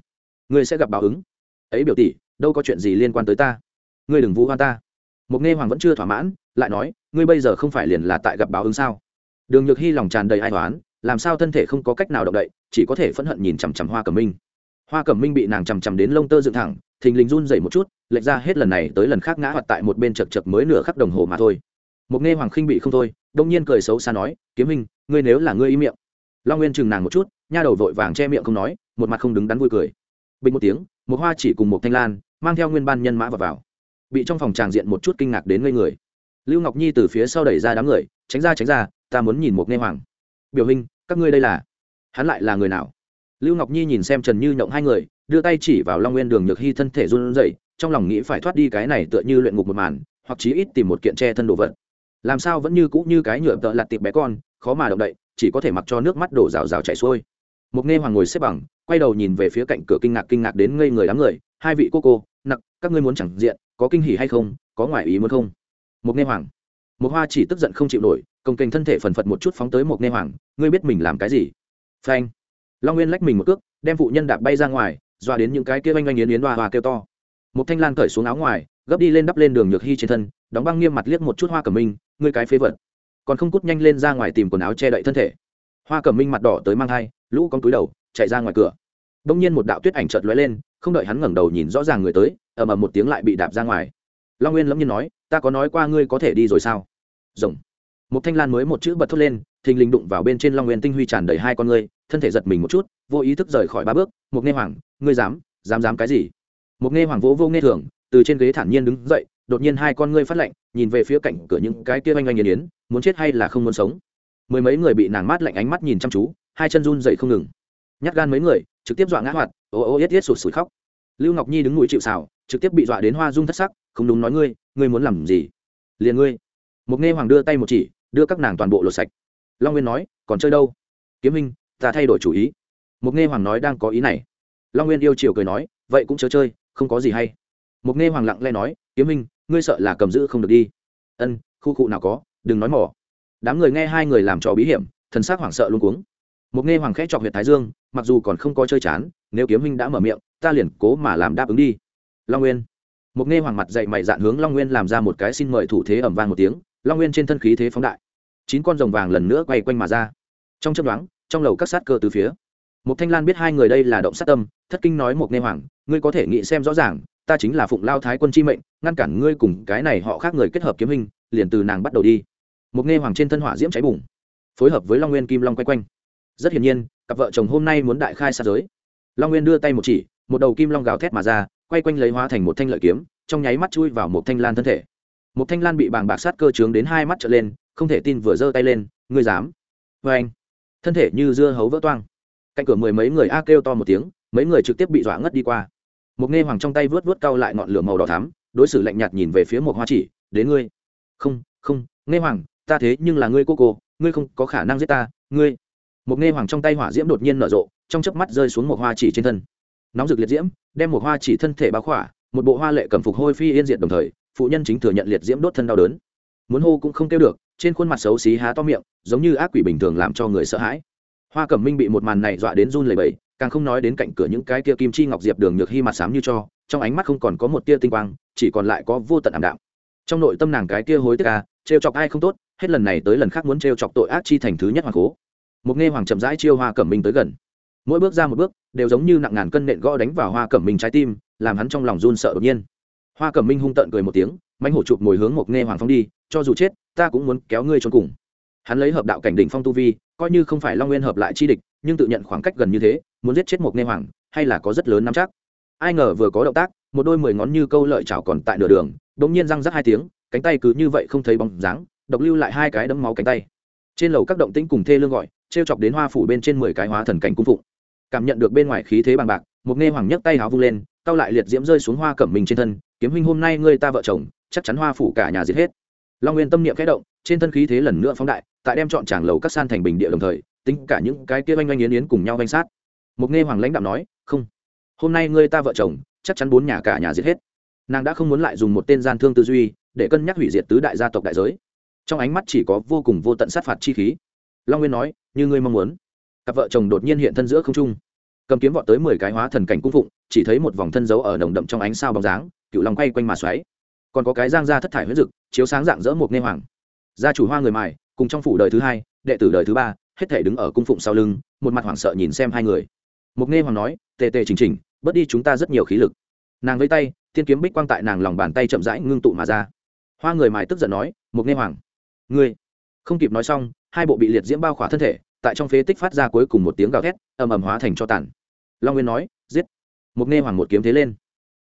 ngươi sẽ gặp báo ứng. Ấy biểu tỷ, đâu có chuyện gì liên quan tới ta. Ngươi đừng vũ hoa ta. Mục nghe hoàng vẫn chưa thỏa mãn, lại nói, ngươi bây giờ không phải liền là tại gặp báo ứng sao? Đường nhược hy lòng tràn đầy ai toán làm sao thân thể không có cách nào động đậy, chỉ có thể phẫn hận nhìn chằm chằm hoa cẩm minh. Hoa cẩm minh bị nàng chằm chằm đến lông tơ dựng thẳng, thình lình run dậy một chút, lệch ra hết lần này tới lần khác ngã hoạt tại một bên chật chật mới nửa khắc đồng hồ mà thôi một nghe hoàng khinh bị không thôi đông nhiên cười xấu xa nói kiếm hình ngươi nếu là ngươi im miệng. Long nguyên chừng nàng một chút nha đầu vội vàng che miệng không nói một mặt không đứng đắn vui cười. Bình một tiếng một hoa chỉ cùng một thanh lan mang theo nguyên ban nhân mã vào, vào. bị trong phòng tràng diện một chút kinh ngạc đến ngây người. Lưu ngọc nhi từ phía sau đẩy ra đám người tránh ra tránh ra ta muốn nhìn một nghe hoàng. Biểu hình các ngươi đây là? Hắn lại là người nào? Lưu ngọc nhi nhìn xem trần như nhộng hai người đưa tay chỉ vào long nguyên đường nhược hy thân thể run rẩy trong lòng nghĩ phải thoát đi cái này tựa như luyện ngục một màn hoặc chí ít tìm một kiện tre thân đồ vật làm sao vẫn như cũ như cái nhựa tợ lặt tiệp bé con, khó mà động đậy, chỉ có thể mặc cho nước mắt đổ rào rào chảy xuôi. Mục nghe hoàng ngồi xếp bằng, quay đầu nhìn về phía cạnh cửa kinh ngạc kinh ngạc đến ngây người đám người, hai vị cô cô, nặc, các ngươi muốn chẳng diện, có kinh hỉ hay không, có ngoại ý muốn không? Mục nghe hoàng mục hoa chỉ tức giận không chịu nổi, công kềnh thân thể phần phật một chút phóng tới Mục nghe hoàng, ngươi biết mình làm cái gì? Phanh. Long nguyên lách mình một cước, đem phụ nhân đạp bay ra ngoài, doa đến những cái kia oanh oanh yến yến hoa hoa kêu to. Một thanh lan cởi xuống áo ngoài gấp đi lên đắp lên đường nhược hy trên thân, đóng băng nghiêm mặt liếc một chút hoa cẩm minh, ngươi cái phế vật. Còn không cút nhanh lên ra ngoài tìm quần áo che đậy thân thể. Hoa cẩm minh mặt đỏ tới mang thai, lũ con túi đầu, chạy ra ngoài cửa. Đông nhiên một đạo tuyết ảnh chợt lóe lên, không đợi hắn ngẩng đầu nhìn rõ ràng người tới, ầm ầm một tiếng lại bị đạp ra ngoài. Long nguyên lẫm nhiên nói, ta có nói qua ngươi có thể đi rồi sao? Rồng. Một thanh lan mới một chữ bật thốt lên, thình lình đụng vào bên trên long nguyên tinh huy tràn đầy hai con ngươi, thân thể giật mình một chút, vô ý thức rời khỏi ba bước một nghe hoàng, ngươi dám dám dám cái gì? Một nghe hoàng vỗ vô nghe thường từ trên ghế thản nhiên đứng dậy, đột nhiên hai con ngươi phát lạnh, nhìn về phía cạnh cửa những cái kia oanh oanh nghiền yến muốn chết hay là không muốn sống. Mười mấy người bị nàng mát lạnh ánh mắt nhìn chăm chú, hai chân run dậy không ngừng. Nhát gan mấy người, trực tiếp dọa ngã hoạt, ô ô yết yết sụt sụt khóc. Lưu ngọc nhi đứng mũi chịu xào trực tiếp bị dọa đến hoa dung thất sắc, không đúng nói ngươi ngươi muốn làm gì? Liền ngươi. Một nghe hoàng đưa tay một chỉ, đưa các nàng toàn bộ lột sạch. Long nguyên nói, còn chơi đâu? Kiếm minh, ta thay đổi chủ ý. Một nghe hoàng nói đang có ý này. Long nguyên yêu chiều cười nói, vậy cũng chớ chơi, không có gì hay mục nghe hoàng lặng lẽ nói, kiếm minh, ngươi sợ là cầm giữ không được đi. Ân, khu cụ nào có, đừng nói mỏ đám người nghe hai người làm trò bí hiểm, thần sắc hoảng sợ luôn cuống. Mục nghe hoàng khẽ chọc huyện thái dương, mặc dù còn không có chơi chán, nếu kiếm minh đã mở miệng, ta liền cố mà làm đáp ứng đi. Long nguyên. Mục nghe hoàng mặt dậy mày dạn hướng long nguyên làm ra một cái xin mời thủ thế ẩm vang một tiếng, long nguyên trên thân khí thế phóng đại. Chín con rồng vàng lần nữa quay quanh mà ra. Trong chấp đoán trong lầu các sát cơ từ phía. Mục thanh lan biết hai người đây là động sát tâm, thất kinh nói Mục Nghi hoàng, ngươi có thể nghĩ xem rõ ràng ta chính là phụng lao thái quân chi mệnh, ngăn cản ngươi cùng cái này họ khác người kết hợp kiếm hình, liền từ nàng bắt đầu đi. Một nghe hoàng trên thân hỏa diễm cháy bùng, phối hợp với long nguyên kim long quay quanh. Rất hiển nhiên, cặp vợ chồng hôm nay muốn đại khai sát giới. Long nguyên đưa tay một chỉ, một đầu kim long gào thét mà ra, quay quanh lấy hóa thành một thanh lợi kiếm, trong nháy mắt chui vào một thanh lan thân thể. Một thanh lan bị bàng bạc sát cơ trướng đến hai mắt trở lên, không thể tin vừa giơ tay lên, ngươi dám? Vê anh, thân thể như dưa hấu vỡ toang. Cạnh cửa mười mấy người a kêu to một tiếng, mấy người trực tiếp bị dọa ngất đi qua một nghe hoàng trong tay vớt vớt cao lại ngọn lửa màu đỏ thắm, đối xử lạnh nhạt nhìn về phía một hoa chỉ, đến ngươi. Không không nghe hoàng, ta thế nhưng là ngươi cô cô, ngươi không có khả năng giết ta, ngươi. Một nghe hoàng trong tay hỏa diễm đột nhiên nở rộ, trong chớp mắt rơi xuống một hoa chỉ trên thân. Nóng rực liệt diễm, đem một hoa chỉ thân thể bao khỏa, một bộ hoa lệ cầm phục hôi phi yên diệt đồng thời, phụ nhân chính thừa nhận liệt diễm đốt thân đau đớn. Muốn hô cũng không kêu được, trên khuôn mặt xấu xí há to miệng, giống như ác quỷ bình thường làm cho người sợ hãi. Hoa cẩm minh bị một màn này dọa đến run lẩy bẩy càng không nói đến cạnh cửa những cái kia kim chi ngọc diệp đường nhược hy mặt xám như cho, trong ánh mắt không còn có một tia tinh quang, chỉ còn lại có vô tận ảm đạm. Trong nội tâm nàng cái kia hối tiếc ca trêu chọc ai không tốt, hết lần này tới lần khác muốn trêu chọc tội ác chi thành thứ nhất hoàng cố. Một nghe hoàng chậm rãi chiêu hoa cẩm minh tới gần. Mỗi bước ra một bước, đều giống như nặng ngàn cân nện gõ đánh vào hoa cẩm minh trái tim, làm hắn trong lòng run sợ đột nhiên. Hoa cẩm minh hung tợn cười một tiếng mánh hổ chụp ngồi hướng một nghe hoàng phong đi, cho dù chết, ta cũng muốn kéo ngươi trốn cùng. Hắn lấy hợp đạo cảnh đỉnh phong tu vi, coi như không phải long nguyên hợp lại chi địch nhưng tự nhận khoảng cách gần như thế, muốn giết chết một nghe hoàng, hay là có rất lớn nắm chắc. Ai ngờ vừa có động tác, một đôi mười ngón như câu lợi chảo còn tại nửa đường đ ỗ n g nhiên răng rắc hai tiếng, cánh tay cứ như vậy không thấy bóng dáng, độc lưu lại hai cái đấm máu cánh tay. Trên lầu các động tĩnh cùng thê lương gọi t r e o chọc đến hoa phủ bên trên mười cái hóa thần cảnh cung phụng. Cảm nhận được bên ngoài khí thế bằng bạc, một nghe hoàng nhấc tay háo vung lên cao lại liệt diễm rơi xuống hoa cẩm mình trên thân, kiếm huynh, hôm nay ngươi ta vợ chồng, chắc chắn hoa phủ cả nhà giết hết. Long nguyên tâm niệm kẽ động, trên thân khí thế lần nữa phóng đại, tại đem chọn tràng lầu các san thành bình địa đồng thời tính cả những cái kia oanh oanh yến yến cùng nhau oanh sát. Một nghe hoàng lãnh đạo nói, không, hôm nay ngươi ta vợ chồng, chắc chắn bốn nhà cả nhà giết hết. Nàng đã không muốn lại dùng một tên gian thương tư duy để cân nhắc hủy diệt tứ đại gia tộc đại giới. Trong ánh mắt chỉ có vô cùng vô tận sát phạt chi khí. Long nguyên nói, như ngươi mong muốn. Cặp vợ chồng đột nhiên hiện thân giữa không trung. Cầm kiếm vọt tới mười cái hóa thần cảnh cung phụng, chỉ thấy một vòng thân dấu ở nồng đậm trong ánh sao bóng dáng, cựu long quay quanh mà xoáy. Còn có cái giang ra thất thải huyết dực, chiếu sáng dạng dỡ một nghe hoàng. Gia chủ hoa người mài, cùng trong phủ đời thứ hai, đệ tử đời thứ ba hết thể đứng ở cung phụng sau lưng, một mặt hoảng sợ nhìn xem hai người. Mục nghe hoàng nói, tề tề chỉnh chỉnh, bớt đi chúng ta rất nhiều khí lực. Nàng với tay tiên kiếm bích quang tại nàng lòng bàn tay chậm rãi ngưng tụ mà ra. Hoa người mài tức giận nói, mục nghe hoàng, ngươi không kịp nói xong, hai bộ bị liệt diễm bao khỏa thân thể, tại trong phế tích phát ra cuối cùng một tiếng gào thét, ầm ầm hóa thành cho tàn. Long nguyên nói, giết. Mục nghe hoàng một kiếm thế lên.